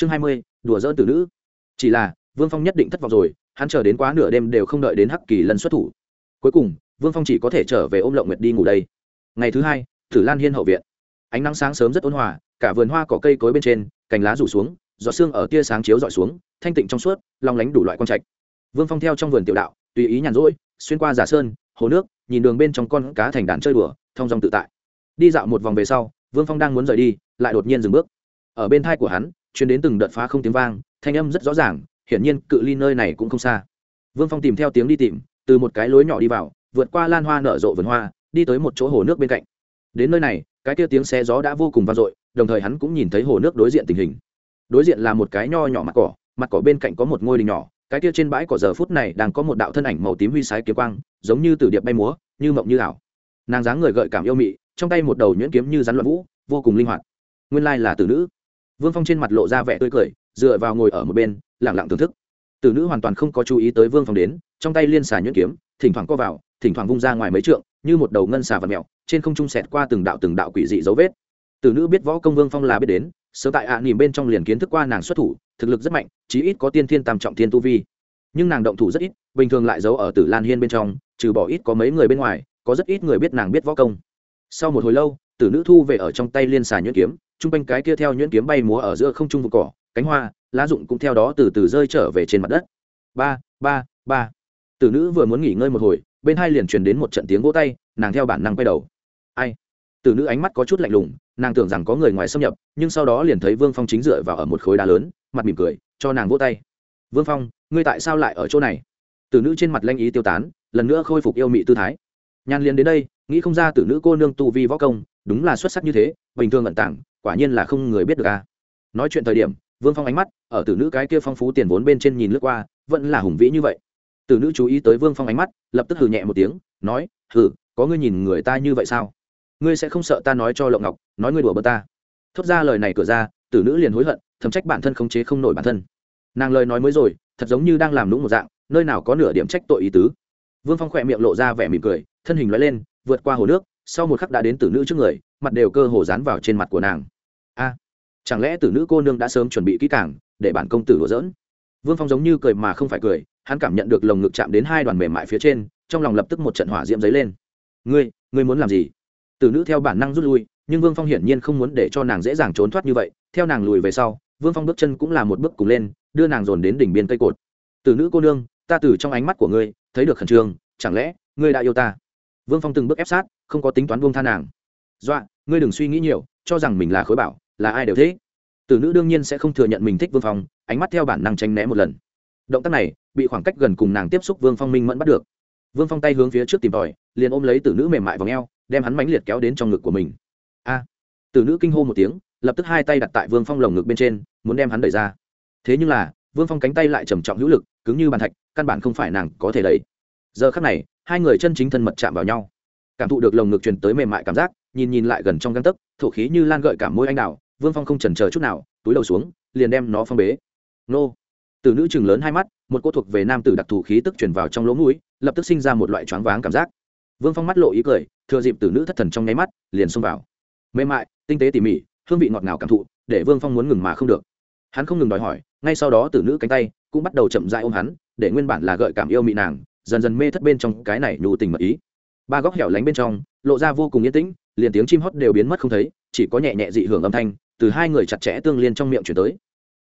chương hai mươi, đùa dỡn tử nữ. Chỉ là, vương phong nhất định thất vọng rồi, hắn chờ đến quá nửa đêm đều không đợi đến hắc kỳ lân xuất thủ. Cuối cùng, vương phong chỉ có thể trở về ôm lộng nguyệt đi ngủ đây. Ngày thứ hai, tử lan hiên hậu viện. Ánh nắng sáng sớm rất ôn hòa, cả vườn hoa cỏ cây cối bên trên, cành lá rủ xuống, giọt xương ở tia sáng chiếu dọi xuống, thanh tịnh trong suốt, long lánh đủ loại con trạch. Vương phong theo trong vườn tiểu đạo, tùy ý nhàn rỗi, xuyên qua giả sơn, hồ nước, nhìn đường bên trong con cá thành đàn chơi đùa thong dòng tự tại. Đi dạo một vòng về sau, vương phong đang muốn rời đi, lại đột nhiên dừng bước. Ở bên thai của hắn chuyển đến từng đợt phá không tiếng vang, thanh âm rất rõ ràng, hiển nhiên cự ly nơi này cũng không xa. Vương phong tìm theo tiếng đi tìm, từ một cái lối nhỏ đi vào, vượt qua lan hoa nở rộ vườn hoa, đi tới một chỗ hồ nước bên cạnh. Đến nơi này, cái kia tiếng xe gió đã vô cùng vang dội, đồng thời hắn cũng nhìn thấy hồ nước đối diện tình hình. Đối diện là một cái nho nhỏ mặt cỏ mặt cỏ bên cạnh có một ngôi đình nhỏ, cái kia trên bãi cỏ giờ phút này đang có một đạo thân ảnh màu tím huy sái kiếm quang, giống như từ điệp bay múa, như mộng như ảo. Nàng dáng người gợi cảm yêu mị, trong tay một đầu nhuyễn kiếm như rắn loạn vũ, vô cùng linh hoạt. Nguyên lai là tử nữ vương phong trên mặt lộ ra vẻ tươi cười dựa vào ngồi ở một bên lẳng lặng thưởng thức. Tử nữ hoàn toàn không có chú ý tới vương phong đến trong tay liên xà nhuyễn kiếm thỉnh thoảng co vào thỉnh thoảng vung ra ngoài mấy trượng như một đầu ngân xà vật mèo trên không trung sẹt qua từng đạo từng đạo quỷ dị dấu vết. Tử nữ biết võ công vương phong là biết đến sớm tại ạ à, nỉm bên trong liền kiến thức qua nàng xuất thủ thực lực rất mạnh chí ít có tiên thiên tam trọng thiên tu vi. Nhưng nàng động thủ rất ít bình thường lại giấu ở tử lan hiên bên trong trừ bỏ ít có mấy người bên ngoài có rất ít người biết nàng biết võ công. Sau một hồi lâu tử nữ thu về ở trong tay liên xà nhuyễn kiếm chung quanh cái kia theo nhuyễn kiếm bay múa ở giữa không trung vực cỏ, cánh hoa, lá rụng cũng theo đó từ từ rơi trở về trên mặt đất. Ba ba ba. Tử nữ vừa muốn nghỉ ngơi một hồi, bên hai liền truyền đến một trận tiếng vỗ tay, nàng theo bản năng quay đầu. Ai? Tử nữ ánh mắt có chút lạnh lùng, nàng tưởng rằng có người ngoài xâm nhập, nhưng sau đó liền thấy vương phong chính dựa vào ở một khối đá lớn, mặt mỉm cười, cho nàng vỗ tay. Vương phong, ngươi tại sao lại ở chỗ này? Tử nữ trên mặt lanh ý tiêu tán, lần nữa khôi phục yêu mị tư thái. Nhàn liền đến đây, nghĩ không ra tử nữ cô nương tu vi võ công đúng là xuất sắc như thế, bình thường ẩn tảng quả nhiên là không người biết được à. nói chuyện thời điểm, vương phong ánh mắt ở tử nữ cái kia phong phú tiền vốn bên trên nhìn lướt qua, vẫn là hùng vĩ như vậy. Tử nữ chú ý tới vương phong ánh mắt, lập tức hừ nhẹ một tiếng, nói, hừ, có ngươi nhìn người ta như vậy sao? Ngươi sẽ không sợ ta nói cho lộng ngọc, nói ngươi đùa bơ ta? Thốt ra lời này cửa ra, tử nữ liền hối hận, thầm trách bản thân khống chế không nổi bản thân. Nàng lời nói mới rồi, thật giống như đang làm lũng một dạng, nơi nào có nửa điểm trách tội ý tứ. Vương phong khỏe miệng lộ ra vẻ mỉm cười, thân hình loại lên, vượt qua hồ nước sau một khắc đã đến tử nữ trước người, mặt đều cơ hồ dán vào trên mặt của nàng. A, chẳng lẽ tử nữ cô nương đã sớm chuẩn bị kỹ càng, để bản công tử đùa dỡn vương phong giống như cười mà không phải cười, hắn cảm nhận được lồng ngực chạm đến hai đoàn mềm mại phía trên, trong lòng lập tức một trận hỏa diễm dấy lên. Ngươi ngươi muốn làm gì? Tử nữ theo bản năng rút lui, nhưng vương phong hiển nhiên không muốn để cho nàng dễ dàng trốn thoát như vậy. Theo nàng lùi về sau, vương phong bước chân cũng là một bước cùng lên, đưa nàng dồn đến đỉnh biên cây cột. Tử nữ cô nương, ta từ trong ánh mắt của ngươi, thấy được khẩn trương, chẳng lẽ ngươi đã yêu ta? Vương phong từng bước ép sát, không có tính toán buông tha nàng. Dọa, ngươi đừng suy nghĩ nhiều, cho rằng mình là khối bảo, là ai đều thế. Tử nữ đương nhiên sẽ không thừa nhận mình thích vương phong, ánh mắt theo bản năng tranh né một lần. Động tác này, bị khoảng cách gần cùng nàng tiếp xúc vương phong minh mẫn bắt được. Vương phong tay hướng phía trước tìm tòi, liền ôm lấy tử nữ mềm mại v ò đem hắn mãnh liệt kéo đến trong ngực của mình. A! Tử nữ kinh hô một tiếng, lập tức hai tay đặt tại vương phong lồng ngực bên trên, muốn đem hắn đẩy ra. Thế nhưng là, vương phong cánh tay lại trầm trọng hữu lực, cứng như bàn thạch, căn bản không phải nàng có thể đẩy. Giờ khắc này hai người chân chính thân mật chạm vào nhau. Cảm thụ được lồng ngực truyền tới mềm mại cảm giác, nhìn nhìn lại gần trong găng tấc, thổ khí như lan gợi cảm môi anh đào, vương phong không chần chờ chút nào, túi đầu xuống, liền đem nó phong bế. Nô! Từ nữ chừng lớn hai mắt, một cô thuộc về nam tử đặc thù khí tức chuyển vào trong lỗ mũi, lập tức sinh ra một loại choáng váng cảm giác. Vương phong mắt lộ ý cười, thừa dịp tử nữ thất thần trong nháy mắt, liền xông vào. Mềm mại, tinh tế tỉ mỉ, hương vị ngọt ngào cảm thụ, để vương phong muốn ngừng mà không được. Hắn không ngừng đòi hỏi, ngay sau đó tử nữ cánh tay cũng bắt đầu chậm dại ôm hắn, để nguyên bản là gợi cảm yêu mị nàng dần dần mê thất bên trong cái này nhu tình mật ý. Ba góc hẻo lánh bên trong, lộ ra vô cùng yên tĩnh, liền tiếng chim hót đều biến mất không thấy, chỉ có nhẹ nhẹ dị hưởng âm thanh từ hai người chặt chẽ tương liên trong miệng chuyển tới.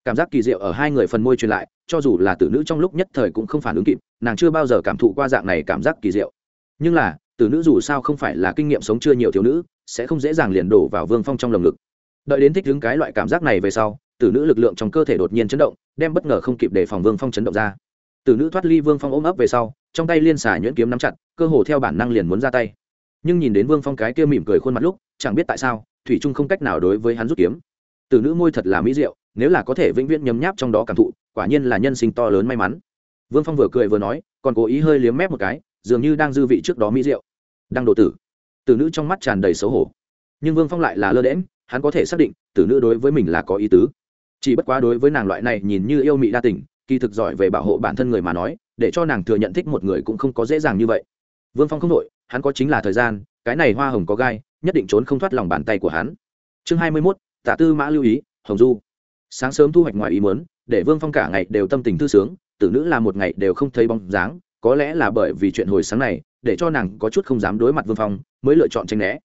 Cảm giác kỳ diệu ở hai người phần môi truyền lại, cho dù là tử nữ trong lúc nhất thời cũng không phản ứng kịp, nàng chưa bao giờ cảm thụ qua dạng này cảm giác kỳ diệu. Nhưng là, tử nữ dù sao không phải là kinh nghiệm sống chưa nhiều thiếu nữ, sẽ không dễ dàng liền đổ vào vương phong trong lồng ngực. Đợi đến thích đứng cái loại cảm giác này về sau, tử nữ lực lượng trong cơ thể đột nhiên chấn động, đem bất ngờ không kịp để phòng vương phong chấn động ra tử nữ thoát ly vương phong ôm ấp về sau, trong tay liên xả nhuyễn kiếm nắm chặt, cơ hồ theo bản năng liền muốn ra tay. Nhưng nhìn đến vương phong cái kia mỉm cười khuôn mặt lúc, chẳng biết tại sao, thủy trung không cách nào đối với hắn rút kiếm. Tử nữ môi thật là mỹ diệu, nếu là có thể vĩnh viễn nhấm nháp trong đó cảm thụ, quả nhiên là nhân sinh to lớn may mắn. Vương phong vừa cười vừa nói, còn cố ý hơi liếm mép một cái, dường như đang dư vị trước đó mỹ diệu. Đang đồ tử. Tử nữ trong mắt tràn đầy xấu hổ. Nhưng vương phong lại là lơ đễm hắn có thể xác định tử nữ đối với mình là có ý tứ. Chỉ bất quá đối với nàng loại này nhìn như yêu mị đa tình kỳ thực giỏi về bảo hộ bản thân người mà nói, để cho nàng thừa nhận thích một người cũng không có dễ dàng như vậy. Vương phong không đội hắn có chính là thời gian, cái này hoa hồng có gai, nhất định trốn không thoát lòng bàn tay của hắn. Chương hai mươi mốt, tạ tư mã lưu ý, hồng du. Sáng sớm thu hoạch ngoài ý muốn, để vương phong cả ngày đều tâm tình thư sướng, tử nữ là một ngày đều không thấy bóng dáng, có lẽ là bởi vì chuyện hồi sáng này, để cho nàng có chút không dám đối mặt vương phong, mới lựa chọn tranh né.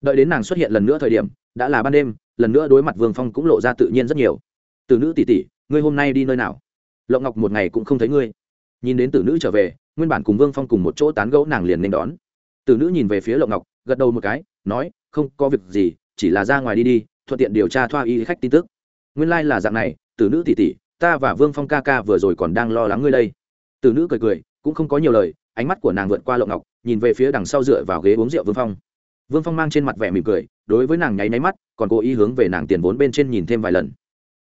Đợi đến nàng xuất hiện lần nữa thời điểm, đã là ban đêm, lần nữa đối mặt vương phong cũng lộ ra tự nhiên rất nhiều. Tử nữ tỉ tỉ ngươi hôm nay đi nơi nào? Lộng ngọc một ngày cũng không thấy ngươi. Nhìn đến tử nữ trở về, nguyên bản cùng vương phong cùng một chỗ tán gẫu nàng liền nên đón. Tử nữ nhìn về phía lộng ngọc, gật đầu một cái, nói, không có việc gì, chỉ là ra ngoài đi đi, thuận tiện điều tra thoa y khách tin tức. Nguyên lai、like、là dạng này, tử nữ tỉ tỉ ta và vương phong ca ca vừa rồi còn đang lo lắng ngươi đây. Tử nữ cười cười, cũng không có nhiều lời, ánh mắt của nàng vượt qua lộng ngọc, nhìn về phía đằng sau dựa vào ghế uống rượu vương phong. Vương phong mang trên mặt vẻ mỉm cười, đối với nàng nháy náy mắt, còn cố ý hướng về nàng tiền vốn bên trên nhìn thêm vài lần.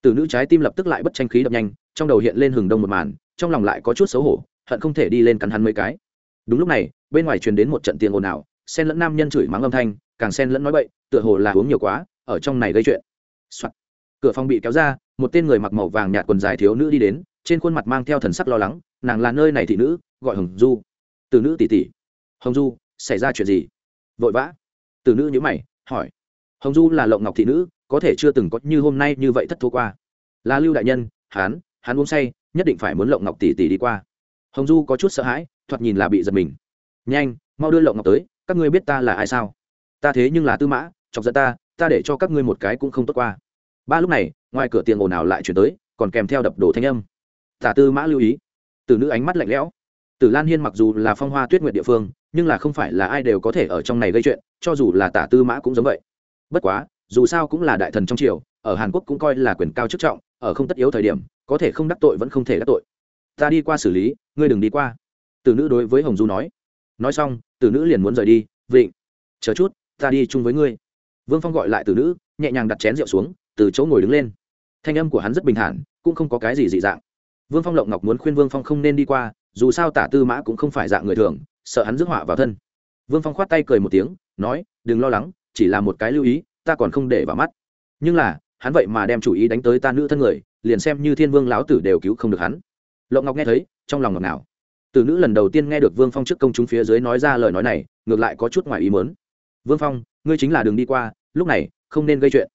Tử nữ trái tim lập tức lại bất tranh khí đập nhanh trong đầu hiện lên hừng đông một màn, trong lòng lại có chút xấu hổ, hận không thể đi lên cắn hắn mấy cái. Đúng lúc này, bên ngoài truyền đến một trận tiền ồn ào sen lẫn nam nhân chửi mắng âm thanh, càng sen lẫn nói bậy, tựa hồ là uống nhiều quá, ở trong này gây chuyện、Soạn. cửa phòng bị kéo ra, một tên người mặc màu vàng nhạt quần dài thiếu nữ đi đến, trên khuôn mặt mang theo thần sắc lo lắng, nàng là nơi này thị nữ, gọi hồng du. Từ nữ tỷ tỷ. Hồng du, xảy ra chuyện gì? Vội vã. Từ nữ nhữ mày, hỏi. Hồng du là lộng ngọc thị nữ, có thể chưa từng có như hôm nay như vậy thất thua qua. Là lưu đại nhân hán hắn uống say, nhất định phải muốn lộng ngọc tỷ tỷ đi qua. Hồng du có chút sợ hãi, thoạt nhìn là bị giật mình. Nhanh, mau đưa lộng ngọc tới, các ngươi biết ta là ai sao? Ta thế nhưng là tư mã, chọc giận ta ta để cho các ngươi một cái cũng không tốt qua. Ba lúc này, ngoài cửa tiền ồn ào lại chuyển tới, còn kèm theo đập đổ thanh âm. Tả tư mã lưu ý. Từ nữ ánh mắt lạnh lẽo. Tử lan hiên mặc dù là phong hoa tuyết nguyệt địa phương, nhưng là không phải là ai đều có thể ở trong này gây chuyện, cho dù là tả tư mã cũng giống vậy. Bất quá, dù sao cũng là đại thần trong triều, ở hàn quốc cũng coi là quyền cao chức trọng ở không tất yếu thời điểm, có thể không đắc tội vẫn không thể đắc tội. Ta đi qua xử lý, ngươi đừng đi qua. Tử nữ đối với hồng du nói. Nói xong, tử nữ liền muốn rời đi, vịnh, chờ chút, ta đi chung với ngươi. Vương phong gọi lại tử nữ, nhẹ nhàng đặt chén rượu xuống, từ chỗ ngồi đứng lên. Thanh âm của hắn rất bình thản, cũng không có cái gì dị dạng. Vương phong lộng ngọc muốn khuyên vương phong không nên đi qua, dù sao tả tư mã cũng không phải dạng người thường, sợ hắn rước họa vào thân. Vương phong khoát tay cười một tiếng, nói, đừng lo lắng, chỉ là một cái lưu ý, ta còn không để vào mắt. Nhưng là hắn vậy mà đem chủ ý đánh tới ta nữ thân người, liền xem như thiên vương lão tử đều cứu không được hắn. Lộng ngọc nghe thấy, trong lòng ngọc nào từ nữ lần đầu tiên nghe được vương phong trước công chúng phía dưới nói ra lời nói này, ngược lại có chút ngoài ý mớn vương phong, ngươi chính là đường đi qua, lúc này, không nên gây chuyện.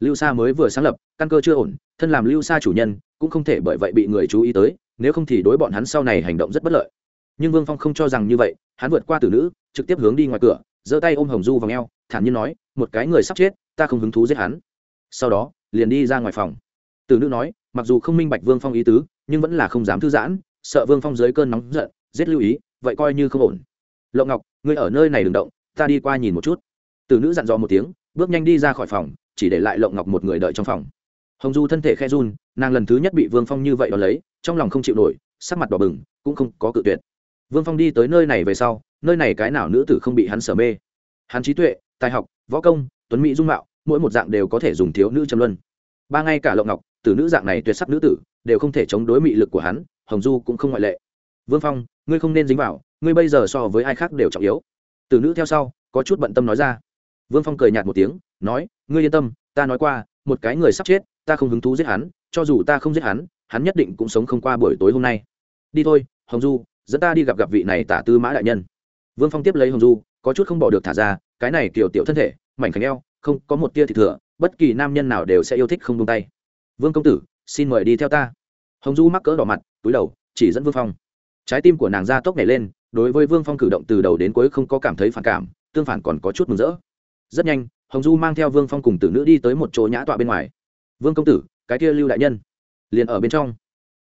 Lưu sa mới vừa sáng lập, căn cơ chưa ổn, thân làm lưu sa chủ nhân, cũng không thể bởi vậy bị người chú ý tới, nếu không thì đối bọn hắn sau này hành động rất bất lợi. Nhưng vương phong không cho rằng như vậy, hắn vượt qua tử nữ, trực tiếp hướng đi ngoài cửa, giơ tay ôm hồng du vào o thản nhiên nói, một cái người sắp chết, ta không hứng thú giết hắn sau đó, liền đi ra ngoài phòng. Tử nữ nói, mặc dù không minh bạch vương phong ý tứ, nhưng vẫn là không dám thư giãn, sợ vương phong dưới cơn nóng giận, giết lưu ý, vậy coi như không ổn. Lộ ngọc, ngươi ở nơi này đừng động, ta đi qua nhìn một chút. Tử nữ dặn dò một tiếng, bước nhanh đi ra khỏi phòng, chỉ để lại lộng ngọc một người đợi trong phòng. Hồng du thân thể khe run, nàng lần thứ nhất bị vương phong như vậy đ ó lấy, trong lòng không chịu nổi, sắc mặt đỏ bừng, cũng không có cự tuyệt. Vương phong đi tới nơi này về sau, nơi này cái nào nữ tử không bị hắn sở mê? Hắn trí tuệ, tài học, võ công, tuấn mỹ dung mạo mỗi một dạng đều có thể dùng thiếu nữ châm luân. Ba ngay cả lộng ngọc, tử nữ dạng này tuyệt sắc nữ tử, đều không thể chống đối mị lực của hắn, hồng du cũng không ngoại lệ. Vương phong, ngươi không nên dính vào, ngươi bây giờ so với ai khác đều trọng yếu. Tử nữ theo sau, có chút bận tâm nói ra. Vương phong cười nhạt một tiếng, nói, ngươi yên tâm, ta nói qua, một cái người sắp chết, ta không hứng thú giết hắn, cho dù ta không giết hắn hắn nhất định cũng sống không qua buổi tối hôm nay. Đi thôi, hồng du, dẫn ta đi gặp gặp vị này tả tư mã đại nhân. Vương phong tiếp lấy hồng du, có chút không bỏ được thả ra, cái này kiểu tiểu thân thể, mảnh khảnh eo không có một tia thịt thừa, bất kỳ nam nhân nào đều sẽ yêu thích không tung tay. Vương công tử, xin mời đi theo ta. Hồng du mắc cỡ đỏ mặt, túi đầu, chỉ dẫn vương phong. Trái tim của nàng ra tốc nhảy lên, đối với vương phong cử động từ đầu đến cuối không có cảm thấy phản cảm, tương phản còn có chút mừng rỡ. Rất nhanh, hồng du mang theo vương phong cùng tử nữ đi tới một chỗ nhã tọa bên ngoài. Vương công tử, cái kia lưu đại nhân. Liền ở bên trong.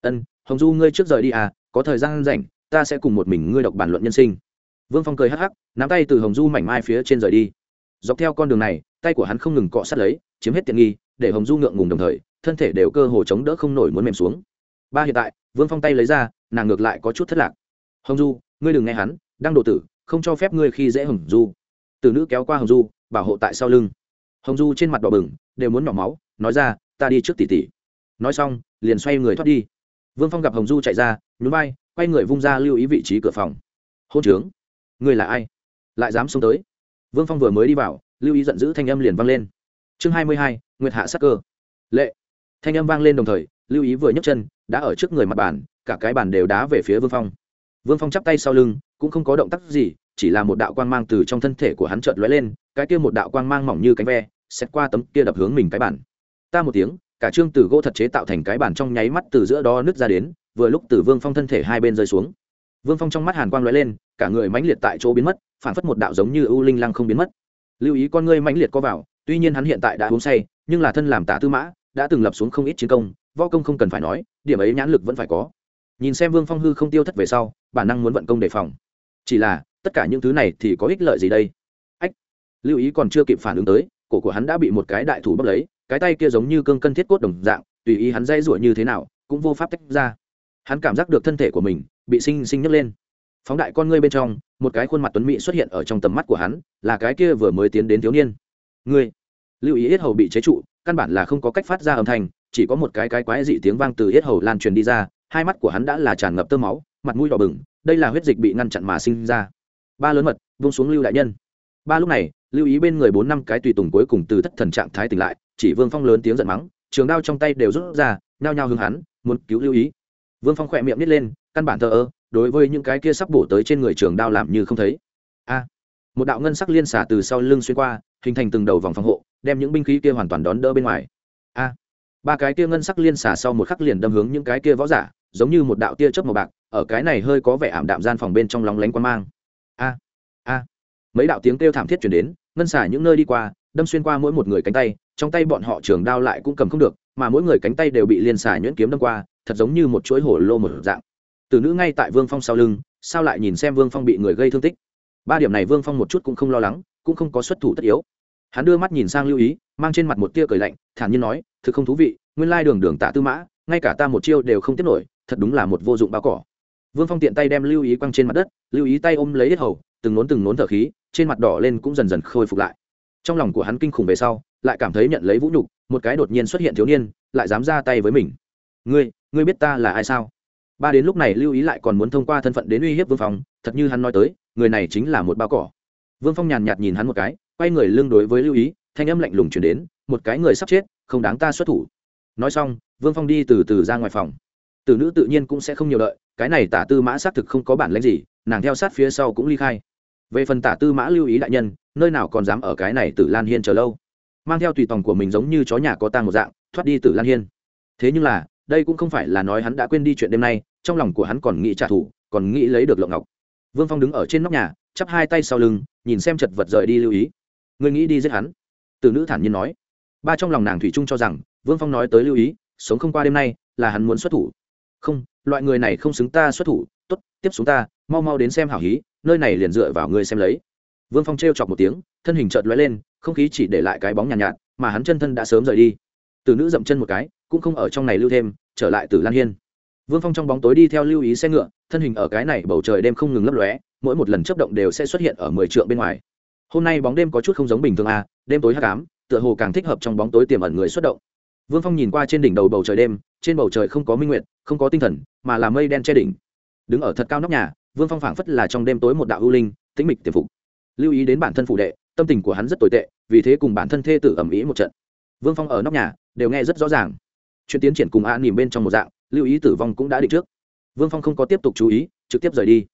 Ân, hồng du ngươi trước rời đi à có thời gian rảnh, ta sẽ cùng một mình ngươi đọc bản luận nhân sinh. Vương phong cười hắc hắc, nắm tay từ hồng du mảnh mai phía trên rời đi dọc theo con đường này, tay của hắn không ngừng cọ sát lấy, chiếm hết tiện nghi, để hồng du ngượng ngùng đồng thời, thân thể đều cơ hồ chống đỡ không nổi muốn mềm xuống. Ba hiện tại, vương phong tay lấy ra, nàng ngược lại có chút thất lạc. Hồng du, ngươi đừng nghe hắn, đang đổ tử, không cho phép ngươi khi dễ hồng du. Từ nữ kéo qua hồng du, bảo hộ tại sau lưng. Hồng du trên mặt đỏ bừng, đều muốn nhỏ máu, nói ra, ta đi trước tỷ tỷ nói xong, liền xoay người thoát đi. Vương phong gặp hồng du chạy ra, nhún vai, quay người vung ra lưu ý vị trí cửa phòng. Hôn trướng, ngươi là ai? Lại dám xông tới? Vương phong vừa mới đi vào, lưu ý giận dữ thanh âm liền vang lên. Chương hai mươi hai, nguyệt hạ sắc cơ. Lệ. Thanh âm vang lên đồng thời, lưu ý vừa nhấc chân, đã ở trước người mặt bàn, cả cái bàn đều đá về phía vương phong. Vương phong chắp tay sau lưng, cũng không có động tác gì, chỉ là một đạo quang mang từ trong thân thể của hắn chợt lóe lên, cái kia một đạo quang mang mỏng như cánh ve xét qua tấm kia đập hướng mình cái bàn. ta một tiếng, cả trương từ gỗ thật chế tạo thành cái bàn trong nháy mắt từ giữa đó nứt ra đến, vừa lúc từ vương phong thân thể hai bên rơi xuống. Vương phong trong mắt hàn quang lóe lên, cả người mãnh liệt tại chỗ biến mất phản phất một đạo giống như ưu linh lăng không biến mất. Lưu ý con ngươi mãnh liệt có vào, tuy nhiên hắn hiện tại đã uống say, nhưng là thân làm tả tư mã, đã từng lập xuống không ít chiến công, võ công không cần phải nói, điểm ấy nhãn lực vẫn phải có. Nhìn xem vương phong hư không tiêu thất về sau, bản năng muốn vận công đề phòng. Chỉ là, tất cả những thứ này thì có ích lợi gì đây? Ách, lưu ý còn chưa kịp phản ứng tới, cổ của hắn đã bị một cái đại thủ bốc lấy, cái tay kia giống như cương cân thiết cốt đồng dạng, tùy ý hắn dây rủa như thế nào, cũng vô pháp tách ra. Hắn cảm giác được thân thể của mình bị sinh sinh nhấc lên phóng đại con ngươi bên trong, một cái khuôn mặt tuấn mỹ xuất hiện ở trong tầm mắt của hắn, là cái kia vừa mới tiến đến thiếu niên. Ngươi. Lưu ý yết hầu bị chế trụ, căn bản là không có cách phát ra âm thanh, chỉ có một cái cái quái dị tiếng vang từ yết hầu lan truyền đi ra, hai mắt của hắn đã là tràn ngập tơ máu, mặt mũi đỏ bừng, đây là huyết dịch bị ngăn chặn mà sinh ra. Ba lớn mật, vung xuống lưu đại nhân. Ba lúc này, lưu ý bên người bốn năm cái tùy tùng cuối cùng từ thất thần trạng thái tỉnh lại, chỉ vương phong lớn tiếng giận mắng, trường đao trong tay đều rút ra, nhao nhao hướng hắn, muốn cứu lưu ý. Vương phong khỏe miệng nít lên, căn bản thờ ơ đối với những cái kia sắp bổ tới trên người trường đao làm như không thấy. A, một đạo ngân sắc liên xả từ sau lưng xuyên qua, hình thành từng đầu vòng phòng hộ, đem những binh khí kia hoàn toàn đón đỡ bên ngoài. A, ba cái kia ngân sắc liên xả sau một khắc liền đâm hướng những cái kia võ giả, giống như một đạo tia chớp màu bạc, ở cái này hơi có vẻ ảm đạm gian phòng bên trong lóng lánh quan mang. A a, mấy đạo tiếng kêu thảm thiết chuyển đến, ngân xả những nơi đi qua, đâm xuyên qua mỗi một người cánh tay, trong tay bọn họ trường đao lại cũng cầm không được, mà mỗi người cánh tay đều bị liên xả nhuyễn kiếm đâm qua, thật giống như một chuỗi hổ lô một dạng từ nữ ngay tại vương phong sau lưng, sao lại nhìn xem vương phong bị người gây thương tích? Ba điểm này vương phong một chút cũng không lo lắng, cũng không có xuất thủ tất yếu. Hắn đưa mắt nhìn sang lưu ý, mang trên mặt một tia cười lạnh, thản nhiên nói, thực không thú vị, nguyên lai đường đường tạ tư mã, ngay cả ta một chiêu đều không tiếp nổi, thật đúng là một vô dụng bao cỏ. Vương phong tiện tay đem lưu ý quăng trên mặt đất, lưu ý tay ôm lấy hết hầu, từng nốn từng nốn thở khí, trên mặt đỏ lên cũng dần dần khôi phục lại. Trong lòng của hắn kinh khủng về sau, lại cảm thấy nhận lấy vũ nhục, một cái đột nhiên xuất hiện thiếu niên, lại dám ra tay với mình. Ngươi ngươi biết ta là ai sao? Ba đến lúc này lưu ý lại còn muốn thông qua thân phận đến uy hiếp vương phong, thật như hắn nói tới, người này chính là một bao cỏ. Vương phong nhàn nhạt nhìn hắn một cái, quay người lưng đối với lưu ý, thanh âm lạnh lùng chuyển đến, một cái người sắp chết, không đáng ta xuất thủ. Nói xong, vương phong đi từ từ ra ngoài phòng. Tử nữ tự nhiên cũng sẽ không nhiều đợi, cái này tả tư mã xác thực không có bản lãnh gì, nàng theo sát phía sau cũng ly khai. Về phần tả tư mã lưu ý đại nhân, nơi nào còn dám ở cái này tử lan hiên chờ lâu? Mang theo tùy tòng của mình giống như chó nhà có tang một dạng, thoát đi tử lan hiên. Thế nhưng là đây cũng không phải là nói hắn đã quên đi chuyện đêm nay trong lòng của hắn còn nghĩ trả thù còn nghĩ lấy được lộng ngọc. Vương phong đứng ở trên nóc nhà chắp hai tay sau lưng nhìn xem chật vật rời đi lưu ý. Người nghĩ đi giết hắn? Từ nữ thản nhiên nói. Ba trong lòng nàng thủy trung cho rằng vương phong nói tới lưu ý sống không qua đêm nay là hắn muốn xuất thủ. Không loại người này không xứng ta xuất thủ. T ố t tiếp xuống ta mau mau đến xem hảo hí nơi này liền dựa vào ngươi xem lấy. Vương phong t r e o chọc một tiếng thân hình chợt lóe lên không khí chỉ để lại cái bóng nhàn nhạt, nhạt mà hắn chân thân đã sớm rời đi từ nữ dậm chân một cái, cũng không ở trong này lưu thêm, trở lại từ lan hiên. Vương phong trong bóng tối đi theo lưu ý xe ngựa, thân hình ở cái này bầu trời đêm không ngừng lấp lóe, mỗi một lần chấp động đều sẽ xuất hiện ở mười trượng bên ngoài. Hôm nay bóng đêm có chút không giống bình thường à đêm tối hắc ám, tựa hồ càng thích hợp trong bóng tối tiềm ẩn người xuất động. Vương phong nhìn qua trên đỉnh đầu bầu trời đêm, trên bầu trời không có minh nguyện không có tinh thần, mà là mây đen che đỉnh. Đứng ở thật cao nóc nhà, vương phong phảng phất là trong đêm tối một đạo ưu linh, tĩnh mịch tiềm phục. Lưu ý đến bản thân phụ đệ, tâm tình của hắn rất tồi tệ, vì thế cùng bản thân thê tử ẩm ý một trận. Vương phong ở nóc nhà đều nghe rất rõ ràng. Chuyện tiến triển cùng a nỉm bên trong một dạng, lưu ý tử vong cũng đã định trước. Vương phong không có tiếp tục chú ý, trực tiếp rời đi.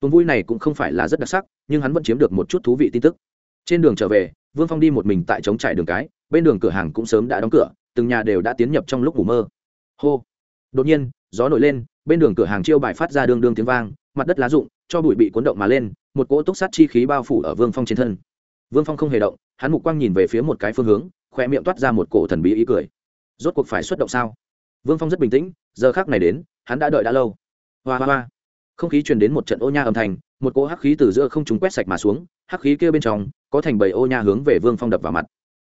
Tuần vui này cũng không phải là rất đặc sắc, nhưng hắn vẫn chiếm được một chút thú vị tin tức. Trên đường trở về, vương phong đi một mình tại trống trải đường cái, bên đường cửa hàng cũng sớm đã đóng cửa, từng nhà đều đã tiến nhập trong lúc ngủ mơ. Hô! Đột nhiên, gió nổi lên, bên đường cửa hàng chiêu bài phát ra đương đương tiếng vang, mặt đất lá rụng, cho bụi bị cuốn động mà lên, một cỗ túc sát chi khí bao phủ ở vương phong trên thân. Vương phong không hề động, hắn mục quang nhìn về phía một cái phương hướng khoe miệng toát ra một cổ thần bí ý cười. Rốt cuộc phải xuất động sao? Vương phong rất bình tĩnh, giờ khác này đến, hắn đã đợi đã lâu. Hoa hoa hoa. Không khí truyền đến một trận ô nha âm thanh, một cỗ hắc khí từ giữa không chúng quét sạch mà xuống, hắc khí kia bên trong, có thành bầy ô nha hướng về vương phong đập vào mặt.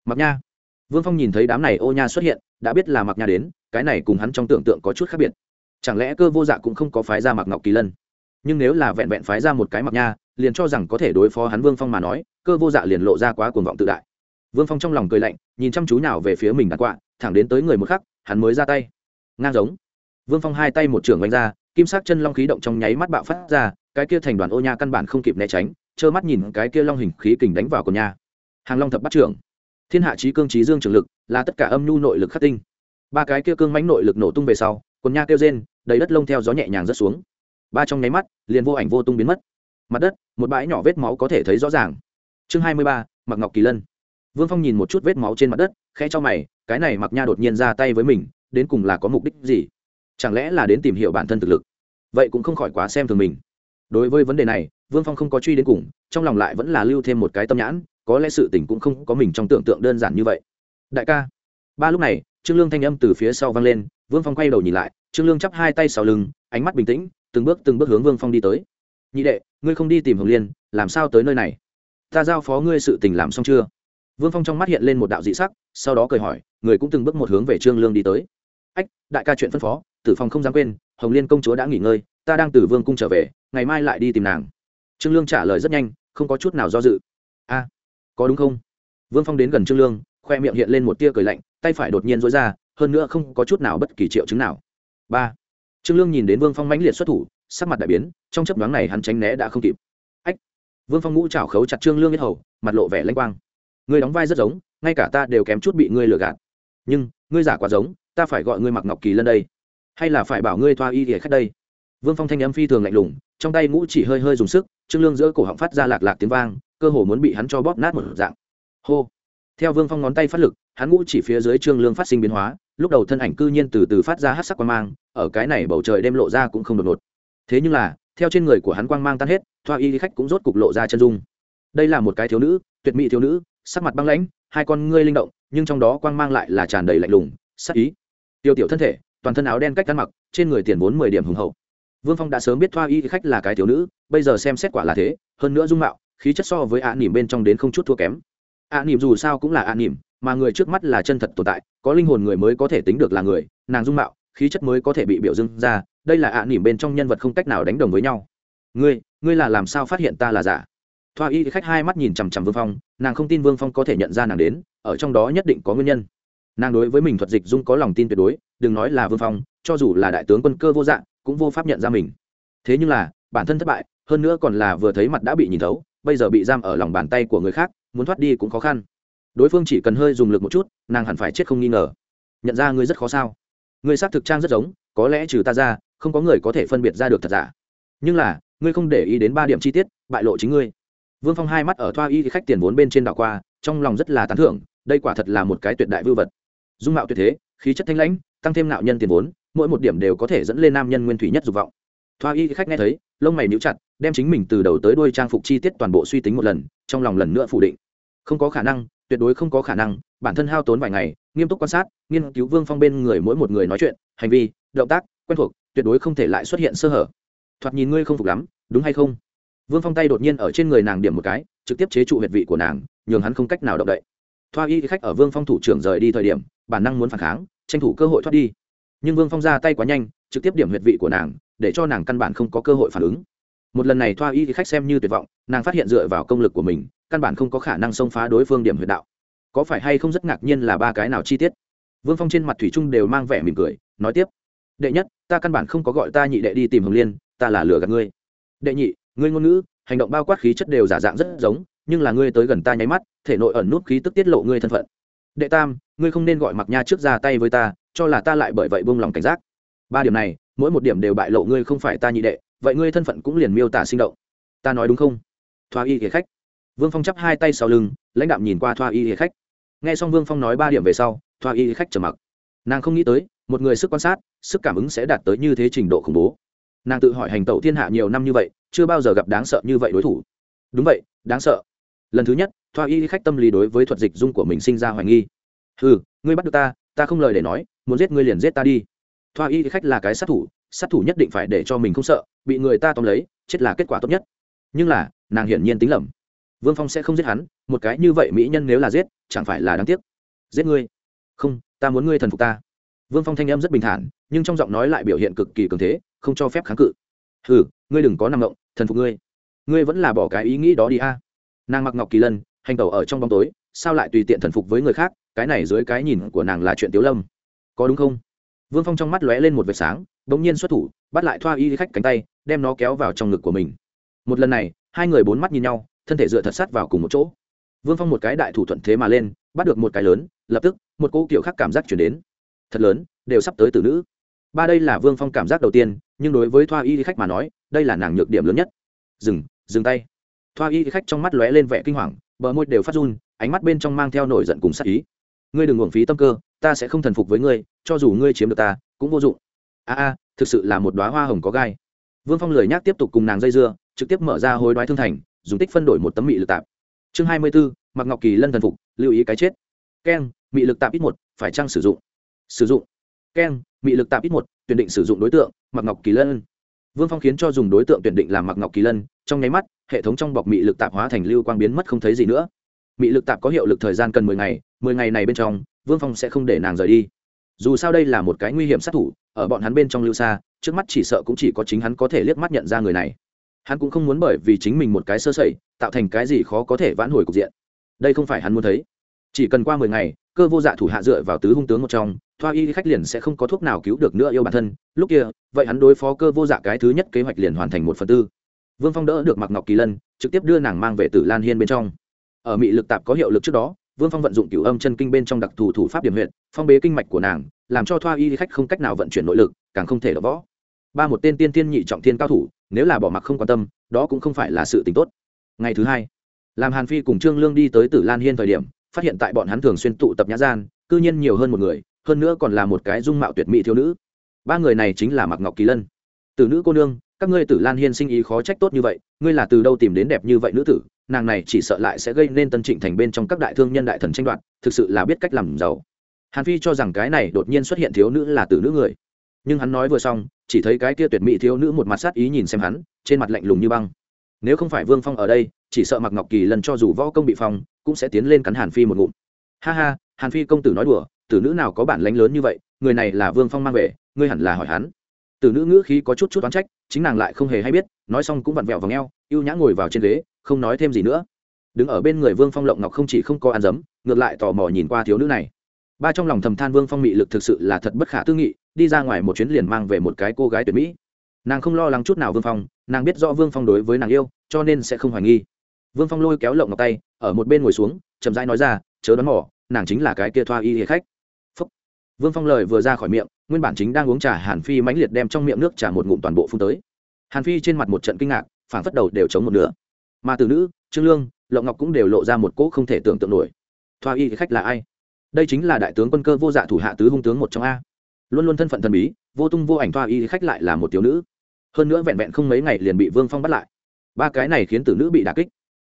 Mặc nha. Vương phong nhìn thấy đám này ô nha xuất hiện, đã biết là mặc nha đến, cái này cùng hắn trong tưởng tượng có chút khác biệt. Chẳng lẽ cơ vô dạ cũng không có phái ra mặc ngọc kỳ lân? Nhưng nếu là vẹn vẹn phái ra một cái mặc nha, liền cho rằng có thể đối phó hắn vương phong mà nói, cơ vô dạ liền lộ ra quá cuồng vọng tự đại vương phong trong lòng cười lạnh, nhìn chăm chú nào về phía mình đặt quạ, thẳng đến tới người một khắc, hắn mới ra tay. Ngang giống. Vương phong hai tay một trưởng oanh ra, kim sắc chân long khí động trong nháy mắt bạo phát ra, cái kia thành đoàn ô nha căn bản không kịp né tránh, trơ mắt nhìn cái kia long hình khí kình đánh vào của nha. Hàng long thập bắt trưởng. Thiên hạ trí cương trí dương trường lực, là tất cả âm nhu nội lực khắc tinh. Ba cái kia cương mánh nội lực nổ tung về sau quần nha kêu rên, đầy đất lông theo gió nhẹ nhàng rớt xuống. Ba trong nháy mắt, liền vô ảnh vô tung biến mất. Mặt đất, một bãi nhỏ vết máu có thể thấy rõ ràng. Chương hai mươi ba, mặc ngọc kỳ lân vương phong nhìn một chút vết máu trên mặt đất khe cho mày, cái này mặc nha đột nhiên ra tay với mình, đến cùng là có mục đích gì? Chẳng lẽ là đến tìm hiểu bản thân thực lực? Vậy cũng không khỏi quá xem thường mình. Đối với vấn đề này, vương phong không có truy đến cùng, trong lòng lại vẫn là lưu thêm một cái tâm nhãn, có lẽ sự tình cũng không có mình trong tưởng tượng đơn giản như vậy. Đại ca. Ba lúc này, trương lương thanh âm từ phía sau vang lên, vương phong quay đầu nhìn lại, trương lương chắp hai tay sau lưng, ánh mắt bình tĩnh, từng bước từng bước hướng vương phong đi tới. Nhị đệ, ngươi không đi tìm hồng liên, làm sao tới nơi này? Ta giao phó ngươi sự tình làm xong chưa? Vương phong trong mắt hiện lên một đạo dị sắc, sau đó cười hỏi, người cũng từng bước một hướng về trương lương đi tới. Ách, đại ca chuyện phân phó, tử phong không dám quên, hồng liên công chúa đã nghỉ ngơi, ta đang từ vương cung trở về, ngày mai lại đi tìm nàng. Trương lương trả lời rất nhanh, không có chút nào do dự. A, có đúng không? Vương phong đến gần trương lương, khoe miệng hiện lên một tia cười lạnh, tay phải đột nhiên dối ra, hơn nữa không có chút nào bất kỳ triệu chứng nào. Ba, trương lương nhìn đến vương phong mãnh liệt xuất thủ, sắc mặt đại biến, trong chấp đoán này hắn tránh né đã không kịp. Ách, vương phong ngũ trào khấu chặt trương lương nhất hầu, mặt lộ vẻ lanh quang ngươi đóng vai rất giống, ngay cả ta đều kém chút bị ngươi lừa gạt. Nhưng, ngươi giả quá giống, ta phải gọi ngươi mặc ngọc kỳ lân đây. Hay là phải bảo ngươi thoa y thì khách đây? Vương phong thanh âm phi thường lạnh lùng, trong tay ngũ chỉ hơi hơi dùng sức, trương lương giữa cổ họng phát ra lạc lạc tiếng vang, cơ hồ muốn bị hắn cho bóp nát một dạng. Hô! Theo vương phong ngón tay phát lực, hắn ngũ chỉ phía dưới trương lương phát sinh biến hóa, lúc đầu thân ảnh cư nhiên từ từ phát ra hát sắc quang mang, ở cái này bầu trời đêm lộ ra cũng không đột ngột. Thế nhưng là, theo trên người của hắn quang mang tan hết, thoa y khách cũng rốt cục lộ ra chân dung. Đây là một cái thiếu nữ, tuyệt mỹ thiếu nữ sắc mặt băng lãnh, hai con ngươi linh động, nhưng trong đó quang mang lại là tràn đầy lạnh lùng, sắc ý. Tiêu tiểu thân thể, toàn thân áo đen cách ăn mặc, trên người tiền vốn mười điểm hùng hậu. Vương phong đã sớm biết thoa y khách là cái thiếu nữ, bây giờ xem xét quả là thế, hơn nữa dung mạo, khí chất so với ạ nỉm bên trong đến không chút thua kém. Ạ nỉm dù sao cũng là ạ nỉm mà người trước mắt là chân thật tồn tại, có linh hồn người mới có thể tính được là người, nàng dung mạo, khí chất mới có thể bị biểu dưng ra, đây là ạ nỉm bên trong nhân vật không cách nào đánh đồng với nhau. Ngươi ngươi là làm sao phát hiện ta là giả? Thoa y khách hai mắt nhìn chằm chằm vương phong, nàng không tin vương phong có thể nhận ra nàng đến, ở trong đó nhất định có nguyên nhân. Nàng đối với mình thuật dịch dung có lòng tin tuyệt đối, đừng nói là vương phong, cho dù là đại tướng quân cơ vô dạng, cũng vô pháp nhận ra mình. Thế nhưng là, bản thân thất bại, hơn nữa còn là vừa thấy mặt đã bị nhìn thấu, bây giờ bị giam ở lòng bàn tay của người khác, muốn thoát đi cũng khó khăn. Đối phương chỉ cần hơi dùng lực một chút, nàng hẳn phải chết không nghi ngờ. Nhận ra ngươi rất khó sao? Ngươi xác thực trang rất giống, có lẽ trừ ta ra, không có người có thể phân biệt ra được thật giả. Nhưng là, ngươi không để ý đến ba điểm chi tiết, bại lộ chính ngươi vương phong hai mắt ở thoa y khách tiền vốn bên trên đảo qua, trong lòng rất là tán thưởng, đây quả thật là một cái tuyệt đại vưu vật. Dung mạo tuyệt thế, khí chất thanh lãnh, tăng thêm nạo nhân tiền vốn, mỗi một điểm đều có thể dẫn lên nam nhân nguyên thủy nhất dục vọng. Thoa y khách nghe thấy, lông mày níu chặt, đem chính mình từ đầu tới đuôi trang phục chi tiết toàn bộ suy tính một lần, trong lòng lần nữa phủ định. Không có khả năng, tuyệt đối không có khả năng, bản thân hao tốn vài ngày, nghiêm túc quan sát, nghiên cứu vương phong bên người mỗi một người nói chuyện, hành vi, động tác, quen thuộc, tuyệt đối không thể lại xuất hiện sơ hở. Thoạt nhìn ngươi không phục lắm, đúng hay không? Vương phong tay đột nhiên ở trên người nàng điểm một cái, trực tiếp chế trụ huyệt vị của nàng, nhường hắn không cách nào động đậy. Thoa y khách ở vương phong thủ trưởng rời đi thời điểm, bản năng muốn phản kháng, tranh thủ cơ hội thoát đi. Nhưng vương phong ra tay quá nhanh, trực tiếp điểm huyệt vị của nàng, để cho nàng căn bản không có cơ hội phản ứng. Một lần này thoa y khách xem như tuyệt vọng, nàng phát hiện dựa vào công lực của mình, căn bản không có khả năng xông phá đối phương điểm huyệt đạo. Có phải hay không rất ngạc nhiên là ba cái nào chi tiết? Vương phong trên mặt thủy trung đều mang vẻ mỉm cười, nói tiếp. Đệ nhất, ta căn bản không có gọi ta nhị đệ đi tìm hồng liên, ta là lừa gạt ngươi. Đệ nhị ngươi ngôn ngữ, hành động bao quát khí chất đều giả dạng rất giống, nhưng là ngươi tới gần ta nháy mắt, thể nội ẩn nút khí tức tiết lộ ngươi thân phận. Đệ tam, ngươi không nên gọi mặc nha trước ra tay với ta, cho là ta lại bởi vậy buông lòng cảnh giác. Ba điểm này, mỗi một điểm đều bại lộ ngươi không phải ta nhị đệ, vậy ngươi thân phận cũng liền miêu tả sinh động. Ta nói đúng không? Thoa y ghế khách. Vương phong chắp hai tay sau lưng, lãnh đạm nhìn qua thoa y ghế khách. Nghe xong vương phong nói ba điểm về sau, thoa y khách trầm mặc. Nàng không nghĩ tới, một người sức quan sát, sức cảm ứng sẽ đạt tới như thế trình độ khủng bố nàng tự hỏi hành tẩu thiên hạ nhiều năm như vậy, chưa bao giờ gặp đáng sợ như vậy đối thủ. Đúng vậy, đáng sợ. Lần thứ nhất, thoa y khách tâm lý đối với thuật dịch dung của mình sinh ra hoài nghi. Ừ ngươi bắt được ta ta không lời để nói, muốn giết ngươi liền giết ta đi. Thoa y khách là cái sát thủ sát thủ nhất định phải để cho mình không sợ, bị người ta tóm lấy, chết là kết quả tốt nhất. Nhưng là, nàng hiển nhiên tính lầm. Vương phong sẽ không giết hắn, một cái như vậy mỹ nhân nếu là giết, chẳng phải là đáng tiếc. Giết ngươi. Không, ta muốn ngươi thần phục ta. Vương phong thanh em rất bình thản, nhưng trong giọng nói lại biểu hiện cực kỳ cường thế không cho phép kháng cự. Ừ ngươi đừng có nằm ngộng, thần phục ngươi. Ngươi vẫn là bỏ cái ý nghĩ đó đi a. Nàng mặc ngọc kỳ lân, hành tẩu ở trong bóng tối, sao lại tùy tiện thần phục với người khác, cái này dưới cái nhìn của nàng là chuyện tiếu lâm. Có đúng không? Vương phong trong mắt lóe lên một vệt sáng đ ỗ n g nhiên xuất thủ, bắt lại thoa y khách cánh tay, đem nó kéo vào trong ngực của mình. Một lần này, hai người bốn mắt nhìn nhau, thân thể dựa thật sát vào cùng một chỗ. Vương phong một cái đại thủ thuận thế mà lên, bắt được một cái lớn, lập tức, một cô kiểu khác cảm giác chuyển đến. Thật lớn, đều sắp tới từ nữ. Ba đây là vương phong cảm giác đầu tiên nhưng đối với thoa y khách mà nói, đây là nàng nhược điểm lớn nhất. Dừng dừng tay. Thoa y khách trong mắt lóe lên vẻ kinh hoàng, bờ môi đều phát run, ánh mắt bên trong mang theo nổi giận cùng sắc ý. Ngươi đừng uổng phí tâm cơ, ta sẽ không thần phục với ngươi, cho dù ngươi chiếm được ta, cũng vô dụng. A a, thực sự là một đoá hoa hồng có gai. Vương phong lười nhác tiếp tục cùng nàng dây dưa, trực tiếp mở ra hối đoái thương thành, dùng tích phân đổi một tấm mị lực tạp. Chương hai mươi b ố mặc ngọc kỳ lân thần phục, lưu ý cái chết. Keng, mị lực tạp ít một, phải chăng sử dụng? Sử dụng. Keng mị lực tạp ít một, tuyển định sử dụng đối tượng mặc ngọc kỳ lân. Vương phong khiến cho dùng đối tượng tuyển định làm mặc ngọc kỳ lân, trong nháy mắt, hệ thống trong bọc mị lực tạp hóa thành lưu quang biến mất không thấy gì nữa. Mị lực tạp có hiệu lực thời gian cần mười ngày mười ngày này bên trong, vương phong sẽ không để nàng rời đi. Dù sao đây là một cái nguy hiểm sát thủ, ở bọn hắn bên trong lưu xa, trước mắt chỉ sợ cũng chỉ có chính hắn có thể liếc mắt nhận ra người này. Hắn cũng không muốn bởi vì chính mình một cái sơ sẩy, tạo thành cái gì khó có thể vãn hồi cục diện. Đây không phải hắn muốn thấy. Chỉ cần qua mười ngày cơ vô dạ thủ hạ dựa vào tứ hung tướng một trong, thoa y khách liền sẽ không có thuốc nào cứu được nữa yêu bản thân. Lúc kia, vậy hắn đối phó cơ vô dạ cái thứ nhất kế hoạch liền hoàn thành một phần tư. Vương phong đỡ được mặc ngọc kỳ lân, trực tiếp đưa nàng mang về tử lan hiên bên trong. Ở mị lực tạp có hiệu lực trước đó, vương phong vận dụng cửu âm chân kinh bên trong đặc thù thủ pháp điểm huyện phong bế kinh mạch của nàng, làm cho thoa y khách không cách nào vận chuyển nội lực, càng không thể đỡ võ. Ba một tên tiên tiên nhị trọng thiên cao thủ, nếu là bỏ mặc không quan tâm, đó cũng không phải là sự tính tốt. Ngày thứ hai, làm hàn phi cùng trương lương đi tới tử lan hiên thời điểm phát hiện tại bọn hắn thường xuyên tụ tập nhã gian, cư nhiên nhiều hơn một người, hơn nữa còn là một cái dung mạo tuyệt mỹ thiếu nữ. Ba người này chính là mặc ngọc kỳ lân. Tử nữ cô nương, các ngươi tử lan hiên sinh ý khó trách tốt như vậy, ngươi là từ đâu tìm đến đẹp như vậy nữ tử, nàng này chỉ sợ lại sẽ gây nên tân trịnh thành bên trong các đại thương nhân đại thần tranh đoạt, thực sự là biết cách làm giàu. Hàn phi cho rằng cái này đột nhiên xuất hiện thiếu nữ là tử nữ người. Nhưng hắn nói vừa xong, chỉ thấy cái kia tuyệt mỹ thiếu nữ một mặt sát ý nhìn xem hắn, trên mặt lạnh lùng như băng. Nếu không phải vương phong ở đây, chỉ sợ mặc ngọc kỳ lần cho dù võ công bị phong cũng sẽ tiến lên cắn hàn phi một ngụm. Ha ha, hàn phi công tử nói đùa, tử nữ nào có bản lánh lớn như vậy, người này là vương phong mang về, ngươi hẳn là hỏi hắn. Tử nữ ngữ khí có chút chút oán trách, chính nàng lại không hề hay biết, nói xong cũng vặn vẹo vào ngheo u nhã ngồi vào trên ghế, không nói thêm gì nữa. Đứng ở bên người vương phong lộng ngọc không chỉ không có ăn dấm, ngược lại tò mò nhìn qua thiếu nữ này. Ba trong lòng thầm than vương phong mị lực thực sự là thật bất khả tư nghị, đi ra ngoài một chuyến liền mang về một cái cô gái tuyệt mỹ. Nàng không lo lắng chút nào vương phong, nàng biết rõ vương phong đối với nàng yêu, cho nên sẽ không hoài nghi. Vương phong lôi kéo lộng ngọc tay ở một bên ngồi xuống, chậm rãi nói ra, chớ đoán mỏ nàng chính là cái kia thoa y hệ khách. Phúc. vương phong lời vừa ra khỏi miệng, nguyên bản chính đang uống trà hàn phi mãnh liệt đem trong miệng nước trà một ngụm toàn bộ phun tới. Hàn phi trên mặt một trận kinh ngạc phản phất đầu đều chống một nửa. Mà từ nữ, trương lương, lộng ngọc cũng đều lộ ra một cỗ không thể tưởng tượng nổi. Thoa y khách là ai? Đây chính là đại tướng quân cơ vô dạ thủ hạ tứ hung tướng một trong a. Luôn luôn thân phận thần bí, vô tung vô ảnh thoa y khách lại là một thiếu nữ. Hơn nữa vẹn vẹn không mấy ngày liền bị vương phong bắt lại. Ba cái này khiến tử nữ bị đà kích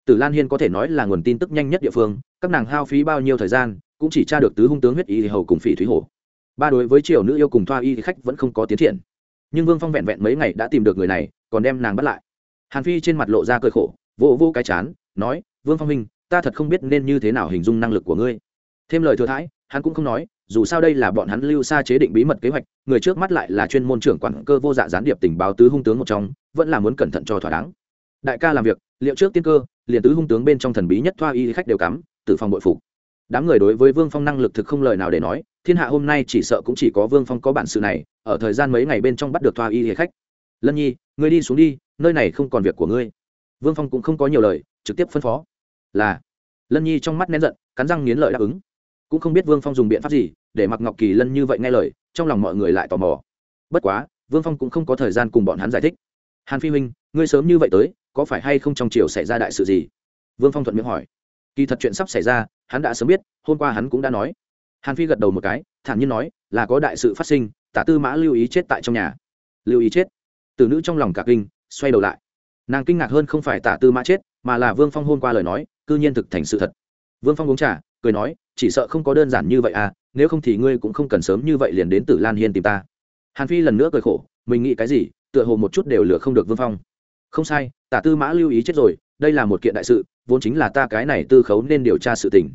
tử lan hiên có thể nói là nguồn tin tức nhanh nhất địa phương, các nàng hao phí bao nhiêu thời gian, cũng chỉ tra được tứ hung tướng huyết y hầu cùng phỉ thúy hổ. Ba đối với triều nữ yêu cùng thoa y khách vẫn không có tiến triển. Nhưng vương phong vẹn vẹn mấy ngày đã tìm được người này, còn đem nàng bắt lại. Hàn phi trên mặt lộ ra cơi khổ vô vô cái chán, nói, vương phong minh ta thật không biết nên như thế nào hình dung năng lực của ngươi. Thêm lời thừa thãi, hắn cũng không nói, dù sao đây là bọn hắn lưu xa chế định bí mật kế hoạch, người trước mắt lại là chuyên môn trưởng quản cơ vô dạ gián điệp tình báo tứ hung tướng một trong, vẫn là muốn cẩn thận cho thỏa đáng. Đại ca làm việc, liệu trước tiên cơ liền tứ hung tướng bên trong thần bí nhất thoa y khách đều cắm tự phòng bội phục. Đám người đối với vương phong năng lực thực không lời nào để nói, thiên hạ hôm nay chỉ sợ cũng chỉ có vương phong có bản sự này, ở thời gian mấy ngày bên trong bắt được thoa y khách. Lân nhi, ngươi đi xuống đi, nơi này không còn việc của ngươi. Vương phong cũng không có nhiều lời, trực tiếp phân phó. Là. Lân nhi trong mắt nén giận, cắn răng nghiến lợi đáp ứng. Cũng không biết vương phong dùng biện pháp gì, để mặc ngọc kỳ lân như vậy nghe lời, trong lòng mọi người lại tò mò. Bất quá, vương phong cũng không có thời gian cùng bọn hắn giải thích. Hàn phi huynh ngươi sớm như vậy tới, có phải hay không trong chiều xảy ra đại sự gì? Vương phong thuận miệng hỏi. Kỳ thật chuyện sắp xảy ra, hắn đã sớm biết, hôm qua hắn cũng đã nói. Hàn phi gật đầu một cái, thản nhiên nói, là có đại sự phát sinh, tả tư mã lưu ý chết tại trong nhà. Lưu ý chết. Từ nữ trong lòng cả kinh, xoay đầu lại. Nàng kinh ngạc hơn không phải tả tư mã chết, mà là vương phong hôm qua lời nói, cư nhiên thực thành sự thật. Vương phong uống trà, cười nói, chỉ sợ không có đơn giản như vậy à nếu không thì ngươi cũng không cần sớm như vậy liền đến tử lan hiên tìm ta. Hàn phi lần nữa cười khổ, mình nghĩ cái gì, tựa hồ một chút đều lừa không được vương phong không sai, tả tư mã lưu ý chết rồi, đây là một kiện đại sự, vốn chính là ta cái này tư khấu nên điều tra sự tình.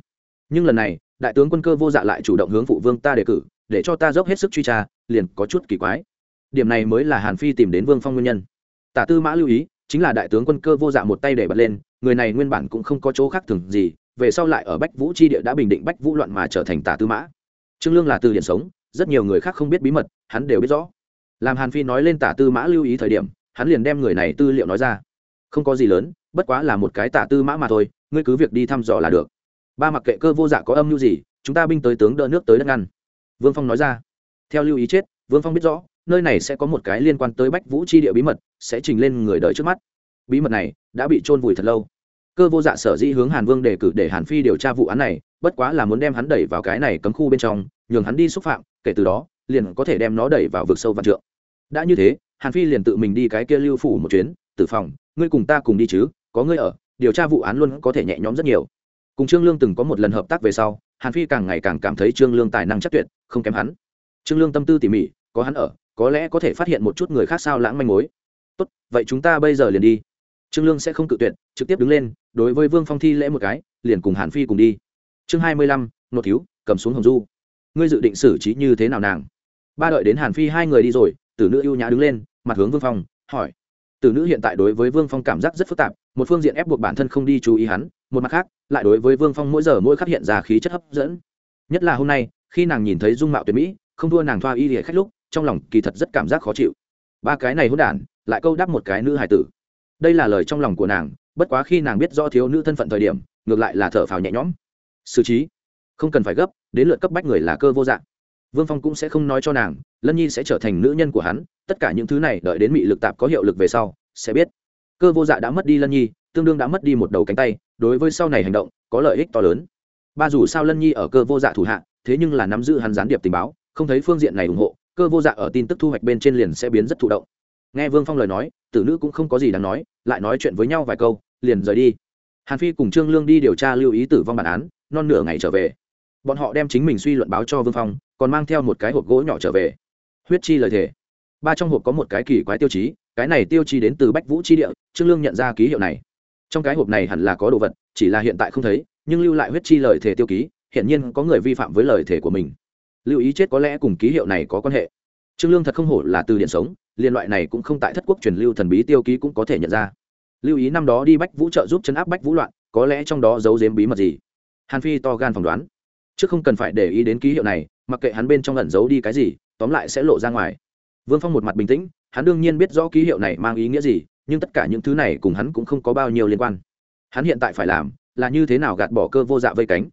Nhưng lần này, đại tướng quân cơ vô dạ lại chủ động hướng phụ vương ta đề cử, để cho ta dốc hết sức truy tra, liền có chút kỳ quái. Điểm này mới là hàn phi tìm đến vương phong nguyên nhân. Tả tư mã lưu ý, chính là đại tướng quân cơ vô dạ một tay để bật lên, người này nguyên bản cũng không có chỗ khác thường gì, về sau lại ở bách vũ tri địa đã bình định bách vũ loạn mà trở thành tả tư mã. Trương lương là từ điển sống, rất nhiều người khác không biết bí mật, hắn đều biết rõ. Làm hàn phi nói lên tả tư mã lưu ý thời điểm hắn liền đem người này tư liệu nói ra. Không có gì lớn, bất quá là một cái tả tư mã mà thôi, ngươi cứ việc đi thăm dò là được. Ba mặc kệ cơ vô dạ có âm mưu gì, chúng ta binh tới tướng đỡ nước tới đất ngăn. Vương phong nói ra. Theo lưu ý chết, vương phong biết rõ, nơi này sẽ có một cái liên quan tới bách vũ chi địa bí mật, sẽ trình lên người đời trước mắt. Bí mật này đã bị trôn vùi thật lâu. Cơ vô dạ sở dĩ hướng hàn vương đề cử để hàn phi điều tra vụ án này, bất quá là muốn đem hắn đẩy vào cái này cấm khu bên trong, nhường hắn đi xúc phạm, kể từ đó, liền có thể đem nó đẩy vào vực sâu văn trượng. Đã như thế hàn phi liền tự mình đi cái kia lưu phủ một chuyến, tử phòng, ngươi cùng ta cùng đi chứ, có ngươi ở, điều tra vụ án luôn có thể nhẹ nhõm rất nhiều. Cùng trương lương từng có một lần hợp tác về sau, hàn phi càng ngày càng cảm thấy trương lương tài năng chắc tuyệt, không kém hắn. Trương lương tâm tư tỉ mỉ, có hắn ở, có lẽ có thể phát hiện một chút người khác sao lãng manh mối. Tốt, vậy chúng ta bây giờ liền đi. Trương lương sẽ không cự tuyệt, trực tiếp đứng lên, đối với vương phong thi lễ một cái, liền cùng hàn phi cùng đi. Chương hai mươi lăm, nột thiếu, cầm xuống hồng du. Ngươi dự định xử trí như thế nào nàng? Ba đợi đến hàn phi hai người đi rồi, tử nữ ưu nhã đứng lên mặt hướng vương phong, hỏi. Tử nữ hiện tại đối với vương phong cảm giác rất phức tạp, một phương diện ép buộc bản thân không đi chú ý hắn, một mặt khác, lại đối với vương phong mỗi giờ mỗi khắc hiện ra khí chất hấp dẫn. Nhất là hôm nay, khi nàng nhìn thấy dung mạo tuyệt mỹ, không thua nàng thoa y hệ khách lúc, trong lòng kỳ thật rất cảm giác khó chịu. Ba cái này hôn đản, lại câu đáp một cái nữ hải tử. Đây là lời trong lòng của nàng, bất quá khi nàng biết rõ thiếu nữ thân phận thời điểm, ngược lại là thở phào nhẹ nhõm. Xử trí. Không cần phải gấp, đến lượt cấp bách người là cơ vô dạng vương phong cũng sẽ không nói cho nàng, lân nhi sẽ trở thành nữ nhân của hắn, tất cả những thứ này đợi đến mị lực tạp có hiệu lực về sau, sẽ biết. Cơ vô dạ đã mất đi lân nhi, tương đương đã mất đi một đầu cánh tay, đối với sau này hành động, có lợi ích to lớn. Ba dù sao lân nhi ở cơ vô dạ thủ hạ, thế nhưng là nắm giữ hắn gián điệp tình báo, không thấy phương diện này ủng hộ, cơ vô dạ ở tin tức thu hoạch bên trên liền sẽ biến rất thụ động. Nghe vương phong lời nói, tử nữ cũng không có gì đáng nói, lại nói chuyện với nhau vài câu, liền rời đi. Hàn phi cùng trương lương đi điều tra lưu ý tử vong bản án, non nửa ngày trở về. Bọn họ đem chính mình suy luận báo cho vương phong còn mang theo một cái hộp gỗ nhỏ trở về. Huyết chi lời thề. Ba trong hộp có một cái kỳ quái tiêu chí, cái này tiêu chí đến từ bách vũ chi địa, trương lương nhận ra ký hiệu này. Trong cái hộp này hẳn là có đồ vật, chỉ là hiện tại không thấy, nhưng lưu lại huyết chi lời thề tiêu ký hiện nhiên có người vi phạm với lời thề của mình. Lưu ý chết có lẽ cùng ký hiệu này có quan hệ. Trương lương thật không hổ là từ điện sống, liên loại này cũng không tại thất quốc truyền lưu thần bí tiêu ký cũng có thể nhận ra. Lưu ý năm đó đi bách vũ trợ giúp chấn áp bách vũ loạn, có lẽ trong đó giấu giếm bí mật gì. Hàn phi to gan phỏng đoán. Chứ không cần phải để ý đến ký hiệu này mặc kệ hắn bên trong ẩn giấu đi cái gì, tóm lại sẽ lộ ra ngoài. Vương phong một mặt bình tĩnh, hắn đương nhiên biết rõ ký hiệu này mang ý nghĩa gì, nhưng tất cả những thứ này cùng hắn cũng không có bao nhiêu liên quan. Hắn hiện tại phải làm là như thế nào gạt bỏ cơ vô dạ vây cánh.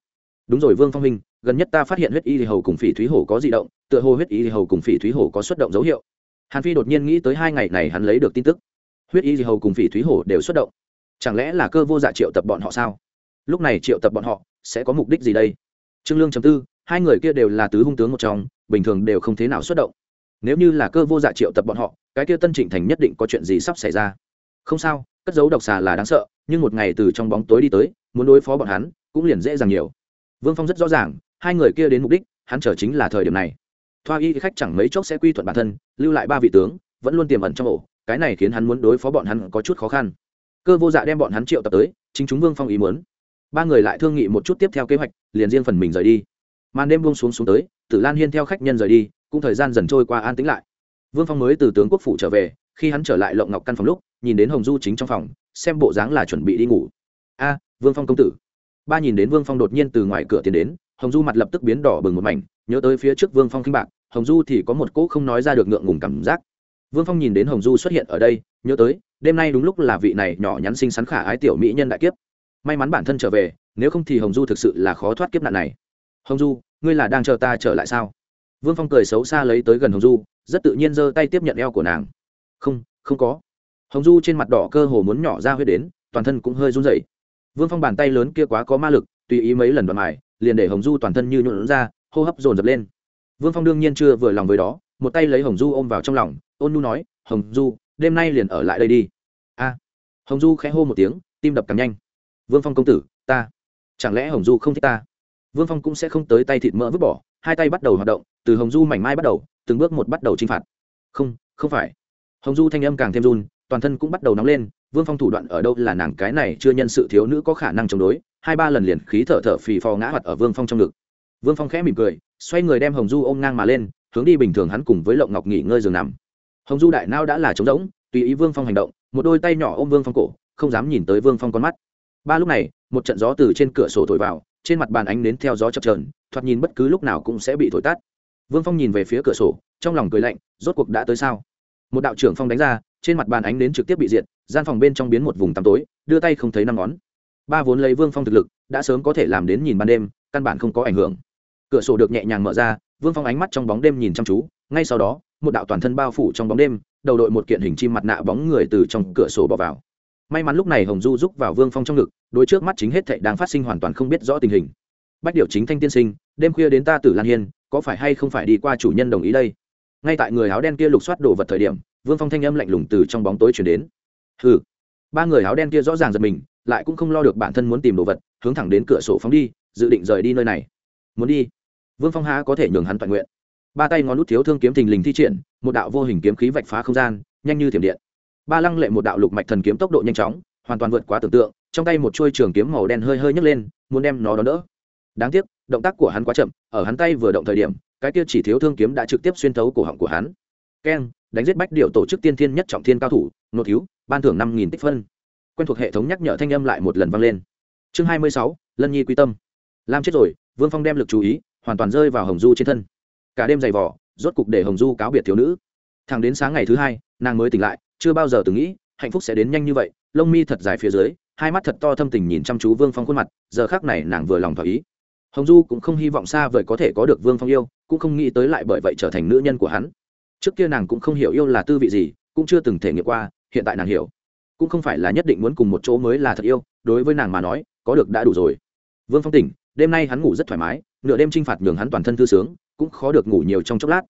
Đúng rồi vương phong minh gần nhất ta phát hiện huyết y thì hầu cùng phỉ thúy hổ có di động, tựa hồ huyết y thì hầu cùng phỉ thúy hổ có xuất động dấu hiệu. Hàn phi đột nhiên nghĩ tới hai ngày này hắn lấy được tin tức. Huyết y thì hầu cùng phỉ thúy hổ đều xuất động. Chẳng lẽ là cơ vô dạ triệu tập bọn họ sao? Lúc này triệu tập bọn họ sẽ có mục đích gì đây? Trương lương chấm tư hai người kia đều là tứ hung tướng một trong, bình thường đều không thế nào xuất động. Nếu như là cơ vô dạ triệu tập bọn họ, cái kia tân trịnh thành nhất định có chuyện gì sắp xảy ra. Không sao, cất giấu độc xà là đáng sợ, nhưng một ngày từ trong bóng tối đi tới, muốn đối phó bọn hắn, cũng liền dễ dàng nhiều. Vương phong rất rõ ràng, hai người kia đến mục đích, hắn chờ chính là thời điểm này. Thoa y khách chẳng mấy chốc sẽ quy thuận bản thân, lưu lại ba vị tướng, vẫn luôn tiềm ẩn trong ổ, cái này khiến hắn muốn đối phó bọn hắn có chút khó khăn. Cơ vô dạ đem bọn hắn triệu tập tới, chính chúng vương phong ý muốn. Ba người lại thương nghị một chút tiếp theo kế hoạch, liền riêng phần mình rời đi màn đêm buông xuống xuống tới, tử lan hiên theo khách nhân rời đi, cũng thời gian dần trôi qua an tĩnh lại. Vương phong mới từ tướng quốc phủ trở về, khi hắn trở lại lộng ngọc căn phòng lúc, nhìn đến hồng du chính trong phòng, xem bộ dáng là chuẩn bị đi ngủ. A, vương phong công tử. Ba nhìn đến vương phong đột nhiên từ ngoài cửa tiến đến, hồng du mặt lập tức biến đỏ bừng một mảnh, nhớ tới phía trước vương phong khinh bạc, hồng du thì có một cỗ không nói ra được ngượng ngùng cảm giác. Vương phong nhìn đến hồng du xuất hiện ở đây, nhớ tới, đêm nay đúng lúc là vị này nhỏ nhắn xinh xắn khả ái tiểu mỹ nhân đại kiếp. May mắn bản thân trở về, nếu không thì hồng du thực sự là khó thoát kiếp nạn này hồng du, ngươi là đang chờ ta trở lại sao? Vương phong cười xấu xa lấy tới gần hồng du, rất tự nhiên giơ tay tiếp nhận eo của nàng. Không không có. Hồng du trên mặt đỏ cơ hồ muốn nhỏ ra huyết đến, toàn thân cũng hơi run rẩy. Vương phong bàn tay lớn kia quá có ma lực, tùy ý mấy lần đoạn mài, liền để hồng du toàn thân như nhuộn ra, hô hấp dồn dập lên. Vương phong đương nhiên chưa vừa lòng với đó, một tay lấy hồng du ôm vào trong lòng, ôn nu nói, hồng du, đêm nay liền ở lại đây đi. A. Hồng du khẽ hô một tiếng, tim đập càng nhanh. Vương phong công tử, ta, chẳng lẽ hồng du không thích ta? Vương phong cũng sẽ không tới tay thịt mỡ vứt bỏ, hai tay bắt đầu hoạt động, từ hồng du mảnh mai bắt đầu, từng bước một bắt đầu chinh phạt. Không không phải. Hồng du thanh âm càng thêm run, toàn thân cũng bắt đầu nóng lên, vương phong thủ đoạn ở đâu là nàng cái này chưa nhân sự thiếu nữ có khả năng chống đối, hai ba lần liền khí thở thở phì phò ngã hoạt ở vương phong trong ngực. Vương phong khẽ mỉm cười, xoay người đem hồng du ôm ngang mà lên, hướng đi bình thường hắn cùng với lộng ngọc nghỉ ngơi giường nằm. Hồng du đại nao đã là trống rỗng, tùy ý vương phong hành động, một đôi tay nhỏ ôm vương phong cổ, không dám nhìn tới vương phong con mắt. Ba lúc này, một trận gió từ trên cửa sổ thổi vào trên mặt bàn ánh đến theo gió chập trờn thoạt nhìn bất cứ lúc nào cũng sẽ bị thổi tắt. Vương phong nhìn về phía cửa sổ, trong lòng cười lạnh, rốt cuộc đã tới sao? Một đạo trưởng phong đánh ra, trên mặt bàn ánh đến trực tiếp bị diệt, gian phòng bên trong biến một vùng tăm tối, đưa tay không thấy năm ngón. Ba vốn lấy vương phong thực lực, đã sớm có thể làm đến nhìn ban đêm, căn bản không có ảnh hưởng. Cửa sổ được nhẹ nhàng mở ra, vương phong ánh mắt trong bóng đêm nhìn chăm chú, ngay sau đó, một đạo toàn thân bao phủ trong bóng đêm, đầu đội một kiện hình chim mặt nạ bóng người từ trong cửa sổ bỏ vào. May mắn lúc này hồng du rúc vào vương phong trong ngực đối trước mắt chính hết thệ đang phát sinh hoàn toàn không biết rõ tình hình. Bách điều chính thanh tiên sinh, đêm khuya đến ta tử lan hiên, có phải hay không phải đi qua chủ nhân đồng ý đây? Ngay tại người áo đen kia lục soát đồ vật thời điểm, vương phong thanh âm lạnh lùng từ trong bóng tối chuyển đến. Hừ. Ba người áo đen kia rõ ràng giật mình, lại cũng không lo được bản thân muốn tìm đồ vật, hướng thẳng đến cửa sổ phóng đi, dự định rời đi nơi này. Muốn đi. Vương phong há có thể nhường hắn toàn nguyện. Ba tay ngón nút thiếu thương kiếm thình lình thi triển, một đạo vô hình kiếm khí vạch phá không gian, nhanh như thiểm điện. Ba lăng lệ một đạo lục mạch thần kiếm tốc độ nhanh chóng, hoàn toàn vượt quá tưởng tượng trong tay một chuôi trường kiếm màu đen hơi hơi nhấc lên, muốn đem nó đón đỡ. Đáng tiếc, động tác của hắn quá chậm, ở hắn tay vừa động thời điểm, cái kia chỉ thiếu thương kiếm đã trực tiếp xuyên thấu cổ họng của hắn. Keng, đánh giết bách điệu tổ chức tiên thiên nhất trọng thiên cao thủ, nô thiếu, ban thưởng năm nghìn tích phân. Quen thuộc hệ thống nhắc nhở thanh âm lại một lần vang lên. Chương hai mươi sáu, lân nhi quy tâm. Lam chết rồi, vương phong đem lực chú ý, hoàn toàn rơi vào hồng du trên thân. Cả đêm dày vỏ rốt cục để hồng du cáo biệt thiếu nữ. Thằng đến sáng ngày thứ hai, nàng mới tỉnh lại, chưa bao giờ từng nghĩ hạnh phúc sẽ đến nhanh như vậy, lông mi thật dài phía dưới, hai mắt thật to thâm tình nhìn chăm chú vương phong khuôn mặt, giờ khác này nàng vừa lòng thỏa ý. Hồng du cũng không hy vọng xa vời có thể có được vương phong yêu, cũng không nghĩ tới lại bởi vậy trở thành nữ nhân của hắn. Trước kia nàng cũng không hiểu yêu là tư vị gì, cũng chưa từng thể nghiệm qua, hiện tại nàng hiểu. Cũng không phải là nhất định muốn cùng một chỗ mới là thật yêu, đối với nàng mà nói, có được đã đủ rồi. Vương phong tỉnh, đêm nay hắn ngủ rất thoải mái, nửa đêm t r i n h phạt nhường hắn toàn thân thư sướng, cũng khó được ngủ nhiều trong chốc lát.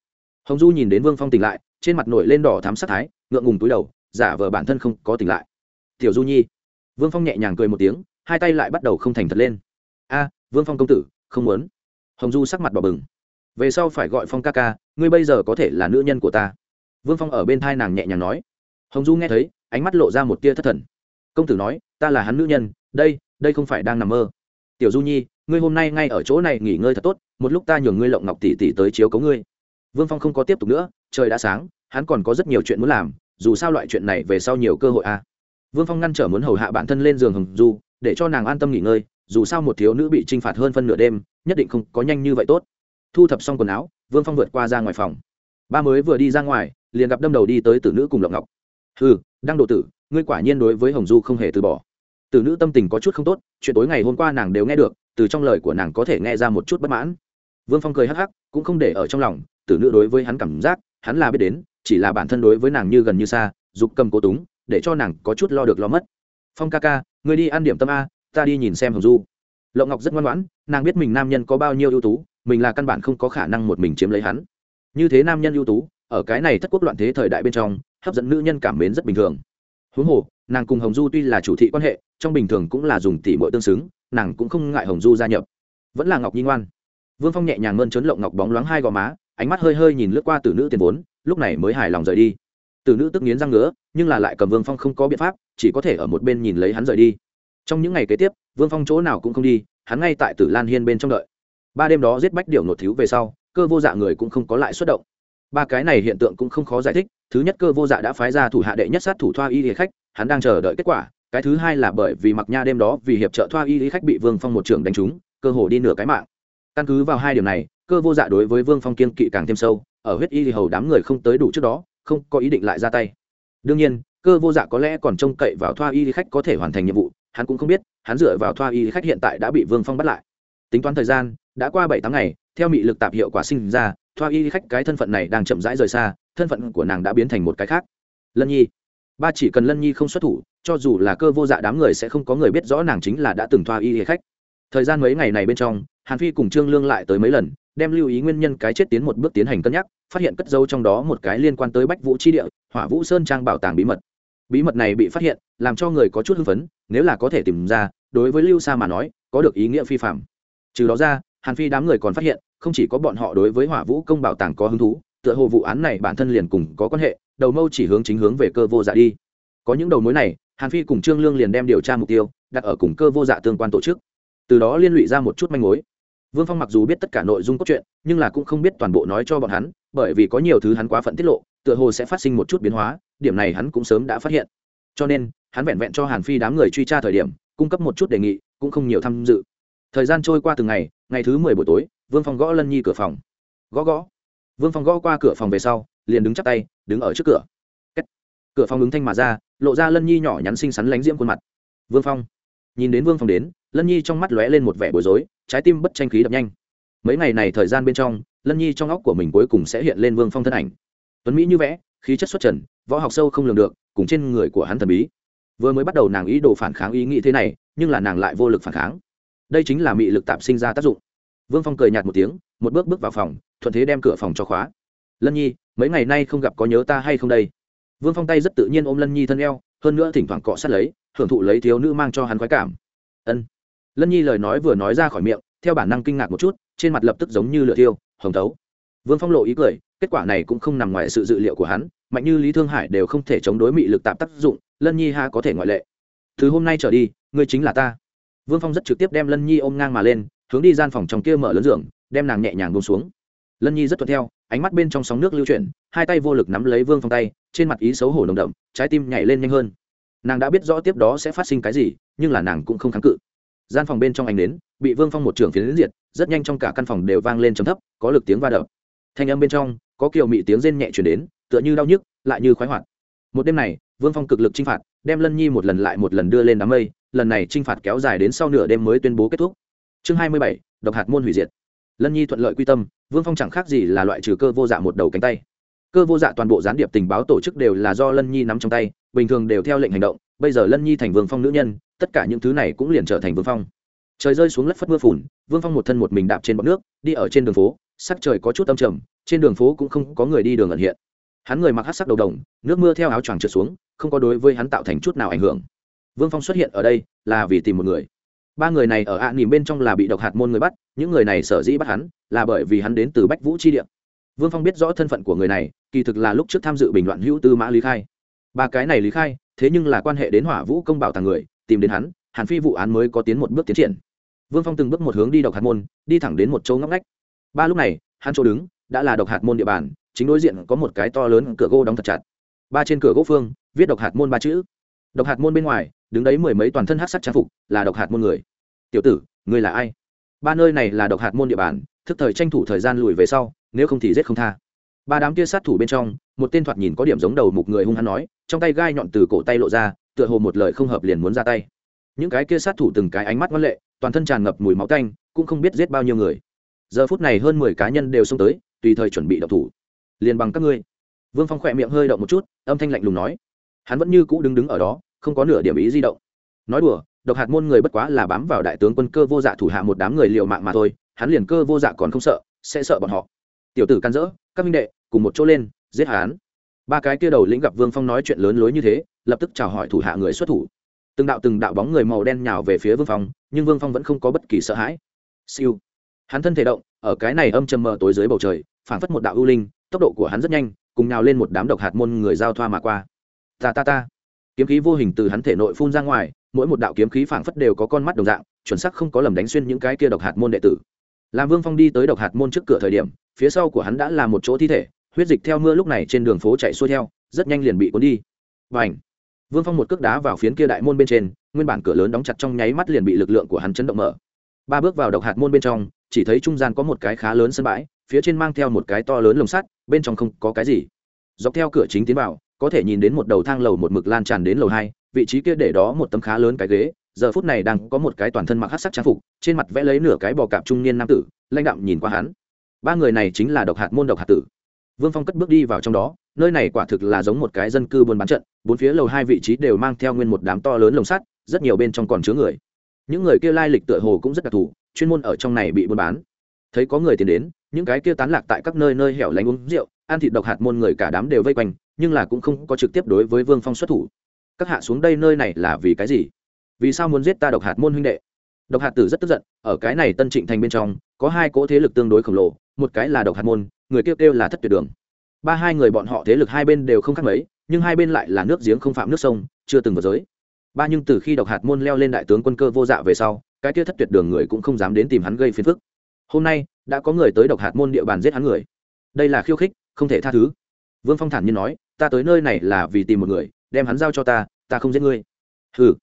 Hồng du nhìn đến vương phong tỉnh lại, trên mặt nổi lên đỏ thám sắc thái, ngượng ngùng túi đầu giả vờ bản thân không có tỉnh lại. Tiểu du nhi. Vương phong nhẹ nhàng cười một tiếng, hai tay lại bắt đầu không thành thật lên. A, vương phong công tử, không muốn. Hồng du sắc mặt bỏ bừng. Về sau phải gọi phong ca ca, ngươi bây giờ có thể là nữ nhân của ta. Vương phong ở bên thai nàng nhẹ nhàng nói. Hồng du nghe thấy, ánh mắt lộ ra một tia thất thần. Công tử nói, ta là hắn nữ nhân, đây đây không phải đang nằm mơ. Tiểu du nhi, ngươi hôm nay ngay ở chỗ này nghỉ ngơi thật tốt, một lúc ta nhường ngươi lộng ngọc tỷ tỷ tới chiếu cấu ngươi. Vương phong không có tiếp tục nữa, trời đã sáng, hắn còn có rất nhiều chuyện muốn làm dù sao loại chuyện này về sau nhiều cơ hội à. vương phong ngăn trở muốn hầu hạ bản thân lên giường hồng du, để cho nàng an tâm nghỉ ngơi, dù sao một thiếu nữ bị t r i n h phạt hơn phân nửa đêm, nhất định không có nhanh như vậy tốt. Thu thập xong quần áo, vương phong vượt qua ra ngoài phòng. Ba mới vừa đi ra ngoài, liền gặp đâm đầu đi tới tử nữ cùng lộng ngọc. Ừ đang độ tử, ngươi quả nhiên đối với hồng du không hề từ bỏ. Tử nữ tâm tình có chút không tốt, chuyện tối ngày hôm qua nàng đều nghe được, từ trong lời của nàng có thể nghe ra một chút bất mãn. Vương phong cười hắc hắc, cũng không để ở trong lòng, tử nữ đối với hắn cảm giác, hắn là biết đến chỉ là bản thân đối với nàng như gần như xa, dục cầm cố túng, để cho nàng có chút lo được lo mất. Phong ca ca người đi ăn điểm tâm a, ta đi nhìn xem hồng du. Lộng ngọc rất ngoan ngoãn, nàng biết mình nam nhân có bao nhiêu ưu tú, mình là căn bản không có khả năng một mình chiếm lấy hắn. Như thế nam nhân ưu tú, ở cái này thất quốc loạn thế thời đại bên trong, hấp dẫn nữ nhân cảm mến rất bình thường. Huống hồ, nàng cùng hồng du tuy là chủ thị quan hệ, trong bình thường cũng là dùng tỷ muội tương xứng, nàng cũng không ngại hồng du gia nhập. Vẫn là ngọc nhi ngoan. Vương phong nhẹ nhàng mơn trớn lộng ngọc bóng loáng hai gò má, ánh mắt hơi hơi nhìn lướt qua từ nữ tiền vốn lúc này mới hài lòng rời đi. Từ nữ tức nghiến răng ngứa, nhưng là lại cầm vương phong không có biện pháp, chỉ có thể ở một bên nhìn lấy hắn rời đi. Trong những ngày kế tiếp, vương phong chỗ nào cũng không đi, hắn ngay tại tử lan hiên bên trong đợi. Ba đêm đó giết bách điệu nột thiếu về sau, cơ vô dạ người cũng không có lại xuất động. Ba cái này hiện tượng cũng không khó giải thích, thứ nhất cơ vô dạ đã phái ra thủ hạ đệ nhất sát thủ thoa y hệ khách, hắn đang chờ đợi kết quả, cái thứ hai là bởi vì mặc nha đêm đó vì hiệp trợ thoa y lý khách bị vương phong một trưởng đánh trúng, cơ hồ đi nửa cái mạng. Căn cứ vào hai điểm này, cơ vô dạ đối với vương phong kiên kỵ càng thêm sâu ở huyết y thì hầu đám người không tới đủ trước đó, không có ý định lại ra tay. Đương nhiên, cơ vô dạ có lẽ còn trông cậy vào thoa y khách có thể hoàn thành nhiệm vụ, hắn cũng không biết, hắn dựa vào thoa y khách hiện tại đã bị vương phong bắt lại. Tính toán thời gian, đã qua bảy tháng ngày, theo mị lực tạp hiệu quả sinh ra, thoa y khách cái thân phận này đang chậm rãi rời xa, thân phận của nàng đã biến thành một cái khác. Lân nhi. Ba chỉ cần lân nhi không xuất thủ, cho dù là cơ vô dạ đám người sẽ không có người biết rõ nàng chính là đã từng thoa y khách. Thời gian mấy ngày này bên trong, hàn phi cùng trương lương lại tới mấy lần đem lưu ý nguyên nhân cái chết tiến một bước tiến hành cân nhắc, phát hiện cất dấu trong đó một cái liên quan tới bách vũ tri địa, hỏa vũ sơn trang bảo tàng bí mật. Bí mật này bị phát hiện, làm cho người có chút hưng phấn, nếu là có thể tìm ra, đối với lưu sa mà nói, có được ý nghĩa phi phạm trừ đó ra, hàn phi đám người còn phát hiện, không chỉ có bọn họ đối với hỏa vũ công bảo tàng có hứng thú, tựa hồ vụ án này bản thân liền cùng có quan hệ, đầu mâu chỉ hướng chính hướng về cơ vô dạ đi. Có những đầu mối này, hàn phi cùng trương lương liền đem điều tra mục tiêu đặt ở cùng cơ vô dạ tương quan tổ chức. Từ đó liên lụy ra một chút manh mối vương phong mặc dù biết tất cả nội dung cốt truyện, nhưng là cũng không biết toàn bộ nói cho bọn hắn, bởi vì có nhiều thứ hắn quá phận tiết lộ, tựa hồ sẽ phát sinh một chút biến hóa, điểm này hắn cũng sớm đã phát hiện. Cho nên, hắn vẹn vẹn cho hàn phi đám người truy tra thời điểm, cung cấp một chút đề nghị, cũng không nhiều tham dự. Thời gian trôi qua từng ngày ngày thứ mười buổi tối, vương phong gõ lân nhi cửa phòng. Gõ gõ. Vương phong gõ qua cửa phòng về sau, liền đứng chắp tay, đứng ở trước cửa. Kết. cửa phòng ứng thanh mà ra, lộ ra lân nhi nhỏ nhắn xinh xắn lánh diễm khuôn mặt. Vương phong. Nhìn đến vương phong đến lân nhi trong mắt lóe lên một vẻ bối rối, trái tim bất tranh khí đập nhanh. Mấy ngày này thời gian bên trong, lân nhi trong óc của mình cuối cùng sẽ hiện lên vương phong thân ảnh. Tuấn mỹ như vẽ, khí chất xuất trần, võ học sâu không lường được, cùng trên người của hắn thần bí. Vừa mới bắt đầu nàng ý đồ phản kháng ý nghĩ thế này, nhưng là nàng lại vô lực phản kháng. Đây chính là mị lực tạp sinh ra tác dụng. Vương phong cười nhạt một tiếng, một bước bước vào phòng, thuận thế đem cửa phòng cho khóa. Lân nhi, mấy ngày nay không gặp có nhớ ta hay không đây? Vương phong tay rất tự nhiên ôm lân nhi thân eo, hơn nữa thỉnh thoảng cọ sát lấy, hưởng thụ lấy thiếu nữ mang cho hắn khoái cảm. Ân lân nhi lời nói vừa nói ra khỏi miệng, theo bản năng kinh ngạc một chút, trên mặt lập tức giống như lửa tiêu hồng thấu. Vương phong lộ ý cười, kết quả này cũng không nằm ngoài sự dự liệu của hắn, mạnh như lý thương hải đều không thể chống đối mị lực tạp tác dụng, lân nhi ha có thể ngoại lệ. Từ hôm nay trở đi, ngươi chính là ta. Vương phong rất trực tiếp đem lân nhi ôm ngang mà lên, hướng đi gian phòng trong kia mở lớn giường, đem nàng nhẹ nhàng bông xuống. Lân nhi rất thuận theo, ánh mắt bên trong sóng nước lưu chuyển, hai tay vô lực nắm lấy vương phong tay, trên mặt ý xấu hổ nồng đậm, trái tim nhảy lên nhanh hơn. Nàng đã biết rõ tiếp đó sẽ phát sinh cái gì, nhưng là nàng cũng không kháng cự gian phòng bên trong ánh đến bị vương phong một trường phiến diệt, rất nhanh trong cả căn phòng đều vang lên trầm thấp, có lực tiếng va đập. Thanh âm bên trong, có kiều mị tiếng rên nhẹ chuyển đến, tựa như đau nhức, lại như khoái hoạt. Một đêm này, vương phong cực lực chinh phạt, đem lân nhi một lần lại một lần đưa lên đám mây, lần này chinh phạt kéo dài đến sau nửa đêm mới tuyên bố kết thúc. Chương hai mươi bảy, độc hạt môn hủy diệt. Lân nhi thuận lợi quy tâm, vương phong chẳng khác gì là loại trừ cơ vô dạ một đầu cánh tay. Cơ vô dạ toàn bộ gián điệp tình báo tổ chức đều là do lân nhi nắm trong tay, bình thường đều theo lệnh hành động bây giờ lân nhi thành vương phong nữ nhân, tất cả những thứ này cũng liền trở thành vương phong. Trời rơi xuống lất phất mưa phùn, vương phong một thân một mình đạp trên bọc nước, đi ở trên đường phố, sắc trời có chút âm trầm, trên đường phố cũng không có người đi đường ẩn hiện. Hắn người mặc hát sắc đầu đồng, nước mưa theo áo choàng trượt xuống, không có đối với hắn tạo thành chút nào ảnh hưởng. Vương phong xuất hiện ở đây, là vì tìm một người. Ba người này ở ạ à nỉm bên trong là bị độc hạt môn người bắt, những người này sở dĩ bắt hắn, là bởi vì hắn đến từ bách vũ chi địa. Vương phong biết rõ thân phận của người này, kỳ thực là lúc trước tham dự bình loạn hữu tư mã lý khai. Ba cái này lý khai thế nhưng là quan hệ đến hỏa vũ công bảo tàng người, tìm đến hắn, hàn phi vụ án mới có tiến một bước tiến triển. Vương phong từng bước một hướng đi độc hạt môn, đi thẳng đến một chỗ ngóc ngách. Ba lúc này, hắn chỗ đứng, đã là độc hạt môn địa bàn, chính đối diện có một cái to lớn cửa gỗ đóng thật chặt. Ba trên cửa gỗ phương, viết độc hạt môn ba chữ. Độc hạt môn bên ngoài, đứng đấy mười mấy toàn thân hát sắc trang phục, là độc hạt môn người. Tiểu tử, ngươi là ai? Ba nơi này là độc hạt môn địa bàn, thức thời tranh thủ thời gian lùi về sau, nếu không thì giết không tha. Ba đám kia sát thủ bên trong, một tên thoạt nhìn có điểm giống đầu mục người hung hăng nói trong tay gai nhọn từ cổ tay lộ ra, tựa hồ một lời không hợp liền muốn ra tay. Những cái kia sát thủ từng cái ánh mắt ngoan lệ, toàn thân tràn ngập mùi máu tanh, cũng không biết giết bao nhiêu người. Giờ phút này hơn mười cá nhân đều xông tới, tùy thời chuẩn bị đập thủ. Liền bằng các ngươi. Vương phong khỏe miệng hơi động một chút, âm thanh lạnh lùng nói. Hắn vẫn như cũ đứng đứng ở đó, không có nửa điểm ý di động. Nói đùa, độc hạt môn người bất quá là bám vào đại tướng quân cơ vô dạ thủ hạ một đám người liều mạng mà thôi, hắn liền cơ vô dạ còn không sợ, sẽ sợ bọn họ. Tiểu tử can dỡ, các minh đệ, cùng một chỗ lên, giết hắn ba cái kia đầu lĩnh gặp vương phong nói chuyện lớn lối như thế, lập tức chào hỏi thủ hạ người xuất thủ. Từng đạo từng đạo bóng người màu đen nhào về phía vương phong, nhưng vương phong vẫn không có bất kỳ sợ hãi. Siêu. Hắn thân thể động, ở cái này âm trầm mờ tối dưới bầu trời, phảng phất một đạo ưu linh, tốc độ của hắn rất nhanh, cùng nhào lên một đám độc hạt môn người giao thoa mà qua. Ta ta ta. Kiếm khí vô hình từ hắn thể nội phun ra ngoài, mỗi một đạo kiếm khí phảng phất đều có con mắt đồng dạng, chuẩn sắc không có lầm đánh xuyên những cái kia độc hạt môn đệ tử. Làm vương phong đi tới độc hạt môn trước cửa thời điểm, phía sau của hắn đã là một chỗ thi thể huyết dịch theo mưa lúc này trên đường phố chạy xuôi theo, rất nhanh liền bị cuốn đi. Và ảnh vương phong một cước đá vào phiến kia đại môn bên trên, nguyên bản cửa lớn đóng chặt trong nháy mắt liền bị lực lượng của hắn chấn động mở. Ba bước vào độc hạt môn bên trong, chỉ thấy trung gian có một cái khá lớn sân bãi, phía trên mang theo một cái to lớn lồng sắt, bên trong không có cái gì. Dọc theo cửa chính tiến vào, có thể nhìn đến một đầu thang lầu một mực lan tràn đến lầu hai, vị trí kia để đó một tấm khá lớn cái ghế, giờ phút này đang có một cái toàn thân mặc hát sắc trang phục, trên mặt vẽ lấy nửa cái bò cạp trung niên nam tử, lãnh đạm nhìn qua hắn. Ba người này chính là độc hạt môn độc hạt tử vương phong cất bước đi vào trong đó, nơi này quả thực là giống một cái dân cư buôn bán trận, bốn phía lầu hai vị trí đều mang theo nguyên một đám to lớn lồng sắt, rất nhiều bên trong còn chứa người. Những người kia lai lịch tựa hồ cũng rất đặc thù, chuyên môn ở trong này bị buôn bán. Thấy có người tiến đến, những cái kia tán lạc tại các nơi nơi hẻo lánh uống rượu, ăn thịt độc hạt môn người cả đám đều vây quanh, nhưng là cũng không có trực tiếp đối với vương phong xuất thủ. Các hạ xuống đây nơi này là vì cái gì? Vì sao muốn giết ta độc hạt môn huynh đệ? Độc hạt tử rất tức giận, ở cái này tân trịnh thành bên trong, có hai cỗ thế lực tương đối khổng lồ, một cái là độc hạt môn người kêu kêu là thất tuyệt đường. Ba hai người bọn họ thế lực hai bên đều không khác mấy, nhưng hai bên lại là nước giếng không phạm nước sông, chưa từng vào giới. Ba nhưng từ khi độc hạt môn leo lên đại tướng quân cơ vô dạ về sau, cái kia thất tuyệt đường người cũng không dám đến tìm hắn gây phiền phức. Hôm nay, đã có người tới độc hạt môn địa bàn giết hắn người. Đây là khiêu khích, không thể tha thứ. Vương phong thản nhiên nói, ta tới nơi này là vì tìm một người, đem hắn giao cho ta ta không giết ngươi. Hừ.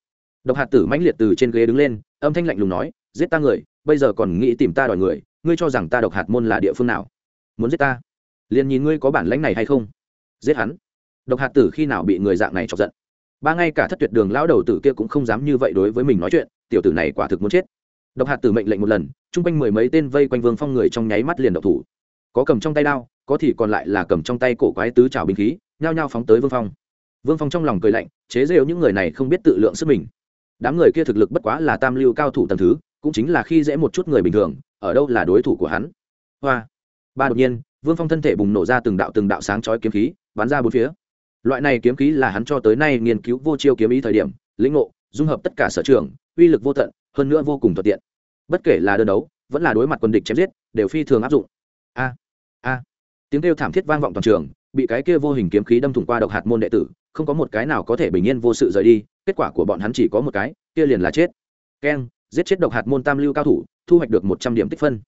Độc hạt tử mãnh liệt từ trên ghế đứng lên, âm thanh lạnh lùng nói, giết ta người, bây giờ còn nghĩ tìm ta đòi người, ngươi cho rằng ta độc hạt môn là địa phương nào? Muốn giết ta? Liền nhìn ngươi có bản lãnh này hay không? Giết hắn. Độc hạt tử khi nào bị người dạng này chọc giận? Ba ngay cả thất tuyệt đường lão đầu tử kia cũng không dám như vậy đối với mình nói chuyện, tiểu tử này quả thực muốn chết. Độc hạt tử mệnh lệnh một lần, chung quanh mười mấy tên vây quanh vương phong người trong nháy mắt liền độc thủ. Có cầm trong tay đao, có thì còn lại là cầm trong tay cổ quái tứ trào binh khí, nhao nhao phóng tới vương phong. Vương phong trong lòng cười lạnh, chế rêu những người này không biết tự lượng sức mình. Đám người kia thực lực bất quá là tam lưu cao thủ tầm thứ, cũng chính là khi dễ một chút người bình thường, ở đâu là đối thủ của hắn? Hoa! Ba đột nhiên, vương phong thân thể bùng nổ ra từng đạo từng đạo sáng chói kiếm khí, bắn ra bốn phía. Loại này kiếm khí là hắn cho tới nay nghiên cứu vô chiêu kiếm ý thời điểm, lĩnh ngộ, dung hợp tất cả sở trường, uy lực vô tận, hơn nữa vô cùng thuận tiện. Bất kể là đơn đấu, vẫn là đối mặt quân địch chém giết, đều phi thường áp dụng. A a. Tiếng kêu thảm thiết vang vọng toàn trường, bị cái kia vô hình kiếm khí đâm thủng qua độc hạt môn đệ tử, không có một cái nào có thể bình yên vô sự rời đi, kết quả của bọn hắn chỉ có một cái, kia liền là chết. Keng, giết chết độc hạt môn tam lưu cao thủ, thu hoạch được một trăm điểm tích phân.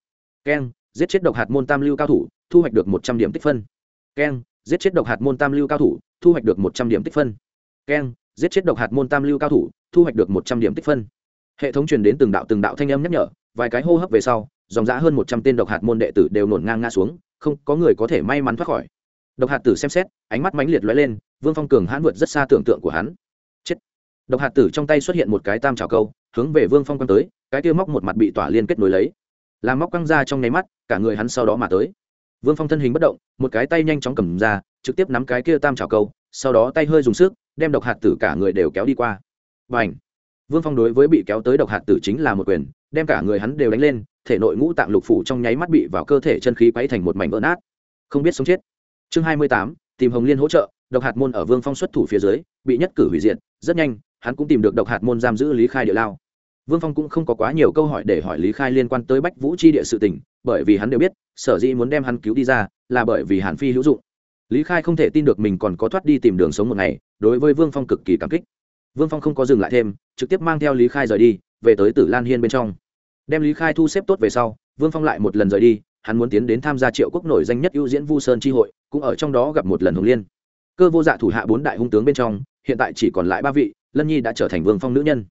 Keng giết chết độc hạt môn tam lưu cao thủ, thu hoạch được một trăm điểm tích phân. Keng, giết chết độc hạt môn tam lưu cao thủ, thu hoạch được một trăm điểm tích phân. Keng, giết chết độc hạt môn tam lưu cao thủ, thu hoạch được một trăm điểm tích phân. Hệ thống truyền đến từng đạo từng đạo thanh âm nhắc nhở, vài cái hô hấp về sau, dòng giã hơn một trăm tên độc hạt môn đệ tử đều nổn ngang ngã xuống, không có người có thể may mắn thoát khỏi. Độc hạt tử xem xét, ánh mắt mãnh liệt lóe lên, vương phong cường hãn vượt rất xa tưởng tượng của hắn. Chết. Độc hạt tử trong tay xuất hiện một cái tam trào câu, hướng về vương phong quăng tới, cái kia móc một mặt bị tỏa liên kết nối lấy làm móc căng ra trong nháy mắt, cả người hắn sau đó mà tới. Vương phong thân hình bất động, một cái tay nhanh chóng cầm ra, trực tiếp nắm cái kia tam trào câu, sau đó tay hơi dùng sức, đem độc hạt tử cả người đều kéo đi qua. Và ảnh vương phong đối với bị kéo tới độc hạt tử chính là một quyền, đem cả người hắn đều đánh lên, thể nội ngũ tạng lục phủ trong nháy mắt bị vào cơ thể chân khí quấy thành một mảnh vỡ nát. Không biết sống chết. Chương hai mươi tám, tìm hồng liên hỗ trợ, độc hạt môn ở vương phong xuất thủ phía dưới, bị nhất cử hủy diệt, rất nhanh, hắn cũng tìm được độc hạt môn giam giữ lý khai địa lao vương phong cũng không có quá nhiều câu hỏi để hỏi lý khai liên quan tới bách vũ chi địa sự tình, bởi vì hắn đều biết sở dĩ muốn đem hắn cứu đi ra là bởi vì hàn phi hữu dụng. Lý khai không thể tin được mình còn có thoát đi tìm đường sống một ngày đối với vương phong cực kỳ cảm kích. Vương phong không có dừng lại thêm trực tiếp mang theo lý khai rời đi về tới tử lan hiên bên trong. Đem lý khai thu xếp tốt về sau vương phong lại một lần rời đi hắn muốn tiến đến tham gia triệu quốc nổi danh nhất ưu diễn vu sơn tri hội cũng ở trong đó gặp một lần hồng liên. Cơ vô dạ thủ hạ bốn đại hung tướng bên trong hiện tại chỉ còn lại ba vị lân nhi đã trở thành vương phong nữ nhân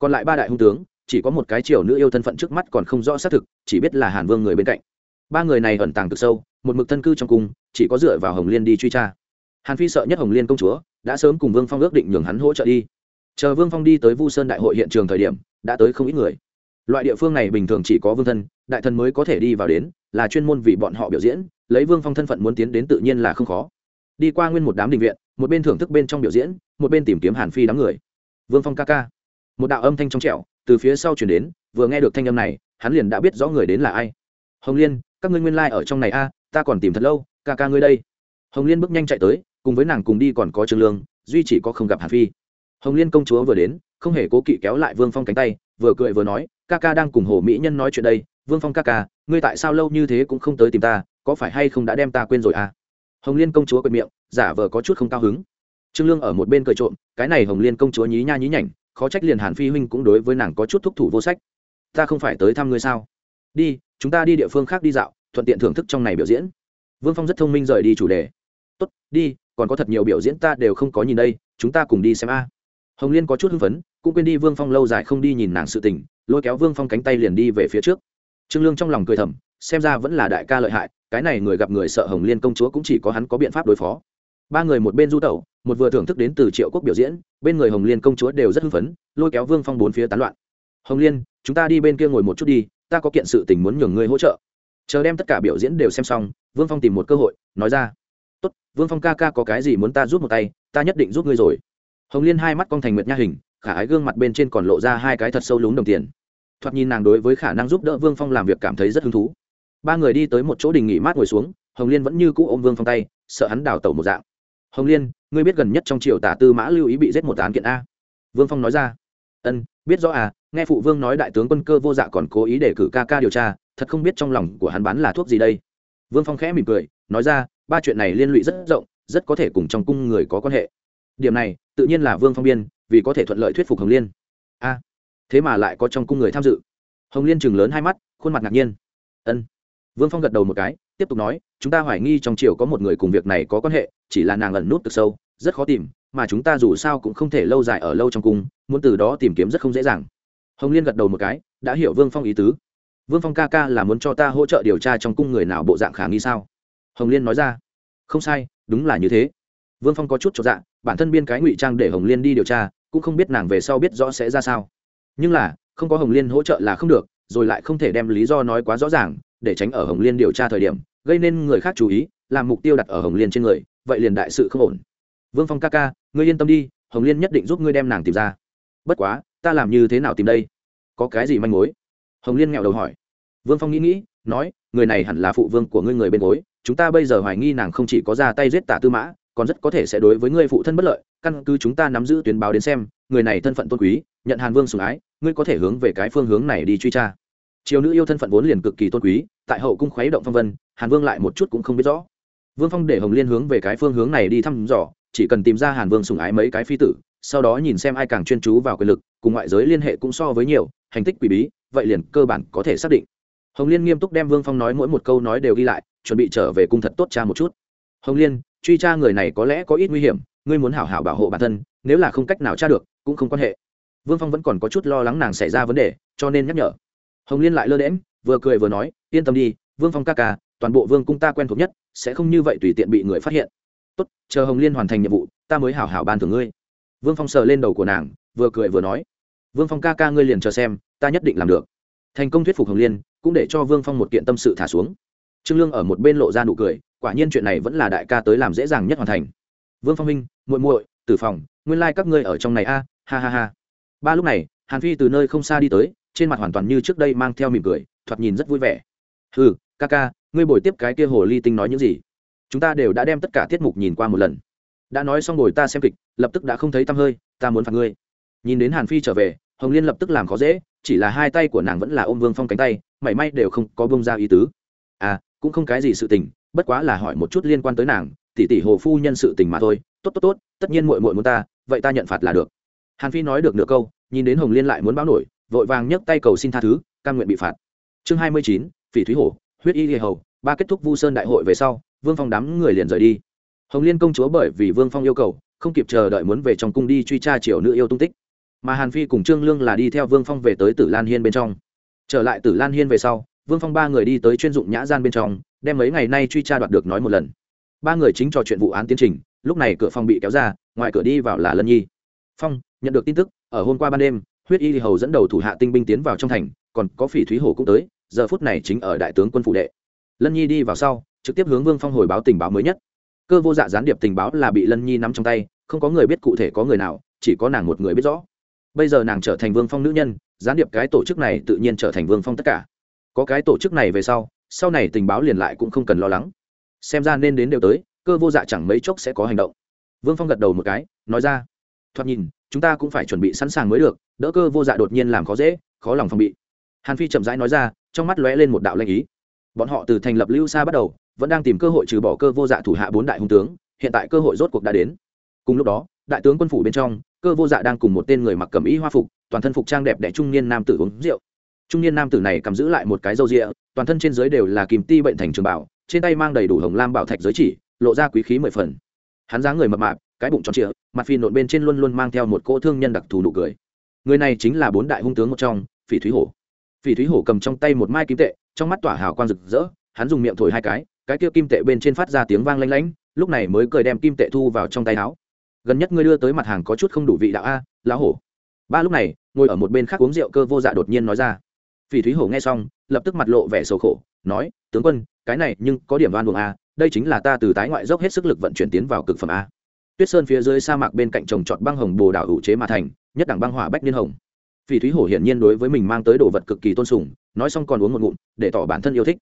còn lại ba đại hung tướng, chỉ có một cái triều nữ yêu thân phận trước mắt còn không rõ xác thực, chỉ biết là hàn vương người bên cạnh. Ba người này ẩn tàng từ sâu, một mực thân cư trong cung, chỉ có dựa vào hồng liên đi truy tra. Hàn phi sợ nhất hồng liên công chúa, đã sớm cùng vương phong ước định nhường hắn hỗ trợ đi. Chờ vương phong đi tới vu sơn đại hội hiện trường thời điểm, đã tới không ít người. Loại địa phương này bình thường chỉ có vương thân, đại thần mới có thể đi vào đến, là chuyên môn vì bọn họ biểu diễn, lấy vương phong thân phận muốn tiến đến tự nhiên là không khó. Đi qua nguyên một đám đình viện, một bên thưởng thức bên trong biểu diễn, một bên tìm kiếm hàn phi đám người. Vương phong ca ca một đạo âm thanh trong trẻo từ phía sau chuyển đến, vừa nghe được thanh âm này, hắn liền đã biết rõ người đến là ai. Hồng liên, các ngươi nguyên lai、like、ở trong này a à, ta còn tìm thật lâu, ca ca ngươi đây. Hồng liên bước nhanh chạy tới, cùng với nàng cùng đi còn có trương lương, duy chỉ có không gặp hàn phi. Hồng liên công chúa vừa đến, không hề cố kỵ kéo lại vương phong cánh tay, vừa cười vừa nói, ca ca đang cùng hồ mỹ nhân nói chuyện đây, vương phong ca ca, ngươi tại sao lâu như thế cũng không tới tìm ta, có phải hay không đã đem ta quên rồi à? Hồng liên công chúa quệt miệng, giả vờ có chút không cao hứng. Trương lương ở một bên cười trộm, cái này hồng liên công chúa nhí nha nhí nhảnh khó trách liền hàn phi huynh cũng đối với nàng có chút thúc thủ vô sách. Ta không phải tới thăm ngươi sao? Đi, chúng ta đi địa phương khác đi dạo, thuận tiện thưởng thức trong này biểu diễn. Vương phong rất thông minh rời đi chủ đề. Tốt, đi, còn có thật nhiều biểu diễn ta đều không có nhìn đây, chúng ta cùng đi xem a. Hồng liên có chút hưng phấn, cũng quên đi vương phong lâu dài không đi nhìn nàng sự tình, lôi kéo vương phong cánh tay liền đi về phía trước. Trương lương trong lòng cười thầm, xem ra vẫn là đại ca lợi hại, cái này người gặp người sợ hồng liên công chúa cũng chỉ có hắn có biện pháp đối phó. Ba người một bên du tẩu một vừa thưởng thức đến từ triệu quốc biểu diễn, bên người hồng liên công chúa đều rất hưng phấn, lôi kéo vương phong bốn phía tán loạn. Hồng liên, chúng ta đi bên kia ngồi một chút đi, ta có kiện sự tình muốn nhường ngươi hỗ trợ. Chờ đem tất cả biểu diễn đều xem xong, vương phong tìm một cơ hội, nói ra, tốt, vương phong ca ca có cái gì muốn ta giúp một tay, ta nhất định giúp ngươi rồi. Hồng liên hai mắt con thành nguyệt nha hình, khả ái gương mặt bên trên còn lộ ra hai cái thật sâu lúng đồng tiền. Thoạt nhìn nàng đối với khả năng giúp đỡ vương phong làm việc cảm thấy rất hứng thú. Ba người đi tới một chỗ đình nghỉ mát ngồi xuống, hồng liên vẫn như cũ ôm vương phong tay, sợ hắn đào tẩu một dạng. Hồng liên ngươi biết gần nhất trong triều tả tư mã lưu ý bị giết một án kiện a? Vương phong nói ra. Ân, biết rõ à nghe phụ vương nói đại tướng quân cơ vô dạ còn cố ý để cử ca ca điều tra, thật không biết trong lòng của hắn bán là thuốc gì đây. Vương phong khẽ mỉm cười, nói ra, ba chuyện này liên lụy rất rộng, rất có thể cùng trong cung người có quan hệ. Điểm này, tự nhiên là vương phong biên, vì có thể thuận lợi thuyết phục hồng liên. A, thế mà lại có trong cung người tham dự. Hồng liên chừng lớn hai mắt, khuôn mặt ngạc nhiên. Ân. Vương phong gật đầu một cái tiếp tục nói, chúng ta hoài nghi trong triều có một người cùng việc này có quan hệ, chỉ là nàng ẩn nút từ sâu, rất khó tìm, mà chúng ta dù sao cũng không thể lâu dài ở lâu trong cung, muốn từ đó tìm kiếm rất không dễ dàng. Hồng liên gật đầu một cái, đã hiểu vương phong ý tứ. Vương phong ca ca là muốn cho ta hỗ trợ điều tra trong cung người nào bộ dạng khả nghi sao? Hồng liên nói ra. Không sai, đúng là như thế. Vương phong có chút cho dạ bản thân biên cái ngụy trang để hồng liên đi điều tra, cũng không biết nàng về sau biết rõ sẽ ra sao. Nhưng là, không có hồng liên hỗ trợ là không được, rồi lại không thể đem lý do nói quá rõ ràng, để tránh ở hồng liên điều tra thời điểm gây nên người khác chú ý, làm mục tiêu đặt ở hồng liên trên người, vậy liền đại sự không ổn. Vương phong ca ca, ngươi yên tâm đi, hồng liên nhất định giúp ngươi đem nàng tìm ra. Bất quá, ta làm như thế nào tìm đây? Có cái gì manh mối? Hồng liên nghẹo đầu hỏi. Vương phong nghĩ nghĩ, nói, người này hẳn là phụ vương của ngươi người bên gối, chúng ta bây giờ hoài nghi nàng không chỉ có ra tay giết tả tư mã, còn rất có thể sẽ đối với ngươi phụ thân bất lợi, căn cứ chúng ta nắm giữ tuyến báo đến xem, người này thân phận tôn quý, nhận hàn vương sủng ái, ngươi có thể hướng về cái phương hướng này đi truy tra. Triều nữ yêu thân phận vốn liền cực kỳ tôn quý tại hậu cung khuấy động phong vân, hàn vương lại một chút cũng không biết rõ. Vương phong để hồng liên hướng về cái phương hướng này đi thăm dò, chỉ cần tìm ra hàn vương sủng ái mấy cái phi tử, sau đó nhìn xem ai càng chuyên chú vào quyền lực, cùng ngoại giới liên hệ cũng so với nhiều, hành tích quỷ bí, vậy liền cơ bản có thể xác định. Hồng liên nghiêm túc đem vương phong nói mỗi một câu nói đều ghi lại, chuẩn bị trở về cung thật tốt cha một chút. Hồng liên, truy tra người này có lẽ có ít nguy hiểm, ngươi muốn hảo hảo bảo hộ bản thân, nếu là không cách nào tra được, cũng không quan hệ. Vương phong vẫn còn có chút lo lắng nàng xảy ra vấn đề, cho nên nhắc nhở. Hồng liên lại lơ đễm vừa cười vừa nói, yên tâm đi, vương phong ca ca, toàn bộ vương cung ta quen thuộc nhất, sẽ không như vậy tùy tiện bị người phát hiện. Tốt, chờ hồng liên hoàn thành nhiệm vụ, ta mới hảo hảo ban thưởng ngươi. Vương phong sờ lên đầu của nàng, vừa cười vừa nói, vương phong ca ca ngươi liền chờ xem, ta nhất định làm được. Thành công thuyết phục hồng liên, cũng để cho vương phong một kiện tâm sự thả xuống. Trương lương ở một bên lộ ra nụ cười, quả nhiên chuyện này vẫn là đại ca tới làm dễ dàng nhất hoàn thành. Vương phong minh muội muội tử phòng, nguyên lai、like、các ngươi ở trong này a, ha ha ha. Ba lúc này, hàn phi từ nơi không xa đi tới, trên mặt hoàn toàn như trước đây mang theo mỉm cười thoạt nhìn rất vui vẻ. Ừ ca ca, ngươi buổi tiếp cái kia hồ ly tinh nói những gì? Chúng ta đều đã đem tất cả tiết mục nhìn qua một lần. Đã nói xong ngồi ta xem kịch, lập tức đã không thấy tăm hơi, ta muốn phạt ngươi. Nhìn đến hàn phi trở về, hồng liên lập tức làm khó dễ, chỉ là hai tay của nàng vẫn là ôm vương phong cánh tay, mảy may đều không có bông ra ý tứ. À cũng không cái gì sự tình, bất quá là hỏi một chút liên quan tới nàng tỷ tỷ hồ phu nhân sự tình mà thôi. Tốt tốt tốt, tất nhiên muội muội muốn ta, vậy ta nhận phạt là được. Hàn phi nói được nửa câu, nhìn đến hồng liên lại muốn báo nổi, vội vàng nhấc tay cầu xin tha thứ căn nguyện bị phạt chương hai mươi chín, phỉ thúy hổ, huyết y hề hầu, ba kết thúc vu sơn đại hội về sau, vương phong đám người liền rời đi. Hồng liên công chúa bởi vì vương phong yêu cầu, không kịp chờ đợi muốn về trong cung đi truy tra triều nữ yêu tung tích. Mà hàn phi cùng trương lương là đi theo vương phong về tới tử lan hiên bên trong. Trở lại tử lan hiên về sau, vương phong ba người đi tới chuyên dụng nhã gian bên trong, đem mấy ngày nay truy tra đoạt được nói một lần. Ba người chính trò chuyện vụ án tiến trình, lúc này cửa phòng bị kéo ra, ngoài cửa đi vào là lân nhi. Phong, nhận được tin tức, ở hôm qua ban đêm, huyết y hầu dẫn đầu thủ hạ tinh binh tiến vào trong thành còn có phỉ thúy hồ cũng tới, giờ phút này chính ở đại tướng quân phủ đệ. Lân nhi đi vào sau, trực tiếp hướng vương phong hồi báo tình báo mới nhất. Cơ vô dạ gián điệp tình báo là bị lân nhi nắm trong tay, không có người biết cụ thể có người nào, chỉ có nàng một người biết rõ. Bây giờ nàng trở thành vương phong nữ nhân, gián điệp cái tổ chức này tự nhiên trở thành vương phong tất cả. Có cái tổ chức này về sau sau này tình báo liền lại cũng không cần lo lắng. Xem ra nên đến đều tới, cơ vô dạ chẳng mấy chốc sẽ có hành động. Vương phong gật đầu một cái, nói ra. Thoạt nhìn, chúng ta cũng phải chuẩn bị sẵn sàng mới được, đỡ cơ vô dạ đột nhiên làm khó dễ, khó lòng phòng bị hàn phi chậm rãi nói ra, trong mắt lóe lên một đạo lanh ý. Bọn họ từ thành lập lưu xa bắt đầu, vẫn đang tìm cơ hội trừ bỏ cơ vô dạ thủ hạ bốn đại hung tướng, hiện tại cơ hội rốt cuộc đã đến. Cùng lúc đó, đại tướng quân phủ bên trong, cơ vô dạ đang cùng một tên người mặc cầm y hoa phục, toàn thân phục trang đẹp đẽ trung niên nam tử uống rượu. Trung niên nam tử này cầm giữ lại một cái râu rịa, toàn thân trên dưới đều là kìm ti bệnh thành trường bảo trên tay mang đầy đủ hồng lam bảo thạch giới chỉ, lộ ra quý khí mười phần. Hắn dáng người mập mạp, cái bụng tròn trịa, mặt phi nộn bên trên luôn luôn mang theo một cỗ thương nhân đặc thù nụ cười. Người này chính là bốn đại hung tướng một trong, phỉ thúy hổ phỉ thúy hổ cầm trong tay một mai kim tệ, trong mắt tỏa hào quang rực rỡ, hắn dùng miệng thổi hai cái cái kia kim tệ bên trên phát ra tiếng vang lanh lánh lúc này mới cười đem kim tệ thu vào trong tay áo. Gần nhất ngươi đưa tới mặt hàng có chút không đủ vị đạo a lá hổ. Ba lúc này, ngồi ở một bên khác uống rượu cơ vô dạ đột nhiên nói ra. Phỉ thúy hổ nghe xong, lập tức mặt lộ vẻ sầu khổ, nói, tướng quân, cái này nhưng có điểm đoan buồng a, đây chính là ta từ tái ngoại dốc hết sức lực vận chuyển tiến vào cực phẩm a. Tuyết sơn phía dưới sa mạc bên cạnh trồng trọt băng hồng bồ đảo hữu chế mà thành, nhất đẳng băng hỏa bách niên hồng phỉ thúy hổ hiển nhiên đối với mình mang tới đồ vật cực kỳ tôn sùng, nói xong còn uống một ngụm, để tỏ bản thân yêu thích.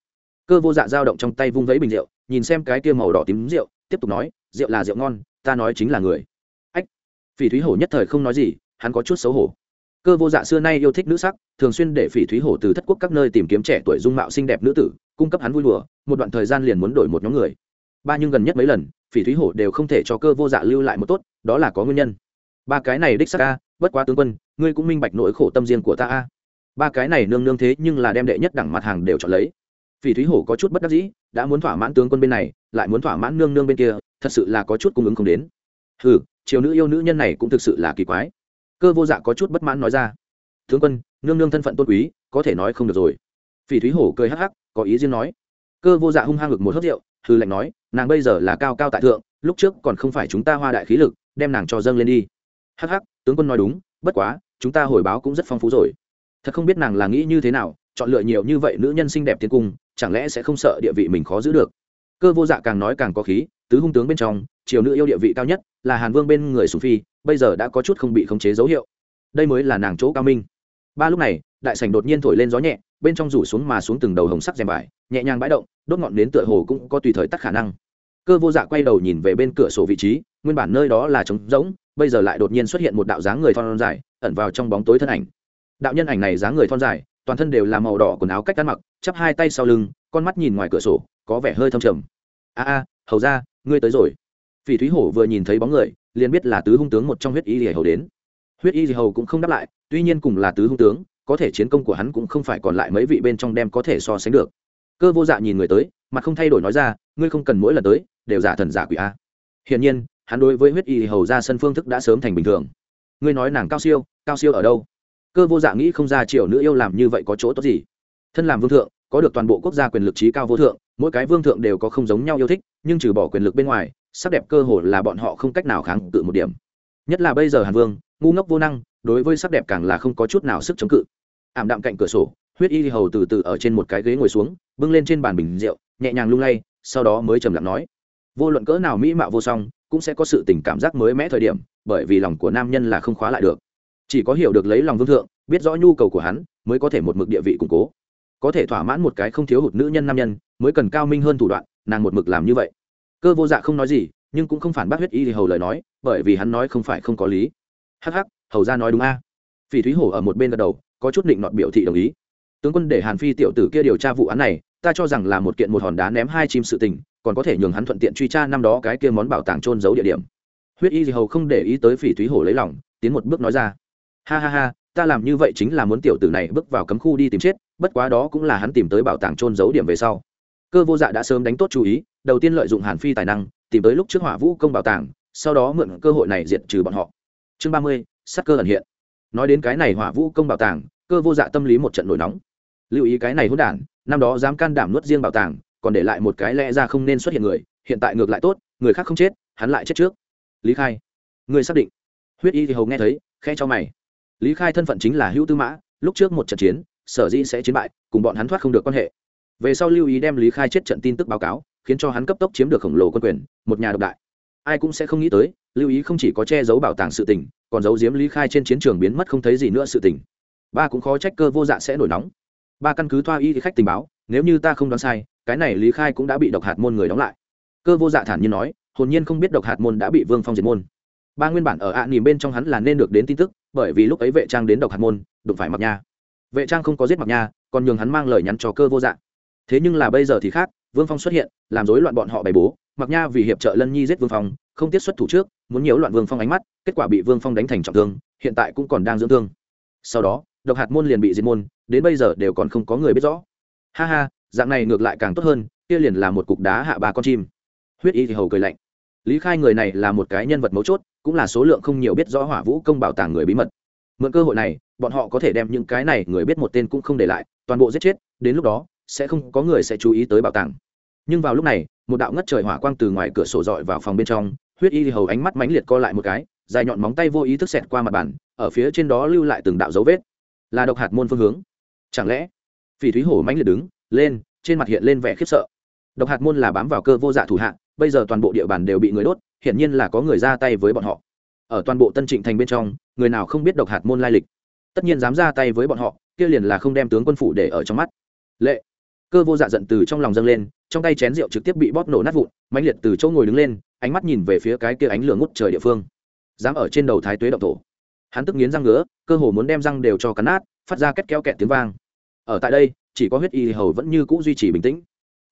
Cơ vô dạ dao động trong tay vung vẫy bình rượu, nhìn xem cái kia màu đỏ tím rượu, tiếp tục nói, rượu là rượu ngon, ta nói chính là người. Ách, phỉ thúy hổ nhất thời không nói gì, hắn có chút xấu hổ. Cơ vô dạ xưa nay yêu thích nữ sắc, thường xuyên để phỉ thúy hổ từ thất quốc các nơi tìm kiếm trẻ tuổi dung mạo xinh đẹp nữ tử, cung cấp hắn vui đùa, một đoạn thời gian liền muốn đổi một nhóm người. Ba nhưng gần nhất mấy lần, phỉ thúy hổ đều không thể cho cơ vô dạ lưu lại một tốt, đó là có nguyên nhân. Ba cái này đích sắc a bất quá tướng quân, ngươi cũng minh bạch nỗi khổ tâm riêng của ta a. Ba cái này nương nương thế nhưng là đem đệ nhất đẳng mặt hàng đều chọn lấy. Phỉ thúy hổ có chút bất đắc dĩ, đã muốn thỏa mãn tướng quân bên này, lại muốn thỏa mãn nương nương bên kia, thật sự là có chút cung ứng không đến. Ừ triều nữ yêu nữ nhân này cũng thực sự là kỳ quái. Cơ vô dạ có chút bất mãn nói ra. Tướng quân, nương nương thân phận tôn quý, có thể nói không được rồi. Phỉ thúy hổ cười hắc hắc, có ý riêng nói. Cơ vô dạ hung hăng ngực một hớt rượu hư lạnh nói, nàng bây giờ là cao cao tại thượng, lúc trước còn không phải chúng ta hoa đại khí lực, đem nàng cho dâng lên đi. Hắc hắc tướng quân nói đúng, bất quá, chúng ta hồi báo cũng rất phong phú rồi. Thật không biết nàng là nghĩ như thế nào, chọn lựa nhiều như vậy nữ nhân xinh đẹp tiến cung, chẳng lẽ sẽ không sợ địa vị mình khó giữ được? Cơ vô dạ càng nói càng có khí, tứ hung tướng bên trong, triều nữ yêu địa vị cao nhất là hàn vương bên người sùng phi, bây giờ đã có chút không bị khống chế dấu hiệu. Đây mới là nàng chỗ cao minh. Ba lúc này, đại sảnh đột nhiên thổi lên gió nhẹ, bên trong rủ xuống mà xuống từng đầu hồng sắc rèm vải, nhẹ nhàng bãi động, đốt ngọn đến tựa hồ cũng có tùy thời tắt khả năng. Cơ vô dạ quay đầu nhìn về bên cửa sổ vị trí, nguyên bản nơi đó là trống rỗng bây giờ lại đột nhiên xuất hiện một đạo dáng người thon dài, ẩn vào trong bóng tối thân ảnh. Đạo nhân ảnh này dáng người thon dài, toàn thân đều là màu đỏ quần áo cách ăn mặc, chắp hai tay sau lưng, con mắt nhìn ngoài cửa sổ, có vẻ hơi thâm trầm. A a, hầu ra ngươi tới rồi. Phỉ thúy hổ vừa nhìn thấy bóng người, liền biết là tứ hung tướng một trong huyết y hề hầu đến. Huyết y hầu cũng không đáp lại, tuy nhiên cùng là tứ hung tướng, có thể chiến công của hắn cũng không phải còn lại mấy vị bên trong đem có thể so sánh được. Cơ vô dạ nhìn người tới, mặt không thay đổi nói ra, ngươi không cần mỗi lần tới, đều giả thần giả quỷ a. Hiển nhiên hắn đối với huyết y hầu ra sân phương thức đã sớm thành bình thường. Ngươi nói nàng cao siêu cao siêu ở đâu? Cơ vô dạ nghĩ không ra triều nữ yêu làm như vậy có chỗ tốt gì. Thân làm vương thượng, có được toàn bộ quốc gia quyền lực trí cao vô thượng, mỗi cái vương thượng đều có không giống nhau yêu thích, nhưng trừ bỏ quyền lực bên ngoài, sắc đẹp cơ hồ là bọn họ không cách nào kháng cự một điểm. Nhất là bây giờ hàn vương, ngu ngốc vô năng, đối với sắc đẹp càng là không có chút nào sức chống cự. Ảm đạm cạnh cửa sổ, huyết y hầu từ từ ở trên một cái ghế ngồi xuống, bưng lên trên bàn bình rượu, nhẹ nhàng lung lay, sau đó mới trầm lặng nói, vô luận cỡ nào mỹ mạo vô song cũng sẽ có sự tình cảm giác mới mẻ thời điểm, bởi vì lòng của nam nhân là không khóa lại được. Chỉ có hiểu được lấy lòng vương thượng, biết rõ nhu cầu của hắn, mới có thể một mực địa vị củng cố. Có thể thỏa mãn một cái không thiếu hụt nữ nhân nam nhân, mới cần cao minh hơn thủ đoạn, nàng một mực làm như vậy. Cơ vô dạ không nói gì, nhưng cũng không phản bác huyết y thì hầu lời nói, bởi vì hắn nói không phải không có lý. Hắc hắc, hầu ra nói đúng a. Phỉ thúy hổ ở một bên gật đầu, có chút định nọt biểu thị đồng ý. Tướng quân để hàn phi tiểu tử kia điều tra vụ án này, ta cho rằng là một kiện một hòn đá ném hai chim sự tình còn có thể nhường hắn thuận tiện truy tra năm đó cái kia món bảo tàng trôn giấu địa điểm. Huyết y gì hầu không để ý tới phỉ thúy hổ lấy lòng, tiến một bước nói ra. Ha ha ha, ta làm như vậy chính là muốn tiểu tử này bước vào cấm khu đi tìm chết, bất quá đó cũng là hắn tìm tới bảo tàng trôn giấu điểm về sau. Cơ vô dạ đã sớm đánh tốt chú ý, đầu tiên lợi dụng hàn phi tài năng, tìm tới lúc trước hỏa vũ công bảo tàng, sau đó mượn cơ hội này diệt trừ bọn họ. Chương ba mươi, sắc cơ ẩn hiện. Nói đến cái này hỏa vũ công bảo tàng, cơ vô dạ tâm lý một trận nổi nóng. Lưu ý cái này hỗn đản, năm đó dám can đảm nuốt riêng bảo tàng còn để lại một cái lẽ ra không nên xuất hiện người, hiện tại ngược lại tốt, người khác không chết, hắn lại chết trước. Lý khai, người xác định. Huyết y thì hầu nghe thấy khe cho mày. Lý khai thân phận chính là hữu tư mã, lúc trước một trận chiến, sở dĩ sẽ chiến bại, cùng bọn hắn thoát không được quan hệ. Về sau lưu ý đem lý khai chết trận tin tức báo cáo, khiến cho hắn cấp tốc chiếm được khổng lồ quân quyền, một nhà độc đại. Ai cũng sẽ không nghĩ tới, lưu ý không chỉ có che giấu bảo tàng sự tình, còn giấu giếm lý khai trên chiến trường biến mất không thấy gì nữa sự tình. Ba cũng khó trách cơ vô dạ sẽ nổi nóng. Ba căn cứ thoa y thì khách tình báo, nếu như ta không đoán sai cái này lý khai cũng đã bị độc hạt môn người đóng lại cơ vô dạ thản nhiên nói hồn nhiên không biết độc hạt môn đã bị vương phong diệt môn ba nguyên bản ở ạ à nỉm bên trong hắn là nên được đến tin tức bởi vì lúc ấy vệ trang đến độc hạt môn đụng phải mặc nha vệ trang không có giết mặc nha còn nhường hắn mang lời nhắn cho cơ vô dạ thế nhưng là bây giờ thì khác vương phong xuất hiện làm rối loạn bọn họ bày bố mặc nha vì hiệp trợ lân nhi giết vương phong không tiết xuất thủ trước muốn nhiễu loạn vương phong ánh mắt kết quả bị vương phong đánh thành trọng thương hiện tại cũng còn đang dưỡng thương sau đó độc hạt môn liền bị diệt môn đến bây giờ đều còn không có người biết rõ ha ha dạng này ngược lại càng tốt hơn, kia liền là một cục đá hạ ba con chim. Huyết y thì hầu cười lạnh. Lý khai người này là một cái nhân vật mấu chốt, cũng là số lượng không nhiều biết rõ hỏa vũ công bảo tàng người bí mật. Mượn cơ hội này, bọn họ có thể đem những cái này người biết một tên cũng không để lại, toàn bộ giết chết, đến lúc đó, sẽ không có người sẽ chú ý tới bảo tàng. Nhưng vào lúc này, một đạo ngất trời hỏa quang từ ngoài cửa sổ dọi vào phòng bên trong, huyết y hầu ánh mắt mãnh liệt co lại một cái, dài nhọn móng tay vô ý thức xẹt qua mặt bàn, ở phía trên đó lưu lại từng đạo dấu vết. Là độc hạt môn phương hướng. Chẳng lẽ, phỉ thúy hổ mãnh liệt đứng lên, trên mặt hiện lên vẻ khiếp sợ. Độc hạt môn là bám vào cơ vô dạ thủ hạ, bây giờ toàn bộ địa bàn đều bị người đốt, hiển nhiên là có người ra tay với bọn họ. Ở toàn bộ tân trịnh thành bên trong, người nào không biết độc hạt môn lai lịch? Tất nhiên dám ra tay với bọn họ, kia liền là không đem tướng quân phủ để ở trong mắt. Lệ. Cơ vô dạ giận từ trong lòng dâng lên, trong tay chén rượu trực tiếp bị bóp nổ nát vụn, mãnh liệt từ chỗ ngồi đứng lên, ánh mắt nhìn về phía cái kia ánh lửa ngút trời địa phương. Dám ở trên đầu thái tuế động thổ. Hắn tức nghiến răng ngứa, cơ hồ muốn đem răng đều cho cắn nát, phát ra két keo kẹt tiếng vang. Ở tại đây chỉ có huyết y hầu vẫn như cũ duy trì bình tĩnh.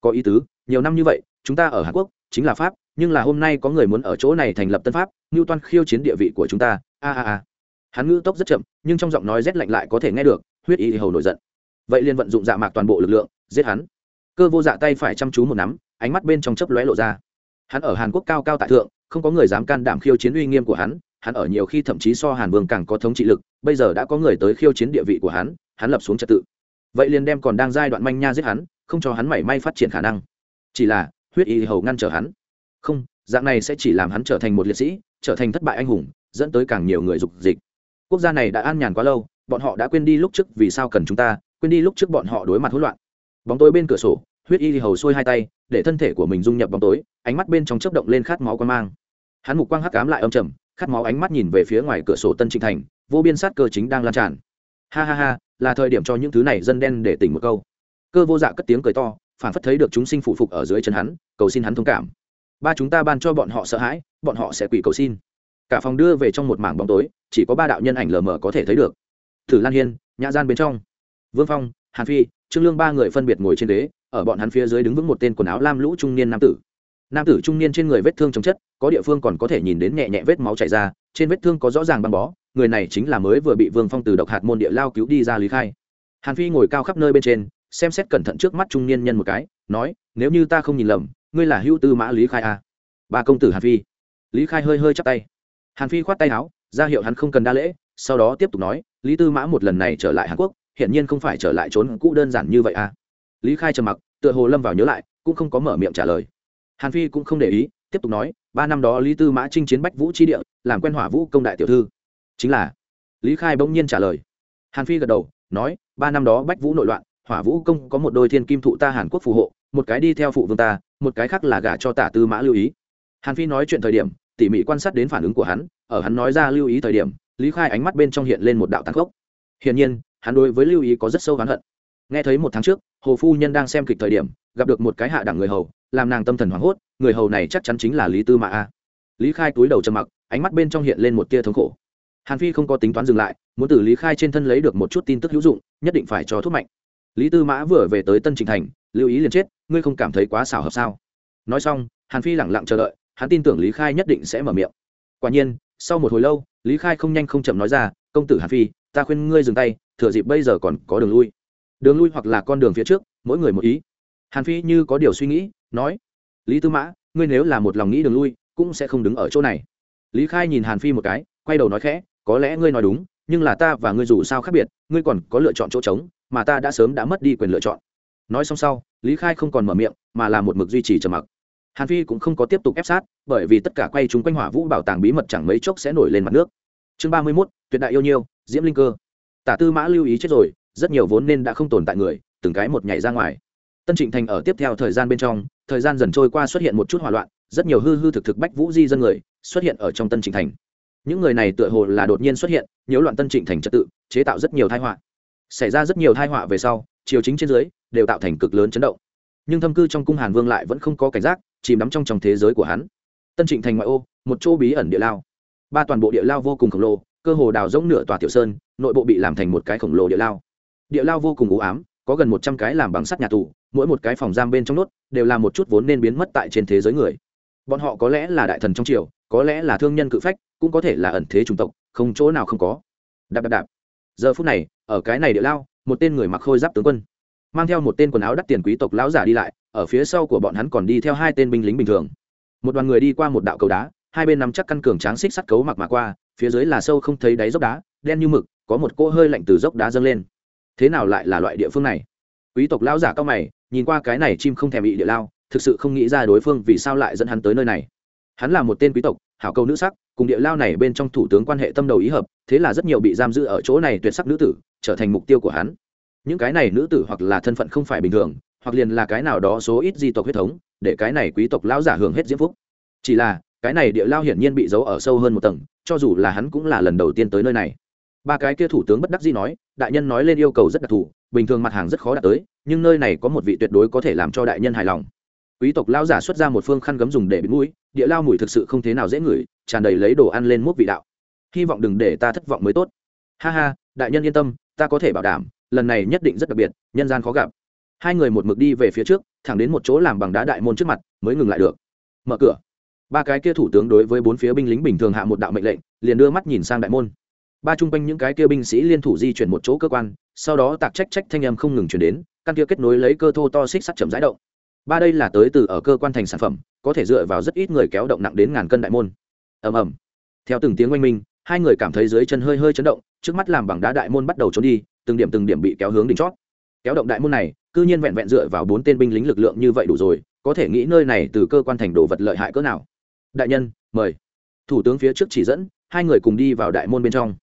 Có ý tứ, nhiều năm như vậy, chúng ta ở hàn quốc, chính là pháp, nhưng là hôm nay có người muốn ở chỗ này thành lập tân pháp, ngưu toan khiêu chiến địa vị của chúng ta. A a a. Hắn ngữ tốc rất chậm, nhưng trong giọng nói rét lạnh lại có thể nghe được, huyết y hầu nổi giận. Vậy liền vận dụng dạ mạc toàn bộ lực lượng, giết hắn. Cơ vô dạ tay phải chăm chú một nắm, ánh mắt bên trong chớp lóe lộ ra. Hắn ở hàn quốc cao cao tại thượng, không có người dám can đảm khiêu chiến uy nghiêm của hắn hắn ở nhiều khi thậm chí so hàn vương càng có thống trị lực, bây giờ đã có người tới khiêu chiến địa vị của hắn hắn lập xuống trật tự vậy liền đem còn đang giai đoạn manh nha giết hắn, không cho hắn mảy may phát triển khả năng. Chỉ là, huyết y hầu ngăn trở hắn. Không, dạng này sẽ chỉ làm hắn trở thành một liệt sĩ, trở thành thất bại anh hùng, dẫn tới càng nhiều người dục dịch. Quốc gia này đã an nhàn quá lâu, bọn họ đã quên đi lúc trước vì sao cần chúng ta, quên đi lúc trước bọn họ đối mặt hỗn loạn. Bóng tối bên cửa sổ, huyết y hầu xuôi hai tay, để thân thể của mình dung nhập bóng tối, ánh mắt bên trong chớp động lên khát máu quan mang. Hắn mục quang hắc cám lại âm trầm, khát máu ánh mắt nhìn về phía ngoài cửa sổ tân trịnh thành, vô biên sát cơ chính đang lan tràn. Ha ha ha là thời điểm cho những thứ này dân đen để tỉnh một câu. Cơ vô dạ cất tiếng cười to, phản phất thấy được chúng sinh phụ phục ở dưới chân hắn, cầu xin hắn thông cảm. Ba chúng ta ban cho bọn họ sợ hãi, bọn họ sẽ quỷ cầu xin. Cả phòng đưa về trong một mảng bóng tối, chỉ có ba đạo nhân ảnh lờ mờ có thể thấy được. Thử lan hiên, nhã gian bên trong. Vương phong, hàn phi, trương lương ba người phân biệt ngồi trên đế ở bọn hắn phía dưới đứng vững một tên quần áo lam lũ trung niên nam tử. Nam tử trung niên trên người vết thương chống chất, có địa phương còn có thể nhìn đến nhẹ nhẹ vết máu chảy ra, trên vết thương có rõ ràng băng bó người này chính là mới vừa bị vương phong từ độc hạt môn địa lao cứu đi ra lý khai. Hàn phi ngồi cao khắp nơi bên trên, xem xét cẩn thận trước mắt trung niên nhân một cái, nói, nếu như ta không nhìn lầm, ngươi là hữu tư mã lý khai à. ba công tử hàn phi. Lý khai hơi hơi chắp tay. Hàn phi khoát tay áo, ra hiệu hắn không cần đa lễ, sau đó tiếp tục nói, lý tư mã một lần này trở lại hàn quốc hiện nhiên không phải trở lại trốn cũ đơn giản như vậy à? Lý khai trầm mặc, tựa hồ lâm vào nhớ lại, cũng không có mở miệng trả lời. Hàn phi cũng không để ý, tiếp tục nói, ba năm đó lý tư mã chinh chiến bách vũ chi địa, làm quen hỏa vũ công đại tiểu thư chính là, lý khai bỗng nhiên trả lời. Hàn phi gật đầu, nói, ba năm đó bách vũ nội loạn, hỏa vũ công có một đôi thiên kim thụ ta hàn quốc phù hộ, một cái đi theo phụ vương ta, một cái khác là gả cho tả tư mã lưu ý. Hàn phi nói chuyện thời điểm, tỉ mỉ quan sát đến phản ứng của hắn, ở hắn nói ra lưu ý thời điểm, lý khai ánh mắt bên trong hiện lên một đạo tàn khốc. Hiển nhiên, hắn đối với lưu ý có rất sâu hắn hận. Nghe thấy một tháng trước, hồ phu nhân đang xem kịch thời điểm, gặp được một cái hạ đẳng người hầu, làm nàng tâm thần hoảng hốt, người hầu này chắc chắn chính là lý tư mã a. Lý khai túi đầu trầm mặc, ánh mắt bên trong hiện lên một tia thống khổ hàn phi không có tính toán dừng lại, muốn từ lý khai trên thân lấy được một chút tin tức hữu dụng, nhất định phải cho thuốc mạnh. Lý tư mã vừa về tới tân trình thành, lưu ý liền chết, ngươi không cảm thấy quá xảo hợp sao? Nói xong, hàn phi lẳng lặng chờ đợi, hắn tin tưởng lý khai nhất định sẽ mở miệng. Quả nhiên, sau một hồi lâu, lý khai không nhanh không chậm nói ra, công tử hàn phi, ta khuyên ngươi dừng tay, thừa dịp bây giờ còn có đường lui. Đường lui hoặc là con đường phía trước, mỗi người một ý. Hàn phi như có điều suy nghĩ, nói, lý tư mã, ngươi nếu là một lòng nghĩ đường lui, cũng sẽ không đứng ở chỗ này. Lý khai nhìn hàn phi một cái, quay đầu nói khẽ có lẽ ngươi nói đúng, nhưng là ta và ngươi dù sao khác biệt, ngươi còn có lựa chọn chỗ trống, mà ta đã sớm đã mất đi quyền lựa chọn. Nói xong sau, lý khai không còn mở miệng, mà là một mực duy trì trầm mặc. Hàn phi cũng không có tiếp tục ép sát, bởi vì tất cả quay chúng quanh hỏa vũ bảo tàng bí mật chẳng mấy chốc sẽ nổi lên mặt nước. Chương ba mươi mốt, tuyệt đại yêu nhiêu, diễm linh cơ. Tả tư mã lưu ý chết rồi, rất nhiều vốn nên đã không tồn tại người, từng cái một nhảy ra ngoài. Tân trịnh thành ở tiếp theo thời gian bên trong, thời gian dần trôi qua xuất hiện một chút hỏa loạn, rất nhiều hư hư thực thực bách vũ di dân người xuất hiện ở trong tân trịnh thành những người này tựa hồ là đột nhiên xuất hiện, nhiễu loạn tân trịnh thành trật tự, chế tạo rất nhiều thai họa. Xảy ra rất nhiều thai họa về sau, triều chính trên dưới đều tạo thành cực lớn chấn động. Nhưng thâm cư trong cung hàn vương lại vẫn không có cảnh giác, chìm đắm trong trong thế giới của hắn. Tân trịnh thành ngoại ô, một chỗ bí ẩn địa lao. Ba toàn bộ địa lao vô cùng khổng lồ, cơ hồ đào rỗng nửa tòa tiểu sơn, nội bộ bị làm thành một cái khổng lồ địa lao. Địa lao vô cùng u ám, có gần một trăm cái làm bằng sắt nhà tù, mỗi một cái phòng giam bên trong nốt đều là một chút vốn nên biến mất tại trên thế giới người. Bọn họ có lẽ là đại thần trong triều, có lẽ là thương nhân cự phách cũng có thể là ẩn thế chủng tộc, không chỗ nào không có. Đạp đạp đạp. Giờ phút này, ở cái này địa lao, một tên người mặc khôi giáp tướng quân, mang theo một tên quần áo đắt tiền quý tộc lão giả đi lại, ở phía sau của bọn hắn còn đi theo hai tên binh lính bình thường. Một đoàn người đi qua một đạo cầu đá, hai bên nắm chắc căn cường tráng xích sắt cấu mặc mà qua, phía dưới là sâu không thấy đáy dốc đá, đen như mực, có một cỗ hơi lạnh từ dốc đá dâng lên. Thế nào lại là loại địa phương này? Quý tộc lão giả cao mày, nhìn qua cái này chim không thèm bị địa lao, thực sự không nghĩ ra đối phương vì sao lại dẫn hắn tới nơi này. Hắn là một tên quý tộc, hảo cầu nữ sắc cùng địa lao này bên trong thủ tướng quan hệ tâm đầu ý hợp, thế là rất nhiều bị giam giữ ở chỗ này tuyệt sắc nữ tử, trở thành mục tiêu của hắn. Những cái này nữ tử hoặc là thân phận không phải bình thường, hoặc liền là cái nào đó số ít di tộc huyết thống, để cái này quý tộc lão giả hưởng hết diễm phúc. Chỉ là, cái này địa lao hiển nhiên bị giấu ở sâu hơn một tầng, cho dù là hắn cũng là lần đầu tiên tới nơi này. Ba cái kia thủ tướng bất đắc dĩ nói, đại nhân nói lên yêu cầu rất đặc thù, bình thường mặt hàng rất khó đạt tới, nhưng nơi này có một vị tuyệt đối có thể làm cho đại nhân hài lòng. Quý tộc lao giả xuất ra một phương khăn gấm dùng để bịt mũi, địa lao mùi thực sự không thế nào dễ ngửi tràn đầy lấy đồ ăn lên múc vị đạo. Hy vọng đừng để ta thất vọng mới tốt. Ha ha, đại nhân yên tâm, ta có thể bảo đảm, lần này nhất định rất đặc biệt, nhân gian khó gặp. Hai người một mực đi về phía trước, thẳng đến một chỗ làm bằng đá đại môn trước mặt, mới ngừng lại được. Mở cửa. Ba cái kia thủ tướng đối với bốn phía binh lính bình thường hạ một đạo mệnh lệnh, liền đưa mắt nhìn sang đại môn. Ba chung quanh những cái kia binh sĩ liên thủ di chuyển một chỗ cơ quan, sau đó tạc trách trách thanh âm không ngừng chuyển đến, căn kia kết nối lấy cơ thô to xích sắt chậm rãi động. Ba đây là tới từ ở cơ quan thành sản phẩm, có thể dựa vào rất ít người kéo động nặng đến ngàn cân đại môn ầm ầm. Theo từng tiếng oanh minh, hai người cảm thấy dưới chân hơi hơi chấn động, trước mắt làm bằng đá đại môn bắt đầu trốn đi, từng điểm từng điểm bị kéo hướng đỉnh chót. Kéo động đại môn này, cư nhiên vẹn vẹn dựa vào bốn tên binh lính lực lượng như vậy đủ rồi, có thể nghĩ nơi này từ cơ quan thành đồ vật lợi hại cỡ nào. Đại nhân, mời. Thủ tướng phía trước chỉ dẫn, hai người cùng đi vào đại môn bên trong.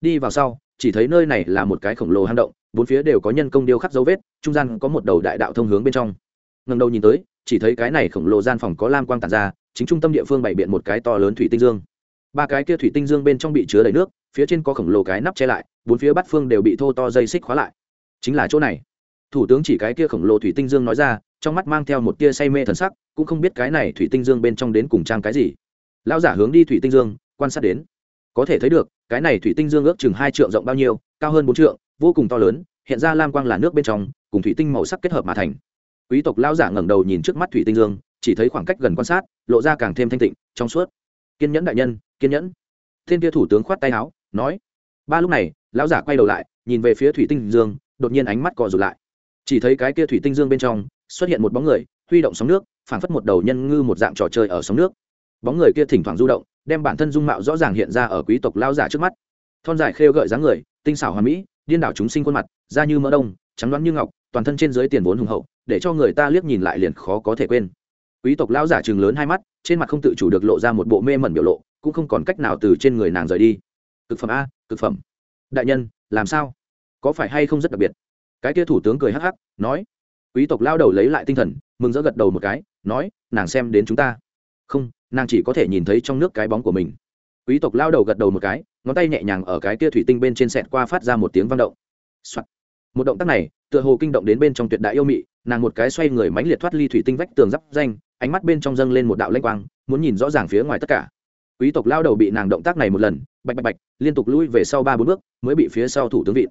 Đi vào sau, chỉ thấy nơi này là một cái khổng lồ hang động, bốn phía đều có nhân công điêu khắc dấu vết, trung gian có một đầu đại đạo thông hướng bên trong. Ngần đầu nhìn tới, chỉ thấy cái này khổng lồ gian phòng có lam quang tàn ra chính trung tâm địa phương bày biện một cái to lớn thủy tinh dương. Ba cái kia thủy tinh dương bên trong bị chứa đầy nước, phía trên có khổng lồ cái nắp che lại, bốn phía bát phương đều bị thô to dây xích khóa lại. Chính là chỗ này. Thủ tướng chỉ cái kia khổng lồ thủy tinh dương nói ra, trong mắt mang theo một tia say mê thần sắc, cũng không biết cái này thủy tinh dương bên trong đến cùng trang cái gì. Lão giả hướng đi thủy tinh dương, quan sát đến. Có thể thấy được, cái này thủy tinh dương ước chừng hai trượng rộng bao nhiêu, cao hơn bốn trượng, vô cùng to lớn, hiện ra lam quang là nước bên trong, cùng thủy tinh màu sắc kết hợp mà thành. Quý tộc lão giả ngẩng đầu nhìn trước mắt thủy tinh dương chỉ thấy khoảng cách gần quan sát, lộ ra càng thêm thanh tịnh, trong suốt. Kiên nhẫn đại nhân, kiên nhẫn. Thiên kia thủ tướng khoát tay áo, nói. Ba lúc này, lão giả quay đầu lại, nhìn về phía thủy tinh dương, đột nhiên ánh mắt cò rụt lại. Chỉ thấy cái kia thủy tinh dương bên trong, xuất hiện một bóng người, huy động sóng nước, phảng phất một đầu nhân ngư một dạng trò chơi ở sóng nước. Bóng người kia thỉnh thoảng du động, đem bản thân dung mạo rõ ràng hiện ra ở quý tộc lao giả trước mắt. Thon dài khêu gợi dáng người, tinh xảo hoàn mỹ, điên đảo chúng sinh khuôn mặt, da như mỡ đông, trắng đoán như ngọc, toàn thân trên dưới tiền vốn hùng hậu, để cho người ta liếc nhìn lại liền khó có thể quên quý tộc lão giả chừng lớn hai mắt, trên mặt không tự chủ được lộ ra một bộ mê mẩn biểu lộ, cũng không còn cách nào từ trên người nàng rời đi. Cực phẩm a, cực phẩm. Đại nhân, làm sao? Có phải hay không rất đặc biệt? Cái kia thủ tướng cười hắc hắc, nói. Quý tộc lao đầu lấy lại tinh thần, mừng rỡ gật đầu một cái, nói, nàng xem đến chúng ta. Không, nàng chỉ có thể nhìn thấy trong nước cái bóng của mình. Quý tộc lao đầu gật đầu một cái, ngón tay nhẹ nhàng ở cái kia thủy tinh bên trên sẹt qua phát ra một tiếng vang động、Soạn. một động tác này tựa hồ kinh động đến bên trong tuyệt đại yêu mị, nàng một cái xoay người mánh liệt thoát ly thủy tinh vách tường giáp danh, ánh mắt bên trong dâng lên một đạo lanh quang, muốn nhìn rõ ràng phía ngoài tất cả. Quý tộc lao đầu bị nàng động tác này một lần, bạch bạch bạch, liên tục lui về sau ba bốn bước, mới bị phía sau thủ tướng vị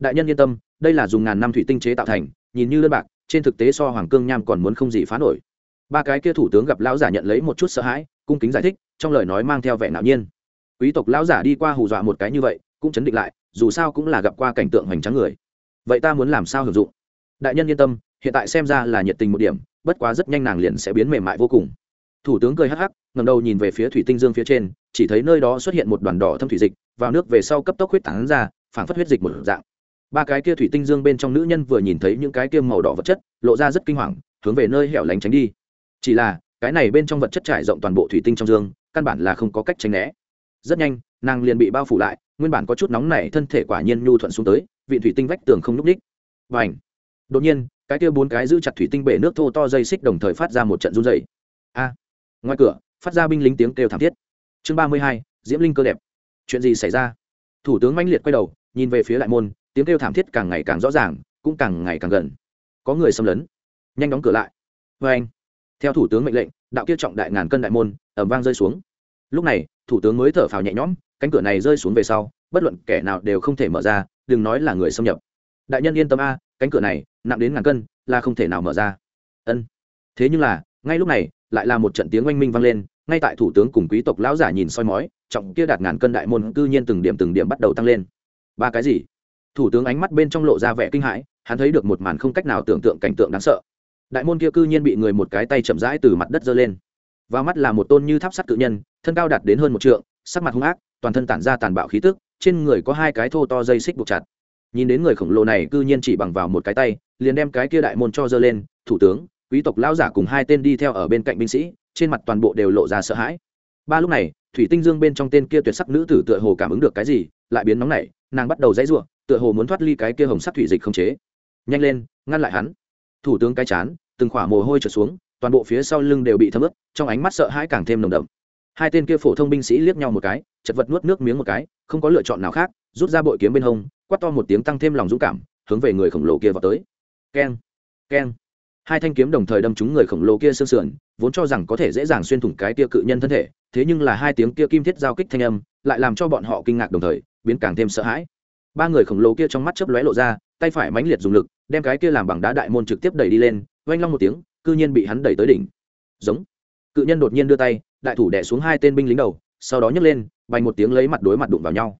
đại nhân yên tâm, đây là dùng ngàn năm thủy tinh chế tạo thành, nhìn như đơn bạc, trên thực tế so hoàng cương nham còn muốn không gì phá nổi. Ba cái kia thủ tướng gặp lão giả nhận lấy một chút sợ hãi, cung kính giải thích, trong lời nói mang theo vẻ ngạo nhiên. Quý tộc lão giả đi qua hù dọa một cái như vậy, cũng chấn định lại, dù sao cũng là gặp qua cảnh tượng hoành tráng người vậy ta muốn làm sao hưởng dụng? Đại nhân yên tâm, hiện tại xem ra là nhiệt tình một điểm, bất quá rất nhanh nàng liền sẽ biến mềm mại vô cùng. Thủ tướng cười hắc hắc ngầm đầu nhìn về phía thủy tinh dương phía trên, chỉ thấy nơi đó xuất hiện một đoàn đỏ thâm thủy dịch, vào nước về sau cấp tốc huyết tán ra, phảng phất huyết dịch một dạng. Ba cái kia thủy tinh dương bên trong nữ nhân vừa nhìn thấy những cái kia màu đỏ vật chất, lộ ra rất kinh hoàng, hướng về nơi hẻo lánh tránh đi. Chỉ là, cái này bên trong vật chất trải rộng toàn bộ thủy tinh trong dương, căn bản là không có cách tránh né. Rất nhanh, nàng liền bị bao phủ lại, nguyên bản có chút nóng này thân thể quả nhiên nhu thuận xuống tới vị thủy tinh vách tường không n ú c ních. Và ảnh đột nhiên, cái kia bốn cái giữ chặt thủy tinh bể nước thô to dây xích đồng thời phát ra một trận run dày a! Ngoài cửa, phát ra binh lính tiếng kêu thảm thiết. Chương ba mươi hai, diễm linh cơ đẹp. Chuyện gì xảy ra? Thủ tướng mãnh liệt quay đầu, nhìn về phía lại môn, tiếng kêu thảm thiết càng ngày càng rõ ràng, cũng càng ngày càng gần. Có người xâm lấn. Nhanh đóng cửa lại. Vê anh, theo thủ tướng mệnh lệnh, đạo kia trọng đại ngàn cân đại môn ẩm vang rơi xuống. Lúc này, thủ tướng mới thở phào nhẹ nhõm, cánh cửa này rơi xuống về sau bất luận kẻ nào đều không thể mở ra, đừng nói là người xâm nhập. Đại nhân yên tâm a, cánh cửa này, nặng đến ngàn cân, là không thể nào mở ra. Ân. Thế nhưng là, ngay lúc này, lại là một trận tiếng oanh minh vang lên, ngay tại thủ tướng cùng quý tộc lão giả nhìn soi mói, trọng kia đạt ngàn cân đại môn cư nhiên từng điểm từng điểm bắt đầu tăng lên. Ba cái gì? Thủ tướng ánh mắt bên trong lộ ra vẻ kinh hãi, hắn thấy được một màn không cách nào tưởng tượng cảnh tượng đáng sợ. Đại môn kia cư nhiên bị người một cái tay chậm rãi từ mặt đất giơ lên. Vào mắt là một tôn như tháp sắt cự nhân, thân cao đạt đến hơn một trượng, sắc mặt hung ác, toàn thân tản ra tàn bạo khí tức trên người có hai cái thô to dây xích buộc chặt. Nhìn đến người khổng lồ này cư nhiên chỉ bằng vào một cái tay, liền đem cái kia đại môn cho giơ lên, thủ tướng, quý tộc lão giả cùng hai tên đi theo ở bên cạnh binh sĩ, trên mặt toàn bộ đều lộ ra sợ hãi. Ba lúc này, thủy tinh dương bên trong tên kia tuyệt sắc nữ tử tựa hồ cảm ứng được cái gì, lại biến nóng nảy, nàng bắt đầu dãy ruộng tựa hồ muốn thoát ly cái kia hồng sắc thủy dịch không chế. Nhanh lên, ngăn lại hắn. Thủ tướng cái chán, từng khỏa mồ hôi trượt xuống, toàn bộ phía sau lưng đều bị thấm ướt, trong ánh mắt sợ hãi càng thêm nồng đậm hai tên kia phổ thông binh sĩ liếc nhau một cái, chật vật nuốt nước miếng một cái, không có lựa chọn nào khác, rút ra bội kiếm bên hông, quát to một tiếng tăng thêm lòng dũng cảm, hướng về người khổng lồ kia vào tới. Keng keng. Hai thanh kiếm đồng thời đâm trúng người khổng lồ kia sương sườn, vốn cho rằng có thể dễ dàng xuyên thủng cái kia cự nhân thân thể, thế nhưng là hai tiếng kia kim thiết giao kích thanh âm, lại làm cho bọn họ kinh ngạc đồng thời, biến càng thêm sợ hãi. Ba người khổng lồ kia trong mắt chớp lóe lộ ra, tay phải mãnh liệt dùng lực, đem cái kia làm bằng đá đại môn trực tiếp đẩy đi lên, oanh long một tiếng, cư nhiên bị hắn đẩy tới đỉnh. Giống cự nhân đột nhiên đưa tay, đại thủ đẻ xuống hai tên binh lính đầu, sau đó nhấc lên, bành một tiếng lấy mặt đối mặt đụng vào nhau.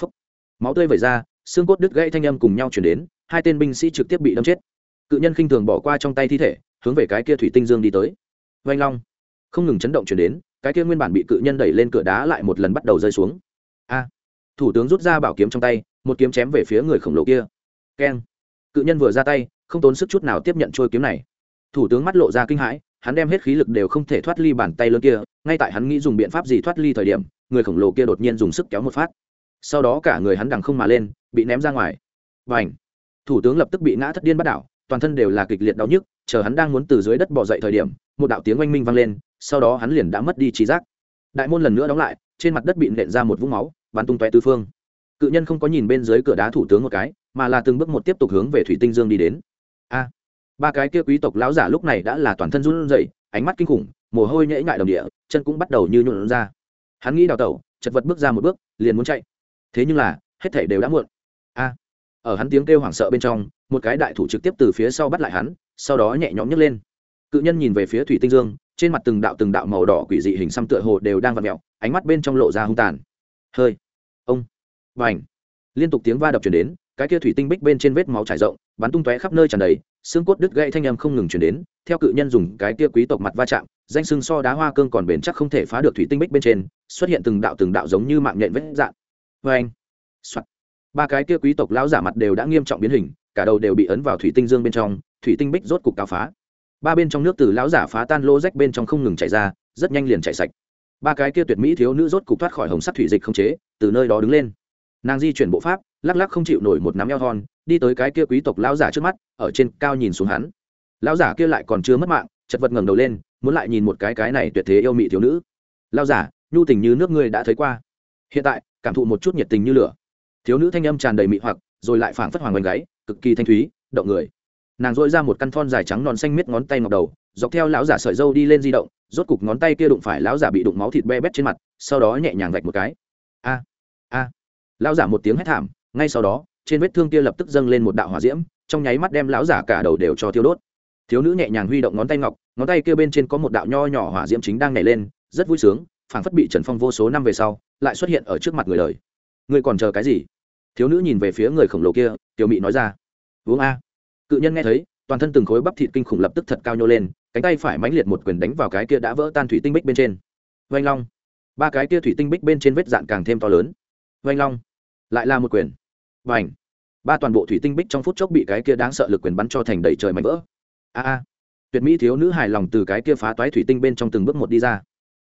Phúc. máu tươi vẩy ra, xương cốt đứt gãy thanh âm cùng nhau chuyển đến, hai tên binh sĩ trực tiếp bị đâm chết. Cự nhân khinh thường bỏ qua trong tay thi thể, hướng về cái kia thủy tinh dương đi tới. Vanh long. Không ngừng chấn động chuyển đến, cái kia nguyên bản bị cự nhân đẩy lên cửa đá lại một lần bắt đầu rơi xuống. A. Thủ tướng rút ra bảo kiếm trong tay, một kiếm chém về phía người khổng lồ kia. Keng. Cự nhân vừa ra tay, không tốn sức chút nào tiếp nhận trôi kiếm này. Thủ tướng mắt lộ ra kinh hãi hắn đem hết khí lực đều không thể thoát ly bàn tay lớn kia, ngay tại hắn nghĩ dùng biện pháp gì thoát ly thời điểm, người khổng lồ kia đột nhiên dùng sức kéo một phát. Sau đó cả người hắn đằng không mà lên, bị ném ra ngoài. Và ảnh thủ tướng lập tức bị ngã thất điên bắt đảo, toàn thân đều là kịch liệt đau nhức, chờ hắn đang muốn từ dưới đất bỏ dậy thời điểm, một đạo tiếng oanh minh vang lên, sau đó hắn liền đã mất đi trí giác. Đại môn lần nữa đóng lại, trên mặt đất bị nện ra một vũng máu, bắn tung tóe tứ phương. Cự nhân không có nhìn bên dưới cửa đá thủ tướng một cái, mà là từng bước một tiếp tục hướng về thủy tinh dương đi đến. A! Ba cái kia quý tộc lão giả lúc này đã là toàn thân run rẩy, ánh mắt kinh khủng, mồ hôi nhễ ngại đồng địa, chân cũng bắt đầu như nhuộn ra. Hắn nghĩ đào tẩu, chật vật bước ra một bước, liền muốn chạy. Thế nhưng là, hết thảy đều đã muộn. A! Ở hắn tiếng kêu hoảng sợ bên trong, một cái đại thủ trực tiếp từ phía sau bắt lại hắn, sau đó nhẹ nhõm nhấc lên. Cự nhân nhìn về phía thủy tinh dương, trên mặt từng đạo từng đạo màu đỏ quỷ dị hình xăm tựa hồ đều đang vặn mẹo ánh mắt bên trong lộ ra hung tàn. Hơi! Ông! Và ảnh liên tục tiếng va đập chuyển đến cái kia thủy tinh bích bên trên vết máu trải rộng, bắn tung tóe khắp nơi tràn đầy, xương cốt đứt gãy thanh âm không ngừng chuyển đến, theo cự nhân dùng cái kia quý tộc mặt va chạm, danh sưng so đá hoa cương còn bền chắc không thể phá được thủy tinh bích bên trên, xuất hiện từng đạo từng đạo giống như mạng nhện vết dạn. Vê anh Soạn. ba cái kia quý tộc lão giả mặt đều đã nghiêm trọng biến hình, cả đầu đều bị ấn vào thủy tinh dương bên trong, thủy tinh bích rốt cục cao phá. Ba bên trong nước từ lão giả phá tan lô rách bên trong không ngừng chảy ra, rất nhanh liền chảy sạch. Ba cái kia tuyệt mỹ thiếu nữ rốt cục thoát khỏi hồng sắt thủy dịch không chế, từ nơi đó đứng lên. Nàng di chuyển bộ pháp lắc lắc không chịu nổi một nắm eo thon đi tới cái kia quý tộc lão giả trước mắt, ở trên cao nhìn xuống hắn. Lão giả kia lại còn chưa mất mạng, chật vật ngẩng đầu lên, muốn lại nhìn một cái cái này tuyệt thế yêu mị thiếu nữ. Lão giả, nhu tình như nước ngươi đã thấy qua. Hiện tại, cảm thụ một chút nhiệt tình như lửa. Thiếu nữ thanh âm tràn đầy mị hoặc, rồi lại phảng phất hoàng quanh gáy, cực kỳ thanh thúy, động người. Nàng dội ra một căn thon dài trắng non xanh miết ngón tay ngọc đầu, dọc theo lão giả sợi dâu đi lên di động, rốt cục ngón tay kia đụng phải lão giả bị đụng máu thịt be bét trên mặt, sau đó nhẹ nhàng vạch một cái. A a. Lão giả một tiếng hét thảm ngay sau đó, trên vết thương kia lập tức dâng lên một đạo hỏa diễm, trong nháy mắt đem lão giả cả đầu đều cho thiêu đốt. Thiếu nữ nhẹ nhàng huy động ngón tay ngọc, ngón tay kia bên trên có một đạo nho nhỏ hỏa diễm chính đang nhảy lên, rất vui sướng, phảng phất bị trần phong vô số năm về sau, lại xuất hiện ở trước mặt người đời. Người còn chờ cái gì? Thiếu nữ nhìn về phía người khổng lồ kia, tiểu mị nói ra. Uống a. Cự nhân nghe thấy, toàn thân từng khối bắp thịt kinh khủng lập tức thật cao nhô lên, cánh tay phải mãnh liệt một quyền đánh vào cái kia đã vỡ tan thủy tinh bích bên trên. Vanh long. Ba cái kia thủy tinh bích bên trên vết dạn càng thêm to lớn. Vanh long. Lại là một quyền và ảnh. Ba toàn bộ thủy tinh bích trong phút chốc bị cái kia đáng sợ lực quyền bắn cho thành đầy trời mảnh vỡ. A a. Tuyệt mỹ thiếu nữ hài lòng từ cái kia phá toái thủy tinh bên trong từng bước một đi ra.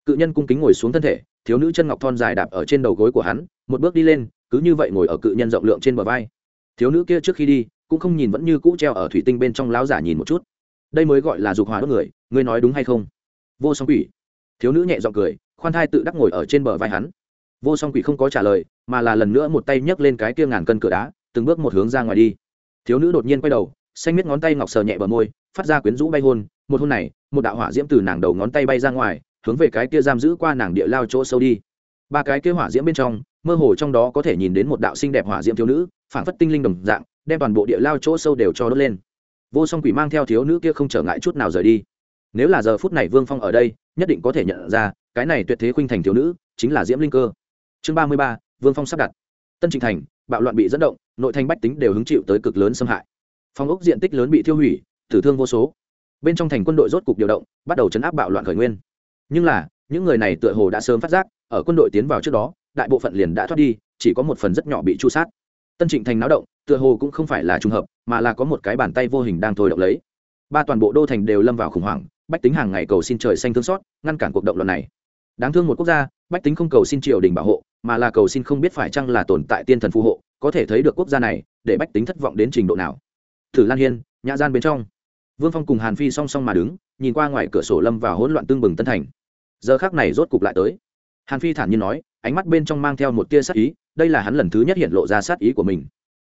Cự nhân cung kính ngồi xuống thân thể, thiếu nữ chân ngọc thon dài đạp ở trên đầu gối của hắn, một bước đi lên, cứ như vậy ngồi ở cự nhân rộng lượng trên bờ vai. Thiếu nữ kia trước khi đi, cũng không nhìn vẫn như cũ treo ở thủy tinh bên trong láo giả nhìn một chút. Đây mới gọi là dục hòa đốt người, ngươi nói đúng hay không? Vô song quỷ. Thiếu nữ nhẹ g i ọ n g cười, khoan thai tự đắc ngồi ở trên bờ vai hắn vô song quỷ không có trả lời, mà là lần nữa một tay nhấc lên cái kia ngàn cân cửa đá, từng bước một hướng ra ngoài đi. Thiếu nữ đột nhiên quay đầu, xanh miết ngón tay ngọc sờ nhẹ bờ môi, phát ra quyến rũ bay hôn, một hôn này, một đạo hỏa diễm từ nàng đầu ngón tay bay ra ngoài, hướng về cái kia giam giữ qua nàng địa lao chỗ sâu đi. Ba cái kia hỏa diễm bên trong, mơ hồ trong đó có thể nhìn đến một đạo xinh đẹp hỏa diễm thiếu nữ phản phất tinh linh đồng dạng, đem toàn bộ địa lao chỗ sâu đều cho đốt lên. Vô song quỷ mang theo thiếu nữ kia không trở ngại chút nào rời đi. Nếu là giờ phút này vương phong ở đây, nhất định có thể nhận ra, cái này tuyệt thế khuynh thành thiếu nữ, chính là diễm linh cơ chương ba mươi ba, vương phong sắp đặt. Tân trịnh thành, bạo loạn bị dẫn động, nội thành bách tính đều hứng chịu tới cực lớn xâm hại. Phong ốc diện tích lớn bị thiêu hủy, tử thương vô số. Bên trong thành quân đội rốt cục điều động, bắt đầu chấn áp bạo loạn khởi nguyên. Nhưng là, những người này tựa hồ đã sớm phát giác, ở quân đội tiến vào trước đó, đại bộ phận liền đã thoát đi, chỉ có một phần rất nhỏ bị chu sát. Tân trịnh thành náo động, tựa hồ cũng không phải là trùng hợp, mà là có một cái bàn tay vô hình đang thôi động lấy. Ba toàn bộ đô thành đều lâm vào khủng hoảng, bách tính hàng ngày cầu xin trời xanh thương xót, ngăn cản cuộc động loạn này. Đáng thương một quốc gia, bách tính không cầu xin triều đình bảo hộ mà là cầu xin không biết phải chăng là tồn tại tiên thần phù hộ, có thể thấy được quốc gia này, để bách tính thất vọng đến trình độ nào. Thử lan hiên, nhã gian bên trong. Vương phong cùng hàn phi song song mà đứng, nhìn qua ngoài cửa sổ lâm vào hỗn loạn tương bừng tân thành. Giờ khác này rốt cục lại tới. Hàn phi thản nhiên nói, ánh mắt bên trong mang theo một tia sát ý, đây là hắn lần thứ nhất hiện lộ ra sát ý của mình.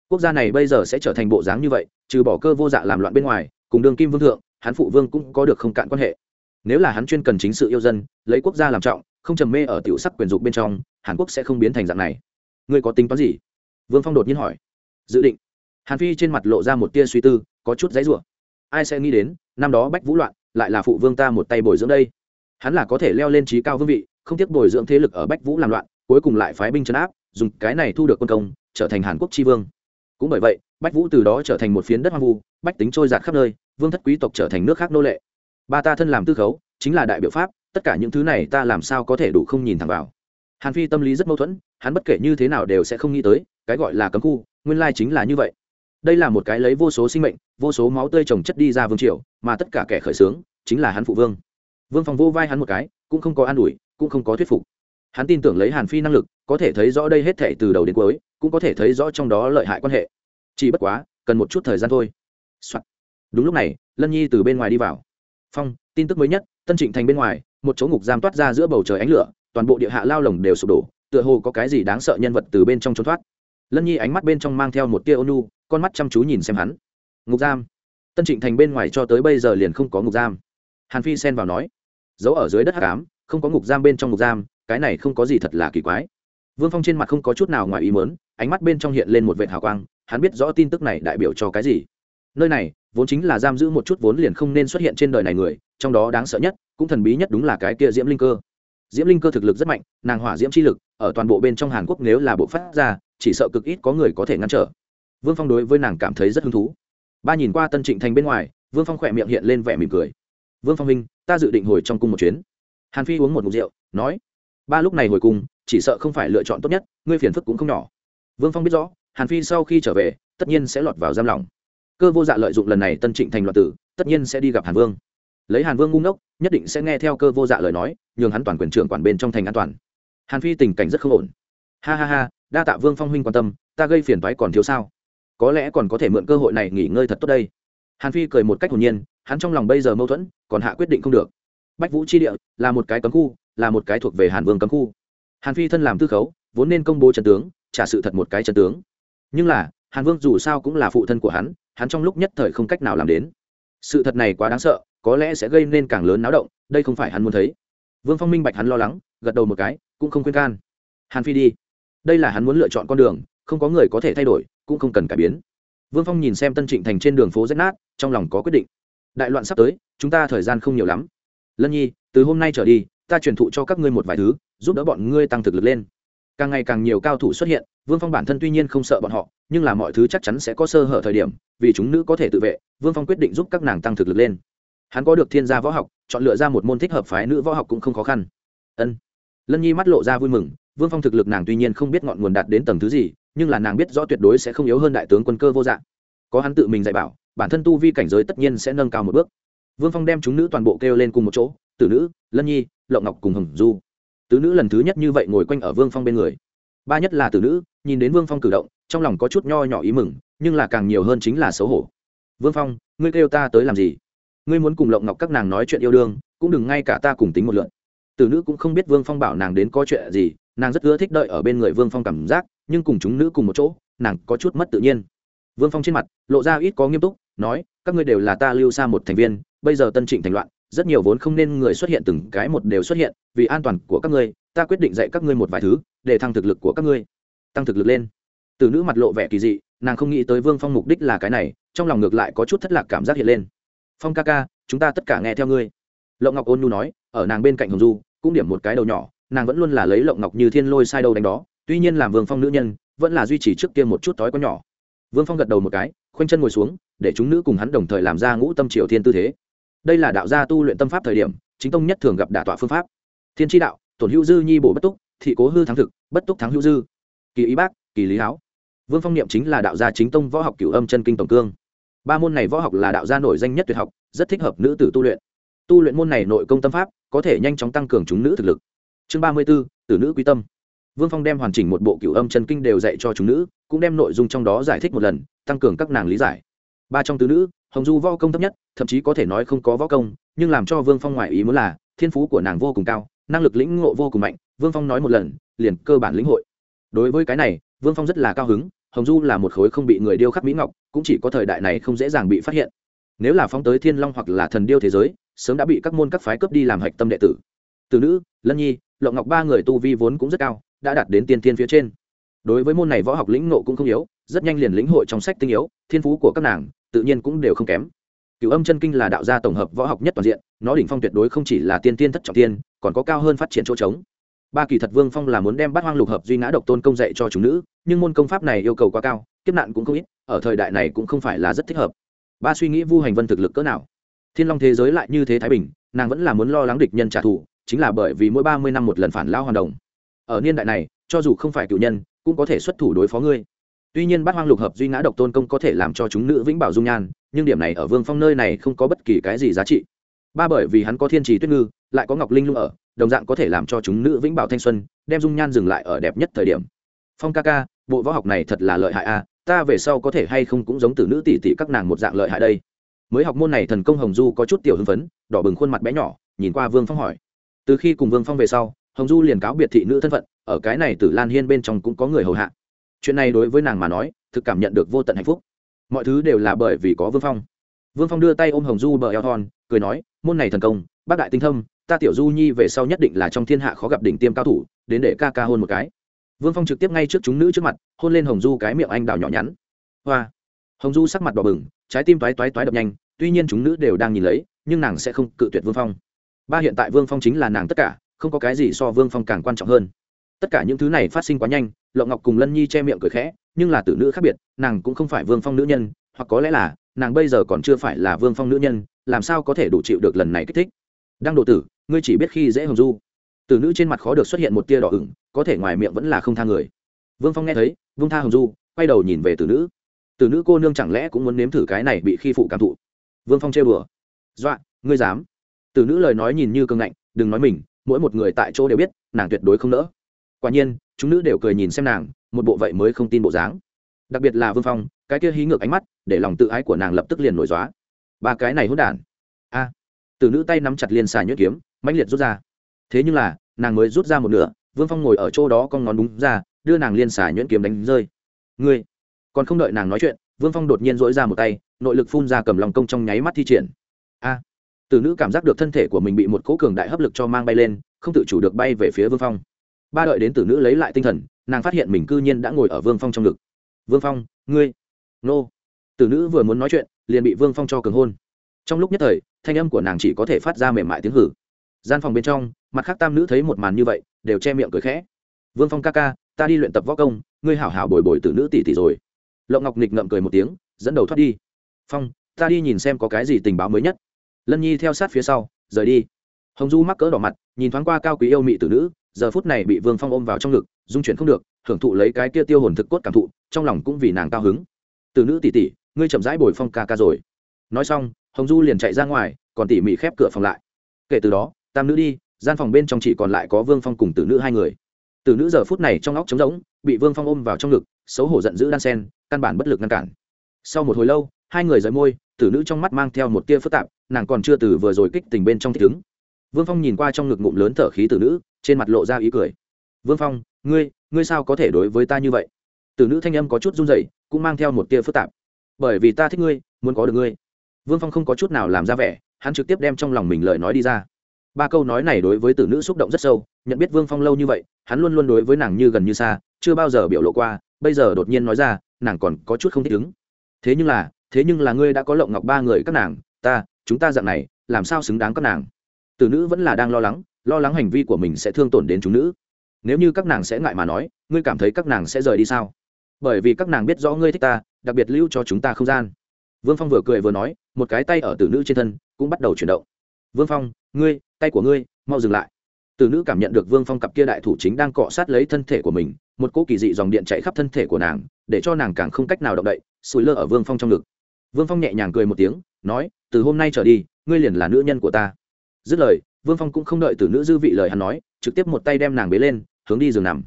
Quốc gia này bây giờ sẽ trở thành bộ dáng như vậy, trừ bỏ cơ vô dạ làm loạn bên ngoài, cùng đường kim vương thượng, hắn phụ vương cũng có được không cạn quan hệ. Nếu là hắn chuyên cần chính sự yêu dân, lấy quốc gia làm trọng, không trầm mê ở tiểu sắc quyền dục bên trong hàn quốc sẽ không biến thành dạng này. Ngươi có tính toán gì? Vương phong đột nhiên hỏi. Dự định. Hàn phi trên mặt lộ ra một tia suy tư, có chút giấy rủa. Ai sẽ nghĩ đến, năm đó bách vũ loạn lại là phụ vương ta một tay bồi dưỡng đây? Hắn là có thể leo lên trí cao vương vị, không tiếc bồi dưỡng thế lực ở bách vũ làm loạn, cuối cùng lại phái binh chấn áp, dùng cái này thu được quân công, trở thành hàn quốc tri vương. Cũng bởi vậy, bách vũ từ đó trở thành một phiến đất hoang vu, bách tính trôi giạt khắp nơi, vương thất quý tộc trở thành nước khác nô lệ. Ba ta thân làm tư khấu, chính là đại biểu pháp, tất cả những thứ này ta làm sao có thể đủ không nhìn thẳng vào? Hàn phi tâm lý rất mâu thuẫn, hắn bất kể như thế nào đều sẽ không nghĩ tới, cái gọi là cấm khu, nguyên lai chính là như vậy. Đây là một cái lấy vô số sinh mệnh, vô số máu tươi trồng chất đi ra vương triều, mà tất cả kẻ khởi xướng, chính là hắn phụ vương. Vương phòng vô vai hắn một cái, cũng không có an ủi, cũng không có thuyết phục. Hắn tin tưởng lấy hàn phi năng lực, có thể thấy rõ đây hết thể từ đầu đến cuối, cũng có thể thấy rõ trong đó lợi hại quan hệ. Chỉ bất quá, cần một chút thời gian thôi、Soạn. đúng lúc này, lân nhi từ bên ngoài đi vào. Phong, tin tức mới nhất, tân trịnh thành bên ngoài, một chỗ ngục giam toát ra giữa bầu trời ánh lửa toàn bộ địa hạ lao lồng đều sụp đổ, tựa hồ có cái gì đáng sợ nhân vật từ bên trong trốn thoát. Lân nhi ánh mắt bên trong mang theo một tia ônu con mắt chăm chú nhìn xem hắn. Ngục giam. Tân trịnh thành bên ngoài cho tới bây giờ liền không có ngục giam. Hàn phi xen vào nói, giấu ở dưới đất hạ cám không có ngục giam bên trong ngục giam, cái này không có gì thật là kỳ quái. Vương phong trên mặt không có chút nào ngoài ý mớn ánh mắt bên trong hiện lên một vệ hào quang, hắn biết rõ tin tức này đại biểu cho cái gì. Nơi này, vốn chính là giam giữ một chút vốn liền không nên xuất hiện trên đời này người, trong đó đáng sợ nhất, cũng thần bí nhất đúng là cái kia diễm linh cơ diễm linh cơ thực lực rất mạnh, nàng hỏa diễm chi lực ở toàn bộ bên trong hàn quốc nếu là bộ phát ra, chỉ sợ cực ít có người có thể ngăn trở. Vương phong đối với nàng cảm thấy rất hứng thú. Ba nhìn qua tân trịnh thành bên ngoài, vương phong khỏe miệng hiện lên vẻ mỉm cười. Vương phong minh ta dự định hồi trong cung một chuyến. Hàn phi uống một mục rượu, nói, ba lúc này hồi cung, chỉ sợ không phải lựa chọn tốt nhất, ngươi phiền phức cũng không nhỏ. Vương phong biết rõ, hàn phi sau khi trở về, tất nhiên sẽ lọt vào giam lỏng. Cơ vô dạ lợi dụng lần này tân trịnh thành loạt tử, tất nhiên sẽ đi gặp hàn vương lấy hàn vương ngu ngốc, nhất định sẽ nghe theo cơ vô dạ lời nói, nhường hắn toàn quyền trưởng quản bên trong thành an toàn. Hàn phi tình cảnh rất không ổn. Ha ha ha, đa tạ vương phong huynh quan tâm, ta gây phiền toái còn thiếu sao? Có lẽ còn có thể mượn cơ hội này nghỉ ngơi thật tốt đây. Hàn phi cười một cách hồn nhiên, hắn trong lòng bây giờ mâu thuẫn, còn hạ quyết định không được. Bách vũ chi địa là một cái cấm khu, là một cái thuộc về hàn vương cấm khu. Hàn phi thân làm tư khấu, vốn nên công bố trần tướng, trả sự thật một cái trần tướng. Nhưng là, hàn vương dù sao cũng là phụ thân của hắn hắn trong lúc nhất thời không cách nào làm đến sự thật này quá đáng sợ, có lẽ sẽ gây nên càng lớn náo động, đây không phải hắn muốn thấy. Vương phong minh bạch hắn lo lắng, gật đầu một cái, cũng không khuyên can. Hàn phi đi. Đây là hắn muốn lựa chọn con đường, không có người có thể thay đổi, cũng không cần cải biến. Vương phong nhìn xem tân trịnh thành trên đường phố rách nát, trong lòng có quyết định. Đại loạn sắp tới, chúng ta thời gian không nhiều lắm. Lân nhi, từ hôm nay trở đi, ta truyền thụ cho các ngươi một vài thứ, giúp đỡ bọn ngươi tăng thực lực lên càng ngày càng nhiều cao thủ xuất hiện, vương phong bản thân tuy nhiên không sợ bọn họ, nhưng là mọi thứ chắc chắn sẽ có sơ hở thời điểm, vì chúng nữ có thể tự vệ, vương phong quyết định giúp các nàng tăng thực lực lên. Hắn có được thiên gia võ học, chọn lựa ra một môn thích hợp phái nữ võ học cũng không khó khăn. Ân. Lân nhi mắt lộ ra vui mừng, vương phong thực lực nàng tuy nhiên không biết ngọn nguồn đạt đến tầng thứ gì, nhưng là nàng biết rõ tuyệt đối sẽ không yếu hơn đại tướng quân cơ vô dạng. Có hắn tự mình dạy bảo, bản thân tu vi cảnh giới tất nhiên sẽ nâng cao một bước. Vương phong đem chúng nữ toàn bộ kêu lên cùng một chỗ, tử nữ, lân nhi, lộng ngọc cùng hồng du tứ nữ lần thứ nhất như vậy ngồi quanh ở vương phong bên người. Ba nhất là tử nữ, nhìn đến vương phong cử động, trong lòng có chút nho nhỏ ý mừng, nhưng là càng nhiều hơn chính là xấu hổ. Vương phong, ngươi kêu ta tới làm gì? Ngươi muốn cùng lộng ngọc các nàng nói chuyện yêu đương, cũng đừng ngay cả ta cùng tính một lượn. Tử nữ cũng không biết vương phong bảo nàng đến có chuyện gì, nàng rất ưa thích đợi ở bên người vương phong cảm giác, nhưng cùng chúng nữ cùng một chỗ, nàng có chút mất tự nhiên. Vương phong trên mặt, lộ ra ít có nghiêm túc, nói, các ngươi đều là ta lưu xa một thành viên, bây giờ tân trịnh thành loạn rất nhiều vốn không nên người xuất hiện từng cái một đều xuất hiện, vì an toàn của các ngươi, ta quyết định dạy các ngươi một vài thứ, để thăng thực lực của các ngươi. Tăng thực lực lên. Từ nữ mặt lộ vẻ kỳ dị, nàng không nghĩ tới vương phong mục đích là cái này, trong lòng ngược lại có chút thất lạc cảm giác hiện lên. Phong ca ca, chúng ta tất cả nghe theo ngươi. Lộng ngọc ôn nhu nói, ở nàng bên cạnh hồng du, cũng điểm một cái đầu nhỏ, nàng vẫn luôn là lấy lộng ngọc như thiên lôi sai đâu đánh đó, tuy nhiên làm vương phong nữ nhân, vẫn là duy trì trước kia một chút thói có nhỏ. Vương phong gật đầu một cái, khoanh chân ngồi xuống, để chúng nữ cùng hắn đồng thời làm ra ngũ tâm triều thiên tư thế đây là đạo gia tu luyện tâm pháp thời điểm, chính tông nhất thường gặp đả tọa phương pháp. Thiên tri đạo, tổn hữu dư nhi bổ bất túc, thị cố hư thắng thực, bất túc thắng hữu dư. Kỳ ý bác, kỳ lý háo vương phong niệm chính là đạo gia chính tông võ học cửu âm chân kinh tổng cương. Ba môn này võ học là đạo gia nổi danh nhất tuyệt học, rất thích hợp nữ tử tu luyện. Tu luyện môn này nội công tâm pháp, có thể nhanh chóng tăng cường chúng nữ thực lực. Chương ba mươi b ố tử nữ quý tâm. Vương phong đem hoàn chỉnh một bộ cửu âm chân kinh đều dạy cho chúng nữ, cũng đem nội dung trong đó giải thích một lần, tăng cường các nàng lý giải. Ba trong tứ nữ hồng du võ công thấp nhất, thậm chí có thể nói không có võ công, nhưng làm cho vương phong ngoại ý muốn là, thiên phú của nàng vô cùng cao, năng lực lĩnh ngộ vô cùng mạnh, vương phong nói một lần, liền cơ bản lĩnh hội. Đối với cái này, vương phong rất là cao hứng, hồng du là một khối không bị người điêu khắc mỹ ngọc, cũng chỉ có thời đại này không dễ dàng bị phát hiện. Nếu là phóng tới thiên long hoặc là thần điêu thế giới, sớm đã bị các môn các phái cướp đi làm hạch tâm đệ tử. Từ nữ, lân nhi, lộ ngọc ba người tu vi vốn cũng rất cao, đã đạt đến tiên thiên phía trên. Đối với môn này võ học lĩnh ngộ cũng không yếu, rất nhanh liền lĩnh hội trong sách tinh yếu, thiên phú của các nàng tự nhiên cũng đều không kém. Cửu âm chân kinh là đạo gia tổng hợp võ học nhất toàn diện, nó đỉnh phong tuyệt đối không chỉ là tiên tiên thất trọng tiên, còn có cao hơn phát triển chỗ trống. Ba kỳ thật vương phong là muốn đem bát hoang lục hợp duy ngã độc tôn công dạy cho chúng nữ, nhưng môn công pháp này yêu cầu quá cao, kiếp nạn cũng không ít, ở thời đại này cũng không phải là rất thích hợp. Ba suy nghĩ vu hành vân thực lực cỡ nào? Thiên long thế giới lại như thế thái bình, nàng vẫn là muốn lo lắng địch nhân trả thù, chính là bởi vì mỗi ba mươi năm một lần phản lao hoàn đồng. Ở niên đại này, cho dù không phải cựu nhân, cũng có thể xuất thủ đối phó ngươi tuy nhiên bát hoang lục hợp duy ngã độc tôn công có thể làm cho chúng nữ vĩnh bảo dung nhan, nhưng điểm này ở vương phong nơi này không có bất kỳ cái gì giá trị. Ba bởi vì hắn có thiên trì tuyết ngư, lại có ngọc linh lung ở, đồng dạng có thể làm cho chúng nữ vĩnh bảo thanh xuân, đem dung nhan dừng lại ở đẹp nhất thời điểm. Phong ca ca, bộ võ học này thật là lợi hại a, ta về sau có thể hay không cũng giống từ nữ tỷ tỷ các nàng một dạng lợi hại đây. Mới học môn này thần công hồng du có chút tiểu hưng phấn, đỏ bừng khuôn mặt bé nhỏ, nhìn qua vương phong hỏi. Từ khi cùng vương phong về sau, hồng du liền cáo biệt thị nữ thân phận, ở cái này tử lan hiên bên trong cũng có người hầu hạ chuyện này đối với nàng mà nói, thực cảm nhận được vô tận hạnh phúc. Mọi thứ đều là bởi vì có vương phong. Vương phong đưa tay ôm hồng du bờ eo thon cười nói, môn này thần công, bác đại tinh thâm, ta tiểu du nhi về sau nhất định là trong thiên hạ khó gặp đỉnh tiêm cao thủ, đến để ca ca hôn một cái. Vương phong trực tiếp ngay trước chúng nữ trước mặt, hôn lên hồng du cái miệng anh đào nhỏ nhắn. Hoa. Hồng du sắc mặt đỏ bừng, trái tim toái toái toái đập nhanh, tuy nhiên chúng nữ đều đang nhìn lấy, nhưng nàng sẽ không cự tuyệt vương phong. Ba hiện tại vương phong chính là nàng tất cả, không có cái gì so vương phong càng quan trọng hơn tất cả những thứ này phát sinh quá nhanh, lộng ngọc cùng lân nhi che miệng cười khẽ, nhưng là tử nữ khác biệt, nàng cũng không phải vương phong nữ nhân, hoặc có lẽ là, nàng bây giờ còn chưa phải là vương phong nữ nhân, làm sao có thể đủ chịu được lần này kích thích? Đang độ tử, ngươi chỉ biết khi dễ hồng du. Tử nữ trên mặt khó được xuất hiện một tia đỏ ửng, có thể ngoài miệng vẫn là không tha người. Vương phong nghe thấy vương tha hồng du, quay đầu nhìn về tử nữ. Tử nữ cô nương chẳng lẽ cũng muốn nếm thử cái này bị khi phụ cảm thụ? Vương phong trêu đùa. Dọa, ngươi dám. Tử nữ lời nói nhìn như cưng ngạnh, đừng nói mình, mỗi một người tại chỗ đều biết, nàng tuyệt đối không nỡ quả nhiên chúng nữ đều cười nhìn xem nàng một bộ vậy mới không tin bộ dáng. Đặc biệt là vương phong cái kia hí ngược ánh mắt để lòng tự ái của nàng lập tức liền nổi dóa. Ba cái này hôn đản. A. À, từ nữ tay nắm chặt liền xà nhuyễn kiếm mãnh liệt rút ra. Thế nhưng là nàng mới rút ra một nửa vương phong ngồi ở chỗ đó con ngón đúng ra đưa nàng liên xà nhuyễn kiếm đánh rơi. Ngươi còn không đợi nàng nói chuyện vương phong đột nhiên dỗi ra một tay nội lực phun ra cầm lòng công trong nháy mắt thi triển. A. À, từ nữ cảm giác được thân thể của mình bị một cỗ cường đại hấp lực cho mang bay lên không tự chủ được bay về phía vương phong ba đợi đến từ nữ lấy lại tinh thần, nàng phát hiện mình cư nhiên đã ngồi ở vương phong trong ngực. Vương phong, ngươi? Nô. Tử nữ vừa muốn nói chuyện, liền bị vương phong cho cường hôn. Trong lúc nhất thời, thanh âm của nàng chỉ có thể phát ra mềm mại tiếng hử. Gian phòng bên trong, mặt khác tam nữ thấy một màn như vậy, đều che miệng cười khẽ. Vương phong ca ca, ta đi luyện tập võ công, ngươi hảo hảo bồi bồi tử nữ tỷ tỷ rồi. Lộng ngọc nghịch ngậm cười một tiếng, dẫn đầu thoát đi. Phong, ta đi nhìn xem có cái gì tình báo mới nhất. Lân nhi theo sát phía sau, rời đi. Hồng du mắc cỡ đỏ mặt, nhìn thoáng qua cao quý yêu mị tử nữ giờ phút này bị vương phong ôm vào trong ngực, dung chuyển không được, hưởng thụ lấy cái kia tiêu hồn thực cốt cảm thụ, trong lòng cũng vì nàng cao hứng. Từ nữ tỷ tỷ, ngươi chậm rãi bồi phong ca ca rồi. Nói xong, hồng du liền chạy ra ngoài, còn tỉ mỉ khép cửa phòng lại. Kể từ đó, tam nữ đi, gian phòng bên trong chỉ còn lại có vương phong cùng tử nữ hai người. Tử nữ giờ phút này trong óc trống rỗng, bị vương phong ôm vào trong ngực, xấu hổ giận dữ đan sen, căn bản bất lực ngăn cản. Sau một hồi lâu, hai người rời môi, tử nữ trong mắt mang theo một tia phức tạp, nàng còn chưa từ vừa rồi kích tình bên trong thích ứng. Vương phong nhìn qua trong ngực ngụm lớn thở khí tử nữ trên mặt lộ ra ý cười. Vương phong, ngươi ngươi sao có thể đối với ta như vậy? Tử nữ thanh âm có chút run rẩy, cũng mang theo một tia phức tạp. Bởi vì ta thích ngươi, muốn có được ngươi. Vương phong không có chút nào làm ra vẻ, hắn trực tiếp đem trong lòng mình lời nói đi ra. Ba câu nói này đối với tử nữ xúc động rất sâu, nhận biết vương phong lâu như vậy, hắn luôn luôn đối với nàng như gần như xa, chưa bao giờ biểu lộ qua, bây giờ đột nhiên nói ra, nàng còn có chút không thích ứng. Thế nhưng là, thế nhưng là ngươi đã có lộng ngọc ba người các nàng, ta, chúng ta dạng này, làm sao xứng đáng các nàng? Tử nữ vẫn là đang lo lắng lo lắng hành vi của mình sẽ thương tổn đến chúng nữ. Nếu như các nàng sẽ ngại mà nói, ngươi cảm thấy các nàng sẽ rời đi sao? Bởi vì các nàng biết rõ ngươi thích ta, đặc biệt lưu cho chúng ta không gian. Vương phong vừa cười vừa nói, một cái tay ở tử nữ trên thân, cũng bắt đầu chuyển động. Vương phong, ngươi, tay của ngươi, mau dừng lại. Tử nữ cảm nhận được vương phong cặp kia đại thủ chính đang cọ sát lấy thân thể của mình, một cỗ kỳ dị dòng điện chạy khắp thân thể của nàng, để cho nàng càng không cách nào động đậy, sủi lơ ở vương phong trong ngực. Vương phong nhẹ nhàng cười một tiếng, nói, từ hôm nay trở đi, ngươi liền là nữ nhân của ta dứt lời, vương phong cũng không đợi tử nữ dư vị lời hắn nói, trực tiếp một tay đem nàng bế lên, hướng đi giường nằm.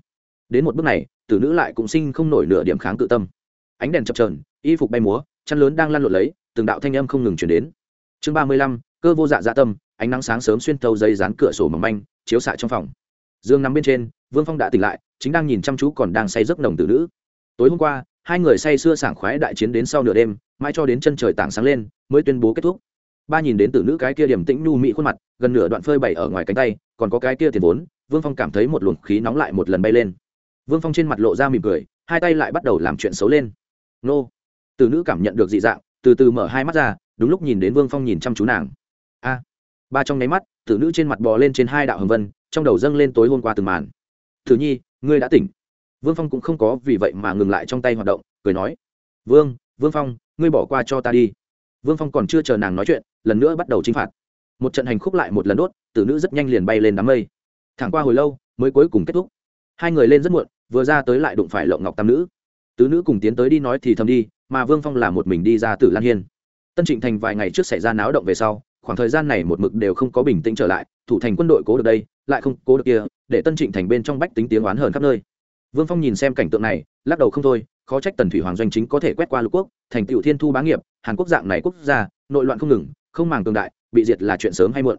Đến một bước này, tử nữ lại cũng sinh không nổi nửa điểm kháng cự tâm. Ánh đèn chập trờn y phục bay múa, chăn lớn đang lăn lộn lấy, từng đạo thanh âm không ngừng chuyển đến. Chương ba mươi lăm, cơ vô dạ dạ tâm, ánh nắng sáng sớm xuyên thâu dây dán cửa sổ mỏng manh, chiếu xạ trong phòng. Dương nằm bên trên, vương phong đã tỉnh lại, chính đang nhìn chăm chú còn đang say giấc nồng tử nữ. Tối hôm qua, hai người say sưa sảng khoái đại chiến đến sau nửa đêm, mãi cho đến chân trời tảng sáng lên, mới tuyên bố kết thúc ba nhìn đến tử nữ cái kia điểm tĩnh nhu mỹ khuôn mặt, gần nửa đoạn phơi bày ở ngoài cánh tay, còn có cái kia tiền vốn, vương phong cảm thấy một luồng khí nóng lại một lần bay lên. Vương phong trên mặt lộ ra mỉm cười, hai tay lại bắt đầu làm chuyện xấu lên. Nô! Tử nữ cảm nhận được dị dạng, từ từ mở hai mắt ra, đúng lúc nhìn đến vương phong nhìn chăm chú nàng. A! Ba trong nháy mắt, tử nữ trên mặt bò lên trên hai đạo hồng vân, trong đầu dâng lên tối hôm qua từng màn. Thử nhi, ngươi đã tỉnh. Vương phong cũng không có vì vậy mà ngừng lại trong tay hoạt động, cười nói. Vương vương phong, ngươi bỏ qua cho ta đi vương phong còn chưa chờ nàng nói chuyện, lần nữa bắt đầu chinh phạt. Một trận hành khúc lại một lần đốt, tử nữ rất nhanh liền bay lên đám mây. Thẳng qua hồi lâu, mới cuối cùng kết thúc. Hai người lên rất muộn, vừa ra tới lại đụng phải lộng ngọc tam nữ. Tứ nữ cùng tiến tới đi nói thì thầm đi, mà vương phong là một mình đi ra từ lan hiên. Tân trịnh thành vài ngày trước xảy ra náo động về sau, khoảng thời gian này một mực đều không có bình tĩnh trở lại, thủ thành quân đội cố được đây, lại không cố được kia, để tân trịnh thành bên trong bách tính tiếng oán hờn khắp nơi. Vương phong nhìn xem cảnh tượng này, lắc đầu không thôi khó trách tần thủy hoàng doanh chính có thể quét qua lục quốc, thành tựu thiên thu bá nghiệp, hàn quốc dạng này quốc gia, nội loạn không ngừng, không màng tương đại, bị diệt là chuyện sớm hay muộn.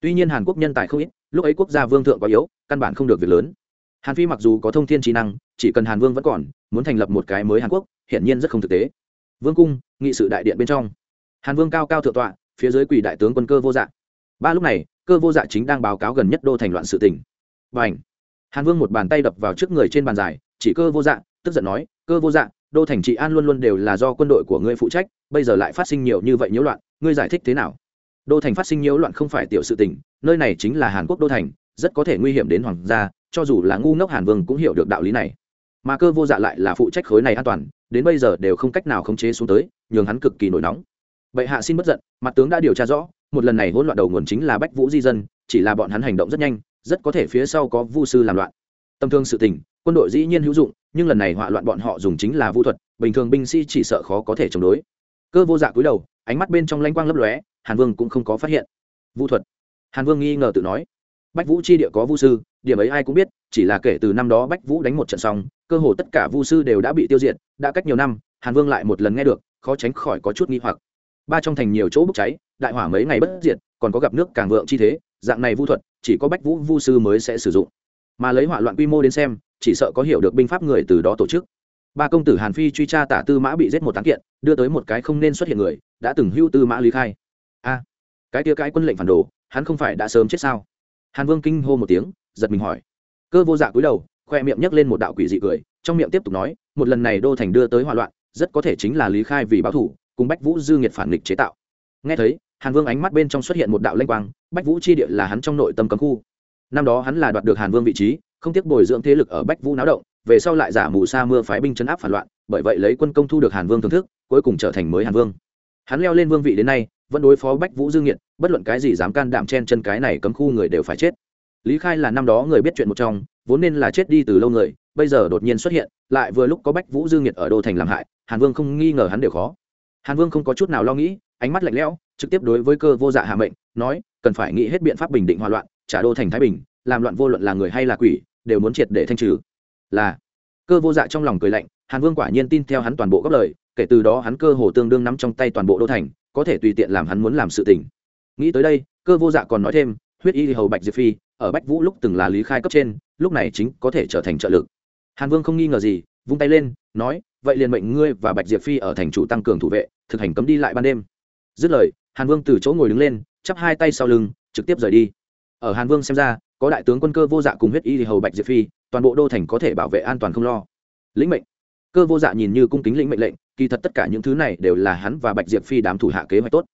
Tuy nhiên hàn quốc nhân tài không ít, lúc ấy quốc gia vương thượng quá yếu, căn bản không được việc lớn. Hàn phi mặc dù có thông thiên trí năng, chỉ cần hàn vương vẫn còn, muốn thành lập một cái mới hàn quốc, hiển nhiên rất không thực tế. Vương cung, nghị sự đại điện bên trong. Hàn vương cao cao thượng tọa, phía dưới quỷ đại tướng quân cơ vô dạ. Ba lúc này, cơ vô dạ chính đang báo cáo gần nhất đô thành loạn sự tỉnh n h hàn vương một bàn tay đập vào trước người trên bàn dài, chỉ cơ vô dạ tức giận nói, cơ vô dạng đô thành trị an luôn luôn đều là do quân đội của ngươi phụ trách, bây giờ lại phát sinh nhiều như vậy nhiễu loạn, ngươi giải thích thế nào? Đô thành phát sinh nhiễu loạn không phải tiểu sự tình, nơi này chính là hàn quốc đô thành, rất có thể nguy hiểm đến hoàng gia, cho dù là ngu ngốc hàn vương cũng hiểu được đạo lý này. Mà cơ vô dạ lại là phụ trách khối này an toàn, đến bây giờ đều không cách nào khống chế xuống tới, nhường hắn cực kỳ nổi nóng. Bệ hạ xin bất giận, mặt tướng đã điều tra rõ, một lần này hỗn loạn đầu nguồn chính là bách vũ di dân, chỉ là bọn hắn hành động rất nhanh, rất có thể phía sau có vu sư làm loạn. Tâm thương sự tình, quân đội dĩ nhiên hữu dụng nhưng lần này hỏa loạn bọn họ dùng chính là vũ thuật, bình thường binh sĩ chỉ sợ khó có thể chống đối. Cơ vô dạ cúi đầu, ánh mắt bên trong lanh quang lấp lóe, hàn vương cũng không có phát hiện. Vũ thuật. Hàn vương nghi ngờ tự nói. Bách vũ chi địa có vu sư, điểm ấy ai cũng biết, chỉ là kể từ năm đó bách vũ đánh một trận xong, cơ hồ tất cả vu sư đều đã bị tiêu diệt, đã cách nhiều năm, hàn vương lại một lần nghe được, khó tránh khỏi có chút nghi hoặc. Ba trong thành nhiều chỗ bốc cháy, đại hỏa mấy ngày bất diệt, còn có gặp nước càng vượng chi thế, dạng này vu thuật, chỉ có bách vũ vu sư mới sẽ sử dụng. Mà lấy hỏa loạn quy mô đến xem chỉ sợ có hiểu được binh pháp người từ đó tổ chức. Ba công tử hàn phi truy tra tả tư mã bị giết một tán kiện, đưa tới một cái không nên xuất hiện người, đã từng hưu tư mã lý khai. A, cái tia cái quân lệnh phản đồ, hắn không phải đã sớm chết sao? Hàn vương kinh hô một tiếng, giật mình hỏi. Cơ vô dạ cúi đầu, khoe miệng nhấc lên một đạo quỷ dị cười, trong miệng tiếp tục nói, một lần này đô thành đưa tới hòa loạn, rất có thể chính là lý khai vì báo thủ, cùng bách vũ dư nghiệt phản nghịch chế tạo. Nghe thấy, hàn vương ánh mắt bên trong xuất hiện một đạo lanh quang, bách vũ chi địa là hắn trong nội tâm cấm khu. Năm đó hắn là đoạt được hàn vương vị trí không tiếc bồi dưỡng thế lực ở bách vũ náo động, về sau lại giả mù sa mưa phái binh chấn áp phản loạn, bởi vậy lấy quân công thu được hàn vương thưởng thức, cuối cùng trở thành mới hàn vương. Hắn leo lên vương vị đến nay, vẫn đối phó bách vũ dương nghiệt, bất luận cái gì dám can đảm chen chân cái này cấm khu người đều phải chết. Lý khai là năm đó người biết chuyện một trong, vốn nên là chết đi từ lâu người, bây giờ đột nhiên xuất hiện, lại vừa lúc có bách vũ dương nghiệt ở đô thành làm hại, hàn vương không nghi ngờ hắn đều khó. Hàn vương không có chút nào lo nghĩ, ánh mắt lạnh lẽo, trực tiếp đối với cơ vô dạ hạ mệnh, nói, cần phải nghĩ hết biện pháp bình định hòa loạn, trả đô thành thái bình, làm loạn vô luận là người hay là quỷ đều muốn triệt để thanh trừ. Là, cơ vô dạ trong lòng cười lạnh, hàn vương quả nhiên tin theo hắn toàn bộ góp lời, kể từ đó hắn cơ hồ tương đương nắm trong tay toàn bộ đô thành, có thể tùy tiện làm hắn muốn làm sự tình. Nghĩ tới đây, cơ vô dạ còn nói thêm, huyết y hầu bạch diệp phi, ở bách vũ lúc từng là lý khai cấp trên, lúc này chính có thể trở thành trợ lực. Hàn vương không nghi ngờ gì, vung tay lên, nói, vậy liền mệnh ngươi và bạch diệp phi ở thành chủ tăng cường thủ vệ, thực hành cấm đi lại ban đêm. Dứt lời, hàn vương từ chỗ ngồi đứng lên, chắp hai tay sau lưng, trực tiếp rời đi. Ở hàn vương xem ra có đại tướng quân cơ vô dạ cùng huyết y thì hầu bạch diệp phi, toàn bộ đô thành có thể bảo vệ an toàn không lo. Lĩnh mệnh. Cơ vô dạ nhìn như cung kính lĩnh mệnh lệnh, kỳ thật tất cả những thứ này đều là hắn và bạch diệp phi đám thủ hạ kế hoạch tốt.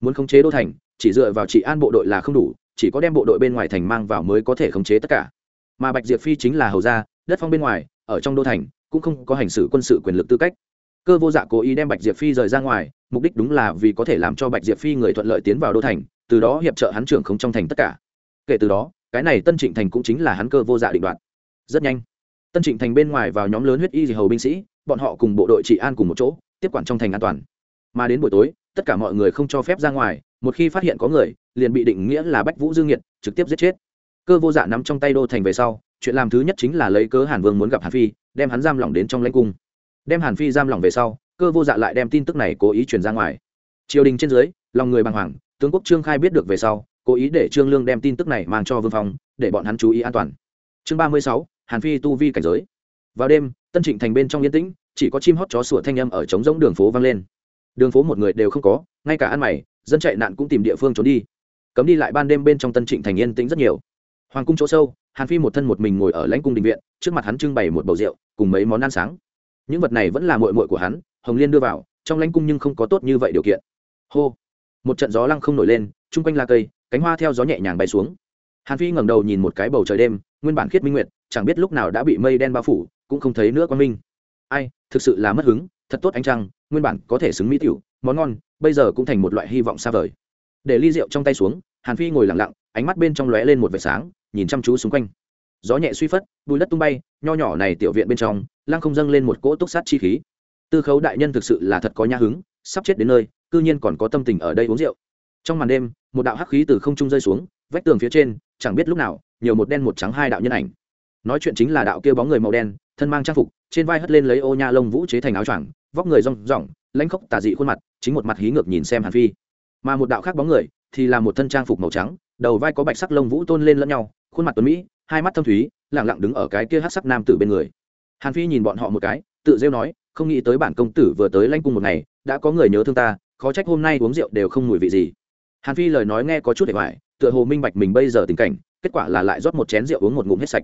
Muốn khống chế đô thành, chỉ dựa vào trị an bộ đội là không đủ, chỉ có đem bộ đội bên ngoài thành mang vào mới có thể khống chế tất cả. Mà bạch diệp phi chính là hầu gia, đất phong bên ngoài, ở trong đô thành, cũng không có hành xử quân sự quyền lực tư cách. Cơ vô dạ cố ý đem bạch diệp phi rời ra ngoài, mục đích đúng là vì có thể làm cho bạch diệp phi người thuận lợi tiến vào đô thành, từ đó hiệp trợ hắn trưởng không trong thành tất cả. Kể từ đó cái này tân trịnh thành cũng chính là hắn cơ vô dạ định đoạt. Rất nhanh, tân trịnh thành bên ngoài vào nhóm lớn huyết y dì hầu binh sĩ, bọn họ cùng bộ đội trị an cùng một chỗ, tiếp quản trong thành an toàn. Mà đến buổi tối, tất cả mọi người không cho phép ra ngoài, một khi phát hiện có người, liền bị định nghĩa là bách vũ dương nhiệt, trực tiếp giết chết. Cơ vô dạ nắm trong tay đô thành về sau, chuyện làm thứ nhất chính là lấy cớ hàn vương muốn gặp hàn phi, đem hắn giam lỏng đến trong lãnh cung. Đem hàn phi giam lỏng về sau, cơ vô dạ lại đem tin tức này cố ý truyền ra ngoài. Triều đình trên dưới, lòng người bàng hoàng, tướng quốc trương khai biết được về sau cố ý để trương lương đem tin tức này mang cho vương phong, để bọn hắn chú ý an toàn. Chương ba mươi sáu, hàn phi tu vi cảnh giới. Vào đêm, tân trịnh thành bên trong yên tĩnh, chỉ có chim hót chó sủa thanh âm ở trống rỗng đường phố vang lên. Đường phố một người đều không có, ngay cả ăn mày, dân chạy nạn cũng tìm địa phương trốn đi. Cấm đi lại ban đêm bên trong tân trịnh thành yên tĩnh rất nhiều. Hoàng cung chỗ sâu, hàn phi một thân một mình ngồi ở lãnh cung đình viện, trước mặt hắn trưng bày một bầu rượu, cùng mấy món ăn sáng. Những vật này vẫn là mội mội của hắn, hồng liên đưa vào, trong lãnh cung nhưng không có tốt như vậy điều kiện. Hô! Một trận gió lăng không nổi lên, chung quanh là cây cánh hoa theo gió nhẹ nhàng bay xuống. Hàn phi ngẩng đầu nhìn một cái bầu trời đêm, nguyên bản khiết minh nguyệt, chẳng biết lúc nào đã bị mây đen bao phủ, cũng không thấy nữa quan minh. Ai, thực sự là mất hứng, thật tốt ánh trăng, nguyên bản có thể xứng mỹ tiểu, món ngon, bây giờ cũng thành một loại hy vọng xa vời. Để ly rượu trong tay xuống, hàn phi ngồi lặng lặng, ánh mắt bên trong lóe lên một vệt sáng, nhìn chăm chú xung quanh. Gió nhẹ suy phất, bùi đất tung bay, nho nhỏ này tiểu viện bên trong, lăng không dâng lên một cỗ túc sát chi khí. Tư khấu đại nhân thực sự là thật có nhã hứng, sắp chết đến nơi, cư nhiên còn có tâm tình ở đây uống rượu trong màn đêm, một đạo hắc khí từ không trung rơi xuống, vách tường phía trên, chẳng biết lúc nào, nhiều một đen một trắng hai đạo nhân ảnh. Nói chuyện chính là đạo kia bóng người màu đen, thân mang trang phục, trên vai hất lên lấy ô nha lông vũ chế thành áo choàng, vóc người rong rỏng lãnh khốc tà dị khuôn mặt, chính một mặt hí ngược nhìn xem hàn phi. Mà một đạo khác bóng người thì là một thân trang phục màu trắng, đầu vai có bạch sắc lông vũ tôn lên lẫn nhau, khuôn mặt tuấn mỹ, hai mắt thâm thúy, lẳng lặng đứng ở cái kia hát sắc nam tử bên người. Hàn phi nhìn bọn họ một cái, tự rêu nói, không nghĩ tới bản công tử vừa tới lanh cung một ngày, đã có người nhớ thương ta, khó trách hôm nay uống rượu đều không mùi vị gì hàn phi lời nói nghe có chút để hoài, tựa hồ minh bạch mình bây giờ tình cảnh, kết quả là lại rót một chén rượu uống một ngụm hết sạch.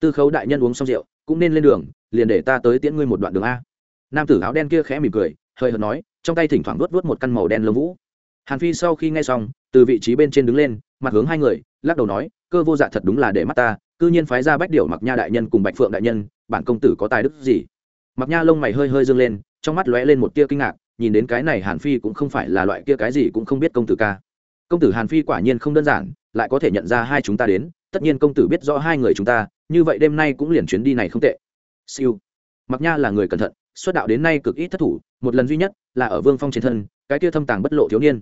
Tư khấu đại nhân uống xong rượu, cũng nên lên đường, liền để ta tới tiễn ngươi một đoạn đường a. Nam tử áo đen kia khẽ mỉm cười, hơi hợt nói, trong tay thỉnh thoảng vuốt vuốt một căn màu đen lông vũ. Hàn phi sau khi nghe xong, từ vị trí bên trên đứng lên, mặt hướng hai người, lắc đầu nói, cơ vô dạ thật đúng là để mắt ta, cư nhiên phái ra bách điệu mặc nha đại nhân cùng bạch phượng đại nhân, bản công tử có tài đức gì? Mặc nha lông mày hơi hơi dương lên, trong mắt lóe lên một tia kinh ngạc, nhìn đến cái này hàn phi cũng không phải là loại kia cái gì cũng không biết công tử ca công tử hàn phi quả nhiên không đơn giản, lại có thể nhận ra hai chúng ta đến, tất nhiên công tử biết rõ hai người chúng ta, như vậy đêm nay cũng liền chuyến đi này không tệ. Siêu. Mặc nha là người cẩn thận, xuất đạo đến nay cực ít thất thủ, một lần duy nhất là ở vương phong trên thân, cái kia thâm tàng bất lộ thiếu niên.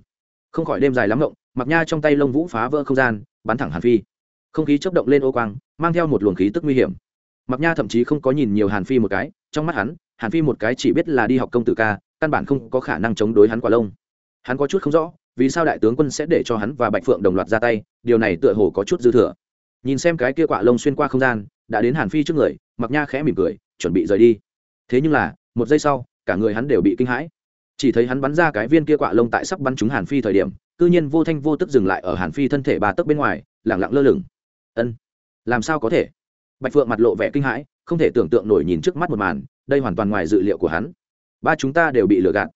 Không khỏi đêm dài lắm rộng mặc nha trong tay lông vũ phá vỡ không gian, bắn thẳng hàn phi. Không khí chấp động lên ô quang, mang theo một luồng khí tức nguy hiểm. Mặc nha thậm chí không có nhìn nhiều hàn phi một cái, trong mắt hắn, hàn phi một cái chỉ biết là đi học công tử ca, căn bản không có khả năng chống đối hắn quả lông. Hắn có chút không rõ vì sao đại tướng quân sẽ để cho hắn và bạch phượng đồng loạt ra tay, điều này tựa hồ có chút dư thừa. Nhìn xem cái kia quạ lông xuyên qua không gian, đã đến hàn phi trước người mặc nha khẽ mỉm cười, chuẩn bị rời đi. Thế nhưng là, một giây sau, cả người hắn đều bị kinh hãi. Chỉ thấy hắn bắn ra cái viên kia quạ lông tại sắp bắn trúng hàn phi thời điểm, cư nhiên vô thanh vô tức dừng lại ở hàn phi thân thể ba tấc bên ngoài, lẳng lặng lơ lửng. Ân, làm sao có thể? Bạch phượng mặt lộ vẻ kinh hãi, không thể tưởng tượng nổi nhìn trước mắt một màn, đây hoàn toàn ngoài dự liệu của hắn. Ba chúng ta đều bị lừa gạt.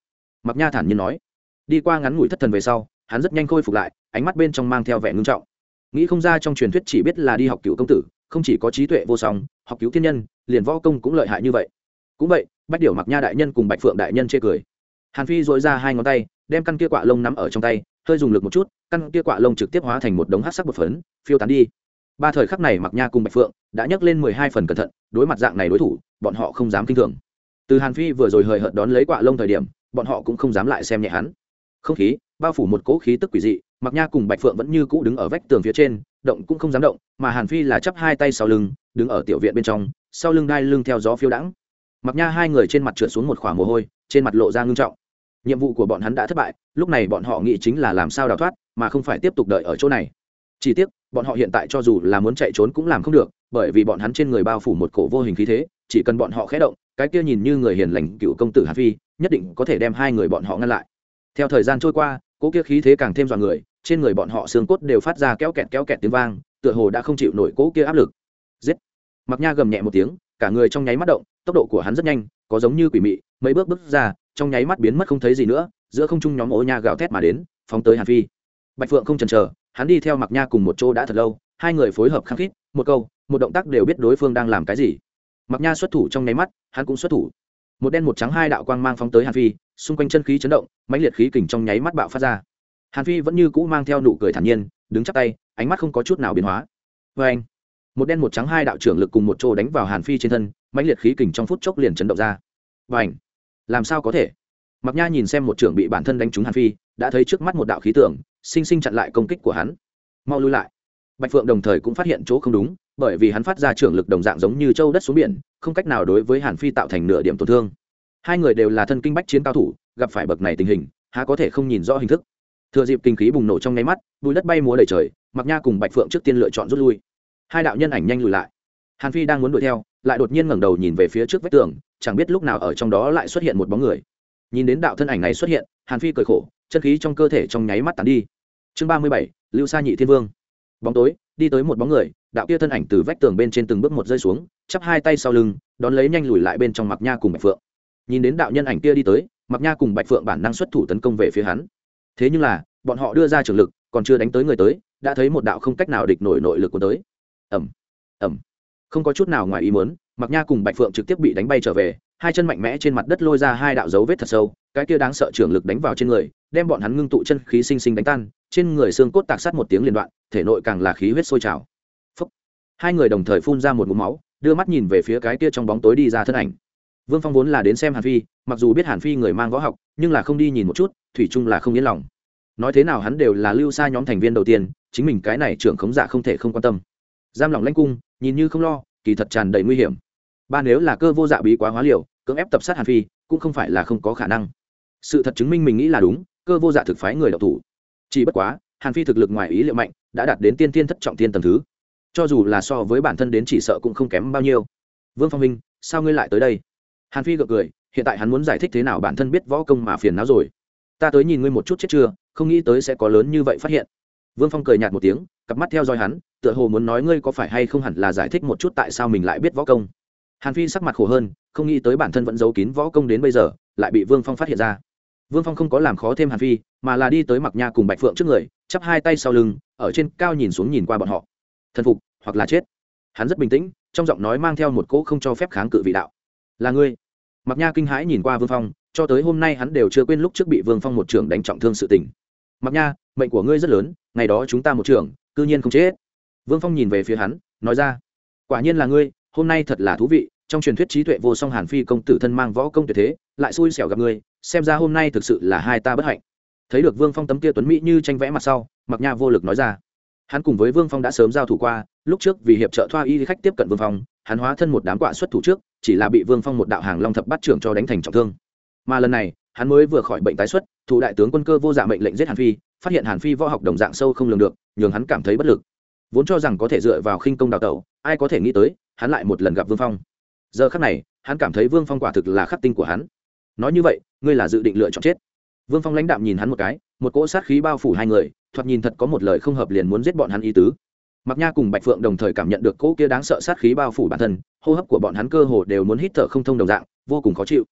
Mặc nha thản nhiên nói đi qua ngắn ngủi thất thần về sau, hắn rất nhanh khôi phục lại, ánh mắt bên trong mang theo vẻ ngưng trọng. Nghĩ không ra trong truyền thuyết chỉ biết là đi học cựu công tử, không chỉ có trí tuệ vô song, học cứu thiên nhân, liền võ công cũng lợi hại như vậy. Cũng vậy, bách điểu mặc nha đại nhân cùng bạch phượng đại nhân chê cười. Hàn phi dội ra hai ngón tay, đem căn kia quạ lông nắm ở trong tay, hơi dùng lực một chút, căn kia quạ lông trực tiếp hóa thành một đống hát sắc bột phấn, phiêu tán đi. Ba thời khắc này mặc nha cùng bạch phượng đã nhấc lên mười hai phần cẩn thận, đối mặt dạng này đối thủ, bọn họ không dám kinh thường. Từ hàn phi vừa rồi hời hợt đón lấy quạ lông thời điểm, bọn họ cũng không dám lại xem nhẹ hắn không khí, bao phủ một cỗ khí tức quỷ dị mặc nha cùng bạch phượng vẫn như cũ đứng ở vách tường phía trên, động cũng không dám động, mà hàn phi là chắp hai tay sau lưng, đứng ở tiểu viện bên trong, sau lưng đai lưng theo gió phiêu đãng. Mặc nha hai người trên mặt trượt xuống một khoảng mồ hôi, trên mặt lộ ra ngưng trọng. Nhiệm vụ của bọn hắn đã thất bại, lúc này bọn họ nghĩ chính là làm sao đào thoát, mà không phải tiếp tục đợi ở chỗ này. Chỉ tiếc, bọn họ hiện tại cho dù là muốn chạy trốn cũng làm không được, bởi vì bọn hắn trên người bao phủ một cổ vô hình khí thế, chỉ cần bọn họ khé động, cái kia nhìn như người hiền lành cựu công tử hàn phi, nhất định có thể đem hai người bọn họ ngăn lại theo thời gian trôi qua, cỗ kia khí thế càng thêm dọa người, trên người bọn họ xương cốt đều phát ra kéo kẹt kéo kẹt tiếng vang, tựa hồ đã không chịu nổi cỗ kia áp lực. Giết! Mặc nha gầm nhẹ một tiếng, cả người trong nháy mắt động, tốc độ của hắn rất nhanh, có giống như quỷ mị, mấy bước bước ra, trong nháy mắt biến mất không thấy gì nữa, giữa không trung nhóm ô nha gào thét mà đến, phóng tới hàn phi. Bạch phượng không chần chờ, hắn đi theo mặc nha cùng một chỗ đã thật lâu, hai người phối hợp khăng khít, một câu, một động tác đều biết đối phương đang làm cái gì. Mặc nha xuất thủ trong nháy mắt, hắn cũng xuất thủ một đen một trắng hai đạo quang mang phóng tới hàn phi, xung quanh chân khí chấn động, mãnh liệt khí kình trong nháy mắt bạo phát ra. Hàn phi vẫn như cũ mang theo nụ cười thản nhiên, đứng chắc tay, ánh mắt không có chút nào biến hóa. Vê anh, một đen một trắng hai đạo trưởng lực cùng một chỗ đánh vào hàn phi trên thân, mãnh liệt khí kình trong phút chốc liền chấn động ra. Và ảnh làm sao có thể? Mặc nha nhìn xem một trưởng bị bản thân đánh trúng hàn phi, đã thấy trước mắt một đạo khí tưởng sinh sinh chặn lại công kích của hắn. Mau lui lại. Bạch phượng đồng thời cũng phát hiện chỗ không đúng bởi vì hắn phát ra trưởng lực đồng dạng giống như châu đất xuống biển, không cách nào đối với hàn phi tạo thành nửa điểm tổn thương. Hai người đều là thân kinh bách chiến cao thủ, gặp phải bậc này tình hình, há có thể không nhìn rõ hình thức. Thừa dịp kinh khí bùng nổ trong nháy mắt, bụi đất bay múa đầy trời mặc nha cùng bạch phượng trước tiên lựa chọn rút lui. Hai đạo nhân ảnh nhanh lùi lại. Hàn phi đang muốn đuổi theo, lại đột nhiên ngẩng đầu nhìn về phía trước vách tường, chẳng biết lúc nào ở trong đó lại xuất hiện một bóng người. Nhìn đến đạo thân ảnh này xuất hiện, hàn phi cười khổ, chân khí trong cơ thể trong nháy mắt tàn đi. Chương ba mươi bảy, lưu sa nhị thiên vương. Bóng tối, đi tới một bóng người đạo kia thân ảnh từ vách tường bên trên từng bước một rơi xuống, chắp hai tay sau lưng, đón lấy nhanh lùi lại bên trong mặc nha cùng bạch phượng. Nhìn đến đạo nhân ảnh kia đi tới mặc nha cùng bạch phượng bản năng xuất thủ tấn công về phía hắn. Thế nhưng là, bọn họ đưa ra trường lực, còn chưa đánh tới người tới, đã thấy một đạo không cách nào địch nổi nội lực của tới. Ẩm ẩm không có chút nào ngoài ý muốn mặc nha cùng bạch phượng trực tiếp bị đánh bay trở về, hai chân mạnh mẽ trên mặt đất lôi ra hai đạo dấu vết thật sâu, cái kia đáng sợ trường lực đánh vào trên người, đem bọn hắn ngưng tụ chân khí sinh sinh đánh tan, trên người xương cốt tạc sát một tiếng liên đoạn, thể nội càng là khí huyết sôi trào hai người đồng thời phun ra một mũ máu, đưa mắt nhìn về phía cái kia trong bóng tối đi ra thân ảnh. Vương phong vốn là đến xem hàn phi, mặc dù biết hàn phi người mang võ học, nhưng là không đi nhìn một chút, thủy chung là không yên lòng. Nói thế nào hắn đều là lưu xa nhóm thành viên đầu tiên, chính mình cái này trưởng khống giả không thể không quan tâm. Giam lỏng lanh cung, nhìn như không lo, kỳ thật tràn đầy nguy hiểm. Ba nếu là cơ vô dạ bí quá hóa liều, cưỡng ép tập sát hàn phi, cũng không phải là không có khả năng. Sự thật chứng minh mình nghĩ là đúng, cơ vô dạ thực phái người đọc thủ. Chỉ bất quá, hàn phi thực lực ngoài ý liệu mạnh, đã đạt đến tiên tiên thất trọng tiên tầm thứ cho dù là so với bản thân đến chỉ sợ cũng không kém bao nhiêu. Vương phong minh, sao ngươi lại tới đây? Hàn phi gật cười, hiện tại hắn muốn giải thích thế nào bản thân biết võ công mà phiền não rồi. Ta tới nhìn ngươi một chút chết chưa, không nghĩ tới sẽ có lớn như vậy phát hiện. Vương phong cười nhạt một tiếng, cặp mắt theo dõi hắn, tựa hồ muốn nói ngươi có phải hay không hẳn là giải thích một chút tại sao mình lại biết võ công. Hàn phi sắc mặt khổ hơn, không nghĩ tới bản thân vẫn giấu kín võ công đến bây giờ, lại bị vương phong phát hiện ra. Vương phong không có làm khó thêm hàn phi, mà là đi tới mặc nha cùng bạch phượng trước người, chắp hai tay sau lưng, ở trên cao nhìn xuống nhìn qua bọn họ thần phục hoặc là chết. Hắn rất bình tĩnh, trong giọng nói mang theo một cỗ không cho phép kháng cự vị đạo. Là ngươi? Mặc nha kinh hãi nhìn qua vương phong, cho tới hôm nay hắn đều chưa quên lúc trước bị vương phong một trưởng đánh trọng thương sự tình. Mặc nha, mệnh của ngươi rất lớn, ngày đó chúng ta một trưởng, cư nhiên không chết. Vương phong nhìn về phía hắn, nói ra, quả nhiên là ngươi, hôm nay thật là thú vị, trong truyền thuyết trí tuệ vô song hàn phi công tử thân mang võ công tuyệt thế, lại xui xẻo gặp ngươi, xem ra hôm nay thực sự là hai ta bất hạnh. Thấy được vương phong tấm kia tuấn mỹ như tranh vẽ mặt sau mặc nha vô lực nói ra hắn cùng với vương phong đã sớm giao thủ qua, lúc trước vì hiệp trợ thoa y khách tiếp cận vương phong, hắn hóa thân một đám quạ xuất thủ trước, chỉ là bị vương phong một đạo hàng long thập bắt trưởng cho đánh thành trọng thương. Mà lần này, hắn mới vừa khỏi bệnh tái xuất, thủ đại tướng quân cơ vô dạ mệnh lệnh giết hàn phi, phát hiện hàn phi võ học đồng dạng sâu không lường được, nhường hắn cảm thấy bất lực. Vốn cho rằng có thể dựa vào khinh công đào tẩu, ai có thể nghĩ tới, hắn lại một lần gặp vương phong. Giờ khắc này, hắn cảm thấy vương phong quả thực là khắc tinh của hắn. Nói như vậy, ngươi là dự định lựa chọn chết. Vương phong lãnh đạm nhìn hắn một cái một cỗ sát khí bao phủ hai người, thoạt nhìn thật có một lời không hợp liền muốn giết bọn hắn ý tứ. Mặc nha cùng bạch phượng đồng thời cảm nhận được cỗ kia đáng sợ sát khí bao phủ bản thân, hô hấp của bọn hắn cơ hồ đều muốn hít thở không thông đồng dạng, vô cùng khó chịu.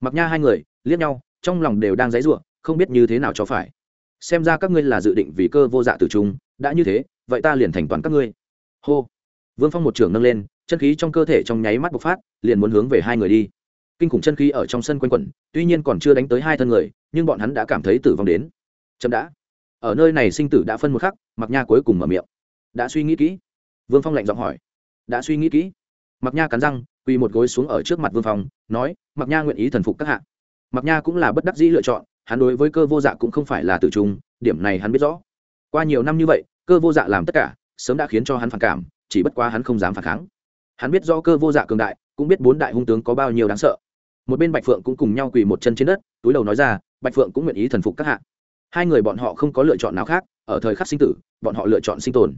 Mặc nha hai người liếc nhau, trong lòng đều đang dãy ruộng không biết như thế nào cho phải. Xem ra các ngươi là dự định vì cơ vô dạ tử chúng đã như thế, vậy ta liền thành toàn các ngươi. Hô. Vương phong một trường nâng lên, chân khí trong cơ thể trong nháy mắt bộc phát, liền muốn hướng về hai người đi. Kinh khủng chân khí ở trong sân quanh quẩn, tuy nhiên còn chưa đánh tới hai thân người, nhưng bọn hắn đã cảm thấy tử vong đến chậm đã. Ở nơi này sinh tử đã phân một khắc mặc nha cuối cùng mở miệng. Đã suy nghĩ kỹ. Vương phong lạnh giọng hỏi. Đã suy nghĩ kỹ. Mặc nha cắn răng, quỳ một gối xuống ở trước mặt vương phong, nói mặc nha nguyện ý thần phục các hạ. Mặc nha cũng là bất đắc dĩ lựa chọn, hắn đối với cơ vô dạ cũng không phải là tử trung điểm này hắn biết rõ. Qua nhiều năm như vậy, cơ vô dạ làm tất cả, sớm đã khiến cho hắn phản cảm, chỉ bất quá hắn không dám phản kháng. Hắn biết do cơ vô dạ cường đại, cũng biết bốn đại hung tướng có bao nhiêu đáng sợ. Một bên bạch phượng cũng cùng nhau quỳ một chân trên đất, túi đầu nói ra, bạch phượng cũng nguyện ý thần phục các hạ hai người bọn họ không có lựa chọn nào khác, ở thời khắc sinh tử, bọn họ lựa chọn sinh tồn.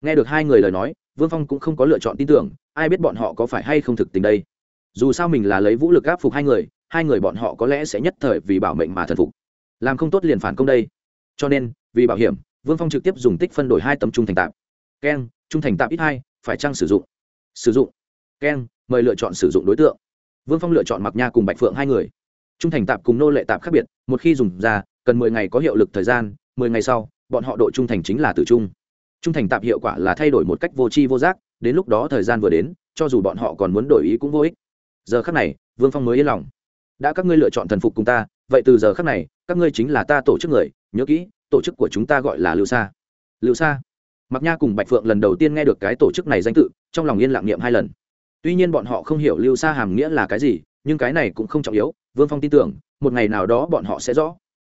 Nghe được hai người lời nói, vương phong cũng không có lựa chọn tin tưởng, ai biết bọn họ có phải hay không thực tình đây. Dù sao mình là lấy vũ lực áp phục hai người hai người bọn họ có lẽ sẽ nhất thời vì bảo mệnh mà thần phục. Làm không tốt liền phản công đây. Cho nên, vì bảo hiểm, vương phong trực tiếp dùng tích phân đổi hai tấm trung thành tạp. Keng, trung thành tạp ít hai, phải chăng sử dụng? Sử dụng. Keng, mời lựa chọn sử dụng đối tượng. Vương phong lựa chọn mặc nha cùng bạch phượng hai người. Trung thành tạp cùng nô lệ tạp khác biệt, một khi dùng ra cần mười ngày có hiệu lực thời gian, mười ngày sau, bọn họ độ trung thành chính là tử trung. Trung thành tạp hiệu quả là thay đổi một cách vô tri vô giác, đến lúc đó thời gian vừa đến, cho dù bọn họ còn muốn đổi ý cũng vô ích. Giờ khắc này, vương phong mới yên lòng. Đã các ngươi lựa chọn thần phục cùng ta, vậy từ giờ khắc này, các ngươi chính là ta tổ chức người, nhớ kỹ, tổ chức của chúng ta gọi là lưu sa. Lưu sa. Mặc nha cùng bạch phượng lần đầu tiên nghe được cái tổ chức này danh tự, trong lòng yên lặng niệm hai lần. Tuy nhiên bọn họ không hiểu lưu sa hàm nghĩa là cái gì, nhưng cái này cũng không trọng yếu, vương phong tin tưởng, một ngày nào đó bọn họ sẽ rõ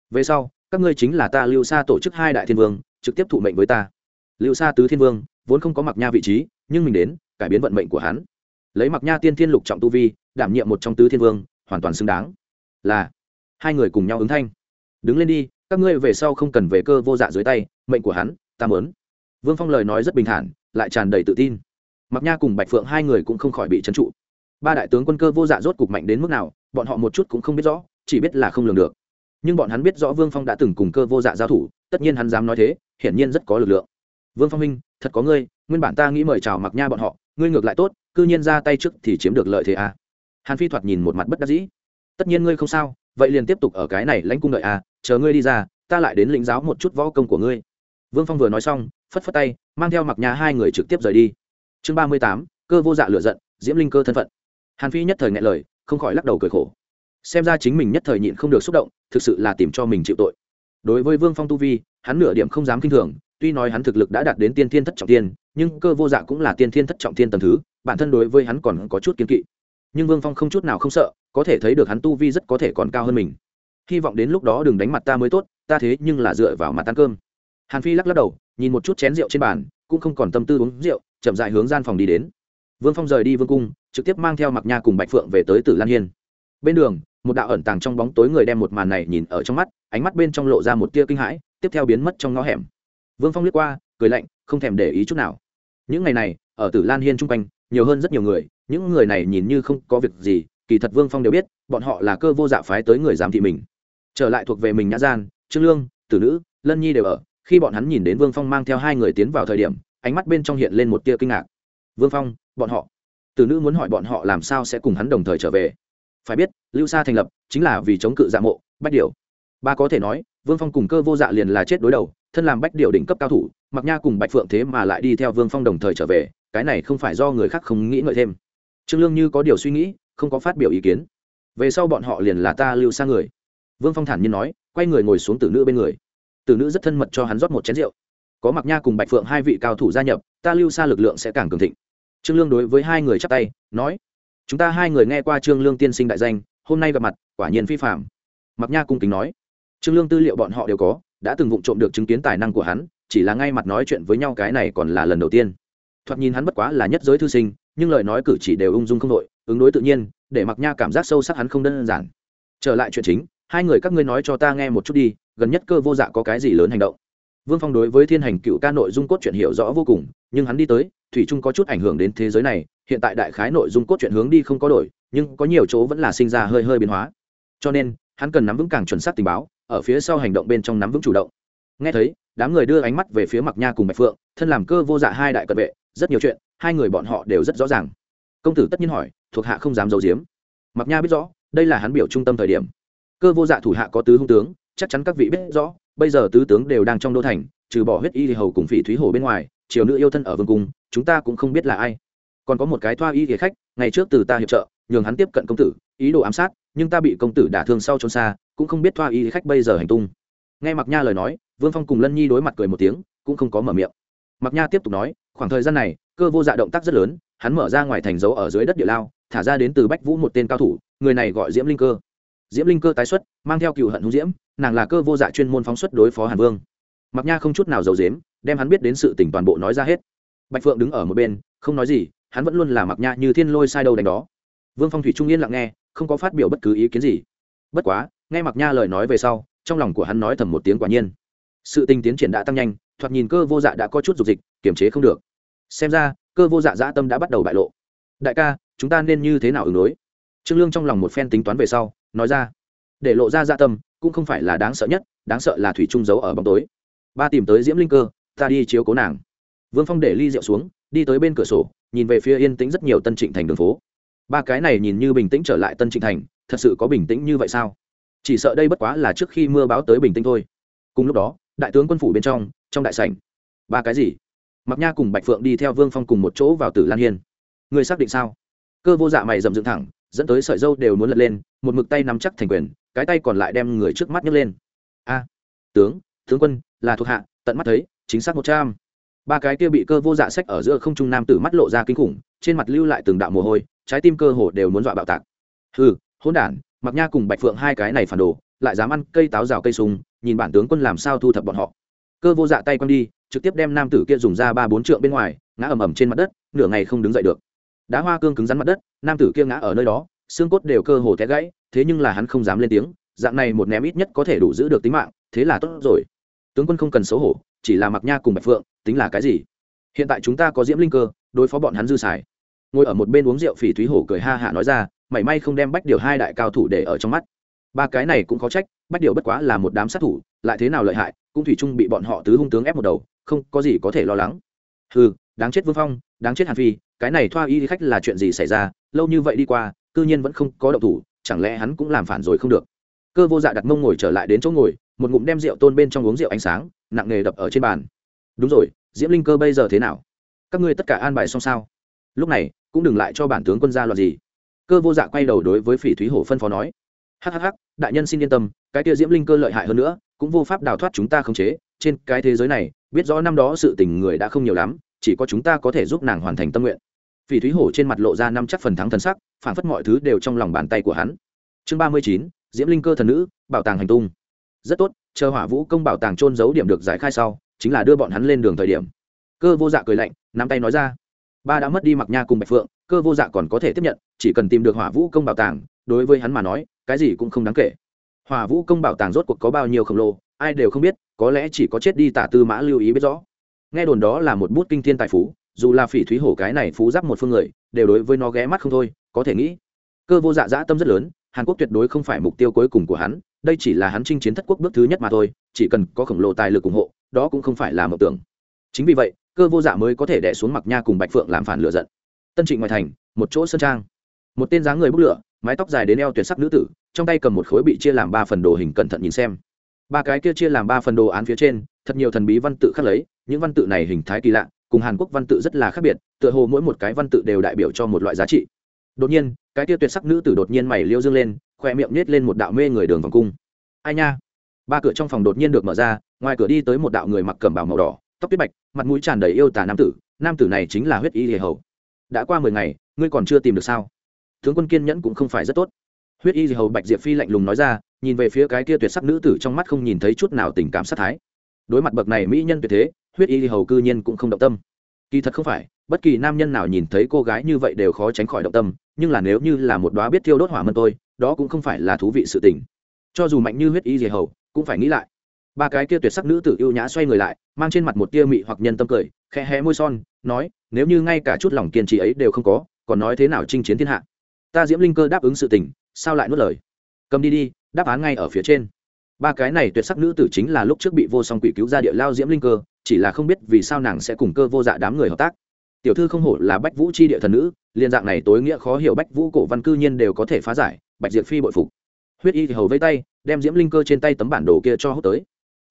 về sau, các ngươi chính là ta lưu sa tổ chức hai đại thiên vương, trực tiếp thụ mệnh với ta. Lưu sa tứ thiên vương, vốn không có mặc nha vị trí, nhưng mình đến, cải biến vận mệnh của hắn. Lấy mặc nha tiên thiên lục trọng tu vi, đảm nhiệm một trong tứ thiên vương, hoàn toàn xứng đáng. Là, hai người cùng nhau ứng thanh. Đứng lên đi, các ngươi về sau không cần về cơ vô dạ dưới tay, mệnh của hắn, ta mớn vương phong lời nói rất bình thản, lại tràn đầy tự tin. Mặc nha cùng bạch phượng hai người cũng không khỏi bị trấn trụ. Ba đại tướng quân cơ vô dạ rốt cục mạnh đến mức nào, bọn họ một chút cũng không biết rõ, chỉ biết là không lường được nhưng bọn hắn biết rõ vương phong đã từng cùng cơ vô dạ giao thủ, tất nhiên hắn dám nói thế, hiển nhiên rất có lực lượng. Vương phong minh thật có ngươi, nguyên bản ta nghĩ mời chào mặc nha bọn họ, ngươi ngược lại tốt, cư nhiên ra tay trước thì chiếm được lợi thế à. hàn phi thoạt nhìn một mặt bất đắc dĩ. Tất nhiên ngươi không sao, vậy liền tiếp tục ở cái này lãnh cung đợi à chờ ngươi đi ra, ta lại đến lĩnh giáo một chút võ công của ngươi. Vương phong vừa nói xong, phất phất tay, mang theo mặc nhà hai người trực tiếp rời đi. Chương ba mươi tám, cơ vô dạ lựa giận, diễm linh cơ thân phận. Hàn phi nhất thời ngại lời, không khỏi lắc đầu cười khổ xem ra chính mình nhất thời nhịn không được xúc động, thực sự là tìm cho mình chịu tội. Đối với vương phong tu vi, hắn nửa điểm không dám kinh thường, tuy nói hắn thực lực đã đạt đến tiên thiên thất trọng tiên, nhưng cơ vô dạ cũng là tiên thiên thất trọng tiên tầm thứ, bản thân đối với hắn còn có chút kiến kỵ. Nhưng vương phong không chút nào không sợ, có thể thấy được hắn tu vi rất có thể còn cao hơn mình. Hy vọng đến lúc đó đừng đánh mặt ta mới tốt, ta thế nhưng là dựa vào mặt ăn cơm. Hàn phi lắc lắc đầu, nhìn một chút chén rượu trên bàn, cũng không còn tâm tư uống rượu, chậm dại hướng gian phòng đi đến. Vương phong rời đi vương cung, trực tiếp mang theo mặc nha cùng bạch phượng về tới tử lan hiên. Bên đường một đạo ẩn tàng trong bóng tối người đem một màn này nhìn ở trong mắt, ánh mắt bên trong lộ ra một tia kinh hãi, tiếp theo biến mất trong ngõ hẻm. Vương phong liếc qua, cười lạnh, không thèm để ý chút nào. Những ngày này, ở tử lan hiên chung quanh, nhiều hơn rất nhiều người, những người này nhìn như không có việc gì, kỳ thật vương phong đều biết, bọn họ là cơ vô dạ phái tới người giám thị mình. Trở lại thuộc về mình nhã gian, trương lương, tử nữ, lân nhi đều ở, khi bọn hắn nhìn đến vương phong mang theo hai người tiến vào thời điểm, ánh mắt bên trong hiện lên một tia kinh ngạc. Vương phong, bọn họ, tử nữ muốn hỏi bọn họ làm sao sẽ cùng hắn đồng thời trở về? Phải biết, lưu sa thành lập chính là vì chống cự dạ mộ, bách điều ba có thể nói, vương phong cùng cơ vô dạ liền là chết đối đầu, thân làm bách điều đỉnh cấp cao thủ mặc nha cùng bạch phượng thế mà lại đi theo vương phong đồng thời trở về, cái này không phải do người khác không nghĩ ngợi thêm. Trương lương như có điều suy nghĩ, không có phát biểu ý kiến. Về sau bọn họ liền là ta lưu xa người. Vương phong thản nhiên nói, quay người ngồi xuống tử nữ bên người. Tử nữ rất thân mật cho hắn rót một chén rượu. Có mặc nha cùng bạch phượng hai vị cao thủ gia nhập, ta lưu xa lực lượng sẽ càng cường thịnh. Trương lương đối với hai người chắp tay, nói chúng ta hai người nghe qua trương lương tiên sinh đại danh, hôm nay gặp mặt, quả nhiên phi phạm mặc nha cung kính nói. Trương lương tư liệu bọn họ đều có, đã từng vụng trộm được chứng kiến tài năng của hắn, chỉ là ngay mặt nói chuyện với nhau cái này còn là lần đầu tiên. Thoạt nhìn hắn bất quá là nhất giới thư sinh, nhưng lời nói cử chỉ đều ung dung không đội, ứng đối tự nhiên, để mặc nha cảm giác sâu sắc hắn không đơn giản. Trở lại chuyện chính, hai người các ngươi nói cho ta nghe một chút đi, gần nhất cơ vô dạ có cái gì lớn hành động? Vương phong đối với thiên hành cựu ca nội dung cốt truyện hiểu rõ vô cùng, nhưng hắn đi tới, thủy trung có chút ảnh hưởng đến thế giới này, hiện tại đại khái nội dung cốt truyện hướng đi không có đổi, nhưng có nhiều chỗ vẫn là sinh ra hơi hơi biến hóa. Cho nên, hắn cần nắm vững càng chuẩn xác tình báo, ở phía sau hành động bên trong nắm vững chủ động. Nghe thấy, đám người đưa ánh mắt về phía mặc nha cùng bạch phượng, thân làm cơ vô dạ hai đại cận vệ, rất nhiều chuyện, hai người bọn họ đều rất rõ ràng. Công tử tất nhiên hỏi, thuộc hạ không dám giấu giếm. Mặc nha biết rõ, đây là hắn biểu trung tâm thời điểm. Cơ vô dạ thủ hạ có tứ hung tướng, chắc chắn các vị biết rõ bây giờ tứ tướng đều đang trong đô thành, trừ bỏ huyết y thì hầu cùng phỉ thúy hồ bên ngoài, triều nữ yêu thân ở vương cung, chúng ta cũng không biết là ai. Còn có một cái thoa y thì khách, ngày trước từ ta hiệp trợ, nhường hắn tiếp cận công tử, ý đồ ám sát, nhưng ta bị công tử đả thương sau trốn xa, cũng không biết thoa y khách bây giờ hành tung. Nghe mặc nha lời nói, vương phong cùng lân nhi đối mặt cười một tiếng, cũng không có mở miệng. Mặc nha tiếp tục nói, khoảng thời gian này, cơ vô dạ động tác rất lớn, hắn mở ra ngoài thành dấu ở dưới đất địa lao, thả ra đến từ bách vũ một tên cao thủ, người này gọi diễm linh cơ diễm linh cơ tái xuất, mang theo cựu hận hữu diễm, nàng là cơ vô dạ chuyên môn phóng xuất đối phó hàn vương. Mặc nha không chút nào giấu dếm đem hắn biết đến sự tỉnh toàn bộ nói ra hết. Bạch phượng đứng ở một bên, không nói gì, hắn vẫn luôn là mặc nha như thiên lôi sai đầu đánh đó. Vương phong thủy trung yên lặng nghe, không có phát biểu bất cứ ý kiến gì. Bất quá, nghe mặc nha lời nói về sau, trong lòng của hắn nói thầm một tiếng quả nhiên. Sự tình tiến triển đã tăng nhanh, thoạt nhìn cơ vô dạ đã có chút dục dịch, kiềm chế không được. Xem ra, cơ vô dạ dã tâm đã bắt đầu bại lộ. Đại ca, chúng ta nên như thế nào ứng đối? Trương lương trong lòng một phen tính toán về sau nói ra. Để lộ ra dạ tâm, cũng không phải là đáng sợ nhất, đáng sợ là thủy trung giấu ở bóng tối. Ba tìm tới diễm linh cơ, ta đi chiếu cố nàng. Vương phong để ly rượu xuống, đi tới bên cửa sổ, nhìn về phía yên tĩnh rất nhiều tân trịnh thành đường phố. Ba cái này nhìn như bình tĩnh trở lại tân trịnh thành, thật sự có bình tĩnh như vậy sao? Chỉ sợ đây bất quá là trước khi mưa báo tới bình tĩnh thôi. Cùng lúc đó, đại tướng quân phủ bên trong trong đại sảnh, ba cái gì? Mặc nha cùng bạch phượng đi theo vương phong cùng một chỗ vào tử lan hiên. Người xác định sao? Cơ vô dạ mày dầm dựng thẳng dẫn tới sợi dâu đều muốn lật lên, một mực tay nắm chắc thành quyền, cái tay còn lại đem người trước mắt nhấc lên. A, tướng tướng quân, là thuộc hạ, tận mắt thấy, chính xác một trăm. Ba cái kia bị cơ vô dạ sách ở giữa không trung nam tử mắt lộ ra kinh khủng, trên mặt lưu lại từng đạo mồ hôi, trái tim cơ hồ đều muốn dọa bạo tạc. Hừ hôn đản mặc nha cùng bạch phượng hai cái này phản đồ, lại dám ăn cây táo rào cây sung, nhìn bản tướng quân làm sao thu thập bọn họ. Cơ vô dạ tay quăng đi, trực tiếp đem nam tử kia dùng ra ba bốn trượng bên ngoài, ngã ầm ầm trên mặt đất, nửa ngày không đứng dậy được đá hoa cương cứng rắn mặt đất, nam tử kia ngã ở nơi đó, xương cốt đều cơ hồ té gãy, thế nhưng là hắn không dám lên tiếng, dạng này một ném ít nhất có thể đủ giữ được tính mạng, thế là tốt rồi. Tướng quân không cần xấu hổ, chỉ là mặc nha cùng bạch phượng, tính là cái gì? Hiện tại chúng ta có diễm linh cơ, đối phó bọn hắn dư xài. Ngồi ở một bên uống rượu phỉ thúy hổ cười ha hạ nói ra, mảy may không đem bách điều hai đại cao thủ để ở trong mắt. Ba cái này cũng có trách, bách điều bất quá là một đám sát thủ, lại thế nào lợi hại, cũng thủy chung bị bọn họ tứ hung tướng ép một đầu, không có gì có thể lo lắng. Ừ đáng chết vương phong đáng chết hàn phi, cái này thoa y khách là chuyện gì xảy ra? Lâu như vậy đi qua, cư nhiên vẫn không có động thủ, chẳng lẽ hắn cũng làm phản rồi không được? Cơ vô dạ đặt mông ngồi trở lại đến chỗ ngồi, một ngụm đem rượu tôn bên trong uống rượu ánh sáng, nặng nề đập ở trên bàn. Đúng rồi, diễm linh cơ bây giờ thế nào? Các ngươi tất cả an bài xong sao? Lúc này, cũng đừng lại cho bản tướng quân ra loạt gì. Cơ vô dạ quay đầu đối với phỉ thúy hổ phân phó nói. Hhh đại nhân xin yên tâm, cái kia diễm linh cơ lợi hại hơn nữa, cũng vô pháp đào thoát chúng ta khống chế. Trên cái thế giới này, biết rõ năm đó sự tình người đã không nhiều lắm chỉ có chúng ta có thể giúp nàng hoàn thành tâm nguyện. Phỉ thúy hổ trên mặt lộ ra năm chắc phần thắng thần sắc phản phất mọi thứ đều trong lòng bàn tay của hắn. Chương ba mươi chín, diễm linh cơ thần nữ, bảo tàng hành tung. Rất tốt, chờ hỏa vũ công bảo tàng trôn giấu điểm được giải khai sau, chính là đưa bọn hắn lên đường thời điểm. Cơ vô dạ cười lạnh, nắm tay nói ra. Ba đã mất đi mặc nha cùng bạch phượng, cơ vô dạ còn có thể tiếp nhận, chỉ cần tìm được hỏa vũ công bảo tàng, đối với hắn mà nói, cái gì cũng không đáng kể. Hỏa vũ công bảo tàng rốt cuộc có bao nhiêu khổng lồ, ai đều không biết, có lẽ chỉ có chết đi tả tư mã lưu ý biết rõ nghe đồn đó là một bút kinh thiên tài phú, dù là phỉ thúy hổ cái này phú giáp một phương người, đều đối với nó ghé mắt không thôi, có thể nghĩ. Cơ vô dạ dã tâm rất lớn, hàn quốc tuyệt đối không phải mục tiêu cuối cùng của hắn, đây chỉ là hắn chinh chiến thất quốc bước thứ nhất mà thôi, chỉ cần có khổng lồ tài lực ủng hộ, đó cũng không phải là mộng tưởng. Chính vì vậy, cơ vô dạ mới có thể đẻ xuống mặc nha cùng bạch phượng làm phản lựa giận. Tân trịnh ngoại thành, một chỗ sơn trang. Một tên dáng người bốc lửa, mái tóc dài đến eo tuyệt sắc nữ tử, trong tay cầm một khối bị chia làm ba phần đồ hình cẩn thận nhìn xem ba cái kia chia làm ba phần đồ án phía trên, thật nhiều thần bí văn tự khác lấy, những văn tự này hình thái kỳ lạ, cùng hàn quốc văn tự rất là khác biệt, tựa hồ mỗi một cái văn tự đều đại biểu cho một loại giá trị. Đột nhiên, cái kia tuyệt sắc nữ tử đột nhiên mày liêu dương lên, khoe miệng nết lên một đạo mê người đường vòng cung. Ai nha? Ba cửa trong phòng đột nhiên được mở ra, ngoài cửa đi tới một đạo người mặc cẩm bào màu đỏ, tóc tuyết bạch, mặt mũi tràn đầy yêu tả nam tử nam tử này chính là huyết y hề hầu. Đã qua mười ngày, ngươi còn chưa tìm được sao? Tướng quân kiên nhẫn cũng không phải rất tốt. Huyết y hầu bạch diệp phi lạnh lùng nói ra nhìn về phía cái kia tuyệt sắc nữ tử trong mắt không nhìn thấy chút nào tình cảm sát thái. Đối mặt bậc này mỹ nhân tuyệt thế, huyết y hầu cư nhiên cũng không động tâm. Kỳ thật không phải, bất kỳ nam nhân nào nhìn thấy cô gái như vậy đều khó tránh khỏi động tâm, nhưng là nếu như là một đoá biết thiêu đốt hỏa mân tôi, đó cũng không phải là thú vị sự tình. Cho dù mạnh như huyết y dì hầu, cũng phải nghĩ lại. Ba cái kia tuyệt sắc nữ tử ưu nhã xoay người lại, mang trên mặt một tia mị hoặc nhân tâm cười, khẽ hé môi son, nói, nếu như ngay cả chút lòng kiên trì ấy đều không có, còn nói thế nào chinh chiến thiên hạ? Ta diễm linh cơ đáp ứng sự tình, sao lại nuốt lời? Cầm đi đi, đáp án ngay ở phía trên. Ba cái này tuyệt sắc nữ tử chính là lúc trước bị vô song quỷ cứu ra địa lao diễm linh cơ, chỉ là không biết vì sao nàng sẽ cùng cơ vô dạ đám người hợp tác. Tiểu thư không hổ là bách vũ c h i địa thần nữ, liên dạng này tối nghĩa khó hiểu bách vũ cổ văn cư nhiên đều có thể phá giải, bạch diệt phi bội phục. Huyết y thì hầu vây tay, đem diễm linh cơ trên tay tấm bản đồ kia cho hút tới.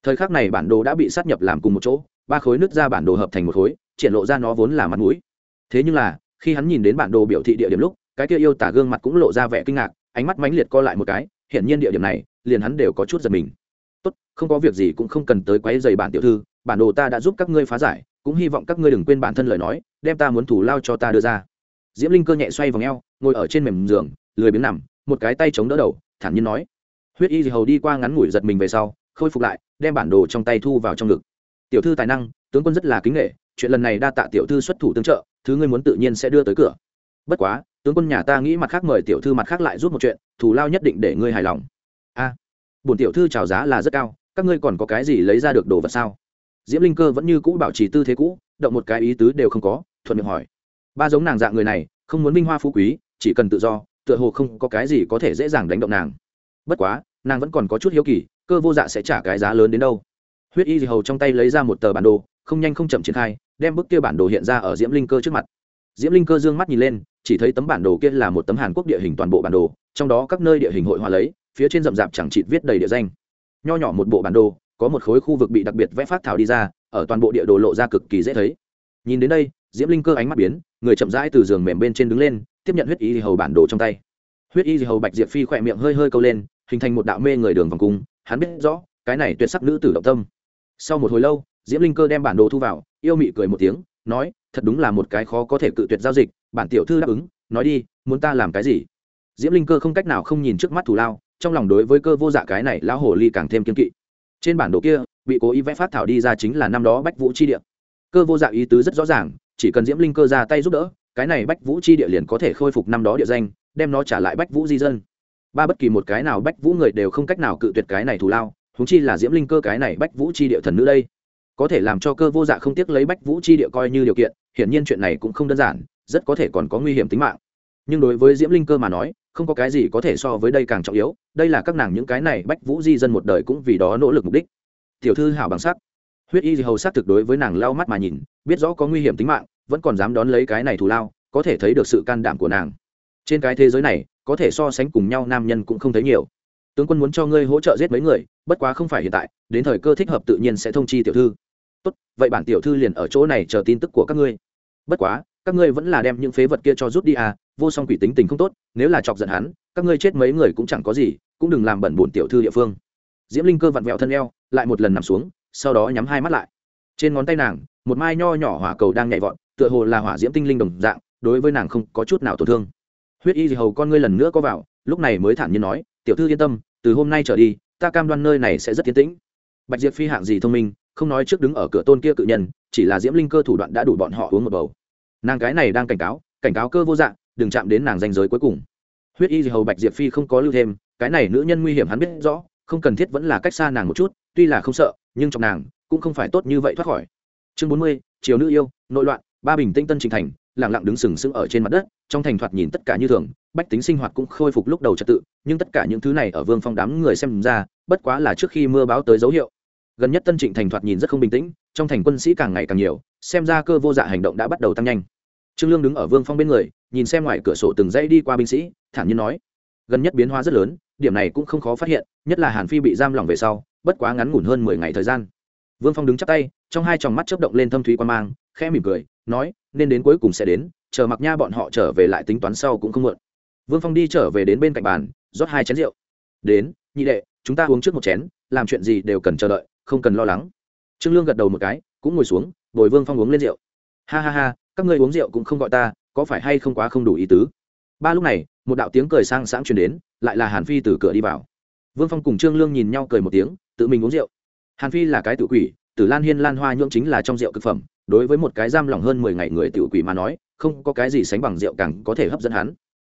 Thời khắc này bản đồ đã bị sát nhập làm cùng một chỗ, ba khối nứt ra bản đồ hợp thành một khối, triển lộ ra nó vốn là mặt mũi. Thế nhưng là, khi hắn nhìn đến bản đồ biểu thị địa điểm lúc, cái kia yêu tả gương mặt cũng lộ ra vẻ kinh ngạc ánh mắt mãnh liệt co lại một cái hiển nhiên địa điểm này liền hắn đều có chút giật mình. Tốt không có việc gì cũng không cần tới quấy dày bản tiểu thư bản đồ ta đã giúp các ngươi phá giải cũng hy vọng các ngươi đừng quên bản thân lời nói đem ta muốn thủ lao cho ta đưa ra. Diễm linh cơ nhẹ xoay vào eo, ngồi ở trên mềm giường lười biếng nằm một cái tay chống đỡ đầu thản nhiên nói. Huyết y hầu đi qua ngắn ngủi giật mình về sau khôi phục lại đem bản đồ trong tay thu vào trong ngực. Tiểu thư tài năng tướng quân rất là kính nghệ chuyện lần này đa tạ tiểu thư xuất thủ tương trợ thứ ngươi muốn tự nhiên sẽ đưa tới cửa. Bất quá tướng quân nhà ta nghĩ mặt khác mời tiểu thư mặt khác lại rút một chuyện thù lao nhất định để ngươi hài lòng. A à, bổn tiểu thư trào giá là rất cao các ngươi còn có cái gì lấy ra được đồ vật sao? Diễm linh cơ vẫn như cũ bảo trì tư thế cũ động một cái ý tứ đều không có thuận miệng hỏi. Ba giống nàng dạng người này không muốn minh hoa phú quý chỉ cần tự do tựa hồ không có cái gì có thể dễ dàng đánh động nàng. Bất quá nàng vẫn còn có chút hiếu kỳ cơ vô dạ sẽ trả cái giá lớn đến đâu? Huyết y thì hầu trong tay lấy ra một tờ bản đồ không nhanh không chậm triển khai đem bức kia bản đồ hiện ra ở diễm linh cơ trước mặt. Diễm linh cơ d ư ơ n g mắt nhìn lên chỉ thấy tấm bản đồ kia là một tấm hàn quốc địa hình toàn bộ bản đồ, trong đó các nơi địa hình hội hòa lấy, phía trên rậm rạp chẳng chịt viết đầy địa danh. Nho nhỏ một bộ bản đồ, có một khối khu vực bị đặc biệt vẽ phát thảo đi ra, ở toàn bộ địa đồ lộ ra cực kỳ dễ thấy. Nhìn đến đây, diễm linh cơ ánh mắt biến, người chậm rãi từ giường mềm bên trên đứng lên, tiếp nhận huyết y hầu bản đồ trong tay. Huyết y hầu bạch diệp phi khỏe miệng hơi hơi câu lên, hình thành một đạo mê người đường vòng cung, hắn biết rõ, cái này tuyệt sắc nữ tử động tâm. Sau một hồi lâu, diễm linh cơ đem bản đồ thu vào, yêu mị cười một tiếng, nói, thật đúng là một cái khó có thể cự tuyệt giao dịch bản tiểu thư đáp ứng, nói đi, muốn ta làm cái gì? Diễm linh cơ không cách nào không nhìn trước mắt thủ lao, trong lòng đối với cơ vô dạ cái này lão hồ ly càng thêm kiên kỵ. Trên bản đồ kia, bị cố ý vẽ phát thảo đi ra chính là năm đó bách vũ chi địa. Cơ vô dạ ý tứ rất rõ ràng, chỉ cần diễm linh cơ ra tay giúp đỡ, cái này bách vũ chi địa liền có thể khôi phục năm đó địa danh, đem nó trả lại bách vũ di dân. Ba bất kỳ một cái nào bách vũ người đều không cách nào cự tuyệt cái này thù lao húng chi là diễm linh cơ cái này bách vũ chi địa thần nữ đây. Có thể làm cho cơ vô dạ không tiếc lấy bách vũ chi địa coi như điều kiện, hiển nhiên chuyện này cũng không đơn giản rất có thể còn có nguy hiểm tính mạng. Nhưng đối với diễm linh cơ mà nói, không có cái gì có thể so với đây càng trọng yếu, đây là các nàng những cái này bách vũ di dân một đời cũng vì đó nỗ lực mục đích. Tiểu thư hảo bằng sắc. Huyết y hầu sắc thực đối với nàng lau mắt mà nhìn, biết rõ có nguy hiểm tính mạng, vẫn còn dám đón lấy cái này thù lao, có thể thấy được sự can đảm của nàng. Trên cái thế giới này, có thể so sánh cùng nhau nam nhân cũng không thấy nhiều. Tướng quân muốn cho ngươi hỗ trợ giết mấy người, bất quá không phải hiện tại, đến thời cơ thích hợp tự nhiên sẽ thông chi tiểu thư. Tốt, vậy bản tiểu thư liền ở chỗ này chờ tin tức của các ngươi. Bất quá các ngươi vẫn là đem những phế vật kia cho rút đi à vô song quỷ tính tình không tốt, nếu là chọc giận hắn, các ngươi chết mấy người cũng chẳng có gì, cũng đừng làm bẩn bổn tiểu thư địa phương. Diễm linh cơ vặn vẹo thân eo, lại một lần nằm xuống, sau đó nhắm hai mắt lại. Trên ngón tay nàng, một mai nho nhỏ hỏa cầu đang nhảy vọt, tựa hồ là hỏa diễm tinh linh đồng dạng, đối với nàng không có chút nào tổn thương. Huyết y gì hầu con ngươi lần nữa có vào, lúc này mới thản nhiên nói, tiểu thư yên tâm, từ hôm nay trở đi, ta cam đoan nơi này sẽ rất tiến tĩnh. Bạch diệp phi hạng gì thông minh, không nói trước đứng ở cửa tôn kia cự nhân, chỉ là diễm linh cơ thủ đoạn đã đủ bọn họ uống một bầu nàng cái này đang cảnh cáo cảnh cáo cơ vô dạng đừng chạm đến nàng danh giới cuối cùng. Huyết y gì hầu bạch diệp phi không có lưu thêm, cái này nữ nhân nguy hiểm hắn biết rõ, không cần thiết vẫn là cách xa nàng một chút, tuy là không sợ, nhưng trong nàng cũng không phải tốt như vậy thoát khỏi. Chương bốn mươi, chiều nữ yêu, nội loạn, ba bình tinh tân trình thành lẳng lặng đứng sừng sững ở trên mặt đất, trong thành thoạt nhìn tất cả như thường, bách tính sinh hoạt cũng khôi phục lúc đầu trật tự, nhưng tất cả những thứ này ở vương phong đám người xem ra, bất quá là trước khi mưa báo tới dấu hiệu. Gần nhất tân trịnh thành thoạt nhìn rất không bình tĩnh, trong thành quân sĩ càng ngày càng nhiều, xem ra cơ vô dạ hành động đã bắt đầu tăng nhanh trương lương đứng ở vương phong bên người, nhìn xem ngoài cửa sổ từng dãy đi qua binh sĩ, thản nhiên nói, gần nhất biến hóa rất lớn, điểm này cũng không khó phát hiện, nhất là hàn phi bị giam lỏng về sau, bất quá ngắn ngủn hơn mười ngày thời gian. Vương phong đứng chắp tay, trong hai tròng mắt chớp động lên thâm thúy quan mang, khẽ mỉm cười, nói, nên đến cuối cùng sẽ đến, chờ mặc nha bọn họ trở về lại tính toán sau cũng không muộn. Vương phong đi trở về đến bên cạnh bàn, rót hai chén rượu. Đến, nhị đệ, chúng ta uống trước một chén, làm chuyện gì đều cần chờ đợi, không cần lo lắng. Trương lương gật đầu một cái, cũng ngồi xuống, bồi vương phong uống lên rượu. Ha ha ha các ngươi uống rượu cũng không gọi ta, có phải hay không quá không đủ ý tứ? Ba lúc này, một đạo tiếng cười sang sáng truyền đến, lại là hàn phi từ cửa đi vào. Vương phong cùng trương lương nhìn nhau cười một tiếng, tự mình uống rượu. Hàn phi là cái tự quỷ, tử lan hiên lan hoa nhưỡng chính là trong rượu cực phẩm, đối với một cái giam lỏng hơn mười ngày người tự quỷ mà nói, không có cái gì sánh bằng rượu càng có thể hấp dẫn hắn.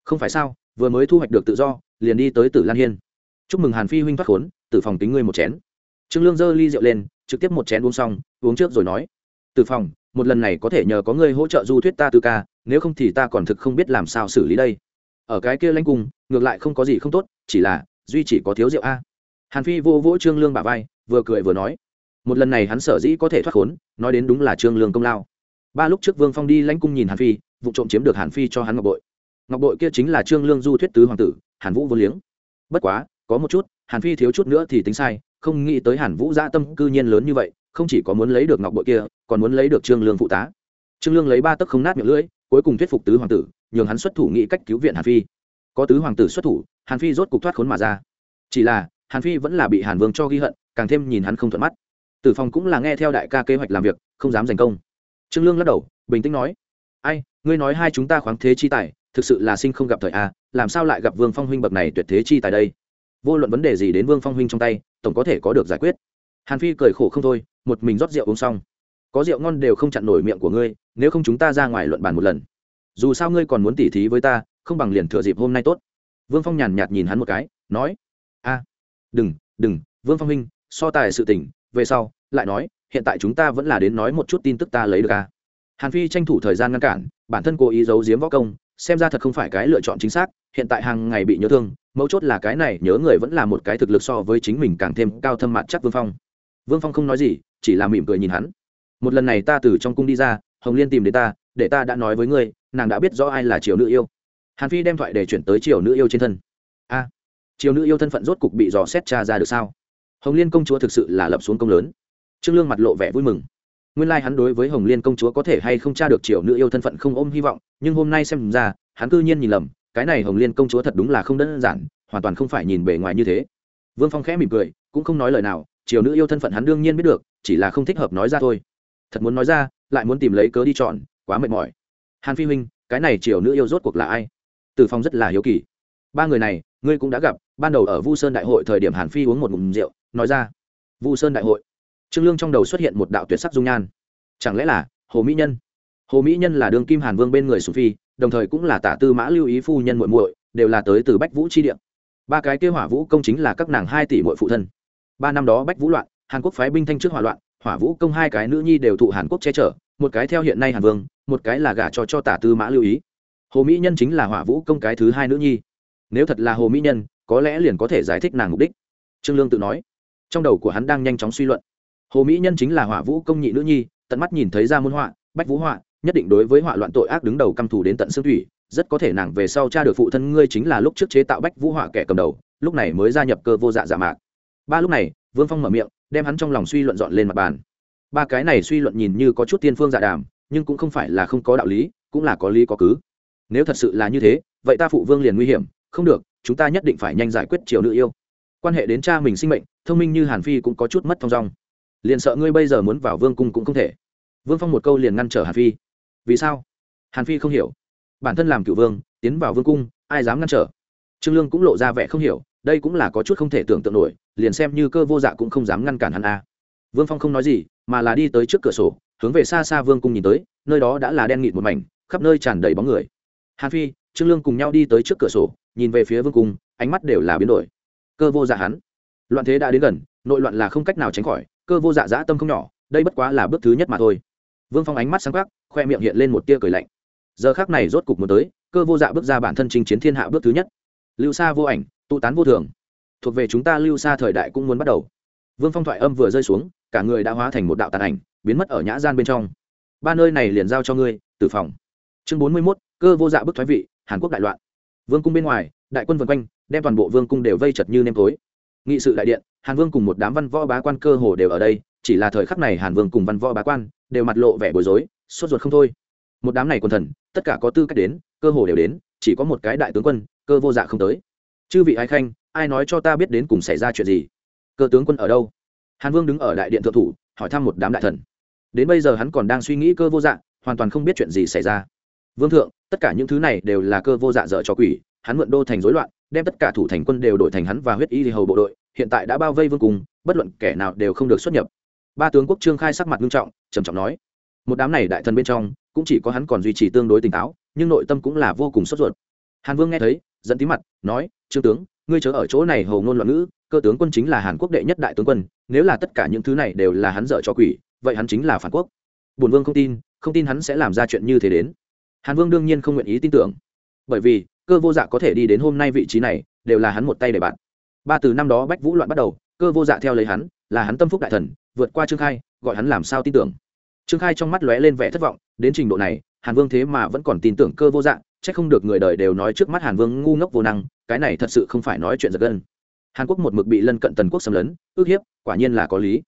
Không phải sao, vừa mới thu hoạch được tự do, liền đi tới tử lan hiên. Chúc mừng hàn phi huynh thoát khốn, tử phòng tính ngươi một chén. Trương lương giơ ly rượu lên, trực tiếp một chén uống xong, uống trước rồi nói. Tử phòng một lần này có thể nhờ có ngươi hỗ trợ du thuyết ta tư ca, nếu không thì ta còn thực không biết làm sao xử lý đây. Ở cái kia lãnh cung, ngược lại không có gì không tốt, chỉ là, duy chỉ có thiếu rượu a. Hàn phi vô vỗ trương lương bà vai, vừa cười vừa nói. Một lần này hắn sở dĩ có thể thoát khốn, nói đến đúng là trương lương công lao. Ba lúc trước vương phong đi lãnh cung nhìn hàn phi, vụ trộm chiếm được hàn phi cho hắn ngọc bội. Ngọc bội kia chính là trương lương du thuyết tứ hoàng tử, hàn vũ vô liếng. Bất quá, có một chút, hàn phi thiếu chút nữa thì tính sai, không nghĩ tới hàn vũ gia tâm cư nhiên lớn như vậy không chỉ có muốn lấy được ngọc bội kia, còn muốn lấy được trương lương phụ tá. Trương lương lấy ba tấc không nát miệng lưỡi, cuối cùng thuyết phục tứ hoàng tử, nhường hắn xuất thủ nghĩ cách cứu viện hàn phi. Có tứ hoàng tử xuất thủ, hàn phi rốt cục thoát khốn mà ra. Chỉ là, hàn phi vẫn là bị hàn vương cho ghi hận, càng thêm nhìn hắn không thuận mắt. Tử phong cũng là nghe theo đại ca kế hoạch làm việc, không dám giành công. Trương lương lắc đầu, bình tĩnh nói, ai, ngươi nói hai chúng ta khoáng thế chi tài, thực sự là sinh không gặp thời a làm sao lại gặp vương phong huynh bậc này tuyệt thế chi tài đây? Vô luận vấn đề gì đến vương phong huynh trong tay, tổng có thể có được giải quyết hàn phi cười khổ không thôi, một mình rót rượu uống xong. Có rượu ngon đều không chặn nổi miệng của ngươi, nếu không chúng ta ra ngoài luận bàn một lần. Dù sao ngươi còn muốn tỉ thí với ta, không bằng liền thừa dịp hôm nay tốt. Vương phong nhàn nhạt nhìn hắn một cái, nói, a, đừng đừng, vương phong huynh, so tài sự tình, về sau, lại nói, hiện tại chúng ta vẫn là đến nói một chút tin tức ta lấy được à. hàn phi tranh thủ thời gian ngăn cản, bản thân cố ý giấu giếm võ công, xem ra thật không phải cái lựa chọn chính xác, hiện tại hàng ngày bị nhớ thương, mấu chốt là cái này nhớ người vẫn là một cái thực lực so với chính mình càng thêm cao thâm mặt chắc vương phong vương phong không nói gì, chỉ là mỉm cười nhìn hắn. Một lần này ta từ trong cung đi ra, hồng liên tìm đến ta, để ta đã nói với ngươi, nàng đã biết rõ ai là triều nữ yêu. Hàn phi đem thoại để chuyển tới triều nữ yêu trên thân. A, triều nữ yêu thân phận rốt cục bị dò xét tra ra được sao? Hồng liên công chúa thực sự là lập xuống công lớn. Trương lương mặt lộ vẻ vui mừng. Nguyên lai、like、hắn đối với hồng liên công chúa có thể hay không tra được triều nữ yêu thân phận không ôm hy vọng, nhưng hôm nay xem ra, hắn cư nhiên nhìn lầm, cái này hồng liên công chúa thật đúng là không đơn giản, hoàn toàn không phải nhìn bề ngoài như thế. Vương phong khẽ mỉm cười, cũng không nói lời nào triều nữ yêu thân phận hắn đương nhiên biết được, chỉ là không thích hợp nói ra thôi. Thật muốn nói ra, lại muốn tìm lấy cớ đi chọn, quá mệt mỏi. Hàn phi huynh, cái này triều nữ yêu rốt cuộc là ai? Tử phong rất là hiếu kỳ. Ba người này, ngươi cũng đã gặp, ban đầu ở vu sơn đại hội thời điểm hàn phi uống một ngụm rượu, nói ra. Vu sơn đại hội. Trương lương trong đầu xuất hiện một đạo tuyệt sắc dung nhan. Chẳng lẽ là hồ mỹ nhân? Hồ mỹ nhân là đương kim hàn vương bên người sù phi, đồng thời cũng là tả tư mã lưu ý phu nhân muội muội, đều là tới từ bách vũ chi Điện. ba cái kêu hỏa vũ công chính là các nàng hai tỷ muội phụ thân ba năm đó bách vũ loạn, hàn quốc phái binh thanh trước hỏa loạn, hỏa vũ công hai cái nữ nhi đều thụ hàn quốc che chở, một cái theo hiện nay hàn vương, một cái là gả cho cho tả tư mã lưu ý. Hồ mỹ nhân chính là hỏa vũ công cái thứ hai nữ nhi. Nếu thật là hồ mỹ nhân, có lẽ liền có thể giải thích nàng mục đích. Trương lương tự nói. Trong đầu của hắn đang nhanh chóng suy luận. Hồ mỹ nhân chính là hỏa vũ công nhị nữ nhi, tận mắt nhìn thấy ra môn họa, bách vũ họa, nhất định đối với họa loạn tội ác đứng đầu căm thù đến tận xương thủy, rất có thể nàng về sau cha được phụ thân ngươi chính là lúc trước chế tạo bách vũ họa kẻ cầm đầu, lúc này mới gia nhập cơ vô dạ giả mạc ba lúc này, vương phong mở miệng, đem hắn trong lòng suy luận dọn lên mặt bàn. Ba cái này suy luận nhìn như có chút tiên phương dạ đàm, nhưng cũng không phải là không có đạo lý, cũng là có lý có cứ. Nếu thật sự là như thế, vậy ta phụ vương liền nguy hiểm, không được, chúng ta nhất định phải nhanh giải quyết triều nữ yêu. Quan hệ đến cha mình sinh mệnh, thông minh như hàn phi cũng có chút mất thong dong. Liền sợ ngươi bây giờ muốn vào vương cung cũng không thể. Vương phong một câu liền ngăn trở hàn phi. Vì sao? Hàn phi không hiểu. Bản thân làm cựu vương, tiến vào vương cung, ai dám ngăn trở? Trương lương cũng lộ ra vẻ không hiểu, đây cũng là có chút không thể tưởng tượng nổi liền xem như cơ vô dạ cũng không dám ngăn cản hắn a. Vương phong không nói gì, mà là đi tới trước cửa sổ, hướng về xa xa vương cung nhìn tới, nơi đó đã là đen nghịt một mảnh, khắp nơi tràn đầy bóng người. Hàn phi, trương lương cùng nhau đi tới trước cửa sổ, nhìn về phía vương cung, ánh mắt đều là biến đổi. Cơ vô dạ hắn. Loạn thế đã đến gần, nội loạn là không cách nào tránh khỏi, cơ vô dạ dã tâm không nhỏ, đây bất quá là bước thứ nhất mà thôi. Vương phong ánh mắt sáng khắc khoe miệng hiện lên một tia cười lạnh. Giờ khác này rốt cục muốn tới, cơ vô dạ bước ra bản thân chinh chiến thiên hạ bước thứ nhất. Lưu xa vô ảnh, tụ tán vô thường thuộc về chúng ta lưu xa thời đại cũng muốn bắt đầu. Vương phong thoại âm vừa rơi xuống, cả người đã hóa thành một đạo tàn ảnh, biến mất ở nhã gian bên trong. Ba nơi này liền giao cho ngươi, tử phòng. Chương bốn mươi mốt, cơ vô dạ bức thoái vị, hàn quốc đại loạn. Vương cung bên ngoài, đại quân vân quanh, đem toàn bộ vương cung đều vây chật như nêm tối. Nghị sự đại điện, hàn vương cùng một đám văn võ bá quan cơ hồ đều ở đây, chỉ là thời khắc này hàn vương cùng văn võ bá quan đều mặt lộ vẻ bối rối, sốt ruột không thôi. Một đám này quân thần, tất cả có tư cách đến, cơ hồ đều đến, chỉ có một cái đại tướng quân, cơ vô dạ không tới. Chư vị Ái khanh ai nói cho ta biết đến cùng xảy ra chuyện gì? Cơ tướng quân ở đâu? Hàn vương đứng ở đại điện thượng thủ hỏi thăm một đám đại thần. Đến bây giờ hắn còn đang suy nghĩ cơ vô dạng, hoàn toàn không biết chuyện gì xảy ra. Vương thượng tất cả những thứ này đều là cơ vô dạ dở cho quỷ hắn mượn đô thành rối loạn đem tất cả thủ thành quân đều đổi thành hắn và huyết y hầu bộ đội hiện tại đã bao vây vương cung bất luận kẻ nào đều không được xuất nhập. Ba tướng quốc trương khai sắc mặt nghiêm trọng trầm trọng nói một đám này đại thần bên trong cũng chỉ có hắn còn duy trì tương đối tỉnh táo nhưng nội tâm cũng là vô cùng sốt ruột. Hàn vương nghe thấy dẫn tí mặt nói trương tướng ngươi chớ ở chỗ này hầu ngôn loạn ngữ, cơ tướng quân chính là hàn quốc đệ nhất đại tướng quân, nếu là tất cả những thứ này đều là hắn dở cho quỷ, vậy hắn chính là phản quốc. Bùn vương không tin không tin hắn sẽ làm ra chuyện như thế đến. Hàn vương đương nhiên không nguyện ý tin tưởng. Bởi vì, cơ vô dạ có thể đi đến hôm nay vị trí này, đều là hắn một tay để bạn. Ba từ năm đó bách vũ loạn bắt đầu, cơ vô dạ theo lấy hắn, là hắn tâm phúc đại thần, vượt qua trương khai, gọi hắn làm sao tin tưởng. Trương khai trong mắt lóe lên vẻ thất vọng, đến trình độ này hàn vương thế mà vẫn còn tin tưởng cơ vô dạng c h ắ c không được người đời đều nói trước mắt hàn vương ngu ngốc vô năng, cái này thật sự không phải nói chuyện giật gân. Hàn quốc một mực bị lân cận tần quốc xâm lấn, ước hiếp, quả nhiên là có lý.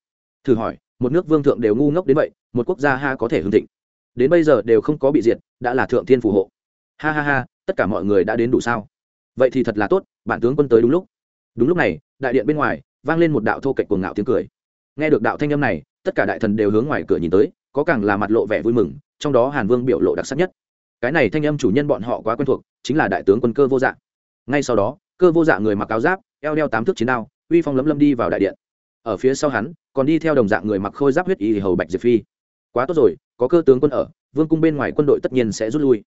Thử hỏi, một nước vương thượng đều ngu ngốc đến vậy, một quốc gia ha có thể hưng thịnh? Đến bây giờ đều không có bị diệt, đã là thượng thiên phù hộ. Ha ha ha, tất cả mọi người đã đến đủ sao? Vậy thì thật là tốt, bản tướng quân tới đúng lúc. Đúng lúc này, đại điện bên ngoài, vang lên một đạo thô kệch cuồng ngạo tiếng cười. Nghe được đạo thanh âm này, tất cả đại thần đều hướng ngoài cửa nhìn tới, có càng là mặt lộ vẻ vui mừng trong đó hàn vương biểu lộ đặc sắc nhất. Cái này thanh âm chủ nhân bọn họ quá quen thuộc, chính là đại tướng quân cơ vô dạ. Ngay sau đó, cơ vô dạ người mặc áo giáp, eo đeo tám thước chiến đao, uy phong lấm lâm đi vào đại điện. Ở phía sau hắn, còn đi theo đồng dạng người mặc khôi giáp huyết y hầu bạch diệp phi. Quá tốt rồi, có cơ tướng quân ở, vương cung bên ngoài quân đội tất nhiên sẽ rút lui.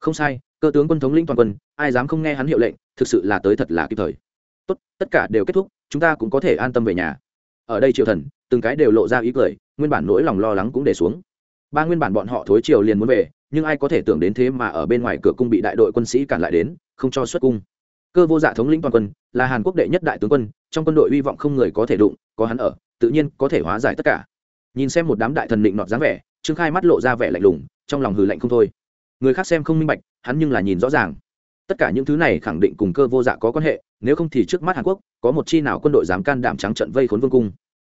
Không sai, cơ tướng quân thống lĩnh toàn quân, ai dám không nghe hắn hiệu lệnh, thực sự là tới thật là kịp thời. Tốt, tất cả đều kết thúc, chúng ta cũng có thể an tâm về nhà. Ở đây triều thần, từng cái đều lộ ra ý cười, nguyên bản nỗi lòng lo lắng cũng để xuống ba nguyên bản bọn họ thối triều liền muốn về, nhưng ai có thể tưởng đến thế mà ở bên ngoài cửa cung bị đại đội quân sĩ cản lại đến, không cho xuất cung. Cơ vô dạ thống lĩnh toàn quân, là hàn quốc đệ nhất đại tướng quân, trong quân đội hy vọng không người có thể đụng, có hắn ở, tự nhiên có thể hóa giải tất cả. Nhìn xem một đám đại thần định nọt dáng vẻ, trương khai mắt lộ ra vẻ lạnh lùng, trong lòng hừ lạnh không thôi. Người khác xem không minh bạch, hắn nhưng là nhìn rõ ràng. Tất cả những thứ này khẳng định cùng cơ vô dạ có quan hệ, nếu không thì trước mắt hàn quốc, có một chi nào quân đội dám can đảm trắng trận vây khốn vương cung.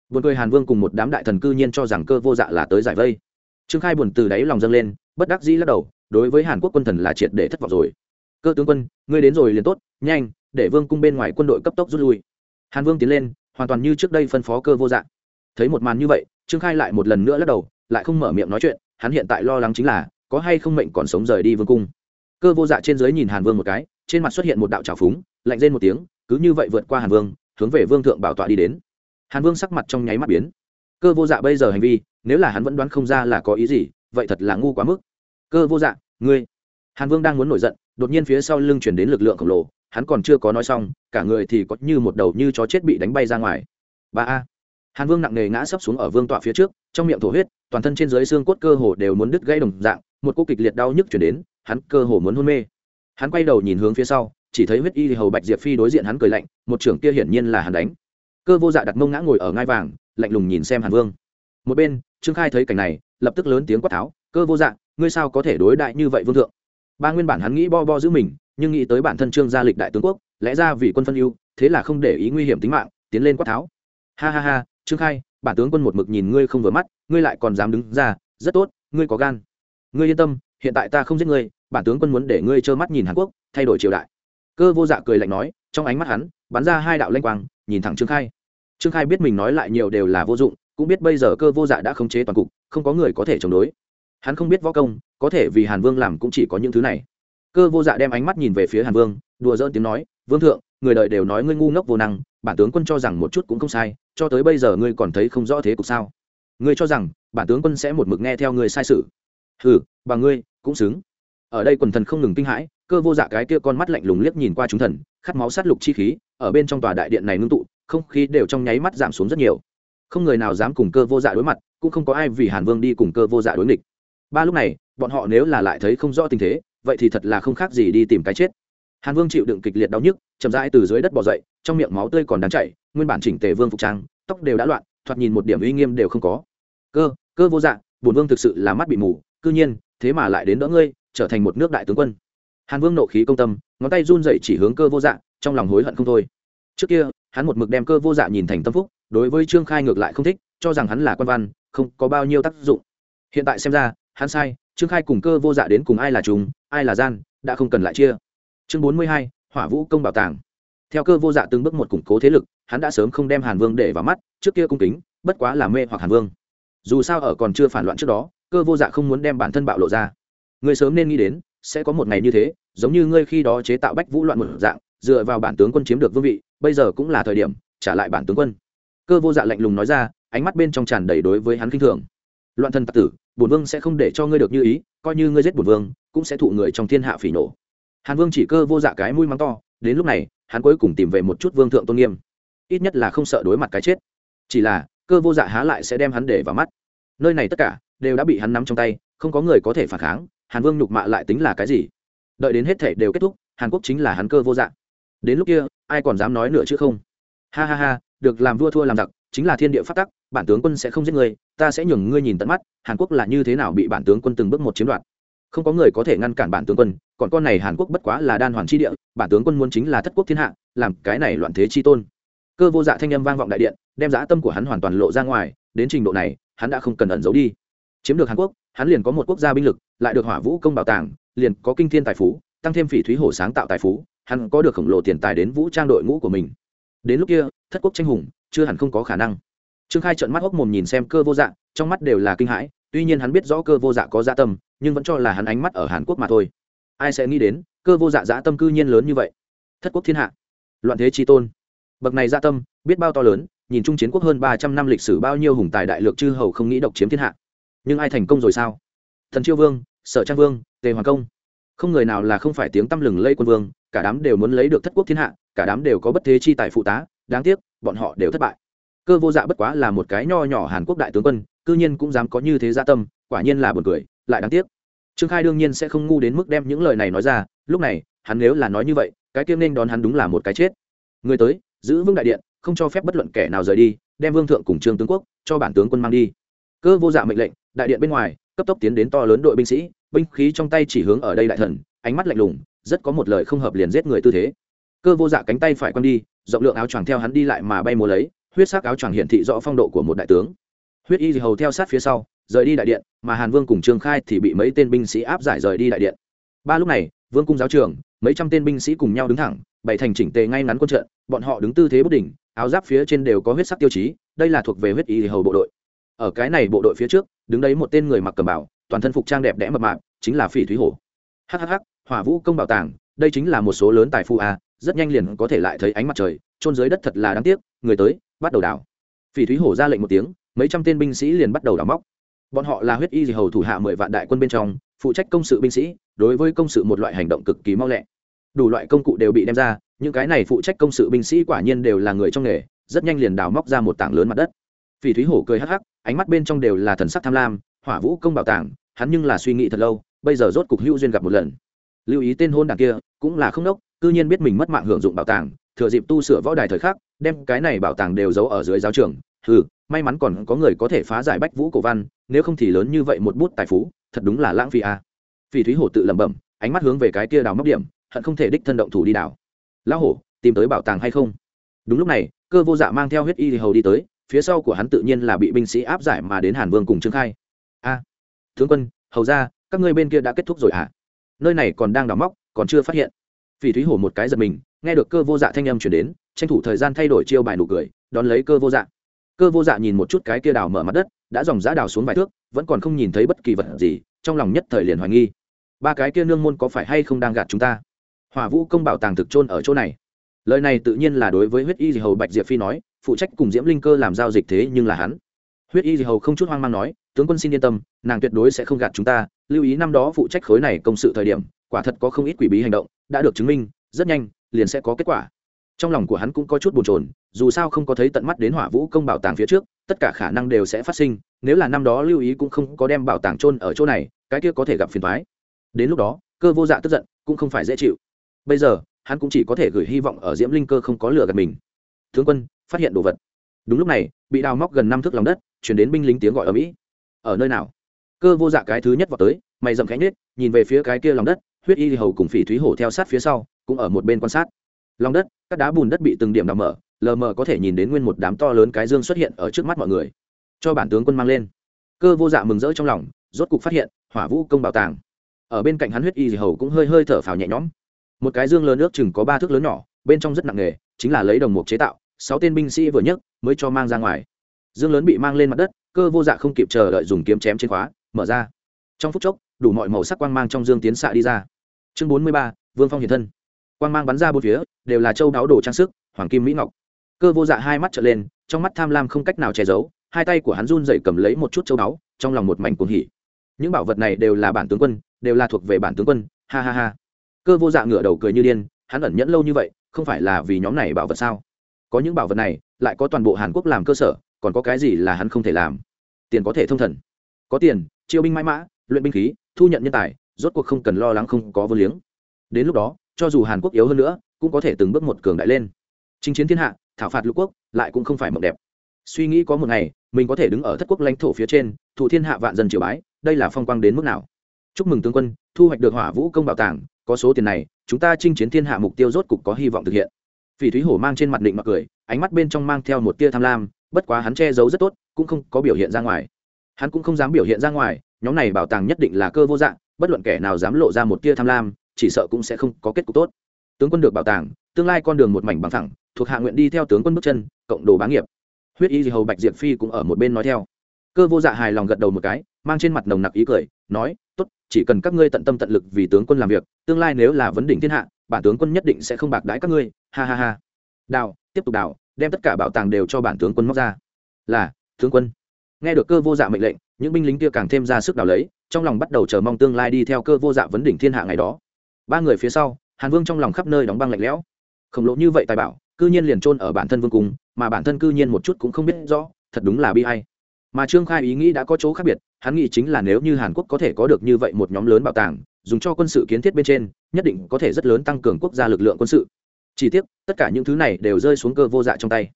Buồn cười hàn vương cùng một đám đại thần cư nhiên cho rằng cơ vô dạ là tới giải vây trương khai buồn từ đáy lòng dâng lên, bất đắc dĩ lắc đầu, đối với hàn quốc quân thần là triệt để thất vọng rồi. Cơ tướng quân, ngươi đến rồi liền tốt, nhanh, để vương cung bên ngoài quân đội cấp tốc rút lui. Hàn vương tiến lên, hoàn toàn như trước đây phân phó cơ vô dạng. Thấy một màn như vậy, trương khai lại một lần nữa lắc đầu, lại không mở miệng nói chuyện, hắn hiện tại lo lắng chính là, có hay không mệnh còn sống rời đi vương cung. Cơ vô dạ trên dưới nhìn hàn vương một cái, trên mặt xuất hiện một đạo trào phúng, lạnh rên một tiếng, cứ như vậy vượt qua hàn vương, hướng về vương thượng bảo tọa đi đến. Hàn vương sắc mặt trong nháy mắt biến cơ vô dạ bây giờ hành vi, nếu là hắn vẫn đoán không ra là có ý gì, vậy thật là ngu quá mức. Cơ vô dạ ngươi. Hàn vương đang muốn nổi giận, đột nhiên phía sau lưng chuyển đến lực lượng khổng lồ, hắn còn chưa có nói xong, cả người thì có như một đầu như chó chết bị đánh bay ra ngoài. Ba a. Hàn vương nặng nề ngã sấp xuống ở vương tọa phía trước, trong miệng thổ huyết, toàn thân trên dưới xương cốt cơ hồ đều muốn đứt gãy đồng dạng, một cô kịch liệt đau nhức chuyển đến, hắn cơ hồ muốn hôn mê. Hắn quay đầu nhìn hướng phía sau, chỉ thấy huyết y hầu bạch diệp phi đối diện hắn cười lạnh, một trưởng kia hiển nhiên là hắn đánh. Cơ vô dạ đặt mông ngã ngồi ở ngai vàng lạnh lùng nhìn xem hàn vương. Một bên, trương khai thấy cảnh này, lập tức lớn tiếng quát tháo, cơ vô dạng ngươi sao có thể đối đại như vậy vương thượng? Ba nguyên bản hắn nghĩ bo bo giữ mình, nhưng nghĩ tới bản thân trương gia lịch đại tướng quốc, lẽ ra vì quân phân ưu, thế là không để ý nguy hiểm tính mạng, tiến lên quát tháo. Ha ha ha, trương khai, bản tướng quân một mực nhìn ngươi không vừa mắt, ngươi lại còn dám đứng ra, rất tốt, ngươi có gan. Ngươi yên tâm, hiện tại ta không giết ngươi, bản tướng quân muốn để ngươi trơ mắt nhìn hàn quốc, thay đổi triều đại. Cơ vô dạ cười lạnh nói, trong ánh mắt hắn, bắn ra hai đạo lanh quang, nhìn thẳng trương khai trương khai biết mình nói lại nhiều đều là vô dụng, cũng biết bây giờ cơ vô dạ đã khống chế toàn cục, không có người có thể chống đối. Hắn không biết võ công, có thể vì hàn vương làm cũng chỉ có những thứ này. Cơ vô dạ đem ánh mắt nhìn về phía hàn vương, đùa dỡn tiếng nói, vương thượng, người đời đều nói ngươi ngu ngốc vô năng, bản tướng quân cho rằng một chút cũng không sai, cho tới bây giờ ngươi còn thấy không rõ thế cục sao? Ngươi cho rằng, bản tướng quân sẽ một mực nghe theo ngươi sai sự. Ừ bà ngươi, cũng xứng. Ở đây quần thần không ngừng kinh hãi, cơ vô dạ cái kia con mắt lạnh lùng liếc nhìn qua chúng thần, khát máu sát lục chi khí, ở bên trong tòa đại điện này ngưng tụ không khí đều trong nháy mắt giảm xuống rất nhiều. Không người nào dám cùng cơ vô dạ đối mặt, cũng không có ai vì hàn vương đi cùng cơ vô dạ đối nghịch. Ba lúc này, bọn họ nếu là lại thấy không rõ tình thế, vậy thì thật là không khác gì đi tìm cái chết. Hàn vương chịu đựng kịch liệt đau nhức, chậm rãi từ dưới đất bỏ dậy, trong miệng máu tươi còn đang chảy, nguyên bản chỉnh tề vương phục trang, tóc đều đã loạn, thoạt nhìn một điểm uy nghiêm đều không có. Cơ cơ vô dạ bổn vương thực sự là mắt bị mù, cư nhiên, thế mà lại đến đỡ ngươi, trở thành một nước đại tướng quân. Hàn vương nộ khí công tâm, ngón tay run dậy chỉ hướng cơ vô dạ trong lòng hối hận không thôi. Trước kia hắn một mực đem cơ vô dạ nhìn thành tâm phúc, đối với trương khai ngược lại không thích, cho rằng hắn là quan văn, không có bao nhiêu tác dụng. Hiện tại xem ra, hắn sai, trương khai cùng cơ vô dạ đến cùng ai là chúng ai là gian, đã không cần lại chia. Chương bốn mươi hai, hỏa vũ công bảo tàng. Theo cơ vô dạ từng bước một củng cố thế lực, hắn đã sớm không đem hàn vương để vào mắt, trước kia cung kính, bất quá là mê hoặc hàn vương. Dù sao ở còn chưa phản loạn trước đó, cơ vô dạ không muốn đem bản thân bạo lộ ra. Người sớm nên nghĩ đến, sẽ có một ngày như thế, giống như ngươi khi đó chế tạo bách vũ loạn một dạng, dựa vào bản tướng quân chiếm được vương vị bây giờ cũng là thời điểm, trả lại bản tướng quân. Cơ vô dạ lạnh lùng nói ra, ánh mắt bên trong tràn đầy đối với hắn k i n h thường. Loạn thân tặc tử, bổn vương sẽ không để cho ngươi được như ý, coi như ngươi giết bổn vương, cũng sẽ thụ người trong thiên hạ phỉ nổ hàn vương chỉ cơ vô dạ cái mũi mắng to, đến lúc này, hắn cuối cùng tìm về một chút vương thượng tôn nghiêm. Ít nhất là không sợ đối mặt cái chết. Chỉ là, cơ vô dạ há lại sẽ đem hắn để vào mắt. Nơi này tất cả, đều đã bị hắn nắm trong tay, không có người có thể phản kháng, hàn vương nhục mạ lại tính là cái gì? Đợi đến hết thể đều kết thúc, hàn quốc chính là hắn cơ vô dạ. Đến lúc kia ai còn dám nói nữa chứ không? Ha ha ha, được làm vua thua làm giặc, chính là thiên địa phát tắc, bản tướng quân sẽ không giết người, ta sẽ nhường ngươi nhìn tận mắt, hàn quốc là như thế nào bị bản tướng quân từng bước một chiếm đoạt? Không có người có thể ngăn cản bản tướng quân, còn con này hàn quốc bất quá là đan hoàn chi địa, bản tướng quân muốn chính là thất quốc thiên hạ, làm cái này loạn thế chi tôn. Cơ vô dạ thanh âm vang vọng đại điện, đem dã tâm của hắn hoàn toàn lộ ra ngoài, đến trình độ này, hắn đã không cần ẩn giấu đi. Chiếm được hàn quốc, hắn liền có một quốc gia binh lực, lại được hỏa vũ công bảo tàng, liền có kinh thiên tài phú, tăng thêm phỉ thúy hồ sáng tạo tài phú hắn có được khổng lồ tiền tài đến vũ trang đội ngũ của mình. Đến lúc kia, thất quốc tranh hùng, chưa hẳn không có khả năng. Trương khai trợn mắt hốc mồm nhìn xem cơ vô dạ trong mắt đều là kinh hãi, tuy nhiên hắn biết rõ cơ vô dạ có dạ tâm, nhưng vẫn cho là hắn ánh mắt ở hàn quốc mà thôi. Ai sẽ nghĩ đến, cơ vô dạ dạ tâm cư nhiên lớn như vậy? Thất quốc thiên hạ. Loạn thế chi tôn. Bậc này dạ tâm, biết bao to lớn, nhìn chung chiến quốc hơn ba trăm năm lịch sử bao nhiêu hùng tài đại lược chư hầu không nghĩ độc chiếm thiên hạ. Nhưng ai thành công rồi sao? Thần chiêu vương, sở trang vương, tề hoàng công không người nào là không phải tiếng tăm lừng lây quân vương, cả đám đều muốn lấy được thất quốc thiên hạ, cả đám đều có bất thế chi tài phụ tá, đáng tiếc, bọn họ đều thất bại. Cơ vô dạ bất quá là một cái nho nhỏ hàn quốc đại tướng quân, cư nhiên cũng dám có như thế gia dạ tâm, quả nhiên là buồn cười, lại đáng tiếc. Trương khai đương nhiên sẽ không ngu đến mức đem những lời này nói ra, lúc này, hắn nếu là nói như vậy, cái kiêm nên đón hắn đúng là một cái chết. Người tới, giữ vững đại điện, không cho phép bất luận kẻ nào rời đi, đem vương thượng cùng trương tướng quốc cho bản tướng quân mang đi. Cơ vô dạ mệnh lệnh, đại điện bên ngoài, cấp tốc tiến đến to lớn đội binh sĩ binh khí trong tay chỉ hướng ở đây đại thần, ánh mắt lạnh lùng, rất có một lời không hợp liền giết người tư thế. Cơ vô dạ cánh tay phải quăng đi, rộng lượng áo choàng theo hắn đi lại mà bay múa lấy, huyết sắc áo choàng hiển thị rõ phong độ của một đại tướng. Huyết y hầu theo sát phía sau, rời đi đại điện, mà hàn vương cùng trương khai thì bị mấy tên binh sĩ áp giải rời đi đại điện. Ba lúc này, vương cung giáo trường, mấy trăm tên binh sĩ cùng nhau đứng thẳng, bày thành chỉnh tề ngay ngắn quân trận, bọn họ đứng tư thế bất đỉnh, áo giáp phía trên đều có huyết sắc tiêu chí, đây là thuộc về huyết y hầu bộ đội. Ở cái này bộ đội phía trước, đứng đấy một tên người mặc cầm bảo toàn thân phục trang đẹp đẽ mập mạp, chính là phỉ thúy hổ. Hhh hỏa vũ công bảo tàng, đây chính là một số lớn tài phu a, rất nhanh liền có thể lại thấy ánh mặt trời trôn dưới đất thật là đáng tiếc, người tới, bắt đầu đào. Phỉ thúy hổ ra lệnh một tiếng, mấy trăm tên binh sĩ liền bắt đầu đào móc. Bọn họ là huyết y gì hầu thủ hạ mười vạn đại quân bên trong, phụ trách công sự binh sĩ, đối với công sự một loại hành động cực kỳ mau lẹ. Đủ loại công cụ đều bị đem ra, những cái này phụ trách công sự binh sĩ quả nhiên đều là người trong nghề, rất nhanh liền đào móc ra một tảng lớn mặt đất. Phỉ thúy hổ cười hắc hắc, ánh mắt bên trong đều là thần sắc tham lam hỏa vũ công bảo tàng, hắn nhưng là suy nghĩ thật lâu, bây giờ rốt cục hữu duyên gặp một lần. Lưu ý tên hôn đảng kia, cũng là không đốc, cư nhiên biết mình mất mạng hưởng dụng bảo tàng, thừa dịp tu sửa võ đài thời khắc, đem cái này bảo tàng đều giấu ở dưới giáo trường. Ừ may mắn còn có người có thể phá giải bách vũ cổ văn, nếu không thì lớn như vậy một bút tài phú, thật đúng là lãng phí à. phỉ thúy hổ tự lẩm bẩm, ánh mắt hướng về cái kia đào móc điểm, hận không thể đích thân động thủ đi đào lão hổ, tìm tới bảo tàng hay không? Đúng lúc này, cơ vô dạ mang theo huyết y thì hầu đi tới, phía sau của hắn tự nhiên là bị binh sĩ áp giải mà đến hàn vương cùng trương khai a tướng quân, hầu ra, các ngươi bên kia đã kết thúc rồi à? Nơi này còn đang đào móc, còn chưa phát hiện. Phỉ thúy hổ một cái giật mình, nghe được cơ vô dạ thanh âm chuyển đến, tranh thủ thời gian thay đổi chiêu bài nụ cười, đón lấy cơ vô dạ. Cơ vô dạ nhìn một chút cái kia đào mở mặt đất, đã dòng giã đào xuống vài thước, vẫn còn không nhìn thấy bất kỳ vật gì, trong lòng nhất thời liền hoài nghi. Ba cái kia nương môn có phải hay không đang gạt chúng ta? Hỏa vũ công bảo tàng thực trôn ở chỗ này. Lời này tự nhiên là đối với huyết y hầu bạch diệp phi nói, phụ trách cùng diễm linh cơ làm giao dịch thế nhưng là hắn huyết y hầu không chút hoang mang nói, tướng quân xin yên tâm, nàng tuyệt đối sẽ không gạt chúng ta, lưu ý năm đó phụ trách khối này công sự thời điểm, quả thật có không ít quỷ bí hành động, đã được chứng minh, rất nhanh, liền sẽ có kết quả. Trong lòng của hắn cũng có chút bồn chồn, dù sao không có thấy tận mắt đến hỏa vũ công bảo tàng phía trước, tất cả khả năng đều sẽ phát sinh, nếu là năm đó lưu ý cũng không có đem bảo tàng trôn ở chỗ này, cái kia có thể gặp phiền thoái đến lúc đó, cơ vô dạ tức giận, cũng không phải dễ chịu. Bây giờ, hắn cũng chỉ có thể gửi hy vọng ở diễm linh cơ không có lửa gạt mình. Tướng quân, phát hiện đồ vật. Đúng lúc này bị đào móc gần năm thước lòng đất, chuyển đến binh lính tiếng gọi ở mỹ. Ở nơi nào? Cơ vô dạ cái thứ nhất vào tới, mày dầm cánh nết nhìn về phía cái kia lòng đất, huyết y hầu cùng phỉ thúy hổ theo sát phía sau, cũng ở một bên quan sát. Lòng đất, các đá bùn đất bị từng điểm đào mở, lờ mờ có thể nhìn đến nguyên một đám to lớn cái dương xuất hiện ở trước mắt mọi người. Cho bản tướng quân mang lên. Cơ vô dạ mừng rỡ trong lòng, rốt cục phát hiện, hỏa vũ công bảo tàng. Ở bên cạnh hắn huyết y hầu cũng hơi hơi thở phào nhẹ nhõm. Một cái dương lớn nước chừng có ba thước lớn nhỏ, bên trong rất nặng nghề chính là lấy đồng mục chế tạo, sáu tên binh sĩ vừa nhấc mới cho mang ra ngoài. Dương lớn bị mang lên mặt đất, cơ vô dạ không kịp chờ đợi dùng kiếm chém trên khóa, mở ra. Trong phút chốc, đủ mọi màu sắc quang mang trong dương tiến xạ đi ra. Chương bốn mươi ba, vương phong hiện thân. Quang mang bắn ra bốn phía, đều là châu đáo đồ trang sức, hoàng kim mỹ ngọc. Cơ vô dạ hai mắt trở lên, trong mắt tham lam không cách nào che giấu, hai tay của hắn run dậy cầm lấy một chút châu đáo, trong lòng một mảnh cuồng hỉ. Những bảo vật này đều là bản tướng quân, đều là thuộc về bản tướng quân, ha ha ha. Cơ vô dạ ngửa đầu cười như điên, hắn ẩn nhẫn lâu như vậy, không phải là vì nhóm này bảo vật sao? Có những bảo vật này lại có toàn bộ hàn quốc làm cơ sở, còn có cái gì là hắn không thể làm? Tiền có thể thông thần. Có tiền, chiêu binh mãi mã, luyện binh khí, thu nhận nhân tài, rốt cuộc không cần lo lắng không có vô liếng. Đến lúc đó, cho dù hàn quốc yếu hơn nữa, cũng có thể từng bước một cường đại lên. Chinh chiến thiên hạ, thảo phạt lục quốc, lại cũng không phải mộng đẹp. Suy nghĩ có một ngày, mình có thể đứng ở thất quốc lãnh thổ phía trên thủ thiên hạ vạn dân triều bái, đây là phong quang đến mức nào? Chúc mừng tướng quân, thu hoạch được hỏa vũ công bảo tàng, có số tiền này, chúng ta chinh chiến thiên hạ mục tiêu rốt cục có hy vọng thực hiện. Phỉ thúy hổ mang trên mặt định mặc cười ánh mắt bên trong mang theo một tia tham lam, bất quá hắn che giấu rất tốt, cũng không có biểu hiện ra ngoài. Hắn cũng không dám biểu hiện ra ngoài, nhóm này bảo tàng nhất định là cơ vô dạng, bất luận kẻ nào dám lộ ra một tia tham lam, chỉ sợ cũng sẽ không có kết cục tốt. Tướng quân được bảo tàng, tương lai con đường một mảnh bằng thẳng, thuộc hạ nguyện đi theo tướng quân bước chân, cộng đồ bá nghiệp. Huyết y hầu bạch diệp phi cũng ở một bên nói theo. Cơ vô dạ hài lòng gật đầu một cái, mang trên mặt nồng nặc ý cười, nói, tốt, chỉ cần các ngươi tận tâm tận lực vì tướng quân làm việc, tương lai nếu là vấn đỉnh thiên hạ, bản tướng quân nhất định sẽ không bạc đãi các ngươi. Ha ha ha. Đào tiếp tục đào, đem tất cả bảo tàng đều cho bản tướng quân móc ra. Là, tướng quân. Nghe được cơ vô dạ mệnh lệnh, những binh lính kia càng thêm ra sức đào lấy, trong lòng bắt đầu chờ mong tương lai đi theo cơ vô dạ vấn đỉnh thiên hạ ngày đó. Ba người phía sau, hàn vương trong lòng khắp nơi đóng băng lạnh lẽo. Khổng lồ như vậy tài bảo, cư nhiên liền trôn ở bản thân vương cung, mà bản thân cư nhiên một chút cũng không biết rõ, thật đúng là bi hay mà trương khai ý nghĩ đã có chỗ khác biệt, hắn nghĩ chính là nếu như hàn quốc có thể có được như vậy một nhóm lớn bảo tàng, dùng cho quân sự kiến thiết bên trên, nhất định có thể rất lớn tăng cường quốc gia lực lượng quân sự chỉ tiếc, tất cả những thứ này đều rơi xuống cơ vô dạ trong tay.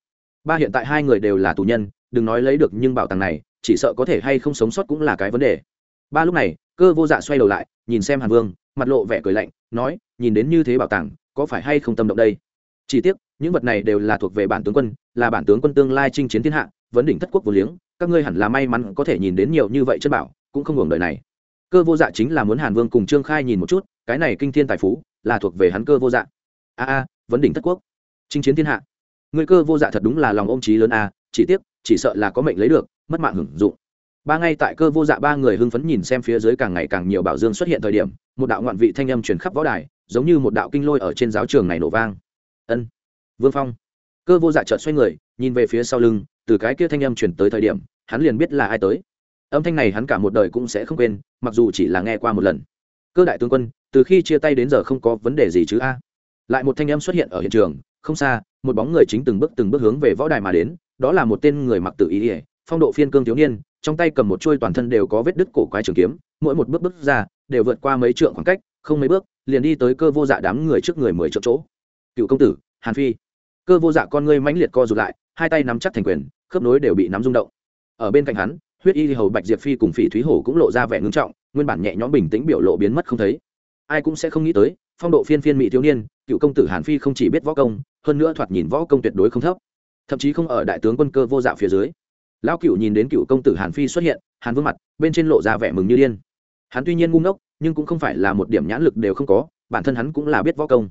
Ba hiện tại hai người đều là tù nhân, đừng nói lấy được nhưng bảo tàng này, chỉ sợ có thể hay không sống sót cũng là cái vấn đề. Ba lúc này, cơ vô dạ xoay đầu lại, nhìn xem hàn vương, mặt lộ vẻ cười lạnh, nói, nhìn đến như thế bảo tàng, có phải hay không tâm động đây? Chỉ tiếc, những vật này đều là thuộc về bản tướng quân, là bản tướng quân tương lai chinh chiến thiên hạ, vấn đỉnh thất quốc vô liếng, các ngươi hẳn là may mắn có thể nhìn đến nhiều như vậy chất bảo, cũng không hưởng đời này. Cơ vô dạ chính là muốn hàn vương cùng trương khai nhìn một chút, cái này kinh thiên tài phú, là thuộc về hắn cơ vô dạ. A a vấn đỉnh thất quốc. Chinh chiến thiên hạ. Người cơ vô dạ thật đúng là lòng ôm trí lớn a, chỉ tiếc, chỉ sợ là có mệnh lấy được, mất mạng hưởng dụng. Ba ngay tại cơ vô dạ ba người hưng phấn nhìn xem phía dưới càng ngày càng nhiều bảo dương xuất hiện thời điểm, một đạo ngoạn vị thanh âm truyền khắp võ đài, giống như một đạo kinh lôi ở trên giáo trường này nổ vang. Ân, vương phong. Cơ vô dạ chợt xoay người, nhìn về phía sau lưng, từ cái kia thanh âm truyền tới thời điểm, hắn liền biết là ai tới. Âm thanh này hắn cả một đời cũng sẽ không quên, mặc dù chỉ là nghe qua một lần. Cơ đại tướng quân, từ khi chia tay đến giờ không có vấn đề gì chứ a? Lại một thanh em xuất hiện ở hiện trường, không xa, một bóng người chính từng bước từng bước hướng về võ đài mà đến, đó là một tên người mặc tự ý ỉa phong độ phiên cương thiếu niên, trong tay cầm một chuôi toàn thân đều có vết đứt cổ quái trường kiếm, mỗi một bước bước ra, đều vượt qua mấy trượng khoảng cách, không mấy bước, liền đi tới cơ vô dạ đám người trước người mười triệu chỗ. Cựu công tử, hàn phi. Cơ vô dạ con ngươi mãnh liệt co rụt lại, hai tay nắm chắc thành quyền, khớp nối đều bị nắm rung động. Ở bên cạnh hắn, huyết y hầu bạch diệp phi cùng phỉ thúy hổ cũng lộ ra vẻ ngưng trọng, nguyên bản nhẹ nhõm bình tĩnh biểu lộ biến mất không thấy. Ai cũng sẽ không nghĩ tới, phong độ phiên phiên mỹ thiếu niên cựu công tử hàn phi không chỉ biết võ công, hơn nữa thoạt nhìn võ công tuyệt đối không thấp. Thậm chí không ở đại tướng quân cơ vô Dạo phía dưới. Lão cựu nhìn đến cựu công tử hàn phi xuất hiện, hàn vương mặt, bên trên lộ ra vẻ mừng như điên. Hắn tuy nhiên ngu ngốc, nhưng cũng không phải là một điểm nhãn lực đều không có, bản thân hắn cũng là biết võ công.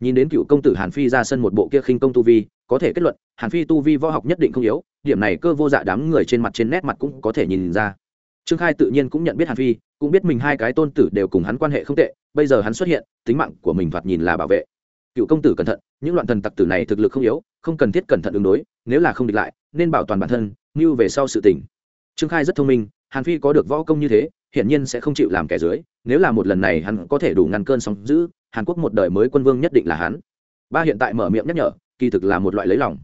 Nhìn đến cựu công tử hàn phi ra sân một bộ kia khinh công tu vi, có thể kết luận, hàn phi tu vi võ học nhất định không yếu, điểm này cơ vô dạ đám người trên mặt trên nét mặt cũng có thể nhìn ra. Trương khai tự nhiên cũng nhận biết hàn phi, cũng biết mình hai cái tôn tử đều cùng hắn quan hệ không tệ, bây giờ hắn xuất hiện, tính mạng của mình thoạt nhìn là bảo vệ cựu công tử cẩn thận, những loạn thần tặc tử này thực lực không yếu, không cần thiết cẩn thận ứng đối, nếu là không địch lại, nên bảo toàn bản thân, như về sau sự tình. Trương khai rất thông minh, hàn phi có được võ công như thế, hiển nhiên sẽ không chịu làm kẻ dưới, nếu là một lần này hắn có thể đủ ngăn cơn sóng giữ hàn quốc một đời mới quân vương nhất định là hắn. Ba hiện tại mở miệng nhắc nhở, kỳ thực là một loại lấy lòng.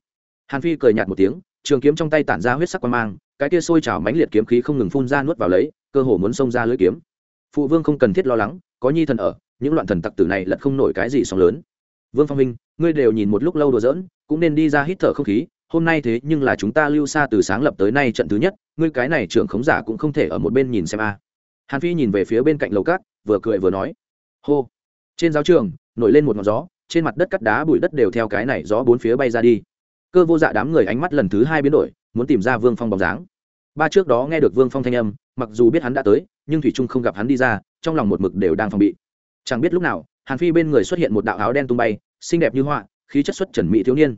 Hàn phi cười nhạt một tiếng, trường kiếm trong tay tản ra huyết sắc quan mang, cái kia sôi trào mãnh liệt kiếm khí không ngừng phun ra nuốt vào lấy, cơ hồ muốn xông ra lưỡi kiếm. Phụ vương không cần thiết lo lắng, có nhi thần ở, những loạn thần tặc tử này lật không nổi cái gì sóng lớn vương phong minh, ngươi đều nhìn một lúc lâu đùa giỡn, cũng nên đi ra hít thở không khí, hôm nay thế nhưng là chúng ta lưu xa từ sáng lập tới nay trận thứ nhất, ngươi cái này trưởng khống giả cũng không thể ở một bên nhìn xem a. Hàn phi nhìn về phía bên cạnh lầu cát, vừa cười vừa nói, hô. Trên giáo trường, nổi lên một ngọn gió, trên mặt đất cắt đá bụi đất đều theo cái này gió bốn phía bay ra đi. Cơ vô dạ đám người ánh mắt lần thứ hai biến đổi, muốn tìm ra vương phong bóng dáng. Ba trước đó nghe được vương phong thanh âm, mặc dù biết hắn đã tới, nhưng thủy trung không gặp hắn đi ra, trong lòng một mực đều đang phòng bị. Chẳng biết lúc nào hàn phi bên người xuất hiện một đạo áo đen tung bay, xinh đẹp như họa khí chất xuất trần mỹ thiếu niên.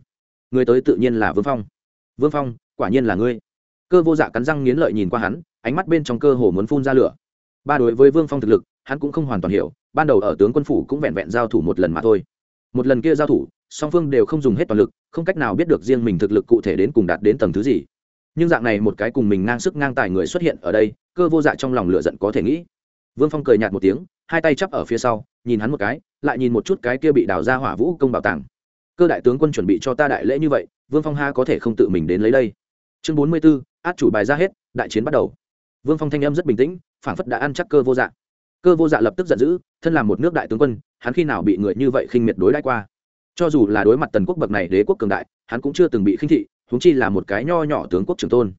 Người tới tự nhiên là vương phong. Vương phong, quả nhiên là ngươi. Cơ vô dạ cắn răng nghiến lợi nhìn qua hắn, ánh mắt bên trong cơ hồ muốn phun ra lửa. Ba đối với vương phong thực lực, hắn cũng không hoàn toàn hiểu, ban đầu ở tướng quân phủ cũng vẹn vẹn giao thủ một lần mà thôi. Một lần kia giao thủ, song phương đều không dùng hết toàn lực, không cách nào biết được riêng mình thực lực cụ thể đến cùng đạt đến tầng thứ gì. Nhưng dạng này một cái cùng mình ngang sức ngang tài người xuất hiện ở đây, cơ vô dạ trong lòng lựa giận có thể nghĩ. Vương phong cười nhạt một tiếng hai tay chắp ở phía sau, nhìn hắn một cái, lại nhìn một chút cái kia bị đào ra hỏa vũ công bảo tàng. Cơ đại tướng quân chuẩn bị cho ta đại lễ như vậy, vương phong ha có thể không tự mình đến lấy đây. Chương bốn mươi b ố át chủ bài ra hết, đại chiến bắt đầu. Vương phong thanh âm rất bình tĩnh, phảng phất đã ăn chắc cơ vô dạ. Cơ vô dạ lập tức giận dữ, thân là một nước đại tướng quân, hắn khi nào bị người như vậy khinh miệt đối đãi qua? Cho dù là đối mặt tần quốc bậc này đế quốc cường đại, hắn cũng chưa từng bị khinh thị húng chi là một cái nho nhỏ tướng quốc trưởng tôn.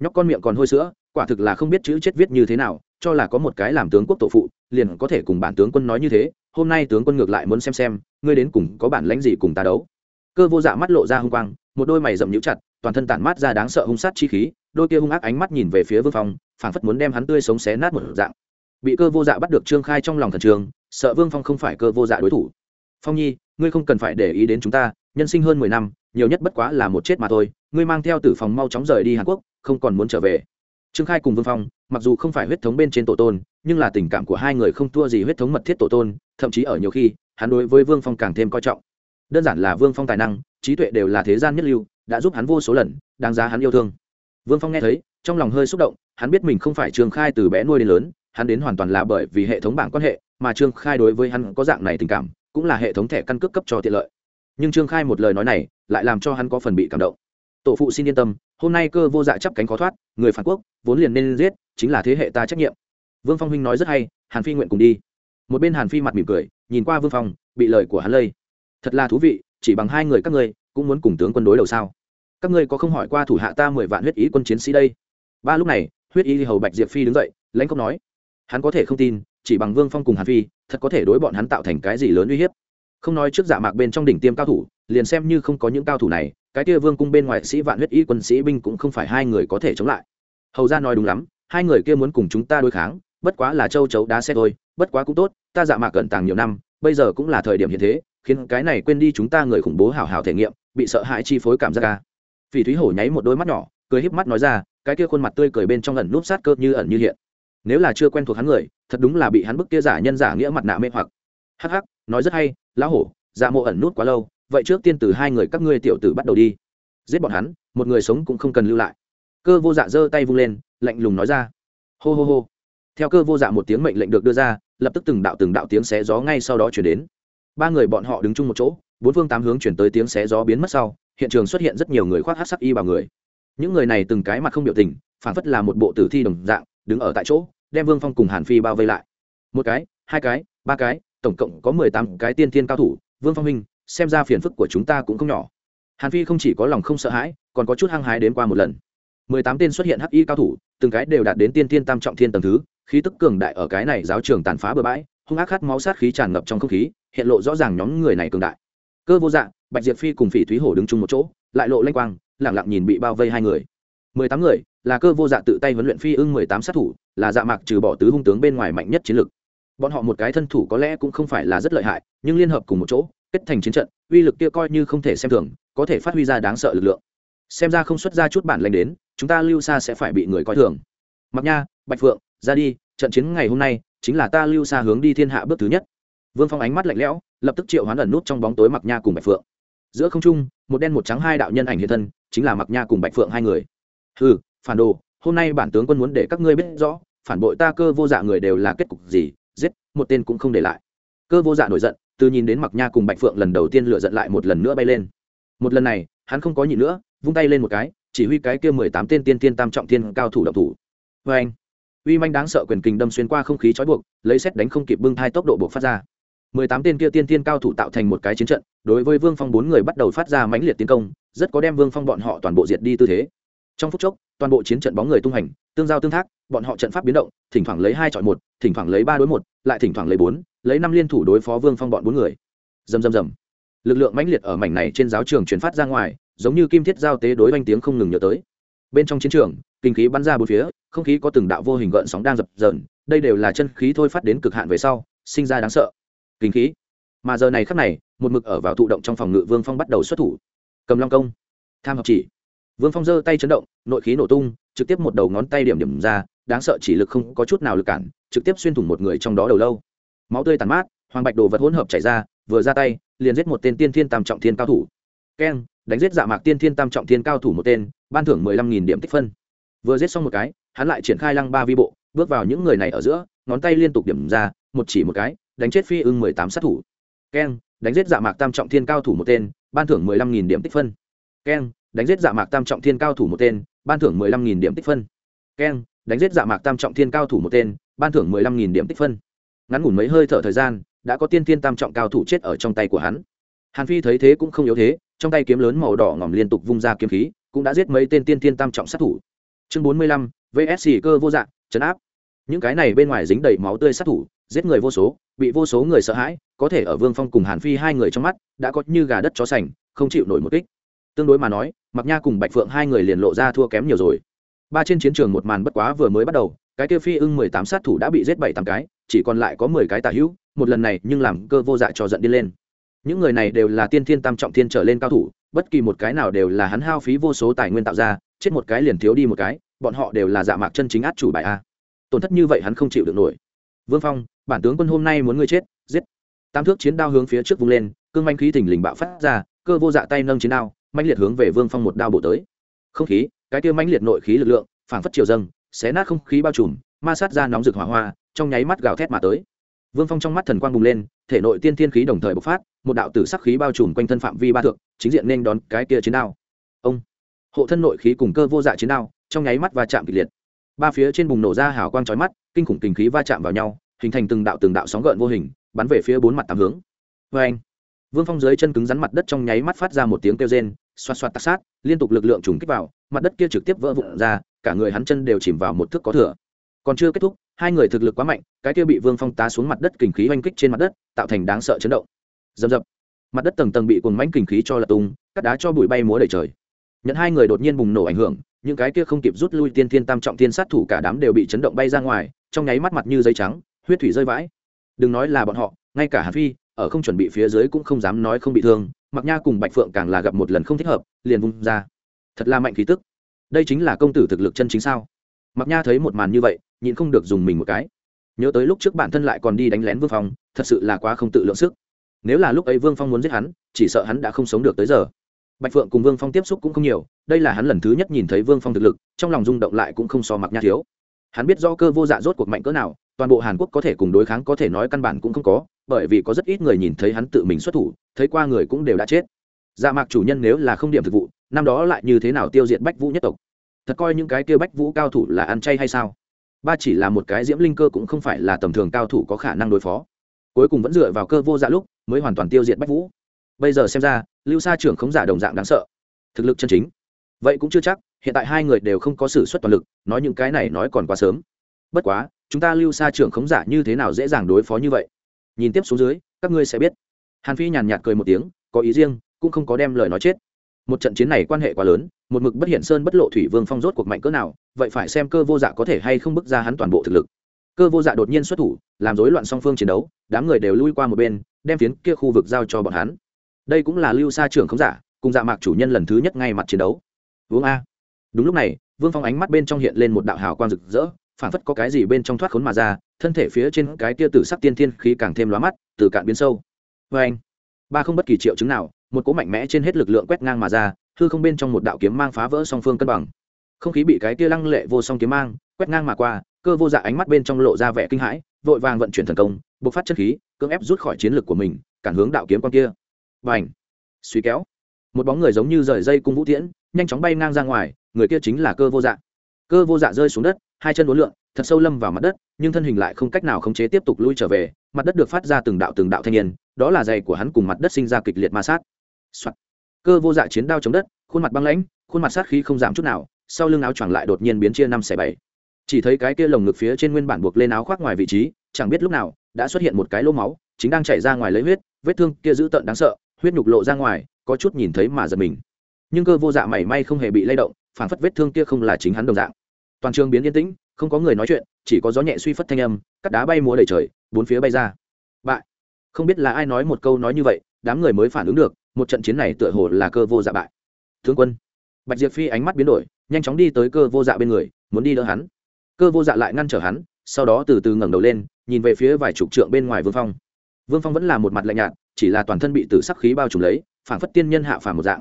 Nhóc con miệng còn hôi sữa, quả thực là không biết chữ chết viết như thế nào cho là có một cái làm tướng quốc tổ phụ, liền có thể cùng bản tướng quân nói như thế, hôm nay tướng quân ngược lại muốn xem xem, ngươi đến cùng có bản lãnh gì cùng ta đấu. Cơ vô dạ mắt lộ ra hung quang, một đôi mày rậm nhũ chặt, toàn thân tản mát ra đáng sợ hung sát chi khí, đôi kia hung ác ánh mắt nhìn về phía vương phong, phảng phất muốn đem hắn tươi sống xé nát một dạng. Bị cơ vô dạ bắt được trương khai trong lòng thần trường sợ vương phong không phải cơ vô dạ đối thủ. Phong nhi, ngươi không cần phải để ý đến chúng ta, nhân sinh hơn mười năm, nhiều nhất bất quá là một chết mà thôi, ngươi mang theo tử phòng mau chóng rời đi hàn quốc, không còn muốn trở về. Trương khai cùng vương phong mặc dù không phải huyết thống bên trên tổ tôn, nhưng là tình cảm của hai người không thua gì huyết thống mật thiết tổ tôn, thậm chí ở nhiều khi, hắn đối với vương phong càng thêm coi trọng. Đơn giản là vương phong tài năng, trí tuệ đều là thế gian nhất lưu, đã giúp hắn vô số lần, đáng giá hắn yêu thương. Vương phong nghe thấy, trong lòng hơi xúc động, hắn biết mình không phải trương khai từ bé nuôi đến lớn, hắn đến hoàn toàn là bởi vì hệ thống bảng quan hệ, mà trương khai đối với hắn có dạng này tình cảm, cũng là hệ thống thẻ căn cước cấp cho tiện lợi. Nhưng trương khai một lời nói này, lại làm cho hắn có phần bị cảm động tổ phụ xin yên tâm, hôm nay cơ vô dạ chấp cánh khó thoát, người phản quốc, vốn liền nên giết, chính là thế hệ ta trách nhiệm. Vương phong huynh nói rất hay, hàn phi nguyện cùng đi. Một bên hàn phi mặt mỉm cười, nhìn qua vương phong, bị lời của hắn lây. Thật là thú vị, chỉ bằng hai người các ngươi, cũng muốn cùng tướng quân đối đầu sao? Các ngươi có không hỏi qua thủ hạ ta mười vạn huyết ý quân chiến sĩ đây? Ba lúc này, huyết ý hầu bạch diệp phi đứng dậy, lãnh cốc nói. Hắn có thể không tin, chỉ bằng vương phong cùng hàn phi, thật có thể đối bọn hắn tạo thành cái gì lớn uy hiếp. Không nói trước giả mạc bên trong đỉnh tiêm cao thủ, liền xem như không có những cao thủ này cái kia vương cung bên ngoài sĩ vạn huyết y quân sĩ binh cũng không phải hai người có thể chống lại. Hầu ra nói đúng lắm, hai người kia muốn cùng chúng ta đối kháng, bất quá là châu chấu đá xe thôi, bất quá cũng tốt, ta dạ mạc cận tàng nhiều năm, bây giờ cũng là thời điểm hiện thế, khiến cái này quên đi chúng ta người khủng bố hào hào thể nghiệm, bị sợ hãi chi phối cảm giác ca phỉ thúy hổ nháy một đôi mắt nhỏ, cười híp mắt nói ra, cái kia khuôn mặt tươi cười bên trong ẩn núp sát cơ như ẩn như hiện. Nếu là chưa quen thuộc hắn người, thật đúng là bị hắn bức kia giả nhân giả nghĩa mặt nạ mê hoặc. Hắc hắc, nói rất hay, lão hổ dạ mộ ẩn nút quá lâu vậy trước tiên từ hai người các ngươi tiểu tử bắt đầu đi. Giết bọn hắn, một người sống cũng không cần lưu lại. Cơ vô dạ giơ tay vung lên, lạnh lùng nói ra. Hô hô hô. Theo cơ vô dạ một tiếng mệnh lệnh được đưa ra, lập tức từng đạo từng đạo tiếng xé gió ngay sau đó chuyển đến. Ba người bọn họ đứng chung một chỗ, bốn phương tám hướng chuyển tới tiếng xé gió biến mất sau, hiện trường xuất hiện rất nhiều người khoác hát sắc y vào người. Những người này từng cái mặt không biểu tình, phản phất là một bộ tử thi đồng dạng, đứng ở tại chỗ, đem vương phong cùng hàn phi bao vây lại. Một cái, hai cái, ba cái, tổng cộng có mười tám cái tiên thiên cao thủ, vương phong minh xem ra phiền phức của chúng ta cũng không nhỏ. Hàn phi không chỉ có lòng không sợ hãi, còn có chút hăng hái đến qua một lần. Mười tám tên xuất hiện hắc y cao thủ, từng cái đều đạt đến tiên tiên tam trọng thiên tầng thứ, khí tức cường đại ở cái này giáo trường tàn phá bừa bãi, hung ác khát máu sát khí tràn ngập trong không khí, hiện lộ rõ ràng nhóm người này cường đại. Cơ vô dạng bạch diệp phi cùng phỉ thúy hổ đứng chung một chỗ, lại lộ lanh quang lẳng lặng nhìn bị bao vây hai người. Mười tám người, là cơ vô dạ tự tay huấn luyện phi ưng mười tám sát thủ, là dạ mạc trừ bỏ tứ hung tướng bên ngoài mạnh nhất chiến lực. Bọn họ một cái thân thủ có lẽ cũng không phải là rất lợi hại, nhưng liên hợp cùng một chỗ kết thành chiến trận, uy lực kia coi như không thể xem thường, có thể phát huy ra đáng sợ lực lượng. Xem ra không xuất ra chút bản lanh đến, chúng ta lưu xa sẽ phải bị người coi thường. Mặc nha, bạch phượng, ra đi, trận chiến ngày hôm nay chính là ta lưu xa hướng đi thiên hạ bước thứ nhất. Vương phong ánh mắt lạnh lẽo, lập tức triệu hoán ẩn nút trong bóng tối mặc nha cùng bạch phượng. Giữa không trung, một đen một trắng hai đạo nhân ảnh hiện thân, chính là mặc nha cùng bạch phượng hai người. Ừ phản đồ, hôm nay bản tướng quân muốn để các ngươi biết rõ, phản bội ta cơ vô dạ người đều là kết cục gì, giết, một tên cũng không để lại. Cơ vô dạ nổi giận từ nhìn đến mặc nha cùng bạch phượng lần đầu tiên lựa giận lại một lần nữa bay lên. Một lần này, hắn không có nhịn nữa, vung tay lên một cái, chỉ huy cái kia mười tám tên tiên tiên tam trọng tiên cao thủ động thủ. Vê anh, uy manh đáng sợ quyền kình đâm xuyên qua không khí trói buộc, lấy xét đánh không kịp bưng thai tốc độ buộc phát ra. mười tám tên kia tiên tiên cao thủ tạo thành một cái chiến trận, đối với vương phong bốn người bắt đầu phát ra mãnh liệt tiến công, rất có đem vương phong bọn họ toàn bộ diệt đi tư thế. Trong phút chốc, toàn bộ chiến trận bóng người tung hành, tương giao tương thác, bọn họ trận pháp biến động, thỉnh thoảng lấy hai chọn một, thỉnh thoảng lấy ba đối một, lại thỉnh thoảng lấy bốn lấy năm liên thủ đối phó vương phong bọn bốn người. Dầm dầm dầm lực lượng mãnh liệt ở mảnh này trên giáo trường truyền phát ra ngoài, giống như kim thiết giao tế đối oanh tiếng không ngừng nhớ tới. Bên trong chiến trường, kinh khí bắn ra bốn phía, không khí có từng đạo vô hình gợn sóng đang dập dờn, đây đều là chân khí thôi phát đến cực hạn về sau, sinh ra đáng sợ. Kinh khí. Mà giờ này khắc này, một mực ở vào thụ động trong phòng ngự vương phong bắt đầu xuất thủ. Cầm long công. Tham học chỉ. Vương phong giơ tay chấn động, nội khí nổ tung, trực tiếp một đầu ngón tay điểm điểm ra, đáng sợ chỉ lực không có chút nào lực cản, trực tiếp xuyên thủng một người trong đó đầu lâu máu tươi tàn mát, hoàng bạch đồ vật hỗn hợp chảy ra, vừa ra tay, liền giết một tên tiên thiên tam trọng thiên cao thủ. Keng, đánh giết dạ mạc tiên thiên tam trọng thiên cao thủ một tên, ban thưởng mười lăm nghìn điểm tích phân. Vừa giết xong một cái, hắn lại triển khai lăng ba vi bộ, bước vào những người này ở giữa, ngón tay liên tục điểm ra, một chỉ một cái, đánh chết phi ưng mười tám sát thủ. Keng, đánh giết dạ mạc tam trọng thiên cao thủ một tên, ban thưởng mười lăm nghìn điểm tích phân. Keng, đánh giết dạ mạc tam trọng thiên cao thủ một tên, ban thưởng mười lăm nghìn điểm tích phân. Keng, đánh giết dạ mạc tam trọng thiên cao thủ một tên, ban thưởng mười lăm nghìn điểm tích phân ngắn ngủn mấy hơi thở thời gian, đã có tiên thiên tam trọng cao thủ chết ở trong tay của hắn. Hàn phi thấy thế cũng không yếu thế, trong tay kiếm lớn màu đỏ ngỏm liên tục vung ra kiếm khí, cũng đã giết mấy tên tiên thiên tam trọng sát thủ. Chương bốn mươi lăm vsc cơ vô dạng chấn áp. Những cái này bên ngoài dính đầy máu tươi sát thủ, giết người vô số, bị vô số người sợ hãi, có thể ở vương phong cùng hàn phi hai người trong mắt, đã có như gà đất chó sành, không chịu nổi một kích. Tương đối mà nói mặc nha cùng bạch phượng hai người liền lộ ra thua kém nhiều rồi. Ba trên chiến trường một màn bất quá vừa mới bắt đầu cái tiêu phi ưng mười tám sát thủ đã bị giết bảy tám cái, chỉ còn lại có mười cái tà hữu, một lần này nhưng làm cơ vô dạ cho giận đi lên. Những người này đều là tiên thiên tam trọng thiên trở lên cao thủ, bất kỳ một cái nào đều là hắn hao phí vô số tài nguyên tạo ra, chết một cái liền thiếu đi một cái, bọn họ đều là dạ mạc chân chính át chủ bài a. Tổn thất như vậy hắn không chịu được nổi. Vương phong, bản tướng quân hôm nay muốn ngươi chết, giết. Tam thước chiến đao hướng phía trước vung lên, cương manh khí thình lình bạo phát ra, cơ vô dạ tay nâng chiến đao manh liệt hướng về vương phong một đao bổ tới. Không khí, cái kia manh liệt nội khí lực lượng phản phất chiều dâng xé nát không khí bao trùm, ma sát ra nóng rực hỏa hoa, trong nháy mắt gào thét mà tới. Vương phong trong mắt thần quang bùng lên, thể nội tiên thiên khí đồng thời bộc phát, một đạo tử sắc khí bao trùm quanh thân phạm vi ba thượng chính diện nên đón cái kia chiến đao. Ông, hộ thân nội khí cùng cơ vô dạ chiến đao, trong nháy mắt va chạm kịch liệt. Ba phía trên bùng nổ ra hào quang chói mắt, kinh khủng kinh khí va chạm vào nhau, hình thành từng đạo từng đạo sóng gợn vô hình, bắn về phía bốn mặt tám hướng. Vê anh vương phong dưới chân cứng rắn mặt đất trong nháy mắt phát ra một tiếng kêu rên xoạt xoạt tạc sát, liên tục lực lượng trùng kích vào, mặt đất kia trực tiếp vỡ vụn ra, cả người hắn chân đều chìm vào một thước có thừa. Còn chưa kết thúc, hai người thực lực quá mạnh, cái kia bị vương phong tá xuống mặt đất kình khí oanh kích trên mặt đất, tạo thành đáng sợ chấn động. Dầm dập mặt đất tầng tầng bị cuồng mánh kình khí cho lật tung, cắt đá cho bụi bay múa đầy trời. Nhận hai người đột nhiên bùng nổ ảnh hưởng, những cái kia không kịp rút lui tiên thiên tam trọng tiên sát thủ cả đám đều bị chấn động bay ra ngoài, trong nháy mắt mặt như giấy trắng, huyết thủy rơi vãi. Đừng nói là bọn họ, ngay cả hà phi, ở không chuẩn bị phía dưới cũng không dám nói không bị thương mặc nha cùng bạch phượng càng là gặp một lần không thích hợp, liền vung ra. Thật là mạnh khí tức. Đây chính là công tử thực lực chân chính sao? Mặc nha thấy một màn như vậy, nhịn không được dùng mình một cái. Nhớ tới lúc trước bản thân lại còn đi đánh lén vương phong, thật sự là quá không tự lượng sức. Nếu là lúc ấy vương phong muốn giết hắn, chỉ sợ hắn đã không sống được tới giờ. Bạch phượng cùng vương phong tiếp xúc cũng không nhiều, đây là hắn lần thứ nhất nhìn thấy vương phong thực lực, trong lòng rung động lại cũng không so mặc nha thiếu. Hắn biết do cơ vô dạ rốt cuộc mạnh cỡ nào, toàn bộ hàn quốc có thể cùng đối kháng có thể nói căn bản cũng không có bởi vì có rất ít người nhìn thấy hắn tự mình xuất thủ, thấy qua người cũng đều đã chết. Dạ mạc chủ nhân nếu là không điểm thực vụ, năm đó lại như thế nào tiêu diệt bách vũ nhất tộc? Thật coi những cái kia bách vũ cao thủ là ăn chay hay sao? Ba chỉ là một cái diễm linh cơ cũng không phải là tầm thường cao thủ có khả năng đối phó. Cuối cùng vẫn dựa vào cơ vô dạ lúc mới hoàn toàn tiêu diệt bách vũ. Bây giờ xem ra, lưu sa trưởng khống giả đồng dạng đáng sợ. Thực lực chân chính. Vậy cũng chưa chắc, hiện tại hai người đều không có s ử suất toàn lực, nói những cái này nói còn quá sớm. Bất quá, chúng ta lưu sa trưởng khống giả như thế nào dễ dàng đối phó như vậy? Nhìn tiếp xuống dưới, các ngươi sẽ biết. Hàn phi nhàn nhạt cười một tiếng, có ý riêng, cũng không có đem lời nói chết. Một trận chiến này quan hệ quá lớn, một mực bất hiển sơn bất lộ thủy vương phong rốt cuộc mạnh cỡ nào, vậy phải xem cơ vô dạ có thể hay không bước ra hắn toàn bộ thực lực. Cơ vô dạ đột nhiên xuất thủ, làm rối loạn song phương chiến đấu, đám người đều lui qua một bên, đem phiến kia khu vực giao cho bọn hắn. Đây cũng là lưu sa trưởng không giả, cùng dạ mạc chủ nhân lần thứ nhất ngay mặt chiến đấu. Vương a. Đúng lúc này, vương phong ánh mắt bên trong hiện lên một đạo hào quang rực rỡ phản phất có cái gì bên trong thoát khốn mà ra, thân thể phía trên cái tia tử sắc tiên thiên khí càng thêm lóa mắt, từ cạn biến sâu. Vê anh, ba không bất kỳ triệu chứng nào, một cỗ mạnh mẽ trên hết lực lượng quét ngang mà ra, hư không bên trong một đạo kiếm mang phá vỡ song phương cân bằng. Không khí bị cái tia lăng lệ vô song kiếm mang quét ngang mà qua, cơ vô dạ ánh mắt bên trong lộ ra vẻ kinh hãi, vội vàng vận chuyển thần công, bộc phát chất khí, cưỡng ép rút khỏi chiến lực của mình, cản hướng đạo kiếm con kia. Và ảnh suy kéo, một bóng người giống như rời dây cung vũ tiễn, nhanh chóng bay ngang ra ngoài, người kia chính là cơ vô dạ cơ vô dạ rơi xuống đất, hai chân uốn lượn, thật sâu lâm vào mặt đất, nhưng thân hình lại không cách nào khống chế tiếp tục lui trở về, mặt đất được phát ra từng đạo từng đạo thanh niên, đó là giày của hắn cùng mặt đất sinh ra kịch liệt ma sát、Soạn. cơ vô dạ chiến đao chống đất, khuôn mặt băng lãnh, khuôn mặt sát khí không giảm chút nào, sau lưng áo choàng lại đột nhiên biến chia năm xẻ bảy. Chỉ thấy cái kia lồng ngực phía trên nguyên bản buộc lên áo khoác ngoài vị trí, chẳng biết lúc nào, đã xuất hiện một cái lỗ máu, chính đang chảy ra ngoài lấy huyết, vết thương kia dữ tợn đáng sợ, huyết nhục lộ ra ngoài, có chút nhìn thấy mà giật mình. Nhưng cơ vô dạ mảy may không hề bị lay động phản phất vết thương kia không là chính hắn đồng dạng. Toàn trường biến yên tĩnh, không có người nói chuyện, chỉ có gió nhẹ suy phất thanh âm, cắt đá bay múa đầy trời, bốn phía bay ra. Bại. Không biết là ai nói một câu nói như vậy, đám người mới phản ứng được, một trận chiến này tựa hồ là cơ vô dạ bại. Thượng quân. Bạch diệp phi ánh mắt biến đổi, nhanh chóng đi tới cơ vô dạ bên người, muốn đi đỡ hắn. Cơ vô dạ lại ngăn trở hắn, sau đó từ từ ngẩng đầu lên, nhìn về phía vài chục trượng bên ngoài vương phong. Vương phong vẫn là một mặt lạnh nhạt, chỉ là toàn thân bị tử sắc khí bao trùm lấy, phảng phất tiên nhân hạ phàm một dạng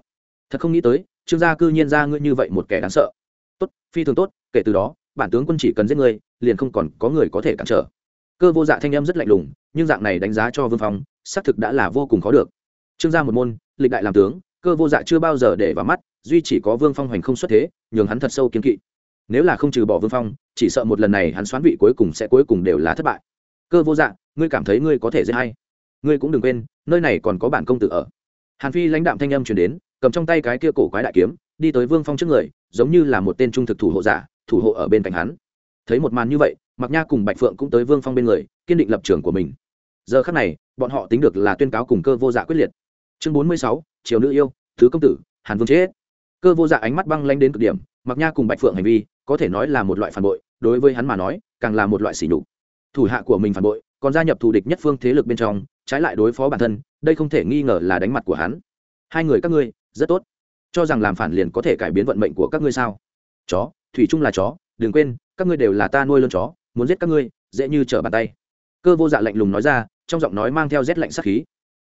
thật không nghĩ tới, trương gia cư nhiên ra ngươi như vậy một kẻ đáng sợ. Tốt, phi thường tốt, kể từ đó, bản tướng quân chỉ cần giết ngươi, liền không còn có người có thể cản trở. Cơ vô dạ thanh em rất lạnh lùng, nhưng dạng này đánh giá cho vương phong, xác thực đã là vô cùng khó được. Trương gia một môn, lịch đại làm tướng, cơ vô dạ chưa bao giờ để vào mắt, duy chỉ có vương phong hoành không xuất thế, nhường hắn thật sâu kiến kỵ. Nếu là không trừ bỏ vương phong, chỉ sợ một lần này hắn xoán vị cuối cùng sẽ cuối cùng đều là thất bại. Cơ vô dạ ngươi cảm thấy ngươi có thể dễ hay? Ngươi cũng đừng quên, nơi này còn có bản công tử ở. Hàn phi lãnh đạm thanh âm truyền đến cầm trong tay cái kia cổ quái đại kiếm, đi tới vương phong trước người, giống như là một tên trung thực thủ hộ giả, thủ hộ ở bên cạnh hắn. Thấy một màn như vậy mặc nha cùng bạch phượng cũng tới vương phong bên người, kiên định lập trường của mình. Giờ khắc này, bọn họ tính được là tuyên cáo cùng cơ vô dạ quyết liệt. Chương bốn mươi sáu, triều nữ yêu, thứ công tử, hàn vương chết. Cơ vô dạ ánh mắt băng lanh đến cực điểm mặc nha cùng bạch phượng hành vi, có thể nói là một loại phản bội, đối với hắn mà nói, càng là một loại sỉ nhục. Thủ hạ của mình phản bội, còn gia nhập thù địch nhất phương thế lực bên trong, trái lại đối phó bản thân, đây không thể nghi ngờ là đánh mặt của hắn. Hai người các ngươi rất tốt. Cho rằng làm phản liền có thể cải biến vận mệnh của các ngươi sao? Chó, thủy chung là chó, đừng quên, các ngươi đều là ta nuôi lớn chó, muốn giết các ngươi, dễ như trở bàn tay. Cơ vô dạ lạnh lùng nói ra, trong giọng nói mang theo rét lạnh sắc khí.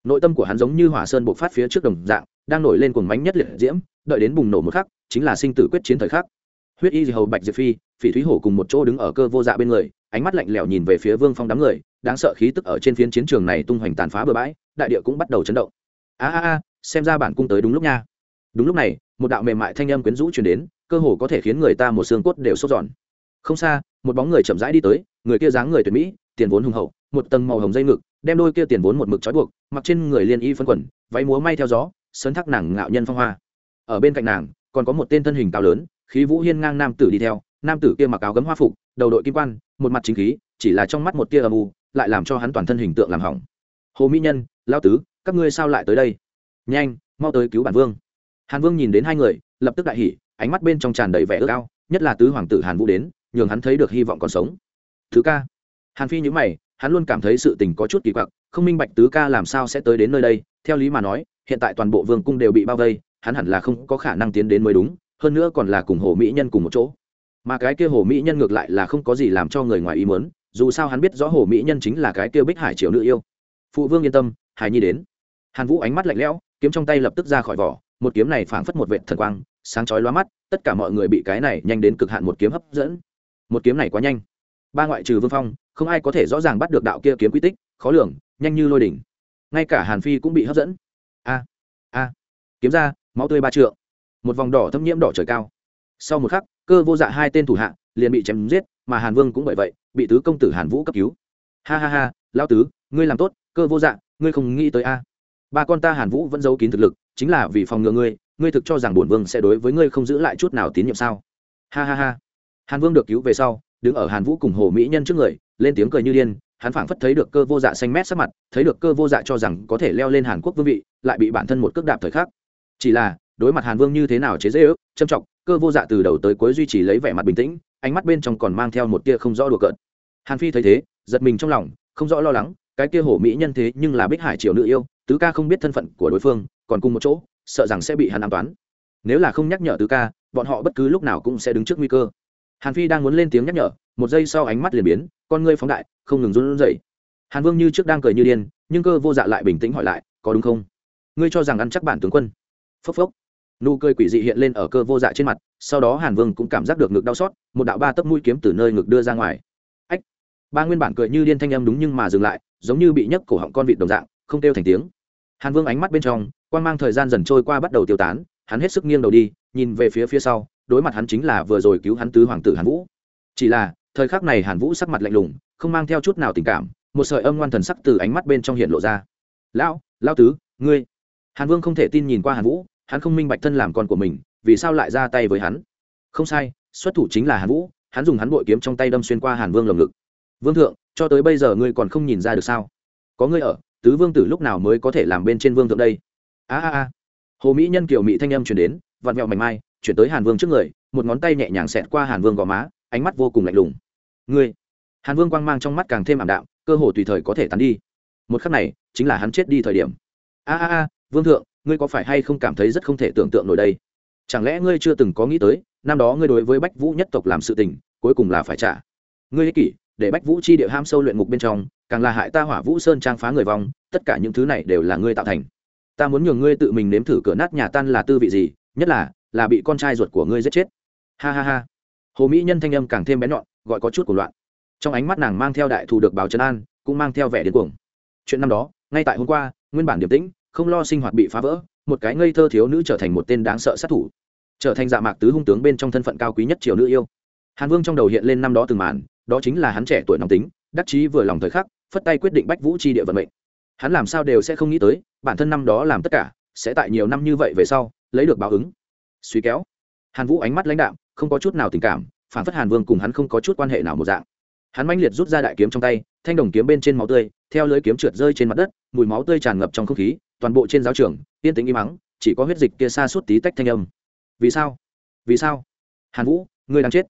Nội tâm của hắn giống như hỏa sơn bộc phát phía trước đồng dạng, đang nổi lên cuồng mánh nhất liệt diễm, đợi đến bùng nổ một khắc, chính là sinh tử quyết chiến thời khắc. Huyết y hầu bạch diệp phi, phỉ thúy hổ cùng một chỗ đứng ở cơ vô dạ bên người, ánh mắt lạnh lẽo nhìn về phía vương phong đám người, đáng sợ khí tức ở trên phiến chiến trường này tung hoành tàn phá bừa bãi, đại địa cũng bắt đầu chấn động. A a a xem ra bản cung tới đúng lúc nha. Đúng lúc này, một đạo mềm mại thanh âm quyến rũ truyền đến, cơ hồ có thể khiến người ta một xương cốt đều sốt giòn. Không xa, một bóng người chậm rãi đi tới, người kia dáng người tuyệt mỹ, tiền vốn hùng hậu, một tầng màu hồng dây ngực, đem đôi kia tiền vốn một mực trói buộc, mặc trên người liên y phân quần, váy múa may theo gió, sấn thác nàng ngạo nhân phong hoa. Ở bên cạnh nàng, còn có một tên thân hình cao lớn, khí vũ hiên ngang nam tử đi theo, nam tử kia mặc áo gấm hoa phục, đầu đội kim quan, một mặt chính khí, chỉ là trong mắt một tia âm u, lại làm cho hắn toàn thân hình tượng làm hỏng. Hồ mỹ nhân lao tứ, các ngươi sao lại tới đây? Nhanh, mau tới cứu bản vương. Hàn vương nhìn đến hai người, lập tức đại hỉ, ánh mắt bên trong tràn đầy vẻ ước ao, nhất là tứ hoàng tử hàn vũ đến, nhường hắn thấy được hy vọng còn sống. Thứ ca. Hàn phi nhữ mày, hắn luôn cảm thấy sự tình có chút kỳ quặc, không minh bạch tứ ca làm sao sẽ tới đến nơi đây, theo lý mà nói, hiện tại toàn bộ vương cung đều bị bao vây, hắn hẳn là không có khả năng tiến đến mới đúng, hơn nữa còn là cùng hồ mỹ nhân cùng một chỗ. Mà cái kia hồ mỹ nhân ngược lại là không có gì làm cho người ngoài ý muốn, dù sao hắn biết rõ hồ mỹ nhân chính là cái kia bích hải triều nữ yêu. Phụ vương yên tâm, hải nhi đến. Hàn vũ ánh mắt lạnh lẽo kiếm trong tay lập tức ra khỏi vỏ, một kiếm này phảng phất một vệ thần quang, sáng chói lóa mắt, tất cả mọi người bị cái này nhanh đến cực hạn một kiếm hấp dẫn. Một kiếm này quá nhanh. Ba ngoại trừ vương phong, không ai có thể rõ ràng bắt được đạo kia kiếm quy tích, khó lường, nhanh như lôi đỉnh. Ngay cả hàn phi cũng bị hấp dẫn. A a. Kiếm ra, máu tươi ba trượng. Một vòng đỏ thâm nhiễm đỏ trời cao. Sau một khắc, cơ vô dạ hai tên thủ hạ liền bị chém giết, mà hàn vương cũng bởi vậy bị tứ công tử hàn vũ cấp cứu. Ha ha ha lao tứ, ngươi làm tốt, cơ vô dạ ngươi không nghĩ tới a ba con ta hàn vũ vẫn giấu kín thực lực, chính là vì phòng ngừa ngươi ngươi thực cho rằng bổn vương sẽ đối với ngươi không giữ lại chút nào tín nhiệm sao? Ha ha ha. Hàn vương được cứu về sau, đứng ở hàn vũ cùng hồ mỹ nhân trước người, lên tiếng cười như điên, hắn phảng phất thấy được cơ vô dạ xanh mét sắc mặt, thấy được cơ vô dạ cho rằng có thể leo lên hàn quốc vương vị, lại bị bản thân một cước đạp thời khắc. Chỉ là, đối mặt hàn vương như thế nào chế dễ ước châm trọng, cơ vô dạ từ đầu tới cuối duy trì lấy vẻ mặt bình tĩnh, ánh mắt bên trong còn mang theo một tia không rõ đùa cợt. Hàn phi thấy thế, giật mình trong lòng, không rõ lo lắng, cái kia hổ mỹ nhân thế nhưng là bích hải triều nữ yêu tứ ca không biết thân phận của đối phương, còn cùng một chỗ, sợ rằng sẽ bị hắn an toán. Nếu là không nhắc nhở tứ ca, bọn họ bất cứ lúc nào cũng sẽ đứng trước nguy cơ. Hàn phi đang muốn lên tiếng nhắc nhở, một giây sau ánh mắt liền biến, con ngươi phóng đại, không ngừng run rẩy. Hàn vương như trước đang cười như điên, nhưng cơ vô dạ lại bình tĩnh hỏi lại, có đúng không? Ngươi cho rằng ăn chắc bản tướng quân? Phốc phốc. Nụ cười quỷ dị hiện lên ở cơ vô dạ trên mặt, sau đó hàn vương cũng cảm giác được ngực đau xót, một đạo ba tấc mũi kiếm từ nơi ngực đưa ra ngoài. Ách! Ba nguyên bản cười như điên thanh âm đúng nhưng mà dừng lại, giống như bị nhấc cổ họng con vịt đồng dạng không kêu thành tiếng. Hàn vương ánh mắt bên trong quan g mang thời gian dần trôi qua bắt đầu tiêu tán, hắn hết sức nghiêng đầu đi, nhìn về phía phía sau, đối mặt hắn chính là vừa rồi cứu hắn tứ hoàng tử hàn vũ. Chỉ là, thời khắc này hàn vũ sắc mặt lạnh lùng, không mang theo chút nào tình cảm, một sợi âm ngoan thần sắc từ ánh mắt bên trong hiện lộ ra. Lão lão tứ, ngươi. Hàn vương không thể tin nhìn qua hàn vũ, hắn không minh bạch thân làm con của mình, vì sao lại ra tay với hắn. Không sai, xuất thủ chính là hàn vũ, hắn dùng hắn bội kiếm trong tay đâm xuyên qua hàn vương lồng ngực. Vương thượng, cho tới bây giờ ngươi còn không nhìn ra được sao? Có ngươi ở tứ vương tử lúc nào mới có thể làm bên trên vương thượng đây? A a a. Hồ mỹ nhân kiều mỹ thanh âm chuyển đến, vặn vẹo mảnh mai, chuyển tới hàn vương trước người, một ngón tay nhẹ nhàng xẹt qua hàn vương gò má, ánh mắt vô cùng lạnh lùng. Ngươi! Hàn vương quang mang trong mắt càng thêm ảm đạm, cơ hồ tùy thời có thể tắn đi. Một khắc này, chính là hắn chết đi thời điểm. A a a, vương thượng, ngươi có phải hay không cảm thấy rất không thể tưởng tượng nổi đây? Chẳng lẽ ngươi chưa từng có nghĩ tới, năm đó ngươi đối với bách vũ nhất tộc làm sự tình, cuối cùng là phải trả? Ngươi ích kỷ, để bách vũ chi địa ham sâu luyện ngục bên trong càng là hại ta hỏa vũ sơn trang phá người vong, tất cả những thứ này đều là ngươi tạo thành. Ta muốn nhường ngươi tự mình nếm thử cửa nát nhà tan là tư vị gì, nhất là là bị con trai ruột của ngươi giết chết. Ha ha ha. Hồ mỹ nhân thanh âm càng thêm bén nhọn, gọi có chút của loạn. Trong ánh mắt nàng mang theo đại thù được báo trấn an, cũng mang theo vẻ điên cuồng. Chuyện năm đó, ngay tại hôm qua, nguyên bản điềm tĩnh, không lo sinh hoạt bị phá vỡ, một cái ngây thơ thiếu nữ trở thành một tên đáng sợ sát thủ. Trở thành dạ mạc tứ hung tướng bên trong thân phận cao quý nhất triều nữ yêu. Hàn vương trong đầu hiện lên năm đó từng màn, đó chính là hắn trẻ tuổi nóng tính, đắc chí vừa lòng thời khắc phất tay quyết định bách vũ chi địa vận mệnh. Hắn làm sao đều sẽ không nghĩ tới, bản thân năm đó làm tất cả, sẽ tại nhiều năm như vậy về sau, lấy được báo ứng. Suy kéo. Hàn vũ ánh mắt lãnh đạm, không có chút nào tình cảm, phản phất hàn vương cùng hắn không có chút quan hệ nào một dạng. Hắn manh liệt rút ra đại kiếm trong tay, thanh đồng kiếm bên trên máu tươi, theo lưới kiếm trượt rơi trên mặt đất, mùi máu tươi tràn ngập trong không khí, toàn bộ trên giáo trường, yên tĩnh im mắng chỉ có huyết dịch kia xa suốt tí tách thanh âm. Vì sao? Vì sao? Hàn vũ, ngươi đang chết.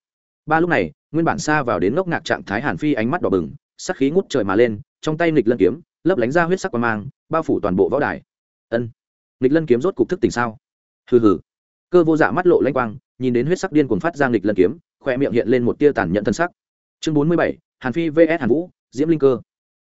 Ba lúc này, nguyên bản xa vào đến ngốc ngạc trạng thái hàn phi ánh mắt đỏ bừng sắc khí ngút trời mà lên, trong tay nghịch lân kiếm, lấp lánh ra huyết sắc qua mang, bao phủ toàn bộ võ đài. Ân, nghịch lân kiếm rốt cục thức tỉnh sao? Hừ hừ. Cơ vô dạ mắt lộ lanh quang, nhìn đến huyết sắc điên cuồng phát ra nghịch lân kiếm khoe miệng hiện lên một tia tàn nhẫn thân sắc. Chương bốn mươi bảy, hàn phi vs hàn vũ, diễm linh cơ.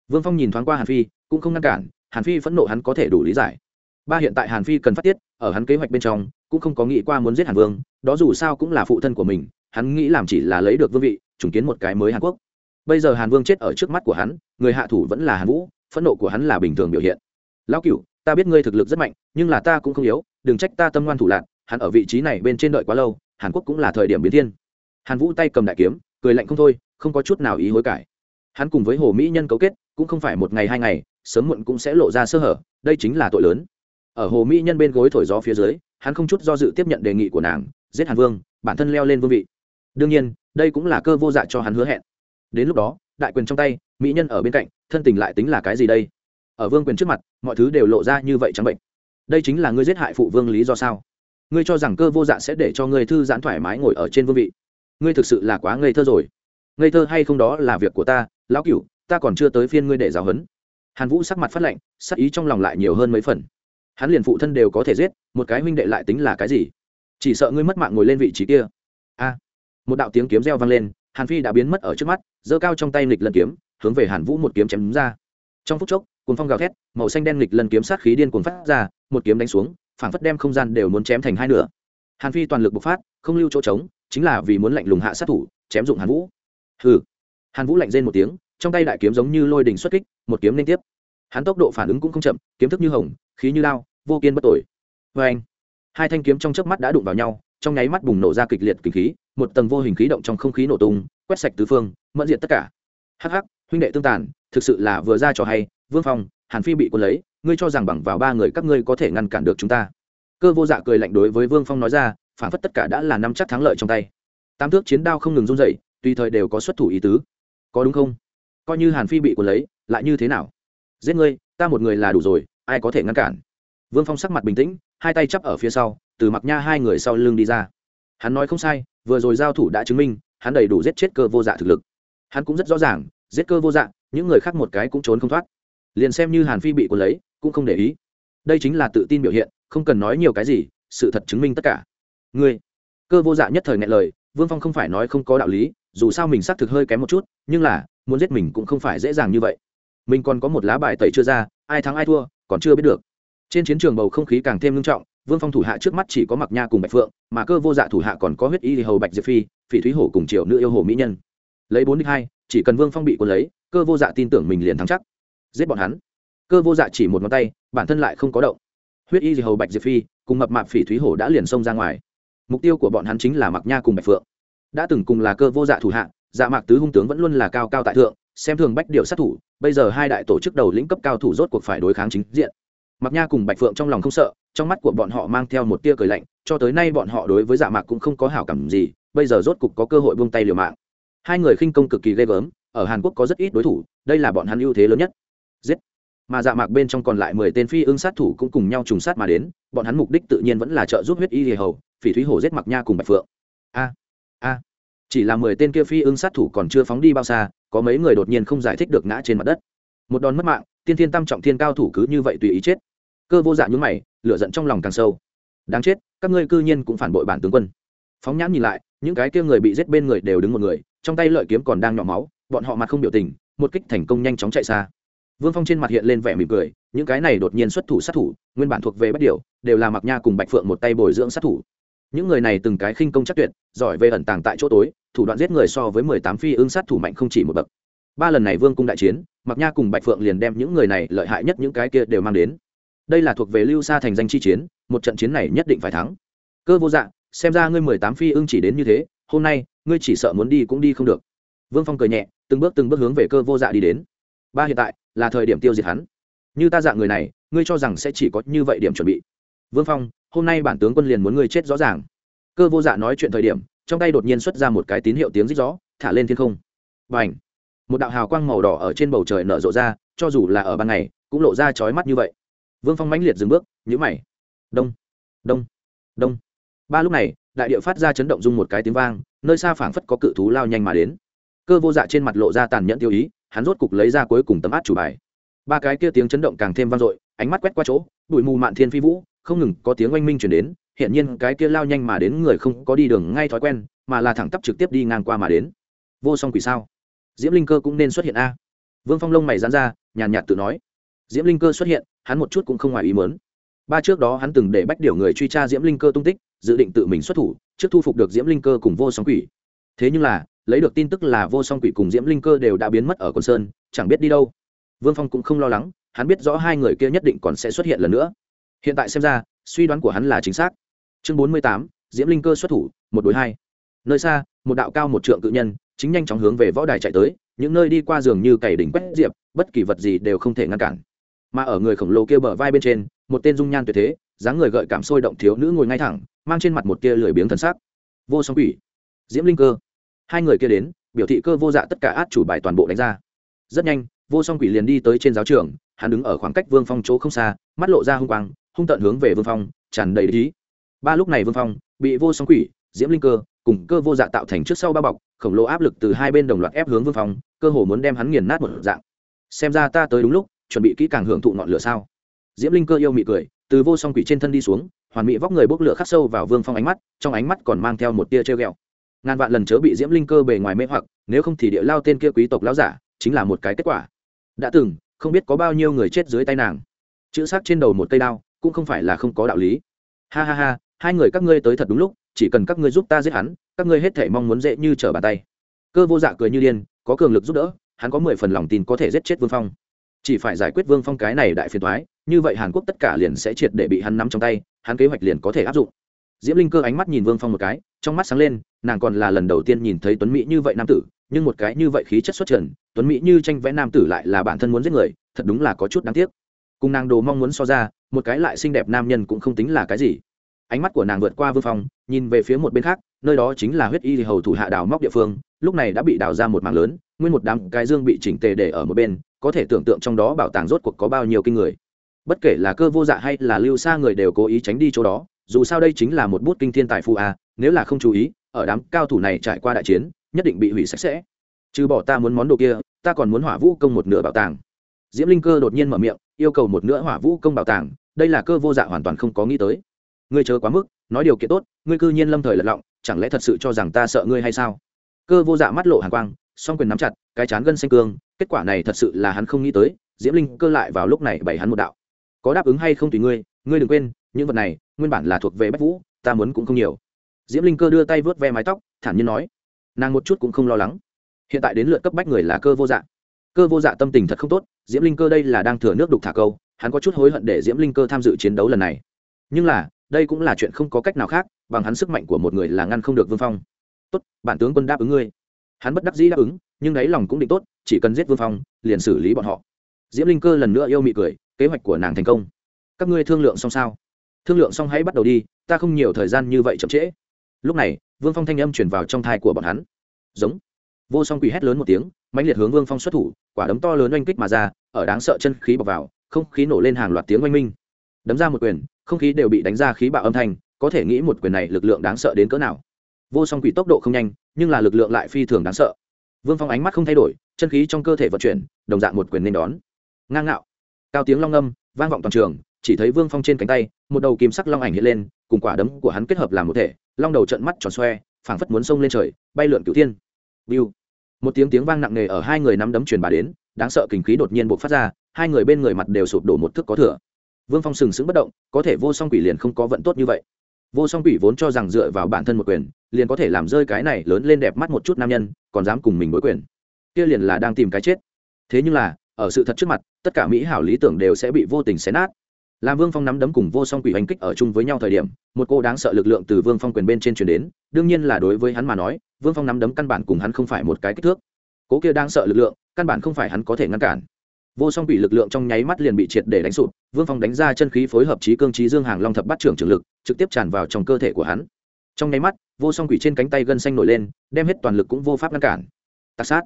Vương phong nhìn thoáng qua hàn phi, cũng không ngăn cản, hàn phi phẫn nộ hắn có thể đủ lý giải. Ba hiện tại hàn phi cần phát tiết, ở hắn kế hoạch bên trong, cũng không có nghĩ qua muốn giết hàn vương, đó dù sao cũng là phụ thân của mình, hắn nghĩ làm chỉ là lấy được vương vị trùng kiến một cái mới hàn quốc bây giờ hàn vương chết ở trước mắt của hắn, người hạ thủ vẫn là hàn vũ, phẫn nộ của hắn là bình thường biểu hiện. Lão cựu ta biết ngươi thực lực rất mạnh, nhưng là ta cũng không yếu, đừng trách ta tâm ngoan thủ lạc hắn ở vị trí này bên trên đợi quá lâu, hàn quốc cũng là thời điểm biến thiên. Hàn vũ tay cầm đại kiếm, cười lạnh không thôi, không có chút nào ý hối cải. Hắn cùng với hồ mỹ nhân cấu kết, cũng không phải một ngày hai ngày, sớm muộn cũng sẽ lộ ra sơ hở, đây chính là tội lớn. Ở hồ mỹ nhân bên gối thổi gió phía dưới, hắn không chút do dự tiếp nhận đề nghị của nàng, giết hàn vương, bản thân leo lên vương vị. Đương nhiên, đây cũng là cơ vô dạ cho hắn hứa hẹn đến lúc đó, đại quyền trong tay, mỹ nhân ở bên cạnh, thân tình lại tính là cái gì đây? Ở vương quyền trước mặt, mọi thứ đều lộ ra như vậy trắng bệnh. Đây chính là ngươi giết hại phụ vương lý do sao? Ngươi cho rằng cơ vô dạ sẽ để cho ngươi thư giãn thoải mái ngồi ở trên vương vị? Ngươi thực sự là quá ngây thơ rồi. Ngây thơ hay không đó là việc của ta, lão cửu, ta còn chưa tới phiên ngươi để giáo huấn. Hàn vũ sắc mặt phát lạnh, sắc ý trong lòng lại nhiều hơn mấy phần. Hắn liền phụ thân đều có thể giết, một cái huynh đệ lại tính là cái gì? Chỉ sợ ngươi mất mạng ngồi lên vị trí kia. A! Một đạo tiếng kiếm reo vang lên hàn phi đã biến mất ở trước mắt, giơ cao trong tay nghịch lần kiếm, hướng về hàn vũ một kiếm chém đúng ra. Trong phút chốc, cuồng phong gào thét, màu xanh đen nghịch lần kiếm sát khí điên cuồng phát ra, một kiếm đánh xuống, phảng phất đem không gian đều muốn chém thành hai nửa. Hàn phi toàn lực bộc phát, không lưu chỗ trống, chính là vì muốn lạnh lùng hạ sát thủ, chém dụng hàn vũ. Hừ. Hàn vũ lạnh rên một tiếng, trong tay đại kiếm giống như lôi đình xuất kích, một kiếm liên tiếp. Hắn tốc độ phản ứng cũng không chậm, kiếm thức như hồng, khí như lao, vô kiên bất tội vê anh hai thanh kiếm trong chớp mắt đã đụng vào nhau, trong nháy mắt bùng nổ ra kịch liệt kinh khí một tầng vô hình khí động trong không khí nổ tung, quét sạch tứ phương, mẫn diện tất cả. Hắc hắc, huynh đệ tương tàn, thực sự là vừa ra trò hay, vương phong, hàn phi bị quân lấy, ngươi cho rằng bằng vào ba người các ngươi có thể ngăn cản được chúng ta. Cơ vô dạ cười lạnh đối với vương phong nói ra, phản phất tất cả đã là năm chắc thắng lợi trong tay. Tam thước chiến đao không ngừng run dậy tùy thời đều có xuất thủ ý tứ. Có đúng không? Coi như hàn phi bị quân lấy, lại như thế nào? Giết ngươi, ta một người là đủ rồi, ai có thể ngăn cản? Vương phong sắc mặt bình tĩnh, hai tay chắp ở phía sau, từ mặc nha hai người sau lưng đi ra. Hắn nói không sai vừa rồi giao thủ đã chứng minh, hắn đầy đủ giết chết cơ vô dạ thực lực. Hắn cũng rất rõ ràng, giết cơ vô dạ những người khác một cái cũng trốn không thoát. Liền xem như hàn phi bị cuốn lấy, cũng không để ý. Đây chính là tự tin biểu hiện, không cần nói nhiều cái gì, sự thật chứng minh tất cả. Ngươi, cơ vô dạ nhất thời ngại lời, vương phong không phải nói không có đạo lý, dù sao mình xác thực hơi kém một chút, nhưng là, muốn giết mình cũng không phải dễ dàng như vậy. Mình còn có một lá bài tẩy chưa ra, ai thắng ai thua, còn chưa biết được. Trên chiến trường bầu không khí càng thêm nghiêm trọng vương phong thủ hạ trước mắt chỉ có mặc nha cùng bạch phượng, mà cơ vô dạ thủ hạ còn có huyết y hầu bạch diệp phi, phỉ thúy hổ cùng triệu nữ yêu hồ mỹ nhân. Lấy bốn đích hai, chỉ cần vương phong bị quân lấy, cơ vô dạ tin tưởng mình liền thắng chắc. Giết bọn hắn. Cơ vô dạ chỉ một ngón tay, bản thân lại không có động. Huyết y hầu bạch diệp phi cùng mập mạp phỉ thúy hổ đã liền xông ra ngoài. Mục tiêu của bọn hắn chính là mặc nha cùng bạch phượng. Đã từng cùng là cơ vô dạ thủ hạ dạ mạc tứ hung tướng vẫn luôn là cao cao tại thượng, xem thường bách điệu sát thủ, bây giờ hai đại tổ chức đầu lĩnh cấp cao thủ rốt cuộc phải đối kháng chính diện mặc nha cùng bạch phượng trong lòng không sợ, trong mắt của bọn họ mang theo một tia cười lạnh, cho tới nay bọn họ đối với dạ mạc cũng không có hảo cảm gì, bây giờ rốt cục có cơ hội buông tay liều mạng. Hai người khinh công cực kỳ ghê gớm, ở hàn quốc có rất ít đối thủ, đây là bọn hắn ưu thế lớn nhất. Giết! Mà dạ mạc bên trong còn lại mười tên phi ưng sát thủ cũng cùng nhau trùng sát mà đến, bọn hắn mục đích tự nhiên vẫn là trợ giúp huyết y hề hầu, phỉ thúy hổ giết mặc nha cùng bạch phượng. A! A! Chỉ là mười tên kia phi ưng sát thủ còn chưa phóng đi bao xa, có mấy người đột nhiên không giải thích được ngã trên mặt đất. Một đòn mất mạng, tiên thiên tam trọng thiên cao thủ cứ như vậy tùy ý chết cơ vô dạ nhúng mày, lửa giận trong lòng càng sâu. Đáng chết, các ngươi cư nhiên cũng phản bội bản tướng quân. Phóng nhãn nhìn lại, những cái kia người bị giết bên người đều đứng một người, trong tay lợi kiếm còn đang nhỏ máu, bọn họ mặt không biểu tình, một kích thành công nhanh chóng chạy xa. Vương phong trên mặt hiện lên vẻ mỉm cười, những cái này đột nhiên xuất thủ sát thủ, nguyên bản thuộc về bất điều đều là mặc nha cùng bạch phượng một tay bồi dưỡng sát thủ. Những người này từng cái khinh công chắc tuyệt, giỏi về ẩn tàng tại chỗ tối, thủ đoạn giết người so với mười tám phi ương sát thủ mạnh không chỉ một bậc. Ba lần này vương cung đại chiến mặc nha cùng bạch phượng liền đem những người này lợi hại nhất những cái kia đều mang đến đây là thuộc về lưu xa thành danh chi chiến, một trận chiến này nhất định phải thắng. Cơ vô dạng xem ra ngươi mười tám phi ưng chỉ đến như thế, hôm nay, ngươi chỉ sợ muốn đi cũng đi không được. Vương phong cười nhẹ, từng bước từng bước hướng về cơ vô dạ đi đến. Ba hiện tại, là thời điểm tiêu diệt hắn. Như ta dạng người này, ngươi cho rằng sẽ chỉ có như vậy điểm chuẩn bị. Vương phong, hôm nay bản tướng quân liền muốn ngươi chết rõ ràng. Cơ vô dạ nói chuyện thời điểm, trong tay đột nhiên xuất ra một cái tín hiệu tiếng rít gió thả lên thiên không. Và ảnh một đạo hào quang màu đỏ ở trên bầu trời nở rộ ra, cho dù là ở ban ngày, cũng lộ ra chói mắt như vậy vương phong mãnh liệt dừng bước nhữ mày. Đông đông đông. Ba lúc này, đại địa phát ra chấn động dung một cái tiếng vang, nơi xa phảng phất có cự thú lao nhanh mà đến. Cơ vô dạ trên mặt lộ ra tàn nhẫn tiêu ý, hắn rốt cục lấy ra cuối cùng tấm át chủ bài. Ba cái kia tiếng chấn động càng thêm vang dội, ánh mắt quét qua chỗ, bụi mù mạn thiên phi vũ, không ngừng có tiếng oanh minh chuyển đến hiện nhiên cái kia lao nhanh mà đến người không có đi đường ngay thói quen, mà là thẳng tắp trực tiếp đi ngang qua mà đến. Vô song quỷ sao? Diễm linh cơ cũng nên xuất hiện a. Vương phong lông mày dán ra, nhàn nhạt tự nói diễm linh cơ xuất hiện, hắn một chút cũng không ngoài ý mớn ba trước đó hắn từng để bách điều người truy tra diễm linh cơ tung tích, dự định tự mình xuất thủ, trước thu phục được diễm linh cơ cùng vô song quỷ. Thế nhưng là, lấy được tin tức là vô song quỷ cùng diễm linh cơ đều đã biến mất ở quần sơn, chẳng biết đi đâu. Vương phong cũng không lo lắng, hắn biết rõ hai người kia nhất định còn sẽ xuất hiện lần nữa. Hiện tại xem ra, suy đoán của hắn là chính xác. Chương bốn mươi tám, diễm linh cơ xuất thủ, một đối hai. Nơi xa, một đạo cao một trượng cự nhân, chính nhanh chóng hướng về võ đài chạy tới, những nơi đi qua giường như cày đỉnh quét diệp, bất kỳ vật gì đều không thể ngăn cản mà ở người khổng lồ kia bờ vai bên trên, một tên dung nhan tuyệt thế, dáng người gợi cảm sôi động thiếu nữ ngồi ngay thẳng, mang trên mặt một kia lười biếng thần sắc. Vô song quỷ. Diễm linh cơ. Hai người kia đến, biểu thị cơ vô dạ tất cả át chủ bài toàn bộ đánh ra. Rất nhanh, vô song quỷ liền đi tới trên giáo trường, hắn đứng ở khoảng cách vương phong chỗ không xa, mắt lộ ra hung quang, hung tận hướng về vương phong, tràn đầy lý ba lúc này vương phong, bị vô song quỷ, diễm linh cơ cùng cơ vô dạ tạo thành trước sau ba bọc, khổng lồ áp lực từ hai bên đồng loạt ép hướng vương phong, cơ hồ muốn đem hắn nghiền nát một dạng. Xem ra ta tới đúng lúc chuẩn bị kỹ càng hưởng thụ ngọn lửa sao? Diễm linh cơ yêu mị cười, từ vô song quỷ trên thân đi xuống, hoàn mỹ vóc người bốc lửa khắc sâu vào vương phong ánh mắt, trong ánh mắt còn mang theo một tia treo ghẹo. Ngàn vạn lần chớ bị diễm linh cơ bề ngoài mê hoặc, nếu không thì địa lao tên kia quý tộc lão giả chính là một cái kết quả. Đã từng, không biết có bao nhiêu người chết dưới tay nàng. Chữ xác trên đầu một cây đao, cũng không phải là không có đạo lý. Ha ha ha, hai người các ngươi tới thật đúng lúc, chỉ cần các ngươi giúp ta giết hắn, các ngươi hết thể mong muốn dễ như trở bàn tay. Cơ vô dạ cười như điên, có cường lực giúp đỡ, hắn có mười phần lòng tin có thể giết chết vương phong chỉ phải giải quyết vương phong cái này đại phiền thoái như vậy hàn quốc tất cả liền sẽ triệt để bị hắn nắm trong tay, hắn kế hoạch liền có thể áp dụng. Diễm linh cơ ánh mắt nhìn vương phong một cái, trong mắt sáng lên, nàng còn là lần đầu tiên nhìn thấy tuấn mỹ như vậy nam tử, nhưng một cái như vậy khí chất xuất trần, tuấn mỹ như tranh vẽ nam tử lại là bản thân muốn giết người, thật đúng là có chút đáng tiếc. Cùng nàng đồ mong muốn so ra, một cái lại xinh đẹp nam nhân cũng không tính là cái gì. Ánh mắt của nàng vượt qua vương phong, nhìn về phía một bên khác, nơi đó chính là huyết y hầu thủ hạ đào móc địa phương, lúc này đã bị đào ra một mảng lớn, nguyên một đám cái dương bị chỉnh tề để ở một bên có thể tưởng tượng trong đó bảo tàng rốt cuộc có bao nhiêu kinh người. Bất kể là cơ vô dạ hay là lưu xa người đều cố ý tránh đi chỗ đó, dù sao đây chính là một bút kinh thiên tài phu a à, nếu là không chú ý, ở đám cao thủ này trải qua đại chiến, nhất định bị hủy sạch sẽ. Trừ bỏ ta muốn món đồ kia, ta còn muốn hỏa vũ công một nửa bảo tàng. Diễm linh cơ đột nhiên mở miệng, yêu cầu một nửa hỏa vũ công bảo tàng, đây là cơ vô dạ hoàn toàn không có nghĩ tới. Ngươi chờ quá mức, nói điều kiện tốt, ngươi cư nhiên lâm thời lật lọng, chẳng lẽ thật sự cho rằng ta sợ ngươi hay sao? Cơ vô dạ mắt lộ hàn quang, song quyền nắm chặt, cái chán gân xanh cương kết quả này thật sự là hắn không nghĩ tới, diễm linh cơ lại vào lúc này bày hắn một đạo. Có đáp ứng hay không tùy ngươi ngươi đừng quên, những vật này, nguyên bản là thuộc về bách vũ, ta muốn cũng không nhiều. Diễm linh cơ đưa tay vớt ve mái tóc, thản nhiên nói. Nàng một chút cũng không lo lắng. Hiện tại đến lượt cấp bách người là cơ vô dạ. Cơ vô dạ tâm tình thật không tốt, diễm linh cơ đây là đang thừa nước đục thả câu, hắn có chút hối hận để diễm linh cơ tham dự chiến đấu lần này. Nhưng là, đây cũng là chuyện không có cách nào khác, bằng hắn sức mạnh của một người là ngăn không được vương phong. Tốt, bản tướng quân đáp ứng ngươi. Hắn bất đắc dĩ đáp ứng, nhưng đáy lòng cũng định tốt chỉ cần giết vương phong, liền xử lý bọn họ. Diễm linh cơ lần nữa yêu mị cười, kế hoạch của nàng thành công. Các ngươi thương lượng xong sao? Thương lượng xong hãy bắt đầu đi, ta không nhiều thời gian như vậy chậm trễ. Lúc này, vương phong thanh âm chuyển vào trong thai của bọn hắn. Giống. Vô song quỷ hét lớn một tiếng, mãnh liệt hướng vương phong xuất thủ, quả đấm to lớn oanh kích mà ra, ở đáng sợ chân khí bọc vào, không khí nổ lên hàng loạt tiếng oanh minh. Đấm ra một quyền, không khí đều bị đánh ra khí bạo âm thanh, có thể nghĩ một quyền này lực lượng đáng sợ đến cỡ nào. Vô song quỷ tốc độ không nhanh, nhưng là lực lượng lại phi thường đáng sợ. Vương phong ánh mắt không thay đổi chân khí trong cơ thể vận chuyển, đồng dạng một quyền nên đón. Ngang ngạo. Cao tiếng long âm, vang vọng toàn trường, chỉ thấy vương phong trên cánh tay, một đầu kim sắc long ảnh hiện lên, cùng quả đấm của hắn kết hợp làm một thể, long đầu trận mắt tròn xoe, phảng phất muốn xông lên trời, bay lượn cửu thiên. Biu. một tiếng tiếng vang nặng nề ở hai người nắm đấm truyền bà đến, đáng sợ kinh khí đột nhiên bộc phát ra, hai người bên người mặt đều sụp đổ một thước có thừa. Vương phong sừng sững bất động, có thể vô song quỷ liền không có vận tốt như vậy. Vô song quỷ vốn cho rằng dựa vào bản thân một quyền, liền có thể làm rơi cái này lớn lên đẹp mắt một chút nam nhân, còn dám cùng mình đối quyền kia liền là đang tìm cái chết. Thế nhưng là, ở sự thật trước mặt, tất cả mỹ hảo lý tưởng đều sẽ bị vô tình xé nát. Làm vương phong nắm đấm cùng vô song quỷ hành kích ở chung với nhau thời điểm, một cô đáng sợ lực lượng từ vương phong quyền bên trên chuyển đến, đương nhiên là đối với hắn mà nói, vương phong nắm đấm căn bản cùng hắn không phải một cái kích thước. Cố kia đáng sợ lực lượng, căn bản không phải hắn có thể ngăn cản. Vô song quỷ lực lượng trong nháy mắt liền bị triệt để đánh sụt vương phong đánh ra chân khí phối hợp trí cương trí dương hàng long thập bắt trưởng trường lực, trực tiếp tràn vào trong cơ thể của hắn. Trong nháy mắt, vô song quỷ trên cánh tay gân xanh nổi lên, đem hết toàn lực cũng vô pháp ngăn cản. Tạc sát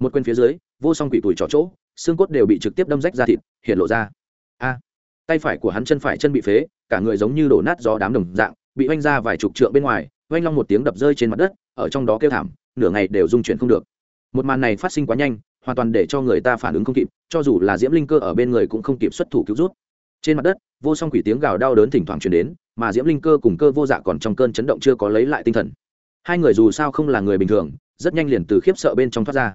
một quên phía dưới, vô song quỷ tuổi trỏ chỗ, xương cốt đều bị trực tiếp đâm rách ra thịt, hiện lộ ra. A, tay phải của hắn chân phải chân bị phế, cả người giống như đổ nát do đám đồng dạng, bị oanh ra vài chục trượng bên ngoài oanh long một tiếng đập rơi trên mặt đất, ở trong đó kêu thảm, nửa ngày đều dung chuyển không được. Một màn này phát sinh quá nhanh, hoàn toàn để cho người ta phản ứng không kịp, cho dù là diễm linh cơ ở bên người cũng không kịp xuất thủ cứu rút trên mặt đất, vô song quỷ tiếng gào đau đớn thỉnh thoảng truyền đến, mà diễm linh cơ cùng cơ vô dạ còn trong cơn chấn động chưa có lấy lại tinh thần. Hai người dù sao không là người bình thường, rất nhanh liền từ khiếp sợ bên trong thoát ra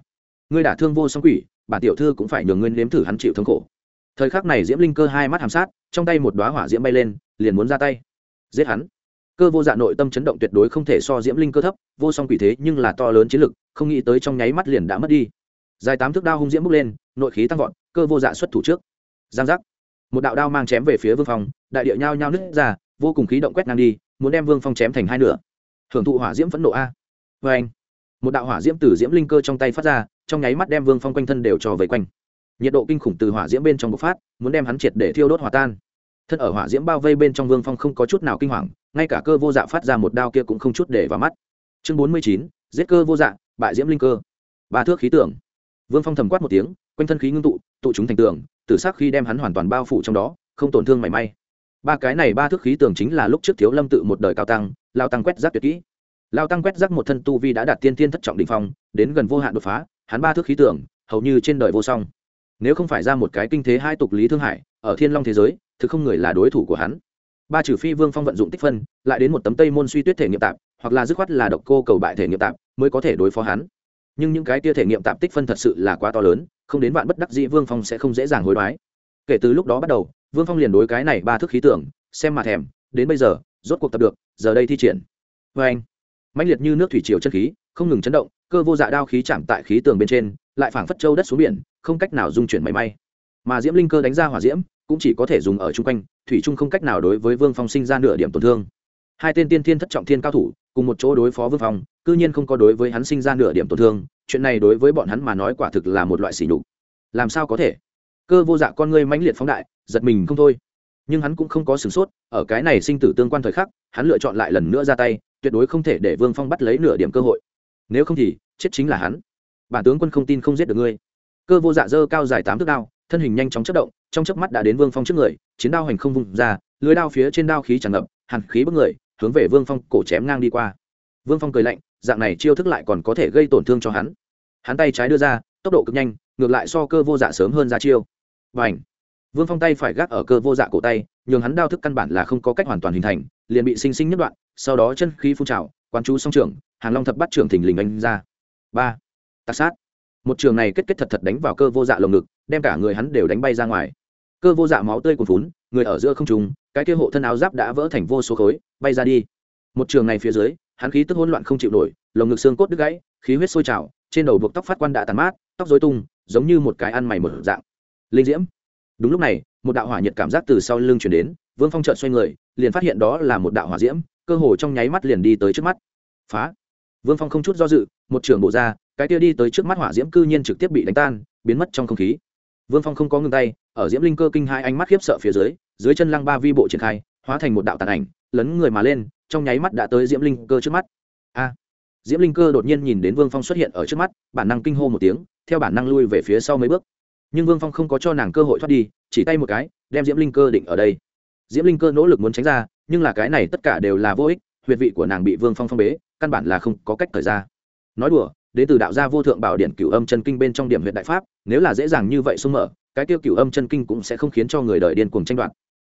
ngươi đả thương vô song quỷ, bản tiểu thư cũng phải nhường ngươi nếm thử hắn chịu thương khổ. Thời khắc này diễm linh cơ hai mắt hàm sát, trong tay một đoá hỏa diễm bay lên, liền muốn ra tay. Giết hắn. Cơ vô dạ nội tâm chấn động tuyệt đối không thể so diễm linh cơ thấp, vô song quỷ thế nhưng là to lớn chiến lực, không nghĩ tới trong nháy mắt liền đã mất đi. Dài tám thước đao hung diễm bước lên, nội khí tăng vọt, cơ vô dạ xuất thủ trước. Giang giác. Một đạo đao mang chém về phía vương phong, đại địa nhao nhao nứt ra, vô cùng khí động quét ngang đi, muốn đem vương phong chém thành hai nửa. Hưởng thụ hỏa diễm phẫn nộ a. Vê anh một đạo hỏa diễm từ diễm linh cơ trong tay phát ra, trong nháy mắt đem vương phong quanh thân đều cho vây quanh. Nhiệt độ kinh khủng từ hỏa diễm bên trong bộc phát, muốn đem hắn triệt để thiêu đốt hỏa tan. Thân ở hỏa diễm bao vây bên trong vương phong không có chút nào kinh hoàng, ngay cả cơ vô dạ phát ra một đao kia cũng không chút để vào mắt. Chương bốn mươi chín, giết cơ vô dạ bại diễm linh cơ. Ba thước khí tưởng vương phong thầm quát một tiếng, quanh thân khí ngưng tụ tụ chúng thành tường, tử sắc khi đem hắn hoàn toàn bao phủ trong đó, không tổn thương mảy may. Ba cái này ba thước khí tường chính là lúc trước thiếu lâm tự một đời cao tăng, lao tăng quét rác tuyệt kỹ lao tăng quét rắc một thân tu vi đã đạt tiên tiên thất trọng đ ỉ n h phong, đến gần vô hạn đột phá, hắn ba thước khí tưởng, hầu như trên đời vô song. Nếu không phải ra một cái kinh thế hai tục lý thương hải ở thiên long thế giới, thực không người là đối thủ của hắn. Ba trừ phi vương phong vận dụng tích phân, lại đến một tấm tây môn suy tuyết thể nghiệm tạp, hoặc là dứt khoát là độc cô cầu bại thể nghiệm tạp, mới có thể đối phó hắn. Nhưng những cái tia thể nghiệm tạm tích phân thật sự là quá to lớn, không đến bạn bất đắc dĩ vương phong sẽ không dễ dàng hối đoái. Kể từ lúc đó bắt đầu, vương phong liền đối cái này ba thước khí tưởng, xem mà thèm, đến bây giờ, rốt cuộc tập được, giờ đây thi triển. Vê anh mãnh liệt như nước thủy triều chân khí, không ngừng chấn động, cơ vô dạ đao khí chạm tại khí tường bên trên, lại phảng phất châu đất xuống biển, không cách nào dung chuyển mảy may. Mà diễm linh cơ đánh ra hỏa diễm, cũng chỉ có thể dùng ở chung quanh, thủy trung không cách nào đối với vương phong sinh ra nửa điểm tổn thương. Hai tên tiên thiên thất trọng thiên cao thủ, cùng một chỗ đối phó vương phong, cư nhiên không có đối với hắn sinh ra nửa điểm tổn thương, chuyện này đối với bọn hắn mà nói quả thực là một loại sỉ nhục. Làm sao có thể? Cơ vô dạ con ngươi mãnh liệt phóng đại, giật mình không thôi. Nhưng hắn cũng không có sửng sốt, ở cái này sinh tử tương quan thời khắc, hắn lựa chọn lại lần nữa ra tay tuyệt đối không thể để vương phong bắt lấy nửa điểm cơ hội. Nếu không thì, chết chính là hắn. Bản tướng quân không tin không giết được ngươi. Cơ vô dạ dơ cao dài tám thước đao, thân hình nhanh chóng chất động, trong chớp mắt đã đến vương phong trước người, chiến đao hành không vùng ra, lưới đao phía trên đao khí tràn ngập, hàn khí bức người, hướng về vương phong cổ chém ngang đi qua. Vương phong cười lạnh, dạng này chiêu thức lại còn có thể gây tổn thương cho hắn. Hắn tay trái đưa ra, tốc độ cực nhanh, ngược lại so cơ vô dạ sớm hơn ra chiêu. Và ảnh vương phong tay phải gác ở cơ vô dạ cổ tay, nhường hắn đao thức căn bản là không có cách hoàn toàn hình thành, liền bị sinh sinh nhất đoạn sau đó chân khí phun trào, quán chú song trưởng hàng long thập bắt trưởng thình lình anh ra. Ba. Tạc sát. Một trường này kết kết thật thật đánh vào cơ vô dạ lồng ngực, đem cả người hắn đều đánh bay ra ngoài. Cơ vô dạ máu tươi cuồn phún người ở giữa không trùng cái kia hộ thân áo giáp đã vỡ thành vô số khối, bay ra đi. Một trường này phía dưới, hắn khí tức hỗn loạn không chịu nổi, lồng ngực xương cốt đứt gãy, khí huyết sôi trào, trên đầu buộc tóc phát quan đã tàn mát, tóc dối tung, giống như một cái ăn mày một dạng. Linh diễm. Đúng lúc này, một đạo hỏa nhiệt cảm giác từ sau lưng chuyển đến, vương phong trợn xoay người, liền phát hiện đó là một đạo hỏa diễm cơ hồ trong nháy mắt liền đi tới trước mắt. Phá. Vương phong không chút do dự, một trường bộ ra, cái kia đi tới trước mắt hỏa diễm cư nhiên trực tiếp bị đánh tan, biến mất trong không khí. Vương phong không có ngừng tay, ở diễm linh cơ kinh hai ánh mắt khiếp sợ phía dưới dưới chân lăng ba vi bộ triển khai, hóa thành một đạo tàn ảnh, lấn người mà lên, trong nháy mắt đã tới diễm linh cơ trước mắt. A. Diễm linh cơ đột nhiên nhìn đến vương phong xuất hiện ở trước mắt, bản năng kinh hô một tiếng, theo bản năng lui về phía sau mấy bước. Nhưng vương phong không có cho nàng cơ hội thoát đi, chỉ tay một cái, đem diễm linh cơ định ở đây. Diễm linh cơ nỗ lực muốn tránh ra nhưng là cái này tất cả đều là vô ích, huyệt vị của nàng bị vương phong phong bế, căn bản là không có cách thời ra. Nói đùa, đến từ đạo gia vô thượng bảo điện cửu âm chân kinh bên trong điểm huyện đại pháp, nếu là dễ dàng như vậy xung mở, cái tiêu cửu âm chân kinh cũng sẽ không khiến cho người đời điên cuồng tranh đoạt.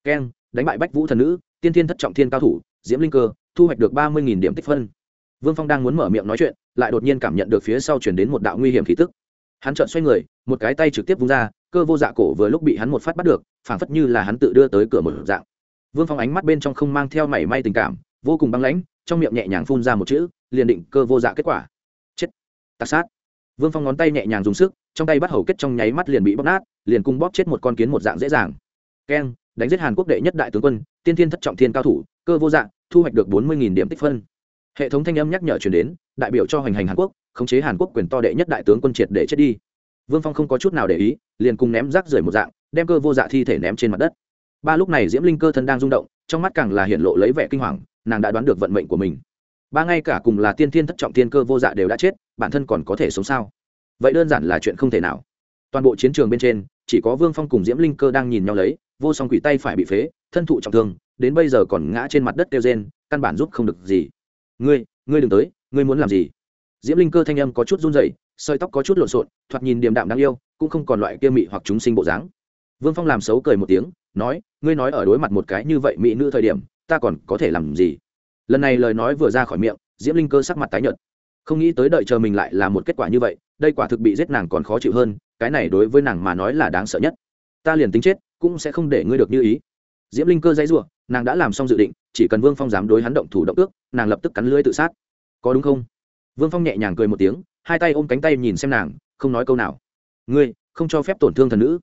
Keng, đánh bại bách vũ thần nữ, tiên thiên thất trọng thiên cao thủ, diễm linh cơ, thu hoạch được ba mươi điểm tích phân. Vương phong đang muốn mở miệng nói chuyện, lại đột nhiên cảm nhận được phía sau chuyển đến một đạo nguy hiểm khí tức. Hắn trợn xoay người, một cái tay trực tiếp vung ra, cơ vô dạ cổ vừa lúc bị hắn một phát bắt được, phảng phất như là hắn tự đưa tới cửa một dạng vương phong ánh mắt bên trong không mang theo mảy may tình cảm, vô cùng băng lãnh, trong miệng nhẹ nhàng phun ra một chữ, liền định cơ vô dạ kết quả. Chết. Tạc sát. Vương phong ngón tay nhẹ nhàng dùng sức, trong tay bắt hầu kết trong nháy mắt liền bị bóp nát, liền cung bóp chết một con kiến một dạng dễ dàng. Keng, đánh giết hàn quốc đệ nhất đại tướng quân, tiên thiên thất trọng thiên cao thủ, cơ vô dạng thu hoạch được bốn mươi điểm tích phân. Hệ thống thanh âm nhắc nhở chuyển đến, đại biểu cho hoành hành hàn quốc, khống chế hàn quốc quyền to đệ nhất đại tướng quân triệt để chết đi. Vương phong không có chút nào để ý, liền cùng ném rác rưởi một dạng, đem cơ vô dạ thi thể ném trên mặt đất ba lúc này diễm linh cơ thân đang rung động, trong mắt càng là hiện lộ lấy vẻ kinh hoàng, nàng đã đoán được vận mệnh của mình. Ba ngay cả cùng là tiên thiên thất trọng tiên cơ vô dạ đều đã chết, bản thân còn có thể sống sao? Vậy đơn giản là chuyện không thể nào. Toàn bộ chiến trường bên trên, chỉ có vương phong cùng diễm linh cơ đang nhìn nhau lấy, vô song quỷ tay phải bị phế, thân thụ trọng thương, đến bây giờ còn ngã trên mặt đất kêu gen căn bản giúp không được gì. Ngươi ngươi đừng tới, ngươi muốn làm gì? Diễm linh cơ thanh âm có chút run rẩy, sợi tóc có chút lộn xộn, thoạt nhìn điềm đạm đáng yêu, cũng không còn loại kia mị hoặc chúng sinh bộ dáng vương phong làm xấu cười một tiếng, nói, ngươi nói ở đối mặt một cái như vậy mỹ nữ thời điểm, ta còn có thể làm gì? Lần này lời nói vừa ra khỏi miệng, diễm linh cơ sắc mặt tái nhợt. Không nghĩ tới đợi chờ mình lại là một kết quả như vậy, đây quả thực bị giết nàng còn khó chịu hơn, cái này đối với nàng mà nói là đáng sợ nhất. Ta liền tính chết, cũng sẽ không để ngươi được như ý. Diễm linh cơ dãy r nàng đã làm xong dự định, chỉ cần vương phong dám đối hắn động thủ động ước, nàng lập tức cắn lưới tự sát. Có đúng không? Vương phong nhẹ nhàng cười một tiếng, hai tay ôm cánh tay nhìn xem nàng, không nói câu nào. Ngươi, không cho phép tổn thương thần nữ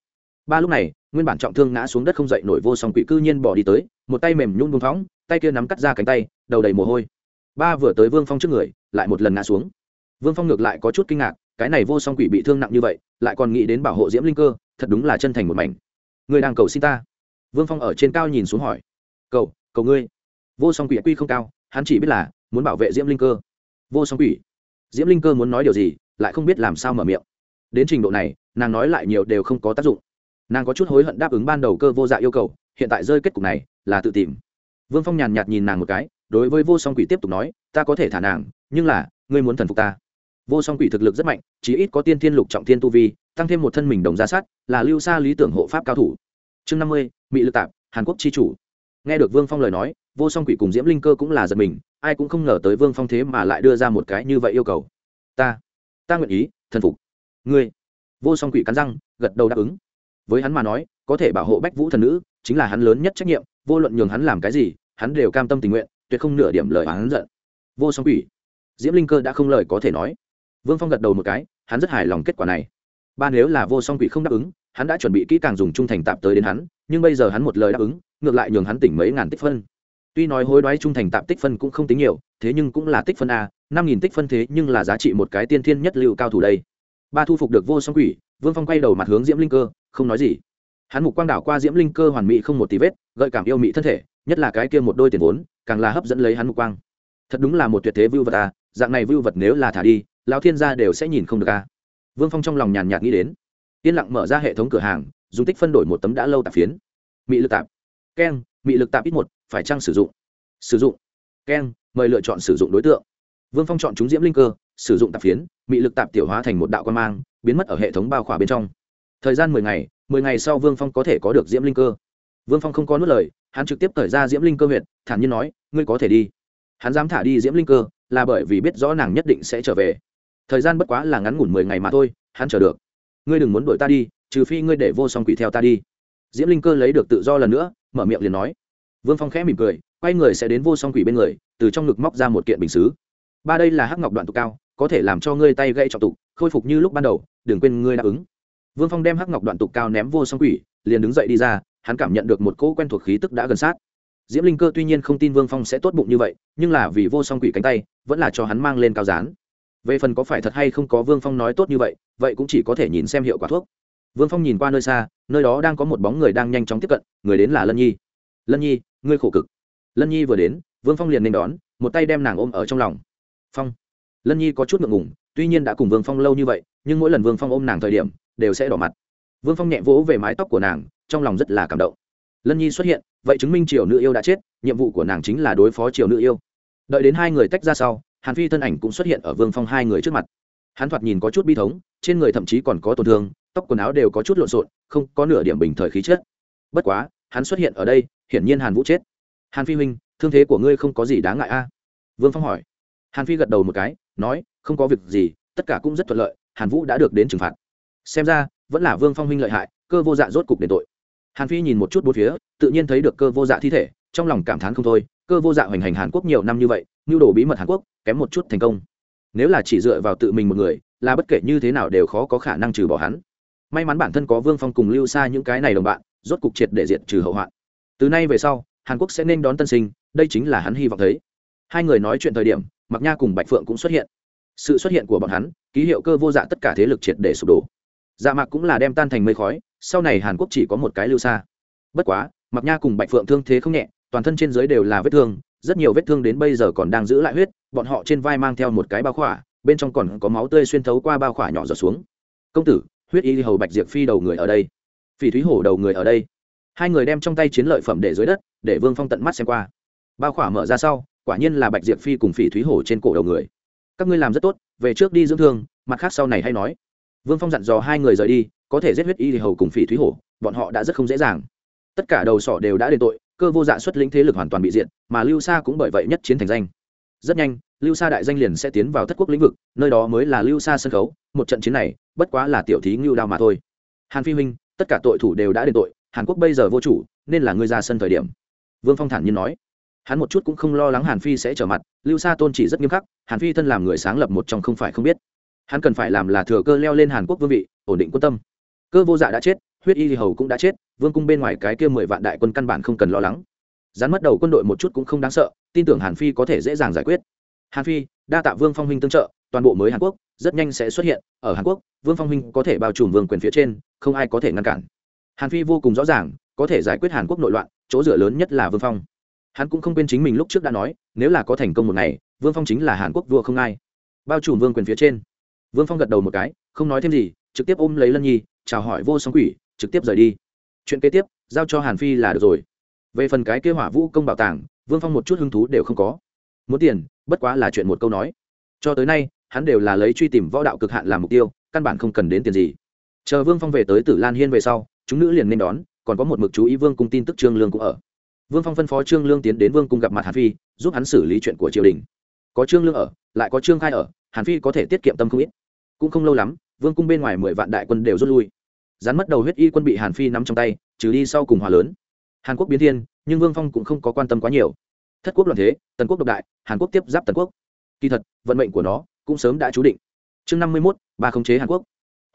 ba lúc này, nguyên bản trọng thương ngã xuống đất không dậy nổi vô song quỷ cư nhiên bỏ đi tới, một tay mềm nhung buông phóng, tay kia nắm cắt ra cánh tay, đầu đầy mồ hôi. Ba vừa tới vương phong trước người, lại một lần ngã xuống. Vương phong ngược lại có chút kinh ngạc, cái này vô song quỷ bị thương nặng như vậy, lại còn nghĩ đến bảo hộ diễm linh cơ, thật đúng là chân thành một mảnh. Người đang cầu xin ta. Vương phong ở trên cao nhìn xuống hỏi. Cầu cầu ngươi. Vô song quỷ quy không cao, hắn chỉ biết là muốn bảo vệ diễm linh cơ. Vô song quỷ. Diễm linh cơ muốn nói điều gì, lại không biết làm sao mở miệng. Đến trình độ này, nàng nói lại nhiều đều không có tác dụng nàng có chút hối hận đáp ứng ban đầu cơ vô dạ yêu cầu, hiện tại rơi kết cục này là tự tìm. Vương phong nhàn nhạt nhìn nàng một cái, đối với vô song quỷ tiếp tục nói, ta có thể thả nàng, nhưng là, ngươi muốn thần phục ta. Vô song quỷ thực lực rất mạnh, chí ít có tiên thiên lục trọng thiên tu vi, tăng thêm một thân mình đồng ra sát, là lưu xa lý tưởng hộ pháp cao thủ. Chương năm mươi mỹ lực tạp, hàn quốc tri chủ. Nghe được vương phong lời nói, vô song quỷ cùng diễm linh cơ cũng là giật mình, ai cũng không ngờ tới vương phong thế mà lại đưa ra một cái như vậy yêu cầu. Ta ta nguyện ý thần phục ngươi. Vô song quỷ cắn răng, gật đầu đáp ứng với hắn mà nói, có thể bảo hộ bách vũ thần nữ, chính là hắn lớn nhất trách nhiệm, vô luận nhường hắn làm cái gì, hắn đều cam tâm tình nguyện, tuyệt không nửa điểm lời hắn giận. Vô song quỷ. Diễm linh cơ đã không lời có thể nói. Vương phong gật đầu một cái, hắn rất hài lòng kết quả này. Ba nếu là vô song quỷ không đáp ứng, hắn đã chuẩn bị kỹ càng dùng trung thành tạp tới đến hắn, nhưng bây giờ hắn một lời đáp ứng, ngược lại nhường hắn tỉnh mấy ngàn tích phân. Tuy nói hối đoái trung thành tạp tích phân cũng không tính nhiều, thế nhưng cũng là tích phân a, năm nghìn tích phân thế nhưng là giá trị một cái tiên thiên nhất lưu cao thủ đây. Ba thu phục được vô song quỷ, vương phong quay đầu mặt hướng diễm linh cơ không nói gì. Hắn mục quang đảo qua diễm linh cơ hoàn mỹ không một tí vết, gợi cảm yêu mỹ thân thể, nhất là cái kia một đôi tiền vốn, càng là hấp dẫn lấy hắn mục quang. Thật đúng là một tuyệt thế vưu vật à dạng này vưu vật nếu là thả đi, lão thiên gia đều sẽ nhìn không được à. Vương phong trong lòng nhàn nhạt nghĩ đến. Yên lặng mở ra hệ thống cửa hàng, dùng tích phân đổi một tấm đã lâu tạp phiến. Mị lực tạp. Keng, mị lực tạp ít một, phải chăng sử dụng? Sử dụng. Keng, mời lựa chọn sử dụng đối tượng. Vương phong chọn chúng diễm linh cơ, sử dụng tạp phiến, mị lực tạp tiểu hóa thành một đạo quan mang, biến mất ở hệ thống bao khỏa bên trong thời gian mười ngày mười ngày sau vương phong có thể có được diễm linh cơ. Vương phong không có nuốt lời, hắn trực tiếp thời ra diễm linh cơ huyện thản nhiên nói, ngươi có thể đi. Hắn dám thả đi diễm linh cơ, là bởi vì biết rõ nàng nhất định sẽ trở về. Thời gian bất quá là ngắn ngủn mười ngày mà thôi, hắn chờ được. Ngươi đừng muốn đuổi ta đi, trừ phi ngươi để vô song quỷ theo ta đi. Diễm linh cơ lấy được tự do lần nữa, mở miệng liền nói. Vương phong khẽ mỉm cười, quay người sẽ đến vô song quỷ bên người, từ trong ngực móc ra một kiện bình xứ. Ba đây là hắc ngọc đoạn tục cao, có thể làm cho ngươi tay gây trọng tục, khôi phục như lúc ban đầu, đừng quên ngươi đáp ứng vương phong đem hắc ngọc đoạn tục cao ném vô song quỷ, liền đứng dậy đi ra, hắn cảm nhận được một cỗ quen thuộc khí tức đã gần sát. Diễm linh cơ tuy nhiên không tin vương phong sẽ tốt bụng như vậy, nhưng là vì vô song quỷ cánh tay, vẫn là cho hắn mang lên cao dán về phần có phải thật hay không có vương phong nói tốt như vậy vậy cũng chỉ có thể nhìn xem hiệu quả thuốc. Vương phong nhìn qua nơi xa, nơi đó đang có một bóng người đang nhanh chóng tiếp cận, người đến là lân nhi. Lân nhi, ngươi khổ cực. Lân nhi vừa đến, vương phong liền nên đón, một tay đem nàng ôm ở trong lòng. Phong. Lân nhi có chút ngượng ngùng, tuy nhiên đã cùng vương phong lâu như vậy, nhưng mỗi lần vương phong ôm nàng thời điểm đều sẽ đỏ mặt. Vương phong nhẹ vỗ về mái tóc của nàng, trong lòng rất là cảm động. Lân nhi xuất hiện, vậy chứng minh triều nữ yêu đã chết, nhiệm vụ của nàng chính là đối phó triều nữ yêu. Đợi đến hai người tách ra sau, hàn phi thân ảnh cũng xuất hiện ở vương phong hai người trước mặt. Hắn thoạt nhìn có chút bi thống, trên người thậm chí còn có tổn thương, tóc quần áo đều có chút lộn xộn, không có nửa điểm bình thời khí chất. Bất quá, hắn xuất hiện ở đây, hiển nhiên hàn vũ chết. Hàn phi huynh, thương thế của ngươi không có gì đáng ngại a? Vương phong hỏi. Hàn phi gật đầu một cái, nói, không có việc gì, tất cả cũng rất thuận lợi, hàn vũ đã được đến trừng phạt xem ra, vẫn là vương phong huynh lợi hại, cơ vô dạ rốt cục đền tội. Hàn phi nhìn một chút bốn phía, tự nhiên thấy được cơ vô dạ thi thể, trong lòng cảm thán không thôi, cơ vô dạ hoành hành hàn quốc nhiều năm như vậy nhu đồ bí mật hàn quốc, kém một chút thành công. Nếu là chỉ dựa vào tự mình một người, là bất kể như thế nào đều khó có khả năng trừ bỏ hắn. May mắn bản thân có vương phong cùng lưu xa những cái này đồng bạn, rốt cục triệt để diệt trừ hậu hoạn. Từ nay về sau, hàn quốc sẽ nên đón tân sinh, đây chính là hắn hy vọng thấy. Hai người nói chuyện thời điểm mặc nha cùng bạch phượng cũng xuất hiện. Sự xuất hiện của bọn hắn, ký hiệu cơ vô dạ tất cả thế lực triệt để sụp đổ dạ mạc cũng là đem tan thành mây khói, sau này hàn quốc chỉ có một cái lưu xa. Bất quá mặc nha cùng bạch phượng thương thế không nhẹ, toàn thân trên dưới đều là vết thương, rất nhiều vết thương đến bây giờ còn đang giữ lại huyết, bọn họ trên vai mang theo một cái bao khỏa, bên trong còn có máu tươi xuyên thấu qua bao khỏa nhỏ giọt xuống. Công tử, huyết y hầu bạch diệp phi đầu người ở đây. Phỉ thúy hổ đầu người ở đây. Hai người đem trong tay chiến lợi phẩm để dưới đất, để vương phong tận mắt xem qua. Bao khỏa mở ra sau, quả nhiên là bạch diệp phi cùng phỉ thúy hổ trên cổ đầu người. Các ngươi làm rất tốt, về trước đi dưỡng thương, mặt khác sau này hay nói vương phong dặn dò hai người rời đi, có thể giết huyết y thì hầu cùng phỉ thúy hổ, bọn họ đã rất không dễ dàng. Tất cả đầu sỏ đều đã đền tội, cơ vô dạ xuất lĩnh thế lực hoàn toàn bị diện mà lưu sa cũng bởi vậy nhất chiến thành danh. Rất nhanh, lưu sa đại danh liền sẽ tiến vào thất quốc lĩnh vực, nơi đó mới là lưu sa sân khấu, một trận chiến này, bất quá là tiểu thí ngưu đao mà thôi. Hàn phi huynh tất cả tội thủ đều đã đền tội, hàn quốc bây giờ vô chủ, nên là ngươi ra sân thời điểm. Vương phong thản nhiên nói. Hắn một chút cũng không lo lắng hàn phi sẽ trở mặt, lưu sa tôn chỉ rất nghiêm khắc, hàn phi thân làm người sáng lập một trong không phải không biết hắn cần phải làm là thừa cơ leo lên hàn quốc vương vị, ổn định quân tâm. Cơ vô dạ đã chết, huyết y hầu cũng đã chết, vương cung bên ngoài cái kia mười vạn đại quân căn bản không cần lo lắng. Rắn mất đầu quân đội một chút cũng không đáng sợ, tin tưởng hàn phi có thể dễ dàng giải quyết. Hàn phi, đa tạ vương phong huynh tương trợ, toàn bộ mới hàn quốc, rất nhanh sẽ xuất hiện, ở hàn quốc, vương phong huynh có thể bao trùm vương quyền phía trên, không ai có thể ngăn cản. Hàn phi vô cùng rõ ràng, có thể giải quyết hàn quốc nội loạn, chỗ dựa lớn nhất là vương phong. Hắn cũng không quên chính mình lúc trước đã nói, nếu là có thành công một ngày, vương phong chính là hàn quốc vua không ai. Bao trùm vương quyền phía trên vương phong gật đầu một cái, không nói thêm gì, trực tiếp ôm lấy lân nhi, chào hỏi vô song quỷ, trực tiếp rời đi. Chuyện kế tiếp, giao cho hàn phi là được rồi. Về phần cái kế hỏa vũ công bảo tàng, vương phong một chút hứng thú đều không có. Muốn tiền, bất quá là chuyện một câu nói. Cho tới nay, hắn đều là lấy truy tìm võ đạo cực hạn làm mục tiêu, căn bản không cần đến tiền gì. Chờ vương phong về tới tử lan hiên về sau, chúng nữ liền nên đón, còn có một mực chú ý vương cung tin tức trương lương cũng ở. Vương phong phân phó trương lương tiến đến vương cung gặp mặt hàn phi, giúp hắn xử lý chuyện của triều đình. Có trương lương ở, lại có trương khai ở, hàn phi có thể tiết kiệm tâm không ít cũng không lâu lắm, vương cung bên ngoài mười vạn đại quân đều rút lui. Rắn mất đầu huyết y quân bị hàn phi nắm trong tay, trừ đi sau cùng hòa lớn. Hàn quốc biến thiên, nhưng vương phong cũng không có quan tâm quá nhiều. Thất quốc loạn thế, tần quốc độc đại, hàn quốc tiếp giáp tần quốc. Kỳ thật, vận mệnh của nó cũng sớm đã chú định. Chương năm mươi mốt, ba khống chế hàn quốc.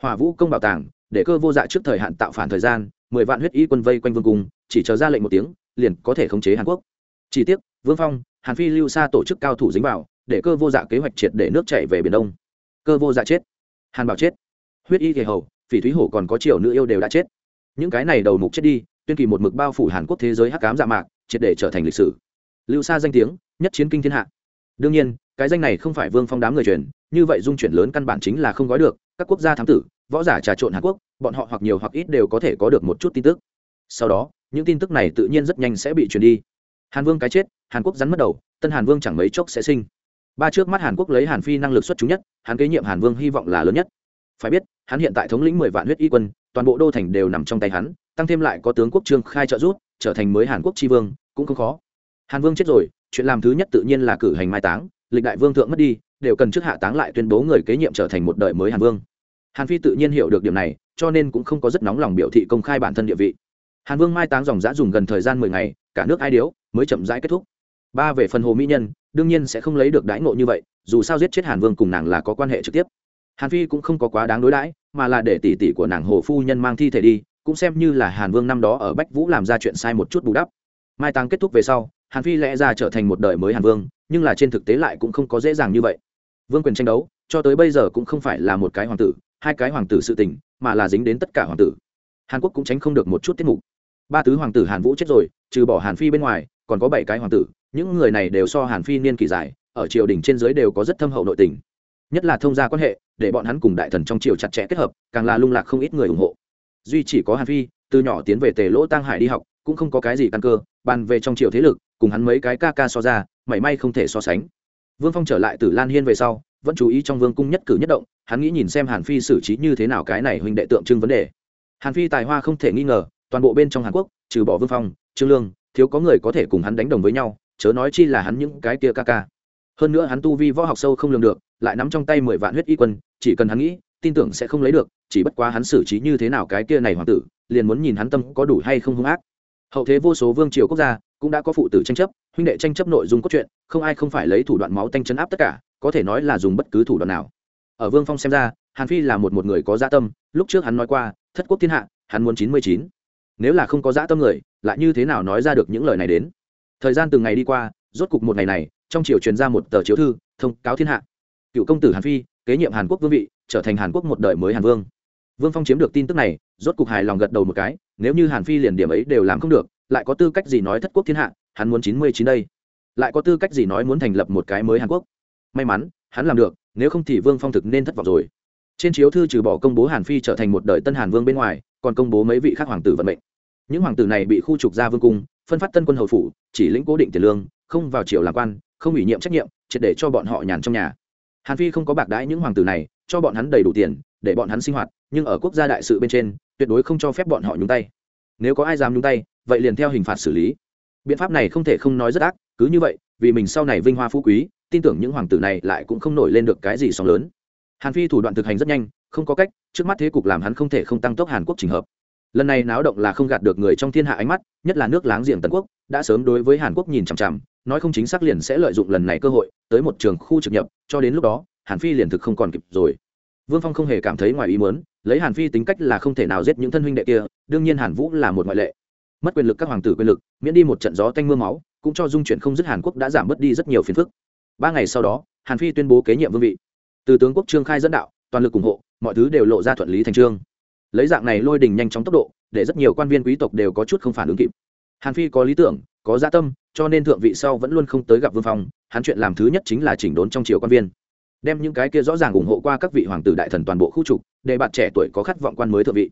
Hỏa vũ công bảo tàng, để cơ vô dạ trước thời hạn tạo phản thời gian, mười vạn huyết y quân vây quanh vương cung, chỉ chờ ra lệnh một tiếng, liền có thể khống chế hàn quốc. Chỉ tiếc, vương phong, hàn phi lưu xa tổ chức cao thủ dính vào, để cơ vô dạ kế hoạch triệt để nước chảy về biển đông. Cơ vô dạ chết hàn bảo chết. Huyết y thể hầu, phỉ thúy hổ còn có triều nữ yêu đều đã chết. Những cái này đầu mục chết đi, tuyên kỳ một mực bao phủ hàn quốc thế giới hắc cám dạ mạc, triệt để trở thành lịch sử. Lưu xa danh tiếng, nhất chiến kinh thiên hạ. Đương nhiên, cái danh này không phải vương phong đám người truyền, như vậy dung chuyển lớn căn bản chính là không gói được, các quốc gia thám tử, võ giả trà trộn hàn quốc, bọn họ hoặc nhiều hoặc ít đều có thể có được một chút tin tức. Sau đó, những tin tức này tự nhiên rất nhanh sẽ bị truyền đi. Hàn vương cái chết, hàn quốc rắn mất đầu, tân hàn vương chẳng mấy chốc sẽ sinh ba trước mắt hàn quốc lấy hàn phi năng lực xuất chúng nhất, hắn kế nhiệm hàn vương hy vọng là lớn nhất. Phải biết, hắn hiện tại thống lĩnh mười vạn huyết y quân, toàn bộ đô thành đều nằm trong tay hắn, tăng thêm lại có tướng quốc trương khai trợ rút trở thành mới hàn quốc tri vương, cũng không khó. Hàn vương chết rồi, chuyện làm thứ nhất tự nhiên là cử hành mai táng, lịch đại vương thượng mất đi, đều cần trước hạ táng lại tuyên bố người kế nhiệm trở thành một đời mới hàn vương. Hàn phi tự nhiên hiểu được điểm này, cho nên cũng không có rất nóng lòng biểu thị công khai bản thân địa vị. Hàn vương mai táng dòng giã dùng gần thời gian mười ngày, cả nước ai điếu, mới chậm rãi kết thúc ba về phần hồ mỹ nhân, đương nhiên sẽ không lấy được đãi ngộ như vậy, dù sao giết chết hàn vương cùng nàng là có quan hệ trực tiếp. Hàn phi cũng không có quá đáng đối đãi, mà là để tỷ tỷ của nàng hồ phu nhân mang thi thể đi, cũng xem như là hàn vương năm đó ở bách vũ làm ra chuyện sai một chút bù đắp. Mai táng kết thúc về sau, hàn phi lẽ ra trở thành một đời mới hàn vương, nhưng là trên thực tế lại cũng không có dễ dàng như vậy. Vương quyền tranh đấu, cho tới bây giờ cũng không phải là một cái hoàng tử, hai cái hoàng tử sự tình, mà là dính đến tất cả hoàng tử. Hàn quốc cũng tránh không được một chút tiết mục. Ba tứ hoàng tử hàn vũ chết rồi, trừ bỏ hàn phi bên ngoài, còn có bảy cái hoàng tử những người này đều so hàn phi niên kỳ dài, ở triều đình trên dưới đều có rất thâm hậu nội tình. Nhất là thông gia quan hệ, để bọn hắn cùng đại thần trong triều chặt chẽ kết hợp, càng là lung lạc không ít người ủng hộ. Duy chỉ có hàn phi, từ nhỏ tiến về tề lỗ tăng hải đi học, cũng không có cái gì căn cơ, bàn về trong triều thế lực, cùng hắn mấy cái ca ca so ra, mảy may không thể so sánh. Vương phong trở lại từ lan hiên về sau, vẫn chú ý trong vương cung nhất cử nhất động, hắn nghĩ nhìn xem hàn phi xử trí như thế nào cái này huynh đệ tượng trưng vấn đề. Hàn phi tài hoa không thể nghi ngờ, toàn bộ bên trong hàn quốc, trừ bỏ vương phong, trương lương, thiếu có người có thể cùng hắn đánh đồng với nhau chớ nói chi là hắn những cái kia ca ca. Hơn nữa hắn tu vi võ học sâu không lường được, lại nắm trong tay mười vạn huyết y quân, chỉ cần hắn nghĩ, tin tưởng sẽ không lấy được, chỉ bất quá hắn xử trí như thế nào cái kia này hoàng tử, liền muốn nhìn hắn tâm có đủ hay không hung ác. Hậu thế vô số vương triều quốc gia cũng đã có phụ tử tranh chấp, huynh đệ tranh chấp nội dung cốt truyện, không ai không phải lấy thủ đoạn máu tanh chấn áp tất cả, có thể nói là dùng bất cứ thủ đoạn nào. Ở vương phong xem ra, hàn phi là một một người có gia dạ tâm, lúc trước hắn nói qua, thất quốc thiên hạ, hắn muốn chín mươi chín. Nếu là không có dã tâm người, lại như thế nào nói ra được những lời này đến? Thời gian từng ngày đi qua, rốt cục một ngày này, trong triều truyền ra một tờ chiếu thư, thông cáo thiên hạ. Cựu công tử hàn phi, kế nhiệm hàn quốc vương vị, trở thành hàn quốc một đời mới hàn vương. Vương phong chiếm được tin tức này, rốt cục hài lòng gật đầu một cái, nếu như hàn phi liền điểm ấy đều làm không được, lại có tư cách gì nói thất quốc thiên hạ, hắn muốn chín mươi chín đây. Lại có tư cách gì nói muốn thành lập một cái mới hàn quốc? May mắn, hắn làm được, nếu không thì vương phong thực nên thất vọng rồi. Trên chiếu thư trừ bỏ công bố hàn phi trở thành một đời tân hàn vương bên ngoài, còn công bố mấy vị khác hoàng tử vận mệnh. Những hoàng tử này bị khu trục ra vương cung phân phát tân quân hầu phủ, chỉ lĩnh cố định tiền lương, không vào triều làm quan, không ủy nhiệm trách nhiệm, triệt để cho bọn họ nhàn trong nhà. Hàn phi không có bạc đãi những hoàng tử này, cho bọn hắn đầy đủ tiền, để bọn hắn sinh hoạt, nhưng ở quốc gia đại sự bên trên, tuyệt đối không cho phép bọn họ nhúng tay. Nếu có ai dám nhúng tay, vậy liền theo hình phạt xử lý. Biện pháp này không thể không nói rất ác, cứ như vậy, vì mình sau này vinh hoa phú quý, tin tưởng những hoàng tử này lại cũng không nổi lên được cái gì sóng lớn. Hàn phi thủ đoạn thực hành rất nhanh, không có cách, trước mắt thế cục làm hắn không thể không tăng tốc hàn quốc trình hợp lần này náo động là không gạt được người trong thiên hạ ánh mắt, nhất là nước láng giềng tần quốc, đã sớm đối với hàn quốc nhìn chằm chằm, nói không chính xác liền sẽ lợi dụng lần này cơ hội, tới một trường khu trực nhập, cho đến lúc đó, hàn phi liền thực không còn kịp rồi. Vương phong không hề cảm thấy ngoài ý muốn, lấy hàn phi tính cách là không thể nào giết những thân huynh đệ kia, đương nhiên hàn vũ là một ngoại lệ. Mất quyền lực các hoàng tử quyền lực, miễn đi một trận gió tanh mưa máu, cũng cho dung chuyển không dứt hàn quốc đã giảm bớt đi rất nhiều phiền phức. Ba ngày sau đó, hàn phi tuyên bố kế nhiệm vương vị. Từ tướng quốc trương khai dẫn đạo, toàn lực ủng hộ, mọi thứ đều lộ ra thuận lý thành trương lấy dạng này lôi đình nhanh chóng tốc độ, để rất nhiều quan viên quý tộc đều có chút không phản ứng kịp. Hàn phi có lý tưởng, có gia tâm, cho nên thượng vị sau vẫn luôn không tới gặp vương phong, hắn chuyện làm thứ nhất chính là chỉnh đốn trong triều quan viên. Đem những cái kia rõ ràng ủng hộ qua các vị hoàng tử đại thần toàn bộ khu trục, để bạn trẻ tuổi có khát vọng quan mới thượng vị.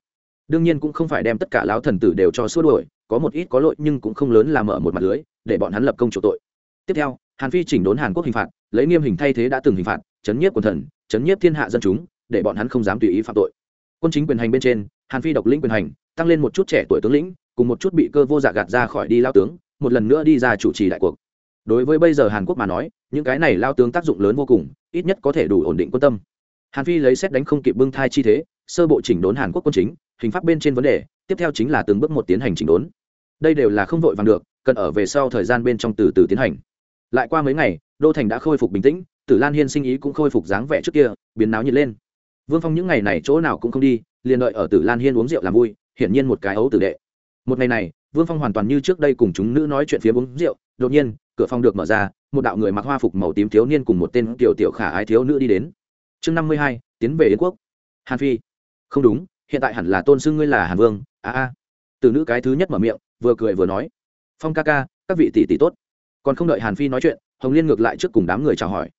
Đương nhiên cũng không phải đem tất cả lão thần tử đều cho xua đuổi, có một ít có lỗi nhưng cũng không lớn làm mở một mặt lưới, để bọn hắn lập công chủ tội. Tiếp theo, hàn phi chỉnh đốn hàn quốc hình phạt, lấy nghiêm hình thay thế đã từng hình phạt, chấn nhiếp quần thần, chấn nhiếp thiên hạ dân chúng, để bọn hắn không dám tùy ý phạm tội quân chính quyền hành bên trên, hàn phi độc lĩnh quyền hành, tăng lên một chút trẻ tuổi tướng lĩnh, cùng một chút bị cơ vô dạ gạt ra khỏi đi lao tướng, một lần nữa đi ra chủ trì đại cuộc. Đối với bây giờ hàn quốc mà nói, những cái này lao tướng tác dụng lớn vô cùng, ít nhất có thể đủ ổn định quân tâm. Hàn phi lấy xét đánh không kịp bưng thai chi thế, sơ bộ chỉnh đốn hàn quốc quân chính, hình pháp bên trên vấn đề, tiếp theo chính là từng bước một tiến hành chỉnh đốn. Đây đều là không vội vàng được, cần ở về sau thời gian bên trong từ từ tiến hành. Lại qua mấy ngày, đô thành đã khôi phục bình tĩnh, tử lan hiên sinh ý cũng khôi phục dáng vẻ trước kia, biến náo nhiệt lên vương phong những ngày này chỗ nào cũng không đi, liền đợi ở tử lan hiên uống rượu làm vui, hiển nhiên một cái ấu tử đệ. Một ngày này, vương phong hoàn toàn như trước đây cùng chúng nữ nói chuyện phía uống rượu, đột nhiên, cửa phòng được mở ra, một đạo người mặc hoa phục màu tím thiếu niên cùng một tên tiểu tiểu khả ái thiếu nữ đi đến. Chương năm mươi hai, tiến về yến quốc. Hàn phi. Không đúng, hiện tại hẳn là tôn sư ngươi là hàn vương. A a. Từ nữ cái thứ nhất mở miệng, vừa cười vừa nói. Phong ca ca, các vị tỷ tỷ tốt. Còn không đợi hàn phi nói chuyện, hồng liên ngược lại trước cùng đám người chào hỏi.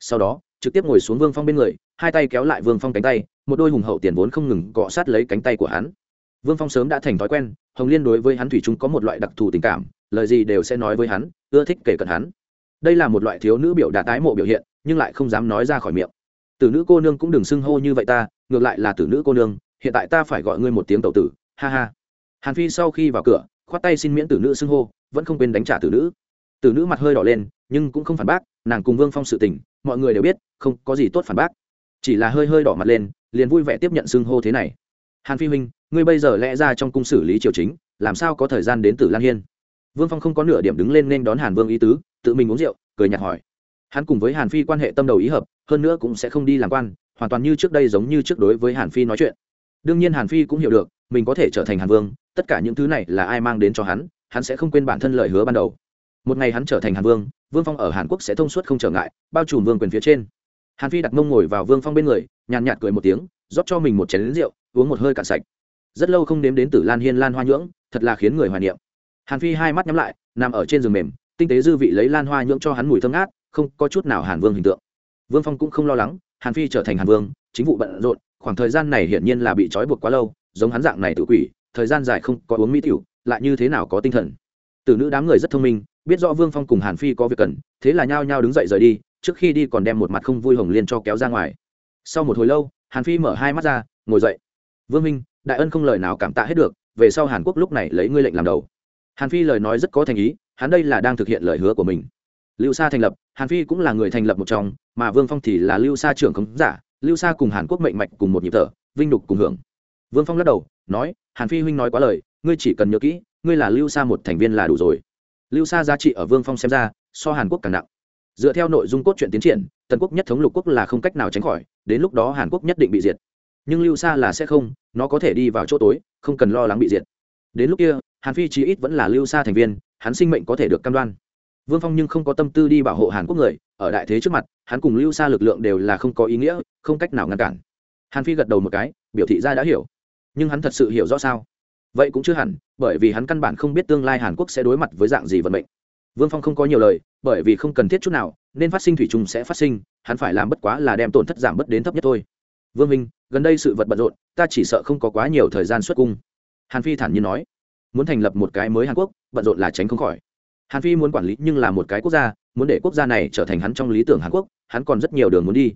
Sau đó trực tiếp ngồi xuống vương phong bên người, hai tay kéo lại vương phong cánh tay, một đôi hùng hậu tiền vốn không ngừng cọ sát lấy cánh tay của hắn. Vương phong sớm đã thành thói quen, hồng liên đối với hắn thủy chung có một loại đặc thù tình cảm, lời gì đều sẽ nói với hắn, ưa thích kể cận hắn. Đây là một loại thiếu nữ biểu đạt tái mộ biểu hiện, nhưng lại không dám nói ra khỏi miệng. Tử nữ cô nương cũng đừng xưng hô như vậy ta, ngược lại là tử nữ cô nương, hiện tại ta phải gọi ngươi một tiếng tẩu tử, ha ha. Hàn phi sau khi vào cửa, khoát tay xin miễn tử nữ xưng hô, vẫn không quên đánh trả tử nữ. Tử nữ mặt hơi đỏ lên, nhưng cũng không phản bác, nàng cùng vương phong sự tình mọi người đều biết, không có gì tốt phản bác. Chỉ là hơi hơi đỏ mặt lên, liền vui vẻ tiếp nhận xưng hô thế này. Hàn phi huynh, ngươi bây giờ lẽ ra trong cung xử lý triều chính, làm sao có thời gian đến tử lan hiên? Vương phong không có nửa điểm đứng lên nên đón hàn vương ý tứ, tự mình uống rượu, cười nhạt hỏi. Hắn cùng với hàn phi quan hệ tâm đầu ý hợp, hơn nữa cũng sẽ không đi làm quan, hoàn toàn như trước đây giống như trước đối với hàn phi nói chuyện. Đương nhiên hàn phi cũng hiểu được, mình có thể trở thành hàn vương, tất cả những thứ này là ai mang đến cho hắn hắn sẽ không quên bản thân lời hứa ban đầu. Một ngày hắn trở thành hàn vương vương phong ở hàn quốc sẽ thông suốt không trở ngại bao trùm vương quyền phía trên hàn phi đặt mông ngồi vào vương phong bên người nhàn nhạt cười một tiếng rót cho mình một chén lính rượu uống một hơi cạn sạch rất lâu không nếm đến tử lan hiên lan hoa nhưỡng thật là khiến người hoài niệm hàn phi hai mắt nhắm lại nằm ở trên giường mềm tinh tế dư vị lấy lan hoa nhưỡng cho hắn mùi thơm ngát không có chút nào hàn vương hình tượng vương phong cũng không lo lắng hàn phi trở thành hàn vương chính vụ bận rộn khoảng thời gian này hiển nhiên là bị trói buộc quá lâu giống hắn dạng này tự quỷ thời gian dài không có uống mỹ tiểu lại như thế nào có tinh thần tử nữ đám người rất thông minh biết rõ vương phong cùng hàn phi có việc cần, thế là nhao nhao đứng dậy rời đi, trước khi đi còn đem một mặt không vui hồng liên cho kéo ra ngoài. Sau một hồi lâu, hàn phi mở hai mắt ra, ngồi dậy. Vương minh, đại ân không lời nào cảm tạ hết được, về sau hàn quốc lúc này lấy ngươi lệnh làm đầu. Hàn phi lời nói rất có thành ý, hắn đây là đang thực hiện lời hứa của mình. Lưu sa thành lập, hàn phi cũng là người thành lập một trong, mà vương phong thì là lưu sa trưởng khống giả, lưu sa cùng hàn quốc mệnh mạch cùng một nhịp thở, vinh đục cùng hưởng. Vương phong lắc đầu, nói, hàn phi huynh nói quá lời, ngươi chỉ cần nhớ kỹ, ngươi là lưu sa một thành viên là đủ rồi lưu sa giá trị ở vương phong xem ra, so hàn quốc càng nặng. Dựa theo nội dung cốt truyện tiến triển, tần quốc nhất thống lục quốc là không cách nào tránh khỏi, đến lúc đó hàn quốc nhất định bị diệt. Nhưng lưu sa là sẽ không, nó có thể đi vào chỗ tối, không cần lo lắng bị diệt. Đến lúc kia, hàn phi chí ít vẫn là lưu sa thành viên, hắn sinh mệnh có thể được cam đoan. Vương phong nhưng không có tâm tư đi bảo hộ hàn quốc người, ở đại thế trước mặt, hắn cùng lưu sa lực lượng đều là không có ý nghĩa, không cách nào ngăn cản. Hàn phi gật đầu một cái, biểu thị ra đã hiểu. Nhưng hắn thật sự hiểu rõ sao? Vậy cũng chưa hẳn, bởi vì hắn căn bản không biết tương lai hàn quốc sẽ đối mặt với dạng gì vận mệnh. Vương phong không có nhiều lời, bởi vì không cần thiết chút nào, nên phát sinh thủy chung sẽ phát sinh, hắn phải làm bất quá là đem tổn thất giảm bớt đến thấp nhất thôi. Vương minh, gần đây sự vật bận rộn, ta chỉ sợ không có quá nhiều thời gian xuất cung. Hàn phi thản nhiên nói, muốn thành lập một cái mới hàn quốc, bận rộn là tránh không khỏi. Hàn phi muốn quản lý nhưng là một cái quốc gia, muốn để quốc gia này trở thành hắn trong lý tưởng hàn quốc, hắn còn rất nhiều đường muốn đi.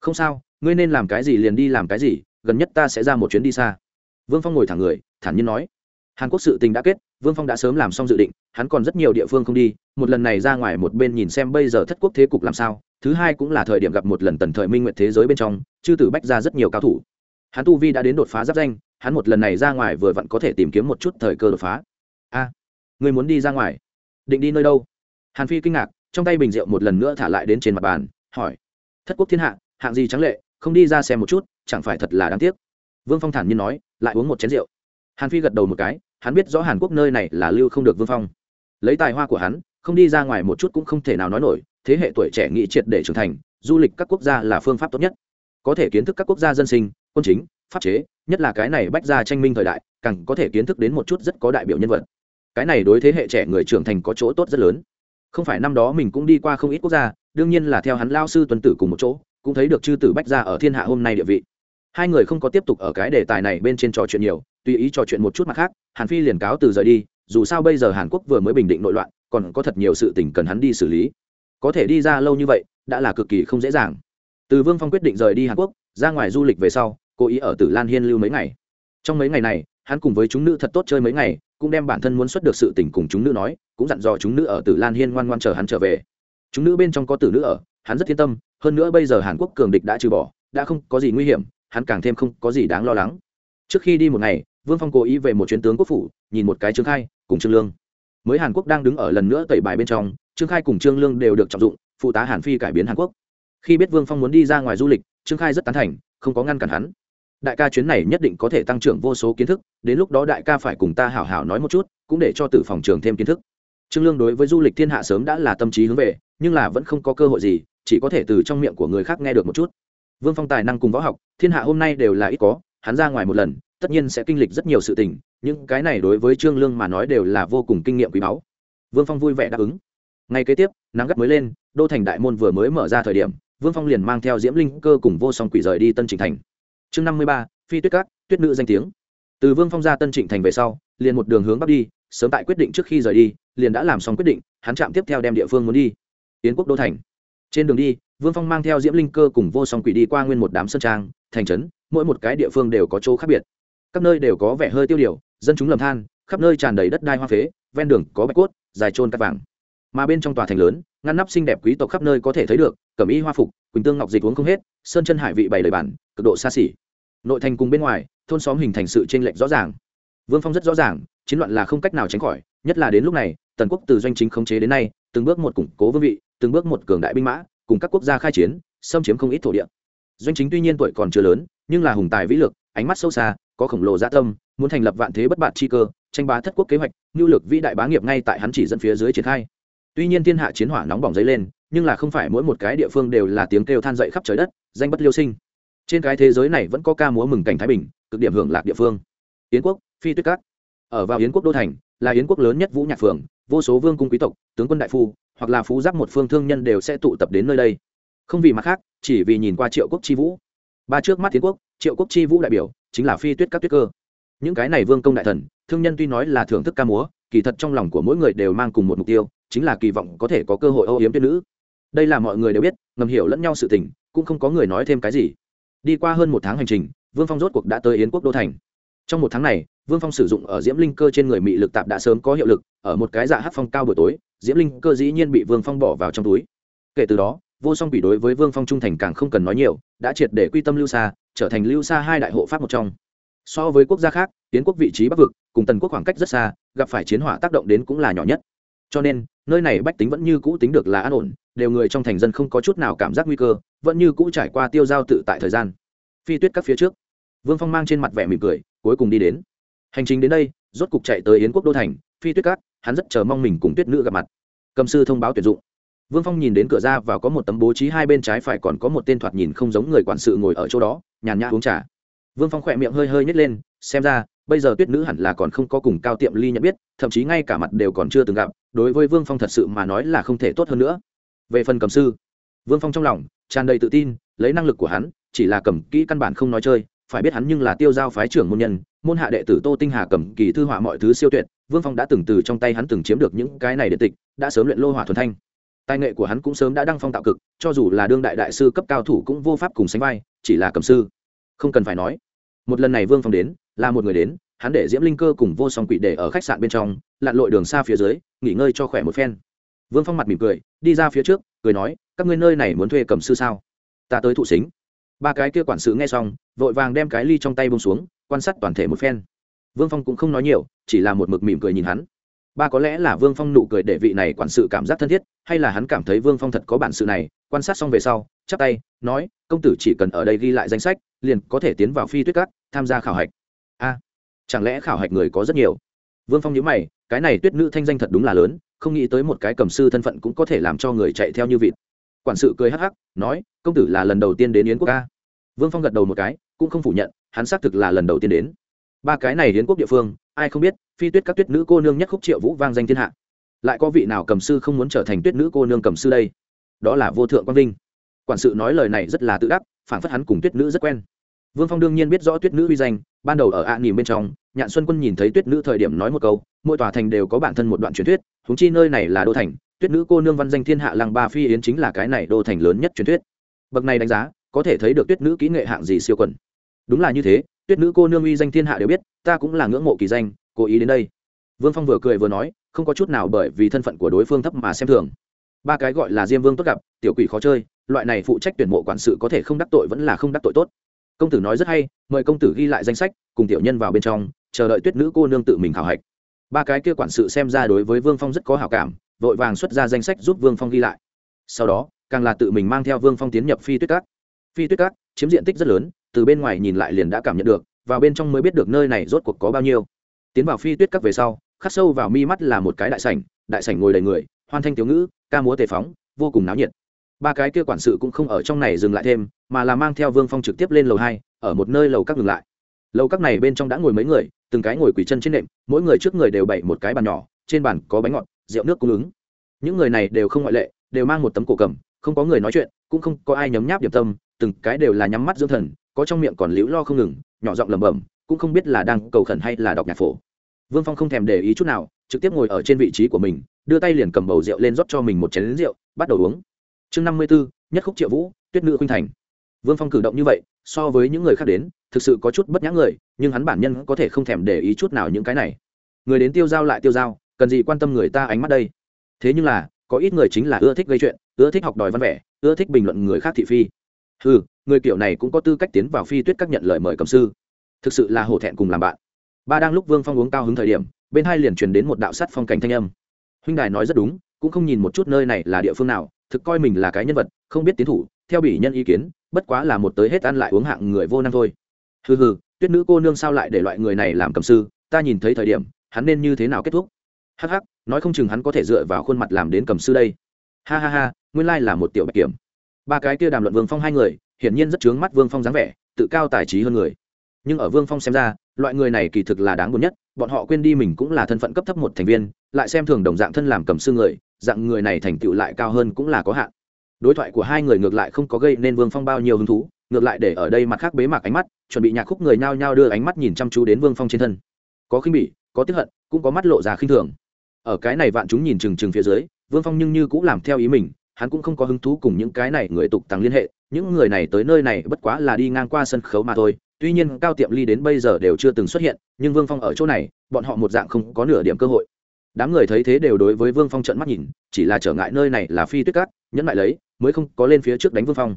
Không sao, ngươi nên làm cái gì liền đi làm cái gì, gần nhất ta sẽ ra một chuyến đi xa vương phong ngồi thẳng người, thản nhiên nói, hàn quốc sự tình đã kết, vương phong đã sớm làm xong dự định, hắn còn rất nhiều địa phương không đi, một lần này ra ngoài một bên nhìn xem bây giờ thất quốc thế cục làm sao, thứ hai cũng là thời điểm gặp một lần tần thời minh nguyện thế giới bên trong, chư tử bách ra rất nhiều cao thủ. Hắn tu vi đã đến đột phá giáp danh, hắn một lần này ra ngoài vừa vặn có thể tìm kiếm một chút thời cơ đột phá. A người muốn đi ra ngoài? Định đi nơi đâu? Hàn phi kinh ngạc, trong tay bình rượu một lần nữa thả lại đến trên mặt bàn, hỏi, thất quốc thiên hạ, hạng gì trắng lệ, không đi ra xem một chút, chẳng phải thật là đáng tiếc? Vương phong thản nhiên nói, lại uống một chén rượu. Hàn phi gật đầu một cái, hắn biết rõ hàn quốc nơi này là lưu không được vương phong. Lấy tài hoa của hắn, không đi ra ngoài một chút cũng không thể nào nói nổi, thế hệ tuổi trẻ nghị triệt để trưởng thành, du lịch các quốc gia là phương pháp tốt nhất. Có thể kiến thức các quốc gia dân sinh, quân chính, pháp chế, nhất là cái này bách ra tranh minh thời đại, càng có thể kiến thức đến một chút rất có đại biểu nhân vật. Cái này đối thế hệ trẻ người trưởng thành có chỗ tốt rất lớn. Không phải năm đó mình cũng đi qua không ít quốc gia, đương nhiên là theo hắn lao sư tuần tử cùng một chỗ, cũng thấy được chư tử bách ra ở thiên hạ hôm nay địa vị hai người không có tiếp tục ở cái đề tài này bên trên trò chuyện nhiều, tùy ý trò chuyện một chút mặt khác, hàn phi liền cáo từ rời đi, dù sao bây giờ hàn quốc vừa mới bình định nội loạn, còn có thật nhiều sự tình cần hắn đi xử lý. Có thể đi ra lâu như vậy, đã là cực kỳ không dễ dàng. Từ vương phong quyết định rời đi hàn quốc, ra ngoài du lịch về sau, cố ý ở tử lan hiên lưu mấy ngày. Trong mấy ngày này, hắn cùng với chúng nữ thật tốt chơi mấy ngày, cũng đem bản thân muốn xuất được sự tình cùng chúng nữ nói, cũng dặn dò chúng nữ ở tử lan hiên ngoan ngoan chờ hắn trở về. Chúng nữ bên trong có tử nữ ở, hắn rất yên tâm, hơn nữa bây giờ hàn quốc cường địch đã trừ bỏ, đã không có gì nguy hiểm hắn càng thêm không có gì đáng lo lắng. Trước khi đi một ngày, vương phong cố ý về một chuyến tướng quốc phủ, nhìn một cái trương khai cùng trương lương. Mới hàn quốc đang đứng ở lần nữa tẩy bài bên trong, trương khai cùng trương lương đều được trọng dụng, phụ tá hàn phi cải biến hàn quốc. Khi biết vương phong muốn đi ra ngoài du lịch, trương khai rất tán thành, không có ngăn cản hắn. Đại ca chuyến này nhất định có thể tăng trưởng vô số kiến thức, đến lúc đó đại ca phải cùng ta hảo hảo nói một chút, cũng để cho tử phòng trường thêm kiến thức. Trương lương đối với du lịch thiên hạ sớm đã là tâm trí hướng về, nhưng là vẫn không có cơ hội gì, chỉ có thể từ trong miệng của người khác nghe được một chút vương phong tài năng cùng võ học, thiên hạ hôm nay đều là ít có, hắn ra ngoài một lần, tất nhiên sẽ kinh lịch rất nhiều sự tình, những cái này đối với trương lương mà nói đều là vô cùng kinh nghiệm quý báu. Vương phong vui vẻ đáp ứng. Ngay kế tiếp, nắng gắt mới lên, đô thành đại môn vừa mới mở ra thời điểm, vương phong liền mang theo diễm linh cơ cùng vô song quỷ rời đi tân trịnh thành. Chương năm mươi ba, phi tuyết cát tuyết nữ danh tiếng. Từ vương phong ra tân trịnh thành về sau, liền một đường hướng bắc đi, sớm tại quyết định trước khi rời đi, liền đã làm xong quyết định, hắn chạm tiếp theo đem địa phương muốn đi. Yến quốc đô thành. Trên đường đi vương phong mang theo diễm linh cơ cùng vô song quỷ đi qua nguyên một đám sân trang, thành trấn, mỗi một cái địa phương đều có chỗ khác biệt. Các nơi đều có vẻ hơi tiêu điều, dân chúng lầm than, khắp nơi tràn đầy đất đai hoa phế, ven đường có bạch cốt, dài trôn cắt vàng. Mà bên trong tòa thành lớn, ngăn nắp xinh đẹp quý tộc khắp nơi có thể thấy được, cẩm y hoa phục, quỳnh tương ngọc dịch uống không hết, sơn chân hải vị bày lời bản, cực độ xa xỉ. Nội thành cùng bên ngoài, thôn xóm hình thành sự t r ê n lệch rõ ràng. Vương phong rất rõ ràng, chiến loạn là không cách nào tránh khỏi, nhất là đến lúc này, tần quốc từ doanh chính khống chế đến nay, từng bước một củng cố vương vị, từng bước một cường đại binh mã cùng các quốc gia khai chiến, xâm chiếm không ít thổ địa. Doanh chính tuy nhiên tuổi còn chưa lớn, nhưng là hùng tài vĩ lực, ánh mắt sâu xa, có khổng lồ gia tâm, muốn thành lập vạn thế bất bạt chi cơ, tranh bá thất quốc kế hoạch, nhu lực vĩ đại bá nghiệp ngay tại hắn chỉ dẫn phía dưới triển khai. Tuy nhiên thiên hạ chiến hỏa nóng bỏng dấy lên, nhưng là không phải mỗi một cái địa phương đều là tiếng kêu than dậy khắp trời đất, danh bất liêu sinh. Trên cái thế giới này vẫn có ca múa mừng cảnh thái bình, cực điểm hưởng lạc địa phương. Yến quốc, phi tuyết cát ở vào yến quốc đô thành, là yến quốc lớn nhất vũ nhạc phường vô số vương cung quý tộc, tướng quân đại phu, hoặc là phú giáp một phương thương nhân đều sẽ tụ tập đến nơi đây. Không vì mặt khác, chỉ vì nhìn qua triệu quốc chi vũ. Ba trước mắt tiến quốc, triệu quốc chi vũ đại biểu, chính là phi tuyết các tuyết cơ. Những cái này vương công đại thần, thương nhân tuy nói là thưởng thức ca múa, kỳ thật trong lòng của mỗi người đều mang cùng một mục tiêu, chính là kỳ vọng có thể có cơ hội âu yếm tuyết nữ. Đây là mọi người đều biết, ngầm hiểu lẫn nhau sự tình, cũng không có người nói thêm cái gì. Đi qua hơn một tháng hành trình, vương phong rốt cuộc đã tới yến quốc đô thành. Trong một tháng này vương phong sử dụng ở diễm linh cơ trên người mị lực tạp đã sớm có hiệu lực, ở một cái dạ hát phong cao buổi tối, diễm linh cơ dĩ nhiên bị vương phong bỏ vào trong túi. Kể từ đó, vô song bị đối với vương phong trung thành càng không cần nói nhiều, đã triệt để quy tâm lưu xa trở thành lưu xa hai đại hộ pháp một trong. So với quốc gia khác, tiến quốc vị trí bắc vực, cùng tần quốc khoảng cách rất xa, gặp phải chiến hỏa tác động đến cũng là nhỏ nhất. Cho nên, nơi này bách tính vẫn như cũ tính được là an ổn, đều người trong thành dân không có chút nào cảm giác nguy cơ, vẫn như cũ trải qua tiêu giao tự tại thời gian. Phi tuyết các phía trước. Vương phong mang trên mặt vẻ mỉm cười, cuối cùng đi đến hành trình đến đây rốt cục chạy tới yến quốc đô thành phi tuyết Cát, hắn rất chờ mong mình cùng tuyết nữ gặp mặt. Cầm sư thông báo tuyển dụng. Vương phong nhìn đến cửa ra và có một tấm bố trí hai bên trái phải còn có một tên thoạt nhìn không giống người quản sự ngồi ở chỗ đó nhàn nhã uống trà. Vương phong khỏe miệng hơi hơi nhét lên xem ra bây giờ tuyết nữ hẳn là còn không có cùng cao tiệm ly nhận biết thậm chí ngay cả mặt đều còn chưa từng gặp đối với vương phong thật sự mà nói là không thể tốt hơn nữa. Về phần cầm sư vương phong trong lòng tràn đầy tự tin lấy năng lực của hắn chỉ là cầm kỹ căn bản không nói chơi phải biết hắn nhưng là tiêu giao phái trưởng môn nhân môn hạ đệ tử tô tinh hà cầm kỳ thư họa mọi thứ siêu tuyệt, vương phong đã từng từ trong tay hắn từng chiếm được những cái này điện tịch, đã sớm luyện lô hỏa thuần thanh. Tài nghệ của hắn cũng sớm đã đăng phong tạo cực, cho dù là đương đại đại sư cấp cao thủ cũng vô pháp cùng sánh vai, chỉ là cầm sư. Không cần phải nói, một lần này vương phong đến, là một người đến, hắn để diễm linh cơ cùng vô song quỷ để ở khách sạn bên trong, lặn lội đường xa phía dưới, nghỉ ngơi cho khỏe một phen. Vương phong mặt mỉm cười, đi ra phía trước, cười nói, các ngươi nơi này muốn thuê cầm sư sao? Ta tới thụ xính. Ba cái kia quản sự nghe xong, vội vàng đem cái ly trong tay bông xuống quan sát toàn thể một phen. Vương phong cũng không nói nhiều, chỉ là một mực mỉm cười nhìn hắn. Ba có lẽ là vương phong nụ cười để vị này quản sự cảm giác thân thiết, hay là hắn cảm thấy vương phong thật có bản sự này, quan sát xong về sau, chắp tay, nói, công tử chỉ cần ở đây ghi lại danh sách, liền có thể tiến vào phi tuyết cát tham gia khảo hạch. A, chẳng lẽ khảo hạch người có rất nhiều? Vương phong nhớ mày, cái này tuyết nữ thanh danh thật đúng là lớn, không nghĩ tới một cái cầm sư thân phận cũng có thể làm cho người chạy theo như vịt. Quản sự cười hắc hắc, nói, công tử là lần đầu tiên đến yến quốc ca. Vương phong gật đầu một cái cũng không phủ nhận, hắn xác thực là lần đầu tiên đến. Ba cái này yến quốc địa phương, ai không biết, phi tuyết các tuyết nữ cô nương nhất khúc triệu vũ vang danh thiên hạ. Lại có vị nào cầm sư không muốn trở thành tuyết nữ cô nương cầm sư đây? Đó là vô thượng quang vinh. Quản sự nói lời này rất là tự đắc phản phất hắn cùng tuyết nữ rất quen. Vương phong đương nhiên biết rõ tuyết nữ uy danh, ban đầu ở ạ à nỉm bên trong, nhạn xuân quân nhìn thấy tuyết nữ thời điểm nói một câu, mỗi tòa thành đều có bản thân một đoạn truyền thuyết húng chi nơi này là đô thành, tuyết nữ cô nương văn danh thiên hạ lăng ba phi yến chính là cái này đô thành lớn nhất truyền thuyết. Bậc này đánh giá, có thể thấy được tuyết nữ kỹ nghệ hạng gì siêu quần đúng là như thế, tuyết nữ cô nương uy danh thiên hạ đều biết, ta cũng là ngưỡng mộ kỳ danh, cố ý đến đây. Vương phong vừa cười vừa nói, không có chút nào bởi vì thân phận của đối phương thấp mà xem thường. Ba cái gọi là diêm vương tốt gặp, tiểu quỷ khó chơi, loại này phụ trách tuyển mộ quản sự có thể không đắc tội vẫn là không đắc tội tốt. Công tử nói rất hay, mời công tử ghi lại danh sách, cùng tiểu nhân vào bên trong, chờ đợi tuyết nữ cô nương tự mình khảo hạch. Ba cái kia quản sự xem ra đối với vương phong rất có hảo cảm, vội vàng xuất ra danh sách giúp vương phong ghi lại. Sau đó, càng là tự mình mang theo vương phong tiến nhập phi tuyết cát phi tuyết cát chiếm diện tích rất lớn từ bên ngoài nhìn lại liền đã cảm nhận được, vào bên trong mới biết được nơi này rốt cuộc có bao nhiêu. Tiến vào phi tuyết các về sau, khắc sâu vào mi mắt là một cái đại sảnh đại sảnh ngồi đầy người hoan thanh thiếu ngữ, ca múa tề phóng, vô cùng náo nhiệt. Ba cái kia quản sự cũng không ở trong này dừng lại thêm, mà là mang theo vương phong trực tiếp lên lầu hai, ở một nơi lầu các dừng lại. Lầu các này bên trong đã ngồi mấy người, từng cái ngồi quỳ chân trên nệm, mỗi người trước người đều bày một cái bàn nhỏ, trên bàn có bánh ngọt, rượu nước cung ứng. Những người này đều không ngoại lệ, đều mang một tấm cổ cầm, không có người nói chuyện, cũng không có ai nhấm nháp điểm tâm, từng cái đều là nhắm mắt dưỡng thần có trong miệng còn liễu lo không ngừng, nhỏ giọng lẩm bẩm, cũng không biết là đang cầu khẩn hay là đọc nhạc phổ. Vương phong không thèm để ý chút nào, trực tiếp ngồi ở trên vị trí của mình, đưa tay liền cầm bầu rượu lên rót cho mình một chén rượu, bắt đầu uống. Chương năm mươi b ố nhất khúc triệu vũ, tuyết nữ khuynh thành. Vương phong cử động như vậy, so với những người khác đến, thực sự có chút bất nhã người, nhưng hắn bản nhân có thể không thèm để ý chút nào những cái này. Người đến tiêu giao lại tiêu giao, cần gì quan tâm người ta ánh mắt đây? Thế nhưng là, có ít người chính là ưa thích gây chuyện, ưa thích học đòi văn vẻ, ưa thích bình luận người khác thị phi ừ người kiểu này cũng có tư cách tiến vào phi tuyết các nhận lời mời cầm sư. Thực sự là hổ thẹn cùng làm bạn. Ba đang lúc vương phong uống cao hứng thời điểm, bên hai liền truyền đến một đạo sắt phong cảnh thanh âm. Huynh đài nói rất đúng, cũng không nhìn một chút nơi này là địa phương nào, thực coi mình là cái nhân vật, không biết tiến thủ, theo bỉ nhân ý kiến, bất quá là một tới hết ăn lại uống hạng người vô năng thôi. Hừ hừ, tuyết nữ cô nương sao lại để loại người này làm cầm sư, ta nhìn thấy thời điểm, hắn nên như thế nào kết thúc? Hắc hắc, nói không chừng hắn có thể dựa vào khuôn mặt làm đến cầm sư đây. Ha ha ha, nguyên lai là một tiểu bạch kiểm ba cái kia đàm luận vương phong hai người, hiển nhiên rất chướng mắt vương phong dáng vẻ, tự cao tài trí hơn người. Nhưng ở vương phong xem ra, loại người này kỳ thực là đáng buồn nhất, bọn họ quên đi mình cũng là thân phận cấp thấp một thành viên, lại xem thường đồng dạng thân làm cầm sư người, dạng người này thành tựu lại cao hơn cũng là có hạn. Đối thoại của hai người ngược lại không có gây nên vương phong bao nhiêu hứng thú, ngược lại để ở đây mặt khác bế mạc ánh mắt, chuẩn bị nhạc khúc người nhao nhao đưa ánh mắt nhìn chăm chú đến vương phong trên thân. Có khinh bỉ, có tiếp hận, cũng có mắt lộ ra khinh thường. Ở cái này vạn chúng nhìn chừng chừng phía dưới, vương phong nhưng như cũng làm theo ý mình hắn cũng không có hứng thú cùng những cái này người tục tăng liên hệ, những người này tới nơi này bất quá là đi ngang qua sân khấu mà thôi. Tuy nhiên cao tiệm ly đến bây giờ đều chưa từng xuất hiện, nhưng vương phong ở chỗ này, bọn họ một dạng không có nửa điểm cơ hội. Đám người thấy thế đều đối với vương phong trận mắt nhìn, chỉ là trở ngại nơi này là phi tuyết cát, nhẫn lại lấy, mới không có lên phía trước đánh vương phong.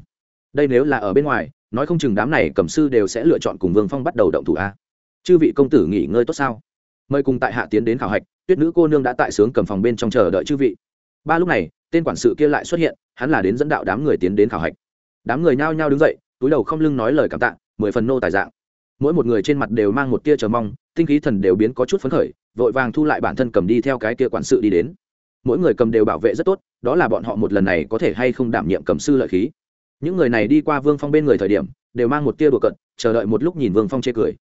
Đây nếu là ở bên ngoài, nói không chừng đám này cầm sư đều sẽ lựa chọn cùng vương phong bắt đầu động thủ a. Chư vị công tử nghỉ ngơi tốt sao? Mời cùng tại hạ tiến đến khảo hạch, tuyết nữ cô nương đã tại sướng cầm phòng bên trong chờ đợi chư vị ba lúc này, tên quản sự kia lại xuất hiện, hắn là đến dẫn đạo đám người tiến đến khảo hạch. Đám người nhao nhao đứng dậy, túi đầu không lưng nói lời cảm tạ, mười phần nô tài dạng. Mỗi một người trên mặt đều mang một tia chờ mong, tinh khí thần đều biến có chút phấn khởi, vội vàng thu lại bản thân cầm đi theo cái kia quản sự đi đến. Mỗi người cầm đều bảo vệ rất tốt, đó là bọn họ một lần này có thể hay không đảm nhiệm cầm sư lợi khí. Những người này đi qua vương phong bên người thời điểm, đều mang một tia đùa cận chờ đợi một lúc nhìn vương phong chê cười.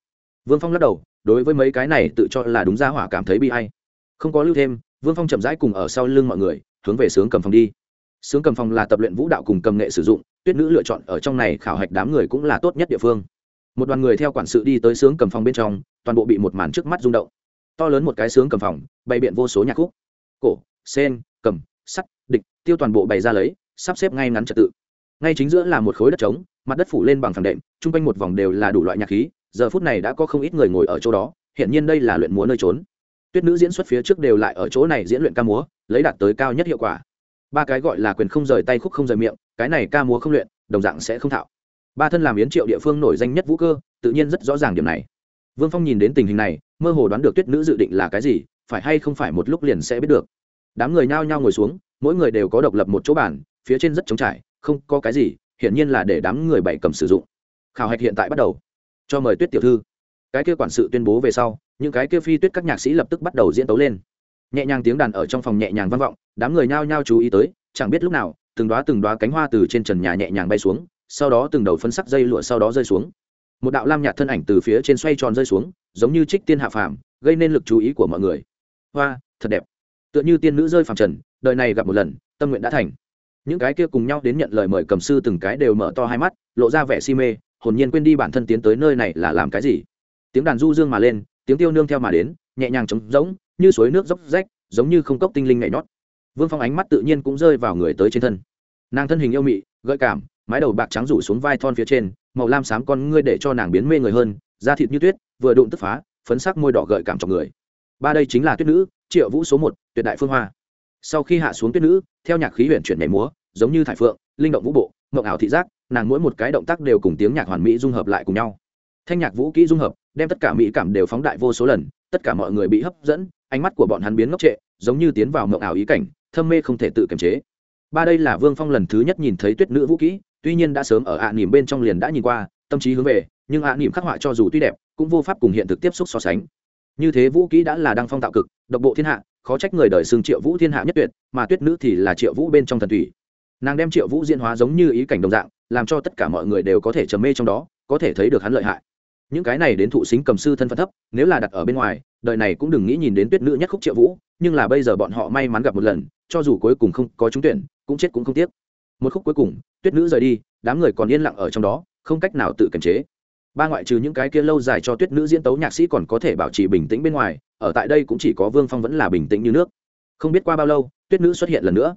Vương phong lắc đầu, đối với mấy cái này tự cho là đúng ra hỏa cảm thấy bi hay không có lưu thêm, vương phong chậm rãi cùng ở sau lưng mọi người hướng về sướng cầm phòng đi. Sướng cầm phòng là tập luyện vũ đạo cùng cầm nghệ sử dụng, tuyết nữ lựa chọn ở trong này khảo hạch đám người cũng là tốt nhất địa phương. Một đoàn người theo quản sự đi tới sướng cầm phòng bên trong, toàn bộ bị một màn trước mắt rung động. To lớn một cái sướng cầm phòng bày biện vô số nhạc khúc. Cổ, sen, cầm, sắt, địch, tiêu toàn bộ bày ra lấy, sắp xếp ngay ngắn trật tự. Ngay chính giữa là một khối đất trống, mặt đất phủ lên bằng phẳng đệm, chung quanh một vòng đều là đủ loại nhạc khí, giờ phút này đã có không ít người ngồi ở chỗ đó hiện nhiên đây là luyện múa nơi trốn tuyết nữ diễn xuất phía trước đều lại ở chỗ này diễn luyện ca múa, lấy đạt tới cao nhất hiệu quả. Ba cái gọi là quyền không rời tay khúc không rời miệng, cái này ca múa không luyện, đồng dạng sẽ không thạo. Ba thân làm yến triệu địa phương nổi danh nhất vũ cơ, tự nhiên rất rõ ràng điểm này. Vương phong nhìn đến tình hình này, mơ hồ đoán được tuyết nữ dự định là cái gì, phải hay không phải một lúc liền sẽ biết được. Đám người nhao nhao ngồi xuống, mỗi người đều có độc lập một chỗ bàn, phía trên rất trống trải, không có cái gì, hiển nhiên là để đám người bảy cầm sử dụng. Khảo hạch hiện tại bắt đầu. Cho mời tuyết tiểu thư cái kia quản sự tuyên bố về sau, những cái kia phi tuyết các nhạc sĩ lập tức bắt đầu diễn tấu lên. Nhẹ nhàng tiếng đàn ở trong phòng nhẹ nhàng vang vọng, đám người nhao nhao chú ý tới, chẳng biết lúc nào, từng đoá từng đoá cánh hoa từ trên trần nhà nhẹ nhàng bay xuống, sau đó từng đầu phấn sắc dây lụa sau đó rơi xuống. Một đạo lam nhạt thân ảnh từ phía trên xoay tròn rơi xuống, giống như trích tiên hạ phàm, gây nên lực chú ý của mọi người. Hoa, thật đẹp. Tựa như tiên nữ rơi phàm trần, đời này gặp một lần, tâm nguyện đã thành. Những cái kia cùng nhau đến nhận lời mời cầm sư từng cái đều mở to hai mắt, lộ ra vẻ si mê, hồn nhiên quên đi bản thân tiến tới nơi này là làm cái gì tiếng đàn du dương mà lên, tiếng tiêu nương theo mà đến, nhẹ nhàng trống rỗng, như suối nước dốc rách, giống như không cốc tinh linh nhảy nhót. Vương phong ánh mắt tự nhiên cũng rơi vào người tới trên thân. Nàng thân hình yêu mị, gợi cảm, mái đầu bạc trắng rủ xuống vai thon phía trên, màu lam xám con ngươi để cho nàng biến mê người hơn, da thịt như tuyết, vừa đụng tức phá, phấn sắc môi đỏ gợi cảm trong người. Ba đây chính là tuyết nữ, triệu vũ số một, tuyệt đại phương hoa. Sau khi hạ xuống tuyết nữ, theo nhạc khí huyện chuyển nhảy múa, giống như thải phượng, linh động vũ bộ, mộng ảo thị giác, nàng mỗi một cái động tác đều cùng tiếng nhạc hoàn mỹ dung hợp lại cùng nhau thanh nhạc vũ kỹ dung hợp, đem tất cả mỹ cảm đều phóng đại vô số lần, tất cả mọi người bị hấp dẫn, ánh mắt của bọn hắn biến ngốc trệ, giống như tiến vào mộng ảo ý cảnh, thâm mê không thể tự kiềm chế. Ba đây là vương phong lần thứ nhất nhìn thấy tuyết nữ vũ kỹ, tuy nhiên đã sớm ở ạ à nỉm bên trong liền đã nhìn qua, tâm trí hướng về, nhưng ạ à nỉm khắc họa cho dù tuy đẹp, cũng vô pháp cùng hiện thực tiếp xúc so sánh. Như thế vũ kỹ đã là đăng phong tạo cực, độc bộ thiên hạ, khó trách người đời xương triệu vũ thiên hạ nhất tuyệt, mà tuyết nữ thì là triệu vũ bên trong thần thủy. Nàng đem triệu vũ diễn hóa giống như ý cảnh đồng dạng, làm cho tất cả mọi người đều có thể trầm mê trong đó, có thể thấy được hắn lợi hại những cái này đến thụ xính cầm sư thân phận thấp, nếu là đặt ở bên ngoài, đời này cũng đừng nghĩ nhìn đến tuyết nữ nhất khúc triệu vũ, nhưng là bây giờ bọn họ may mắn gặp một lần, cho dù cuối cùng không có trúng tuyển, cũng chết cũng không tiếc. Một khúc cuối cùng, tuyết nữ rời đi, đám người còn yên lặng ở trong đó, không cách nào tự kiềm chế. Ba ngoại trừ những cái kia lâu dài cho tuyết nữ diễn tấu nhạc sĩ còn có thể bảo trì bình tĩnh bên ngoài, ở tại đây cũng chỉ có vương phong vẫn là bình tĩnh như nước. Không biết qua bao lâu, tuyết nữ xuất hiện lần nữa.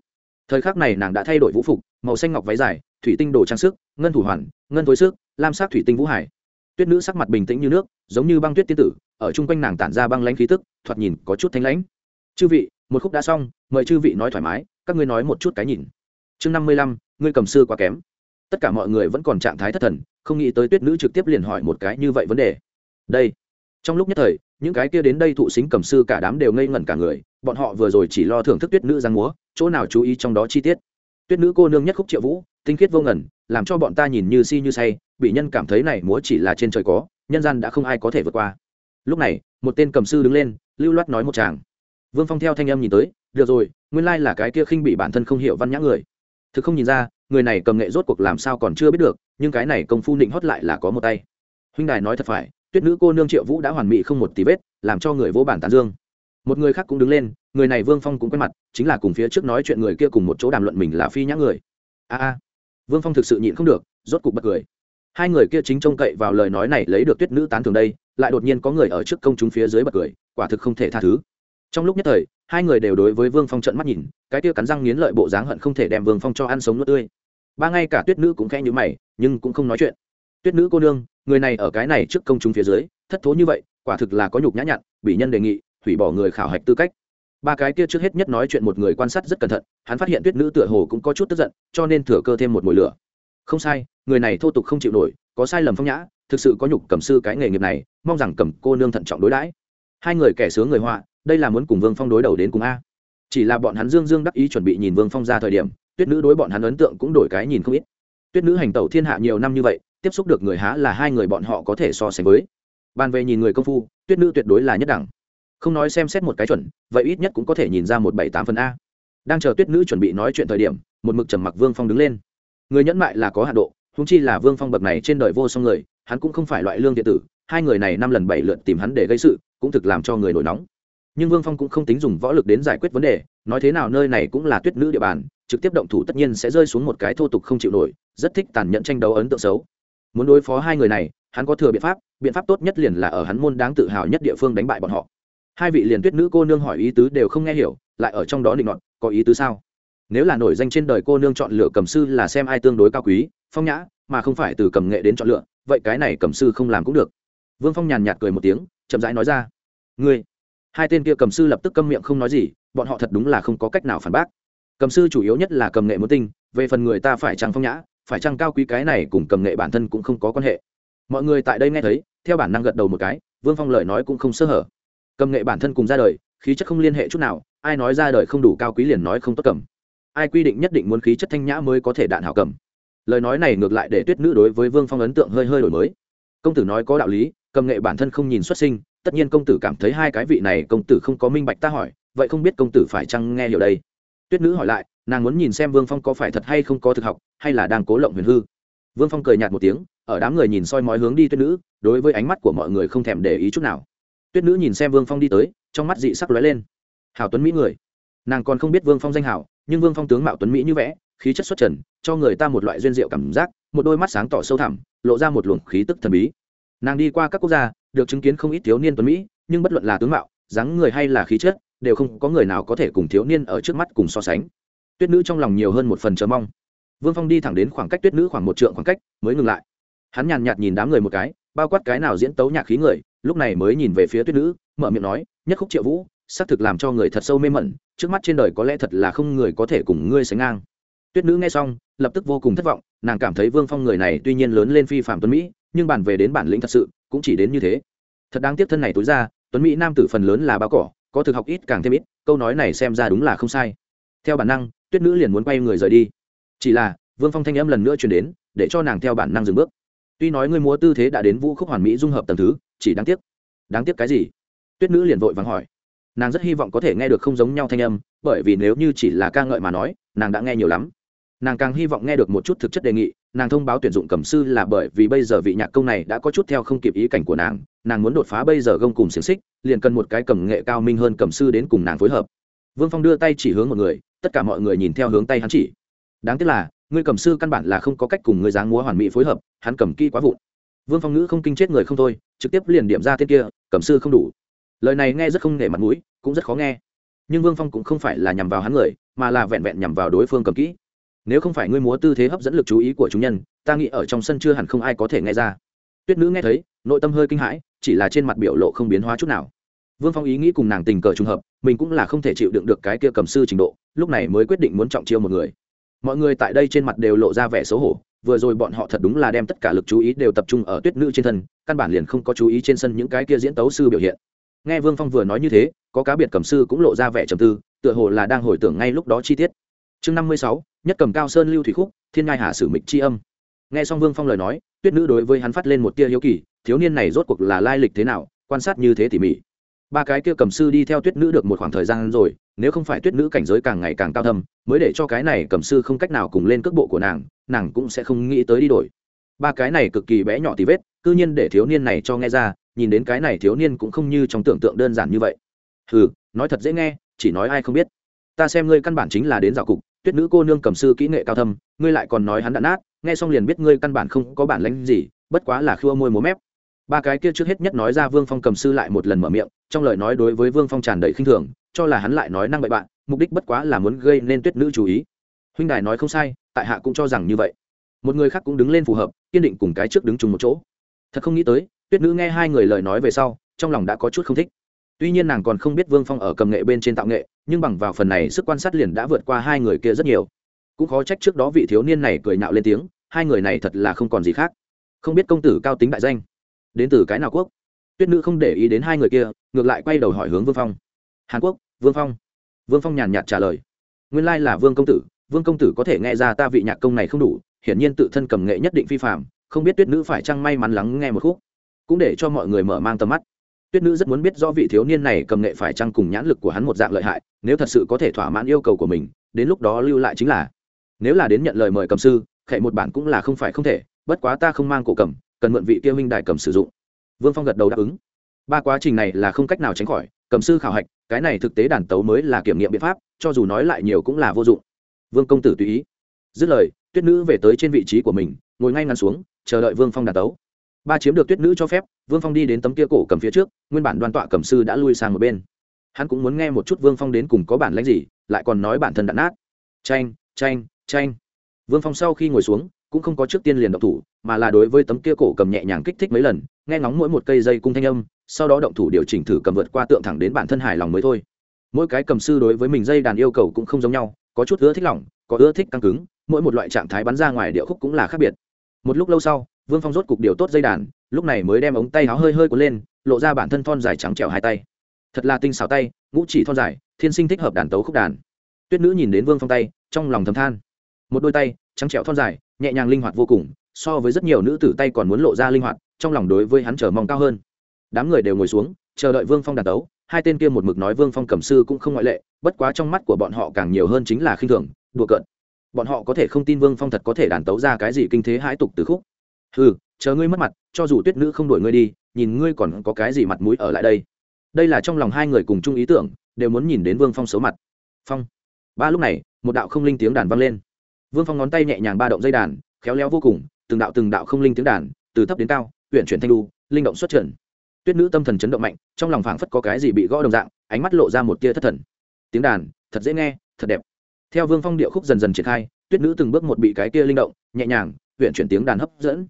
Thời khắc này nàng đã thay đổi vũ phục, màu xanh ngọc váy dài, thủy tinh đồ trang sức, ngân thủ hoàn, ngân thối sức lam sắc thủy tinh vũ hải tuyết nữ sắc mặt bình tĩnh như nước, giống như băng tuyết tiên tử, ở chung quanh nàng tản ra băng lãnh khí tức, thoạt nhìn có chút thanh lãnh. Chư vị, một khúc đã xong, mời chư vị nói thoải mái, các ngươi nói một chút cái nhìn. Chương năm mươi lăm, ngươi cầm sư quá kém. Tất cả mọi người vẫn còn trạng thái thất thần, không nghĩ tới tuyết nữ trực tiếp liền hỏi một cái như vậy vấn đề. Đây. Trong lúc nhất thời, những cái kia đến đây thụ xính cầm sư cả đám đều ngây ngẩn cả người, bọn họ vừa rồi chỉ lo thưởng thức tuyết nữ giang múa, chỗ nào chú ý trong đó chi tiết. Tuyết nữ cô nương nhất khúc triệu vũ, tinh khiết vô ngẩn làm cho bọn ta nhìn như si như say, bị nhân cảm thấy này múa chỉ là trên trời có, nhân gian đã không ai có thể vượt qua. Lúc này, một tên cầm sư đứng lên, lưu loát nói một chàng. Vương phong theo thanh âm nhìn tới, được rồi, nguyên lai là cái kia khinh bị bản thân không hiểu văn nhã người. Thực không nhìn ra, người này cầm nghệ rốt cuộc làm sao còn chưa biết được, nhưng cái này công phu định hót lại là có một tay. Huynh đài nói thật phải, tuyết nữ cô nương triệu vũ đã hoàn mỹ không một tí vết, làm cho người vô bản tán dương. Một người khác cũng đứng lên, người này vương phong cũng quen mặt, chính là cùng phía trước nói chuyện người kia cùng một chỗ đàm luận mình là phi nhã người. A a vương phong thực sự nhịn không được, rốt cục bật cười. Hai người kia chính trông cậy vào lời nói này lấy được tuyết nữ tán thường đây, lại đột nhiên có người ở trước công chúng phía dưới bật cười, quả thực không thể tha thứ. Trong lúc nhất thời, hai người đều đối với vương phong trận mắt nhìn, cái kia cắn răng nghiến lợi bộ dáng hận không thể đem vương phong cho ăn sống nước tươi. Ba ngay cả tuyết nữ cũng khẽ nhữ mày, nhưng cũng không nói chuyện. Tuyết nữ cô nương, người này ở cái này trước công chúng phía dưới, thất thố như vậy, quả thực là có nhục nhã nhặn, bị nhân đề nghị, hủy bỏ người khảo hạch tư cách ba cái kia trước hết nhất nói chuyện một người quan sát rất cẩn thận, hắn phát hiện tuyết nữ tựa hồ cũng có chút tức giận, cho nên thừa cơ thêm một mùi lửa. Không sai, người này thô tục không chịu nổi, có sai lầm phong nhã, thực sự có nhục cầm sư cái nghề nghiệp này, mong rằng cầm cô nương thận trọng đối đãi. Hai người kẻ sướng người họa, đây là muốn cùng vương phong đối đầu đến cùng a. Chỉ là bọn hắn dương dương đắc ý chuẩn bị nhìn vương phong ra thời điểm, tuyết nữ đối bọn hắn ấn tượng cũng đổi cái nhìn không ít. Tuyết nữ hành tẩu thiên hạ nhiều năm như vậy, tiếp xúc được người há là hai người bọn họ có thể so sánh với. Bàn về nhìn người công phu, tuyết nữ tuyệt đối là nhất đẳng không nói xem xét một cái chuẩn, vậy ít nhất cũng có thể nhìn ra một bảy tám phần a. Đang chờ tuyết nữ chuẩn bị nói chuyện thời điểm, một mực trầm mặc vương phong đứng lên. Người nhẫn mại là có hạ độ húng chi là vương phong bậc này trên đời vô song người, hắn cũng không phải loại lương điện tử, hai người này năm lần bảy lượt tìm hắn để gây sự, cũng thực làm cho người nổi nóng. Nhưng vương phong cũng không tính dùng võ lực đến giải quyết vấn đề, nói thế nào nơi này cũng là tuyết nữ địa bàn, trực tiếp động thủ tất nhiên sẽ rơi xuống một cái thô tục không chịu nổi, rất thích tàn nhẫn tranh đấu ấn tượng xấu. Muốn đối phó hai người này, hắn có thừa biện pháp biện pháp tốt nhất liền là ở hắn môn đáng tự hào nhất địa phương đánh bại bọn họ hai vị liền tuyết nữ cô nương hỏi ý tứ đều không nghe hiểu, lại ở trong đó định luận có ý tứ sao? Nếu là nổi danh trên đời cô nương chọn lựa cầm sư là xem ai tương đối cao quý, phong nhã, mà không phải từ cầm nghệ đến chọn lựa, vậy cái này cầm sư không làm cũng được. Vương phong nhàn nhạt cười một tiếng, chậm rãi nói ra, ngươi. Hai tên kia cầm sư lập tức câm miệng không nói gì, bọn họ thật đúng là không có cách nào phản bác. Cầm sư chủ yếu nhất là cầm nghệ muốn tinh, về phần người ta phải trăng phong nhã, phải trăng cao quý cái này cùng cầm nghệ bản thân cũng không có quan hệ. Mọi người tại đây nghe thấy, theo bản năng gật đầu một cái, vương phong lời nói cũng không sơ hở cầm nghệ bản thân cùng ra đời, khí chất không liên hệ chút nào, ai nói ra đời không đủ cao quý liền nói không tốt cầm. Ai quy định nhất định muốn khí chất thanh nhã mới có thể đạn hảo cầm. Lời nói này ngược lại để tuyết nữ đối với vương phong ấn tượng hơi hơi đổi mới. Công tử nói có đạo lý, cầm nghệ bản thân không nhìn xuất sinh, tất nhiên công tử cảm thấy hai cái vị này công tử không có minh bạch ta hỏi, vậy không biết công tử phải chăng nghe hiểu đây? Tuyết nữ hỏi lại, nàng muốn nhìn xem vương phong có phải thật hay không có thực học, hay là đang cố lộng huyền hư. Vương phong cười nhạt một tiếng, ở đám người nhìn soi mói hướng đi tuyết nữ, đối với ánh mắt của mọi người không thèm để ý chút nào tuyết nữ nhìn xem vương phong đi tới, trong mắt dị sắc lóe lên. Hảo tuấn mỹ người. Nàng còn không biết vương phong danh hảo, nhưng vương phong tướng mạo tuấn mỹ như vẽ, khí chất xuất trần, cho người ta một loại duyên diệu cảm giác, một đôi mắt sáng tỏ sâu thẳm, lộ ra một luồng khí tức thần bí. Nàng đi qua các quốc gia, được chứng kiến không ít thiếu niên tuấn mỹ, nhưng bất luận là tướng mạo, dáng người hay là khí chất, đều không có người nào có thể cùng thiếu niên ở trước mắt cùng so sánh. Tuyết nữ trong lòng nhiều hơn một phần chờ mong. Vương phong đi thẳng đến khoảng cách tuyết nữ khoảng một trượng khoảng cách, mới ngừng lại. Hắn nhàn nhạt nhìn đám người một cái, bao quát cái nào diễn tấu nhạc khí người lúc này mới nhìn về phía tuyết nữ, mở miệng nói, nhất khúc triệu vũ, xác thực làm cho người thật sâu mê mẩn, trước mắt trên đời có lẽ thật là không người có thể cùng ngươi sánh ngang. Tuyết nữ nghe xong, lập tức vô cùng thất vọng, nàng cảm thấy vương phong người này tuy nhiên lớn lên phi phạm tuấn mỹ, nhưng bàn về đến bản lĩnh thật sự, cũng chỉ đến như thế. Thật đáng tiếc thân này tối ra, tuấn mỹ nam tử phần lớn là bao cỏ, có thực học ít càng thêm ít, câu nói này xem ra đúng là không sai. Theo bản năng, tuyết nữ liền muốn quay người rời đi. Chỉ là, vương phong thanh âm lần nữa chuyển đến, để cho nàng theo bản năng dừng bước. Tuy nói ngươi múa tư thế đã đến vũ khúc hoàn mỹ dung hợp tầng thứ chỉ đáng tiếc. Đáng tiếc cái gì? Tuyết nữ liền vội vàng hỏi. Nàng rất hy vọng có thể nghe được không giống nhau thanh âm, bởi vì nếu như chỉ là ca ngợi mà nói, nàng đã nghe nhiều lắm. Nàng càng hy vọng nghe được một chút thực chất đề nghị, nàng thông báo tuyển dụng cầm sư là bởi vì bây giờ vị nhạc công này đã có chút theo không kịp ý cảnh của nàng nàng muốn đột phá bây giờ gông cùng xiềng xích, liền cần một cái cầm nghệ cao minh hơn cầm sư đến cùng nàng phối hợp. Vương phong đưa tay chỉ hướng một người, tất cả mọi người nhìn theo hướng tay hắn chỉ. Đáng tiếc là, người cầm sư căn bản là không có cách cùng người dáng múa hoàn mỹ phối hợp, hắn cầm kỹ quá vụn vương phong ngữ không kinh chết người không thôi, trực tiếp liền điểm ra tên kia, cẩm sư không đủ. Lời này nghe rất không nể mặt mũi, cũng rất khó nghe. Nhưng vương phong cũng không phải là nhằm vào hắn người, mà là vẹn vẹn nhằm vào đối phương cầm kỹ. Nếu không phải ngươi múa tư thế hấp dẫn lực chú ý của chúng nhân, ta nghĩ ở trong sân chưa hẳn không ai có thể nghe ra. Tuyết nữ nghe thấy, nội tâm hơi kinh hãi, chỉ là trên mặt biểu lộ không biến hóa chút nào. Vương phong ý nghĩ cùng nàng tình cờ trùng hợp, mình cũng là không thể chịu đựng được cái kia cầm sư trình độ, lúc này mới quyết định muốn trọng chiêu một người. Mọi người tại đây trên mặt đều lộ ra vẻ xấu hổ vừa rồi bọn họ thật đúng là đem tất cả lực chú ý đều tập trung ở tuyết nữ trên thân, căn bản liền không có chú ý trên sân những cái kia diễn tấu sư biểu hiện. Nghe vương phong vừa nói như thế, có cá biệt cầm sư cũng lộ ra vẻ trầm tư, tựa hồ là đang hồi tưởng ngay lúc đó chi tiết. Chương năm mươi sáu, nhất cầm cao sơn lưu thủy khúc, thiên ngai hạ sử mịch c âm. Nghe xong vương phong lời nói, tuyết nữ đối với hắn phát lên một tia hiếu kỳ, thiếu niên này rốt cuộc là lai lịch thế nào, quan sát như thế tỉ mỉ ba cái kia cầm sư đi theo tuyết nữ được một khoảng thời gian rồi, nếu không phải tuyết nữ cảnh giới càng ngày càng cao thâm, mới để cho cái này cầm sư không cách nào cùng lên cước bộ của nàng nàng cũng sẽ không nghĩ tới đi đổi. Ba cái này cực kỳ bé nhỏ tí vết, cư nhiên để thiếu niên này cho nghe ra, nhìn đến cái này thiếu niên cũng không như trong tưởng tượng đơn giản như vậy. Ừ nói thật dễ nghe, chỉ nói ai không biết. Ta xem ngươi căn bản chính là đến dạo cục, tuyết nữ cô nương cầm sư kỹ nghệ cao thâm, ngươi lại còn nói hắn đã nát, nghe xong liền biết ngươi căn bản không có bản lãnh gì, bất quá là khua môi múa mép ba cái kia trước hết nhất nói ra vương phong cầm sư lại một lần mở miệng, trong lời nói đối với vương phong tràn đầy khinh thường, cho là hắn lại nói năng bậy bạn, mục đích bất quá là muốn gây nên tuyết nữ chú ý. Huynh đài nói không sai, tại hạ cũng cho rằng như vậy. Một người khác cũng đứng lên phù hợp, kiên định cùng cái trước đứng chung một chỗ. Thật không nghĩ tới, tuyết nữ nghe hai người lời nói về sau, trong lòng đã có chút không thích. Tuy nhiên nàng còn không biết vương phong ở cầm nghệ bên trên tạo nghệ, nhưng bằng vào phần này sức quan sát liền đã vượt qua hai người kia rất nhiều. Cũng khó trách trước đó vị thiếu niên này cười nhạo lên tiếng, hai người này thật là không còn gì khác. Không biết công tử cao tính đại danh đến từ cái nào quốc? Tuyết nữ không để ý đến hai người kia, ngược lại quay đầu hỏi hướng vương phong. Hàn quốc, vương phong. Vương phong nhàn nhạt trả lời. Nguyên lai là vương công tử, vương công tử có thể nghe ra ta vị nhạc công này không đủ, hiển nhiên tự thân cầm nghệ nhất định phi phạm không biết tuyết nữ phải chăng may mắn lắng nghe một khúc. Cũng để cho mọi người mở mang tầm mắt. Tuyết nữ rất muốn biết do vị thiếu niên này cầm nghệ phải chăng cùng nhãn lực của hắn một dạng lợi hại, nếu thật sự có thể thỏa mãn yêu cầu của mình, đến lúc đó lưu lại chính là. Nếu là đến nhận lời mời cầm sư, khệ một bản cũng là không phải không thể, bất quá ta không mang cổ cầm cần mượn vị tiêu minh đài cầm sử dụng. Vương phong gật đầu đáp ứng. Ba quá trình này là không cách nào tránh khỏi, cầm sư khảo hạch, cái này thực tế đàn tấu mới là kiểm nghiệm biện pháp, cho dù nói lại nhiều cũng là vô dụng. Vương công tử tùy ý. Dứt lời, tuyết nữ về tới trên vị trí của mình, ngồi ngay ngắn xuống, chờ đợi vương phong đàn tấu. Ba chiếm được tuyết nữ cho phép, vương phong đi đến tấm kia cổ cầm phía trước, nguyên bản đoan tọa cầm sư đã lui sang một bên. Hắn cũng muốn nghe một chút vương phong đến cùng có bản lãnh gì, lại còn nói bản thân đạn nát. Tranh tranh tranh vương phong sau khi ngồi xuống cũng không có trước tiên liền động thủ, mà là đối với tấm kia cổ cầm nhẹ nhàng kích thích mấy lần, nghe ngóng mỗi một cây dây cung thanh âm, sau đó động thủ điều chỉnh thử cầm vượt qua tượng thẳng đến bản thân hài lòng mới thôi. Mỗi cái cầm sư đối với mình dây đàn yêu cầu cũng không giống nhau, có chút ưa thích lỏng, có ưa thích căng cứng, mỗi một loại trạng thái bắn ra ngoài điệu khúc cũng là khác biệt. Một lúc lâu sau, vương phong rốt cục điều tốt dây đàn, lúc này mới đem ống tay áo hơi hơi cuốn lên, lộ ra bản thân thon dài trắng trẻo hai tay. Thật là tinh xảo tay, ngũ chỉ thon dài, thiên sinh thích hợp đàn tấu khúc đàn. Tuyết nữ nhìn đến vương phong tay, trong lòng thầm than. Một đôi tay, trắng trẻo thon dài nhẹ nhàng linh hoạt vô cùng, so với rất nhiều nữ tử tay còn muốn lộ ra linh hoạt, trong lòng đối với hắn chờ mong cao hơn. Đám người đều ngồi xuống, chờ đợi vương phong đàn tấu, hai tên kia một mực nói vương phong cầm sư cũng không ngoại lệ, bất quá trong mắt của bọn họ càng nhiều hơn chính là khinh thường, đùa cợt. Bọn họ có thể không tin vương phong thật có thể đàn tấu ra cái gì kinh thế hãi tục từ khúc. Ừ chờ ngươi mất mặt, cho dù tuyết nữ không đuổi ngươi đi, nhìn ngươi còn có cái gì mặt mũi ở lại đây. Đây là trong lòng hai người cùng chung ý tưởng, đều muốn nhìn đến vương phong xấu mặt. Phong. Ba lúc này, một đạo không linh tiếng đàn vang lên vương phong ngón tay nhẹ nhàng ba động dây đàn, khéo léo vô cùng, từng đạo từng đạo không linh tiếng đàn, từ thấp đến cao huyện chuyển thanh lu linh động xuất trần. Tuyết nữ tâm thần chấn động mạnh, trong lòng phảng phất có cái gì bị gõ đồng dạng, ánh mắt lộ ra một tia thất thần. Tiếng đàn, thật dễ nghe, thật đẹp. Theo vương phong điệu khúc dần dần triển khai, tuyết nữ từng bước một bị cái kia linh động, nhẹ nhàng huyện chuyển tiếng đàn hấp dẫn.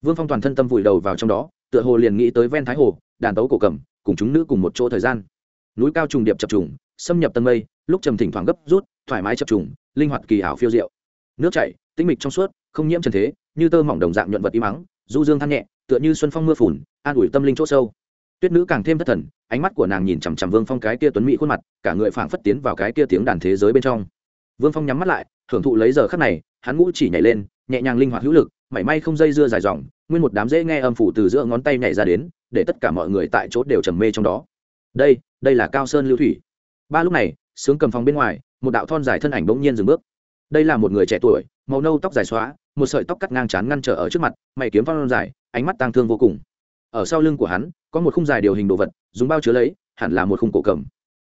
Vương phong toàn thân tâm vùi đầu vào trong đó, tựa hồ liền nghĩ tới ven thái hồ, đàn tấu cổ cầm, cùng chúng nữ cùng một chỗ thời gian. Núi cao trùng điệp chập trùng, xâm nhập tầng mây, lúc trầm thỉnh thoảng gấp rút, thoải mái chập trùng, linh hoạt kỳ ảo phiêu diệu nước chảy, tĩnh mịch trong suốt, không nhiễm trần thế, như tơ mỏng đồng dạng nhuận vật im mắng, du dương than nhẹ, tựa như xuân phong mưa phùn, an ủi tâm linh chỗ sâu. Tuyết nữ càng thêm thất thần, ánh mắt của nàng nhìn chằm chằm vương phong cái kia tuấn mỹ khuôn mặt, cả người phảng phất tiến vào cái kia tiếng đàn thế giới bên trong. Vương phong nhắm mắt lại hưởng thụ lấy giờ khắc này, hắn ngũ chỉ nhảy lên, nhẹ nhàng linh hoạt hữu lực, mảy may không dây dưa dài dòng, nguyên một đám dễ nghe âm phủ từ giữa ngón tay nhảy ra đến, để tất cả mọi người tại chỗ đều trầm mê trong đó. Đây đây là cao sơn lưu thủy. Ba lúc này, sướng cầm phòng bên ngoài, một đạo thon dài thân ảnh bỗng nhiên dừng bước đây là một người trẻ tuổi, màu nâu tóc dài xóa, một sợi tóc cắt ngang chán ngăn trở ở trước mặt, mày kiếm phong dài, ánh mắt tang thương vô cùng. Ở sau lưng của hắn, có một khung dài điều hình đồ vật, dùng bao chứa lấy, hẳn là một khung cổ cầm.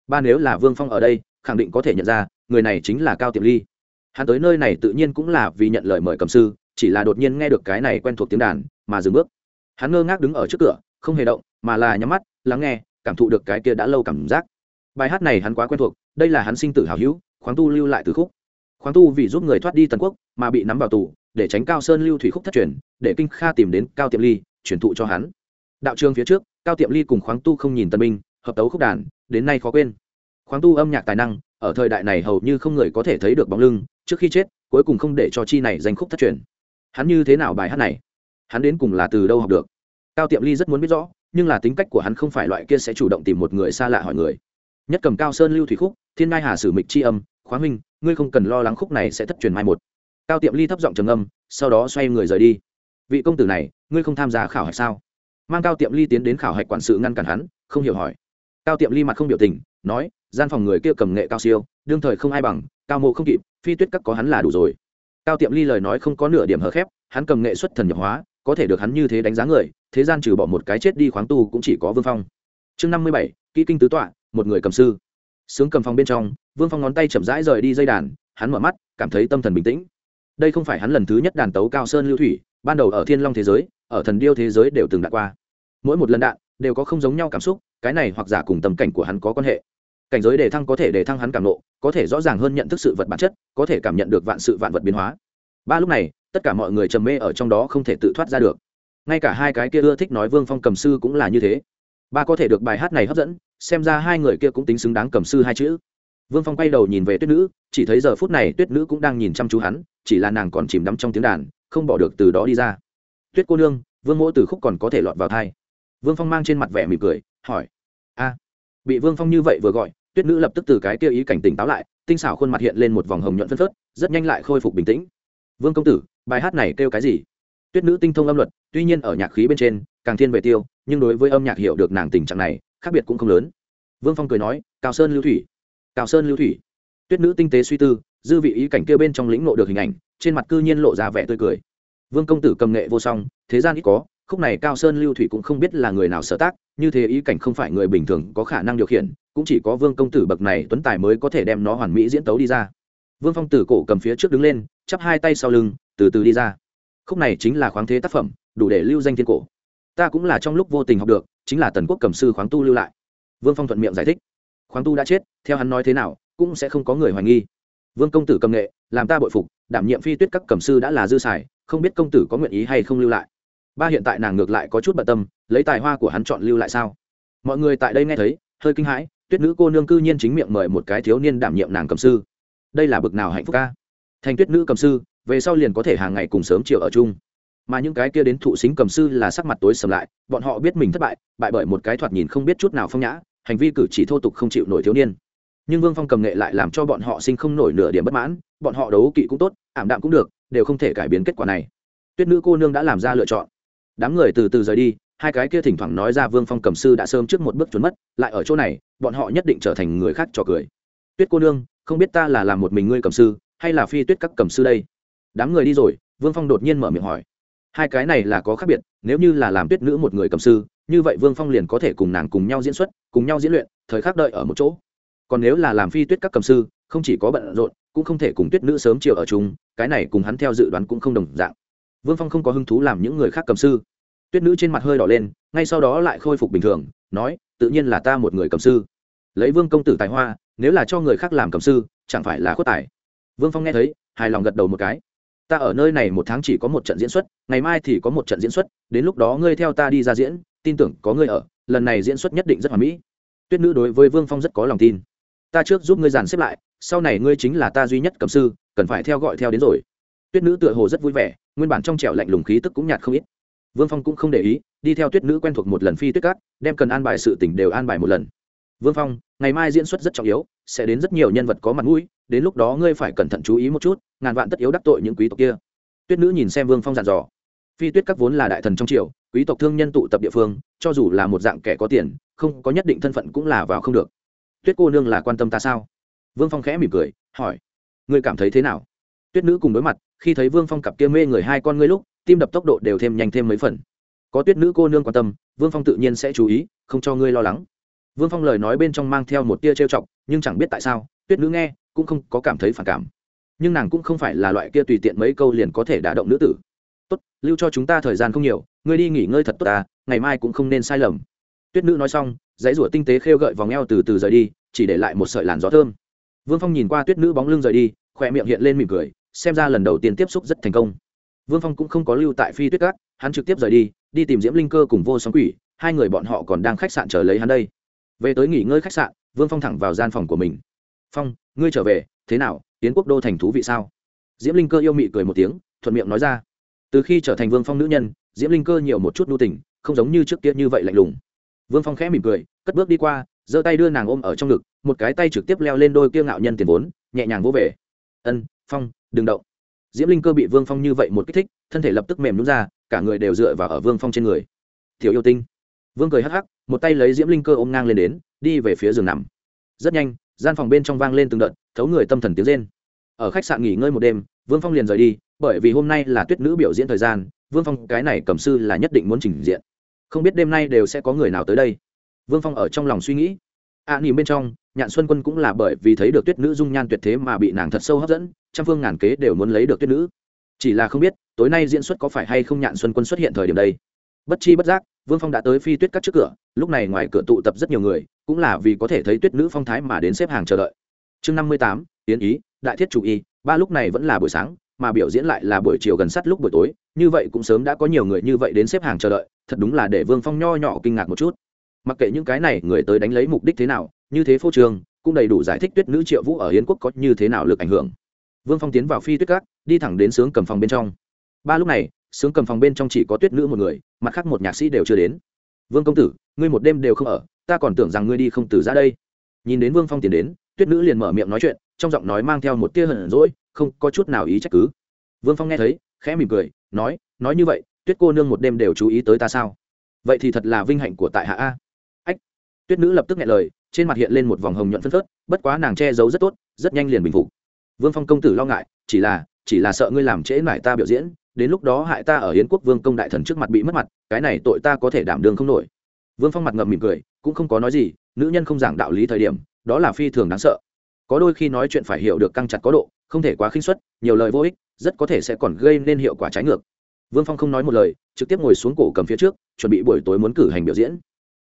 Ba nếu là vương phong ở đây, khẳng định có thể nhận ra, người này chính là cao tiệm ly. Hắn tới nơi này tự nhiên cũng là vì nhận lời mời cầm sư, chỉ là đột nhiên nghe được cái này quen thuộc tiếng đàn, mà dừng bước. Hắn ngơ ngác đứng ở trước cửa, không hề động, mà là nhắm mắt, lắng nghe, cảm thụ được cái kia đã lâu cảm giác. Bài hát này hắn quá quen thuộc, đây là hắn sinh tử hào hữu, khoáng tu lưu lại từ khúc khoáng tu vì giúp người thoát đi tần quốc, mà bị nắm vào tù, để tránh cao sơn lưu thủy khúc thất truyền, để kinh kha tìm đến cao tiệm ly, truyền thụ cho hắn. Đạo trường phía trước, cao tiệm ly cùng khoáng tu không nhìn tân binh, hợp tấu khúc đàn, đến nay khó quên. Khoáng tu âm nhạc tài năng, ở thời đại này hầu như không người có thể thấy được bóng lưng, trước khi chết, cuối cùng không để cho chi này danh khúc thất truyền. Hắn như thế nào bài hát này? Hắn đến cùng là từ đâu học được? Cao tiệm ly rất muốn biết rõ, nhưng là tính cách của hắn không phải loại kia sẽ chủ động tìm một người xa lạ hỏi người. Nhất cầm cao sơn lưu thủy khúc, thiên ngai hà sử mịch c âm khoáng minh ngươi không cần lo lắng khúc này sẽ thất truyền mai một. Cao tiệm ly thấp giọng trầm âm sau đó xoay người rời đi. Vị công tử này, ngươi không tham gia khảo hạch sao? Mang cao tiệm ly tiến đến khảo hạch quản sự ngăn cản hắn, không hiểu hỏi. Cao tiệm ly mặt không biểu tình, nói, gian phòng người kia cầm nghệ cao siêu, đương thời không ai bằng, cao mộ không kịp, phi tuyết các có hắn là đủ rồi. Cao tiệm ly lời nói không có nửa điểm hở khép, hắn cầm nghệ xuất thần nhập hóa, có thể được hắn như thế đánh giá người, thế gian trừ bỏ một cái chết đi khoáng tu cũng chỉ có vương phong. Chương năm mươi bảy, kỹ kinh tứ tọa, một người cầm sư sướng cầm phòng bên trong, vương phong ngón tay chậm rãi rời đi dây đàn, hắn mở mắt, cảm thấy tâm thần bình tĩnh. Đây không phải hắn lần thứ nhất đàn tấu cao sơn lưu thủy, ban đầu ở thiên long thế giới, ở thần điêu thế giới đều từng đạn qua. Mỗi một lần đạn đều có không giống nhau cảm xúc, cái này hoặc giả cùng tâm cảnh của hắn có quan hệ. Cảnh giới đề thăng có thể đề thăng hắn cảm nộ, có thể rõ ràng hơn nhận thức sự vật bản chất, có thể cảm nhận được vạn sự vạn vật biến hóa. Ba lúc này, tất cả mọi người trầm mê ở trong đó không thể tự thoát ra được. Ngay cả hai cái kia ưa thích nói vương phong cầm sư cũng là như thế ba có thể được bài hát này hấp dẫn, xem ra hai người kia cũng tính xứng đáng cầm sư hai chữ. Vương phong quay đầu nhìn về tuyết nữ, chỉ thấy giờ phút này tuyết nữ cũng đang nhìn chăm chú hắn, chỉ là nàng còn chìm đắm trong tiếng đàn, không bỏ được từ đó đi ra. Tuyết cô nương, vương mỗ từ khúc còn có thể lọt vào thai. Vương phong mang trên mặt vẻ mỉm cười, hỏi. A. Bị vương phong như vậy vừa gọi, tuyết nữ lập tức từ cái kia ý cảnh tỉnh táo lại, tinh xảo khuôn mặt hiện lên một vòng hồng nhuận phân phớt, rất nhanh lại khôi phục bình tĩnh. Vương công tử, bài hát này kêu cái gì? Tuyết nữ tinh thông âm luật, tuy nhiên ở nhạc khí bên trên càng thiên về tiêu, nhưng đối với âm nhạc hiểu được nàng tình trạng này, khác biệt cũng không lớn. Vương phong cười nói, cao sơn lưu thủy, cao sơn lưu thủy. Tuyết nữ tinh tế suy tư, dư vị ý cảnh kêu bên trong lĩnh nộ được hình ảnh, trên mặt cư nhiên lộ ra vẻ tươi cười. Vương công tử cầm nghệ vô song, thế gian ít có, khúc này cao sơn lưu thủy cũng không biết là người nào sở tác, như thế ý cảnh không phải người bình thường có khả năng điều khiển, cũng chỉ có vương công tử bậc này tuấn tài mới có thể đem nó hoàn mỹ diễn tấu đi ra. Vương phong tử cổ cầm phía trước đứng lên, chắp hai tay sau lưng, từ từ đi ra. Khúc này chính là khoáng thế tác phẩm, đủ để lưu danh thiên cổ ta cũng là trong lúc vô tình học được, chính là tần quốc cầm sư khoáng tu lưu lại. Vương phong thuận miệng giải thích. Khoáng tu đã chết, theo hắn nói thế nào, cũng sẽ không có người hoài nghi. Vương công tử cầm nghệ, làm ta bội phục, đảm nhiệm phi tuyết các cầm sư đã là dư xài, không biết công tử có nguyện ý hay không lưu lại. Ba hiện tại nàng ngược lại có chút bận tâm, lấy tài hoa của hắn chọn lưu lại sao? Mọi người tại đây nghe thấy, hơi kinh hãi, tuyết nữ cô nương cư nhiên chính miệng mời một cái thiếu niên đảm nhiệm nàng cầm sư. Đây là bực nào hạnh phúc ca? Thành tuyết nữ cầm sư, về sau liền có thể hàng ngày cùng sớm chiều ở chung mà những cái kia đến thụ xính cầm sư là sắc mặt tối sầm lại, bọn họ biết mình thất bại bại bởi một cái thoạt nhìn không biết chút nào phong nhã, hành vi cử chỉ thô tục không chịu nổi thiếu niên. Nhưng vương phong cầm nghệ lại làm cho bọn họ sinh không nổi nửa điểm bất mãn, bọn họ đấu kỵ cũng tốt, ảm đạm cũng được, đều không thể cải biến kết quả này. Tuyết nữ cô nương đã làm ra lựa chọn. Đám người từ từ rời đi, hai cái kia thỉnh thoảng nói ra vương phong cầm sư đã sớm trước một bước trốn mất, lại ở chỗ này, bọn họ nhất định trở thành người khác trò cười. Tuyết cô nương, không biết ta là làm một mình ngươi cầm sư, hay là phi tuyết các cầm sư đây? Đám người đi rồi, vương phong đột nhiên mở miệng hỏi hai cái này là có khác biệt, nếu như là làm tuyết nữ một người cầm sư, như vậy vương phong liền có thể cùng nàng cùng nhau diễn xuất, cùng nhau diễn luyện, thời khắc đợi ở một chỗ. Còn nếu là làm phi tuyết các cầm sư, không chỉ có bận rộn, cũng không thể cùng tuyết nữ sớm chiều ở chung, cái này cùng hắn theo dự đoán cũng không đồng dạng. Vương phong không có hứng thú làm những người khác cầm sư. Tuyết nữ trên mặt hơi đỏ lên, ngay sau đó lại khôi phục bình thường, nói, tự nhiên là ta một người cầm sư. Lấy vương công tử tài hoa, nếu là cho người khác làm cầm sư, chẳng phải là khuất tài. Vương phong nghe thấy, hài lòng gật đầu một cái ta ở nơi này một tháng chỉ có một trận diễn xuất, ngày mai thì có một trận diễn xuất, đến lúc đó ngươi theo ta đi ra diễn, tin tưởng có ngươi ở, lần này diễn xuất nhất định rất hoàn mỹ. Tuyết nữ đối với vương phong rất có lòng tin. Ta trước giúp ngươi dàn xếp lại, sau này ngươi chính là ta duy nhất cầm sư, cần phải theo gọi theo đến rồi. Tuyết nữ tựa hồ rất vui vẻ, nguyên bản trong trẻo lạnh lùng khí tức cũng nhạt không ít. Vương phong cũng không để ý, đi theo tuyết nữ quen thuộc một lần phi tuyết cát, đem cần an bài sự tỉnh đều an bài một lần. Vương phong, ngày mai diễn xuất rất trọng yếu, sẽ đến rất nhiều nhân vật có mặt mũi đến lúc đó ngươi phải cẩn thận chú ý một chút, ngàn vạn tất yếu đắc tội những quý tộc kia. Tuyết nữ nhìn xem vương phong dặn dò. Phi tuyết các vốn là đại thần trong triều, quý tộc thương nhân tụ tập địa phương, cho dù là một dạng kẻ có tiền, không có nhất định thân phận cũng là vào không được. Tuyết cô nương là quan tâm ta sao? Vương phong khẽ mỉm cười, hỏi. Ngươi cảm thấy thế nào? Tuyết nữ cùng đối mặt, khi thấy vương phong cặp kia mê người hai con ngươi lúc, tim đập tốc độ đều thêm nhanh thêm mấy phần. Có tuyết nữ cô nương quan tâm, vương phong tự nhiên sẽ chú ý, không cho ngươi lo lắng. Vương phong lời nói bên trong mang theo một tia trêu chọc, nhưng chẳng biết tại sao, tuyết nữ nghe cũng không có cảm thấy phản cảm. Nhưng nàng cũng không phải là loại kia tùy tiện mấy câu liền có thể đả động nữ tử. Tốt, lưu cho chúng ta thời gian không nhiều, ngươi đi nghỉ ngơi thật tốt ta, ngày mai cũng không nên sai lầm. Tuyết nữ nói xong, dãy rủa tinh tế khêu gợi vòng eo từ từ rời đi, chỉ để lại một sợi làn gió thơm. Vương phong nhìn qua tuyết nữ bóng lưng rời đi, khỏe miệng hiện lên mỉm cười, xem ra lần đầu tiên tiếp xúc rất thành công. Vương phong cũng không có lưu tại phi tuyết cát hắn trực tiếp rời đi đi tìm diễm linh cơ cùng vô sóng quỷ, hai người bọn họ còn đang khách sạn chờ lấy hắn đây. Về tới nghỉ ngơi khách sạn, vương phong thẳng vào gian phòng của mình. Phong ngươi trở về, thế nào? Tiến quốc đô thành thú vị sao? Diễm linh cơ yêu mị cười một tiếng, thuận miệng nói ra. Từ khi trở thành vương phong nữ nhân, diễm linh cơ nhiều một chút nhu tình, không giống như trước kia như vậy lạnh lùng. Vương phong khẽ mỉm cười, cất bước đi qua, giơ tay đưa nàng ôm ở trong ngực, một cái tay trực tiếp leo lên đôi kia ngạo nhân tiền vốn, nhẹ nhàng vỗ về. Ân, phong, đừng động. Diễm linh cơ bị vương phong như vậy một kích thích, thân thể lập tức mềm nhún ra, cả người đều dựa vào ở vương phong trên người. Thiểu yêu tinh. Vương cười hắc hắc, một tay lấy diễm linh cơ ôm ngang lên đến, đi về phía giường nằm. Rất nhanh gian phòng bên trong vang lên từng đợt thấu người tâm thần tiếng rên. Ở khách sạn nghỉ ngơi một đêm vương phong liền rời đi bởi vì hôm nay là tuyết nữ biểu diễn thời gian vương phong cái này cầm sư là nhất định muốn trình diện. Không biết đêm nay đều sẽ có người nào tới đây. Vương phong ở trong lòng suy nghĩ. Ạ à, bên trong nhạn xuân quân cũng là bởi vì thấy được tuyết nữ dung nhan tuyệt thế mà bị nàng thật sâu hấp dẫn trăm phương ngàn kế đều muốn lấy được tuyết nữ. Chỉ là không biết tối nay diễn xuất có phải hay không nhạn xuân quân xuất hiện thời điểm đây. Bất chi bất giác vương phong đã tới phi tuyết cắt trước cửa lúc này ngoài cửa tụ tập rất nhiều người cũng là vì có thể thấy tuyết nữ phong thái mà đến xếp hàng chờ đợi. Chương năm mươi tám tiến ý đại thiết chủ y ba lúc này vẫn là buổi sáng mà biểu diễn lại là buổi chiều gần sát lúc buổi tối như vậy cũng sớm đã có nhiều người như vậy đến xếp hàng chờ đợi thật đúng là để vương phong nho nhỏ kinh ngạc một chút. Mặc kệ những cái này người tới đánh lấy mục đích thế nào như thế phô trường cũng đầy đủ giải thích tuyết nữ triệu vũ ở hiến quốc có như thế nào lực ảnh hưởng. Vương phong tiến vào phi tuyết Cát, đi thẳng đến sướng cầm phòng bên trong. Ba lúc này sướng cầm phòng bên trong chỉ có tuyết nữ một người, mặt khác một nhạc sĩ đều chưa đến. Vương công tử, ngươi một đêm đều không ở, ta còn tưởng rằng ngươi đi không từ ra đây. Nhìn đến vương phong tiến đến, tuyết nữ liền mở miệng nói chuyện, trong giọng nói mang theo một tia hận rỗi không có chút nào ý trách cứ. Vương phong nghe thấy, khẽ mỉm cười, nói nói như vậy, tuyết cô nương một đêm đều chú ý tới ta sao? Vậy thì thật là vinh hạnh của tại hạ a. Ách, tuyết nữ lập tức nghe lời, trên mặt hiện lên một vòng hồng nhuận phân phớt, bất quá nàng che giấu rất tốt, rất nhanh liền bình phục. Vương phong công tử lo ngại, chỉ là chỉ là sợ ngươi làm trễ mải ta biểu diễn đến lúc đó hại ta ở hiến quốc vương công đại thần trước mặt bị mất mặt, cái này tội ta có thể đảm đương không nổi. Vương phong mặt ngậm mỉm cười, cũng không có nói gì, nữ nhân không giảng đạo lý thời điểm, đó là phi thường đáng sợ. Có đôi khi nói chuyện phải hiểu được căng chặt có độ, không thể quá khinh suất, nhiều lời vô ích, rất có thể sẽ còn gây nên hiệu quả trái ngược. Vương phong không nói một lời, trực tiếp ngồi xuống cổ cầm phía trước, chuẩn bị buổi tối muốn cử hành biểu diễn.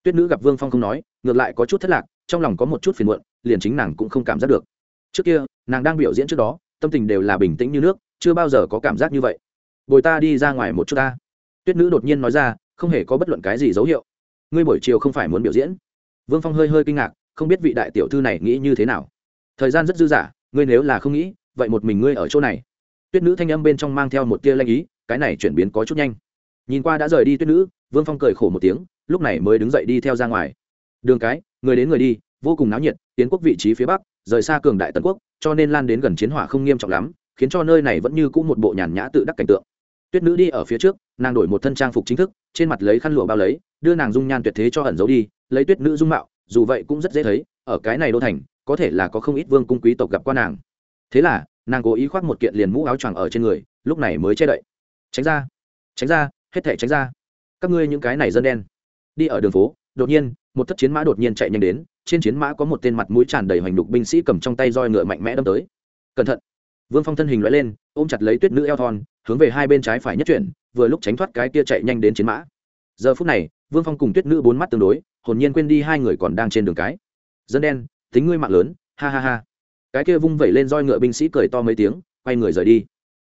Tuyết nữ gặp vương phong không nói, ngược lại có chút thất lạc, trong lòng có một chút phiền muộn, liền chính nàng cũng không cảm giác được. Trước kia, nàng đang biểu diễn trước đó, tâm tình đều là bình tĩnh như nước, chưa bao giờ có cảm giác như vậy bồi ta đi ra ngoài một chút ta. Tuyết nữ đột nhiên nói ra, không hề có bất luận cái gì dấu hiệu. Ngươi buổi chiều không phải muốn biểu diễn. Vương phong hơi hơi kinh ngạc, không biết vị đại tiểu thư này nghĩ như thế nào. Thời gian rất dư dả, ngươi nếu là không nghĩ, vậy một mình ngươi ở chỗ này. Tuyết nữ thanh âm bên trong mang theo một tia lanh ý, cái này chuyển biến có chút nhanh. Nhìn qua đã rời đi tuyết nữ, vương phong cười khổ một tiếng, lúc này mới đứng dậy đi theo ra ngoài. Đường cái, người đến người đi, vô cùng náo nhiệt, tiến quốc vị trí phía bắc, rời xa cường đại tần quốc, cho nên lan đến gần chiến hỏa không nghiêm trọng lắm, khiến cho nơi này vẫn như cũ một bộ nhàn nhã tự đắc cảnh tượng tuyết nữ đi ở phía trước, nàng đổi một thân trang phục chính thức, trên mặt lấy khăn lụa bao lấy, đưa nàng dung nhan tuyệt thế cho ẩn giấu đi, lấy tuyết nữ dung mạo, dù vậy cũng rất dễ thấy, ở cái này đô thành, có thể là có không ít vương cung quý tộc gặp qua nàng. Thế là, nàng cố ý khoác một kiện liền mũ áo choàng ở trên người, lúc này mới che đậy. Tránh ra tránh ra, hết thể tránh ra. Các ngươi những cái này dân đen. Đi ở đường phố, đột nhiên, một thất chiến mã đột nhiên chạy nhanh đến, trên chiến mã có một tên mặt mũi tràn đầy hoành đục binh sĩ cầm trong tay roi ngựa mạnh mẽ đâm tới. Cẩn thận. Vương phong thân hình loại lên, ôm chặt lấy tuyết nữ eo thon hướng về hai bên trái phải nhất chuyển, vừa lúc tránh thoát cái kia chạy nhanh đến chiến mã. Giờ phút này, vương phong cùng tuyết nữ bốn mắt tương đối, hồn nhiên quên đi hai người còn đang trên đường cái. Dân đen, tính ngươi mạng lớn, ha ha ha. Cái kia vung vẩy lên roi ngựa binh sĩ cười to mấy tiếng, quay người rời đi.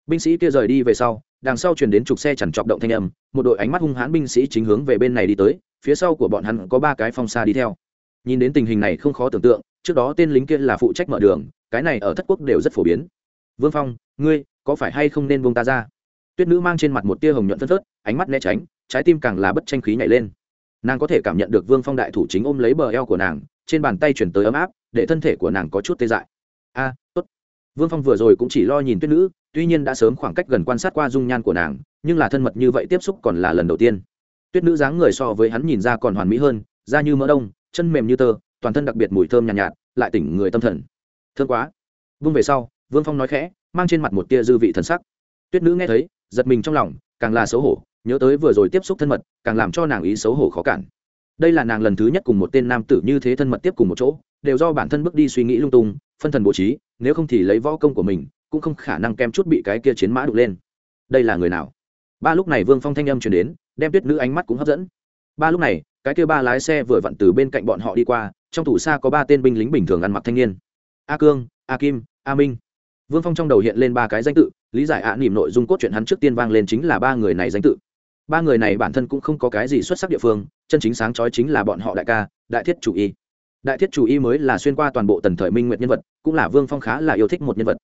Binh sĩ kia rời đi về sau, đằng sau chuyển đến trục xe chẳng chọc động thanh âm, một đội ánh mắt hung hãn binh sĩ chính hướng về bên này đi tới, phía sau của bọn hắn có ba cái phong xa đi theo. Nhìn đến tình hình này không khó tưởng tượng, trước đó tên lính kia là phụ trách mở đường, cái này ở thất quốc đều rất phổ biến. Vương phong, ngươi có phải hay không nên buông ta ra? Tuyết nữ mang trên mặt một tia hồng nhuận phân phớt ánh mắt né tránh trái tim càng là bất tranh khí nhảy lên. Nàng có thể cảm nhận được vương phong đại thủ chính ôm lấy bờ eo của nàng trên bàn tay chuyển tới ấm áp để thân thể của nàng có chút tê dại. A tốt. Vương phong vừa rồi cũng chỉ lo nhìn tuyết nữ tuy nhiên đã sớm khoảng cách gần quan sát qua dung nhan của nàng nhưng là thân mật như vậy tiếp xúc còn là lần đầu tiên. Tuyết nữ dáng người so với hắn nhìn ra còn hoàn mỹ hơn da như mỡ đông chân mềm như tơ toàn thân đặc biệt mùi thơm nhàn nhạt, nhạt lại tỉnh người tâm thần. Thương quá. Vung về sau vương phong nói khẽ mang trên mặt một tia dư vị thần sắc. Tuyết nữ nghe thấy, giật mình trong lòng, càng là xấu hổ, nhớ tới vừa rồi tiếp xúc thân mật, càng làm cho nàng ý xấu hổ khó cản. Đây là nàng lần thứ nhất cùng một tên nam tử như thế thân mật tiếp cùng một chỗ, đều do bản thân bước đi suy nghĩ lung tung, phân thần bố trí, nếu không thì lấy võ công của mình, cũng không khả năng kem chút bị cái kia chiến mã đục lên. Đây là người nào? Ba lúc này vương phong thanh âm chuyển đến, đem tuyết nữ ánh mắt cũng hấp dẫn. Ba lúc này, cái kia ba lái xe vừa vặn từ bên cạnh bọn họ đi qua, trong tủ xa có ba tên binh lính bình thường ăn mặc thanh niên. A cương, a kim, a minh vương phong trong đầu hiện lên ba cái danh tự lý giải ạ à, nỉm nội dung cốt truyện hắn trước tiên vang lên chính là ba người này danh tự. Ba người này bản thân cũng không có cái gì xuất sắc địa phương chân chính sáng chói chính là bọn họ đại ca đại thiết chủ y. Đại thiết chủ y mới là xuyên qua toàn bộ tần thời minh nguyệt nhân vật cũng là vương phong khá là yêu thích một nhân vật.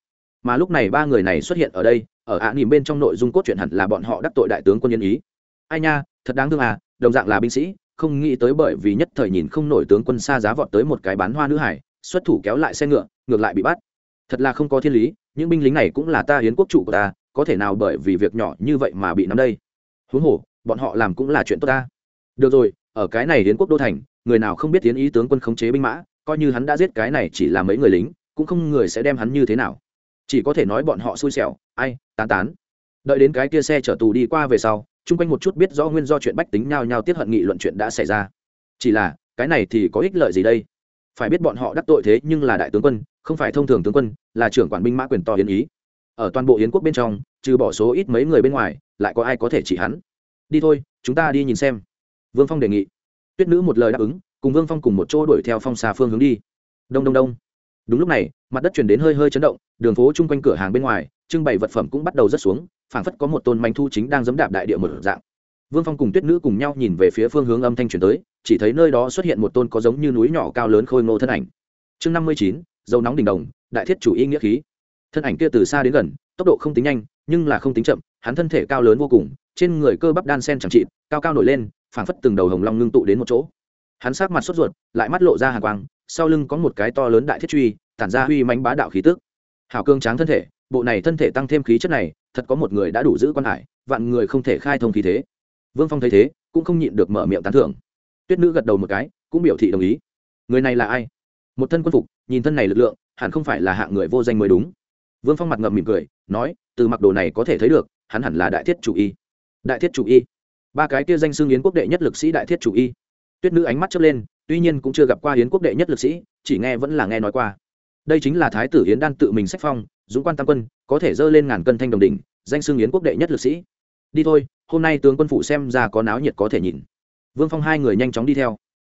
Mà lúc này ba người này xuất hiện ở đây ở ạ à, nỉm bên trong nội dung cốt truyện hẳn là bọn họ đắc tội đại tướng quân nhân ý. Ai nha thật đáng thương à đồng dạng là binh sĩ không nghĩ tới bởi vì nhất thời nhìn không nổi tướng quân xa giá vọt tới một cái bán hoa nữ hải xuất thủ kéo lại xe ngựa ngược lại bị bắt thật là không có thiên lý, những binh lính này cũng là ta hiến quốc chủ của ta, có thể nào bởi vì việc nhỏ như vậy mà bị nắm đây? Huống hồ, bọn họ làm cũng là chuyện tốt ta. Được rồi, ở cái này hiến quốc đô thành, người nào không biết tiến ý tướng quân khống chế binh mã, coi như hắn đã giết cái này chỉ là mấy người lính, cũng không người sẽ đem hắn như thế nào. Chỉ có thể nói bọn họ xui xẻo, ai, tán tán. Đợi đến cái kia xe chở tù đi qua về sau, chung quanh một chút biết rõ nguyên do chuyện bách tính nhao nhao tiết hận nghị luận chuyện đã xảy ra. Chỉ là, cái này thì có ích lợi gì đây? Phải biết bọn họ đắc tội thế nhưng là đại tướng quân, không phải thông thường tướng quân là trưởng quản binh mã quyền to hiến ý. Ở toàn bộ hiến quốc bên trong, trừ bỏ số ít mấy người bên ngoài, lại có ai có thể chỉ hắn? Đi thôi, chúng ta đi nhìn xem. Vương phong đề nghị. Tuyết nữ một lời đáp ứng, cùng vương phong cùng một chỗ đuổi theo phong xà phương hướng đi. Đông đông đông. Đúng lúc này, mặt đất chuyển đến hơi hơi chấn động, đường phố chung quanh cửa hàng bên ngoài, trưng bày vật phẩm cũng bắt đầu rớt xuống, phảng phất có một tôn manh thu chính đang dẫm đạp đại địa một dạng. Vương phong cùng tuyết nữ cùng nhau nhìn về phía phương hướng âm thanh chuyển tới, chỉ thấy nơi đó xuất hiện một tôn có giống như núi nhỏ cao lớn khôi ngô thân ảnh. Chương năm mươi chín dầu nóng đỉnh đồng, đại thiết chủ y nghĩa khí. Thân ảnh kia từ xa đến gần, tốc độ không tính nhanh, nhưng là không tính chậm, hắn thân thể cao lớn vô cùng, trên người cơ bắp đan sen chẳng trị cao cao nổi lên, phảng phất từng đầu hồng long ngưng tụ đến một chỗ. Hắn sát mặt sốt ruột, lại mắt lộ ra hàng quang, sau lưng có một cái to lớn đại thiết truy, tản ra uy mánh bá đạo khí tức. Hảo cương tráng thân thể, bộ này thân thể tăng thêm khí chất này, thật có một người đã đủ giữ quan hải, vạn người không thể khai thông khí thế. Vương phong thấy thế, cũng không nhịn được mở miệng tán thưởng. Tuyết nữ gật đầu một cái, cũng biểu thị đồng ý. Người này là ai? Một thân quân phục, nhìn thân này lực lượng, hẳn không phải là hạng người vô danh mới đúng. Vương phong mặt ngậm mỉm cười, nói, từ mặc đồ này có thể thấy được, hắn hẳn là đại thiết chủ y. Đại thiết chủ y. Ba cái kia danh xưng yến quốc đệ nhất lực sĩ đại thiết chủ y. Tuyết nữ ánh mắt chớp lên, tuy nhiên cũng chưa gặp qua yến quốc đệ nhất lực sĩ, chỉ nghe vẫn là nghe nói qua. Đây chính là thái tử yến đan tự mình sách phong, dũng quan tam quân, có thể dơ lên ngàn cân thanh đồng đỉnh, danh xưng yến quốc đệ nhất lực sĩ. Đi thôi, hôm nay tướng quân phụ xem ra có náo nhiệt có thể nhìn. Vương phong hai người nhanh chóng đi theo.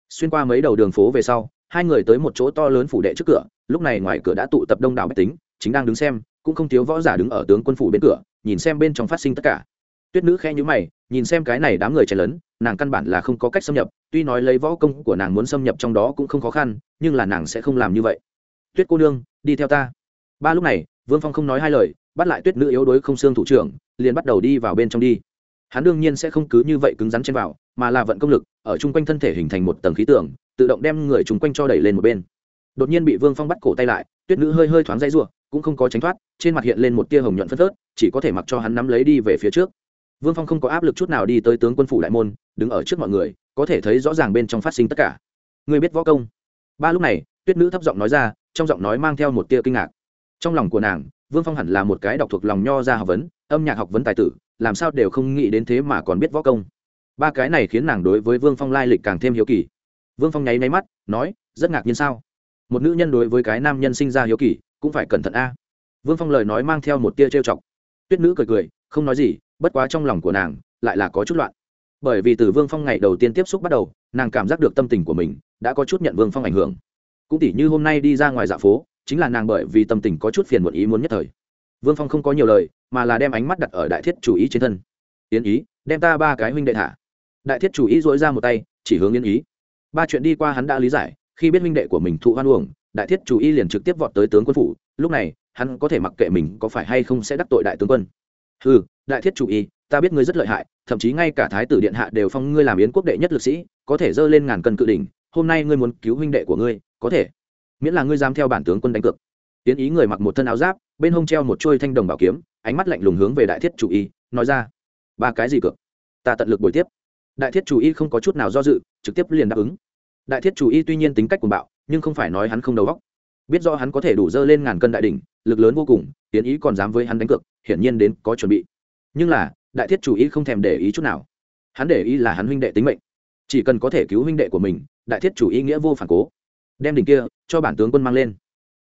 Xuyên qua mấy đầu đường phố về sau hai người tới một chỗ to lớn phủ đệ trước cửa, lúc này ngoài cửa đã tụ tập đông đảo bách tính, chính đang đứng xem, cũng không thiếu võ giả đứng ở tướng quân phủ bên cửa, nhìn xem bên trong phát sinh tất cả. Tuyết nữ khe nhữ mày, nhìn xem cái này đám người chen lớn, nàng căn bản là không có cách xâm nhập, tuy nói lấy võ công của nàng muốn xâm nhập trong đó cũng không khó khăn, nhưng là nàng sẽ không làm như vậy. Tuyết cô nương, đi theo ta. Ba lúc này, vương phong không nói hai lời, bắt lại tuyết nữ yếu đuối không xương thủ trưởng, liền bắt đầu đi vào bên trong đi. Hắn đương nhiên sẽ không cứ như vậy cứng rắn trên vào mà là vận công lực, ở chung quanh thân thể hình thành một tầng khí tượng, tự động đem người chung quanh cho đẩy lên một bên. Đột nhiên bị vương phong bắt cổ tay lại, tuyết nữ hơi hơi thoáng dây r cũng không có tránh thoát, trên mặt hiện lên một tia hồng nhuận phân phớt, chỉ có thể mặc cho hắn nắm lấy đi về phía trước. Vương phong không có áp lực chút nào đi tới tướng quân phủ đại môn, đứng ở trước mọi người, có thể thấy rõ ràng bên trong phát sinh tất cả. Người biết võ công? Ba lúc này, tuyết nữ thấp giọng nói ra, trong giọng nói mang theo một tia kinh ngạc. Trong lòng của nàng, vương phong hẳn là một cái đọc thuộc lòng nho ra học vấn, âm nhạc học vấn tài tử, làm sao đều không nghĩ đến thế mà còn biết võ công ba cái này khiến nàng đối với vương phong lai lịch càng thêm hiếu kỳ vương phong nháy máy mắt nói rất ngạc nhiên sao một nữ nhân đối với cái nam nhân sinh ra hiếu kỳ cũng phải cẩn thận a vương phong lời nói mang theo một tia trêu chọc tuyết nữ cười cười không nói gì bất quá trong lòng của nàng lại là có chút loạn bởi vì từ vương phong ngày đầu tiên tiếp xúc bắt đầu nàng cảm giác được tâm tình của mình đã có chút nhận vương phong ảnh hưởng cũng tỉ như hôm nay đi ra ngoài dạ phố chính là nàng bởi vì tâm tình có chút phiền muộn ý muốn nhất thời vương phong không có nhiều lời mà là đem ánh mắt đặt ở đại thiết chủ ý trên thân yến ý đem ta ba cái huynh đệ thả đại thiết chủ ý dỗi ra một tay, chỉ hướng yến ý. Ba chuyện đi qua hắn đã lý giải, khi biết Minh đệ của mình thụ hoan uổng, đại thiết chủ ý liền trực tiếp vọt tới tướng quân phủ, lúc này, hắn có thể mặc kệ mình có phải hay không sẽ đắc tội đại tướng quân. Ừ đại thiết chủ ý, ta biết ngươi rất lợi hại, thậm chí ngay cả thái tử điện hạ đều phong ngươi làm yến quốc đệ nhất lực sĩ, có thể dơ lên ngàn cân cự đỉnh, hôm nay ngươi muốn cứu huynh đệ của ngươi, có thể. Miễn là ngươi dám theo bản tướng quân đánh cược. Tiến ý người mặc một thân áo giáp, bên hông treo một chuôi thanh đồng bảo kiếm, ánh mắt lạnh lùng hướng về đại thiết chủ y nói ra, ba cái gì cược? Ta tận lực buổi tiếp đại thiết chủ y không có chút nào do dự, trực tiếp liền đáp ứng. Đại thiết chủ y tuy nhiên tính cách cuồng bạo, nhưng không phải nói hắn không đầu óc. Biết do hắn có thể đủ dơ lên ngàn cân đại đỉnh, lực lớn vô cùng, tiến ý còn dám với hắn đánh cược, hiển nhiên đến có chuẩn bị. Nhưng là, đại thiết chủ y không thèm để ý chút nào. Hắn để ý là hắn huynh đệ tính mệnh. Chỉ cần có thể cứu huynh đệ của mình, đại thiết chủ Y nghĩa vô phản cố. Đem đỉnh kia, cho bản tướng quân mang lên.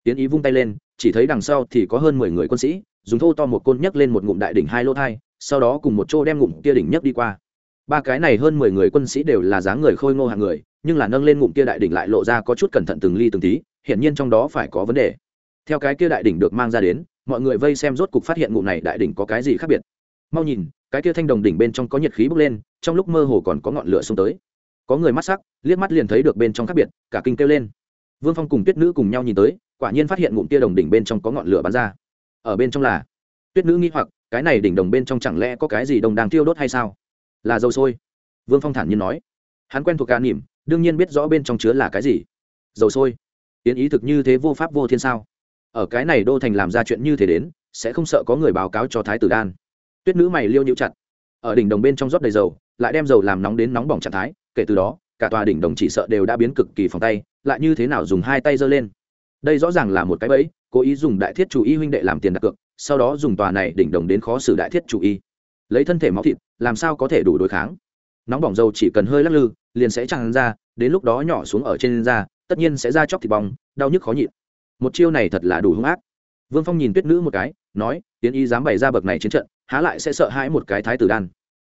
Tiến ý vung tay lên, chỉ thấy đằng sau thì có hơn mười người quân sĩ, dùng thô to một côn nhấc lên một ngụm đại đỉnh hai lỗ thai, sau đó cùng một chỗ đem ngụm kia đỉnh nhấc đi qua ba cái này hơn mười người quân sĩ đều là dáng người khôi ngô hạng người, nhưng là nâng lên ngụm kia đại đỉnh lại lộ ra có chút cẩn thận từng ly từng tí, hiển nhiên trong đó phải có vấn đề. Theo cái kia đại đỉnh được mang ra đến, mọi người vây xem rốt cục phát hiện ngụm này đại đỉnh có cái gì khác biệt. Mau nhìn, cái kia thanh đồng đỉnh bên trong có nhiệt khí bốc lên, trong lúc mơ hồ còn có ngọn lửa xông tới. Có người mắt sắc, liếc mắt liền thấy được bên trong khác biệt, cả kinh kêu lên. Vương phong cùng tuyết nữ cùng nhau nhìn tới, quả nhiên phát hiện ngụm tia đồng đỉnh bên trong có ngọn lửa bắn ra. Ở bên trong là tuyết nữ nghĩ hoặc, cái này đỉnh đồng bên trong chẳng lẽ có cái gì đồng đang tiêu đốt hay sao? Là dầu sôi. Vương phong thản nhiên nói. Hắn quen thuộc ca nỉm đương nhiên biết rõ bên trong chứa là cái gì. Dầu sôi. Yến ý thực như thế vô pháp vô thiên sao? Ở cái này đô thành làm ra chuyện như thế đến, sẽ không sợ có người báo cáo cho thái tử đan. Tuyết nữ mày liêu nhiễu chặt. Ở đỉnh đồng bên trong rót đầy dầu, lại đem dầu làm nóng đến nóng bỏng trạng thái, kể từ đó, cả tòa đỉnh đồng chỉ sợ đều đã biến cực kỳ phòng tay, lại như thế nào dùng hai tay giơ lên? Đây rõ ràng là một cái bẫy, cố ý dùng đại thiết chủ y huynh đệ làm tiền đặt cược, sau đó dùng tòa này đỉnh đồng đến khó xử đại thiết chủ y. Lấy thân thể máu thịt làm sao có thể đủ đối kháng? Nóng bỏng dầu chỉ cần hơi lắc lư, liền sẽ tràn ra, đến lúc đó nhỏ xuống ở trên da, tất nhiên sẽ ra chóc thịt bong, đau nhức khó nhịn. Một chiêu này thật là đủ hung ác. Vương phong nhìn tuyết nữ một cái, nói tiến ý dám bày ra bậc này chiến trận, há lại sẽ sợ hãi một cái thái tử đan.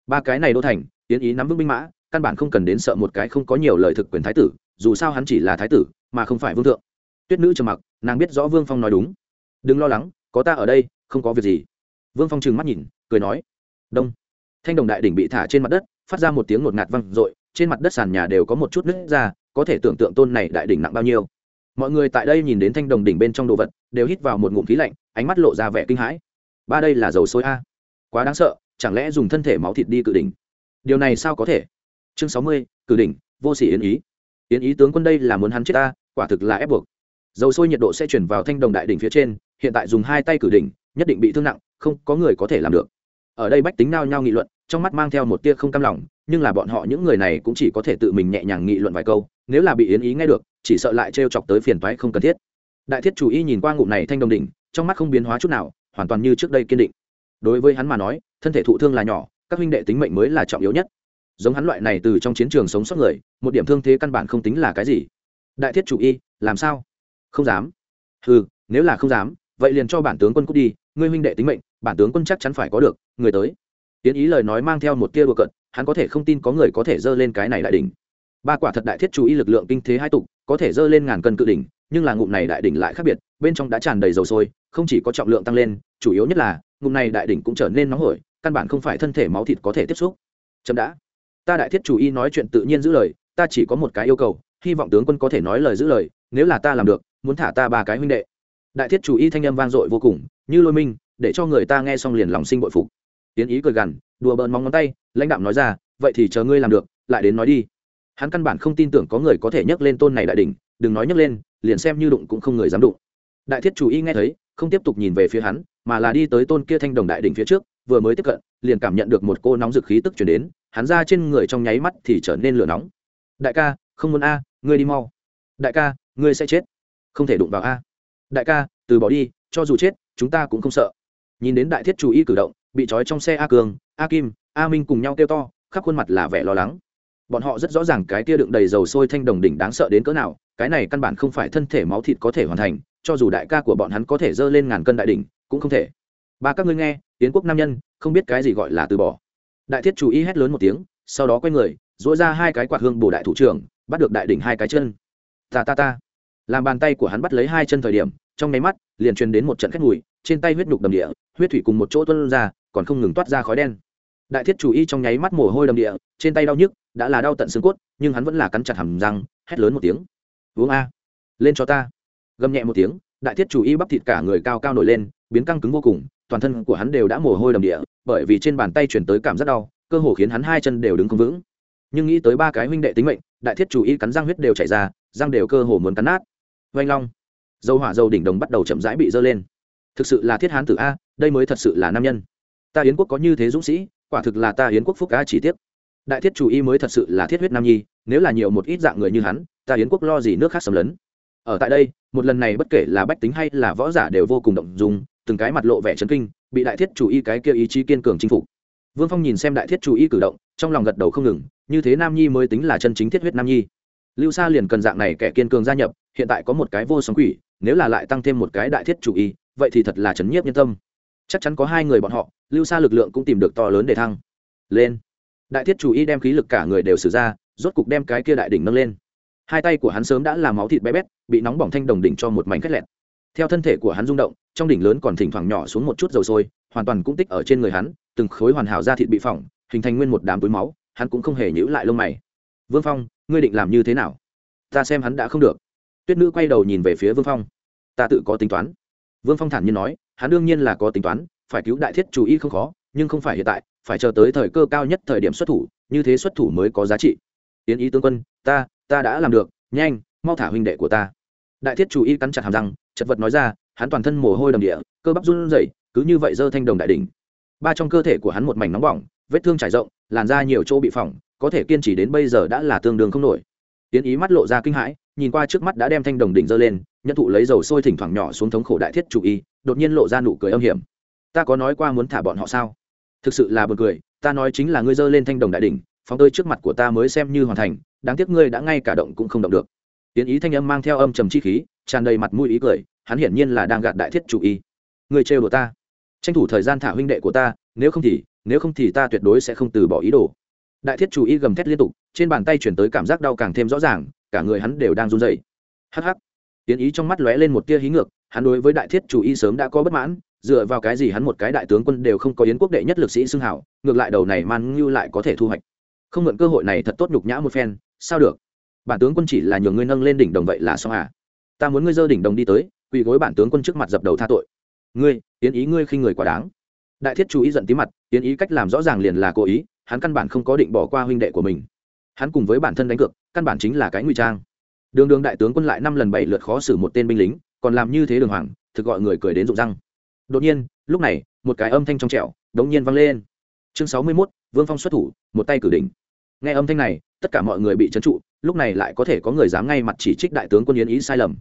Ba cái này đô thành tiến ý nắm vững binh mã, căn bản không cần đến sợ một cái không có nhiều lời thực quyền thái tử, dù sao hắn chỉ là thái tử, mà không phải vương thượng. Tuyết nữ trầm mặc, nàng biết rõ vương phong nói đúng. Đừng lo lắng, có ta ở đây, không có việc gì. Vương phong trừng mắt nhìn, cười nói, đông thanh đồng đại đỉnh bị thả trên mặt đất, phát ra một tiếng ngột ngạt văng r ộ i trên mặt đất sàn nhà đều có một chút nứt ra, có thể tưởng tượng tôn này đại đỉnh nặng bao nhiêu. Mọi người tại đây nhìn đến thanh đồng đỉnh bên trong đồ vật, đều hít vào một ngụm khí lạnh, ánh mắt lộ ra vẻ kinh hãi. Ba đây là dầu sôi a. Quá đáng sợ, chẳng lẽ dùng thân thể máu thịt đi cự đỉnh? Điều này sao có thể? Chương sáu mươi cử đỉnh, vô sỉ yến ý. Yến ý tướng quân đây là muốn hắn chết ta, quả thực là ép buộc. Dầu sôi nhiệt độ sẽ chuyển vào thanh đồng đại đỉnh phía trên, hiện tại dùng hai tay cử đỉnh, nhất định bị thương nặng, không có người có thể làm được. Ở đây bách tính nao nhao nghị luận trong mắt mang theo một tia không cam lòng, nhưng là bọn họ những người này cũng chỉ có thể tự mình nhẹ nhàng nghị luận vài câu, nếu là bị yến ý nghe được, chỉ sợ lại trêu chọc tới phiền toái không cần thiết. Đại thiết chủ y nhìn qua ngụm này thanh đồng đỉnh, trong mắt không biến hóa chút nào, hoàn toàn như trước đây kiên định. Đối với hắn mà nói, thân thể thụ thương là nhỏ, các huynh đệ tính mệnh mới là trọng yếu nhất. Giống hắn loại này từ trong chiến trường sống sót người, một điểm thương thế căn bản không tính là cái gì. Đại thiết chủ y, làm sao? Không dám. Ừ nếu là không dám, vậy liền cho bản tướng quân cút đi, ngươi huynh đệ tính mệnh, bản tướng quân chắc chắn phải có được, người tới tiến ý lời nói mang theo một tia đùa cận hắn có thể không tin có người có thể dơ lên cái này đại đỉnh. Ba quả thật đại thiết chú ý lực lượng kinh thế hai tục, có thể dơ lên ngàn cân cự đỉnh, nhưng là ngụm này đại đỉnh lại khác biệt, bên trong đã tràn đầy dầu sôi, không chỉ có trọng lượng tăng lên, chủ yếu nhất là, ngụm này đại đỉnh cũng trở nên nóng hổi, căn bản không phải thân thể máu thịt có thể tiếp xúc. Chậm đã. Ta đại thiết chủ y nói chuyện tự nhiên giữ lời, ta chỉ có một cái yêu cầu, hy vọng tướng quân có thể nói lời giữ lời, nếu là ta làm được, muốn thả ta ba cái huynh đệ. Đại thiết chủ y thanh âm vang dội vô cùng, như lôi minh, để cho người ta nghe xong liền lòng sinh bội phục tiến ý cười gằn, đùa bỡn móng ngón tay, lãnh đạo nói ra, vậy thì chờ ngươi làm được, lại đến nói đi. Hắn căn bản không tin tưởng có người có thể nhấc lên tôn này đại đỉnh, đừng nói nhấc lên, liền xem như đụng cũng không người dám đụng. Đại thiết chủ y nghe thấy, không tiếp tục nhìn về phía hắn, mà là đi tới tôn kia thanh đồng đại đỉnh phía trước, vừa mới tiếp cận, liền cảm nhận được một cô nóng dực khí tức chuyển đến, hắn ra trên người trong nháy mắt thì trở nên lửa nóng. Đại ca, không muốn a, ngươi đi mau. Đại ca, ngươi sẽ chết. Không thể đụng vào a. Đại ca, từ bỏ đi, cho dù chết, chúng ta cũng không sợ. Nhìn đến đại thiết chủ y cử động bị trói trong xe a cường a kim, a minh cùng nhau kêu to, khắp khuôn mặt là vẻ lo lắng. Bọn họ rất rõ ràng cái tia đựng đầy dầu sôi thanh đồng đỉnh đáng sợ đến cỡ nào, cái này căn bản không phải thân thể máu thịt có thể hoàn thành, cho dù đại ca của bọn hắn có thể dơ lên ngàn cân đại đỉnh, cũng không thể. Ba các ngươi nghe tiến quốc nam nhân, không biết cái gì gọi là từ bỏ. Đại thiết chú ý hét lớn một tiếng, sau đó quay người dỗi ra hai cái quạt hương bổ đại thủ trưởng, bắt được đại đỉnh hai cái chân. Ta ta ta. Làm bàn tay của hắn bắt lấy hai chân thời điểm, trong nháy mắt, liền truyền đến một trận khét mùi, trên tay huyết nhục đầm địa, huyết thủy cùng một chỗ tuân ra còn không ngừng toát ra khói đen. Đại thiết chủ y trong nháy mắt mồ hôi đầm địa, trên tay đau nhức, đã là đau tận xương cốt, nhưng hắn vẫn là cắn chặt hầm răng, hét lớn một tiếng. Uống a, lên cho ta. Gầm nhẹ một tiếng, đại thiết chủ y bắp thịt cả người cao cao nổi lên, biến căng cứng vô cùng, toàn thân của hắn đều đã mồ hôi đầm địa, bởi vì trên bàn tay chuyển tới cảm giác đau, cơ hồ khiến hắn hai chân đều đứng không vững. Nhưng nghĩ tới ba cái huynh đệ tính mệnh, đại thiết chủ y cắn răng huyết đều chảy ra, răng đều cơ hồ muốn cắn nát. Vanh long, dầu hỏa dầu đỉnh đồng bắt đầu chậm rãi bị dơ lên. Thực sự là thiết hán tử a, đây mới thật sự là nam nhân ta yến quốc có như thế dũng sĩ, quả thực là ta yến quốc phúc a chỉ tiếc đại thiết chủ y mới thật sự là thiết huyết nam nhi, nếu là nhiều một ít dạng người như hắn, ta yến quốc lo gì nước khác xâm lấn. Ở tại đây, một lần này bất kể là bách tính hay là võ giả đều vô cùng động dung, từng cái mặt lộ vẻ chấn kinh, bị đại thiết chủ y cái kia ý chí kiên cường chinh phục. Vương phong nhìn xem đại thiết chủ y cử động, trong lòng gật đầu không ngừng, như thế nam nhi mới tính là chân chính thiết huyết nam nhi. Lưu sa liền cần dạng này kẻ kiên cường gia nhập, hiện tại có một cái vô sóng quỷ, nếu là lại tăng thêm một cái đại thiết chủ y, vậy thì thật là chấn nhiếp nhân tâm chắc chắn có hai người bọn họ, lưu xa lực lượng cũng tìm được to lớn để thăng. Lên. Đại thiết chủ y đem khí lực cả người đều xử ra, rốt cục đem cái kia đại đỉnh nâng lên. Hai tay của hắn sớm đã làm máu thịt bé bét, bị nóng bỏng thanh đồng đỉnh cho một mảnh khét lẹt. Theo thân thể của hắn rung động, trong đỉnh lớn còn thỉnh thoảng nhỏ xuống một chút dầu sôi, hoàn toàn cũng tích ở trên người hắn, từng khối hoàn hảo da thịt bị phỏng, hình thành nguyên một đám túi máu, hắn cũng không hề nhữ lại lông mày. Vương phong, ngươi định làm như thế nào? Ta xem hắn đã không được. Tuyết nữ quay đầu nhìn về phía vương phong. Ta tự có tính toán. Vương phong thản nhiên nói hắn đương nhiên là có tính toán, phải cứu đại thiết chủ y không khó, nhưng không phải hiện tại, phải chờ tới thời cơ cao nhất thời điểm xuất thủ, như thế xuất thủ mới có giá trị. Yến ý tướng quân, ta ta đã làm được, nhanh, mau thả huynh đệ của ta. Đại thiết chủ y cắn chặt hàm răng, chật vật nói ra, hắn toàn thân mồ hôi đầm địa, cơ bắp run rẩy, cứ như vậy giơ thanh đồng đại đỉnh. Ba trong cơ thể của hắn một mảnh nóng bỏng, vết thương trải rộng, làn da nhiều chỗ bị phỏng, có thể kiên trì đến bây giờ đã là tương đương không nổi. Tiến ý mắt lộ ra kinh hãi, nhìn qua trước mắt đã đem thanh đồng đỉnh dơ lên, nhận thụ lấy dầu sôi thỉnh thoảng nhỏ xuống thống khổ đại thiết chủ y đột nhiên lộ ra nụ cười âm hiểm. Ta có nói qua muốn thả bọn họ sao? Thực sự là b u ồ n cười, ta nói chính là ngươi dơ lên thanh đồng đại đỉnh, phóng tơi trước mặt của ta mới xem như hoàn thành, đáng tiếc ngươi đã ngay cả động cũng không động được. Tiến ý thanh âm mang theo âm trầm chi khí, tràn đầy mặt mũi ý cười, hắn hiển nhiên là đang gạt đại thiết chủ ý. người trêu đồ ta. Tranh thủ thời gian thả huynh đệ của ta, nếu không thì, nếu không thì ta tuyệt đối sẽ không từ bỏ ý đồ. Đại thiết chủ y gầm thét liên tục, trên bàn tay chuyển tới cảm giác đau càng thêm rõ ràng, cả người hắn đều đang run dày hắc hắc. Tiến ý trong mắt lóe lên một tia hí ngược hắn đối với đại thiết chủ y sớm đã có bất mãn, dựa vào cái gì hắn một cái đại tướng quân đều không có yến quốc đệ nhất lực sĩ xưng hảo, ngược lại đầu này man ngưu lại có thể thu hoạch. Không mượn cơ hội này thật tốt nhục nhã một phen, sao được? Bản tướng quân chỉ là nhường ngươi nâng lên đỉnh đồng vậy là sao à? Ta muốn ngươi dơ đỉnh đồng đi tới, quỳ gối bản tướng quân trước mặt dập đầu tha tội. Ngươi, yến ý ngươi khi người quá đáng. Đại thiết chủ ý giận tí mặt, yến ý cách làm rõ ràng liền là cố ý, hắn căn bản không có định bỏ qua huynh đệ của mình. Hắn cùng với bản thân đánh cược, căn bản chính là cái ngụy trang. Đường đường đại tướng quân lại năm lần bảy lượt khó xử một tên binh lính còn làm như thế đường hoàng thực gọi người cười đến rụng răng. Đột nhiên lúc này một cái âm thanh trong trẻo đống nhiên vang lên. Chương sáu mươi 61, vương phong xuất thủ một tay cử đỉnh. Nghe âm thanh này tất cả mọi người bị trấn trụ lúc này lại có thể có người dám ngay mặt chỉ trích đại tướng quân yến ý sai lầm.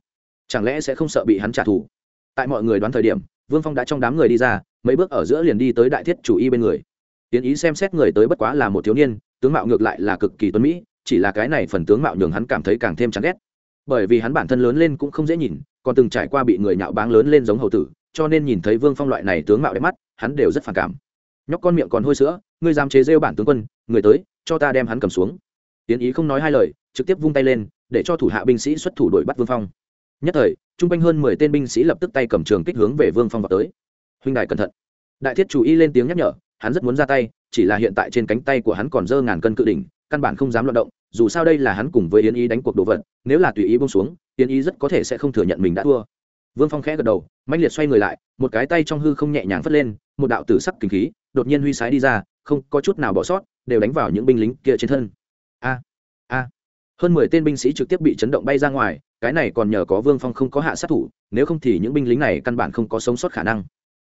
Chẳng lẽ sẽ không sợ bị hắn trả thù? Tại mọi người đoán thời điểm vương phong đã trong đám người đi ra mấy bước ở giữa liền đi tới đại thiết chủ y bên người. Yến ý xem xét người tới bất quá là một thiếu niên tướng mạo ngược lại là cực kỳ tuấn mỹ chỉ là cái này phần tướng mạo nhường hắn cảm thấy càng thêm chán ghét. Bởi vì hắn bản thân lớn lên cũng không dễ nhìn còn từng trải qua bị người nhạo báng lớn lên giống hầu tử, cho nên nhìn thấy vương phong loại này tướng mạo đẹp mắt, hắn đều rất phản cảm. Nhóc con miệng còn hôi sữa, ngươi dám chế rêu bản tướng quân, người tới, cho ta đem hắn cầm xuống. Tiến ý không nói hai lời, trực tiếp vung tay lên, để cho thủ hạ binh sĩ xuất thủ đuổi bắt vương phong. Nhất thời chung quanh hơn mười tên binh sĩ lập tức tay cầm trường kích hướng về vương phong vào tới. Huynh đài cẩn thận. Đại thiết chủ y lên tiếng nhắc nhở, hắn rất muốn ra tay, chỉ là hiện tại trên cánh tay của hắn còn dơ ngàn cân cự đỉnh, căn bản không dám loạt động dù sao đây là hắn cùng với yến ý đánh cuộc đồ vật, nếu là tùy ý bông xuống, yến ý rất có thể sẽ không thừa nhận mình đã thua. Vương phong khẽ gật đầu mạnh liệt xoay người lại, một cái tay trong hư không nhẹ nhàng phất lên, một đạo tử sắc kinh khí, đột nhiên huy sái đi ra, không có chút nào bỏ sót, đều đánh vào những binh lính kia trên thân. A a. Hơn mười tên binh sĩ trực tiếp bị chấn động bay ra ngoài, cái này còn nhờ có vương phong không có hạ sát thủ, nếu không thì những binh lính này căn bản không có sống sót khả năng.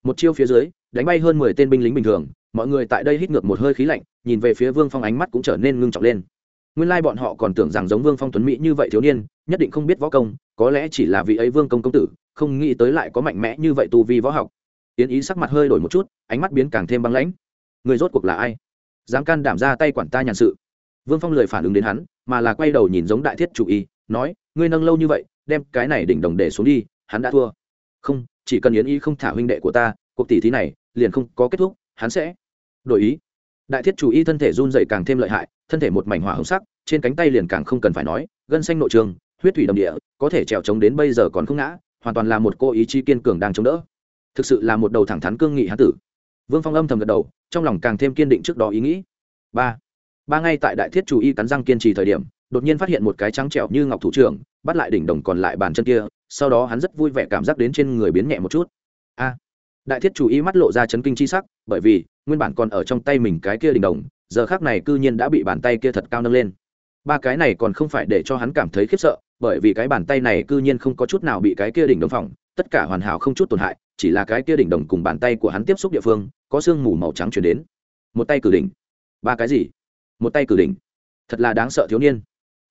Một chiêu phía dưới, đánh bay hơn mười tên binh lính bình thường, mọi người tại đây hít ngược một hơi khí lạnh, nhìn về phía vương phong ánh mắt cũng trở nên ngưng trọng lên nguyên lai bọn họ còn tưởng rằng giống vương phong tuấn mỹ như vậy thiếu niên, nhất định không biết võ công, có lẽ chỉ là vị ấy vương công công tử, không nghĩ tới lại có mạnh mẽ như vậy tu vi võ học. Yến ý sắc mặt hơi đổi một chút, ánh mắt biến càng thêm băng lãnh. Người rốt cuộc là ai? Dám can đảm ra tay quản ta nhàn sự. Vương phong lười phản ứng đến hắn, mà là quay đầu nhìn giống đại thiết chủ y nói, ngươi nâng lâu như vậy, đem cái này đỉnh đồng để xuống đi, hắn đã thua. Không, chỉ cần yến ý không thả huynh đệ của ta, cuộc tỷ thí này liền không có kết thúc, hắn sẽ đổi ý đại thiết chủ y thân thể run dày càng thêm lợi hại, thân thể một mảnh hỏa hồng sắc, trên cánh tay liền càng không cần phải nói, gân xanh nội trường, huyết thủy đầm địa, có thể trèo trống đến bây giờ còn không ngã, hoàn toàn là một cô ý chí kiên cường đang chống đỡ. Thực sự là một đầu thẳng thắn cương nghị hán tử. Vương phong âm thầm gật đầu, trong lòng càng thêm kiên định trước đó ý nghĩ. Ba. Ba ngay tại đại thiết chủ y cắn răng kiên trì thời điểm, đột nhiên phát hiện một cái trắng trẹo như ngọc thủ trưởng, bắt lại đỉnh đồng còn lại bàn chân kia, sau đó hắn rất vui vẻ cảm giác đến trên người biến nhẹ một chút. A đại thiết chủ y mắt lộ ra chấn kinh chi sắc, bởi vì, nguyên bản còn ở trong tay mình cái kia đỉnh đồng, giờ khác này cư nhiên đã bị bàn tay kia thật cao nâng lên. Ba cái này còn không phải để cho hắn cảm thấy khiếp sợ, bởi vì cái bàn tay này cư nhiên không có chút nào bị cái kia đỉnh đồng phòng tất cả hoàn hảo không chút tổn hại, chỉ là cái kia đỉnh đồng cùng bàn tay của hắn tiếp xúc địa phương, có sương mù màu trắng chuyển đến. Một tay cử đỉnh. Ba cái gì? Một tay cử đỉnh. Thật là đáng sợ thiếu niên.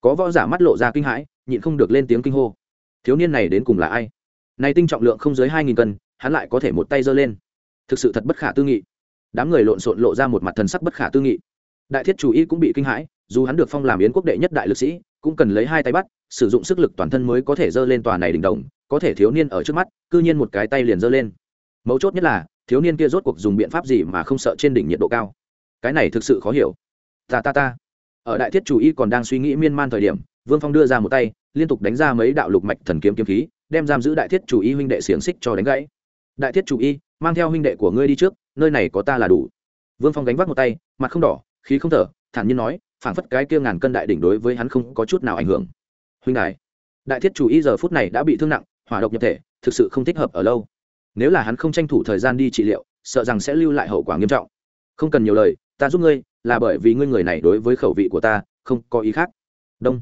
Có võ giả mắt lộ ra kinh hãi, nhịn không được lên tiếng kinh hô. Thiếu niên này đến cùng là ai? Này tinh trọng lượng không dưới hai nghìn cân hắn lại có thể một tay giơ lên. Thực sự thật bất khả tư nghị. Đám người lộn xộn lộ ra một mặt thần sắc bất khả tư nghị. Đại thiết chủ y cũng bị kinh hãi, dù hắn được phong làm yến quốc đệ nhất đại lực sĩ, cũng cần lấy hai tay bắt, sử dụng sức lực toàn thân mới có thể giơ lên tòa này đỉnh đồng, có thể thiếu niên ở trước mắt, cư nhiên một cái tay liền giơ lên. Mấu chốt nhất là, thiếu niên kia rốt cuộc dùng biện pháp gì mà không sợ trên đỉnh nhiệt độ cao. Cái này thực sự khó hiểu. Ta ta ta. Ở đại thiết chủ y còn đang suy nghĩ miên man thời điểm, vương phong đưa ra một tay, liên tục đánh ra mấy đạo lục mạch thần kiếm kiếm khí, đem giam giữ đại thiết chủ y huynh đệ xiềng xích cho đánh gãy đại thiết chủ y, mang theo huynh đệ của ngươi đi trước, nơi này có ta là đủ. Vương phong gánh vác một tay, mặt không đỏ, khí không thở, thản nhiên nói, phảng phất cái kia ngàn cân đại đỉnh đối với hắn không có chút nào ảnh hưởng. Huynh đại đại thiết chủ y giờ phút này đã bị thương nặng, hỏa độc nhập thể, thực sự không thích hợp ở lâu. Nếu là hắn không tranh thủ thời gian đi trị liệu, sợ rằng sẽ lưu lại hậu quả nghiêm trọng. Không cần nhiều lời, ta giúp ngươi, là bởi vì ngươi người này đối với khẩu vị của ta, không có ý khác. Đông.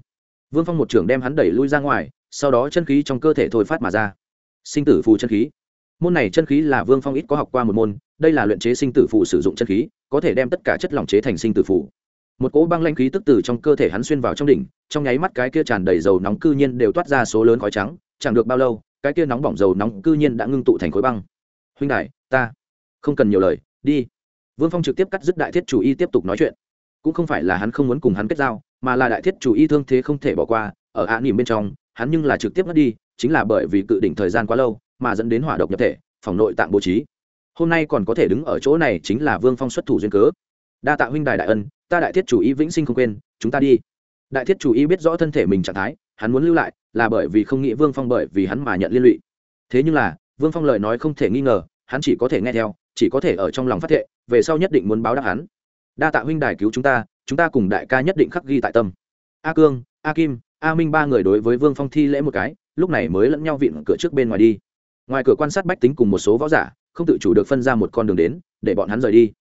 Vương phong một trưởng đem hắn đẩy lui ra ngoài, sau đó chân khí trong cơ thể thôi phát mà ra. Sinh tử phù chân khí môn này chân khí là vương phong ít có học qua một môn, đây là luyện chế sinh tử phụ sử dụng chân khí, có thể đem tất cả chất lỏng chế thành sinh tử phụ. một cỗ băng lanh khí tức từ trong cơ thể hắn xuyên vào trong đỉnh, trong nháy mắt cái kia tràn đầy dầu nóng cư nhiên đều toát ra số lớn khói trắng, chẳng được bao lâu, cái kia nóng bỏng dầu nóng cư nhiên đã ngưng tụ thành khối băng. Huynh đại, ta không cần nhiều lời, đi. Vương phong trực tiếp cắt dứt đại thiết chủ y tiếp tục nói chuyện. Cũng không phải là hắn không muốn cùng hắn kết giao, mà là đại thiết chủ y thương thế không thể bỏ qua, ở ạ nỉm bên trong, hắn nhưng là trực tiếp mất đi, chính là bởi vì cự đỉnh thời gian quá lâu mà dẫn đến hỏa độc nhập thể, phòng nội tạng bố trí. Hôm nay còn có thể đứng ở chỗ này chính là vương phong xuất thủ duyên cớ. Đa tạ huynh đài đại ân, ta đại thiết chủ ý vĩnh sinh không quên, chúng ta đi. Đại thiết chủ ý biết rõ thân thể mình trạng thái, hắn muốn lưu lại là bởi vì không nghĩ vương phong bởi vì hắn mà nhận liên lụy. Thế nhưng là, vương phong lời nói không thể nghi ngờ, hắn chỉ có thể nghe theo, chỉ có thể ở trong lòng phát thệ, về sau nhất định muốn báo đáp hắn. Đa tạ huynh đài cứu chúng ta chúng ta cùng đại ca nhất định khắc ghi tại tâm. A cương, a kim, a minh ba người đối với vương phong thi lễ một cái, lúc này mới lẫn nhau vịn cửa trước bên ngoài đi ngoài cửa quan sát bách tính cùng một số võ giả, không tự chủ được phân ra một con đường đến, để bọn hắn rời đi.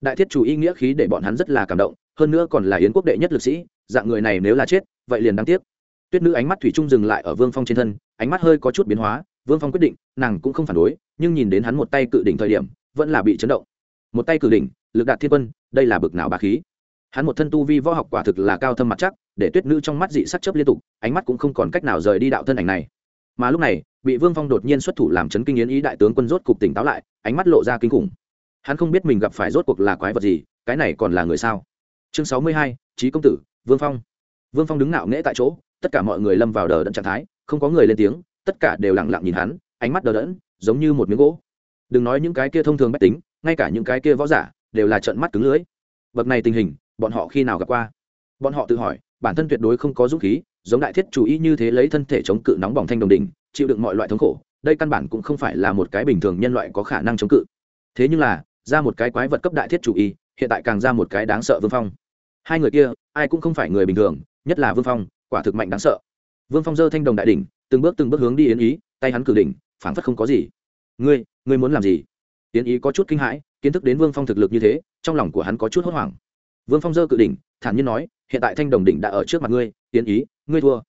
Đại thiết chủ ý nghĩa khí để bọn hắn rất là cảm động, hơn nữa còn là yến quốc đệ nhất lực sĩ, dạng người này nếu là chết, vậy liền đáng tiếc. Tuyết nữ ánh mắt thủy trung dừng lại ở vương phong trên thân, ánh mắt hơi có chút biến hóa, vương phong quyết định, nàng cũng không phản đối, nhưng nhìn đến hắn một tay cự đỉnh thời điểm, vẫn là bị chấn động. Một tay cự đỉnh, lực đạt thiên quân, đây là bực nào bà khí. Hắn một thân tu vi võ học quả thực là cao thâm mặt chắc, để tuyết nữ trong mắt dị sắc chấp liên tục, ánh mắt cũng không còn cách nào rời đi đạo thân ảnh này. Mà lúc này bị vương phong đột nhiên xuất thủ làm chấn kinh yến ý đại tướng quân rốt cục tỉnh táo lại, ánh mắt lộ ra kinh khủng. Hắn không biết mình gặp phải rốt cuộc là quái vật gì, cái này còn là người sao? Chương sáu mươi hai trí công tử, vương phong. Vương phong đứng ngạo nghễ tại chỗ, tất cả mọi người lâm vào đờ đẫn trạng thái, không có người lên tiếng, tất cả đều lặng lặng nhìn hắn, ánh mắt đờ đẫn, giống như một miếng gỗ. Đừng nói những cái kia thông thường mách tính, ngay cả những cái kia võ giả, đều là trận mắt cứng lưới bậc này tình hình, bọn họ khi nào gặp qua? Bọn họ tự hỏi, bản thân tuyệt đối không có dũng khí, giống đại thiết chủ ý như thế lấy thân thể chống cự nóng bỏng thanh đồng đỉnh chịu đựng mọi loại thống khổ, đây căn bản cũng không phải là một cái bình thường nhân loại có khả năng chống cự. Thế nhưng là, ra một cái quái vật cấp đại thiết chủ y, hiện tại càng ra một cái đáng sợ vương phong. Hai người kia, ai cũng không phải người bình thường, nhất là vương phong, quả thực mạnh đáng sợ. Vương phong dơ thanh đồng đại đỉnh, từng bước từng bước hướng đi yến ý, tay hắn cử đỉnh, phảng phất không có gì. Ngươi ngươi muốn làm gì? Yến ý có chút kinh hãi, kiến thức đến vương phong thực lực như thế, trong lòng của hắn có chút hốt hoảng. Vương phong dơ cự đỉnh, thản nhiên nói, hiện tại thanh đồng đỉnh đã ở trước mặt ngươi, yến ý, ngươi thua.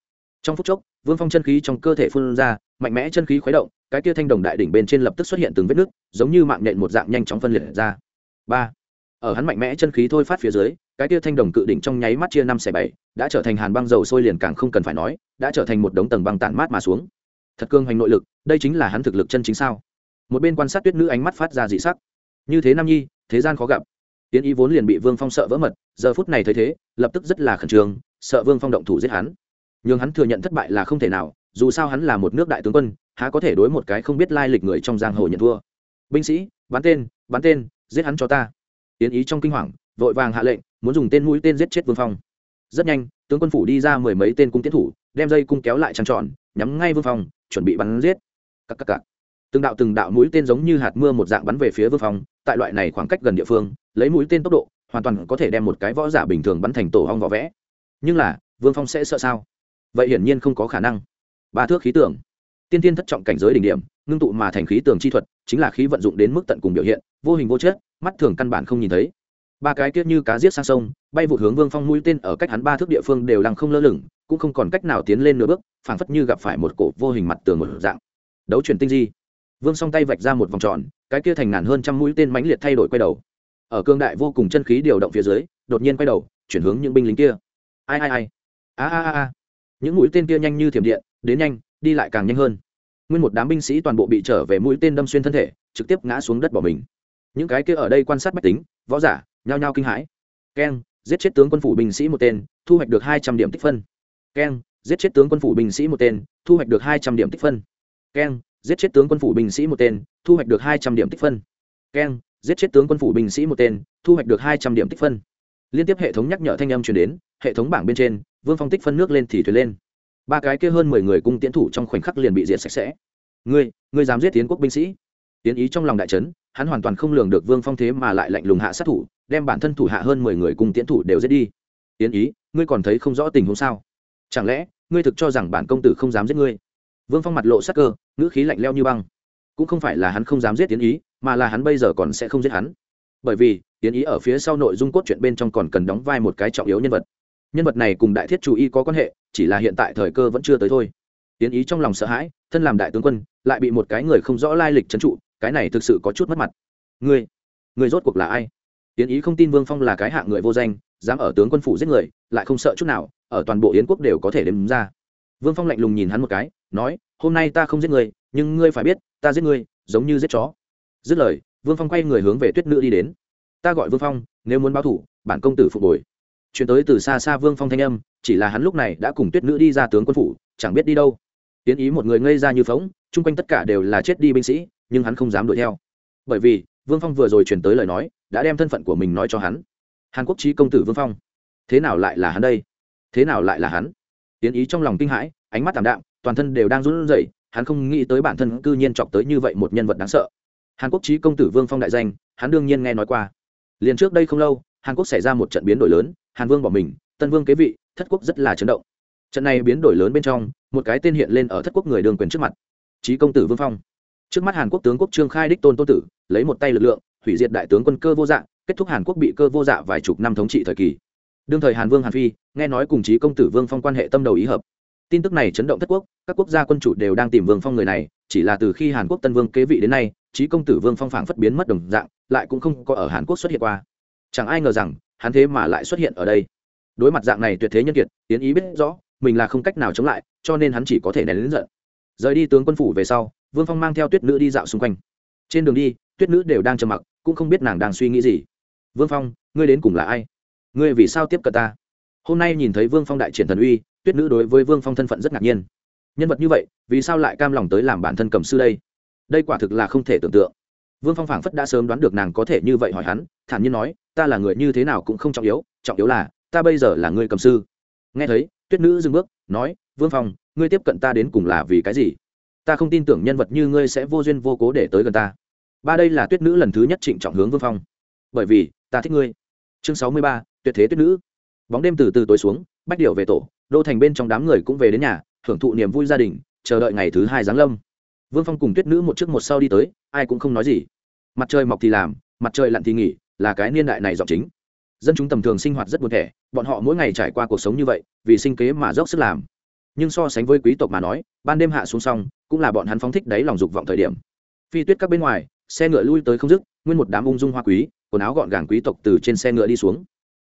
Trong phút chốc vương phong chân khí trong cơ thể phun ra, mạnh mẽ chân khí khuấy động, cái kia thanh đồng đại đỉnh bên trên lập tức xuất hiện từng vết nứt, giống như mạng nhện một dạng nhanh chóng phân liệt ra. Ba, ở hắn mạnh mẽ chân khí thôi phát phía dưới, cái kia thanh đồng cự đỉnh trong nháy mắt chia năm xẻ bảy, đã trở thành hàn băng dầu sôi liền càng không cần phải nói, đã trở thành một đống tầng băng tản mát mà xuống. Thật cương hoành nội lực, đây chính là hắn thực lực chân chính sao? Một bên quan sát tuyết nữ ánh mắt phát ra dị sắc. Như thế nam nhi, thế gian khó gặp. Tiến ý vốn liền bị vương phong sợ vỡ mật, giờ phút này thấy thế, lập tức rất là khẩn trương, sợ vương phong động thủ giết hắn nhưng hắn thừa nhận thất bại là không thể nào, dù sao hắn là một nước đại tướng quân, há có thể đối một cái không biết lai lịch người trong giang hồ nhận thua. Binh sĩ, bắn tên bắn tên, giết hắn cho ta. Tiến ý trong kinh hoàng, vội vàng hạ lệnh, muốn dùng tên mũi tên giết chết vương phong. Rất nhanh, tướng quân phủ đi ra mười mấy tên cung tiến thủ, đem dây cung kéo lại trăng trọn nhắm ngay vương phong, chuẩn bị bắn giết. Cắc cắc cắc. từng đạo từng đạo mũi tên giống như hạt mưa một dạng bắn về phía vương phong, tại loại này khoảng cách gần địa phương, lấy mũi tên tốc độ, hoàn toàn có thể đem một cái võ giả bình thường bắn thành tổ hong võ vẽ. Nhưng là, vương phong sẽ sợ sao? Vậy hiển nhiên không có khả năng. Ba thước khí tưởng tiên tiên thất trọng cảnh giới đỉnh điểm, ngưng tụ mà thành khí tường chi thuật, chính là khí vận dụng đến mức tận cùng biểu hiện, vô hình vô chất, mắt thường căn bản không nhìn thấy. Ba cái kiết như cá giết sang sông, bay vụ hướng vương phong mũi tên ở cách hắn ba thước địa phương đều lăng không lơ lửng, cũng không còn cách nào tiến lên nửa bước, phảng phất như gặp phải một cổ vô hình mặt tường một dạng. Đấu chuyển tinh di. Vương song tay vạch ra một vòng tròn, cái kia thành ngàn hơn trăm mũi tên mãnh liệt thay đổi quay đầu. Ở cương đại vô cùng chân khí điều động phía dưới, đột nhiên quay đầu, chuyển hướng những binh lính kia. Ai ai ai. A a a a những mũi tên kia nhanh như thiểm điện, đến nhanh, đi lại càng nhanh hơn. Nguyên một đám binh sĩ toàn bộ bị trở về mũi tên đâm xuyên thân thể, trực tiếp ngã xuống đất bỏ mình. Những cái kia ở đây quan sát mách tính, võ giả, nhao nhao kinh hãi. Keng, giết chết tướng quân phủ binh sĩ một tên, thu hoạch được hai trăm điểm tích phân. Keng, giết chết tướng quân phủ binh sĩ một tên, thu hoạch được hai trăm điểm tích phân. Keng, giết chết tướng quân phủ binh sĩ một tên, thu hoạch được hai trăm điểm tích phân. Keng, giết chết tướng quân phủ binh sĩ một tên, thu hoạch được hai trăm điểm tích phân. Liên tiếp hệ thống nhắc nhở thanh âm truyền đến, hệ thống bảng bên trên vương phong tích phân nước lên thì thuyền lên. Ba cái kia hơn mười người cung tiến thủ trong khoảnh khắc liền bị diệt sạch sẽ. Ngươi ngươi dám giết tiến quốc binh sĩ? Tiến ý trong lòng đại trấn hắn hoàn toàn không lường được vương phong thế mà lại lạnh lùng hạ sát thủ, đem bản thân thủ hạ hơn mười người cung tiến thủ đều giết đi. Tiến ý, ngươi còn thấy không rõ tình huống sao? Chẳng lẽ, ngươi thực cho rằng bản công tử không dám giết ngươi? Vương phong mặt lộ sắc cơ, ngữ khí lạnh leo như băng. Cũng không phải là hắn không dám giết tiến ý, mà là hắn bây giờ còn sẽ không giết hắn. Bởi vì tiến ý ở phía sau nội dung cốt truyện bên trong còn cần đóng vai một cái trọng yếu nhân vật nhân vật này cùng đại thiết chủ y có quan hệ, chỉ là hiện tại thời cơ vẫn chưa tới thôi. Tiến ý trong lòng sợ hãi, thân làm đại tướng quân, lại bị một cái người không rõ lai lịch trấn trụ, cái này thực sự có chút mất mặt. Ngươi người rốt cuộc là ai? Tiến ý không tin vương phong là cái hạng người vô danh, dám ở tướng quân phủ giết người, lại không sợ chút nào, ở toàn bộ yến quốc đều có thể đếm ra. Vương phong lạnh lùng nhìn hắn một cái, nói, hôm nay ta không giết người, nhưng ngươi phải biết, ta giết ngươi, giống như giết chó. Dứt lời, vương phong quay người hướng về tuyết nữ đi đến. Ta gọi vương phong, nếu muốn báo thủ, bản công tử phục hồi chuyển tới từ xa xa vương phong thanh âm, chỉ là hắn lúc này đã cùng tuyết nữ đi ra tướng quân phủ, chẳng biết đi đâu. Tiến ý một người ngây ra như phóng, chung quanh tất cả đều là chết đi binh sĩ, nhưng hắn không dám đuổi theo. Bởi vì, vương phong vừa rồi chuyển tới lời nói, đã đem thân phận của mình nói cho hắn. Hàn quốc trí công tử vương phong. Thế nào lại là hắn đây? Thế nào lại là hắn? Tiến ý trong lòng kinh hãi, ánh mắt t ạ m đạm, toàn thân đều đang run rẩy, hắn không nghĩ tới bản thân cư nhiên chọc tới như vậy một nhân vật đáng sợ. Hàn quốc trí công tử vương phong đại danh, hắn đương nhiên nghe nói qua. Liền trước đây không lâu hàn quốc xảy ra một trận biến đổi lớn, hàn vương bỏ mình, tân vương kế vị, thất quốc rất là chấn động. Trận này biến đổi lớn bên trong, một cái tên hiện lên ở thất quốc người đường quyền trước mặt trí công tử vương phong. Trước mắt hàn quốc tướng quốc trương khai đích tôn tôn tử, lấy một tay lực lượng, hủy diệt đại tướng quân cơ vô dạng kết thúc hàn quốc bị cơ vô dạ vài chục năm thống trị thời kỳ. Đương thời hàn vương hàn phi, nghe nói cùng chí công tử vương phong quan hệ tâm đầu ý hợp. Tin tức này chấn động thất quốc, các quốc gia quân chủ đều đang tìm vương phong người này, chỉ là từ khi hàn quốc tân vương kế vị đến nay, chí công tử vương phong phảng phất biến mất đồng dạng, lại cũng không có ở hàn quốc xuất hiện qua chẳng ai ngờ rằng, hắn thế mà lại xuất hiện ở đây. Đối mặt dạng này tuyệt thế nhân kiệt tiến ý biết rõ, mình là không cách nào chống lại, cho nên hắn chỉ có thể nén lính giận. Rời đi tướng quân phủ về sau, vương phong mang theo tuyết nữ đi dạo xung quanh. Trên đường đi, tuyết nữ đều đang trầm mặc, cũng không biết nàng đang suy nghĩ gì. Vương phong, ngươi đến cùng là ai? Ngươi vì sao tiếp cận ta? Hôm nay nhìn thấy vương phong đại triển thần uy, tuyết nữ đối với vương phong thân phận rất ngạc nhiên. Nhân vật như vậy, vì sao lại cam lòng tới làm bản thân cầm sư đây? Đây quả thực là không thể tưởng tượng vương phong phảng phất đã sớm đoán được nàng có thể như vậy hỏi hắn, thản nhiên nói, ta là người như thế nào cũng không trọng yếu trọng yếu là, ta bây giờ là người cầm sư. Nghe thấy, tuyết nữ dừng bước, nói, vương phong, ngươi tiếp cận ta đến cùng là vì cái gì? Ta không tin tưởng nhân vật như ngươi sẽ vô duyên vô cố để tới gần ta. Ba đây là tuyết nữ lần thứ nhất trịnh trọng hướng vương phong. Bởi vì, ta thích ngươi. Chương sáu mươi ba, tuyệt thế tuyết nữ. Bóng đêm từ từ tối xuống, bách điệu về tổ, đô thành bên trong đám người cũng về đến nhà, hưởng thụ niềm vui gia đình, chờ đợi ngày thứ hai giáng lâm vương phong cùng tuyết nữ một trước một sau đi tới, ai cũng không nói gì. Mặt trời mọc thì làm, mặt trời lặn thì nghỉ, là cái niên đại này dọc chính. Dân chúng tầm thường sinh hoạt rất buồn thẻ, bọn họ mỗi ngày trải qua cuộc sống như vậy, vì sinh kế mà dốc sức làm. Nhưng so sánh với quý tộc mà nói, ban đêm hạ xuống xong, cũng là bọn hắn phóng thích đáy lòng dục vọng thời điểm. Phi tuyết các bên ngoài, xe ngựa lui tới không dứt, nguyên một đám ung dung hoa quý, quần áo gọn gàng quý tộc từ trên xe ngựa đi xuống.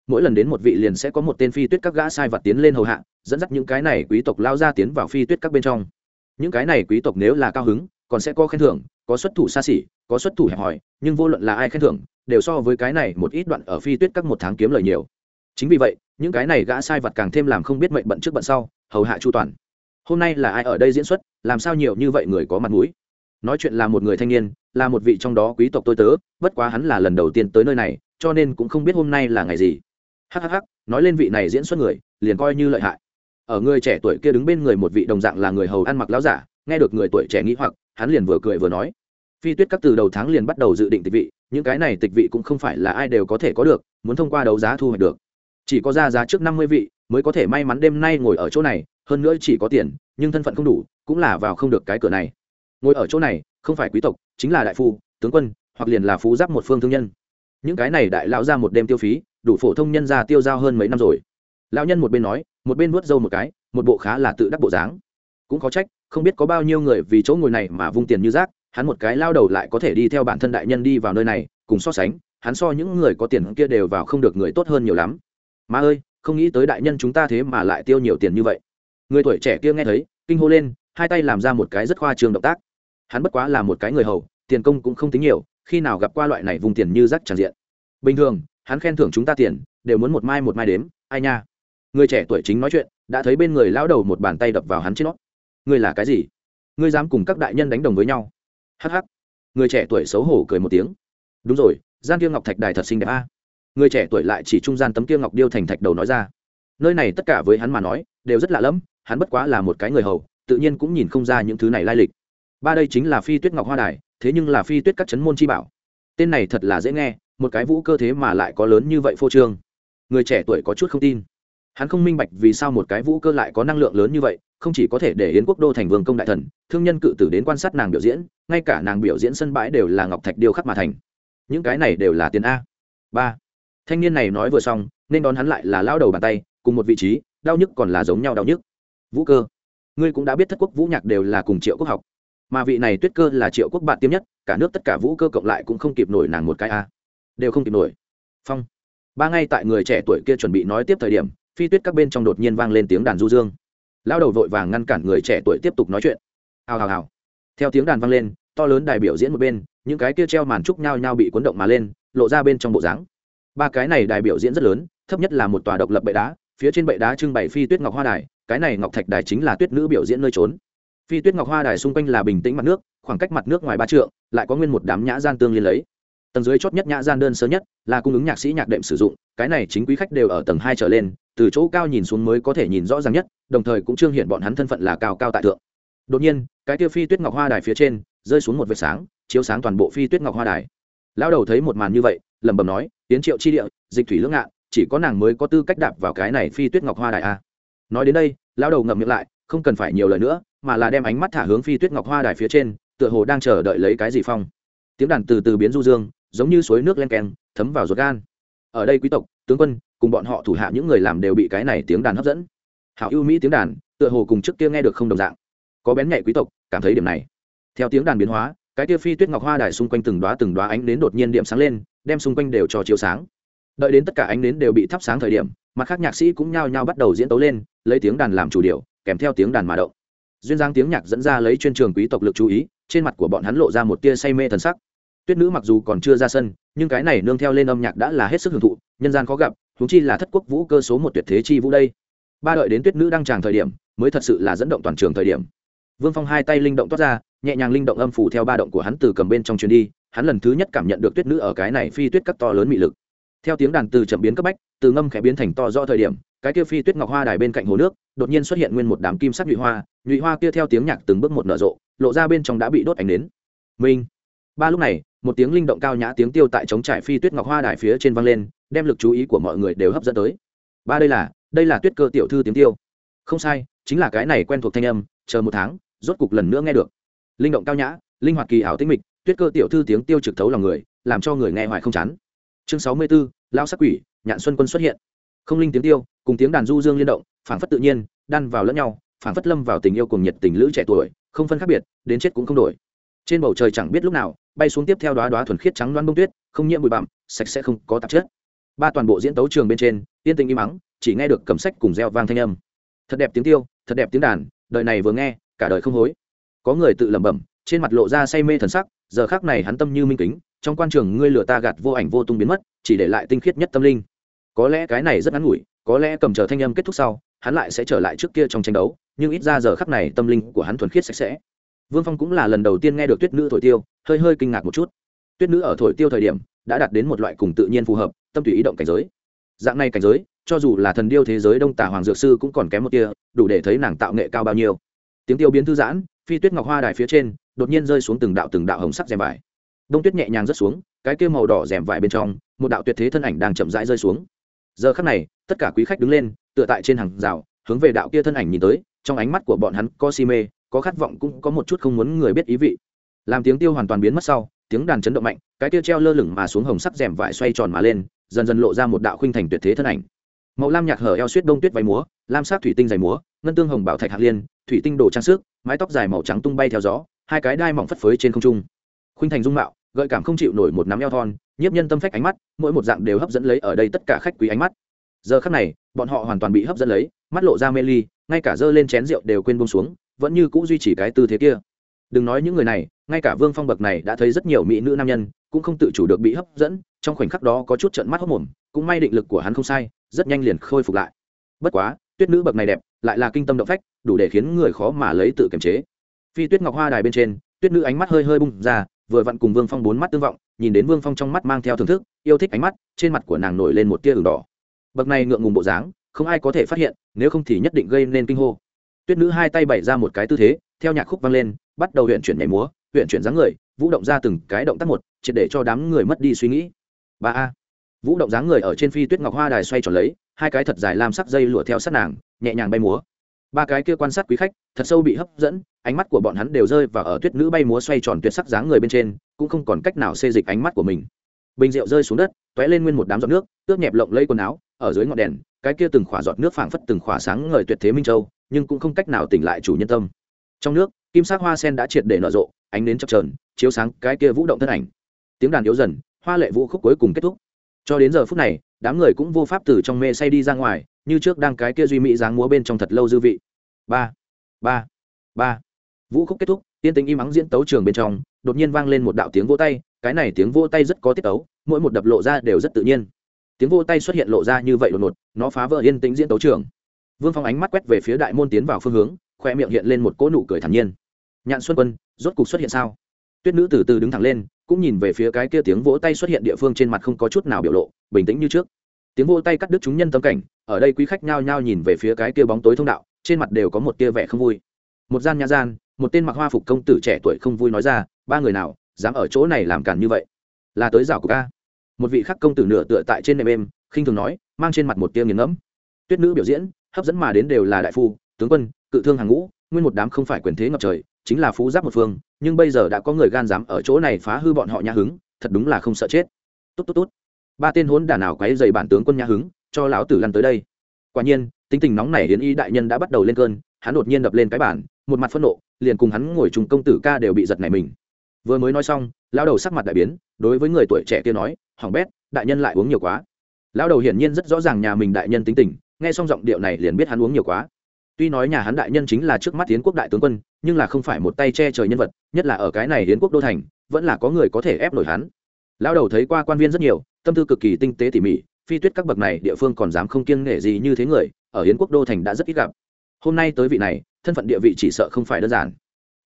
Mỗi lần đến một vị liền sẽ có một tên phi tuyết các gã sai vật tiến lên hầu hạ, dẫn dắt những cái này quý tộc lao ra tiến vào phi tuyết các bên trong những cái này quý tộc nếu là cao hứng, còn sẽ có khen thưởng, có xuất thủ xa xỉ, có xuất thủ hẹp hòi, nhưng vô luận là ai khen thưởng, đều so với cái này một ít đoạn ở phi tuyết các một tháng kiếm lời nhiều. Chính vì vậy, những cái này gã sai vật càng thêm làm không biết mệnh bận trước bận sau, hầu hạ chu toàn. Hôm nay là ai ở đây diễn xuất, làm sao nhiều như vậy người có mặt mũi? Nói chuyện là một người thanh niên, là một vị trong đó quý tộc tôi tớ, bất quá hắn là lần đầu tiên tới nơi này, cho nên cũng không biết hôm nay là ngày gì. Hhh nói lên vị này diễn xuất người, liền coi như lợi hại ở người trẻ tuổi kia đứng bên người một vị đồng dạng là người hầu ăn mặc láo giả, nghe được người tuổi trẻ nghĩ hoặc, hắn liền vừa cười vừa nói. Phi tuyết các từ đầu tháng liền bắt đầu dự định tịch vị, những cái này tịch vị cũng không phải là ai đều có thể có được, muốn thông qua đấu giá thu hoạch được. Chỉ có ra giá trước năm mươi vị, mới có thể may mắn đêm nay ngồi ở chỗ này, hơn nữa chỉ có tiền, nhưng thân phận không đủ, cũng là vào không được cái cửa này. Ngồi ở chỗ này, không phải quý tộc, chính là đại phu, tướng quân, hoặc liền là phú giáp một phương thương nhân. Những cái này đại lão ra một đêm tiêu phí, đủ phổ thông nhân ra tiêu giao hơn mấy năm rồi lão nhân một bên nói, một bên vuốt râu một cái, một bộ khá là tự đắc bộ dáng. Cũng có trách, không biết có bao nhiêu người vì chỗ ngồi này mà vung tiền như rác, hắn một cái lao đầu lại có thể đi theo bản thân đại nhân đi vào nơi này, cùng so sánh, hắn so những người có tiền kia đều vào không được người tốt hơn nhiều lắm. Mà ơi, không nghĩ tới đại nhân chúng ta thế mà lại tiêu nhiều tiền như vậy. Người tuổi trẻ kia nghe thấy, kinh hô lên, hai tay làm ra một cái rất khoa trường động tác. Hắn bất quá là một cái người hầu, tiền công cũng không tính nhiều, khi nào gặp qua loại này vùng tiền như rác tràn diện. Bình thường, hắn khen thưởng chúng ta tiền, đều muốn một mai một mai đếm, ai nha người trẻ tuổi chính nói chuyện, đã thấy bên người lão đầu một bàn tay đập vào hắn trên nó. Ngươi là cái gì? Ngươi dám cùng các đại nhân đánh đồng với nhau? Hh người trẻ tuổi xấu hổ cười một tiếng. Đúng rồi, gian kia ngọc thạch đài thật xinh đẹp a. Người trẻ tuổi lại chỉ trung gian tấm kia ngọc điêu thành thạch đầu nói ra. Nơi này tất cả với hắn mà nói, đều rất lạ lẫm, hắn bất quá là một cái người hầu, tự nhiên cũng nhìn không ra những thứ này lai lịch. Ba đây chính là phi tuyết ngọc hoa đài, thế nhưng là phi tuyết các chấn môn chi bảo. Tên này thật là dễ nghe, một cái vũ cơ thế mà lại có lớn như vậy phô trương. Người trẻ tuổi có chút không tin hắn không minh bạch vì sao một cái vũ cơ lại có năng lượng lớn như vậy, không chỉ có thể để yến quốc đô thành vương công đại thần, thương nhân cự tử đến quan sát nàng biểu diễn, ngay cả nàng biểu diễn sân bãi đều là ngọc thạch điêu khắc mà thành. Những cái này đều là tiền a. Ba. Thanh niên này nói vừa xong, nên đón hắn lại là lao đầu bàn tay, cùng một vị trí, đau nhức còn là giống nhau đau nhức. Vũ cơ. Ngươi cũng đã biết thất quốc vũ nhạc đều là cùng triệu quốc học. Mà vị này tuyết cơ là triệu quốc bạn tiêm nhất, cả nước tất cả vũ cơ cộng lại cũng không kịp nổi nàng một cái a. Đều không kịp nổi. Phong. Ba ngay tại người trẻ tuổi kia chuẩn bị nói tiếp thời điểm phi tuyết các bên trong đột nhiên vang lên tiếng đàn du dương. Lao đầu vội vàng ngăn cản người trẻ tuổi tiếp tục nói chuyện. Hào hào hào. Theo tiếng đàn vang lên, to lớn đài biểu diễn một bên, những cái kia treo màn trúc nhao nhao bị cuốn động mà lên, lộ ra bên trong bộ dáng. Ba cái này đài biểu diễn rất lớn, thấp nhất là một tòa độc lập bệ đá, phía trên bệ đá trưng bày phi tuyết ngọc hoa đài, cái này ngọc thạch đài chính là tuyết nữ biểu diễn nơi trốn. Phi tuyết ngọc hoa đài xung quanh là bình tĩnh mặt nước, khoảng cách mặt nước ngoài ba trượng, lại có nguyên một đám nhã gian tương liên lấy tầng dưới chót nhất nhã gian đơn sơ nhất là cung ứng nhạc sĩ nhạc đệm sử dụng, cái này chính quý khách đều ở tầng hai trở lên, từ chỗ cao nhìn xuống mới có thể nhìn rõ ràng nhất, đồng thời cũng trương hiện bọn hắn thân phận là cao cao tại thượng. Đột nhiên, cái tiêu phi tuyết ngọc hoa đài phía trên, rơi xuống một vệt sáng, chiếu sáng toàn bộ phi tuyết ngọc hoa đài. Lão đầu thấy một màn như vậy, lẩm bẩm nói tiến triệu chi địa, dịch thủy lưỡng ngạn, chỉ có nàng mới có tư cách đạp vào cái này phi tuyết ngọc hoa đài a nói đến đây, lão đầu ngậm miệng lại, không cần phải nhiều lời nữa, mà là đem ánh mắt thả hướng phi tuyết ngọc hoa đài phía trên, tựa hồ đang chờ đợi lấy cái gì phong. Tiếng đàn từ từ biến du dương giống như suối nước len keng, thấm vào ruột gan. Ở đây quý tộc, tướng quân, cùng bọn họ thủ hạ những người làm đều bị cái này tiếng đàn hấp dẫn. Hảo ưu mỹ tiếng đàn, tựa hồ cùng trước kia nghe được không đồng dạng. Có bén nhạy quý tộc, cảm thấy điểm này. Theo tiếng đàn biến hóa, cái kia phi tuyết ngọc hoa đài xung quanh từng đoá từng đoá ánh đến đột nhiên điểm sáng lên, đem xung quanh đều cho chiếu sáng. Đợi đến tất cả ánh đến đều bị thắp sáng thời điểm, mặt khác nhạc sĩ cũng nhao nhao bắt đầu diễn tấu lên, lấy tiếng đàn làm chủ điệu, kèm theo tiếng đàn mà động. Duyên giang tiếng nhạc dẫn ra lấy chuyên trường quý tộc lực chú ý, trên mặt của bọn hắn lộ ra một tia say mê thần sắc tuyết nữ mặc dù còn chưa ra sân, nhưng cái này nương theo lên âm nhạc đã là hết sức hưởng thụ, nhân gian khó gặp thúng chi là thất quốc vũ cơ số một tuyệt thế chi vũ đây. Ba đợi đến tuyết nữ đăng tràng thời điểm, mới thật sự là dẫn động toàn trường thời điểm. Vương phong hai tay linh động toát ra, nhẹ nhàng linh động âm phủ theo ba động của hắn từ cầm bên trong chuyến đi, hắn lần thứ nhất cảm nhận được tuyết nữ ở cái này phi tuyết cắt to lớn mị lực. Theo tiếng đàn từ chậm biến cấp bách, từ ngâm khẽ biến thành to do thời điểm, cái kia phi tuyết ngọc hoa đài bên cạnh hồ nước, đột nhiên xuất hiện nguyên một đám kim sắc nhụy hoa nhụy hoa kia theo tiếng nhạc từng bước một nở rộ, lộ ra bên trong đã bị đốt ánh đến minh! Ba lúc này một tiếng linh động cao nhã tiếng tiêu tại chống trải phi tuyết ngọc hoa đài phía trên vang lên đem lực chú ý của mọi người đều hấp dẫn tới. Ba đây là đây là tuyết cơ tiểu thư tiếng tiêu. Không sai chính là cái này quen thuộc thanh âm chờ một tháng rốt cục lần nữa nghe được. Linh động cao nhã linh hoạt kỳ ảo tinh mịch tuyết cơ tiểu thư tiếng tiêu trực thấu lòng người làm cho người nghe hoài không chán. Chương sáu mươi 64, lao sắc quỷ nhạn xuân quân xuất hiện. Không linh tiếng tiêu cùng tiếng đàn du dương liên động phảng phất tự nhiên đan vào lẫn nhau phảng phất lâm vào tình yêu cùng nhiệt tình lữ trẻ tuổi không phân khác biệt đến chết cũng không đổi. Trên bầu trời chẳng biết lúc nào bay xuống tiếp theo đoá đoá thuần khiết trắng loan bông tuyết, không nhiễm bụi bặm, sạch sẽ không có tạp chất. Ba toàn bộ diễn tấu trường bên trên, yên tĩnh im mắng chỉ nghe được cầm sách cùng reo vang thanh âm. Thật đẹp tiếng tiêu, thật đẹp tiếng đàn, đời này vừa nghe, cả đời không hối. Có người tự lẩm bẩm, trên mặt lộ ra say mê thần sắc, giờ khác này hắn tâm như minh kính, trong quan trường ngươi lừa ta gạt vô ảnh vô tung biến mất, chỉ để lại tinh khiết nhất tâm linh. Có lẽ cái này rất ngắn ngủi, có lẽ cầm chờ thanh âm kết thúc sau, hắn lại sẽ trở lại trước kia trong tranh đấu, nhưng ít ra giờ khắc này tâm linh của hắn thuần khiết sạch sẽ vương phong cũng là lần đầu tiên nghe được tuyết nữ thổi tiêu, hơi hơi kinh ngạc một chút. Tuyết nữ ở thổi tiêu thời điểm, đã đạt đến một loại cùng tự nhiên phù hợp, tâm tùy ý động cảnh giới. Dạng này cảnh giới, cho dù là thần điêu thế giới đông tả hoàng dược sư cũng còn kém một kia đủ để thấy nàng tạo nghệ cao bao nhiêu. Tiếng tiêu biến thư giãn, phi tuyết ngọc hoa đài phía trên, đột nhiên rơi xuống từng đạo từng đạo hồng sắc rèm vải. Đông tuyết nhẹ nhàng rớt xuống, cái kia màu đỏ rèm vải bên trong, một đạo tuyệt thế thân ảnh đang chậm rãi rơi xuống. Giờ khắc này, tất cả quý khách đứng lên, tựa tại trên hàng rào, hướng về đạo kia thân ảnh nhìn tới, trong ánh mắt của bọn hắn có si mê có khát vọng cũng có một chút không muốn người biết ý vị. Làm tiếng tiêu hoàn toàn biến mất sau, tiếng đàn chấn động mạnh, cái tiêu treo lơ lửng mà xuống hồng sắc rèm vải xoay tròn mà lên, dần dần lộ ra một đạo khuynh thành tuyệt thế thân ảnh. Màu lam nhạt hở eo suýt đông tuyết váy múa, lam sắc thủy tinh dày múa, ngân tương hồng bảo thạch hạt liên, thủy tinh đồ trang sức, mái tóc dài màu trắng tung bay theo gió, hai cái đai mỏng phất phới trên không trung. Khuynh thành dung mạo, gợi cảm không chịu nổi một nắm eo thon, nhiếp nhân tâm phách ánh mắt, mỗi một dạng đều hấp dẫn lấy ở đây tất cả khách quý ánh mắt. Giờ khắc này, bọn họ hoàn toàn bị hấp dẫn lấy, mắt lộ ra mê ly, ngay cả dơ lên chén rượu đều quên bông xuống vẫn như c ũ duy trì cái tư thế kia. Đừng nói những người này, ngay cả vương phong bậc này đã thấy rất nhiều mỹ nữ nam nhân, cũng không tự chủ được bị hấp dẫn, trong khoảnh khắc đó có chút trận mắt hốc mồm, cũng may định lực của hắn không sai, rất nhanh liền khôi phục lại. Bất quá, tuyết nữ bậc này đẹp, lại là kinh tâm động phách, đủ để khiến người khó mà lấy tự kiềm chế. Phi tuyết ngọc hoa đài bên trên, tuyết nữ ánh mắt hơi hơi bung ra, vừa vặn cùng vương phong bốn mắt tương vọng, nhìn đến vương phong trong mắt mang theo thưởng thức, yêu thích ánh mắt, trên mặt của nàng nổi lên một tia ửng đỏ. Bậc này ngượng ngùng bộ dáng, không ai có thể phát hiện, nếu không thì nhất định gây nên kinh hô tuyết nữ hai tay bày ra một cái tư thế, theo nhạc khúc vang lên, bắt đầu huyện chuyển nhảy múa, huyện chuyển dáng người, vũ động ra từng cái động tác một, triệt để cho đám người mất đi suy nghĩ. Ba a. Vũ động dáng người ở trên phi tuyết ngọc hoa đài xoay tròn lấy, hai cái thật dài làm sắc dây lụa theo sát nàng, nhẹ nhàng bay múa. Ba cái kia quan sát quý khách, thật sâu bị hấp dẫn, ánh mắt của bọn hắn đều rơi vào ở tuyết nữ bay múa xoay tròn tuyệt sắc dáng người bên trên, cũng không còn cách nào xê dịch ánh mắt của mình. Bình rượu rơi xuống đất t ó é lên nguyên một đám giọt nước, tước nhẹp lộng lây quần áo, ở dưới ngọn đèn, cái kia từng khỏa giọt nước phảng phất từng khỏa sáng ngời tuyệt thế minh châu nhưng cũng không cách nào tỉnh lại chủ nhân tâm. Trong nước, kim sắc hoa sen đã triệt để nở rộ, ánh nến chập trờn chiếu sáng cái kia vũ động thân ảnh. Tiếng đàn yếu dần, hoa lệ vũ khúc cuối cùng kết thúc. Cho đến giờ phút này, đám người cũng vô pháp từ trong mê say đi ra ngoài, như trước đang cái kia duy mỹ dáng múa bên trong thật lâu dư vị. Ba ba ba. Vũ khúc kết thúc, tiên tính im ắng diễn tấu trường bên trong, đột nhiên vang lên một đạo tiếng vỗ tay, cái này tiếng vỗ tay rất có tiết tấu, mỗi một đập lộ ra đều rất tự nhiên. Tiếng vỗ tay xuất hiện lộ ra như vậy đột ngột, nó phá vỡ yên tĩnh diễn tấu trường vương phong ánh mắt quét về phía đại môn tiến vào phương hướng, khoe miệng hiện lên một cỗ nụ cười thản nhiên. Nhạn xuân quân, rốt cục xuất hiện sao? Tuyết nữ từ từ đứng thẳng lên, cũng nhìn về phía cái kia tiếng vỗ tay xuất hiện địa phương trên mặt không có chút nào biểu lộ, bình tĩnh như trước. Tiếng vỗ tay cắt đứt chúng nhân tâm cảnh, ở đây quý khách nhao nhao nhìn về phía cái kia bóng tối thông đạo, trên mặt đều có một tia vẻ không vui. Một gian nhà gian, một tên mặc hoa phục công tử trẻ tuổi không vui nói ra, ba người nào dám ở chỗ này làm cản như vậy? Là tới rào của ca. Một vị khắc công tử nửa tựa tại trên nệm êm, khinh thường nói, mang trên mặt một tia nghiền ngẫm. Tuyết nữ biểu diễn hấp dẫn mà đến đều là đại phu, tướng quân, cự thương hàng ngũ, nguyên một đám không phải quyền thế ngập trời, chính là phú giáp một phương, nhưng bây giờ đã có người gan dám ở chỗ này phá hư bọn họ nhà hứng, thật đúng là không sợ chết. Tốt tốt tốt. Ba tên hốn đả nào quấy dày bản tướng quân nhà hứng, cho lão tử lăn tới đây. Quả nhiên, tính tình nóng này hiến y đại nhân đã bắt đầu lên cơn, hắn đột nhiên đập lên cái bản một mặt phẫn nộ, liền cùng hắn ngồi trùng công tử ca đều bị giật nảy mình. Vừa mới nói xong, lão đầu sắc mặt đại biến, đối với người tuổi trẻ kia nói hỏng bét, đại nhân lại uống nhiều quá. Lão đầu hiển nhiên rất rõ ràng nhà mình đại nhân tính tình nghe xong giọng điệu này liền biết hắn uống nhiều quá. Tuy nói nhà hắn đại nhân chính là trước mắt tiến quốc đại tướng quân, nhưng là không phải một tay che trời nhân vật, nhất là ở cái này hiến quốc đô thành, vẫn là có người có thể ép nổi hắn. Lão đầu thấy qua quan viên rất nhiều, tâm tư cực kỳ tinh tế tỉ mỉ, phi tuyết các bậc này địa phương còn dám không kiêng nể gì như thế người, ở hiến quốc đô thành đã rất ít gặp. Hôm nay tới vị này, thân phận địa vị chỉ sợ không phải đơn giản.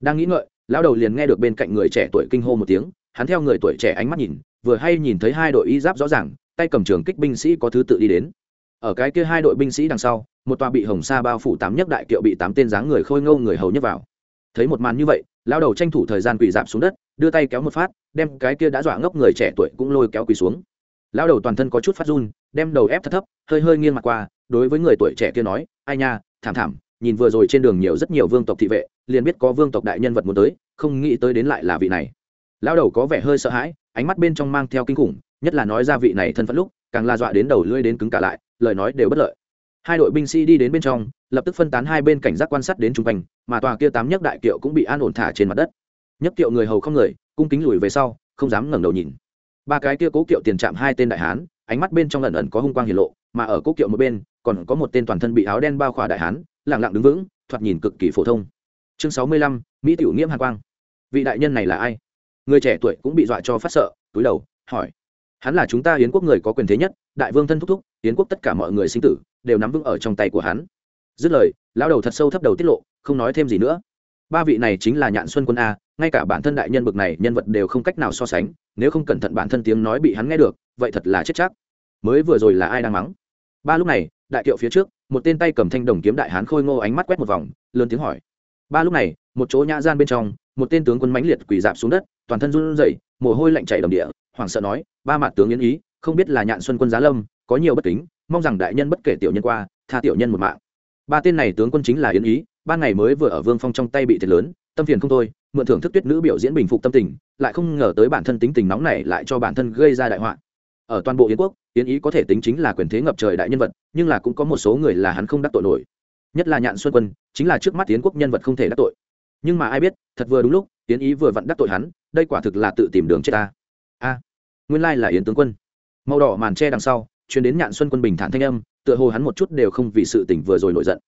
Đang nghĩ ngợi, lão đầu liền nghe được bên cạnh người trẻ tuổi kinh hô một tiếng, hắn theo người tuổi trẻ ánh mắt nhìn, vừa hay nhìn thấy hai đội y giáp rõ ràng, tay cầm trường kích binh sĩ có thứ tự đi đến ở cái kia hai đội binh sĩ đằng sau, một tòa bị hồng sa bao phủ tám nhất đại kiệu bị tám tên dáng người khôi ngâu người hầu nhất vào. Thấy một màn như vậy lao đầu tranh thủ thời gian quỳ dạp xuống đất, đưa tay kéo một phát, đem cái kia đã dọa ngốc người trẻ tuổi cũng lôi kéo quỳ xuống. Lao đầu toàn thân có chút phát run, đem đầu ép thật thấp, hơi hơi nghiêng mặt qua, đối với người tuổi trẻ kia nói, ai nha, thảm thảm, nhìn vừa rồi trên đường nhiều rất nhiều vương tộc thị vệ, liền biết có vương tộc đại nhân vật muốn tới, không nghĩ tới đến lại là vị này. Lao đầu có vẻ hơi sợ hãi, ánh mắt bên trong mang theo kinh khủng, nhất là nói ra vị này thân phận lúc, càng la dọa đến đầu lưỡi đến cứng cả lại lời nói đều bất lợi. Hai đội binh sĩ đi đến bên trong, lập tức phân tán hai bên cảnh giác quan sát đến chung quanh, mà tòa kia tám nhấc đại kiệu cũng bị an ổn thả trên mặt đất. Nhấc kiệu người hầu không người, cung kính lùi về sau, không dám ngẩng đầu nhìn. Ba cái kia cố kiệu tiền chạm hai tên đại hán, ánh mắt bên trong lần ẩn có hung quang hiển lộ, mà ở cố kiệu một bên, còn có một tên toàn thân bị áo đen bao khỏa đại hán lẳng lặng đứng vững, thoạt nhìn cực kỳ phổ thông. Chương sáu mươi lăm, mỹ tiểu nghiễm hàn quang. Vị đại nhân này là ai? Người trẻ tuổi cũng bị dọa cho phát sợ, túi đầu, hỏi hắn là chúng ta hiến quốc người có quyền thế nhất, đại vương thân thúc thúc hiến quốc tất cả mọi người sinh tử, đều nắm vững ở trong tay của hắn. Dứt lời, lão đầu thật sâu thấp đầu tiết lộ, không nói thêm gì nữa. Ba vị này chính là nhạn xuân quân a, ngay cả bản thân đại nhân bực này nhân vật đều không cách nào so sánh, nếu không cẩn thận bản thân tiếng nói bị hắn nghe được, vậy thật là chết chắc. Mới vừa rồi là ai đang mắng? Ba lúc này, đại kiệu phía trước, một tên tay cầm thanh đồng kiếm đại hán khôi ngô ánh mắt quét một vòng, lớn tiếng hỏi. Ba lúc này, một chỗ nhã gian bên trong, một tên tướng quân mãnh liệt quỳ dạp xuống đất, toàn thân run rẩy, mồ hôi lạnh chảy đầm địa hoảng sợ nói, ba mặt tướng yến ý, không biết là nhạn xuân quân giá lâm, có nhiều bất kính, mong rằng đại nhân bất kể tiểu nhân qua, tha tiểu nhân một mạng. Ba tên này tướng quân chính là yến ý, ban ngày mới vừa ở vương phong trong tay bị thiệt lớn, tâm phiền không thôi, mượn thưởng thức tuyết nữ biểu diễn bình phục tâm tình, lại không ngờ tới bản thân tính tình nóng này lại cho bản thân gây ra đại họa. Ở toàn bộ yến quốc, yến ý có thể tính chính là quyền thế ngập trời đại nhân vật, nhưng là cũng có một số người là hắn không đắc tội nổi. Nhất là nhạn xuân quân, chính là trước mắt yến quốc nhân vật không thể đắc tội. Nhưng mà ai biết, thật vừa đúng lúc, yến ý vừa vặn đắc tội hắn, đây quả thực là tự tìm đường chết ta nguyên lai là yến tướng quân. Màu đỏ màn tre đằng sau chuyến đến nhạn xuân quân bình thản thanh âm, tựa hồ hắn một chút đều không vì sự tỉnh vừa rồi nổi giận.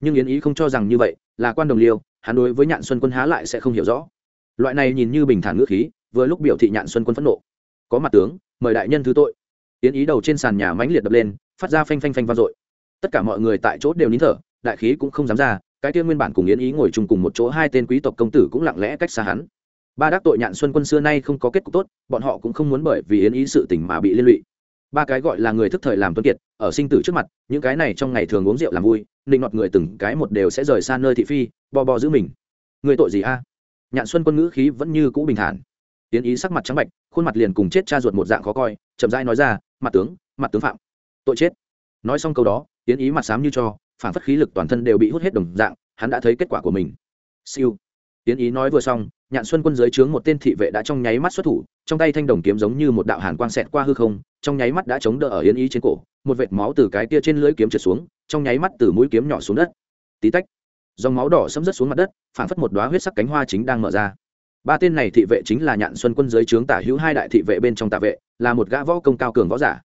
Nhưng yến ý không cho rằng như vậy, là quan đồng liêu, hắn đối với nhạn xuân quân há lại sẽ không hiểu rõ. Loại này nhìn như bình thản ngữ khí, vừa lúc biểu thị nhạn xuân quân phẫn nộ. Có mặt tướng, mời đại nhân thứ tội. Yến ý đầu trên sàn nhà mãnh liệt đập lên, phát ra phanh phanh phanh vang dội. Tất cả mọi người tại chỗ đều nín thở, đại khí cũng không dám ra, cái kia nguyên bản cùng yến ý ngồi chung cùng một chỗ hai tên quý tộc công tử cũng lặng lẽ cách xa hắn ba đắc tội nhạn xuân quân xưa nay không có kết cục tốt, bọn họ cũng không muốn bởi vì yến ý sự tình mà bị liên lụy. Ba cái gọi là người thức thời làm tuân kiệt, ở sinh tử trước mặt, những cái này trong ngày thường uống rượu làm vui định ngọt người từng cái một đều sẽ rời xa nơi thị phi bò bò giữ mình. Người tội gì a? Nhạn xuân quân ngữ khí vẫn như cũ bình thản. Yến ý sắc mặt trắng bạch khuôn mặt liền cùng chết cha ruột một dạng khó coi, chậm rãi nói ra, mặt tướng mặt tướng phạm, tội chết. Nói xong câu đó, yến ý mặt xám như cho, phản phất khí lực toàn thân đều bị hút hết đồng dạng, hắn đã thấy kết quả của mình. Siêu. Yến ý nói vừa xong nhạn xuân quân dưới trướng một tên thị vệ đã trong nháy mắt xuất thủ, trong tay thanh đồng kiếm giống như một đạo hàn quang xẹt qua hư không, trong nháy mắt đã chống đỡ ở yến ý trên cổ, một vệt máu từ cái tia trên lưỡi kiếm trượt xuống, trong nháy mắt từ mũi kiếm nhỏ xuống đất. Tí tách, dòng máu đỏ xâm rớt xuống mặt đất phản phất một đoá huyết sắc cánh hoa chính đang mở ra. Ba tên này thị vệ chính là nhạn xuân quân dưới trướng tả hữu hai đại thị vệ bên trong tạ vệ, là một gã võ công cao cường võ giả.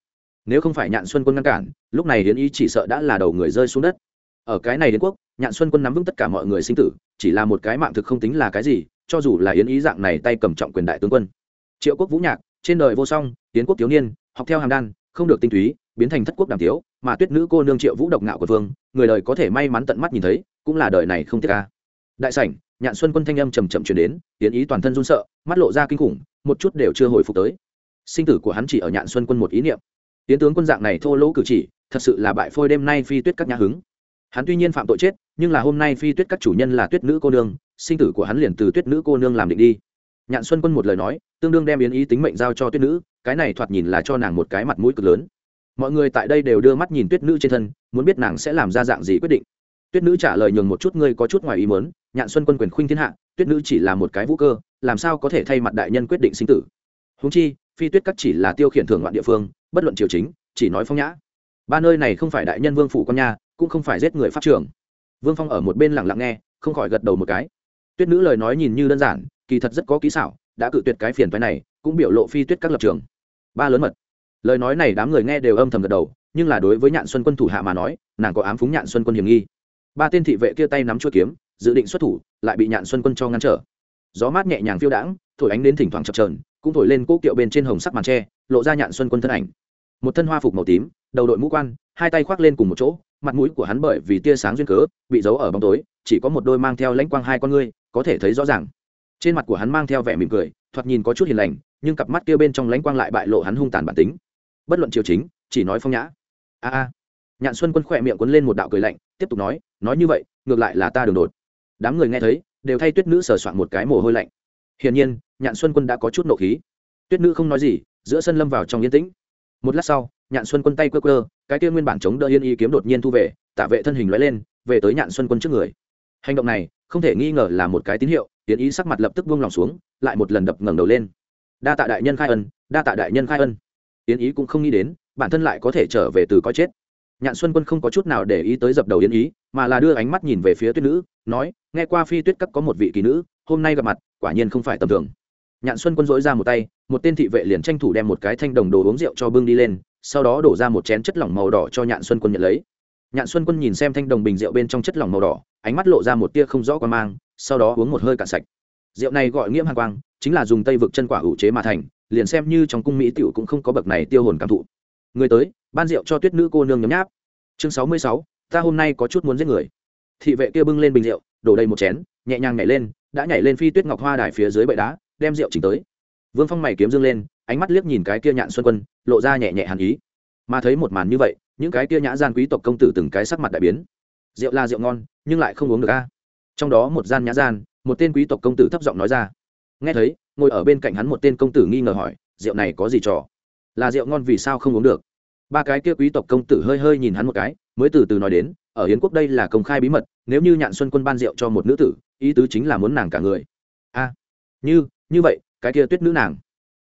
Nếu không phải nhạn xuân quân ngăn cản, lúc này hiến ý chỉ sợ đã là đầu người rơi xuống đất. Ở cái này đến quốc, nhạn xuân quân nắm vững tất cả mọi người sinh tử, chỉ là một cái mạng thực không tính là cái gì cho dù là yến ý dạng này tay cầm trọng quyền đại tướng quân. Triệu quốc vũ nhạc, trên đời vô song, yến quốc thiếu niên, học theo hàm đan, không được tinh túy, biến thành thất quốc đàm tiếu, mà tuyết nữ cô nương triệu vũ độc ngạo của vương, người đời có thể may mắn tận mắt nhìn thấy, cũng là đời này không tiếc ca đại sảnh, nhạn xuân quân thanh âm trầm trầm chuyển đến, yến ý toàn thân run sợ, mắt lộ ra kinh khủng, một chút đều chưa hồi phục tới. Sinh tử của hắn chỉ ở nhạn xuân quân một ý niệm. Tiến tướng quân dạng này thô lỗ cử chỉ, thật sự là bại phôi đêm nay phi tuyết các nhà hứng. Hắn tuy nhiên phạm tội chết, nhưng là hôm nay phi tuyết các chủ nhân là tuyết nữ cô nương sinh tử của hắn liền từ tuyết nữ cô nương làm định đi. Nhạn xuân quân một lời nói tương đương đem yến ý tính mệnh giao cho tuyết nữ cái này thoạt nhìn là cho nàng một cái mặt mũi cực lớn. Mọi người tại đây đều đưa mắt nhìn tuyết nữ trên thân muốn biết nàng sẽ làm ra dạng gì quyết định. Tuyết nữ trả lời nhường một chút ngươi có chút ngoài ý muốn nhạn xuân quân quyền khuynh thiên hạ tuyết nữ chỉ là một cái vũ cơ làm sao có thể thay mặt đại nhân quyết định sinh tử? Húng chi phi tuyết các chỉ là tiêu khiển thưởng loạn địa phương bất luận triều chính chỉ nói phong nhã. Ba nơi này không phải đại nhân vương phủ con nhà, cũng không phải giết người pháp trường. Vương phong ở một bên lặng lặng nghe không khỏi gật đầu một cái tuyết nữ lời nói nhìn như đơn giản, kỳ thật rất có kỹ xảo, đã cự tuyệt cái phiền phái này, cũng biểu lộ phi tuyết các lập trường. Ba lớn mật. Lời nói này đám người nghe đều âm thầm gật đầu, nhưng là đối với nhạn xuân quân thủ hạ mà nói, nàng có ám phúng nhạn xuân quân hiểm nghi. Ba tên thị vệ kia tay nắm chuôi kiếm, dự định xuất thủ, lại bị nhạn xuân quân cho ngăn trở. Gió mát nhẹ nhàng phiêu đãng, thổi ánh đến thỉnh thoảng chập trờn cũng thổi lên cỗ kiệu bên trên hồng sắc màn tre, lộ ra nhạn xuân quân thân ảnh. Một thân hoa phục màu tím, đầu đội mũ quan, hai tay khoác lên cùng một chỗ, mặt mũi của hắn bởi vì tia sáng duyên cớ, bị giấu ở bóng tối, chỉ có một đôi mang theo lãnh quang hai con ngươi có thể thấy rõ ràng. Trên mặt của hắn mang theo vẻ mỉm cười, thoạt nhìn có chút hiền lành, nhưng cặp mắt kia bên trong lãnh quang lại bại lộ hắn hung tàn bản tính. Bất luận triều chính, chỉ nói phong nhã. A a. Nhạn xuân quân khỏe miệng quấn lên một đạo cười lạnh, tiếp tục nói nói như vậy, ngược lại là ta đường đột. Đám người nghe thấy, đều thay tuyết nữ sờ soạn một cái mồ hôi lạnh. Hiển nhiên, nhạn xuân quân đã có chút nộ khí. Tuyết nữ không nói gì, giữa sân lâm vào trong yên tĩnh. Một lát sau, nhạn xuân quân tay quơ quơ, cái kia nguyên bản chống đỡ yên y kiếm đột nhiên thu về tạ vệ thân hình lóe lên, về tới nhạn xuân quân trước người. Hành động này không thể nghi ngờ là một cái tín hiệu tiến ý sắc mặt lập tức buông lòng xuống, lại một lần đập ngẩng đầu lên. Đa tạ đại nhân khai ân, đa tạ đại nhân khai ân. Tiến ý cũng không nghĩ đến, bản thân lại có thể trở về từ coi chết. Nhạn xuân quân không có chút nào để ý tới dập đầu yến ý, mà là đưa ánh mắt nhìn về phía tuyết nữ, nói, nghe qua phi tuyết cấp có một vị kỳ nữ, hôm nay gặp mặt, quả nhiên không phải tầm thường. Nhạn xuân quân dỗi ra một tay, một tên thị vệ liền tranh thủ đem một cái thanh đồng đồ uống rượu cho bưng đi lên, sau đó đổ ra một chén chất lỏng màu đỏ cho nhạn xuân quân nhận lấy nhạn xuân quân nhìn xem thanh đồng bình rượu bên trong chất lỏng màu đỏ, ánh mắt lộ ra một tia không rõ qua mang, sau đó uống một hơi cạn sạch. Rượu này gọi nghiễm hàn quang, chính là dùng tây vực chân quả hữu chế mà thành, liền xem như trong cung mỹ tiểu cũng không có bậc này tiêu hồn cảm thụ. Người tới, ban rượu cho tuyết nữ cô nương nhấm nháp. Chương sáu mươi sáu, ta hôm nay có chút muốn giết người. Thị vệ kia bưng lên bình rượu, đổ đầy một chén, nhẹ nhàng nhảy lên, đã nhảy lên phi tuyết ngọc hoa đài phía dưới bệ đá, đem rượu chỉnh tới. Vương phong mày kiếm dương lên, ánh mắt liếc nhìn cái kia nhạn xuân quân, lộ ra nhẹ nhẹ hàn ý mà thấy một màn như vậy, những cái kia nhã gian quý tộc công tử từng cái sắc mặt đại biến. Rượu là rượu ngon, nhưng lại không uống được a. Trong đó một gian nhã gian, một tên quý tộc công tử thấp giọng nói ra. Nghe thấy, ngồi ở bên cạnh hắn một tên công tử nghi ngờ hỏi, rượu này có gì trò? Là rượu ngon vì sao không uống được? Ba cái kia quý tộc công tử hơi hơi nhìn hắn một cái, mới từ từ nói đến, ở hiến quốc đây là công khai bí mật, nếu như nhạn xuân quân ban rượu cho một nữ tử, ý tứ chính là muốn nàng cả người. A. Như như vậy, cái kia tuyết nữ nàng.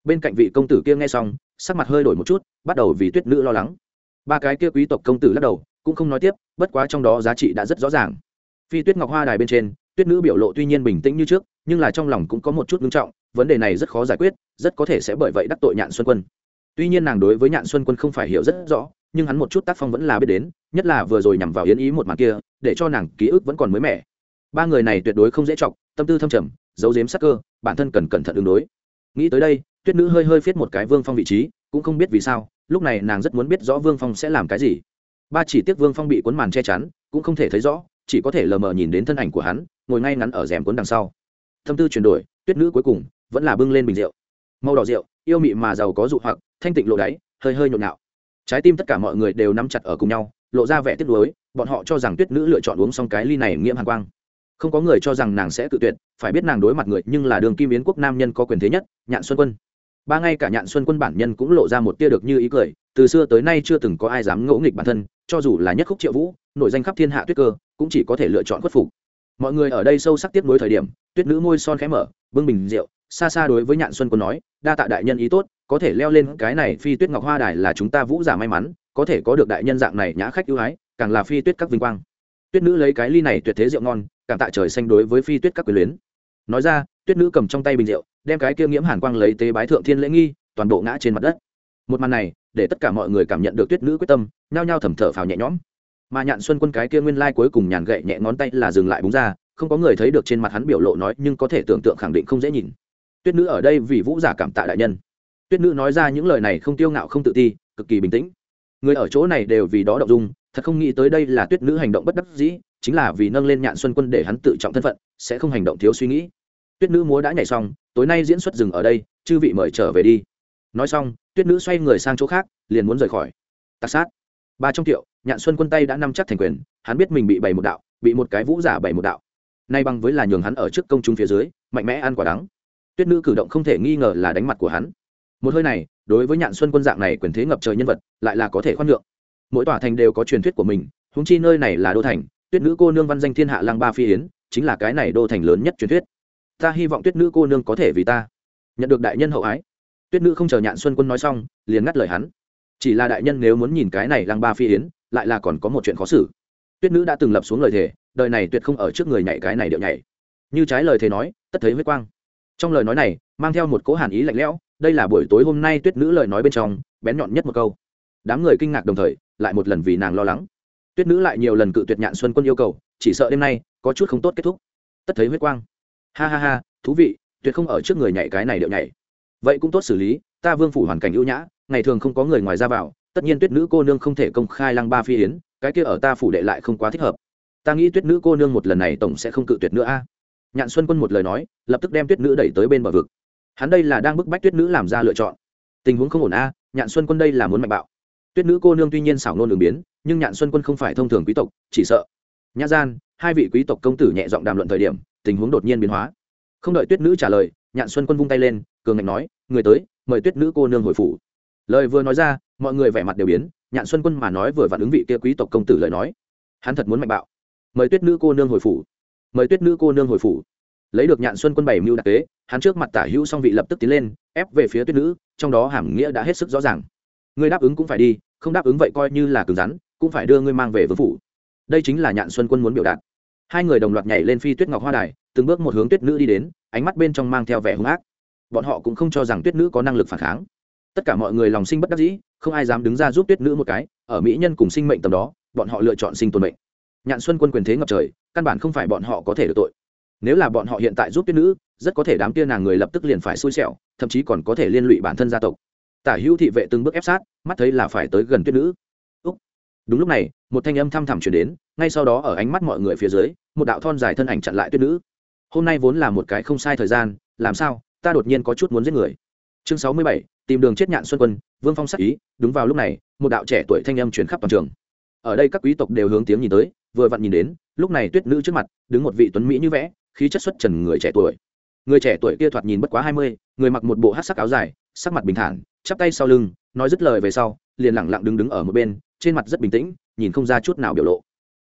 Bên cạnh vị công tử kia nghe xong sắc mặt hơi đổi một chút, bắt đầu vì tuyết nữ lo lắng. Ba cái kia quý tộc công tử lắc đầu, cũng không nói tiếp, bất quá trong đó giá trị đã rất rõ ràng. Phi tuyết ngọc hoa đài bên trên, tuyết nữ biểu lộ tuy nhiên bình tĩnh như trước, nhưng là trong lòng cũng có một chút ngưng trọng, vấn đề này rất khó giải quyết, rất có thể sẽ bởi vậy đắc tội nhạn xuân quân. Tuy nhiên nàng đối với nhạn xuân quân không phải hiểu rất rõ, nhưng hắn một chút tác phong vẫn là biết đến, nhất là vừa rồi nhằm vào yến ý một màn kia, để cho nàng ký ức vẫn còn mới mẻ. Ba người này tuyệt đối không dễ chọc, tâm tư thâm trầm, giấu giếm sắc cơ, bản thân cần cẩn thận ứng đối. Nghĩ tới đây tuyết nữ hơi hơi viết một cái vương phong vị trí, cũng không biết vì sao, lúc này nàng rất muốn biết rõ vương phong sẽ làm cái gì. Ba chỉ tiếc vương phong bị cuốn màn che chắn, cũng không thể thấy rõ, chỉ có thể lờ mờ nhìn đến thân ảnh của hắn, ngồi ngay ngắn ở rèm cuốn đằng sau. Thâm tư chuyển đổi, tuyết nữ cuối cùng, vẫn là bưng lên bình rượu. Màu đỏ rượu, yêu mị mà giàu có dụ hoặc, thanh tịnh lộ đáy, hơi hơi nhộn nhạo. Trái tim tất cả mọi người đều nắm chặt ở cùng nhau, lộ ra vẻ tiếc nuối, bọn họ cho rằng tuyết nữ lựa chọn uống xong cái ly này nghiễm hàn quang không có người cho rằng nàng sẽ tự tuyệt, phải biết nàng đối mặt người nhưng là đường kim yến quốc nam nhân có quyền thế nhất, nhạn xuân quân. Ba ngay cả nhạn xuân quân bản nhân cũng lộ ra một tia được như ý cười, từ xưa tới nay chưa từng có ai dám ngẫu nghịch bản thân, cho dù là nhất khúc triệu vũ, nổi danh khắp thiên hạ tuyết cơ, cũng chỉ có thể lựa chọn khuất phục. Mọi người ở đây sâu sắc tiếp nối thời điểm, tuyết nữ môi son khẽ mở, bưng bình rượu, xa xa đối với nhạn xuân quân nói, đa tạ đại nhân ý tốt, có thể leo lên cái này phi tuyết ngọc hoa đài là chúng ta vũ giả may mắn, có thể có được đại nhân dạng này nhã khách ưu ái, càng là phi tuyết các vinh quang. Tuyết nữ lấy cái ly này tuyệt thế rượu ngon cảm tạ trời xanh đối với phi tuyết các quyền luyến. Nói ra, tuyết nữ cầm trong tay bình rượu, đem cái kia nghiễm hàn quang lấy tế bái thượng thiên lễ nghi, toàn bộ ngã trên mặt đất. Một màn này, để tất cả mọi người cảm nhận được tuyết nữ quyết tâm, nhao nhao thầm thở phào nhẹ nhõm. Mà nhạn xuân quân cái kia nguyên lai cuối cùng nhàn gậy nhẹ ngón tay là dừng lại búng ra, không có người thấy được trên mặt hắn biểu lộ nói, nhưng có thể tưởng tượng khẳng định không dễ nhìn. Tuyết nữ ở đây vì vũ giả cảm tạ đại nhân. Tuyết nữ nói ra những lời này không tiêu ngạo không tự ti, cực kỳ bình tĩnh. Người ở chỗ này đều vì đó động dung, thật không nghĩ tới đây là tuyết nữ hành động bất đắc dĩ chính là vì nâng lên nhạn xuân quân để hắn tự trọng thân phận, sẽ không hành động thiếu suy nghĩ. Tuyết nữ múa đã nhảy xong, tối nay diễn xuất dừng ở đây, chư vị mời trở về đi. Nói xong, tuyết nữ xoay người sang chỗ khác, liền muốn rời khỏi. Tạc sát. Ba trong tiệu, nhạn xuân quân tay đã nắm chắc thành quyền, hắn biết mình bị bày một đạo, bị một cái vũ giả bày một đạo. Nay bằng với là nhường hắn ở trước công chúng phía dưới, mạnh mẽ ăn quả đắng. Tuyết nữ cử động không thể nghi ngờ là đánh mặt của hắn. Một hơi này, đối với nhạn xuân quân dạng này quyền thế ngập trời nhân vật, lại là có thể khoan nhượng. Mỗi tòa thành đều có truyền thuyết của mình húng chi nơi này là đô thành tuyết nữ cô nương văn danh thiên hạ lang ba phi yến, chính là cái này đô thành lớn nhất truyền thuyết. Ta hy vọng tuyết nữ cô nương có thể vì ta nhận được đại nhân hậu ái. Tuyết nữ không chờ nhạn xuân quân nói xong, liền ngắt lời hắn. Chỉ là đại nhân nếu muốn nhìn cái này lang ba phi yến, lại là còn có một chuyện khó xử. Tuyết nữ đã từng lập xuống lời thề, đời này tuyệt không ở trước người nhảy cái này điệu nhảy. Như trái lời thề nói, tất thấy huyết quang. Trong lời nói này, mang theo một cố hàn ý lạnh lẽo, đây là buổi tối hôm nay tuyết nữ lời nói bên trong, bén nhọn nhất một câu. Đám người kinh ngạc đồng thời, lại một lần vì nàng lo lắng tuyết nữ lại nhiều lần cự tuyệt nhạn xuân quân yêu cầu, chỉ sợ đêm nay có chút không tốt kết thúc. Tất thấy huyết quang. Ha ha ha, thú vị, tuyệt không ở trước người nhảy cái này điệu nhảy. Vậy cũng tốt xử lý, ta vương phủ hoàn cảnh ưu nhã, ngày thường không có người ngoài ra vào, tất nhiên tuyết nữ cô nương không thể công khai lăng ba phi yến, cái kia ở ta phủ đệ lại không quá thích hợp. Ta nghĩ tuyết nữ cô nương một lần này tổng sẽ không cự tuyệt nữa a. Nhạn xuân quân một lời nói, lập tức đem tuyết nữ đẩy tới bên bờ vực. Hắn đây là đang bức bách tuyết nữ làm ra lựa chọn. Tình huống không ổn a, nhạn xuân quân đây là muốn mạnh bạo tuyết nữ cô nương tuy nhiên xảo nôn đường biến nhưng nhạn xuân quân không phải thông thường quý tộc chỉ sợ. Nhã gian hai vị quý tộc công tử nhẹ giọng đàm luận thời điểm tình huống đột nhiên biến hóa. Không đợi tuyết nữ trả lời nhạn xuân quân vung tay lên cường ngạnh nói người tới mời tuyết nữ cô nương hồi phủ. Lời vừa nói ra mọi người vẻ mặt đều biến nhạn xuân quân mà nói vừa vặn ứng vị kia quý tộc công tử lời nói. Hắn thật muốn mạnh bạo. Mời tuyết nữ cô nương hồi phủ. Mời tuyết nữ cô nương hồi phủ. Lấy được nhạn xuân quân bảy mưu đặc kế, hắn trước mặt tả hữu song vị lập tức tiến lên ép về phía tuyết nữ trong đó hàm nghĩa đã hết sức rõ ràng. Người đáp ứng cũng phải đi không đáp ứng vậy coi như là cứng rắn, cũng phải đưa ngươi mang về vương phủ. Đây chính là nhạn xuân quân muốn biểu đạt. Hai người đồng loạt nhảy lên phi tuyết ngọc hoa đài, từng bước một hướng tuyết nữ đi đến, ánh mắt bên trong mang theo vẻ hung ác. Bọn họ cũng không cho rằng tuyết nữ có năng lực phản kháng. Tất cả mọi người lòng sinh bất đắc dĩ, không ai dám đứng ra giúp tuyết nữ một cái, ở mỹ nhân cùng sinh mệnh tầm đó, bọn họ lựa chọn sinh tồn mệnh. Nhạn xuân quân quyền thế ngập trời, căn bản không phải bọn họ có thể được tội. Nếu là bọn họ hiện tại giúp tuyết nữ, rất có thể đám kia nàng người lập tức liền phải xui xẻo, thậm chí còn có thể liên lụy bản thân gia tộc tả hữu thị vệ từng bước ép sát, mắt thấy là phải tới gần tuyết nữ. Úc. đúng lúc này, một thanh âm thăm thẳm chuyển đến, ngay sau đó ở ánh mắt mọi người phía dưới, một đạo thon dài thân ảnh chặn lại tuyết nữ. Hôm nay vốn là một cái không sai thời gian, làm sao, ta đột nhiên có chút muốn giết người. Chương sáu mươi bảy, tìm đường chết nhạn xuân quân, vương phong sắc ý, đúng vào lúc này, một đạo trẻ tuổi thanh âm chuyển khắp toàn trường. Ở đây các quý tộc đều hướng tiếng nhìn tới, vừa vặn nhìn đến, lúc này tuyết nữ trước mặt, đứng một vị tuấn mỹ như vẽ, khí chất xuất trần người trẻ tuổi. Người trẻ tuổi kia thoạt nhìn bất quá hai mươi, người mặc một bộ hát sắc áo dài, sắc mặt bình thản chắp tay sau lưng, nói dứt lời về sau, liền lẳng lặng đứng đứng ở một bên, trên mặt rất bình tĩnh, nhìn không ra chút nào biểu lộ.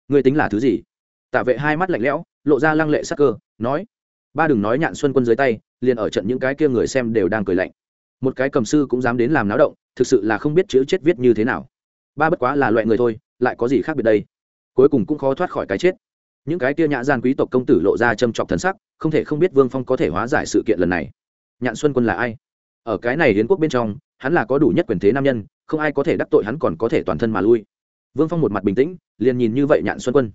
Người tính là thứ gì? Tạ vệ hai mắt lạnh lẽo, lộ ra lăng lệ sắc cơ, nói, ba đừng nói nhạn xuân quân dưới tay, liền ở trận những cái kia người xem đều đang cười lạnh. Một cái cầm sư cũng dám đến làm náo động, thực sự là không biết chữ chết viết như thế nào. Ba bất quá là loại người thôi, lại có gì khác biệt đây? Cuối cùng cũng khó thoát khỏi cái chết. Những cái kia nhã gian quý tộc công tử lộ ra châm trọc thần sắc, không thể không biết vương phong có thể hóa giải sự kiện lần này. Nhạn xuân quân là ai? Ở cái này hiến quốc bên trong hắn là có đủ nhất quyền thế nam nhân, không ai có thể đắc tội hắn còn có thể toàn thân mà lui. Vương phong một mặt bình tĩnh, liền nhìn như vậy nhạn xuân quân.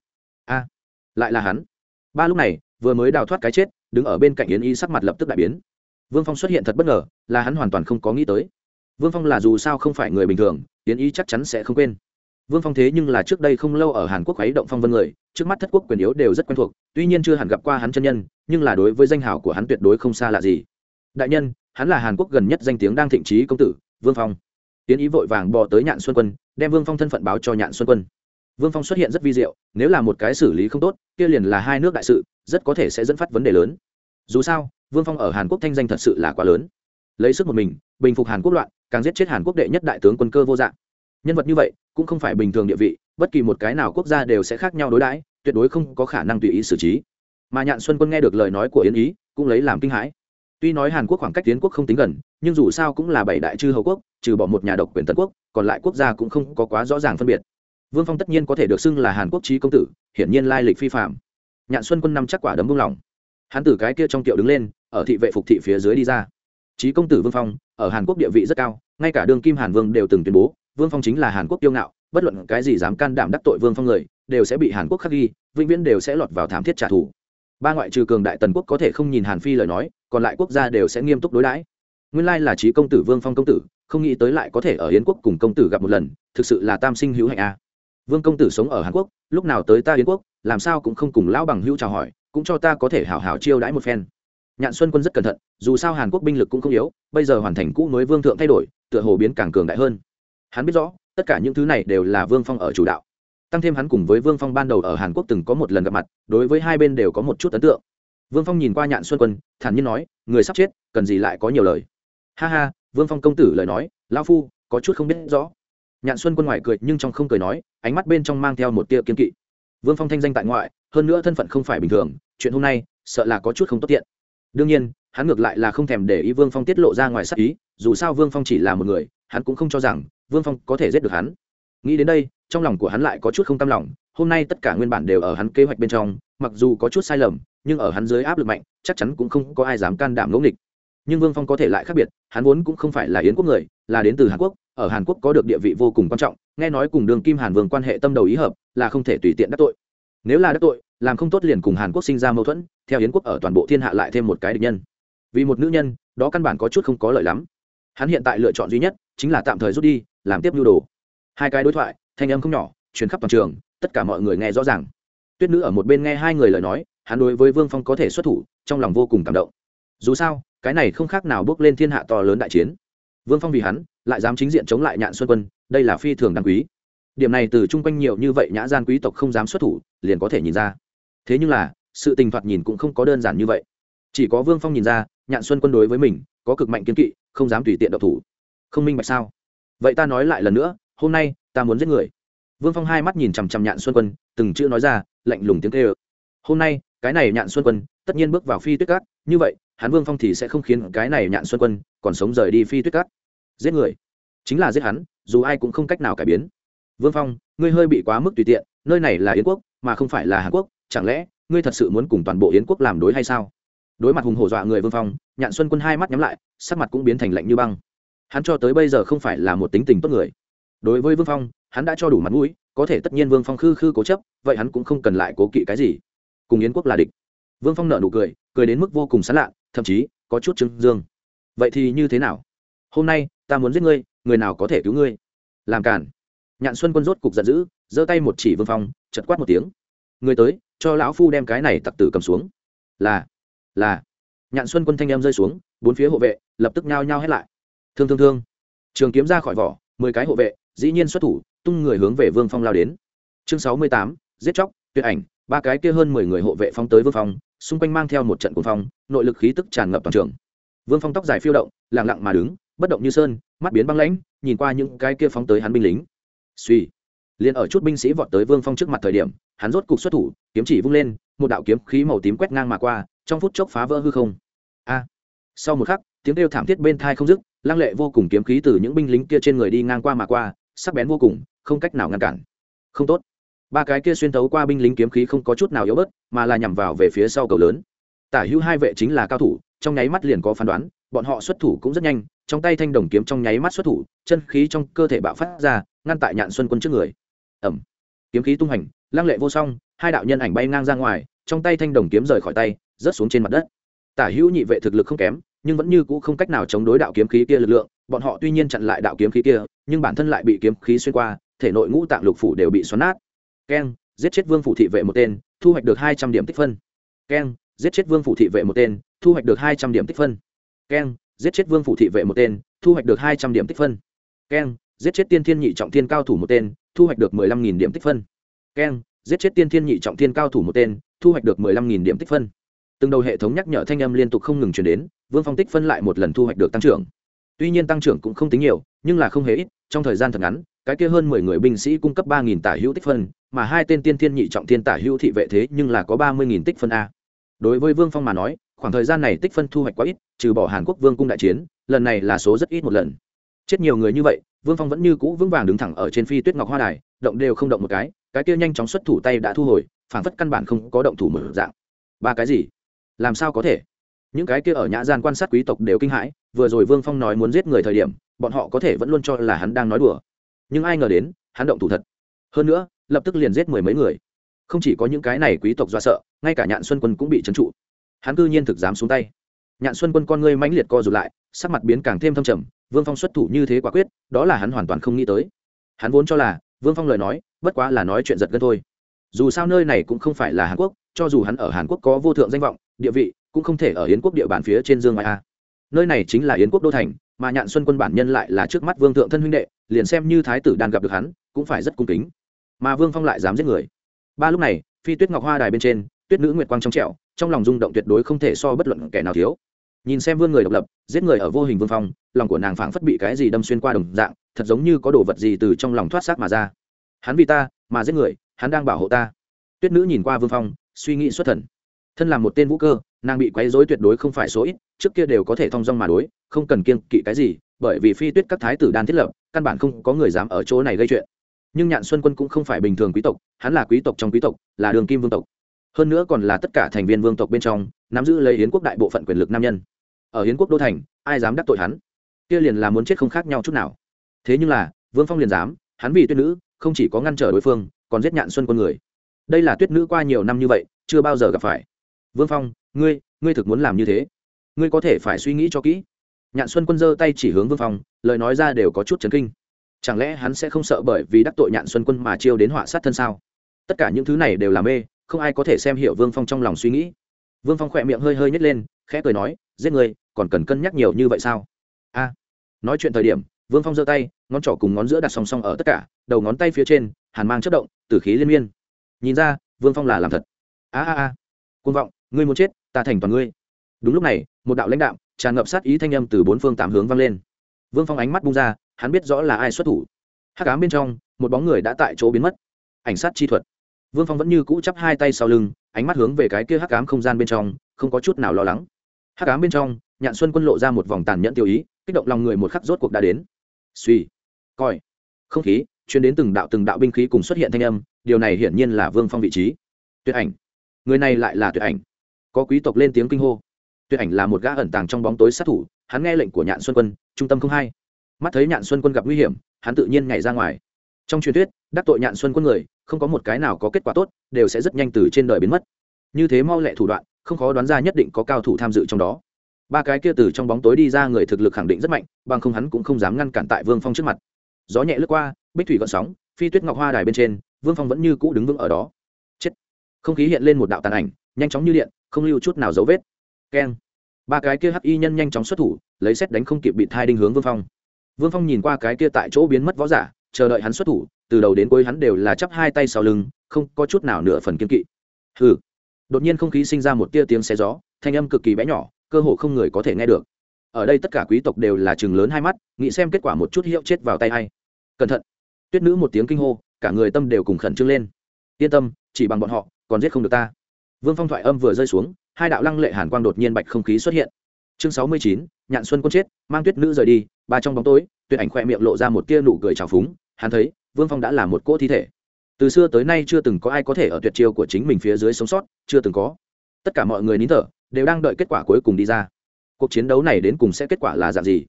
A, lại là hắn. Ba lúc này, vừa mới đào thoát cái chết, đứng ở bên cạnh yến y sắc mặt lập tức đại biến. Vương phong xuất hiện thật bất ngờ, là hắn hoàn toàn không có nghĩ tới. Vương phong là dù sao không phải người bình thường, yến y chắc chắn sẽ không quên. Vương phong thế nhưng là trước đây không lâu ở hàn quốc ấy động phong vân người, trước mắt thất quốc quyền yếu đều rất quen thuộc, tuy nhiên chưa hẳn gặp qua hắn chân nhân, nhưng là đối với danh hào của hắn tuyệt đối không xa lạ gì đại nhân, hắn là hàn quốc gần nhất danh tiếng đang thịnh trí công tử, vương phong. Tiến ý vội vàng bò tới nhạn xuân quân, đem vương phong thân phận báo cho nhạn xuân quân. Vương phong xuất hiện rất vi diệu, nếu là một cái xử lý không tốt, kia liền là hai nước đại sự, rất có thể sẽ dẫn phát vấn đề lớn. Dù sao, vương phong ở hàn quốc thanh danh thật sự là quá lớn. Lấy sức một mình, bình phục hàn quốc loạn, càng giết chết hàn quốc đệ nhất đại tướng quân cơ vô dạng. Nhân vật như vậy, cũng không phải bình thường địa vị, bất kỳ một cái nào quốc gia đều sẽ khác nhau đối đãi, tuyệt đối không có khả năng tùy ý xử trí. Mà nhạn xuân quân nghe được lời nói của yến ý, cũng lấy làm kinh hãi tuy nói hàn quốc khoảng cách tiến quốc không tính gần, nhưng dù sao cũng là bảy đại chư hầu quốc, trừ bỏ một nhà độc quyền tần quốc, còn lại quốc gia cũng không có quá rõ ràng phân biệt. Vương phong tất nhiên có thể được xưng là hàn quốc trí công tử, hiển nhiên lai lịch phi phạm. Nhạn xuân quân năm chắc quả đấm buông lỏng. Hắn từ cái kia trong tiệu đứng lên, ở thị vệ phục thị phía dưới đi ra. Trí công tử vương phong, ở hàn quốc địa vị rất cao, ngay cả đương kim hàn vương đều từng tuyên bố, vương phong chính là hàn quốc tiêu ngạo, bất luận cái gì dám can đảm đắc tội vương phong người, đều sẽ bị hàn quốc khắc ghi, vĩnh viễn đều sẽ lọt vào thảm thiết trả thù ba ngoại trừ cường đại tần quốc có thể không nhìn hàn phi lời nói, còn lại quốc gia đều sẽ nghiêm túc đối đãi. Nguyên lai là trí công tử vương phong công tử, không nghĩ tới lại có thể ở yến quốc cùng công tử gặp một lần, thực sự là tam sinh hữu hạnh a. Vương công tử sống ở hàn quốc, lúc nào tới ta yến quốc, làm sao cũng không cùng lão bằng hữu chào hỏi, cũng cho ta có thể hảo hảo chiêu đãi một phen. Nhạn xuân quân rất cẩn thận, dù sao hàn quốc binh lực cũng không yếu, bây giờ hoàn thành cũ mới vương thượng thay đổi, tựa hồ biến càng cường đại hơn. Hắn biết rõ, tất cả những thứ này đều là vương phong ở chủ đạo tăng thêm hắn cùng với vương phong ban đầu ở hàn quốc từng có một lần gặp mặt, đối với hai bên đều có một chút ấn tượng. Vương phong nhìn qua nhạn xuân quân, thản nhiên nói, người sắp chết, cần gì lại có nhiều lời. Ha ha, vương phong công tử, lời nói lao phu, có chút không biết rõ. Nhạn xuân quân ngoài cười, nhưng trong không cười nói, ánh mắt bên trong mang theo một tia kiên kỵ. Vương phong thanh danh tại ngoại, hơn nữa thân phận không phải bình thường, chuyện hôm nay, sợ là có chút không tốt tiện. Đương nhiên, hắn ngược lại là không thèm để ý vương phong tiết lộ ra ngoài sắc ý, dù sao vương phong chỉ là một người, hắn cũng không cho rằng vương phong có thể giết được hắn nghĩ đến đây, trong lòng của hắn lại có chút không tâm lòng, hôm nay tất cả nguyên bản đều ở hắn kế hoạch bên trong, mặc dù có chút sai lầm, nhưng ở hắn dưới áp lực mạnh, chắc chắn cũng không có ai dám can đảm ngẫu nghịch. Nhưng vương phong có thể lại khác biệt, hắn vốn cũng không phải là yến quốc người, là đến từ hàn quốc, ở hàn quốc có được địa vị vô cùng quan trọng, nghe nói cùng đường kim hàn vương quan hệ tâm đầu ý hợp, là không thể tùy tiện đắc tội. Nếu là đắc tội, làm không tốt liền cùng hàn quốc sinh ra mâu thuẫn, theo yến quốc ở toàn bộ thiên hạ lại thêm một cái địch nhân. Vì một nữ nhân, đó căn bản có chút không có lợi lắm. Hắn hiện tại lựa chọn duy nhất, chính là tạm thời rút đi, làm tiếp nhu đồ hai cái đối thoại, thanh âm không nhỏ chuyến khắp toàn trường, tất cả mọi người nghe rõ ràng. Tuyết nữ ở một bên nghe hai người lời nói, hắn đối với vương phong có thể xuất thủ, trong lòng vô cùng cảm động. Dù sao, cái này không khác nào bước lên thiên hạ to lớn đại chiến. Vương phong vì hắn, lại dám chính diện chống lại nhạn xuân quân, đây là phi thường đáng quý. Điểm này từ chung quanh nhiều như vậy nhã gian quý tộc không dám xuất thủ, liền có thể nhìn ra. Thế nhưng là, sự tình thoạt nhìn cũng không có đơn giản như vậy. Chỉ có vương phong nhìn ra, nhạn xuân quân đối với mình, có cực mạnh kiến kỵ, không dám tùy tiện độc thủ. Không minh bạch sao? Vậy ta nói lại lần nữa hôm nay, ta muốn giết người. Vương phong hai mắt nhìn chằm chằm nhạn xuân quân, từng chữ nói ra, lạnh lùng tiếng kêu. Hôm nay, cái này nhạn xuân quân, tất nhiên bước vào phi tuyết cát, như vậy, hắn vương phong thì sẽ không khiến cái này nhạn xuân quân còn sống rời đi phi tuyết cát. Giết người? Chính là giết hắn, dù ai cũng không cách nào cải biến. Vương phong, ngươi hơi bị quá mức tùy tiện, nơi này là yến quốc, mà không phải là hàn quốc, chẳng lẽ, ngươi thật sự muốn cùng toàn bộ yến quốc làm đối hay sao? Đối mặt hùng hổ dọa người vương phong, nhạn xuân quân hai mắt nhắm lại, sắc mặt cũng biến thành lạnh như băng. Hắn cho tới bây giờ không phải là một tính tình tốt người đối với vương phong, hắn đã cho đủ mặt mũi, có thể tất nhiên vương phong khư khư cố chấp, vậy hắn cũng không cần lại cố kỵ cái gì. Cùng yến quốc là địch. Vương phong nợ nụ cười cười đến mức vô cùng sán lạ, thậm chí có chút trừng dương. Vậy thì như thế nào? Hôm nay, ta muốn giết ngươi, người nào có thể cứu ngươi? Làm cản nhạn xuân quân rốt cục giận dữ, giơ tay một chỉ vương phong, chật quát một tiếng. Người tới, cho lão phu đem cái này tặc tử cầm xuống. Là là. Nhạn xuân quân thanh em rơi xuống, bốn phía hộ vệ lập tức nhao nhao hết lại. Thương thương thương. Trường kiếm ra khỏi vỏ, mười cái hộ vệ dĩ nhiên xuất thủ, tung người hướng về vương phong lao đến. Chương sáu mươi tám, giết chóc, tuyệt ảnh, ba cái kia hơn mười người hộ vệ phong tới vương phong, xung quanh mang theo một trận cuồng phong, nội lực khí tức tràn ngập toàn trường. Vương phong tóc dài phiêu động lẳng lặng mà đứng, bất động như sơn, mắt biến băng lãnh, nhìn qua những cái kia phóng tới hắn binh lính. Suy liền ở chút binh sĩ vọt tới vương phong trước mặt thời điểm, hắn rốt cục xuất thủ, kiếm chỉ vung lên, một đạo kiếm khí màu tím quét ngang mà qua, trong phút chốc phá vỡ hư không. A, sau một khắc, tiếng kêu thảm thiết bên thai không dứt, lăng lệ vô cùng kiếm khí từ những binh lính kia trên người đi ngang qua mà qua sắc bén vô cùng, không cách nào ngăn cản. Không tốt. Ba cái kia xuyên thấu qua binh lính kiếm khí không có chút nào yếu bớt, mà là nhằm vào về phía sau cầu lớn. Tả hữu hai vệ chính là cao thủ, trong nháy mắt liền có phán đoán, bọn họ xuất thủ cũng rất nhanh, trong tay thanh đồng kiếm trong nháy mắt xuất thủ, chân khí trong cơ thể bạo phát ra, ngăn tại nhạn xuân quân trước người. Ẩm kiếm khí tung hành, lăng lệ vô song, hai đạo nhân ảnh bay ngang ra ngoài, trong tay thanh đồng kiếm rời khỏi tay, rớt xuống trên mặt đất. Tả hữu nhị vệ thực lực không kém nhưng vẫn như cũ không cách nào chống đối đạo kiếm khí kia lực lượng, bọn họ tuy nhiên chặn lại đạo kiếm khí kia, nhưng bản thân lại bị kiếm khí xuyên qua, thể nội ngũ tạng lục phủ đều bị xoắn nát. Keng, giết chết vương phủ thị vệ một tên, thu hoạch được hai trăm điểm tích phân. Keng, giết chết vương phủ thị vệ một tên, thu hoạch được hai trăm điểm tích phân. Keng, giết chết vương phủ thị vệ một tên, thu hoạch được hai trăm điểm tích phân. Keng, giết chết tiên thiên nhị trọng thiên cao thủ một tên, thu hoạch được mười lăm nghìn điểm tích phân. Keng, giết chết tiên thiên nhị trọng thiên cao thủ một tên, thu hoạch được mười lăm nghìn điểm tích phân từng đầu hệ thống nhắc nhở thanh âm liên tục không ngừng chuyển đến, vương phong tích phân lại một lần thu hoạch được tăng trưởng. Tuy nhiên tăng trưởng cũng không tính nhiều, nhưng là không hề ít, trong thời gian thật ngắn, cái kia hơn mười người binh sĩ cung cấp ba nghìn tả hữu tích phân, mà hai tên tiên thiên nhị trọng thiên tả hữu thị vệ thế nhưng là có ba mươi nghìn tích phân a. Đối với vương phong mà nói, khoảng thời gian này tích phân thu hoạch quá ít, trừ bỏ hàn quốc vương cung đại chiến, lần này là số rất ít một lần. Chết nhiều người như vậy, vương phong vẫn như cũ vững vàng đứng thẳng ở trên phi tuyết ngọc hoa đài, động đều không động một cái cái kia nhanh chóng xuất thủ tay đã thu hồi phản phất căn bản không có động thủ mở dạng. Ba cái gì? Làm sao có thể? Những cái kia ở nhã gian quan sát quý tộc đều kinh hãi, vừa rồi vương phong nói muốn giết người thời điểm, bọn họ có thể vẫn luôn cho là hắn đang nói đùa. Nhưng ai ngờ đến, hắn động thủ thật. Hơn nữa, lập tức liền giết mười mấy người. Không chỉ có những cái này quý tộc do sợ, ngay cả nhạn xuân quân cũng bị trấn trụ. Hắn cư nhiên thực dám xuống tay. Nhạn xuân quân con ngươi mãnh liệt co rụt lại, sắc mặt biến càng thêm thâm trầm, vương phong xuất thủ như thế quả quyết, đó là hắn hoàn toàn không nghĩ tới. Hắn vốn cho là, vương phong lời nói, bất quá là nói chuyện giật gân thôi. Dù sao nơi này cũng không phải là hàn quốc cho dù hắn ở hàn quốc có vô thượng danh vọng, địa vị cũng không thể ở yến quốc địa bàn phía trên dương ngoại a. Nơi này chính là yến quốc đô thành, mà nhạn xuân quân bản nhân lại là trước mắt vương thượng thân huynh đệ, liền xem như thái tử đàn gặp được hắn, cũng phải rất cung kính. Mà vương phong lại dám giết người. Ba lúc này, phi tuyết ngọc hoa đài bên trên, tuyết nữ nguyệt quang trong trẹo trong lòng rung động tuyệt đối không thể so bất luận kẻ nào thiếu. Nhìn xem vương người độc lập, giết người ở vô hình vương phong, lòng của nàng phảng phất bị cái gì đâm xuyên qua đồng dạng, thật giống như có đồ vật gì từ trong lòng thoát xác mà ra. Hắn vì ta mà giết người, hắn đang bảo hộ ta. Tuyết nữ nhìn qua vương phong suy nghĩ xuất thần. Thân là một tên vũ cơ, nàng bị quấy dối tuyệt đối không phải số ít, trước kia đều có thể thong dong mà đối, không cần kiêng kỵ cái gì, bởi vì phi tuyết các thái tử đan thiết lập, căn bản không có người dám ở chỗ này gây chuyện. Nhưng nhạn xuân quân cũng không phải bình thường quý tộc, hắn là quý tộc trong quý tộc, là đường kim vương tộc. Hơn nữa còn là tất cả thành viên vương tộc bên trong, nắm giữ lấy hiến quốc đại bộ phận quyền lực nam nhân. Ở hiến quốc đô thành, ai dám đắc tội hắn? Kia liền là muốn chết không khác nhau chút nào. Thế nhưng là, vương phong liền dám, hắn vì tuyết nữ, không chỉ có ngăn trở đối phương, còn giết nhạn xuân quân người đây là tuyết nữ qua nhiều năm như vậy, chưa bao giờ gặp phải. Vương phong, ngươi ngươi thực muốn làm như thế. Ngươi có thể phải suy nghĩ cho kỹ. Nhạn xuân quân giơ tay chỉ hướng vương phong, lời nói ra đều có chút chấn kinh. Chẳng lẽ hắn sẽ không sợ bởi vì đắc tội nhạn xuân quân mà chiêu đến họa sát thân sao? Tất cả những thứ này đều là mê, không ai có thể xem hiểu vương phong trong lòng suy nghĩ. Vương phong khỏe miệng hơi hơi nhét lên, khẽ cười nói, giết người, còn cần cân nhắc nhiều như vậy sao? A. Nói chuyện thời điểm, vương phong giơ tay, ngón trỏ cùng ngón giữa đặt song song ở tất cả, đầu ngón tay phía trên, hàn mang chất động, từ khí liên miên nhìn ra, vương phong là làm thật. A a a. Côn vọng, ngươi muốn chết, ta thành toàn ngươi. Đúng lúc này, một đạo lãnh đạo tràn ngập sát ý thanh âm từ bốn phương tám hướng vang lên. Vương phong ánh mắt bung ra, hắn biết rõ là ai xuất thủ. Hắc ám bên trong, một bóng người đã tại chỗ biến mất. Ảnh sát chi thuật. Vương phong vẫn như cũ chắp hai tay sau lưng, ánh mắt hướng về cái kia hắc ám không gian bên trong, không có chút nào lo lắng. Hắc ám bên trong, nhạn xuân quân lộ ra một vòng tàn nhẫn tiêu ý, kích động lòng người một khắc rốt cuộc đã đến. Suy coi. Không khí chuyến đến từng đạo từng đạo binh khí cùng xuất hiện thanh âm, điều này hiển nhiên là vương phong vị trí. Tuyệt ảnh. Người này lại là tuyệt ảnh. Có quý tộc lên tiếng kinh hô. Tuyệt ảnh là một gã ẩn tàng trong bóng tối sát thủ, hắn nghe lệnh của nhạn xuân quân, trung tâm không hai. Mắt thấy nhạn xuân quân gặp nguy hiểm, hắn tự nhiên nhảy ra ngoài. Trong truyền thuyết, đắc tội nhạn xuân quân người, không có một cái nào có kết quả tốt, đều sẽ rất nhanh từ trên đời biến mất. Như thế mau lẹ thủ đoạn, không khó đoán ra nhất định có cao thủ tham dự trong đó. Ba cái kia từ trong bóng tối đi ra người thực lực khẳng định rất mạnh, bằng không hắn cũng không dám ngăn cản tại vương phong trước mặt. Gió nhẹ lướt qua bích thủy gợn sóng, phi tuyết ngọc hoa đài bên trên, vương phong vẫn như cũ đứng vững ở đó. Chết. Không khí hiện lên một đạo tàn ảnh, nhanh chóng như điện, không lưu chút nào dấu vết. Keng. Ba cái kia hắc y nhân nhanh chóng xuất thủ, lấy xét đánh không kịp bị thai đinh hướng vương phong. Vương phong nhìn qua cái kia tại chỗ biến mất võ giả, chờ đợi hắn xuất thủ, từ đầu đến cuối hắn đều là chắp hai tay sau lưng, không có chút nào nửa phần kiên kỵ. Hừ. Đột nhiên không khí sinh ra một tia tiếng xe gió, thanh âm cực kỳ bé nhỏ, cơ hồ không người có thể nghe được. Ở đây tất cả quý tộc đều là chừng lớn hai mắt, nghĩ xem kết quả một chút hiệu chết vào tay hay cẩn thận tuyết nữ một tiếng kinh hô, cả người tâm đều cùng khẩn trương lên. Yên tâm, chỉ bằng bọn họ, còn giết không được ta. Vương phong thoại âm vừa rơi xuống, hai đạo lăng lệ hàn quang đột nhiên bạch không khí xuất hiện. Chương sáu mươi chín, nhạn xuân quân chết, mang tuyết nữ rời đi, ba trong bóng tối tuyệt ảnh khoe miệng lộ ra một tia nụ cười trào phúng, hắn thấy, vương phong đã là một cỗ thi thể. Từ xưa tới nay chưa từng có ai có thể ở tuyệt chiêu của chính mình phía dưới sống sót, chưa từng có. Tất cả mọi người nín thở, đều đang đợi kết quả cuối cùng đi ra. Cuộc chiến đấu này đến cùng sẽ kết quả là dạng gì?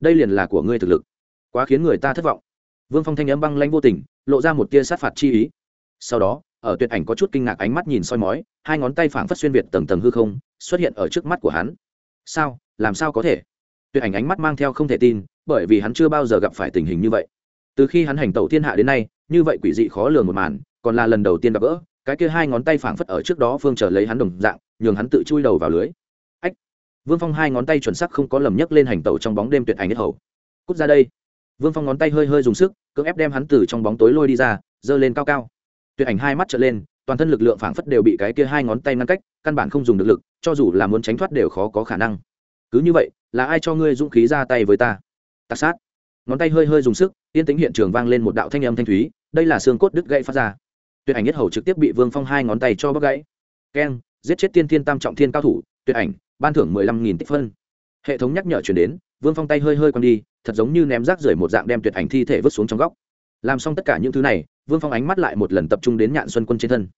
Đây liền là của ngươi thực lực. Quá khiến người ta thất vọng vương phong thanh âm băng lanh vô tình, lộ ra một tia sát phạt chi ý. Sau đó, ở tuyệt ảnh có chút kinh ngạc ánh mắt nhìn soi mói, hai ngón tay phảng phất xuyên việt tầng tầng hư không, xuất hiện ở trước mắt của hắn. Sao? Làm sao có thể? Tuyệt ảnh ánh mắt mang theo không thể tin, bởi vì hắn chưa bao giờ gặp phải tình hình như vậy. Từ khi hắn hành tẩu thiên hạ đến nay, như vậy quỷ dị khó lường một màn, còn là lần đầu tiên gặp gỡ, cái kia hai ngón tay phảng phất ở trước đó phương chờ lấy hắn đồng dạng, nhường hắn tự chui đầu vào lưới. Ách! Vương phong hai ngón tay chuẩn sắc không có lầm nhấc lên hành tẩu trong bóng đêm tuyệt ảnh nhất hầu. Cút ra đây! Vương phong ngón tay hơi hơi dùng sức, cưỡng ép đem hắn từ trong bóng tối lôi đi ra, giơ lên cao cao. Tuyệt ảnh hai mắt trở lên, toàn thân lực lượng phảng phất đều bị cái kia hai ngón tay ngăn cách, căn bản không dùng được lực, cho dù là muốn tránh thoát đều khó có khả năng. Cứ như vậy, là ai cho ngươi dũng khí ra tay với ta? Tạc sát. Ngón tay hơi hơi dùng sức, yên tĩnh hiện trường vang lên một đạo thanh âm thanh thúy, đây là xương cốt đứt gãy phát ra. Tuyệt ảnh nhất hầu trực tiếp bị vương phong hai ngón tay cho bóc gãy. Keng, giết chết tiên thiên tam trọng thiên cao thủ, tuyệt ảnh, ban thưởng mười lăm nghìn tích phân. Hệ thống nhắc nhở chuyển đến vương phong tay hơi hơi quăng đi, thật giống như ném rác rưởi một dạng đem tuyệt ảnh thi thể vứt xuống trong góc. Làm xong tất cả những thứ này, vương phong ánh mắt lại một lần tập trung đến nhạn xuân quân trên thân.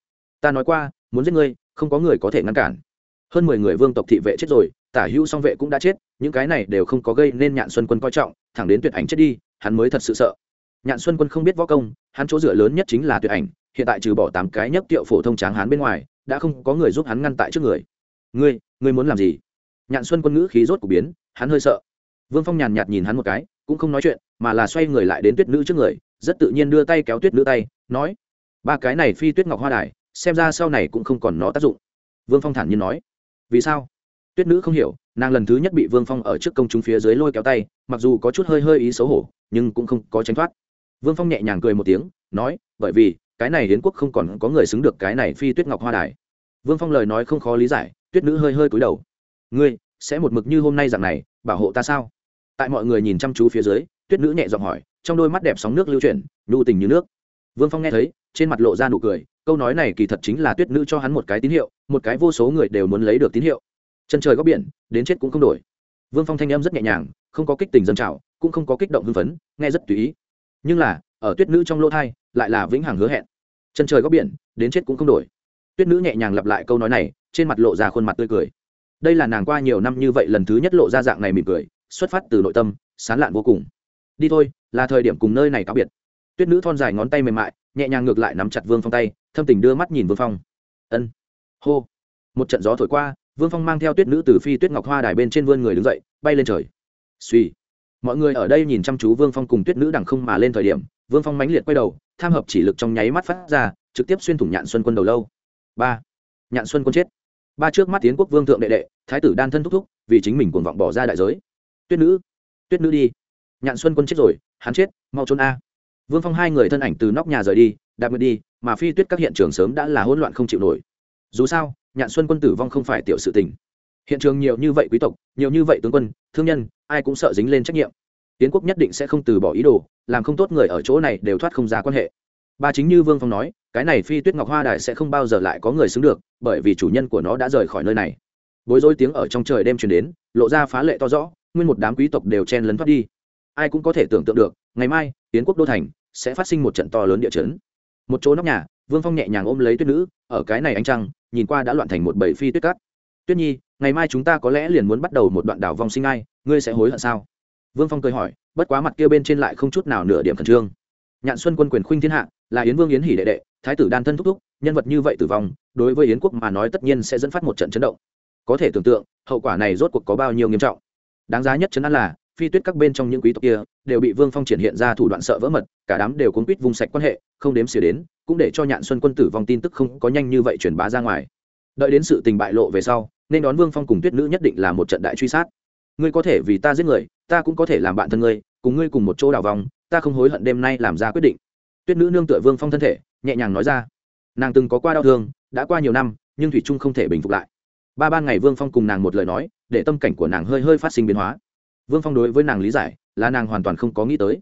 Ta nói qua, muốn giết ngươi, không có người có thể ngăn cản. Hơn mười người vương tộc thị vệ chết rồi, tả hữu song vệ cũng đã chết, những cái này đều không có gây nên nhạn xuân quân coi trọng, thẳng đến tuyệt ảnh chết đi, hắn mới thật sự sợ. Nhạn xuân quân không biết võ công, hắn chỗ dựa lớn nhất chính là tuyệt ảnh, hiện tại trừ bỏ tám cái nhấc tiệu phổ thông tráng hắn bên ngoài, đã không có người giúp hắn ngăn tại trước người. Ngươi ngươi muốn làm gì? Nhạn xuân quân ngữ khí rốt của biến, hắn hơi sợ vương phong nhàn nhạt nhìn hắn một cái, cũng không nói chuyện, mà là xoay người lại đến tuyết nữ trước người, rất tự nhiên đưa tay kéo tuyết nữ tay, nói, ba cái này phi tuyết ngọc hoa đài, xem ra sau này cũng không còn nó tác dụng. Vương phong thản nhiên nói, vì sao? Tuyết nữ không hiểu, nàng lần thứ nhất bị vương phong ở trước công chúng phía dưới lôi kéo tay, mặc dù có chút hơi hơi ý xấu hổ, nhưng cũng không có tránh thoát. Vương phong nhẹ nhàng cười một tiếng, nói, bởi vì, cái này hiến quốc không còn có người xứng được cái này phi tuyết ngọc hoa đài. Vương phong lời nói không khó lý giải, tuyết nữ hơi hơi cúi đầu, ngươi, sẽ một mực như hôm nay dạng này, bảo hộ ta sao? Tại mọi người nhìn chăm chú phía dưới, tuyết nữ nhẹ giọng hỏi, trong đôi mắt đẹp sóng nước lưu chuyển, nhu tình như nước. Vương phong nghe thấy, trên mặt lộ ra nụ cười, câu nói này kỳ thật chính là tuyết nữ cho hắn một cái tín hiệu, một cái vô số người đều muốn lấy được tín hiệu. Chân trời góc biển, đến chết cũng không đổi. Vương phong thanh em rất nhẹ nhàng, không có kích tình dân trào, cũng không có kích động hưng phấn, nghe rất tùy ý. Nhưng là, ở tuyết nữ trong lỗ thai, lại là vĩnh hằng hứa hẹn. Chân trời góc biển, đến chết cũng không đổi. Tuyết nữ nhẹ nhàng lặp lại câu nói này, trên mặt lộ ra khuôn mặt tươi cười. Đây là nàng qua nhiều năm như vậy lần thứ nhất lộ ra dạng này mỉm cười xuất phát từ nội tâm, sán lạn vô cùng. Đi thôi, là thời điểm cùng nơi này cáo biệt. Tuyết nữ thon dài ngón tay mềm mại, nhẹ nhàng ngược lại nắm chặt vương phong tay, thâm tình đưa mắt nhìn vương phong. Ân. Hô. Một trận gió thổi qua, vương phong mang theo tuyết nữ từ phi tuyết ngọc hoa đài bên trên vươn người đứng dậy, bay lên trời. Suy mọi người ở đây nhìn chăm chú vương phong cùng tuyết nữ đằng không mà lên thời điểm, vương phong mãnh liệt quay đầu, tham hợp chỉ lực trong nháy mắt phát ra, trực tiếp xuyên thủng nhạn xuân quân đầu lâu. Ba. Nhạn xuân quân chết. Ba trước mắt tiến quốc vương thượng đệ đệ, thái tử đan thân thúc thúc, vì chính mình cuồng vọng bỏ ra đại giới tuyết nữ tuyết nữ đi. Nhạn xuân quân chết rồi, hắn chết, mau trốn a. Vương phong hai người thân ảnh từ nóc nhà rời đi, đạp ngựa đi, mà phi tuyết các hiện trường sớm đã là hỗn loạn không chịu nổi. Dù sao, nhạn xuân quân tử vong không phải tiểu sự tình. Hiện trường nhiều như vậy quý tộc, nhiều như vậy tướng quân, thương nhân, ai cũng sợ dính lên trách nhiệm. Tiến quốc nhất định sẽ không từ bỏ ý đồ, làm không tốt người ở chỗ này đều thoát không ra quan hệ. Ba chính như vương phong nói, cái này phi tuyết ngọc hoa đài sẽ không bao giờ lại có người xứng được, bởi vì chủ nhân của nó đã rời khỏi nơi này. Bối rối tiếng ở trong trời đêm truyền đến, lộ ra phá lệ to rõ nguyên một đám quý tộc đều chen lấn thoát đi. Ai cũng có thể tưởng tượng được, ngày mai tiến quốc đô thành sẽ phát sinh một trận to lớn địa chấn. Một chỗ nóc nhà, vương phong nhẹ nhàng ôm lấy tuyết nữ, ở cái này ánh trăng, nhìn qua đã loạn thành một bầy phi tuyết cát. Tuyết nhi, ngày mai chúng ta có lẽ liền muốn bắt đầu một đoạn đảo vong sinh ai, ngươi sẽ hối hận sao? Vương phong cười hỏi, bất quá mặt kia bên trên lại không chút nào nửa điểm khẩn trương. Nhạn xuân quân quyền khuynh thiên hạ, là yến vương yến hỷ đệ đệ, thái tử đan thân thúc thúc, nhân vật như vậy tử vong, đối với yến quốc mà nói tất nhiên sẽ dẫn phát một trận chấn động. Có thể tưởng tượng, hậu quả này rốt cuộc có bao nhiêu nghiêm trọng đáng giá nhất chấn an là, phi tuyết các bên trong những quý tộc kia đều bị vương phong triển hiện ra thủ đoạn sợ vỡ mật, cả đám đều cuốn quýt vùng sạch quan hệ, không đếm xỉa đến, cũng để cho nhạn xuân quân tử vong tin tức không có nhanh như vậy truyền bá ra ngoài. Đợi đến sự tình bại lộ về sau, nên đón vương phong cùng tuyết nữ nhất định là một trận đại truy sát. Ngươi có thể vì ta giết người, ta cũng có thể làm bạn thân ngươi, cùng ngươi cùng một chỗ đào vòng, ta không hối hận đêm nay làm ra quyết định. Tuyết nữ nương tựa vương phong thân thể, nhẹ nhàng nói ra. Nàng từng có qua đau thương, đã qua nhiều năm, nhưng thủy trung không thể bình phục lại ba ban ngày vương phong cùng nàng một lời nói, để tâm cảnh của nàng hơi hơi phát sinh biến hóa. Vương phong đối với nàng lý giải, là nàng hoàn toàn không có nghĩ tới.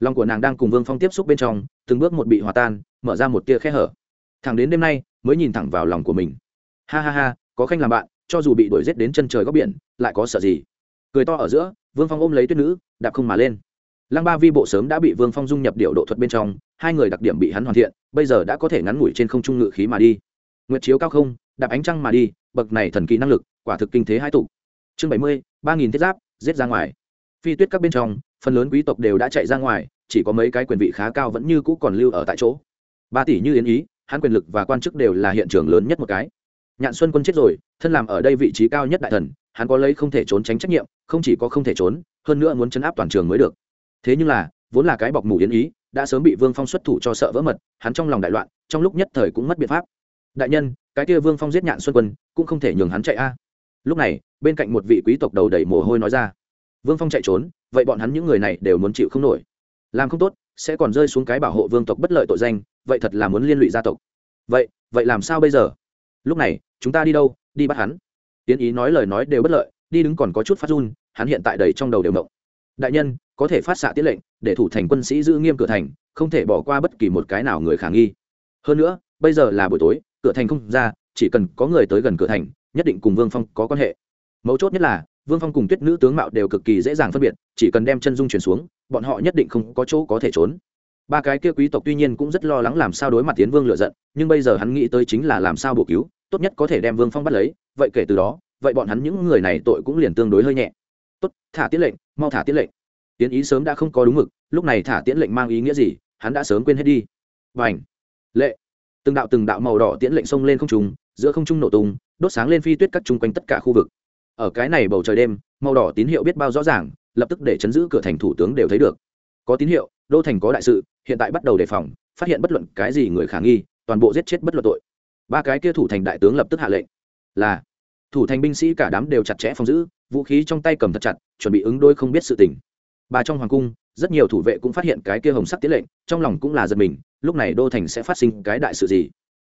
Lòng của nàng đang cùng vương phong tiếp xúc bên trong, từng bước một bị hòa tan, mở ra một tia khe hở. Thẳng đến đêm nay, mới nhìn thẳng vào lòng của mình. Ha ha ha, có khanh làm bạn, cho dù bị đuổi g đến chân trời góc biển, lại có sợ gì? Cười to ở giữa, vương phong ôm lấy tuyết nữ, đạp không mà lên. Lăng ba vi bộ sớm đã bị vương phong dung nhập điệu độ thuật bên trong, hai người đặc điểm bị hắn hoàn thiện, bây giờ đã có thể ngắn ngủi trên không trung ngự khí mà đi. Nguyệt chiếu cao không đạp ánh trăng mà đi, bậc này thần kỳ năng lực, quả thực kinh thế hai tụ. Chương bảy mươi, ba nghìn thiết giáp, giết ra ngoài. Phi tuyết các bên trong, phần lớn quý tộc đều đã chạy ra ngoài, chỉ có mấy cái quyền vị khá cao vẫn như cũ còn lưu ở tại chỗ. Ba tỷ như yến ý, hắn quyền lực và quan chức đều là hiện trường lớn nhất một cái. Nhạn xuân quân chết rồi, thân làm ở đây vị trí cao nhất đại thần, hắn có lấy không thể trốn tránh trách nhiệm, không chỉ có không thể trốn, hơn nữa muốn chấn áp toàn trường mới được. Thế nhưng là, vốn là cái bọc mù yến ý, đã sớm bị vương phong xuất thủ cho sợ vỡ mật, hắn trong lòng đại loạn, trong lúc nhất thời cũng mất biện pháp đại nhân, cái kia vương phong giết nhạn xuân quân, cũng không thể nhường hắn chạy a. Lúc này, bên cạnh một vị quý tộc đầu đầy mồ hôi nói ra. Vương phong chạy trốn, vậy bọn hắn những người này đều muốn chịu không nổi. Làm không tốt, sẽ còn rơi xuống cái bảo hộ vương tộc bất lợi tội danh, vậy thật là muốn liên lụy gia tộc. Vậy vậy làm sao bây giờ? Lúc này, chúng ta đi đâu, đi bắt hắn. Tiến ý nói lời nói đều bất lợi, đi đứng còn có chút phát run, hắn hiện tại đầy trong đầu đều mộng. Đại nhân, có thể phát xạ tiết lệnh, để thủ thành quân sĩ giữ nghiêm cửa thành, không thể bỏ qua bất kỳ một cái nào người khả nghi. Hơn nữa, bây giờ là buổi tối cửa thành không ra, chỉ cần có người tới gần cửa thành, nhất định cùng vương phong có quan hệ. Mấu chốt nhất là, vương phong cùng tuyết nữ tướng mạo đều cực kỳ dễ dàng phân biệt, chỉ cần đem chân dung chuyển xuống, bọn họ nhất định không có chỗ có thể trốn. Ba cái kia quý tộc tuy nhiên cũng rất lo lắng làm sao đối mặt tiến vương lựa giận, nhưng bây giờ hắn nghĩ tới chính là làm sao bổ cứu, tốt nhất có thể đem vương phong bắt lấy, vậy kể từ đó, vậy bọn hắn những người này tội cũng liền tương đối hơi nhẹ. Tốt, thả tiết lệnh, mau thả tiết lệnh. Tiến ý sớm đã không có đúng mực, lúc này thả tiễn lệnh mang ý nghĩa gì, hắn đã sớm quên hết đi. Và ảnh lệ! Từng đạo từng đạo màu đỏ tiễn lệnh xông lên không trung, giữa không trung nổ tung, đốt sáng lên phi tuyết các chung quanh tất cả khu vực. Ở cái này bầu trời đêm, màu đỏ tín hiệu biết bao rõ ràng, lập tức để chấn giữ cửa thành thủ tướng đều thấy được. Có tín hiệu, đô thành có đại sự, hiện tại bắt đầu đề phòng, phát hiện bất luận cái gì người khả nghi, toàn bộ giết chết bất luận tội. Ba cái kia thủ thành đại tướng lập tức hạ lệnh. Là, thủ thành binh sĩ cả đám đều chặt chẽ phòng giữ, vũ khí trong tay cầm thật chặt, chuẩn bị ứng đôi không biết sự tình. Bà trong hoàng cung rất nhiều thủ vệ cũng phát hiện cái kia hồng sắc tiến lệnh, trong lòng cũng là giật mình, lúc này đô thành sẽ phát sinh cái đại sự gì?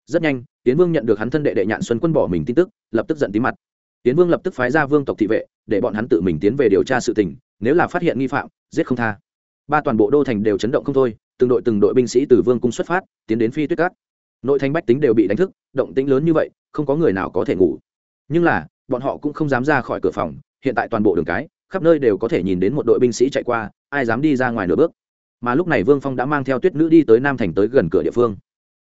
Rất nhanh, tiến vương nhận được hắn thân đệ đệ nhạn xuân quân bỏ mình tin tức, lập tức giận tí mặt. Tiến vương lập tức phái ra vương tộc thị vệ, để bọn hắn tự mình tiến về điều tra sự tình, nếu là phát hiện nghi phạm, giết không tha. Ba toàn bộ đô thành đều chấn động không thôi, từng đội từng đội binh sĩ từ vương cung xuất phát, tiến đến phi tuyết cát. Nội thành bách tính đều bị đánh thức, động tĩnh lớn như vậy, không có người nào có thể ngủ. Nhưng là, bọn họ cũng không dám ra khỏi cửa phòng, hiện tại toàn bộ đường cái, khắp nơi đều có thể nhìn đến một đội binh sĩ chạy qua ai dám đi ra ngoài nửa bước. Mà lúc này vương phong đã mang theo tuyết nữ đi tới nam thành tới gần cửa địa phương.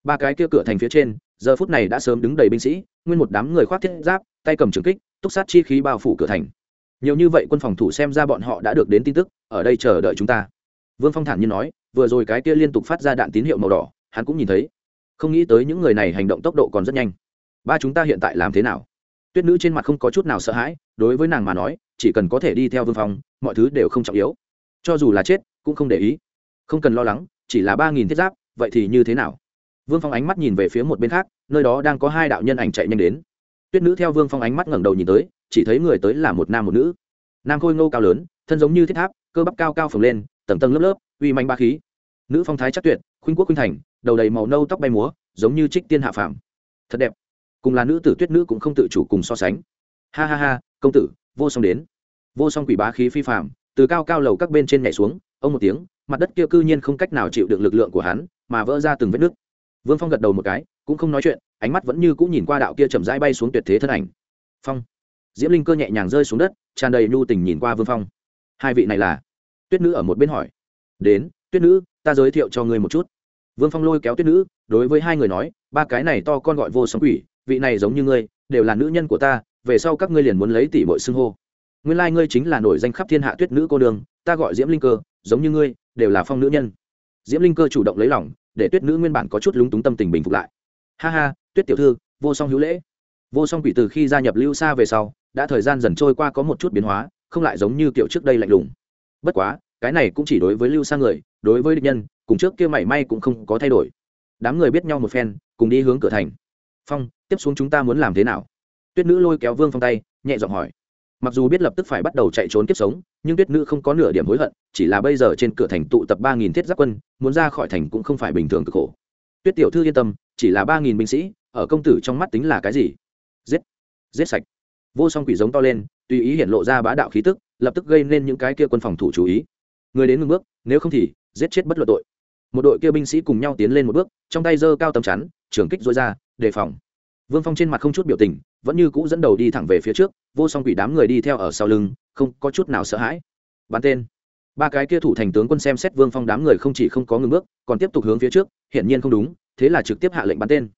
Ba cái kia cửa thành phía trên, giờ phút này đã sớm đứng đầy binh sĩ, nguyên một đám người khoác thiết giáp, tay cầm trường kích, túc sát chi khí bao phủ cửa thành. Nhiều như vậy quân phòng thủ xem ra bọn họ đã được đến tin tức, ở đây chờ đợi chúng ta. Vương phong thản nhiên nói, vừa rồi cái kia liên tục phát ra đạn tín hiệu màu đỏ, hắn cũng nhìn thấy. Không nghĩ tới những người này hành động tốc độ còn rất nhanh. Ba chúng ta hiện tại làm thế nào? Tuyết nữ trên mặt không có chút nào sợ hãi, đối với nàng mà nói, chỉ cần có thể đi theo vương phong, mọi thứ đều không trọng yếu cho dù là chết, cũng không để ý. Không cần lo lắng, chỉ là ba nghìn thiết giáp, vậy thì như thế nào? Vương phong ánh mắt nhìn về phía một bên khác, nơi đó đang có hai đạo nhân ảnh chạy nhanh đến. Tuyết nữ theo vương phong ánh mắt ngẩng đầu nhìn tới, chỉ thấy người tới là một nam một nữ. Nam khôi ngô cao lớn, thân giống như thiết tháp, cơ bắp cao cao phồng lên, tầng tầng lớp lớp, uy manh ba khí. Nữ phong thái chắc tuyệt, khuynh quốc khuynh thành, đầu đầy màu nâu tóc bay múa, giống như trích tiên hạ phàm. Thật đẹp. Cùng là nữ tử tuyết nữ cũng không tự chủ cùng so sánh. Ha ha ha, công tử, vô song đến. Vô song quỷ bá khí phi phàm từ cao cao lầu các bên trên nhảy xuống, ông một tiếng, mặt đất kia cư nhiên không cách nào chịu được lực lượng của hắn, mà vỡ ra từng vết nứt. Vương phong gật đầu một cái, cũng không nói chuyện, ánh mắt vẫn như cũng nhìn qua đạo kia chậm rãi bay xuống tuyệt thế thân ảnh. Phong. Diễm linh cơ nhẹ nhàng rơi xuống đất, tràn đầy nhu tình nhìn qua vương phong. Hai vị này là? Tuyết nữ ở một bên hỏi. Đến, tuyết nữ, ta giới thiệu cho ngươi một chút. Vương phong lôi kéo tuyết nữ, đối với hai người nói, ba cái này to con gọi vô sóng quỷ, vị này giống như ngươi, đều là nữ nhân của ta, về sau các ngươi liền muốn lấy tỷ bội xưng hô nguyên lai、like、ngươi chính là nổi danh khắp thiên hạ tuyết nữ cô đường ta gọi diễm linh cơ, giống như ngươi, đều là phong nữ nhân. Diễm linh cơ chủ động lấy lòng, để tuyết nữ nguyên bản có chút lúng túng tâm tình bình phục lại. Ha ha, tuyết tiểu thư, vô song hữu lễ. Vô song quỷ từ khi gia nhập lưu xa về sau, đã thời gian dần trôi qua có một chút biến hóa, không lại giống như kiểu trước đây lạnh lùng. Bất quá, cái này cũng chỉ đối với lưu xa người, đối với địch nhân, cùng trước kia mảy may cũng không có thay đổi. Đám người biết nhau một phen, cùng đi hướng cửa thành. Phong, tiếp xuống chúng ta muốn làm thế nào? Tuyết nữ lôi kéo vương phong tay, nhẹ giọng hỏi mặc dù biết lập tức phải bắt đầu chạy trốn kiếp sống, nhưng tuyết nữ không có nửa điểm hối hận, chỉ là bây giờ trên cửa thành tụ tập ba nghìn thiết giáp quân, muốn ra khỏi thành cũng không phải bình thường cực khổ. Tuyết tiểu thư yên tâm, chỉ là ba nghìn binh sĩ, ở công tử trong mắt tính là cái gì? Giết! Giết sạch! Vô song quỷ giống to lên, tùy ý hiện lộ ra bá đạo khí tức, lập tức gây nên những cái kia quân phòng thủ chú ý. Người đến ngừng bước, nếu không thì, giết chết bất luận tội. Một đội kia binh sĩ cùng nhau tiến lên một bước, trong tay giơ cao tầm chắn, trường kích dối ra, đề phòng vương phong trên mặt không chút biểu tình, vẫn như cũ dẫn đầu đi thẳng về phía trước, vô song quỷ đám người đi theo ở sau lưng, không có chút nào sợ hãi. Bắn tên. Ba cái kia thủ thành tướng quân xem xét vương phong đám người không chỉ không có ngừng bước, còn tiếp tục hướng phía trước, hiển nhiên không đúng, thế là trực tiếp hạ lệnh bắn tên.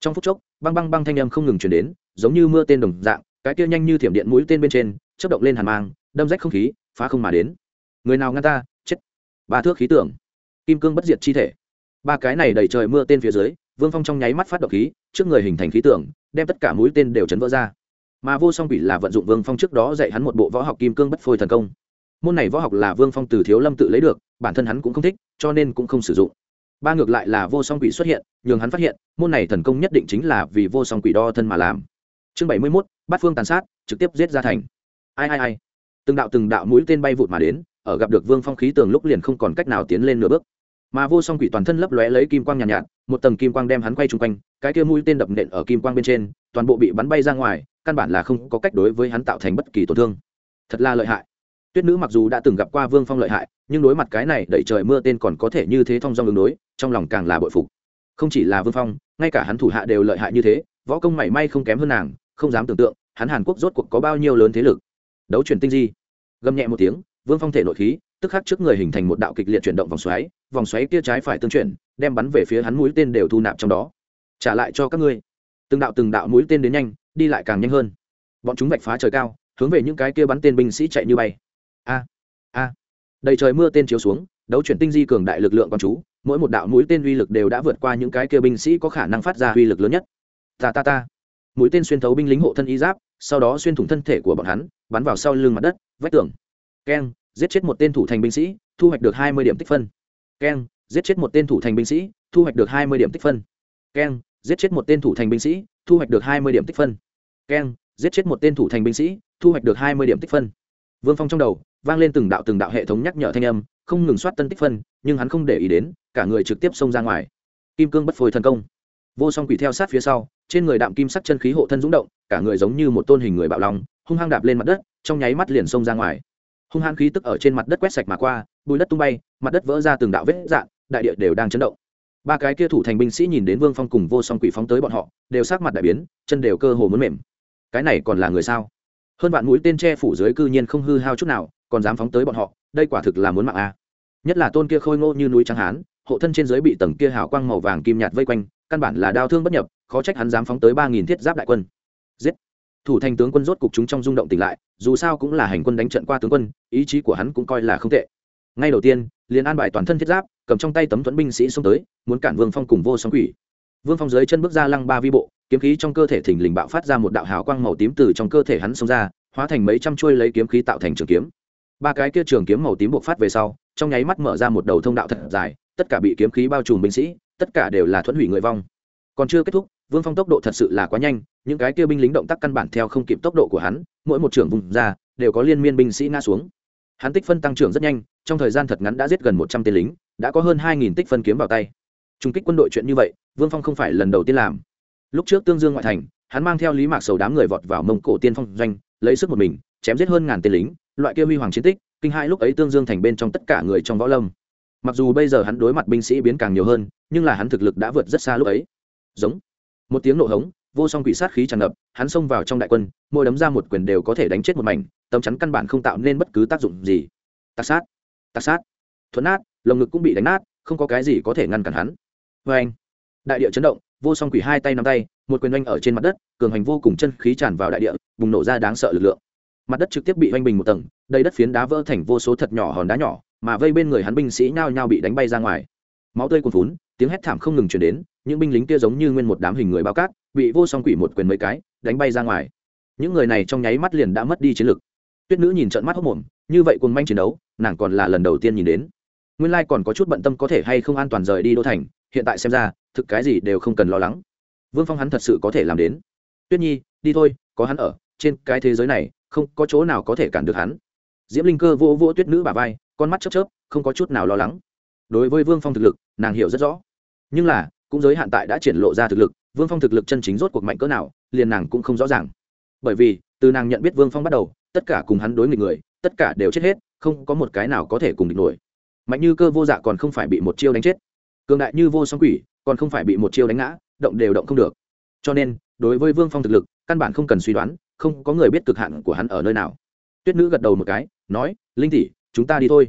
Trong phút chốc, băng băng băng thanh âm không ngừng chuyển đến, giống như mưa tên đồng dạng, cái kia nhanh như thiểm điện mũi tên bên trên chất động lên hàn mang, đâm rách không khí, phá không mà đến. Người nào ngăn ta, chết. Ba thước khí tưởng kim cương bất diệt chi thể. Ba cái này đầy trời mưa tên phía dưới vương phong trong nháy mắt phát động khí, trước người hình thành khí tưởng đem tất cả mũi tên đều chấn vỡ ra. Mà vô song quỷ là vận dụng vương phong trước đó dạy hắn một bộ võ học kim cương bất phôi thần công. Môn này võ học là vương phong từ thiếu lâm tự lấy được, bản thân hắn cũng không thích, cho nên cũng không sử dụng. Ba ngược lại là vô song quỷ xuất hiện, nhường hắn phát hiện, môn này thần công nhất định chính là vì vô song quỷ đo thân mà làm. Chương bảy mươi mốt, bát phương tàn sát, trực tiếp giết ra thành. Ai ai ai. Từng đạo từng đạo mũi tên bay vụt mà đến, ở gặp được vương phong khí tường lúc liền không còn cách nào tiến lên nửa bước mà vô song quỷ toàn thân lấp lóe lấy kim quang nhàn nhạt, nhạt một tầng kim quang đem hắn quay chung quanh cái kia mũi tên đập nện ở kim quang bên trên toàn bộ bị bắn bay ra ngoài căn bản là không có cách đối với hắn tạo thành bất kỳ tổn thương. Thật là lợi hại. Tuyết nữ mặc dù đã từng gặp qua vương phong lợi hại nhưng đối mặt cái này đẩy trời mưa tên còn có thể như thế thông dong đường đối trong lòng càng là bội phục. Không chỉ là vương phong ngay cả hắn thủ hạ đều lợi hại như thế võ công mảy may không kém hơn nàng không dám tưởng tượng hắn hàn quốc rốt cuộc có bao nhiêu lớn thế lực. Đấu chuyển tinh di. Gầm nhẹ một tiếng vương phong thể nội khí tức khắc trước người hình thành một đạo kịch liệt chuyển động vòng xoáy vòng xoáy kia trái phải tương chuyển, đem bắn về phía hắn mũi tên đều thu nạp trong đó. Trả lại cho các ngươi. Từng đạo từng đạo mũi tên đến nhanh, đi lại càng nhanh hơn. Bọn chúng vạch phá trời cao, hướng về những cái kia bắn tên binh sĩ chạy như bay. A a. Đầy trời mưa tên chiếu xuống, đấu chuyển tinh di cường đại lực lượng con chú, mỗi một đạo mũi tên uy lực đều đã vượt qua những cái kia binh sĩ có khả năng phát ra uy lực lớn nhất. Ta ta ta. Mũi tên xuyên thấu binh lính hộ thân y giáp, sau đó xuyên thủng thân thể của bọn hắn, bắn vào sau lưng mặt đất, vách tường. Keng giết chết một tên thủ thành binh sĩ, thu hoạch được hai mươi điểm tích phân. Keng, giết chết một tên thủ thành binh sĩ, thu hoạch được hai mươi điểm tích phân. Keng, giết chết một tên thủ thành binh sĩ, thu hoạch được hai mươi điểm tích phân. Keng, giết chết một tên thủ thành binh sĩ, thu hoạch được hai mươi điểm tích phân. Vương phong trong đầu vang lên từng đạo từng đạo hệ thống nhắc nhở thanh âm, không ngừng soát tân tích phân, nhưng hắn không để ý đến, cả người trực tiếp xông ra ngoài. Kim cương bất phôi thần công. Vô song quỷ theo sát phía sau, trên người đạm kim sắc chân khí hộ thân rúng động, cả người giống như một tôn hình người bạo lòng hung hăng đạp lên mặt đất, trong nháy mắt liền xông ra ngoài hung hãn khí tức ở trên mặt đất quét sạch mà qua, bùi đất tung bay, mặt đất vỡ ra từng đạo vết dạn, đại địa đều đang chấn động. Ba cái kia thủ thành binh sĩ nhìn đến vương phong cùng vô song quỷ phóng tới bọn họ, đều sát mặt đại biến, chân đều cơ hồ muốn mềm. Cái này còn là người sao? Hơn vạn mũi tên tre phủ dưới cư nhiên không hư hao chút nào, còn dám phóng tới bọn họ, đây quả thực là muốn mạng a. Nhất là tôn kia khôi ngô như núi trắng hán, hộ thân trên dưới bị tầng kia hào quang màu vàng kim nhạt vây quanh, căn bản là đau thương bất nhập, khó trách hắn dám phóng tới ba nghìn thiết giáp đại quân. Giết! Thủ thành tướng quân rốt cục chúng trong rung động tỉnh lại, dù sao cũng là hành quân đánh trận qua tướng quân, ý chí của hắn cũng coi là không tệ. Ngay đầu tiên, liền an bài toàn thân thiết giáp, cầm trong tay tấm thuẫn binh sĩ xông tới, muốn cản vương phong cùng vô song quỷ. Vương phong dưới chân bước ra lăng ba vi bộ, kiếm khí trong cơ thể thình lình bạo phát ra một đạo hào quang màu tím từ trong cơ thể hắn xông ra, hóa thành mấy trăm chuôi lấy kiếm khí tạo thành trường kiếm. Ba cái kia trường kiếm màu tím buộc phát về sau, trong nháy mắt mở ra một đầu thông đạo thật dài, tất cả bị kiếm khí bao trùm binh sĩ, tất cả đều là thuẫn hủy người vong. Còn chưa kết thúc vương phong tốc độ thật sự là quá nhanh, những cái kia binh lính động tác căn bản theo không kịp tốc độ của hắn, mỗi một trưởng vùng ra, đều có liên miên binh sĩ ngã xuống. Hắn tích phân tăng trưởng rất nhanh, trong thời gian thật ngắn đã giết gần một trăm tên lính, đã có hơn hai nghìn tích phân kiếm vào tay. Trung kích quân đội chuyện như vậy, vương phong không phải lần đầu tiên làm. Lúc trước tương dương ngoại thành, hắn mang theo lý mạc sầu đám người vọt vào mông cổ tiên phong doanh, lấy sức một mình, chém giết hơn ngàn tên lính, loại kia huy hoàng chiến tích, kinh hai lúc ấy tương dương thành bên trong tất cả người trong võ lâm. Mặc dù bây giờ hắn đối mặt binh sĩ biến càng nhiều hơn, nhưng là hắn thực lực đã vượt rất xa lúc ấy. Giống một tiếng nổ hống, vô song quỷ sát khí tràn ngập, hắn xông vào trong đại quân, mỗi đấm ra một quyền đều có thể đánh chết một mảnh, tấm chắn căn bản không tạo nên bất cứ tác dụng gì. Tạc sát tạc sát. Thuấn nát, lồng ngực cũng bị đánh nát, không có cái gì có thể ngăn cản hắn. Vê anh, đại địa chấn động, vô song quỷ hai tay nắm tay, một quyền oanh ở trên mặt đất, cường hành vô cùng chân khí tràn vào đại địa, bùng nổ ra đáng sợ lực lượng. Mặt đất trực tiếp bị oanh bình một tầng, đầy đất phiến đá vỡ thành vô số thật nhỏ hòn đá nhỏ, mà vây bên người hắn binh sĩ nhao nhao bị đánh bay ra ngoài. Máu tươi cuồn phún tiếng hét thảm không ngừng chuyển đến những binh lính kia giống như nguyên một đám hình người bao cát, bị vô song quỷ một quyền mấy cái, đánh bay ra ngoài. Những người này trong nháy mắt liền đã mất đi chiến lực. Tuyết nữ nhìn trận mắt hốc mồm, như vậy cùng manh chiến đấu, nàng còn là lần đầu tiên nhìn đến. Nguyên lai còn có chút bận tâm có thể hay không an toàn rời đi đô thành, hiện tại xem ra, thực cái gì đều không cần lo lắng. Vương phong hắn thật sự có thể làm đến. Tuyết nhi, đi thôi, có hắn ở, trên cái thế giới này, không có chỗ nào có thể cản được hắn. Diễm linh cơ vô vô tuyết nữ bà vai, con mắt chớp chớp, không có chút nào lo lắng. Đối với vương phong thực lực, nàng hiểu rất rõ. Nhưng là cũng giới hạn tại đã triển lộ ra thực lực, vương phong thực lực chân chính rốt cuộc mạnh cỡ nào, liền nàng cũng không rõ ràng. Bởi vì, từ nàng nhận biết vương phong bắt đầu, tất cả cùng hắn đối nghịch người, tất cả đều chết hết, không có một cái nào có thể cùng địch nổi. Mạnh như cơ vô dạ còn không phải bị một chiêu đánh chết. Cường đại như vô song quỷ, còn không phải bị một chiêu đánh ngã, động đều động không được. Cho nên, đối với vương phong thực lực, căn bản không cần suy đoán, không có người biết cực hạn của hắn ở nơi nào. Tuyết nữ gật đầu một cái, nói, linh tỷ, chúng ta đi thôi.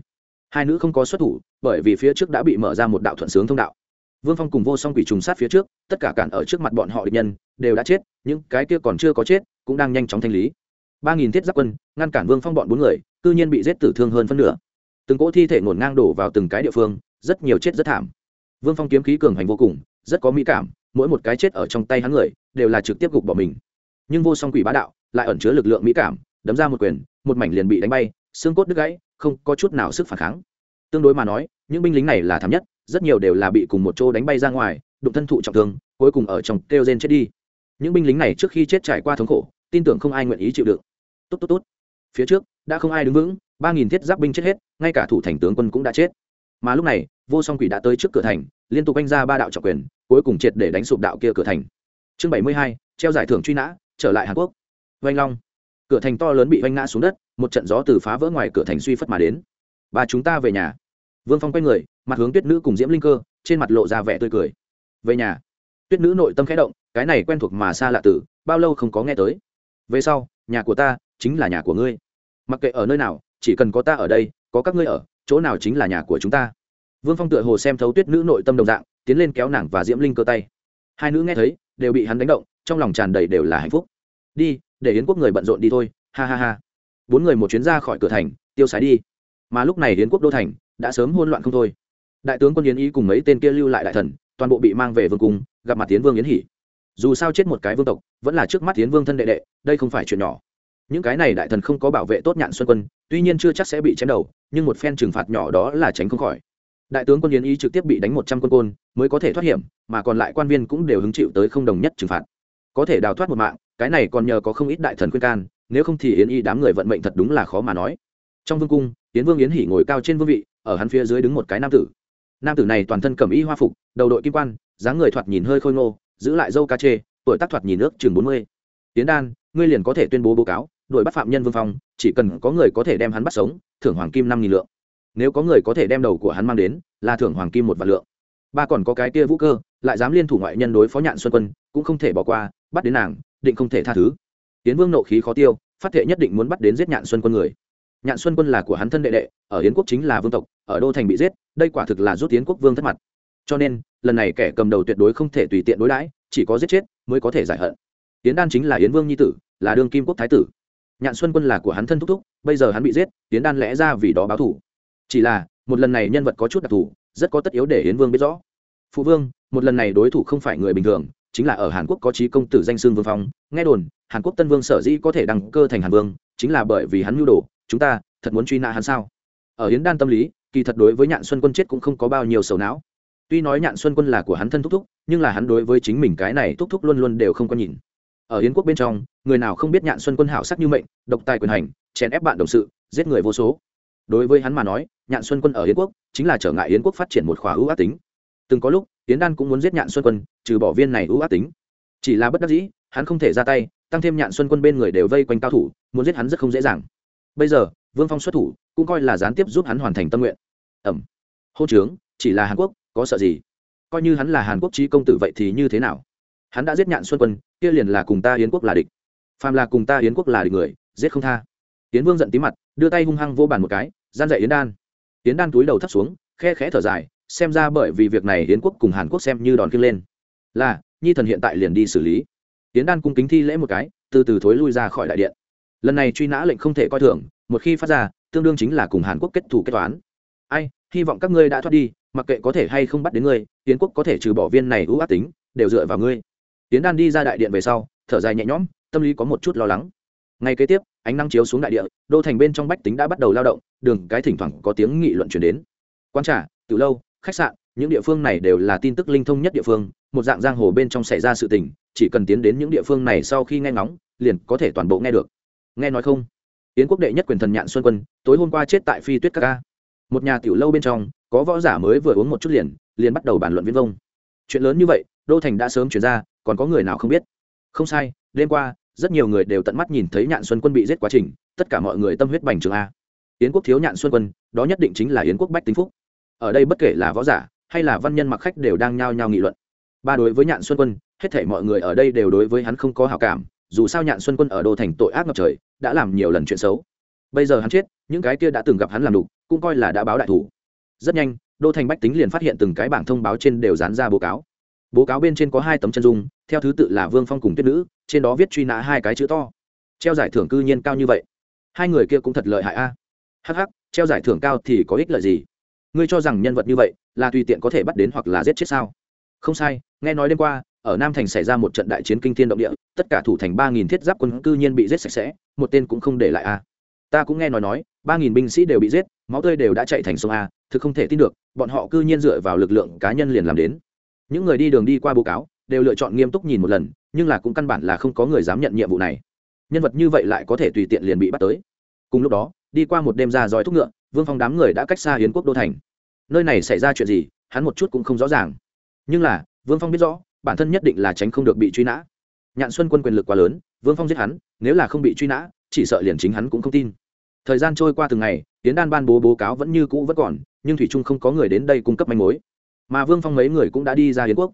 Hai nữ không có xuất thủ, bởi vì phía trước đã bị mở ra một đạo thuận sướng thông đạo vương phong cùng vô song quỷ trùng sát phía trước, tất cả cản ở trước mặt bọn họ địch nhân, đều đã chết, những cái kia còn chưa có chết, cũng đang nhanh chóng thanh lý. Ba nghìn thiết giáp quân, ngăn cản vương phong bọn bốn người, cư nhiên bị giết tử thương hơn phân nửa. Từng cỗ thi thể ngổn ngang đổ vào từng cái địa phương, rất nhiều chết rất thảm. Vương phong kiếm khí cường hành vô cùng, rất có mỹ cảm, mỗi một cái chết ở trong tay hắn người, đều là trực tiếp gục bỏ mình. Nhưng vô song quỷ bá đạo, lại ẩn chứa lực lượng mỹ cảm, đấm ra một quyền, một mảnh liền bị đánh bay, xương cốt đứt gãy, không có chút nào sức phản kháng. Tương đối mà nói, những binh lính này là thảm nhất rất nhiều đều là bị cùng một chỗ đánh bay ra ngoài, đụng thân thụ trọng thương, cuối cùng ở trong kêu gen chết đi. Những binh lính này trước khi chết trải qua thống khổ, tin tưởng không ai nguyện ý chịu đựng. Tốt tốt tốt. Phía trước, đã không ai đứng vững, ba nghìn thiết giáp binh chết hết, ngay cả thủ thành tướng quân cũng đã chết. Mà lúc này, vô song quỷ đã tới trước cửa thành, liên tục anh ra ba đạo trọng quyền, cuối cùng triệt để đánh sụp đạo kia cửa thành. Chương bảy mươi hai, treo giải thưởng truy nã, trở lại hàn quốc. Vanh long. Cửa thành to lớn bị vanh ngã xuống đất, một trận gió từ phá vỡ ngoài cửa thành suy phất mà đến. Ba chúng ta về nhà vương phong quay người, mặt hướng tuyết nữ cùng diễm linh cơ, trên mặt lộ ra vẻ tươi cười. Về nhà, tuyết nữ nội tâm khẽ động, cái này quen thuộc mà xa lạ tử, bao lâu không có nghe tới. Về sau, nhà của ta chính là nhà của ngươi. Mặc kệ ở nơi nào, chỉ cần có ta ở đây, có các ngươi ở, chỗ nào chính là nhà của chúng ta. Vương phong tựa hồ xem thấu tuyết nữ nội tâm đồng dạng, tiến lên kéo nàng và diễm linh cơ tay. Hai nữ nghe thấy, đều bị hắn đánh động, trong lòng tràn đầy đều là hạnh phúc. Đi, để yến quốc người bận rộn đi thôi, ha ha ha. Bốn người một chuyến ra khỏi cửa thành, tiêu sái đi. Mà lúc này yến quốc đô thành đã sớm hôn loạn không thôi. Đại tướng quân yến ý cùng mấy tên kia lưu lại đại thần, toàn bộ bị mang về vương cung, gặp mặt tiến vương yến hỉ dù sao chết một cái vương tộc, vẫn là trước mắt tiến vương thân đệ đệ, đây không phải chuyện nhỏ. Những cái này đại thần không có bảo vệ tốt nhạn xuân quân, tuy nhiên chưa chắc sẽ bị chém đầu, nhưng một phen trừng phạt nhỏ đó là tránh không khỏi. Đại tướng quân yến ý trực tiếp bị đánh một trăm quân côn, mới có thể thoát hiểm, mà còn lại quan viên cũng đều hứng chịu tới không đồng nhất trừng phạt. Có thể đào thoát một mạng, cái này còn nhờ có không ít đại thần khuyên can, nếu không thì yến y đám người vận mệnh thật đúng là khó mà nói. Trong vương cung, yến vương yến hỉ ngồi cao trên vương vị ở hắn phía dưới đứng một cái nam tử. Nam tử này toàn thân cầm y hoa phục, đầu đội kim quan, dáng người thoạt nhìn hơi khôi ngô, giữ lại dâu ca chê, tuổi tác thoạt nhìn ước chừng bốn mươi. Tiến đan, ngươi liền có thể tuyên bố báo cáo, đuổi bắt phạm nhân vương phong, chỉ cần có người có thể đem hắn bắt sống, thưởng hoàng kim năm nghìn lượng. Nếu có người có thể đem đầu của hắn mang đến, là thưởng hoàng kim một vạn lượng. Ba còn có cái kia vũ cơ, lại dám liên thủ ngoại nhân đối phó nhạn xuân quân, cũng không thể bỏ qua, bắt đến nàng, định không thể tha thứ. Tiến vương nộ khí khó tiêu, phát thệ nhất định muốn bắt đến giết nhạn xuân quân người nhạn xuân quân là của hắn thân đệ đệ, ở yến quốc chính là vương tộc, ở đô thành bị giết, đây quả thực là rút Yến quốc vương thất mặt. Cho nên, lần này kẻ cầm đầu tuyệt đối không thể tùy tiện đối đãi, chỉ có giết chết mới có thể giải hận. Yến đan chính là yến vương nhi tử, là đương kim quốc thái tử. Nhạn xuân quân là của hắn thân thúc thúc, bây giờ hắn bị giết, yến đan lẽ ra vì đó báo thủ chỉ là, một lần này nhân vật có chút đặc thù, rất có tất yếu để yến vương biết rõ. Phụ vương, một lần này đối thủ không phải người bình thường, chính là ở hàn quốc có trí công tử danh sương vương phong. Nghe đồn, hàn quốc tân vương sở dĩ có thể đăng cơ thành hàn vương, chính là bởi vì hắn mưu đồ chúng ta thật muốn truy nã hắn sao? Ở yến đan tâm lý, kỳ thật đối với nhạn xuân quân chết cũng không có bao nhiêu sầu não. Tuy nói nhạn xuân quân là của hắn thân thúc thúc, nhưng là hắn đối với chính mình cái này thúc thúc luôn luôn đều không có nhìn. Ở yến quốc bên trong, người nào không biết nhạn xuân quân hảo sắc như mệnh, độc tài quyền hành, chèn ép bạn đồng sự, giết người vô số. Đối với hắn mà nói, nhạn xuân quân ở yến quốc chính là trở ngại yến quốc phát triển một khóa ưu ác tính. Từng có lúc, yến đan cũng muốn giết nhạn xuân quân, trừ bỏ viên này ưu ác tính. Chỉ là bất đắc dĩ, hắn không thể ra tay, tăng thêm nhạn xuân quân bên người đều vây quanh cao thủ, muốn giết hắn rất không dễ dàng bây giờ, vương phong xuất thủ, cũng coi là gián tiếp giúp hắn hoàn thành tâm nguyện. Ẩm. Hô trướng, chỉ là hàn quốc, có sợ gì? Coi như hắn là hàn quốc trí công tử vậy thì như thế nào? Hắn đã giết nhạn xuân quân, kia liền là cùng ta hiến quốc là địch. Phàm là cùng ta hiến quốc là địch người, giết không tha. Tiến vương giận tí mặt, đưa tay hung hăng vô bàn một cái, gian dậy yến đan. Yến đan túi đầu thấp xuống, khe khẽ thở dài, xem ra bởi vì việc này hiến quốc cùng hàn quốc xem như đòn kiêng lên. Là, nhi thần hiện tại liền đi xử lý. Yến đan cung kính thi lễ một cái, từ từ thối lui ra khỏi đại điện lần này truy nã lệnh không thể coi thường, một khi phát ra, tương đương chính là cùng hàn quốc kết thù kết toán. Ai, hy vọng các ngươi đã thoát đi, mặc kệ có thể hay không bắt đến ngươi tiến quốc có thể trừ bỏ viên này ưu ác tính, đều dựa vào ngươi. Tiến đan đi ra đại điện về sau, thở dài nhẹ nhõm, tâm lý có một chút lo lắng. Ngay kế tiếp, ánh nắng chiếu xuống đại địa, đô thành bên trong bách tính đã bắt đầu lao động, đường cái thỉnh thoảng có tiếng nghị luận chuyển đến. Quan trả từ lâu, khách sạn, những địa phương này đều là tin tức linh thông nhất địa phương, một dạng giang hồ bên trong xảy ra sự tình, chỉ cần tiến đến những địa phương này sau khi nghe ngóng, liền có thể toàn bộ nghe được nghe nói không? Yến quốc đệ nhất quyền thần nhạn xuân quân, tối hôm qua chết tại phi tuyết các ca. Một nhà tiểu lâu bên trong, có võ giả mới vừa uống một chút liền liền bắt đầu bàn luận viễn vông. Chuyện lớn như vậy, đô thành đã sớm chuyển ra, còn có người nào không biết? Không sai, đêm qua, rất nhiều người đều tận mắt nhìn thấy nhạn xuân quân bị giết quá trình, tất cả mọi người tâm huyết bành trường a. Yến quốc thiếu nhạn xuân quân, đó nhất định chính là yến quốc bách tính phúc. Ở đây bất kể là võ giả, hay là văn nhân mặc khách đều đang nhao nhao nghị luận. Ba đối với nhạn xuân quân, hết thể mọi người ở đây đều đối với hắn không có hào cảm dù sao nhạn xuân quân ở đô thành tội ác ngập trời, đã làm nhiều lần chuyện xấu. Bây giờ hắn chết, những cái kia đã từng gặp hắn làm đục, cũng coi là đã báo đại thủ. Rất nhanh, đô thành bách tính liền phát hiện từng cái bảng thông báo trên đều dán ra báo cáo. Báo cáo bên trên có hai tấm chân dung, theo thứ tự là vương phong cùng tuyết nữ, trên đó viết truy nã hai cái chữ to. Treo giải thưởng cư nhiên cao như vậy. Hai người kia cũng thật lợi hại a. À. hh treo giải thưởng cao thì có ích lợi gì? Ngươi cho rằng nhân vật như vậy là tùy tiện có thể bắt đến hoặc là giết chết sao? Không sai, nghe nói đêm qua ở nam thành xảy ra một trận đại chiến kinh thiên động địa, tất cả thủ thành ba nghìn thiết giáp quân cư nhiên bị giết sạch sẽ, một tên cũng không để lại a ta cũng nghe nói nói, ba nghìn binh sĩ đều bị giết, máu tươi đều đã chạy thành sông a, thực không thể tin được, bọn họ cư nhiên dựa vào lực lượng cá nhân liền làm đến. Những người đi đường đi qua báo cáo, đều lựa chọn nghiêm túc nhìn một lần, nhưng là cũng căn bản là không có người dám nhận nhiệm vụ này. Nhân vật như vậy lại có thể tùy tiện liền bị bắt tới. Cùng lúc đó, đi qua một đêm ra dòi thúc ngựa, vương phong đám người đã cách xa hiến quốc đô thành. Nơi này xảy ra chuyện gì, hắn một chút cũng không rõ ràng. Nhưng là, vương phong biết rõ bản thân nhất định là tránh không được bị truy nã. Nhạn xuân quân quyền lực quá lớn, vương phong giết hắn, nếu là không bị truy nã, chỉ sợ liền chính hắn cũng không tin. Thời gian trôi qua từng ngày tiến đan ban bố bố cáo vẫn như cũ vẫn còn, nhưng thủy trung không có người đến đây cung cấp manh mối. Mà vương phong mấy người cũng đã đi ra hiến quốc.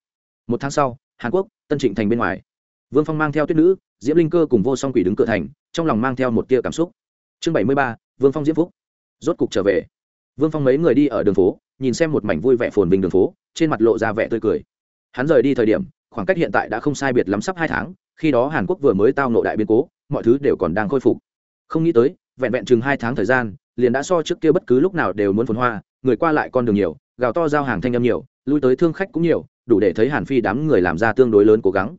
Một tháng sau, hàn quốc, tân trịnh thành bên ngoài. Vương phong mang theo tuyết nữ, diễm linh cơ cùng vô song quỷ đứng cửa thành, trong lòng mang theo một tia cảm xúc. Chương bảy mươi ba, vương phong diễm phúc. Rốt cục trở về. Vương phong mấy người đi ở đường phố, nhìn xem một mảnh vui vẻ phồn vinh đường phố, trên mặt lộ ra vẻ tươi cười hắn rời đi thời điểm, khoảng cách hiện tại đã không sai biệt lắm sắp hai tháng, khi đó hàn quốc vừa mới tao nộ đại biến cố, mọi thứ đều còn đang khôi phục. Không nghĩ tới, vẹn vẹn chừng hai tháng thời gian, liền đã so trước kia bất cứ lúc nào đều muốn phồn hoa, người qua lại con đường nhiều, gào to giao hàng thanh âm nhiều, lui tới thương khách cũng nhiều, đủ để thấy hàn phi đám người làm ra tương đối lớn cố gắng.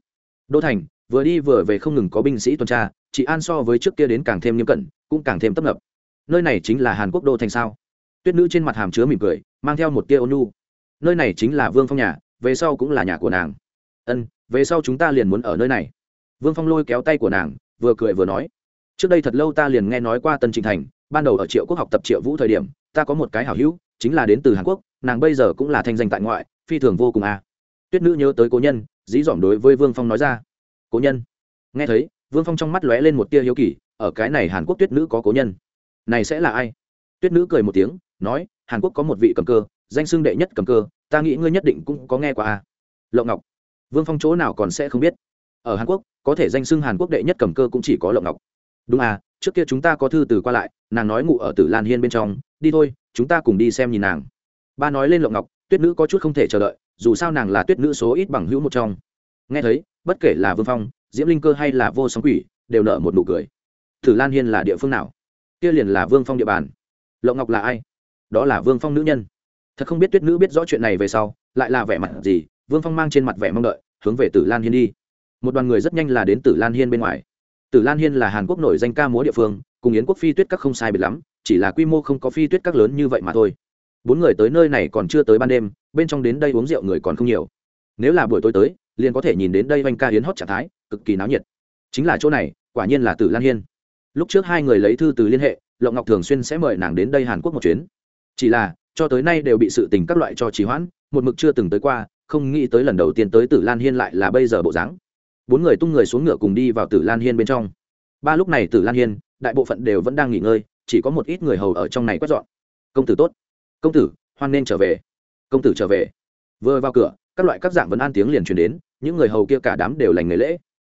Đô thành, vừa đi vừa về không ngừng có binh sĩ tuần tra, chị an so với trước kia đến càng thêm nghiêm cẩn, cũng càng thêm tấp nập. Nơi này chính là hàn quốc đô thành sao? Tuyết nữ trên mặt hàm chứa mỉm cười, mang theo một tia ôn nơi này chính là vương phong nhà về sau cũng là nhà của nàng. Ân, về sau chúng ta liền muốn ở nơi này. Vương phong lôi kéo tay của nàng, vừa cười vừa nói. Trước đây thật lâu ta liền nghe nói qua tân trình thành, ban đầu ở triệu quốc học tập triệu vũ thời điểm, ta có một cái hảo hữu, chính là đến từ hàn quốc, nàng bây giờ cũng là thanh danh tại ngoại, phi thường vô cùng à. tuyết nữ nhớ tới cố nhân, dí dỏm đối với vương phong nói ra. Cố nhân. Nghe thấy, vương phong trong mắt lóe lên một tia hiếu kỳ, ở cái này hàn quốc tuyết nữ có cố nhân. Này sẽ là ai? Tuyết nữ cười một tiếng, nói, hàn quốc có một vị cầm cơ, danh xưng đệ nhất cầm cơ ta nghĩ ngươi nhất định cũng có nghe qua a. lộng ngọc, vương phong chỗ nào còn sẽ không biết? Ở hàn quốc, có thể danh xưng hàn quốc đệ nhất cầm cơ cũng chỉ có lộng ngọc. Đúng à trước kia chúng ta có thư từ qua lại, nàng nói ngụ ở tử lan hiên bên trong, đi thôi, chúng ta cùng đi xem nhìn nàng. Ba nói lên lộng ngọc, tuyết nữ có chút không thể chờ đợi, dù sao nàng là tuyết nữ số ít bằng hữu một trong. Nghe thấy, bất kể là vương phong, diễm linh cơ hay là vô sóng quỷ, đều nở một nụ cười. Tử lan hiên là địa phương nào? Kia liền là vương phong địa bàn. Lộng ngọc là ai? Đó là vương phong nữ nhân thật không biết tuyết nữ biết rõ chuyện này về sau, lại là vẻ mặt gì, vương phong mang trên mặt vẻ mong đợi, hướng về tử lan hiên đi. Một đoàn người rất nhanh là đến tử lan hiên bên ngoài. Tử lan hiên là hàn quốc nổi danh ca múa địa phương, cùng yến quốc phi tuyết các không sai biệt lắm, chỉ là quy mô không có phi tuyết các lớn như vậy mà thôi. Bốn người tới nơi này còn chưa tới ban đêm, bên trong đến đây uống rượu người còn không nhiều. Nếu là buổi tối tới, liền có thể nhìn đến đây vanh ca hiến hót trạng thái, cực kỳ náo nhiệt. Chính là chỗ này, quả nhiên là tử lan hiên. Lúc trước hai người lấy thư từ liên hệ, lộng ngọc thường xuyên sẽ mời nàng đến đây hàn quốc một chuyến. Chỉ là cho tới nay đều bị sự tình các loại cho trì hoãn, một mực chưa từng tới qua, không nghĩ tới lần đầu tiên tới tử lan hiên lại là bây giờ bộ dáng. Bốn người tung người xuống ngựa cùng đi vào tử lan hiên bên trong. Ba lúc này tử lan hiên, đại bộ phận đều vẫn đang nghỉ ngơi, chỉ có một ít người hầu ở trong này quét dọn. Công tử tốt. Công tử, hoan nên trở về. Công tử trở về. Vừa vào cửa, các loại các dạng vấn an tiếng liền truyền đến, những người hầu kia cả đám đều lành nghề lễ.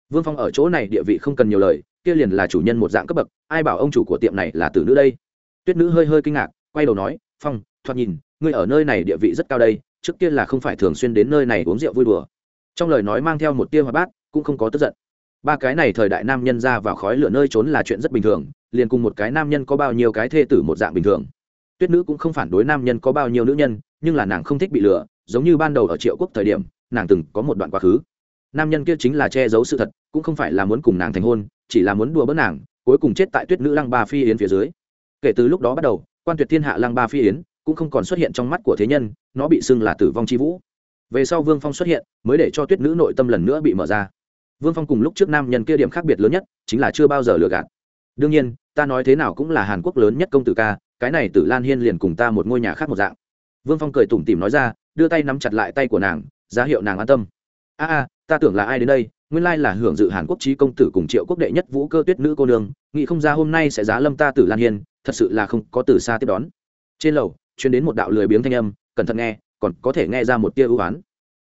Vương phong ở chỗ này địa vị không cần nhiều lời, kia liền là chủ nhân một dạng cấp bậc, ai bảo ông chủ của tiệm này là tử nữ đây? Tuyết nữ hơi hơi kinh ngạc, quay đầu nói, phong thoạt nhìn, ngươi ở nơi này địa vị rất cao đây, trước kia là không phải thường xuyên đến nơi này uống rượu vui đùa. Trong lời nói mang theo một tia hoa bát, cũng không có tức giận. Ba cái này thời đại nam nhân ra vào khói lửa nơi trốn là chuyện rất bình thường, liền cùng một cái nam nhân có bao nhiêu cái thê tử một dạng bình thường. Tuyết nữ cũng không phản đối nam nhân có bao nhiêu nữ nhân, nhưng là nàng không thích bị lừa, giống như ban đầu ở triệu quốc thời điểm, nàng từng có một đoạn quá khứ. Nam nhân kia chính là che giấu sự thật, cũng không phải là muốn cùng nàng thành hôn, chỉ là muốn đùa bớt nàng, cuối cùng chết tại tuyết nữ lăng ba phi yến phía dưới. Kể từ lúc đó bắt đầu, quan tuyệt thiên hạ lăng ba phi yến cũng không còn xuất hiện trong mắt của thế nhân, nó bị xưng là tử vong c h i vũ. Về sau vương phong xuất hiện, mới để cho tuyết nữ nội tâm lần nữa bị mở ra. Vương phong cùng lúc trước nam nhân kia điểm khác biệt lớn nhất, chính là chưa bao giờ lừa gạt. Đương nhiên, ta nói thế nào cũng là hàn quốc lớn nhất công tử ca, cái này tử lan hiên liền cùng ta một ngôi nhà khác một dạng. Vương phong cười tủm tỉm nói ra, đưa tay nắm chặt lại tay của nàng ra hiệu nàng an tâm. A a, ta tưởng là ai đến đây, nguyên lai là hưởng dự hàn quốc trí công tử cùng triệu quốc đệ nhất vũ cơ tuyết nữ cô nương, nghĩ không ra hôm nay sẽ giá lâm ta tử lan hiên, thật sự là không có từ xa tiếp đón. Trên lầu chuyến đến một đạo lười biếng thanh âm, cẩn thận nghe, còn có thể nghe ra một tia ưu oán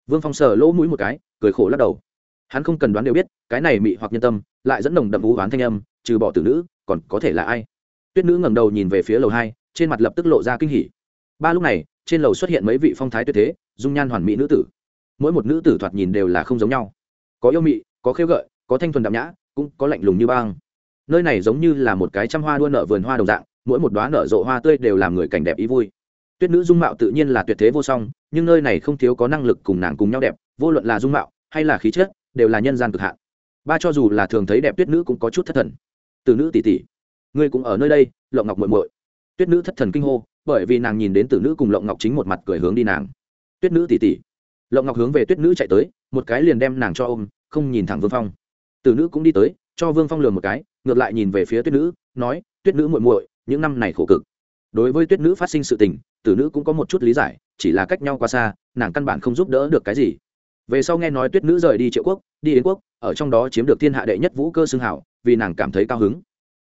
vương phong sờ lỗ mũi một cái, cười khổ lắc đầu. Hắn không cần đoán đều biết, cái này mị hoặc nhân tâm, lại dẫn nồng đậm ưu oán thanh âm, trừ bỏ tử nữ, còn có thể là ai? Tuyết nữ ngẩng đầu nhìn về phía lầu hai, trên mặt lập tức lộ ra kinh hỉ. Ba lúc này, trên lầu xuất hiện mấy vị phong thái tuyệt thế, dung nhan hoàn mỹ nữ tử. Mỗi một nữ tử thoạt nhìn đều là không giống nhau. Có yêu mị, có khêu gợi, có thanh thuần đạm nhã, cũng có lạnh lùng như băng. Nơi này giống như là một cái trăm hoa đua nợ vườn hoa đồng dạng, mỗi một đoá nở rộ hoa tươi đều làm người cảnh đẹp ý vui tuyết nữ dung mạo tự nhiên là tuyệt thế vô song, nhưng nơi này không thiếu có năng lực cùng nàng cùng nhau đẹp, vô luận là dung mạo hay là khí chất, đều là nhân gian cực hạn. Ba cho dù là thường thấy đẹp tuyết nữ cũng có chút thất thần. Từ nữ tỷ tỷ, ngươi cũng ở nơi đây, lộng ngọc muội muội. Tuyết nữ thất thần kinh hô, bởi vì nàng nhìn đến tử nữ cùng lộng ngọc chính một mặt cười hướng đi nàng. Tuyết nữ tỷ tỷ, lộng ngọc hướng về tuyết nữ chạy tới, một cái liền đem nàng cho ôm, không nhìn thẳng vương phong. Tử nữ cũng đi tới, cho vương phong lường một cái, ngược lại nhìn về phía tuyết nữ, nói, tuyết nữ muội muội, những năm này khổ cực. Đối với tuyết nữ phát sinh sự tình tử nữ cũng có một chút lý giải, chỉ là cách nhau quá xa, nàng căn bản không giúp đỡ được cái gì. Về sau nghe nói tuyết nữ rời đi triệu quốc, đi yến quốc, ở trong đó chiếm được thiên hạ đệ nhất vũ cơ xương hảo, vì nàng cảm thấy cao hứng.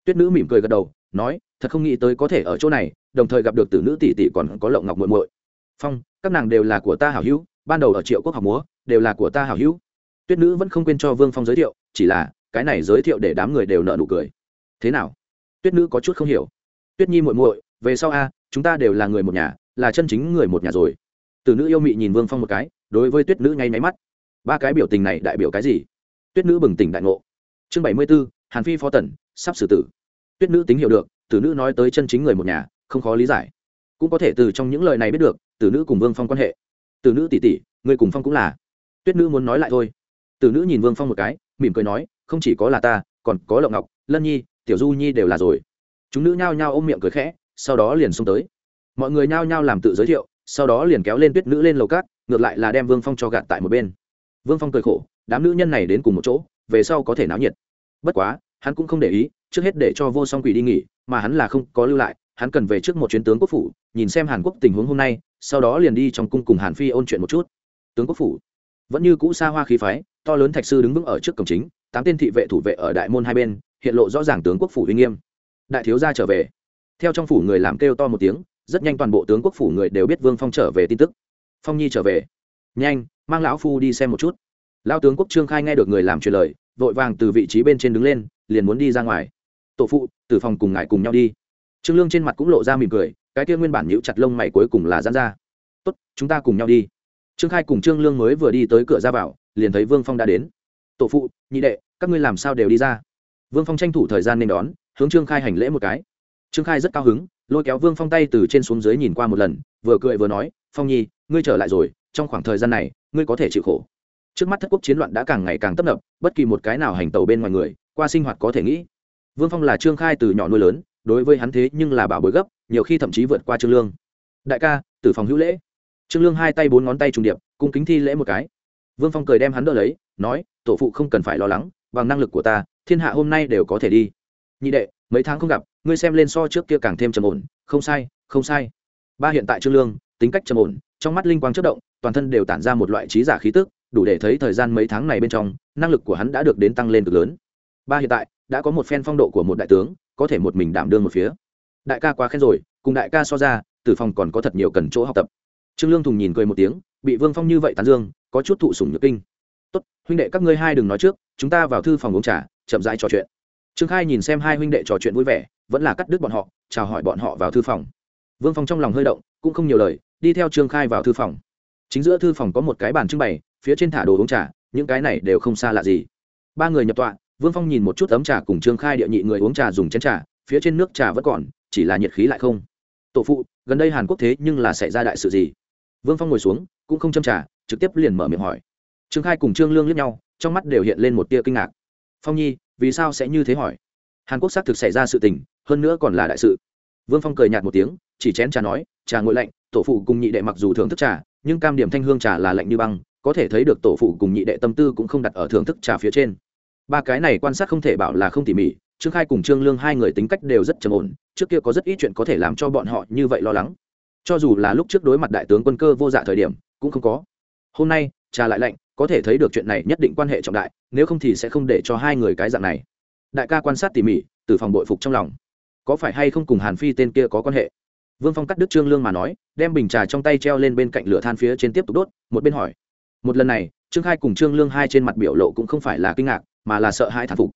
Tuyết nữ mỉm cười gật đầu, nói, thật không nghĩ tới có thể ở chỗ này, đồng thời gặp được tử nữ tỷ tỷ còn có lộng ngọc muội muội. Phong, các nàng đều là của ta hảo hữu, ban đầu ở triệu quốc học múa, đều là của ta hảo hữu. Tuyết nữ vẫn không quên cho vương phong giới thiệu, chỉ là, cái này giới thiệu để đám người đều nợ nụ cười. Thế nào? Tuyết nữ có chút không hiểu. Tuyết nhi muội muội về sau a, chúng ta đều là người một nhà, là chân chính người một nhà rồi. Từ nữ yêu mị nhìn vương phong một cái, đối với tuyết nữ ngay máy mắt. Ba cái biểu tình này đại biểu cái gì? Tuyết nữ bừng tỉnh đại ngộ. Chương bảy mươi b ố hàn phi phó tần, sắp xử tử. Tuyết nữ tính hiểu được tử nữ nói tới chân chính người một nhà, không khó lý giải. Cũng có thể từ trong những lời này biết được tử nữ cùng vương phong quan hệ. Tử nữ tỷ tỷ, người cùng phong cũng là. Tuyết nữ muốn nói lại thôi. Tử nữ nhìn vương phong một cái, mỉm cười nói, không chỉ có là ta, còn có lộng ngọc, lân nhi, tiểu du nhi đều là rồi. Chúng nữ nhao nhao ôm miệng cười khẽ sau đó liền xông tới. Mọi người nhao nhao làm tự giới thiệu, sau đó liền kéo lên tuyết nữ lên lầu cát, ngược lại là đem vương phong cho gạt tại một bên. Vương phong cười khổ, đám nữ nhân này đến cùng một chỗ, về sau có thể náo nhiệt. Bất quá, hắn cũng không để ý, trước hết để cho vô song quỷ đi nghỉ, mà hắn là không có lưu lại, hắn cần về trước một chuyến tướng quốc phủ, nhìn xem hàn quốc tình huống hôm nay, sau đó liền đi trong cung cùng hàn phi ôn chuyện một chút. Tướng quốc phủ. Vẫn như cũ xa hoa khí phái, to lớn thạch sư đứng vững ở trước cổng chính, tám tên thị vệ thủ vệ ở đại môn hai bên, hiện lộ rõ ràng tướng quốc phủ uy nghiêm. Đại thiếu gia trở về theo trong phủ người làm kêu to một tiếng, rất nhanh toàn bộ tướng quốc phủ người đều biết vương phong trở về tin tức. Phong nhi trở về. Nhanh, mang lão phu đi xem một chút. Lão tướng quốc trương khai nghe được người làm truyền lời, vội vàng từ vị trí bên trên đứng lên, liền muốn đi ra ngoài. Tổ phụ, tử phòng cùng ngài cùng nhau đi. Trương lương trên mặt cũng lộ ra mỉm cười, cái kia nguyên bản nhũ chặt lông mày cuối cùng là dán ra. Tốt, chúng ta cùng nhau đi. Trương khai cùng trương lương mới vừa đi tới cửa ra vào, liền thấy vương phong đã đến. Tổ phụ, nhị đệ, các ngươi làm sao đều đi ra? Vương phong tranh thủ thời gian nên đón, hướng trương khai hành lễ một cái trương khai rất cao hứng, lôi kéo vương phong tay từ trên xuống dưới nhìn qua một lần, vừa cười vừa nói, phong nhi, ngươi trở lại rồi, trong khoảng thời gian này, ngươi có thể chịu khổ. Trước mắt thất quốc chiến loạn đã càng ngày càng tấp nập, bất kỳ một cái nào hành tàu bên ngoài người, qua sinh hoạt có thể nghĩ. Vương phong là trương khai từ nhỏ nuôi lớn, đối với hắn thế nhưng là bảo bối gấp, nhiều khi thậm chí vượt qua trương lương. Đại ca tử phòng hữu lễ. Trương lương hai tay bốn ngón tay trùng điệp, cung kính thi lễ một cái. Vương phong cười đem hắn đỡ lấy, nói, tổ phụ không cần phải lo lắng, bằng năng lực của ta, thiên hạ hôm nay đều có thể đi. Nhị đệ, mấy tháng không gặp ngươi xem lên so trước kia càng thêm trầm ổn, không sai không sai. Ba hiện tại trương lương, tính cách trầm ổn, trong mắt linh quang chất động, toàn thân đều tản ra một loại trí giả khí tức, đủ để thấy thời gian mấy tháng này bên trong, năng lực của hắn đã được đến tăng lên cực lớn. Ba hiện tại, đã có một phen phong độ của một đại tướng, có thể một mình đảm đương một phía. Đại ca quá khen rồi, cùng đại ca so ra, tử phòng còn có thật nhiều cần chỗ học tập. Trương lương thùng nhìn cười một tiếng, bị vương phong như vậy tán dương, có chút thụ sủng nhược kinh. Tốt, huynh đệ các ngươi hai đừng nói trước, chúng ta vào thư phòng uống trà, chậm rãi trò chuyện. Trương khai nhìn xem hai huynh đệ trò chuyện vui vẻ vẫn là cắt đứt bọn họ, chào hỏi bọn họ vào thư phòng. Vương phong trong lòng hơi động, cũng không nhiều lời, đi theo trương khai vào thư phòng. Chính giữa thư phòng có một cái bàn trưng bày, phía trên thả đồ uống trà, những cái này đều không xa lạ gì. Ba người nhập tọa, vương phong nhìn một chút ấm trà cùng trương khai địa nhị người uống trà dùng chén trà, phía trên nước trà vẫn còn, chỉ là nhiệt khí lại không. Tổ phụ, gần đây hàn quốc thế nhưng là xảy ra đại sự gì? Vương phong ngồi xuống, cũng không châm trà, trực tiếp liền mở miệng hỏi. Trương khai cùng trương lương liếc nhau, trong mắt đều hiện lên một tia kinh ngạc. Phong nhi, vì sao sẽ như thế hỏi? Hàn quốc xác thực xảy ra sự tình, hơn nữa còn là đại sự. Vương phong cười nhạt một tiếng, chỉ chén trà nói, trà ngội lạnh, tổ phụ cùng nhị đệ mặc dù thưởng thức trà, nhưng cam điểm thanh hương trà là lạnh như băng, có thể thấy được tổ phụ cùng nhị đệ tâm tư cũng không đặt ở thưởng thức trà phía trên. Ba cái này quan sát không thể bảo là không tỉ mỉ, trương khai cùng trương lương hai người tính cách đều rất trầm ổn, trước kia có rất ít chuyện có thể làm cho bọn họ như vậy lo lắng. Cho dù là lúc trước đối mặt đại tướng quân cơ vô dạ thời điểm, cũng không có. Hôm nay, trà lại lạnh, có thể thấy được chuyện này nhất định quan hệ trọng đại, nếu không thì sẽ không để cho hai người cái dạng này đại ca quan sát tỉ mỉ từ phòng bội phục trong lòng. Có phải hay không cùng hàn phi tên kia có quan hệ? Vương phong cắt đứt trương lương mà nói đem bình trà trong tay treo lên bên cạnh lửa than phía trên tiếp tục đốt một bên hỏi. Một lần này trương khai cùng trương lương hai trên mặt biểu lộ cũng không phải là kinh ngạc mà là sợ hãi thản phục.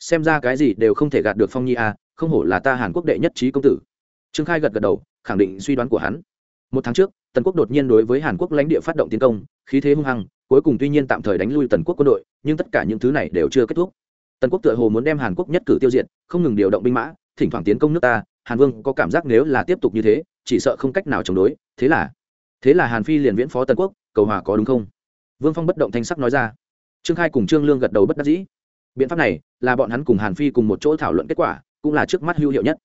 Xem ra cái gì đều không thể gạt được phong nhi a à, không hổ là ta hàn quốc đệ nhất trí công tử. Trương khai gật gật đầu khẳng định suy đoán của hắn. Một tháng trước tần quốc đột nhiên đối với hàn quốc lãnh địa phát động tiến công khí thế hung hăng cuối cùng tuy nhiên tạm thời đánh lui tần quốc quân đội nhưng tất cả những thứ này đều chưa kết thúc tần quốc tựa hồ muốn đem hàn quốc nhất cử tiêu diệt, không ngừng điều động binh mã, thỉnh thoảng tiến công nước ta, hàn vương có cảm giác nếu là tiếp tục như thế, chỉ sợ không cách nào chống đối, thế là thế là hàn phi liền viễn phó tần quốc, cầu hòa có đúng không? Vương phong bất động thanh sắc nói ra. Trương khai cùng trương lương gật đầu bất đắc dĩ. Biện pháp này là bọn hắn cùng hàn phi cùng một chỗ thảo luận kết quả, cũng là trước mắt hữu hiệu nhất.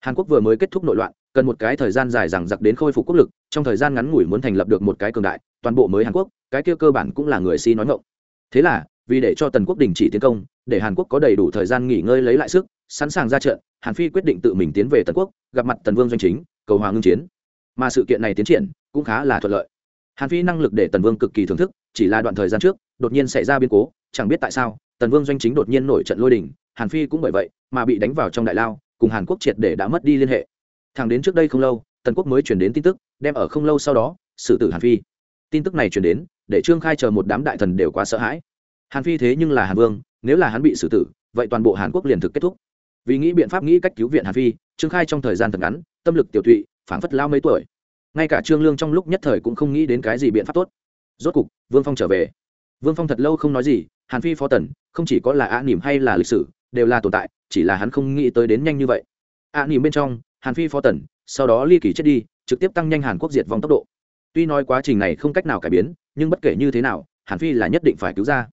Hàn quốc vừa mới kết thúc nội loạn, cần một cái thời gian dài rằng giặc đến khôi phục quốc lực, trong thời gian ngắn ngủi muốn thành lập được một cái cường đại, toàn bộ mới hàn quốc, cái kia cơ bản cũng là người si nói ngộng thế là vì để cho tần quốc đình chỉ tiến công, để hàn quốc có đầy đủ thời gian nghỉ ngơi lấy lại sức, sẵn sàng ra trận, hàn phi quyết định tự mình tiến về tần quốc, gặp mặt tần vương doanh chính, cầu hòa ngưng chiến. Mà sự kiện này tiến triển, cũng khá là thuận lợi. Hàn phi năng lực để tần vương cực kỳ thưởng thức, chỉ là đoạn thời gian trước, đột nhiên xảy ra biến cố, chẳng biết tại sao, tần vương doanh chính đột nhiên nổi trận lôi đình, hàn phi cũng bởi vậy mà bị đánh vào trong đại lao, cùng hàn quốc triệt để đã mất đi liên hệ. Thẳng đến trước đây không lâu, tần quốc mới chuyển đến tin tức, đem ở không lâu sau đó, xử tử hàn phi. Tin tức này chuyển đến, để trương khai chờ một đám đại thần đều quá sợ hãi hàn phi thế nhưng là hàn vương, nếu là hắn bị xử tử, vậy toàn bộ hàn quốc liền thực kết thúc. Vì nghĩ biện pháp nghĩ cách cứu viện hàn phi, trương khai trong thời gian thật ngắn, tâm lực tiểu thụy phảng phất lao mấy tuổi. Ngay cả trương lương trong lúc nhất thời cũng không nghĩ đến cái gì biện pháp tốt. Rốt cục, vương phong trở về. Vương phong thật lâu không nói gì, hàn phi phó tần, không chỉ có là ạ nỉm hay là lịch sử, đều là tồn tại, chỉ là hắn không nghĩ tới đến nhanh như vậy. A nỉm bên trong, hàn phi phó tần, sau đó ly kỳ chết đi, trực tiếp tăng nhanh hàn quốc diệt vong tốc độ. Tuy nói quá trình này không cách nào cải biến, nhưng bất kể như thế nào, hàn phi là nhất định phải cứu ra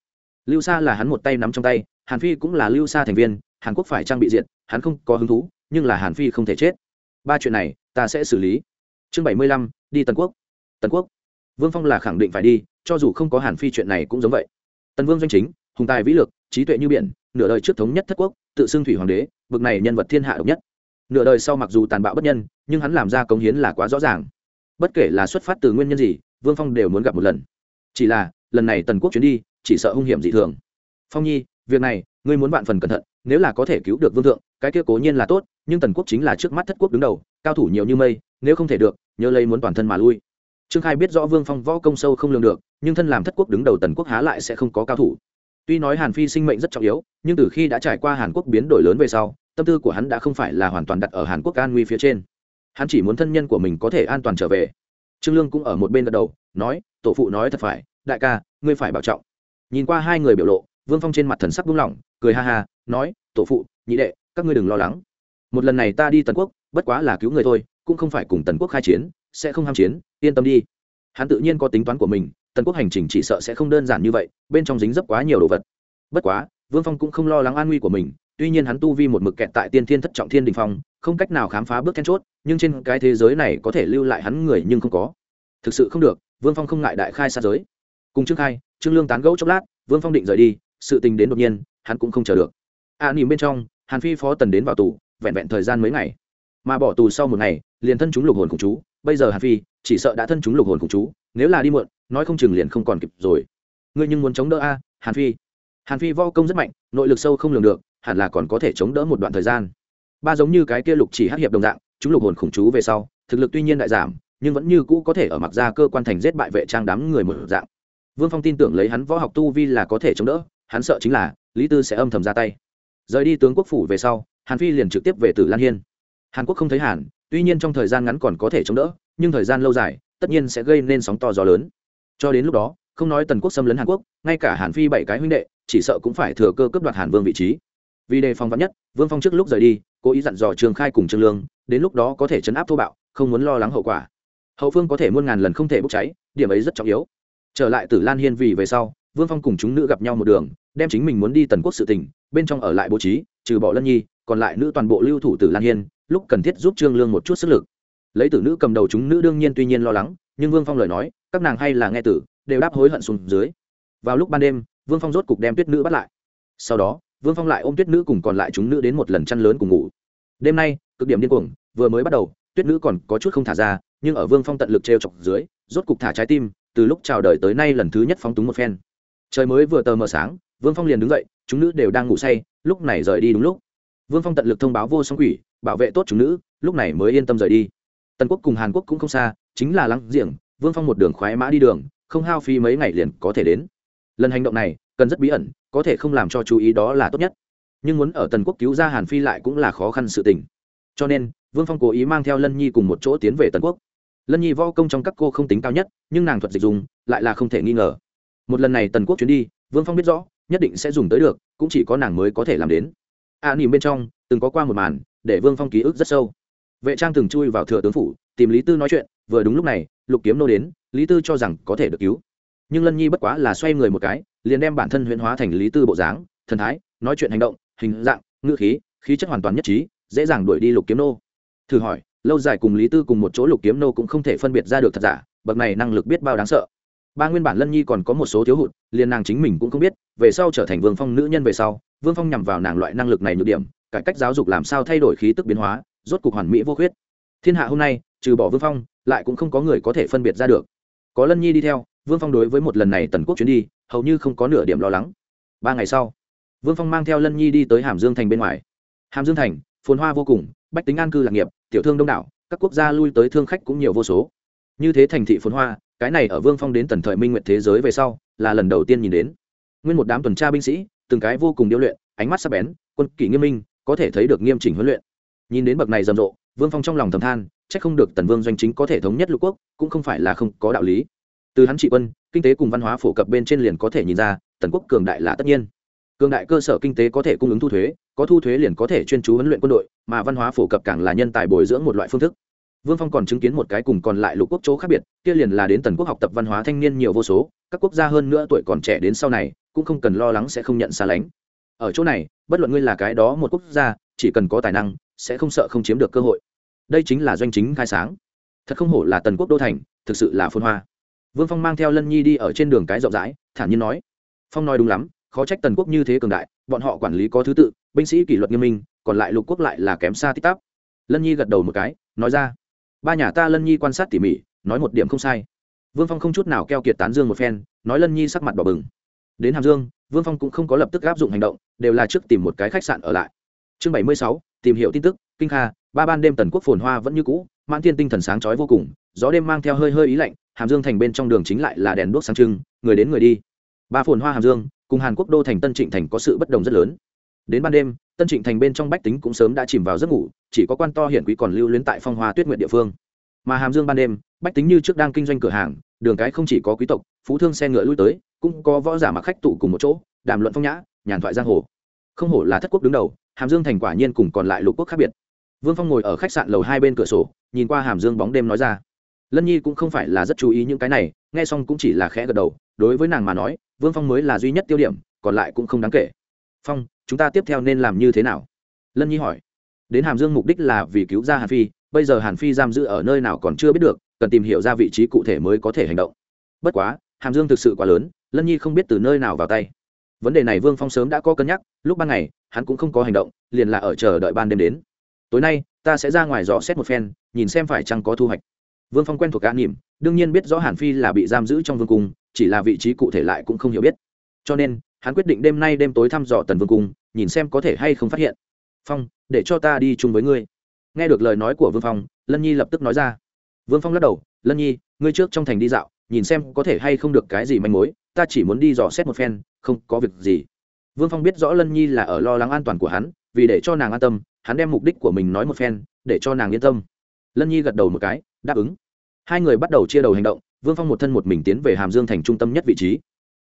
lưu sa là hắn một tay nắm trong tay, hàn phi cũng là lưu sa thành viên, hàn quốc phải trang bị diện hắn không có hứng thú, nhưng là hàn phi không thể chết. Ba chuyện này, ta sẽ xử lý. Chương bảy mươi lăm, đi tần quốc. Tần quốc. Vương phong là khẳng định phải đi, cho dù không có hàn phi chuyện này cũng giống vậy. Tần vương doanh chính, hùng tài vĩ lực, trí tuệ như biển, nửa đời trước thống nhất thất quốc, tự xưng thủy hoàng đế, bực này nhân vật thiên hạ độc nhất. Nửa đời sau mặc dù tàn bạo bất nhân, nhưng hắn làm ra công hiến là quá rõ ràng. Bất kể là xuất phát từ nguyên nhân gì, vương phong đều muốn gặp một lần. Chỉ là, lần này tần quốc chuyến đi chỉ sợ hung hiểm dị thường. Phong nhi, việc này, ngươi muốn vạn phần cẩn thận, nếu là có thể cứu được vương thượng, cái kia cố nhiên là tốt, nhưng tần quốc chính là trước mắt thất quốc đứng đầu, cao thủ nhiều như mây, nếu không thể được, nhớ lấy muốn toàn thân mà lui. Trương khai biết rõ vương phong võ công sâu không lường được, nhưng thân làm thất quốc đứng đầu tần quốc há lại sẽ không có cao thủ. Tuy nói hàn phi sinh mệnh rất trọng yếu, nhưng từ khi đã trải qua hàn quốc biến đổi lớn về sau, tâm tư của hắn đã không phải là hoàn toàn đặt ở hàn quốc an nguy phía trên. Hắn chỉ muốn thân nhân của mình có thể an toàn trở về. Trương lương cũng ở một bên gật đầu, nói, tổ phụ nói thật phải, đại ca, ngươi phải bảo trọng nhìn qua hai người biểu lộ, vương phong trên mặt thần sắc buông lỏng, cười ha ha, nói, tổ phụ, nhị đệ, các ngươi đừng lo lắng. Một lần này ta đi tần quốc, bất quá là cứu người thôi, cũng không phải cùng tần quốc khai chiến, sẽ không ham chiến, yên tâm đi. Hắn tự nhiên có tính toán của mình, tần quốc hành trình chỉ sợ sẽ không đơn giản như vậy, bên trong dính dấp quá nhiều đồ vật. Bất quá, vương phong cũng không lo lắng an nguy của mình, tuy nhiên hắn tu vi một mực kẹt tại tiên thiên thất trọng thiên đình phong, không cách nào khám phá bước then chốt, nhưng trên cái thế giới này có thể lưu lại hắn người nhưng không có. Thực sự không được, vương phong không ngại đại khai xa giới. Cùng trương khai trương lương tán gẫu chốc lát vương phong định rời đi sự tình đến đột nhiên hắn cũng không chờ được. A à, nỉm bên trong hàn phi phó tần đến vào tù vẹn vẹn thời gian mấy ngày. Mà bỏ tù sau một ngày liền thân chúng lục hồn cùng chú. Bây giờ hàn phi chỉ sợ đã thân chúng lục hồn cùng chú nếu là đi muộn nói không chừng liền không còn kịp rồi. Ngươi nhưng muốn chống đỡ a hàn phi? Hàn phi vo công rất mạnh nội lực sâu không lường được hẳn là còn có thể chống đỡ một đoạn thời gian. Ba giống như cái kia lục chỉ hát hiệp đồng dạng chúng lục hồn khủng chú về sau thực lực tuy nhiên đại giảm nhưng vẫn như cũ có thể ở mặc ra cơ quan thành giết bại vệ trang đám người một dạng vương phong tin tưởng lấy hắn võ học tu vi là có thể chống đỡ, hắn sợ chính là, lý tư sẽ âm thầm ra tay. Rời đi tướng quốc phủ về sau, hàn phi liền trực tiếp về tử lan hiên. Hàn quốc không thấy hàn, tuy nhiên trong thời gian ngắn còn có thể chống đỡ, nhưng thời gian lâu dài, tất nhiên sẽ gây nên sóng to gió lớn. Cho đến lúc đó, không nói tần quốc xâm lấn hàn quốc, ngay cả hàn phi bảy cái huynh đệ, chỉ sợ cũng phải thừa cơ cướp đoạt hàn vương vị trí. Vì đề phòng vắn nhất, vương phong trước lúc rời đi, cố ý dặn dò trường khai cùng trương lương, đến lúc đó có thể chấn áp thô bạo, không muốn lo lắng hậu quả. Hậu phương có thể muôn ngàn lần không thể bốc cháy, điểm ấy rất trọng yếu trở lại tử lan hiên vì về sau, vương phong cùng chúng nữ gặp nhau một đường, đem chính mình muốn đi tần quốc sự tình, bên trong ở lại bố trí, trừ bỏ lân nhi, còn lại nữ toàn bộ lưu thủ tử lan hiên, lúc cần thiết giúp trương lương một chút sức lực. Lấy tử nữ cầm đầu chúng nữ đương nhiên tuy nhiên lo lắng, nhưng vương phong lời nói, các nàng hay là nghe tử, đều đáp hối hận xuống dưới. Vào lúc ban đêm, vương phong rốt cục đem tuyết nữ bắt lại. Sau đó, vương phong lại ôm tuyết nữ cùng còn lại chúng nữ đến một lần chăn lớn cùng ngủ. Đêm nay, cực điểm điên cuồng, vừa mới bắt đầu, tuyết nữ còn có chút không thả ra, nhưng ở vương phong tận lực t chọc dưới, rốt cục thả trái tim từ lúc chào đời tới nay lần thứ nhất phóng túng một phen. Trời mới vừa tờ mờ sáng, vương phong liền đứng dậy, chúng nữ đều đang ngủ say, lúc này rời đi đúng lúc. Vương phong tận lực thông báo vô song quỷ, bảo vệ tốt chúng nữ, lúc này mới yên tâm rời đi. Tần quốc cùng hàn quốc cũng không xa, chính là lắng giềng, vương phong một đường khoái mã đi đường, không hao phí mấy ngày liền có thể đến. Lần hành động này, cần rất bí ẩn, có thể không làm cho chú ý đó là tốt nhất. Nhưng muốn ở tần quốc cứu ra hàn phi lại cũng là khó khăn sự tình. Cho nên, vương phong cố ý mang theo lân nhi cùng một chỗ tiến về tần quốc lân nhi võ công trong các cô không tính cao nhất nhưng nàng thuật dịch dùng lại là không thể nghi ngờ. Một lần này tần quốc chuyến đi vương phong biết rõ nhất định sẽ dùng tới được cũng chỉ có nàng mới có thể làm đến. A à, nỉm bên trong từng có qua một màn để vương phong ký ức rất sâu. Vệ trang từng chui vào thừa tướng phủ tìm lý tư nói chuyện vừa đúng lúc này lục kiếm nô đến lý tư cho rằng có thể được cứu. Nhưng lân nhi bất quá là xoay người một cái liền đem bản thân huyễn hóa thành lý tư bộ dáng thần thái nói chuyện hành động hình dạng ngữ khí khí chất hoàn toàn nhất trí dễ dàng đuổi đi lục kiếm nô. Thử hỏi lâu dài cùng lý tư cùng một chỗ lục kiếm nô cũng không thể phân biệt ra được thật giả, bậc này năng lực biết bao đáng sợ. Ba nguyên bản lân nhi còn có một số thiếu hụt, liền nàng chính mình cũng không biết, về sau trở thành vương phong nữ nhân về sau, vương phong nhằm vào nàng loại năng lực này nhược điểm, cải cách giáo dục làm sao thay đổi khí tức biến hóa, rốt cục hoàn mỹ vô khuyết. Thiên hạ hôm nay, trừ bỏ vương phong, lại cũng không có người có thể phân biệt ra được. Có lân nhi đi theo, vương phong đối với một lần này tần quốc chuyến đi, hầu như không có nửa điểm lo lắng. Ba ngày sau, vương phong mang theo lân nhi đi tới hàm dương thành bên ngoài. Hàm dương thành, phồn hoa vô cùng, bách tính an cư lạc nghiệp tiểu thương đông đảo, các quốc gia lui tới thương khách cũng nhiều vô số. Như thế thành thị phồn hoa, cái này ở vương phong đến tần thời minh nguyện thế giới về sau, là lần đầu tiên nhìn đến. Nguyên một đám tuần tra binh sĩ, từng cái vô cùng điêu luyện, ánh mắt sắc bén, quân kỷ nghiêm minh, có thể thấy được nghiêm chỉnh huấn luyện. Nhìn đến bậc này rầm rộ, vương phong trong lòng thầm than c h ắ c không được tần vương doanh chính có thể thống nhất lục quốc, cũng không phải là không có đạo lý. Từ hắn trị quân, kinh tế cùng văn hóa phổ cập bên trên liền có thể nhìn ra, tần quốc cường đại là tất nhiên cường đại cơ sở kinh tế có thể cung ứng thu thuế, có thu thuế liền có thể chuyên chú huấn luyện quân đội, mà văn hóa phổ cập càng là nhân tài bồi dưỡng một loại phương thức. Vương phong còn chứng kiến một cái cùng còn lại lục quốc chỗ khác biệt, kia liền là đến tần quốc học tập văn hóa thanh niên nhiều vô số, các quốc gia hơn nữa tuổi còn trẻ đến sau này, cũng không cần lo lắng sẽ không nhận xa lánh. Ở chỗ này, bất luận ngươi là cái đó một quốc gia, chỉ cần có tài năng, sẽ không sợ không chiếm được cơ hội. Đây chính là doanh chính khai sáng. Thật không hổ là tần quốc đô thành, thực sự là phôn hoa. Vương phong mang theo lân nhi đi ở trên đường cái rộng rãi, thản nhiên nói. Phong nói đúng lắm khó trách tần quốc như thế cường đại, bọn họ quản lý có thứ tự, binh sĩ kỷ luật nghiêm minh, còn lại lục quốc lại là kém xa tích tắp. Lân nhi gật đầu một cái, nói ra, ba nhà ta lân nhi quan sát tỉ mỉ, nói một điểm không sai. Vương phong không chút nào keo kiệt tán dương một phen, nói lân nhi sắc mặt đỏ bừng. Đến hàm dương, vương phong cũng không có lập tức áp dụng hành động, đều là trước tìm một cái khách sạn ở lại. Chương bảy mươi sáu, tìm hiểu tin tức, kinh kha, ba ban đêm tần quốc phồn hoa vẫn như cũ, mãn thiên tinh thần sáng trói vô cùng, gió đêm mang theo hơi hơi ý lạnh, hàm dương thành bên trong đường chính lại là đèn đuốc sáng trưng, người đến người đi ba phồn hoa hàm dương, cùng hàn quốc đô thành tân trịnh thành có sự bất đồng rất lớn. Đến ban đêm, tân trịnh thành bên trong bách tính cũng sớm đã chìm vào giấc ngủ, chỉ có quan to hiển quý còn lưu luyến tại phong hoa tuyết nguyện địa phương. Mà hàm dương ban đêm, bách tính như trước đang kinh doanh cửa hàng, đường cái không chỉ có quý tộc, phú thương xe ngựa lui tới, cũng có võ giả mặc khách tụ cùng một chỗ, đàm luận phong nhã, nhàn thoại giang hồ. Không hổ là thất quốc đứng đầu, hàm dương thành quả nhiên cùng còn lại lục quốc khác biệt. Vương phong ngồi ở khách sạn lầu hai bên cửa sổ, nhìn qua hàm dương bóng đêm nói ra lân nhi cũng không phải là rất chú ý những cái này, nghe xong cũng chỉ là khẽ gật đầu, đối với nàng mà nói, vương phong mới là duy nhất tiêu điểm, còn lại cũng không đáng kể. Phong, chúng ta tiếp theo nên làm như thế nào? Lân nhi hỏi. Đến hàm dương mục đích là vì cứu ra hàn phi, bây giờ hàn phi giam giữ ở nơi nào còn chưa biết được, cần tìm hiểu ra vị trí cụ thể mới có thể hành động. Bất quá, hàm dương thực sự quá lớn, lân nhi không biết từ nơi nào vào tay. Vấn đề này vương phong sớm đã có cân nhắc, lúc ban ngày, hắn cũng không có hành động, liền là ở chờ đợi ban đêm đến. Tối nay, ta sẽ ra ngoài dò xét một phen, nhìn xem phải chăng có thu hoạch vương phong quen thuộc cá niệm đương nhiên biết rõ hàn phi là bị giam giữ trong vương cung, chỉ là vị trí cụ thể lại cũng không hiểu biết. Cho nên, hắn quyết định đêm nay đêm tối thăm dò tần vương cung, nhìn xem có thể hay không phát hiện. Phong, để cho ta đi chung với ngươi. Nghe được lời nói của vương phong, lân nhi lập tức nói ra. Vương phong lắc đầu, lân nhi, ngươi trước trong thành đi dạo, nhìn xem có thể hay không được cái gì manh mối, ta chỉ muốn đi dò xét một phen, không có việc gì. Vương phong biết rõ lân nhi là ở lo lắng an toàn của hắn, vì để cho nàng an tâm, hắn đem mục đích của mình nói một phen, để cho nàng yên tâm. Lân nhi gật đầu một cái đáp ứng. Hai người bắt đầu chia đầu hành động, vương phong một thân một mình tiến về hàm dương thành trung tâm nhất vị trí.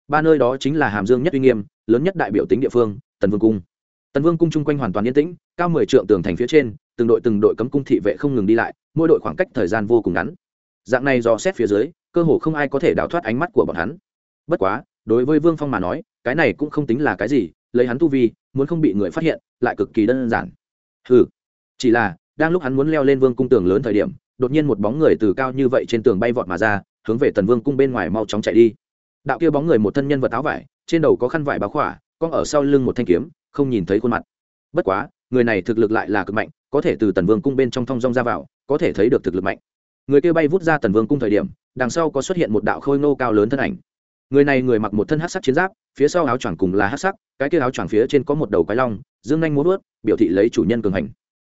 Ba nơi đó chính là hàm dương nhất uy nghiêm, lớn nhất đại biểu tính địa phương, tần vương cung. Tần vương cung chung quanh hoàn toàn yên tĩnh, cao mười trượng tường thành phía trên, từng đội từng đội cấm cung thị vệ không ngừng đi lại, mỗi đội khoảng cách thời gian vô cùng ngắn. Dạng này do xét phía dưới, cơ hồ không ai có thể đào thoát ánh mắt của bọn hắn. Bất quá, đối với vương phong mà nói, cái này cũng không tính là cái gì, lấy hắn tu vi, muốn không bị người phát hiện, lại cực kỳ đơn giản. Ừ chỉ là, đang lúc hắn muốn leo lên vương cung tường lớn thời điểm đột nhiên một bóng người từ cao như vậy trên tường bay vọt mà ra, hướng về tần vương cung bên ngoài mau chóng chạy đi. Đạo kia bóng người một thân nhân vật áo vải, trên đầu có khăn vải báo khỏa con ở sau lưng một thanh kiếm, không nhìn thấy khuôn mặt. Bất quá, người này thực lực lại là cực mạnh, có thể từ tần vương cung bên trong thong rong ra vào, có thể thấy được thực lực mạnh. Người kia bay vút ra tần vương cung thời điểm, đằng sau có xuất hiện một đạo khôi nô cao lớn thân ảnh. Người này người mặc một thân hát sắc chiến giáp, phía sau áo choàng cùng là hát sắc, cái kia áo choàng phía trên có một đầu quái long, dương nhanh muốn vớt biểu thị lấy chủ nhân cường hành.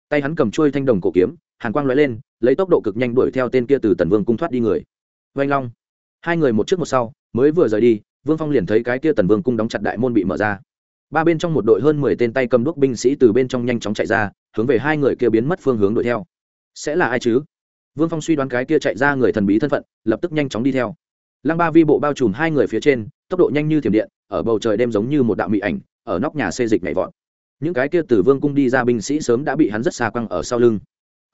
Tay hắn cầm trôi thanh đồng cổ kiếm hàn quang lóe lên, lấy tốc độ cực nhanh đuổi theo tên kia từ tần vương cung thoát đi người. Vanh long. Hai người một trước một sau, mới vừa rời đi, vương phong liền thấy cái kia tần vương cung đóng chặt đại môn bị mở ra. Ba bên trong một đội hơn mười tên tay cầm đuốc binh sĩ từ bên trong nhanh chóng chạy ra, hướng về hai người kia biến mất phương hướng đuổi theo. Sẽ là ai chứ? Vương phong suy đoán cái kia chạy ra người thần bí thân phận, lập tức nhanh chóng đi theo. Lăng ba vi bộ bao trùm hai người phía trên, tốc độ nhanh như thiểm điện, ở bầu trời đêm giống như một đạo mị ảnh, ở nóc nhà xê dịch nhảy vọt. Những cái kia từ vương cung đi ra binh sĩ sớm đã bị hắn rất xa quăng ở sau lưng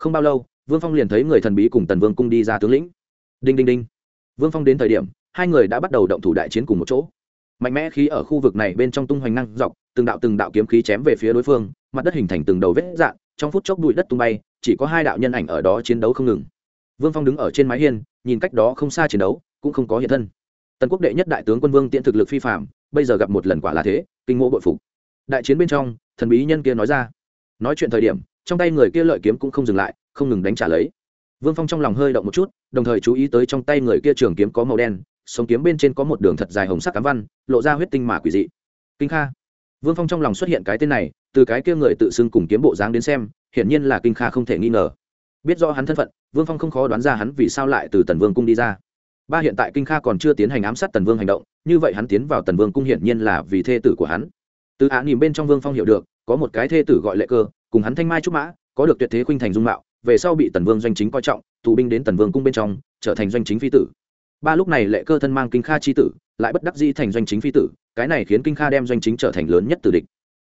không bao lâu, vương phong liền thấy người thần bí cùng tần vương cung đi ra tướng lĩnh. Đinh đinh đinh. Vương phong đến thời điểm, hai người đã bắt đầu động thủ đại chiến cùng một chỗ. Mạnh mẽ khí ở khu vực này bên trong tung hoành năng dọc, từng đạo từng đạo kiếm khí chém về phía đối phương, mặt đất hình thành từng đầu vết dạn trong phút chốc bụi đất tung bay, chỉ có hai đạo nhân ảnh ở đó chiến đấu không ngừng. Vương phong đứng ở trên mái hiên, nhìn cách đó không xa chiến đấu, cũng không có hiện thân. Tần quốc đệ nhất đại tướng quân vương tiễn thực lực phi phạm bây giờ gặp một lần quả là thế, kinh ngộ bội phục. Đại chiến bên trong, thần bí nhân kia nói ra. Nói chuyện thời điểm trong tay người kia lợi kiếm cũng không dừng lại, không ngừng đánh trả lấy. Vương phong trong lòng hơi động một chút, đồng thời chú ý tới trong tay người kia trường kiếm có màu đen, sống kiếm bên trên có một đường thật dài hồng sắc cám văn, lộ ra huyết tinh mà quỷ dị. Kinh kha. Vương phong trong lòng xuất hiện cái tên này, từ cái kia người tự xưng cùng kiếm bộ dáng đến xem, hiển nhiên là kinh kha không thể nghi ngờ. Biết do hắn thân phận, vương phong không khó đoán ra hắn vì sao lại từ tần vương cung đi ra. Ba hiện tại kinh kha còn chưa tiến hành ám sát tần vương hành động, như vậy hắn tiến vào tần vương cung hiển nhiên là vì thê tử của hắn. Từ ạ nỉm bên trong vương phong hiểu được, có một cái thê tử gọi lệ cơ cùng hắn thanh mai trúc mã, có được tuyệt thế khuynh thành dung mạo, về sau bị tần vương doanh chính coi trọng, tù binh đến tần vương cung bên trong, trở thành doanh chính phi tử. Ba lúc này lệ cơ thân mang kinh kha chi tử, lại bất đắc dĩ thành doanh chính phi tử, cái này khiến kinh kha đem doanh chính trở thành lớn nhất tử địch.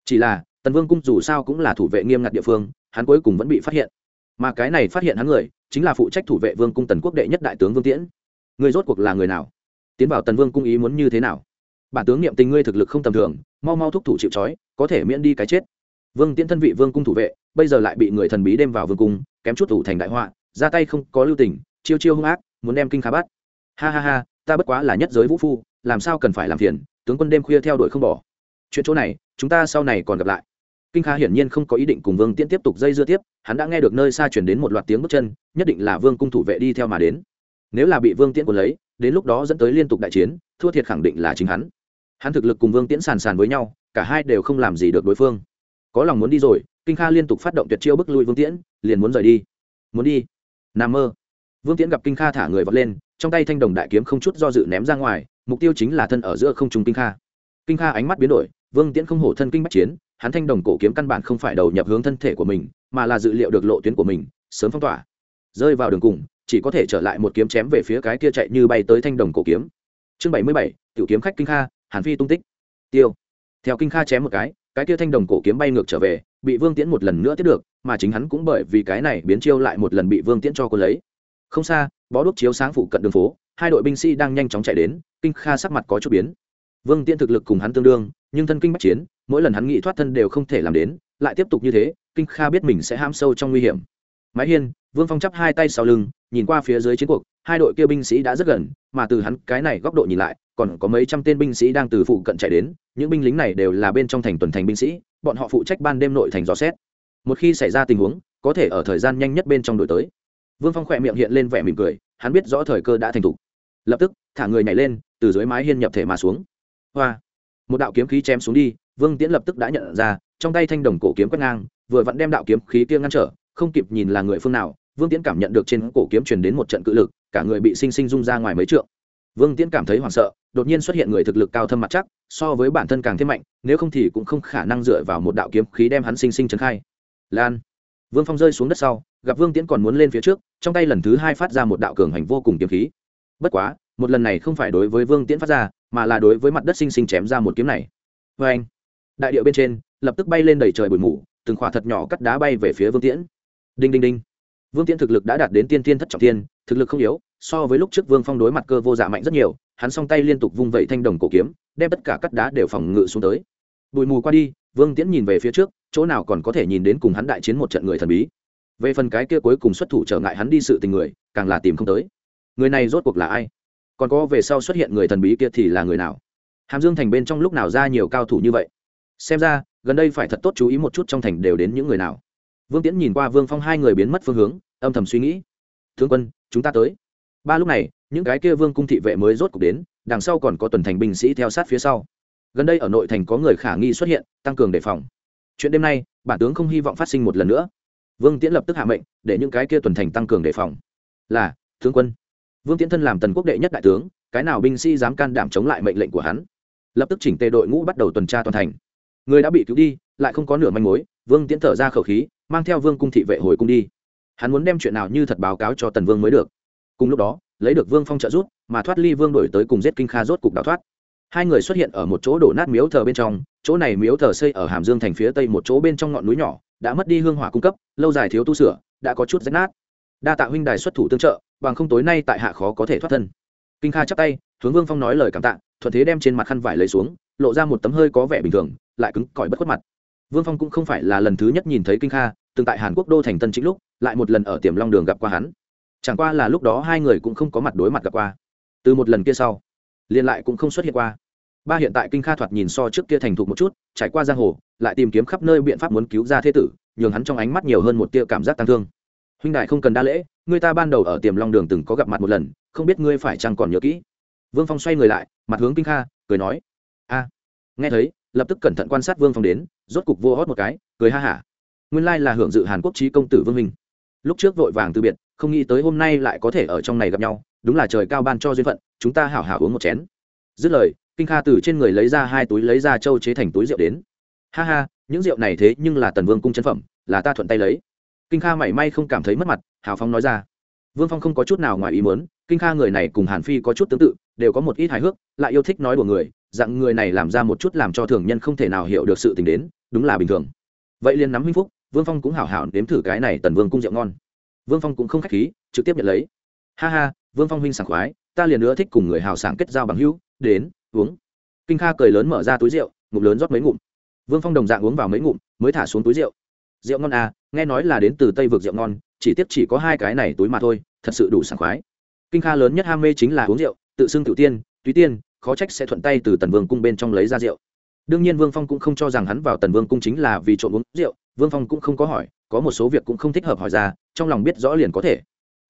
Chỉ là, tần vương cung dù sao cũng là thủ vệ nghiêm ngặt địa phương, hắn cuối cùng vẫn bị phát hiện. Mà cái này phát hiện hắn người, chính là phụ trách thủ vệ vương cung tần quốc đệ nhất đại tướng vương tiễn. Người rốt cuộc là người nào? Tiến vào tần vương cung ý muốn như thế nào? Bản tướng niệm tình ngươi thực lực không tầm thường, mau mau thúc thủ chịu trói, có thể miễn đi cái chết vương tiễn thân vị vương cung thủ vệ, bây giờ lại bị người thần bí đem vào vương cung, kém chút thủ thành đại họa, ra tay không có lưu tình, chiêu chiêu hung ác, muốn đem kinh khá bắt. Ha ha ha, ta bất quá là nhất giới vũ phu, làm sao cần phải làm phiền, tướng quân đêm khuya theo đuổi không bỏ. Chuyện chỗ này, chúng ta sau này còn gặp lại. Kinh kha hiển nhiên không có ý định cùng vương tiễn tiếp tục dây dưa tiếp, hắn đã nghe được nơi xa chuyển đến một loạt tiếng bước chân, nhất định là vương cung thủ vệ đi theo mà đến. Nếu là bị vương tiễn cuốn lấy, đến lúc đó dẫn tới liên tục đại chiến, thua thiệt khẳng định là chính hắn. Hắn thực lực cùng vương tiễn sàn sàn với nhau, cả hai đều không làm gì được đối phương có lòng muốn đi rồi, kinh kha liên tục phát động tuyệt chiêu bức lui vương tiễn, liền muốn rời đi. Muốn đi? Nằm mơ. Vương tiễn gặp kinh kha thả người vọt lên, trong tay thanh đồng đại kiếm không chút do dự ném ra ngoài, mục tiêu chính là thân ở giữa không trung kinh kha. Kinh kha ánh mắt biến đổi, vương tiễn không hổ thân kinh bách chiến, hắn thanh đồng cổ kiếm căn bản không phải đầu nhập hướng thân thể của mình, mà là dự liệu được lộ tuyến của mình, sớm phong tỏa. Rơi vào đường cùng, chỉ có thể trở lại một kiếm chém về phía cái kia chạy như bay tới thanh đồng cổ kiếm. Chương bảy mươi bảy, tiểu kiếm khách kinh kha, hàn phi tung tích. Tiêu. Theo kinh kha chém một cái cái kia thanh đồng cổ kiếm bay ngược trở về, bị vương tiễn một lần nữa tiếp được, mà chính hắn cũng bởi vì cái này biến chiêu lại một lần bị vương tiễn cho cô lấy. Không xa, bó đuốc chiếu sáng phụ cận đường phố, hai đội binh sĩ đang nhanh chóng chạy đến, kinh kha sắc mặt có chút biến. Vương tiễn thực lực cùng hắn tương đương, nhưng thân kinh bắt chiến, mỗi lần hắn nghĩ thoát thân đều không thể làm đến, lại tiếp tục như thế, kinh kha biết mình sẽ ham sâu trong nguy hiểm. Mái hiên, vương phong chắp hai tay sau lưng, nhìn qua phía dưới chiến cuộc, hai đội kia binh sĩ đã rất gần mà từ hắn cái này góc độ nhìn lại, còn có mấy trăm tên binh sĩ đang từ phụ cận chạy đến, những binh lính này đều là bên trong thành tuần thành binh sĩ, bọn họ phụ trách ban đêm nội thành dò xét. Một khi xảy ra tình huống, có thể ở thời gian nhanh nhất bên trong đổi tới. Vương phong khỏe miệng hiện lên vẻ mỉm cười, hắn biết rõ thời cơ đã thành thục. Lập tức, thả người nhảy lên, từ dưới mái hiên nhập thể mà xuống. Hoa! Một đạo kiếm khí chém xuống đi, vương tiễn lập tức đã nhận ra, trong tay thanh đồng cổ kiếm quét ngang, vừa vặn đem đạo kiếm khí kia ngăn trở, không kịp nhìn là người phương nào, vương tiễn cảm nhận được trên cổ kiếm truyền đến một trận cự lực cả người bị sinh sinh rung ra ngoài mấy trượng. Vương tiễn cảm thấy hoảng sợ, đột nhiên xuất hiện người thực lực cao thâm mặt chắc, so với bản thân càng thêm mạnh, nếu không thì cũng không khả năng dựa vào một đạo kiếm khí đem hắn sinh sinh trấn khai. Lan. Vương phong rơi xuống đất sau, gặp vương tiễn còn muốn lên phía trước, trong tay lần thứ hai phát ra một đạo cường hành vô cùng kiếm khí. Bất quá, một lần này không phải đối với vương tiễn phát ra, mà là đối với mặt đất sinh sinh chém ra một kiếm này. Vê anh đại điệu bên trên, lập tức bay lên đầy trời bụi mù, từng khỏa thật nhỏ cắt đá bay về phía vương tiễn. Đinh đinh đinh. Vương tiễn thực lực đã đạt đến tiên tiên thất trọng tiên thực lực không yếu, so với lúc trước vương phong đối mặt cơ vô dạ mạnh rất nhiều, hắn song tay liên tục vung vẩy thanh đồng cổ kiếm, đem tất cả cắt đá đều phòng ngự xuống tới. Bụi mù qua đi, vương tiễn nhìn về phía trước, chỗ nào còn có thể nhìn đến cùng hắn đại chiến một trận người thần bí. Về phần cái kia cuối cùng xuất thủ trở ngại hắn đi sự tình người, càng là tìm không tới. Người này rốt cuộc là ai? Còn có về sau xuất hiện người thần bí kia thì là người nào? Hàm dương thành bên trong lúc nào ra nhiều cao thủ như vậy? Xem ra, gần đây phải thật tốt chú ý một chút trong thành đều đến những người nào. Vương tiễn nhìn qua vương phong hai người biến mất phương hướng, âm thầm suy nghĩ. Thương quân chúng ta tới. Ba lúc này, những cái kia vương cung thị vệ mới rốt cuộc đến, đằng sau còn có tuần thành binh sĩ theo sát phía sau. Gần đây ở nội thành có người khả nghi xuất hiện, tăng cường đề phòng. Chuyện đêm nay, bản tướng không hy vọng phát sinh một lần nữa. Vương tiễn lập tức hạ mệnh, để những cái kia tuần thành tăng cường đề phòng. Là, tướng quân. Vương tiễn thân làm tần quốc đệ nhất đại tướng, cái nào binh sĩ dám can đảm chống lại mệnh lệnh của hắn? Lập tức chỉnh tề đội ngũ bắt đầu tuần tra toàn thành. Người đã bị cứu đi, lại không có nửa manh mối, vương tiễn thở ra khẩu khí, mang theo vương cung thị vệ hồi cung đi hắn muốn đem chuyện nào như thật báo cáo cho tần vương mới được. Cùng lúc đó, lấy được vương phong trợ rút mà thoát ly vương đổi tới cùng giết kinh kha rốt cục đào thoát. Hai người xuất hiện ở một chỗ đổ nát miếu thờ bên trong, chỗ này miếu thờ xây ở hàm dương thành phía tây một chỗ bên trong ngọn núi nhỏ, đã mất đi hương hỏa cung cấp, lâu dài thiếu tu sửa, đã có chút rách nát. Đa tạ huynh đài xuất thủ tương trợ, bằng không tối nay tại hạ khó có thể thoát thân. Kinh kha chắp tay, hướng vương phong nói lời cảm tạ, thuận thế đem trên mặt khăn vải lấy xuống, lộ ra một tấm hơi có vẻ bình thường, lại cứng cỏi bất khuất mặt. Vương phong cũng không phải là lần thứ nhất nhìn thấy kinh kha, từng tại hàn quốc đô thành tân chính lúc lại một lần ở tiềm long đường gặp qua hắn. Chẳng qua là lúc đó hai người cũng không có mặt đối mặt gặp qua. Từ một lần kia sau, liền lại cũng không xuất hiện qua. Ba hiện tại kinh kha thoạt nhìn so trước kia thành thục một chút, trải qua giang hồ, lại tìm kiếm khắp nơi biện pháp muốn cứu ra thế tử, nhường hắn trong ánh mắt nhiều hơn một tia cảm giác tăng thương. Huynh đại không cần đa lễ, người ta ban đầu ở tiềm long đường từng có gặp mặt một lần, không biết ngươi phải chăng còn nhớ kỹ. Vương phong xoay người lại, mặt hướng kinh kha, cười nói, a, nghe thấy, lập tức cẩn thận quan sát vương phong đến, rốt cục vô hót một cái, cười ha hả. Nguyên lai là hưởng dự hàn quốc trí công tử vương minh lúc trước vội vàng từ biệt, không nghĩ tới hôm nay lại có thể ở trong này gặp nhau, đúng là trời cao ban cho duyên phận, chúng ta hảo hảo uống một chén. Dứt lời, kinh kha từ trên người lấy ra hai túi lấy ra châu chế thành túi rượu đến. Ha ha, những rượu này thế nhưng là tần vương cung chân phẩm, là ta thuận tay lấy. Kinh kha mảy may không cảm thấy mất mặt, hào phong nói ra. Vương phong không có chút nào ngoài ý muốn, kinh kha người này cùng hàn phi có chút tương tự, đều có một ít hài hước, lại yêu thích nói đùa người, dạng người này làm ra một chút làm cho thường nhân không thể nào hiểu được sự tình đến, đúng là bình thường. Vậy liền nắm minh phúc vương phong cũng hảo hảo nếm thử cái này tần vương cung rượu ngon. Vương phong cũng không k h á c h khí, trực tiếp nhận lấy. Ha ha, vương phong huynh sảng khoái, ta liền nữa thích cùng người hào sảng kết giao bằng hữu, đến, uống. Kinh kha cười lớn mở ra túi rượu, ngụm lớn rót mấy ngụm. Vương phong đồng dạng uống vào mấy ngụm, mới thả xuống túi rượu. Rượu ngon à nghe nói là đến từ tây vực rượu ngon, chỉ tiếp chỉ có hai cái này túi mà thôi, thật sự đủ sảng khoái. Kinh kha lớn nhất ham mê chính là uống rượu, tự xưng tự tiên, túy tiên, khó trách sẽ thuận tay từ tần vương cung bên trong lấy ra rượu. Đương nhiên vương phong cũng không cho rằng hắn vào tần vương cung chính là vì trộm uống rượu vương phong cũng không có hỏi, có một số việc cũng không thích hợp hỏi ra, trong lòng biết rõ liền có thể.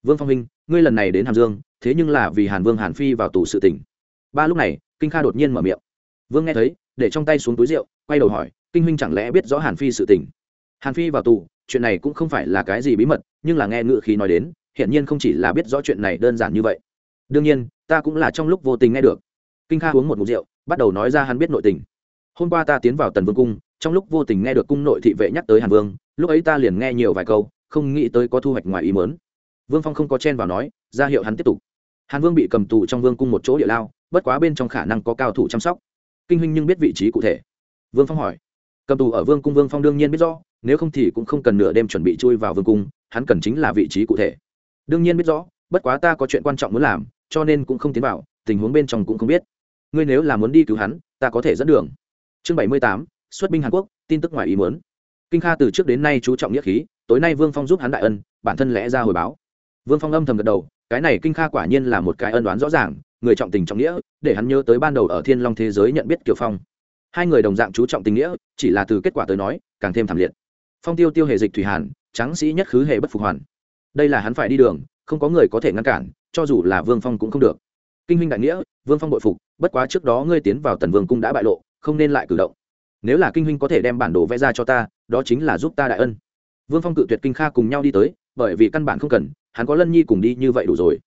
Vương phong minh ngươi lần này đến hàm dương, thế nhưng là vì hàn vương hàn phi vào tù sự tỉnh ba lúc này, kinh kha đột nhiên mở miệng. Vương nghe thấy, để trong tay xuống túi rượu, quay đầu hỏi, kinh huynh chẳng lẽ biết rõ hàn phi sự tỉnh hàn phi vào tù, chuyện này cũng không phải là cái gì bí mật, nhưng là nghe ngự khí nói đến hiện nhiên không chỉ là biết rõ chuyện này đơn giản như vậy. Đương nhiên, ta cũng là trong lúc vô tình nghe được. Kinh kha uống một mục rượu, bắt đầu nói ra hắn biết nội tình. Hôm qua ta tiến vào tần vương cung trong lúc vô tình nghe được cung nội thị vệ nhắc tới hàn vương, lúc ấy ta liền nghe nhiều vài câu, không nghĩ tới có thu hoạch ngoài ý mớn vương phong không có chen vào nói, ra hiệu hắn tiếp tục. Hàn vương bị cầm tù trong vương cung một chỗ địa lao, bất quá bên trong khả năng có cao thủ chăm sóc. Kinh huynh nhưng biết vị trí cụ thể. Vương phong hỏi. Cầm tù ở vương cung vương phong đương nhiên biết rõ, nếu không thì cũng không cần nửa đêm chuẩn bị chui vào vương cung, hắn cần chính là vị trí cụ thể. Đương nhiên biết rõ, bất quá ta có chuyện quan trọng muốn làm, cho nên cũng không tiến vào, tình huống bên trong cũng không biết. Ngươi nếu là muốn đi cứu hắn, ta có thể dẫn đường. Chương bảy mươi tám xuất binh hàn quốc, tin tức ngoài ý muốn. Kinh kha từ trước đến nay chú trọng nghĩa khí, tối nay vương phong giúp hắn đại ân, bản thân lẽ ra hồi báo. Vương phong âm thầm gật đầu, cái này kinh kha quả nhiên là một cái ân đoán rõ ràng, người trọng tình trọng nghĩa, để hắn nhớ tới ban đầu ở thiên long thế giới nhận biết kiều phong. Hai người đồng dạng chú trọng tình nghĩa, chỉ là từ kết quả tới nói, càng thêm thảm liệt. Phong tiêu tiêu hề dịch thủy hàn, tráng sĩ nhất khứ hề bất phục hoàn. Đây là hắn phải đi đường, không có người có thể ngăn cản, cho dù là vương phong cũng không được. Kinh huynh đại nghĩa, vương phong bội phục, bất quá trước đó ngươi tiến vào tần vương cung đã bại lộ, không nên lại cử động nếu là kinh huynh có thể đem bản đồ vẽ ra cho ta, đó chính là giúp ta đại ân. Vương phong cự tuyệt kinh kha cùng nhau đi tới, bởi vì căn bản không cần, hắn có lân nhi cùng đi như vậy đủ rồi.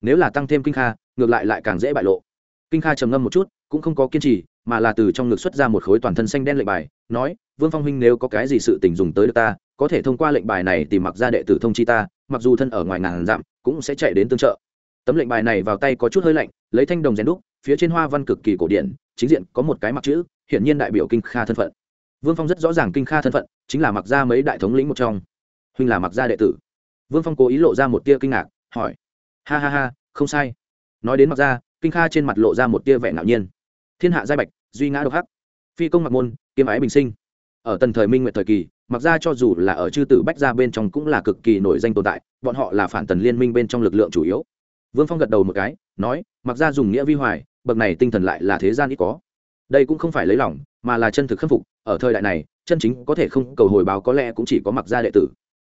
Nếu là tăng thêm kinh kha, ngược lại lại càng dễ bại lộ. Kinh kha trầm ngâm một chút, cũng không có kiên trì, mà là từ trong ngực xuất ra một khối toàn thân xanh đen lệnh bài, nói, vương phong huynh nếu có cái gì sự tình dùng tới được ta, có thể thông qua lệnh bài này tìm mặc ra đệ tử thông chi ta, mặc dù thân ở ngoài ngàn dặm, cũng sẽ chạy đến tương trợ. Tấm lệnh bài này vào tay có chút hơi lạnh, lấy thanh đồng rèn đúc, phía trên hoa văn cực kỳ cổ điển, chính diện có một cái mặc chữ hiển nhiên đại biểu kinh kha thân phận. Vương phong rất rõ ràng kinh kha thân phận, chính là mặc gia mấy đại thống lĩnh một trong. Huynh là mặc gia đệ tử. Vương phong cố ý lộ ra một tia kinh ngạc, hỏi. Ha ha ha, không sai. Nói đến mặc gia kinh kha trên mặt lộ ra một tia vẻ ngạo nhiên. Thiên hạ giai bạch, duy ngã độc hắc. Phi công mặc môn kiêm ái bình sinh. Ở tần thời minh nguyện thời kỳ, mặc ra cho dù là ở chư tử bách gia bên trong cũng là cực kỳ nổi danh tồn tại, bọn họ là phản tần liên minh bên trong lực lượng chủ yếu. Vương phong gật đầu một cái, nói, mặc ra dùng nghĩa vi hoài, bậc này tinh thần lại là thế gian ít có đây cũng không phải lấy lòng, mà là chân thực khâm phục, ở thời đại này, chân chính có thể không cầu hồi báo có lẽ cũng chỉ có mặc gia đệ tử.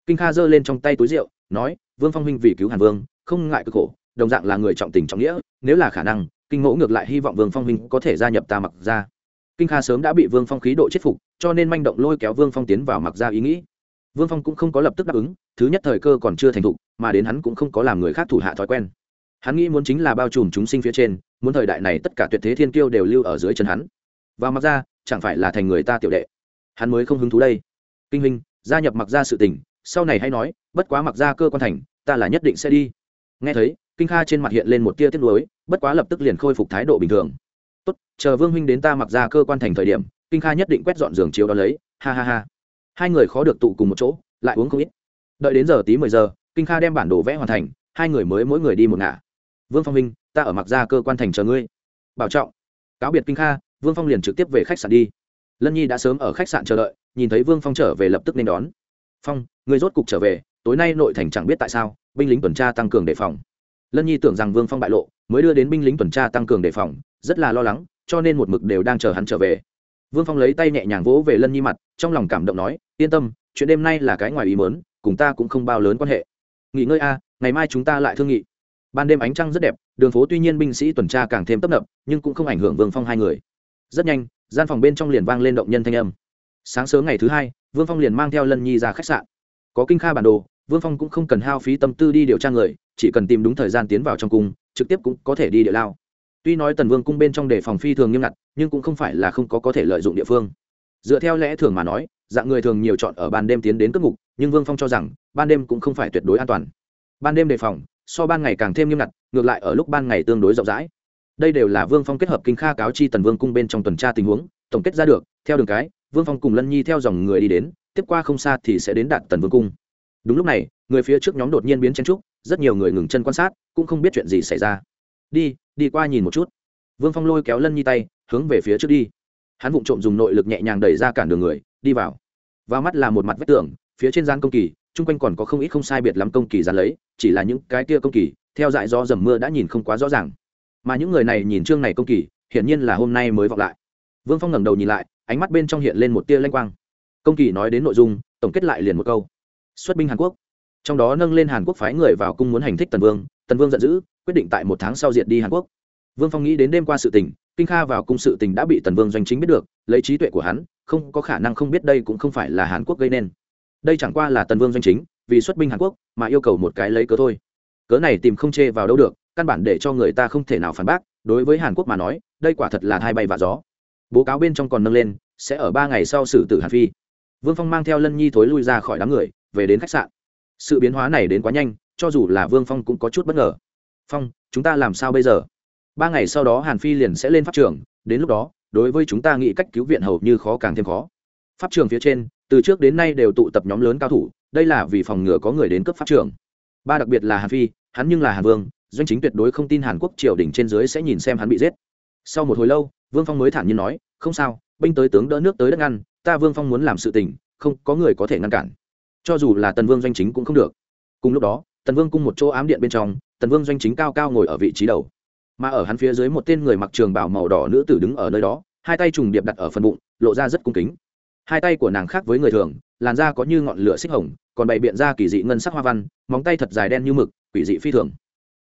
Kinh kha giơ lên trong tay túi rượu, nói, vương phong huynh vì cứu hàn vương, không ngại cực khổ, đồng dạng là người trọng tình trọng nghĩa, nếu là khả năng, kinh ngỗ ngược lại hy vọng vương phong huynh có thể gia nhập ta mặc gia. kinh kha sớm đã bị vương phong khí độ chết phục, cho nên manh động lôi kéo vương phong tiến vào mặc gia ý nghĩ. Vương phong cũng không có lập tức đáp ứng, thứ nhất thời cơ còn chưa thành thục, mà đến hắn cũng không có làm người khác thủ hạ thói quen hắn nghĩ muốn chính là bao trùm chúng sinh phía trên, muốn thời đại này tất cả tuyệt thế thiên kiêu đều lưu ở dưới chân hắn. Và mặc ra, chẳng phải là thành người ta tiểu đệ. Hắn mới không hứng thú đây. Kinh huynh, gia nhập mặc ra sự tình, sau này hay nói, bất quá mặc ra cơ quan thành, ta là nhất định sẽ đi. Nghe thấy, kinh kha trên mặt hiện lên một tia tiếc nuối, bất quá lập tức liền khôi phục thái độ bình thường. Tốt, chờ vương huynh đến ta mặc ra cơ quan thành thời điểm, kinh kha nhất định quét dọn giường chiếu đó lấy. Ha ha ha. Hai người khó được tụ cùng một chỗ, lại uống không ít. Đợi đến giờ tí mười giờ, kinh kha đem bản đồ vẽ hoàn thành, hai người mới mỗi người đi một ngả vương phong Minh, ta ở mặc ra cơ quan thành chờ ngươi. Bảo trọng. Cáo biệt kinh kha vương phong liền trực tiếp về khách sạn đi. Lân nhi đã sớm ở khách sạn chờ đợi nhìn thấy vương phong trở về lập tức nên đón. Phong người rốt cục trở về tối nay nội thành chẳng biết tại sao binh lính tuần tra tăng cường đề phòng. Lân nhi tưởng rằng vương phong bại lộ mới đưa đến binh lính tuần tra tăng cường đề phòng rất là lo lắng cho nên một mực đều đang chờ hắn trở về. Vương phong lấy tay nhẹ nhàng vỗ về lân nhi mặt trong lòng cảm động nói yên tâm chuyện đêm nay là cái ngoài ý mớn cùng ta cũng không bao lớn quan hệ. Nghỉ ngơi a ngày mai chúng ta lại thương nghị ban đêm ánh trăng rất đẹp, đường phố tuy nhiên binh sĩ tuần tra càng thêm tấp nập, nhưng cũng không ảnh hưởng vương phong hai người. Rất nhanh, gian phòng bên trong liền vang lên động nhân thanh âm. Sáng sớm ngày thứ hai, vương phong liền mang theo lân nhi ra khách sạn. Có kinh kha bản đồ, vương phong cũng không cần hao phí tâm tư đi điều tra người, chỉ cần tìm đúng thời gian tiến vào trong cung, trực tiếp cũng có thể đi địa lao. Tuy nói tần vương cung bên trong đề phòng phi thường nghiêm ngặt, nhưng cũng không phải là không có có thể lợi dụng địa phương. Dựa theo lẽ thường mà nói, dạng người thường nhiều chọn ở ban đêm tiến đến cất ngục, nhưng vương phong cho rằng, ban đêm cũng không phải tuyệt đối an toàn. Ban đêm đề phòng so ban ngày càng thêm nghiêm ngặt, ngược lại ở lúc ban ngày tương đối rộng rãi. Đây đều là vương phong kết hợp kinh kha cáo chi tần vương cung bên trong tuần tra tình huống, tổng kết ra được, theo đường cái, vương phong cùng lân nhi theo dòng người đi đến, tiếp qua không xa thì sẽ đến đạt tần vương cung. Đúng lúc này, người phía trước nhóm đột nhiên biến chen trúc, rất nhiều người ngừng chân quan sát, cũng không biết chuyện gì xảy ra. Đi đi qua nhìn một chút. Vương phong lôi kéo lân nhi tay, hướng về phía trước đi. Hắn vụng trộm dùng nội lực nhẹ nhàng đẩy ra cản đường người, đi vào. Vào mắt là một mặt vách tường, phía trên gian công kỳ chung quanh còn có không ít không sai biệt lắm công kỳ dán lấy, chỉ là những cái kia công kỳ, theo dại do dầm mưa đã nhìn không quá rõ ràng. Mà những người này nhìn chương này công kỳ, hiển nhiên là hôm nay mới vọng lại. Vương phong ngẩng đầu nhìn lại, ánh mắt bên trong hiện lên một tia lanh quang. Công kỳ nói đến nội dung, tổng kết lại liền một câu. Xuất binh hàn quốc. Trong đó nâng lên hàn quốc phái người vào cung muốn hành thích tần vương tần vương giận dữ, quyết định tại một tháng sau diệt đi hàn quốc. Vương phong nghĩ đến đêm qua sự tình, kinh kha vào cung sự tình đã bị tần vương doanh chính biết được, lấy trí tuệ của hắn, không có khả năng không biết đây cũng không phải là hàn quốc gây nên đây chẳng qua là tần vương doanh chính, vì xuất binh hàn quốc mà yêu cầu một cái lấy cớ thôi. Cớ này tìm không chê vào đâu được, căn bản để cho người ta không thể nào phản bác, đối với hàn quốc mà nói, đây quả thật là thai bay và gió. Bố cáo bên trong còn nâng lên, sẽ ở ba ngày sau xử tử hàn phi. Vương phong mang theo lân nhi thối lui ra khỏi đám người, về đến khách sạn. Sự biến hóa này đến quá nhanh, cho dù là vương phong cũng có chút bất ngờ. Phong, chúng ta làm sao bây giờ? Ba ngày sau đó hàn phi liền sẽ lên pháp trường, đến lúc đó, đối với chúng ta nghĩ cách cứu viện hầu như khó càng thêm khó. Pháp trường phía trên từ trước đến nay đều tụ tập nhóm lớn cao thủ, đây là vì phòng ngừa có người đến cấp pháp trường. Ba đặc biệt là hàn phi, hắn nhưng là hàn vương, doanh chính tuyệt đối không tin hàn quốc triều đình trên dưới sẽ nhìn xem hắn bị giết. Sau một hồi lâu, vương phong mới thản nhiên nói, không sao, binh tới tướng đỡ nước tới đất ngăn, ta vương phong muốn làm sự tình, không có người có thể ngăn cản. Cho dù là tần vương doanh chính cũng không được. Cùng lúc đó, tần vương cung một chỗ ám điện bên trong, tần vương doanh chính cao cao ngồi ở vị trí đầu. Mà ở hắn phía dưới một tên người mặc trường bảo màu đỏ nữ tử đứng ở nơi đó, hai tay trùng điệp đặt ở phần bụng, lộ ra rất cung kính hai tay của nàng khác với người thường, làn da có như ngọn lửa xích hồng, còn bày biện ra kỳ dị ngân sắc hoa văn, móng tay thật dài đen như mực, quỷ dị phi thường.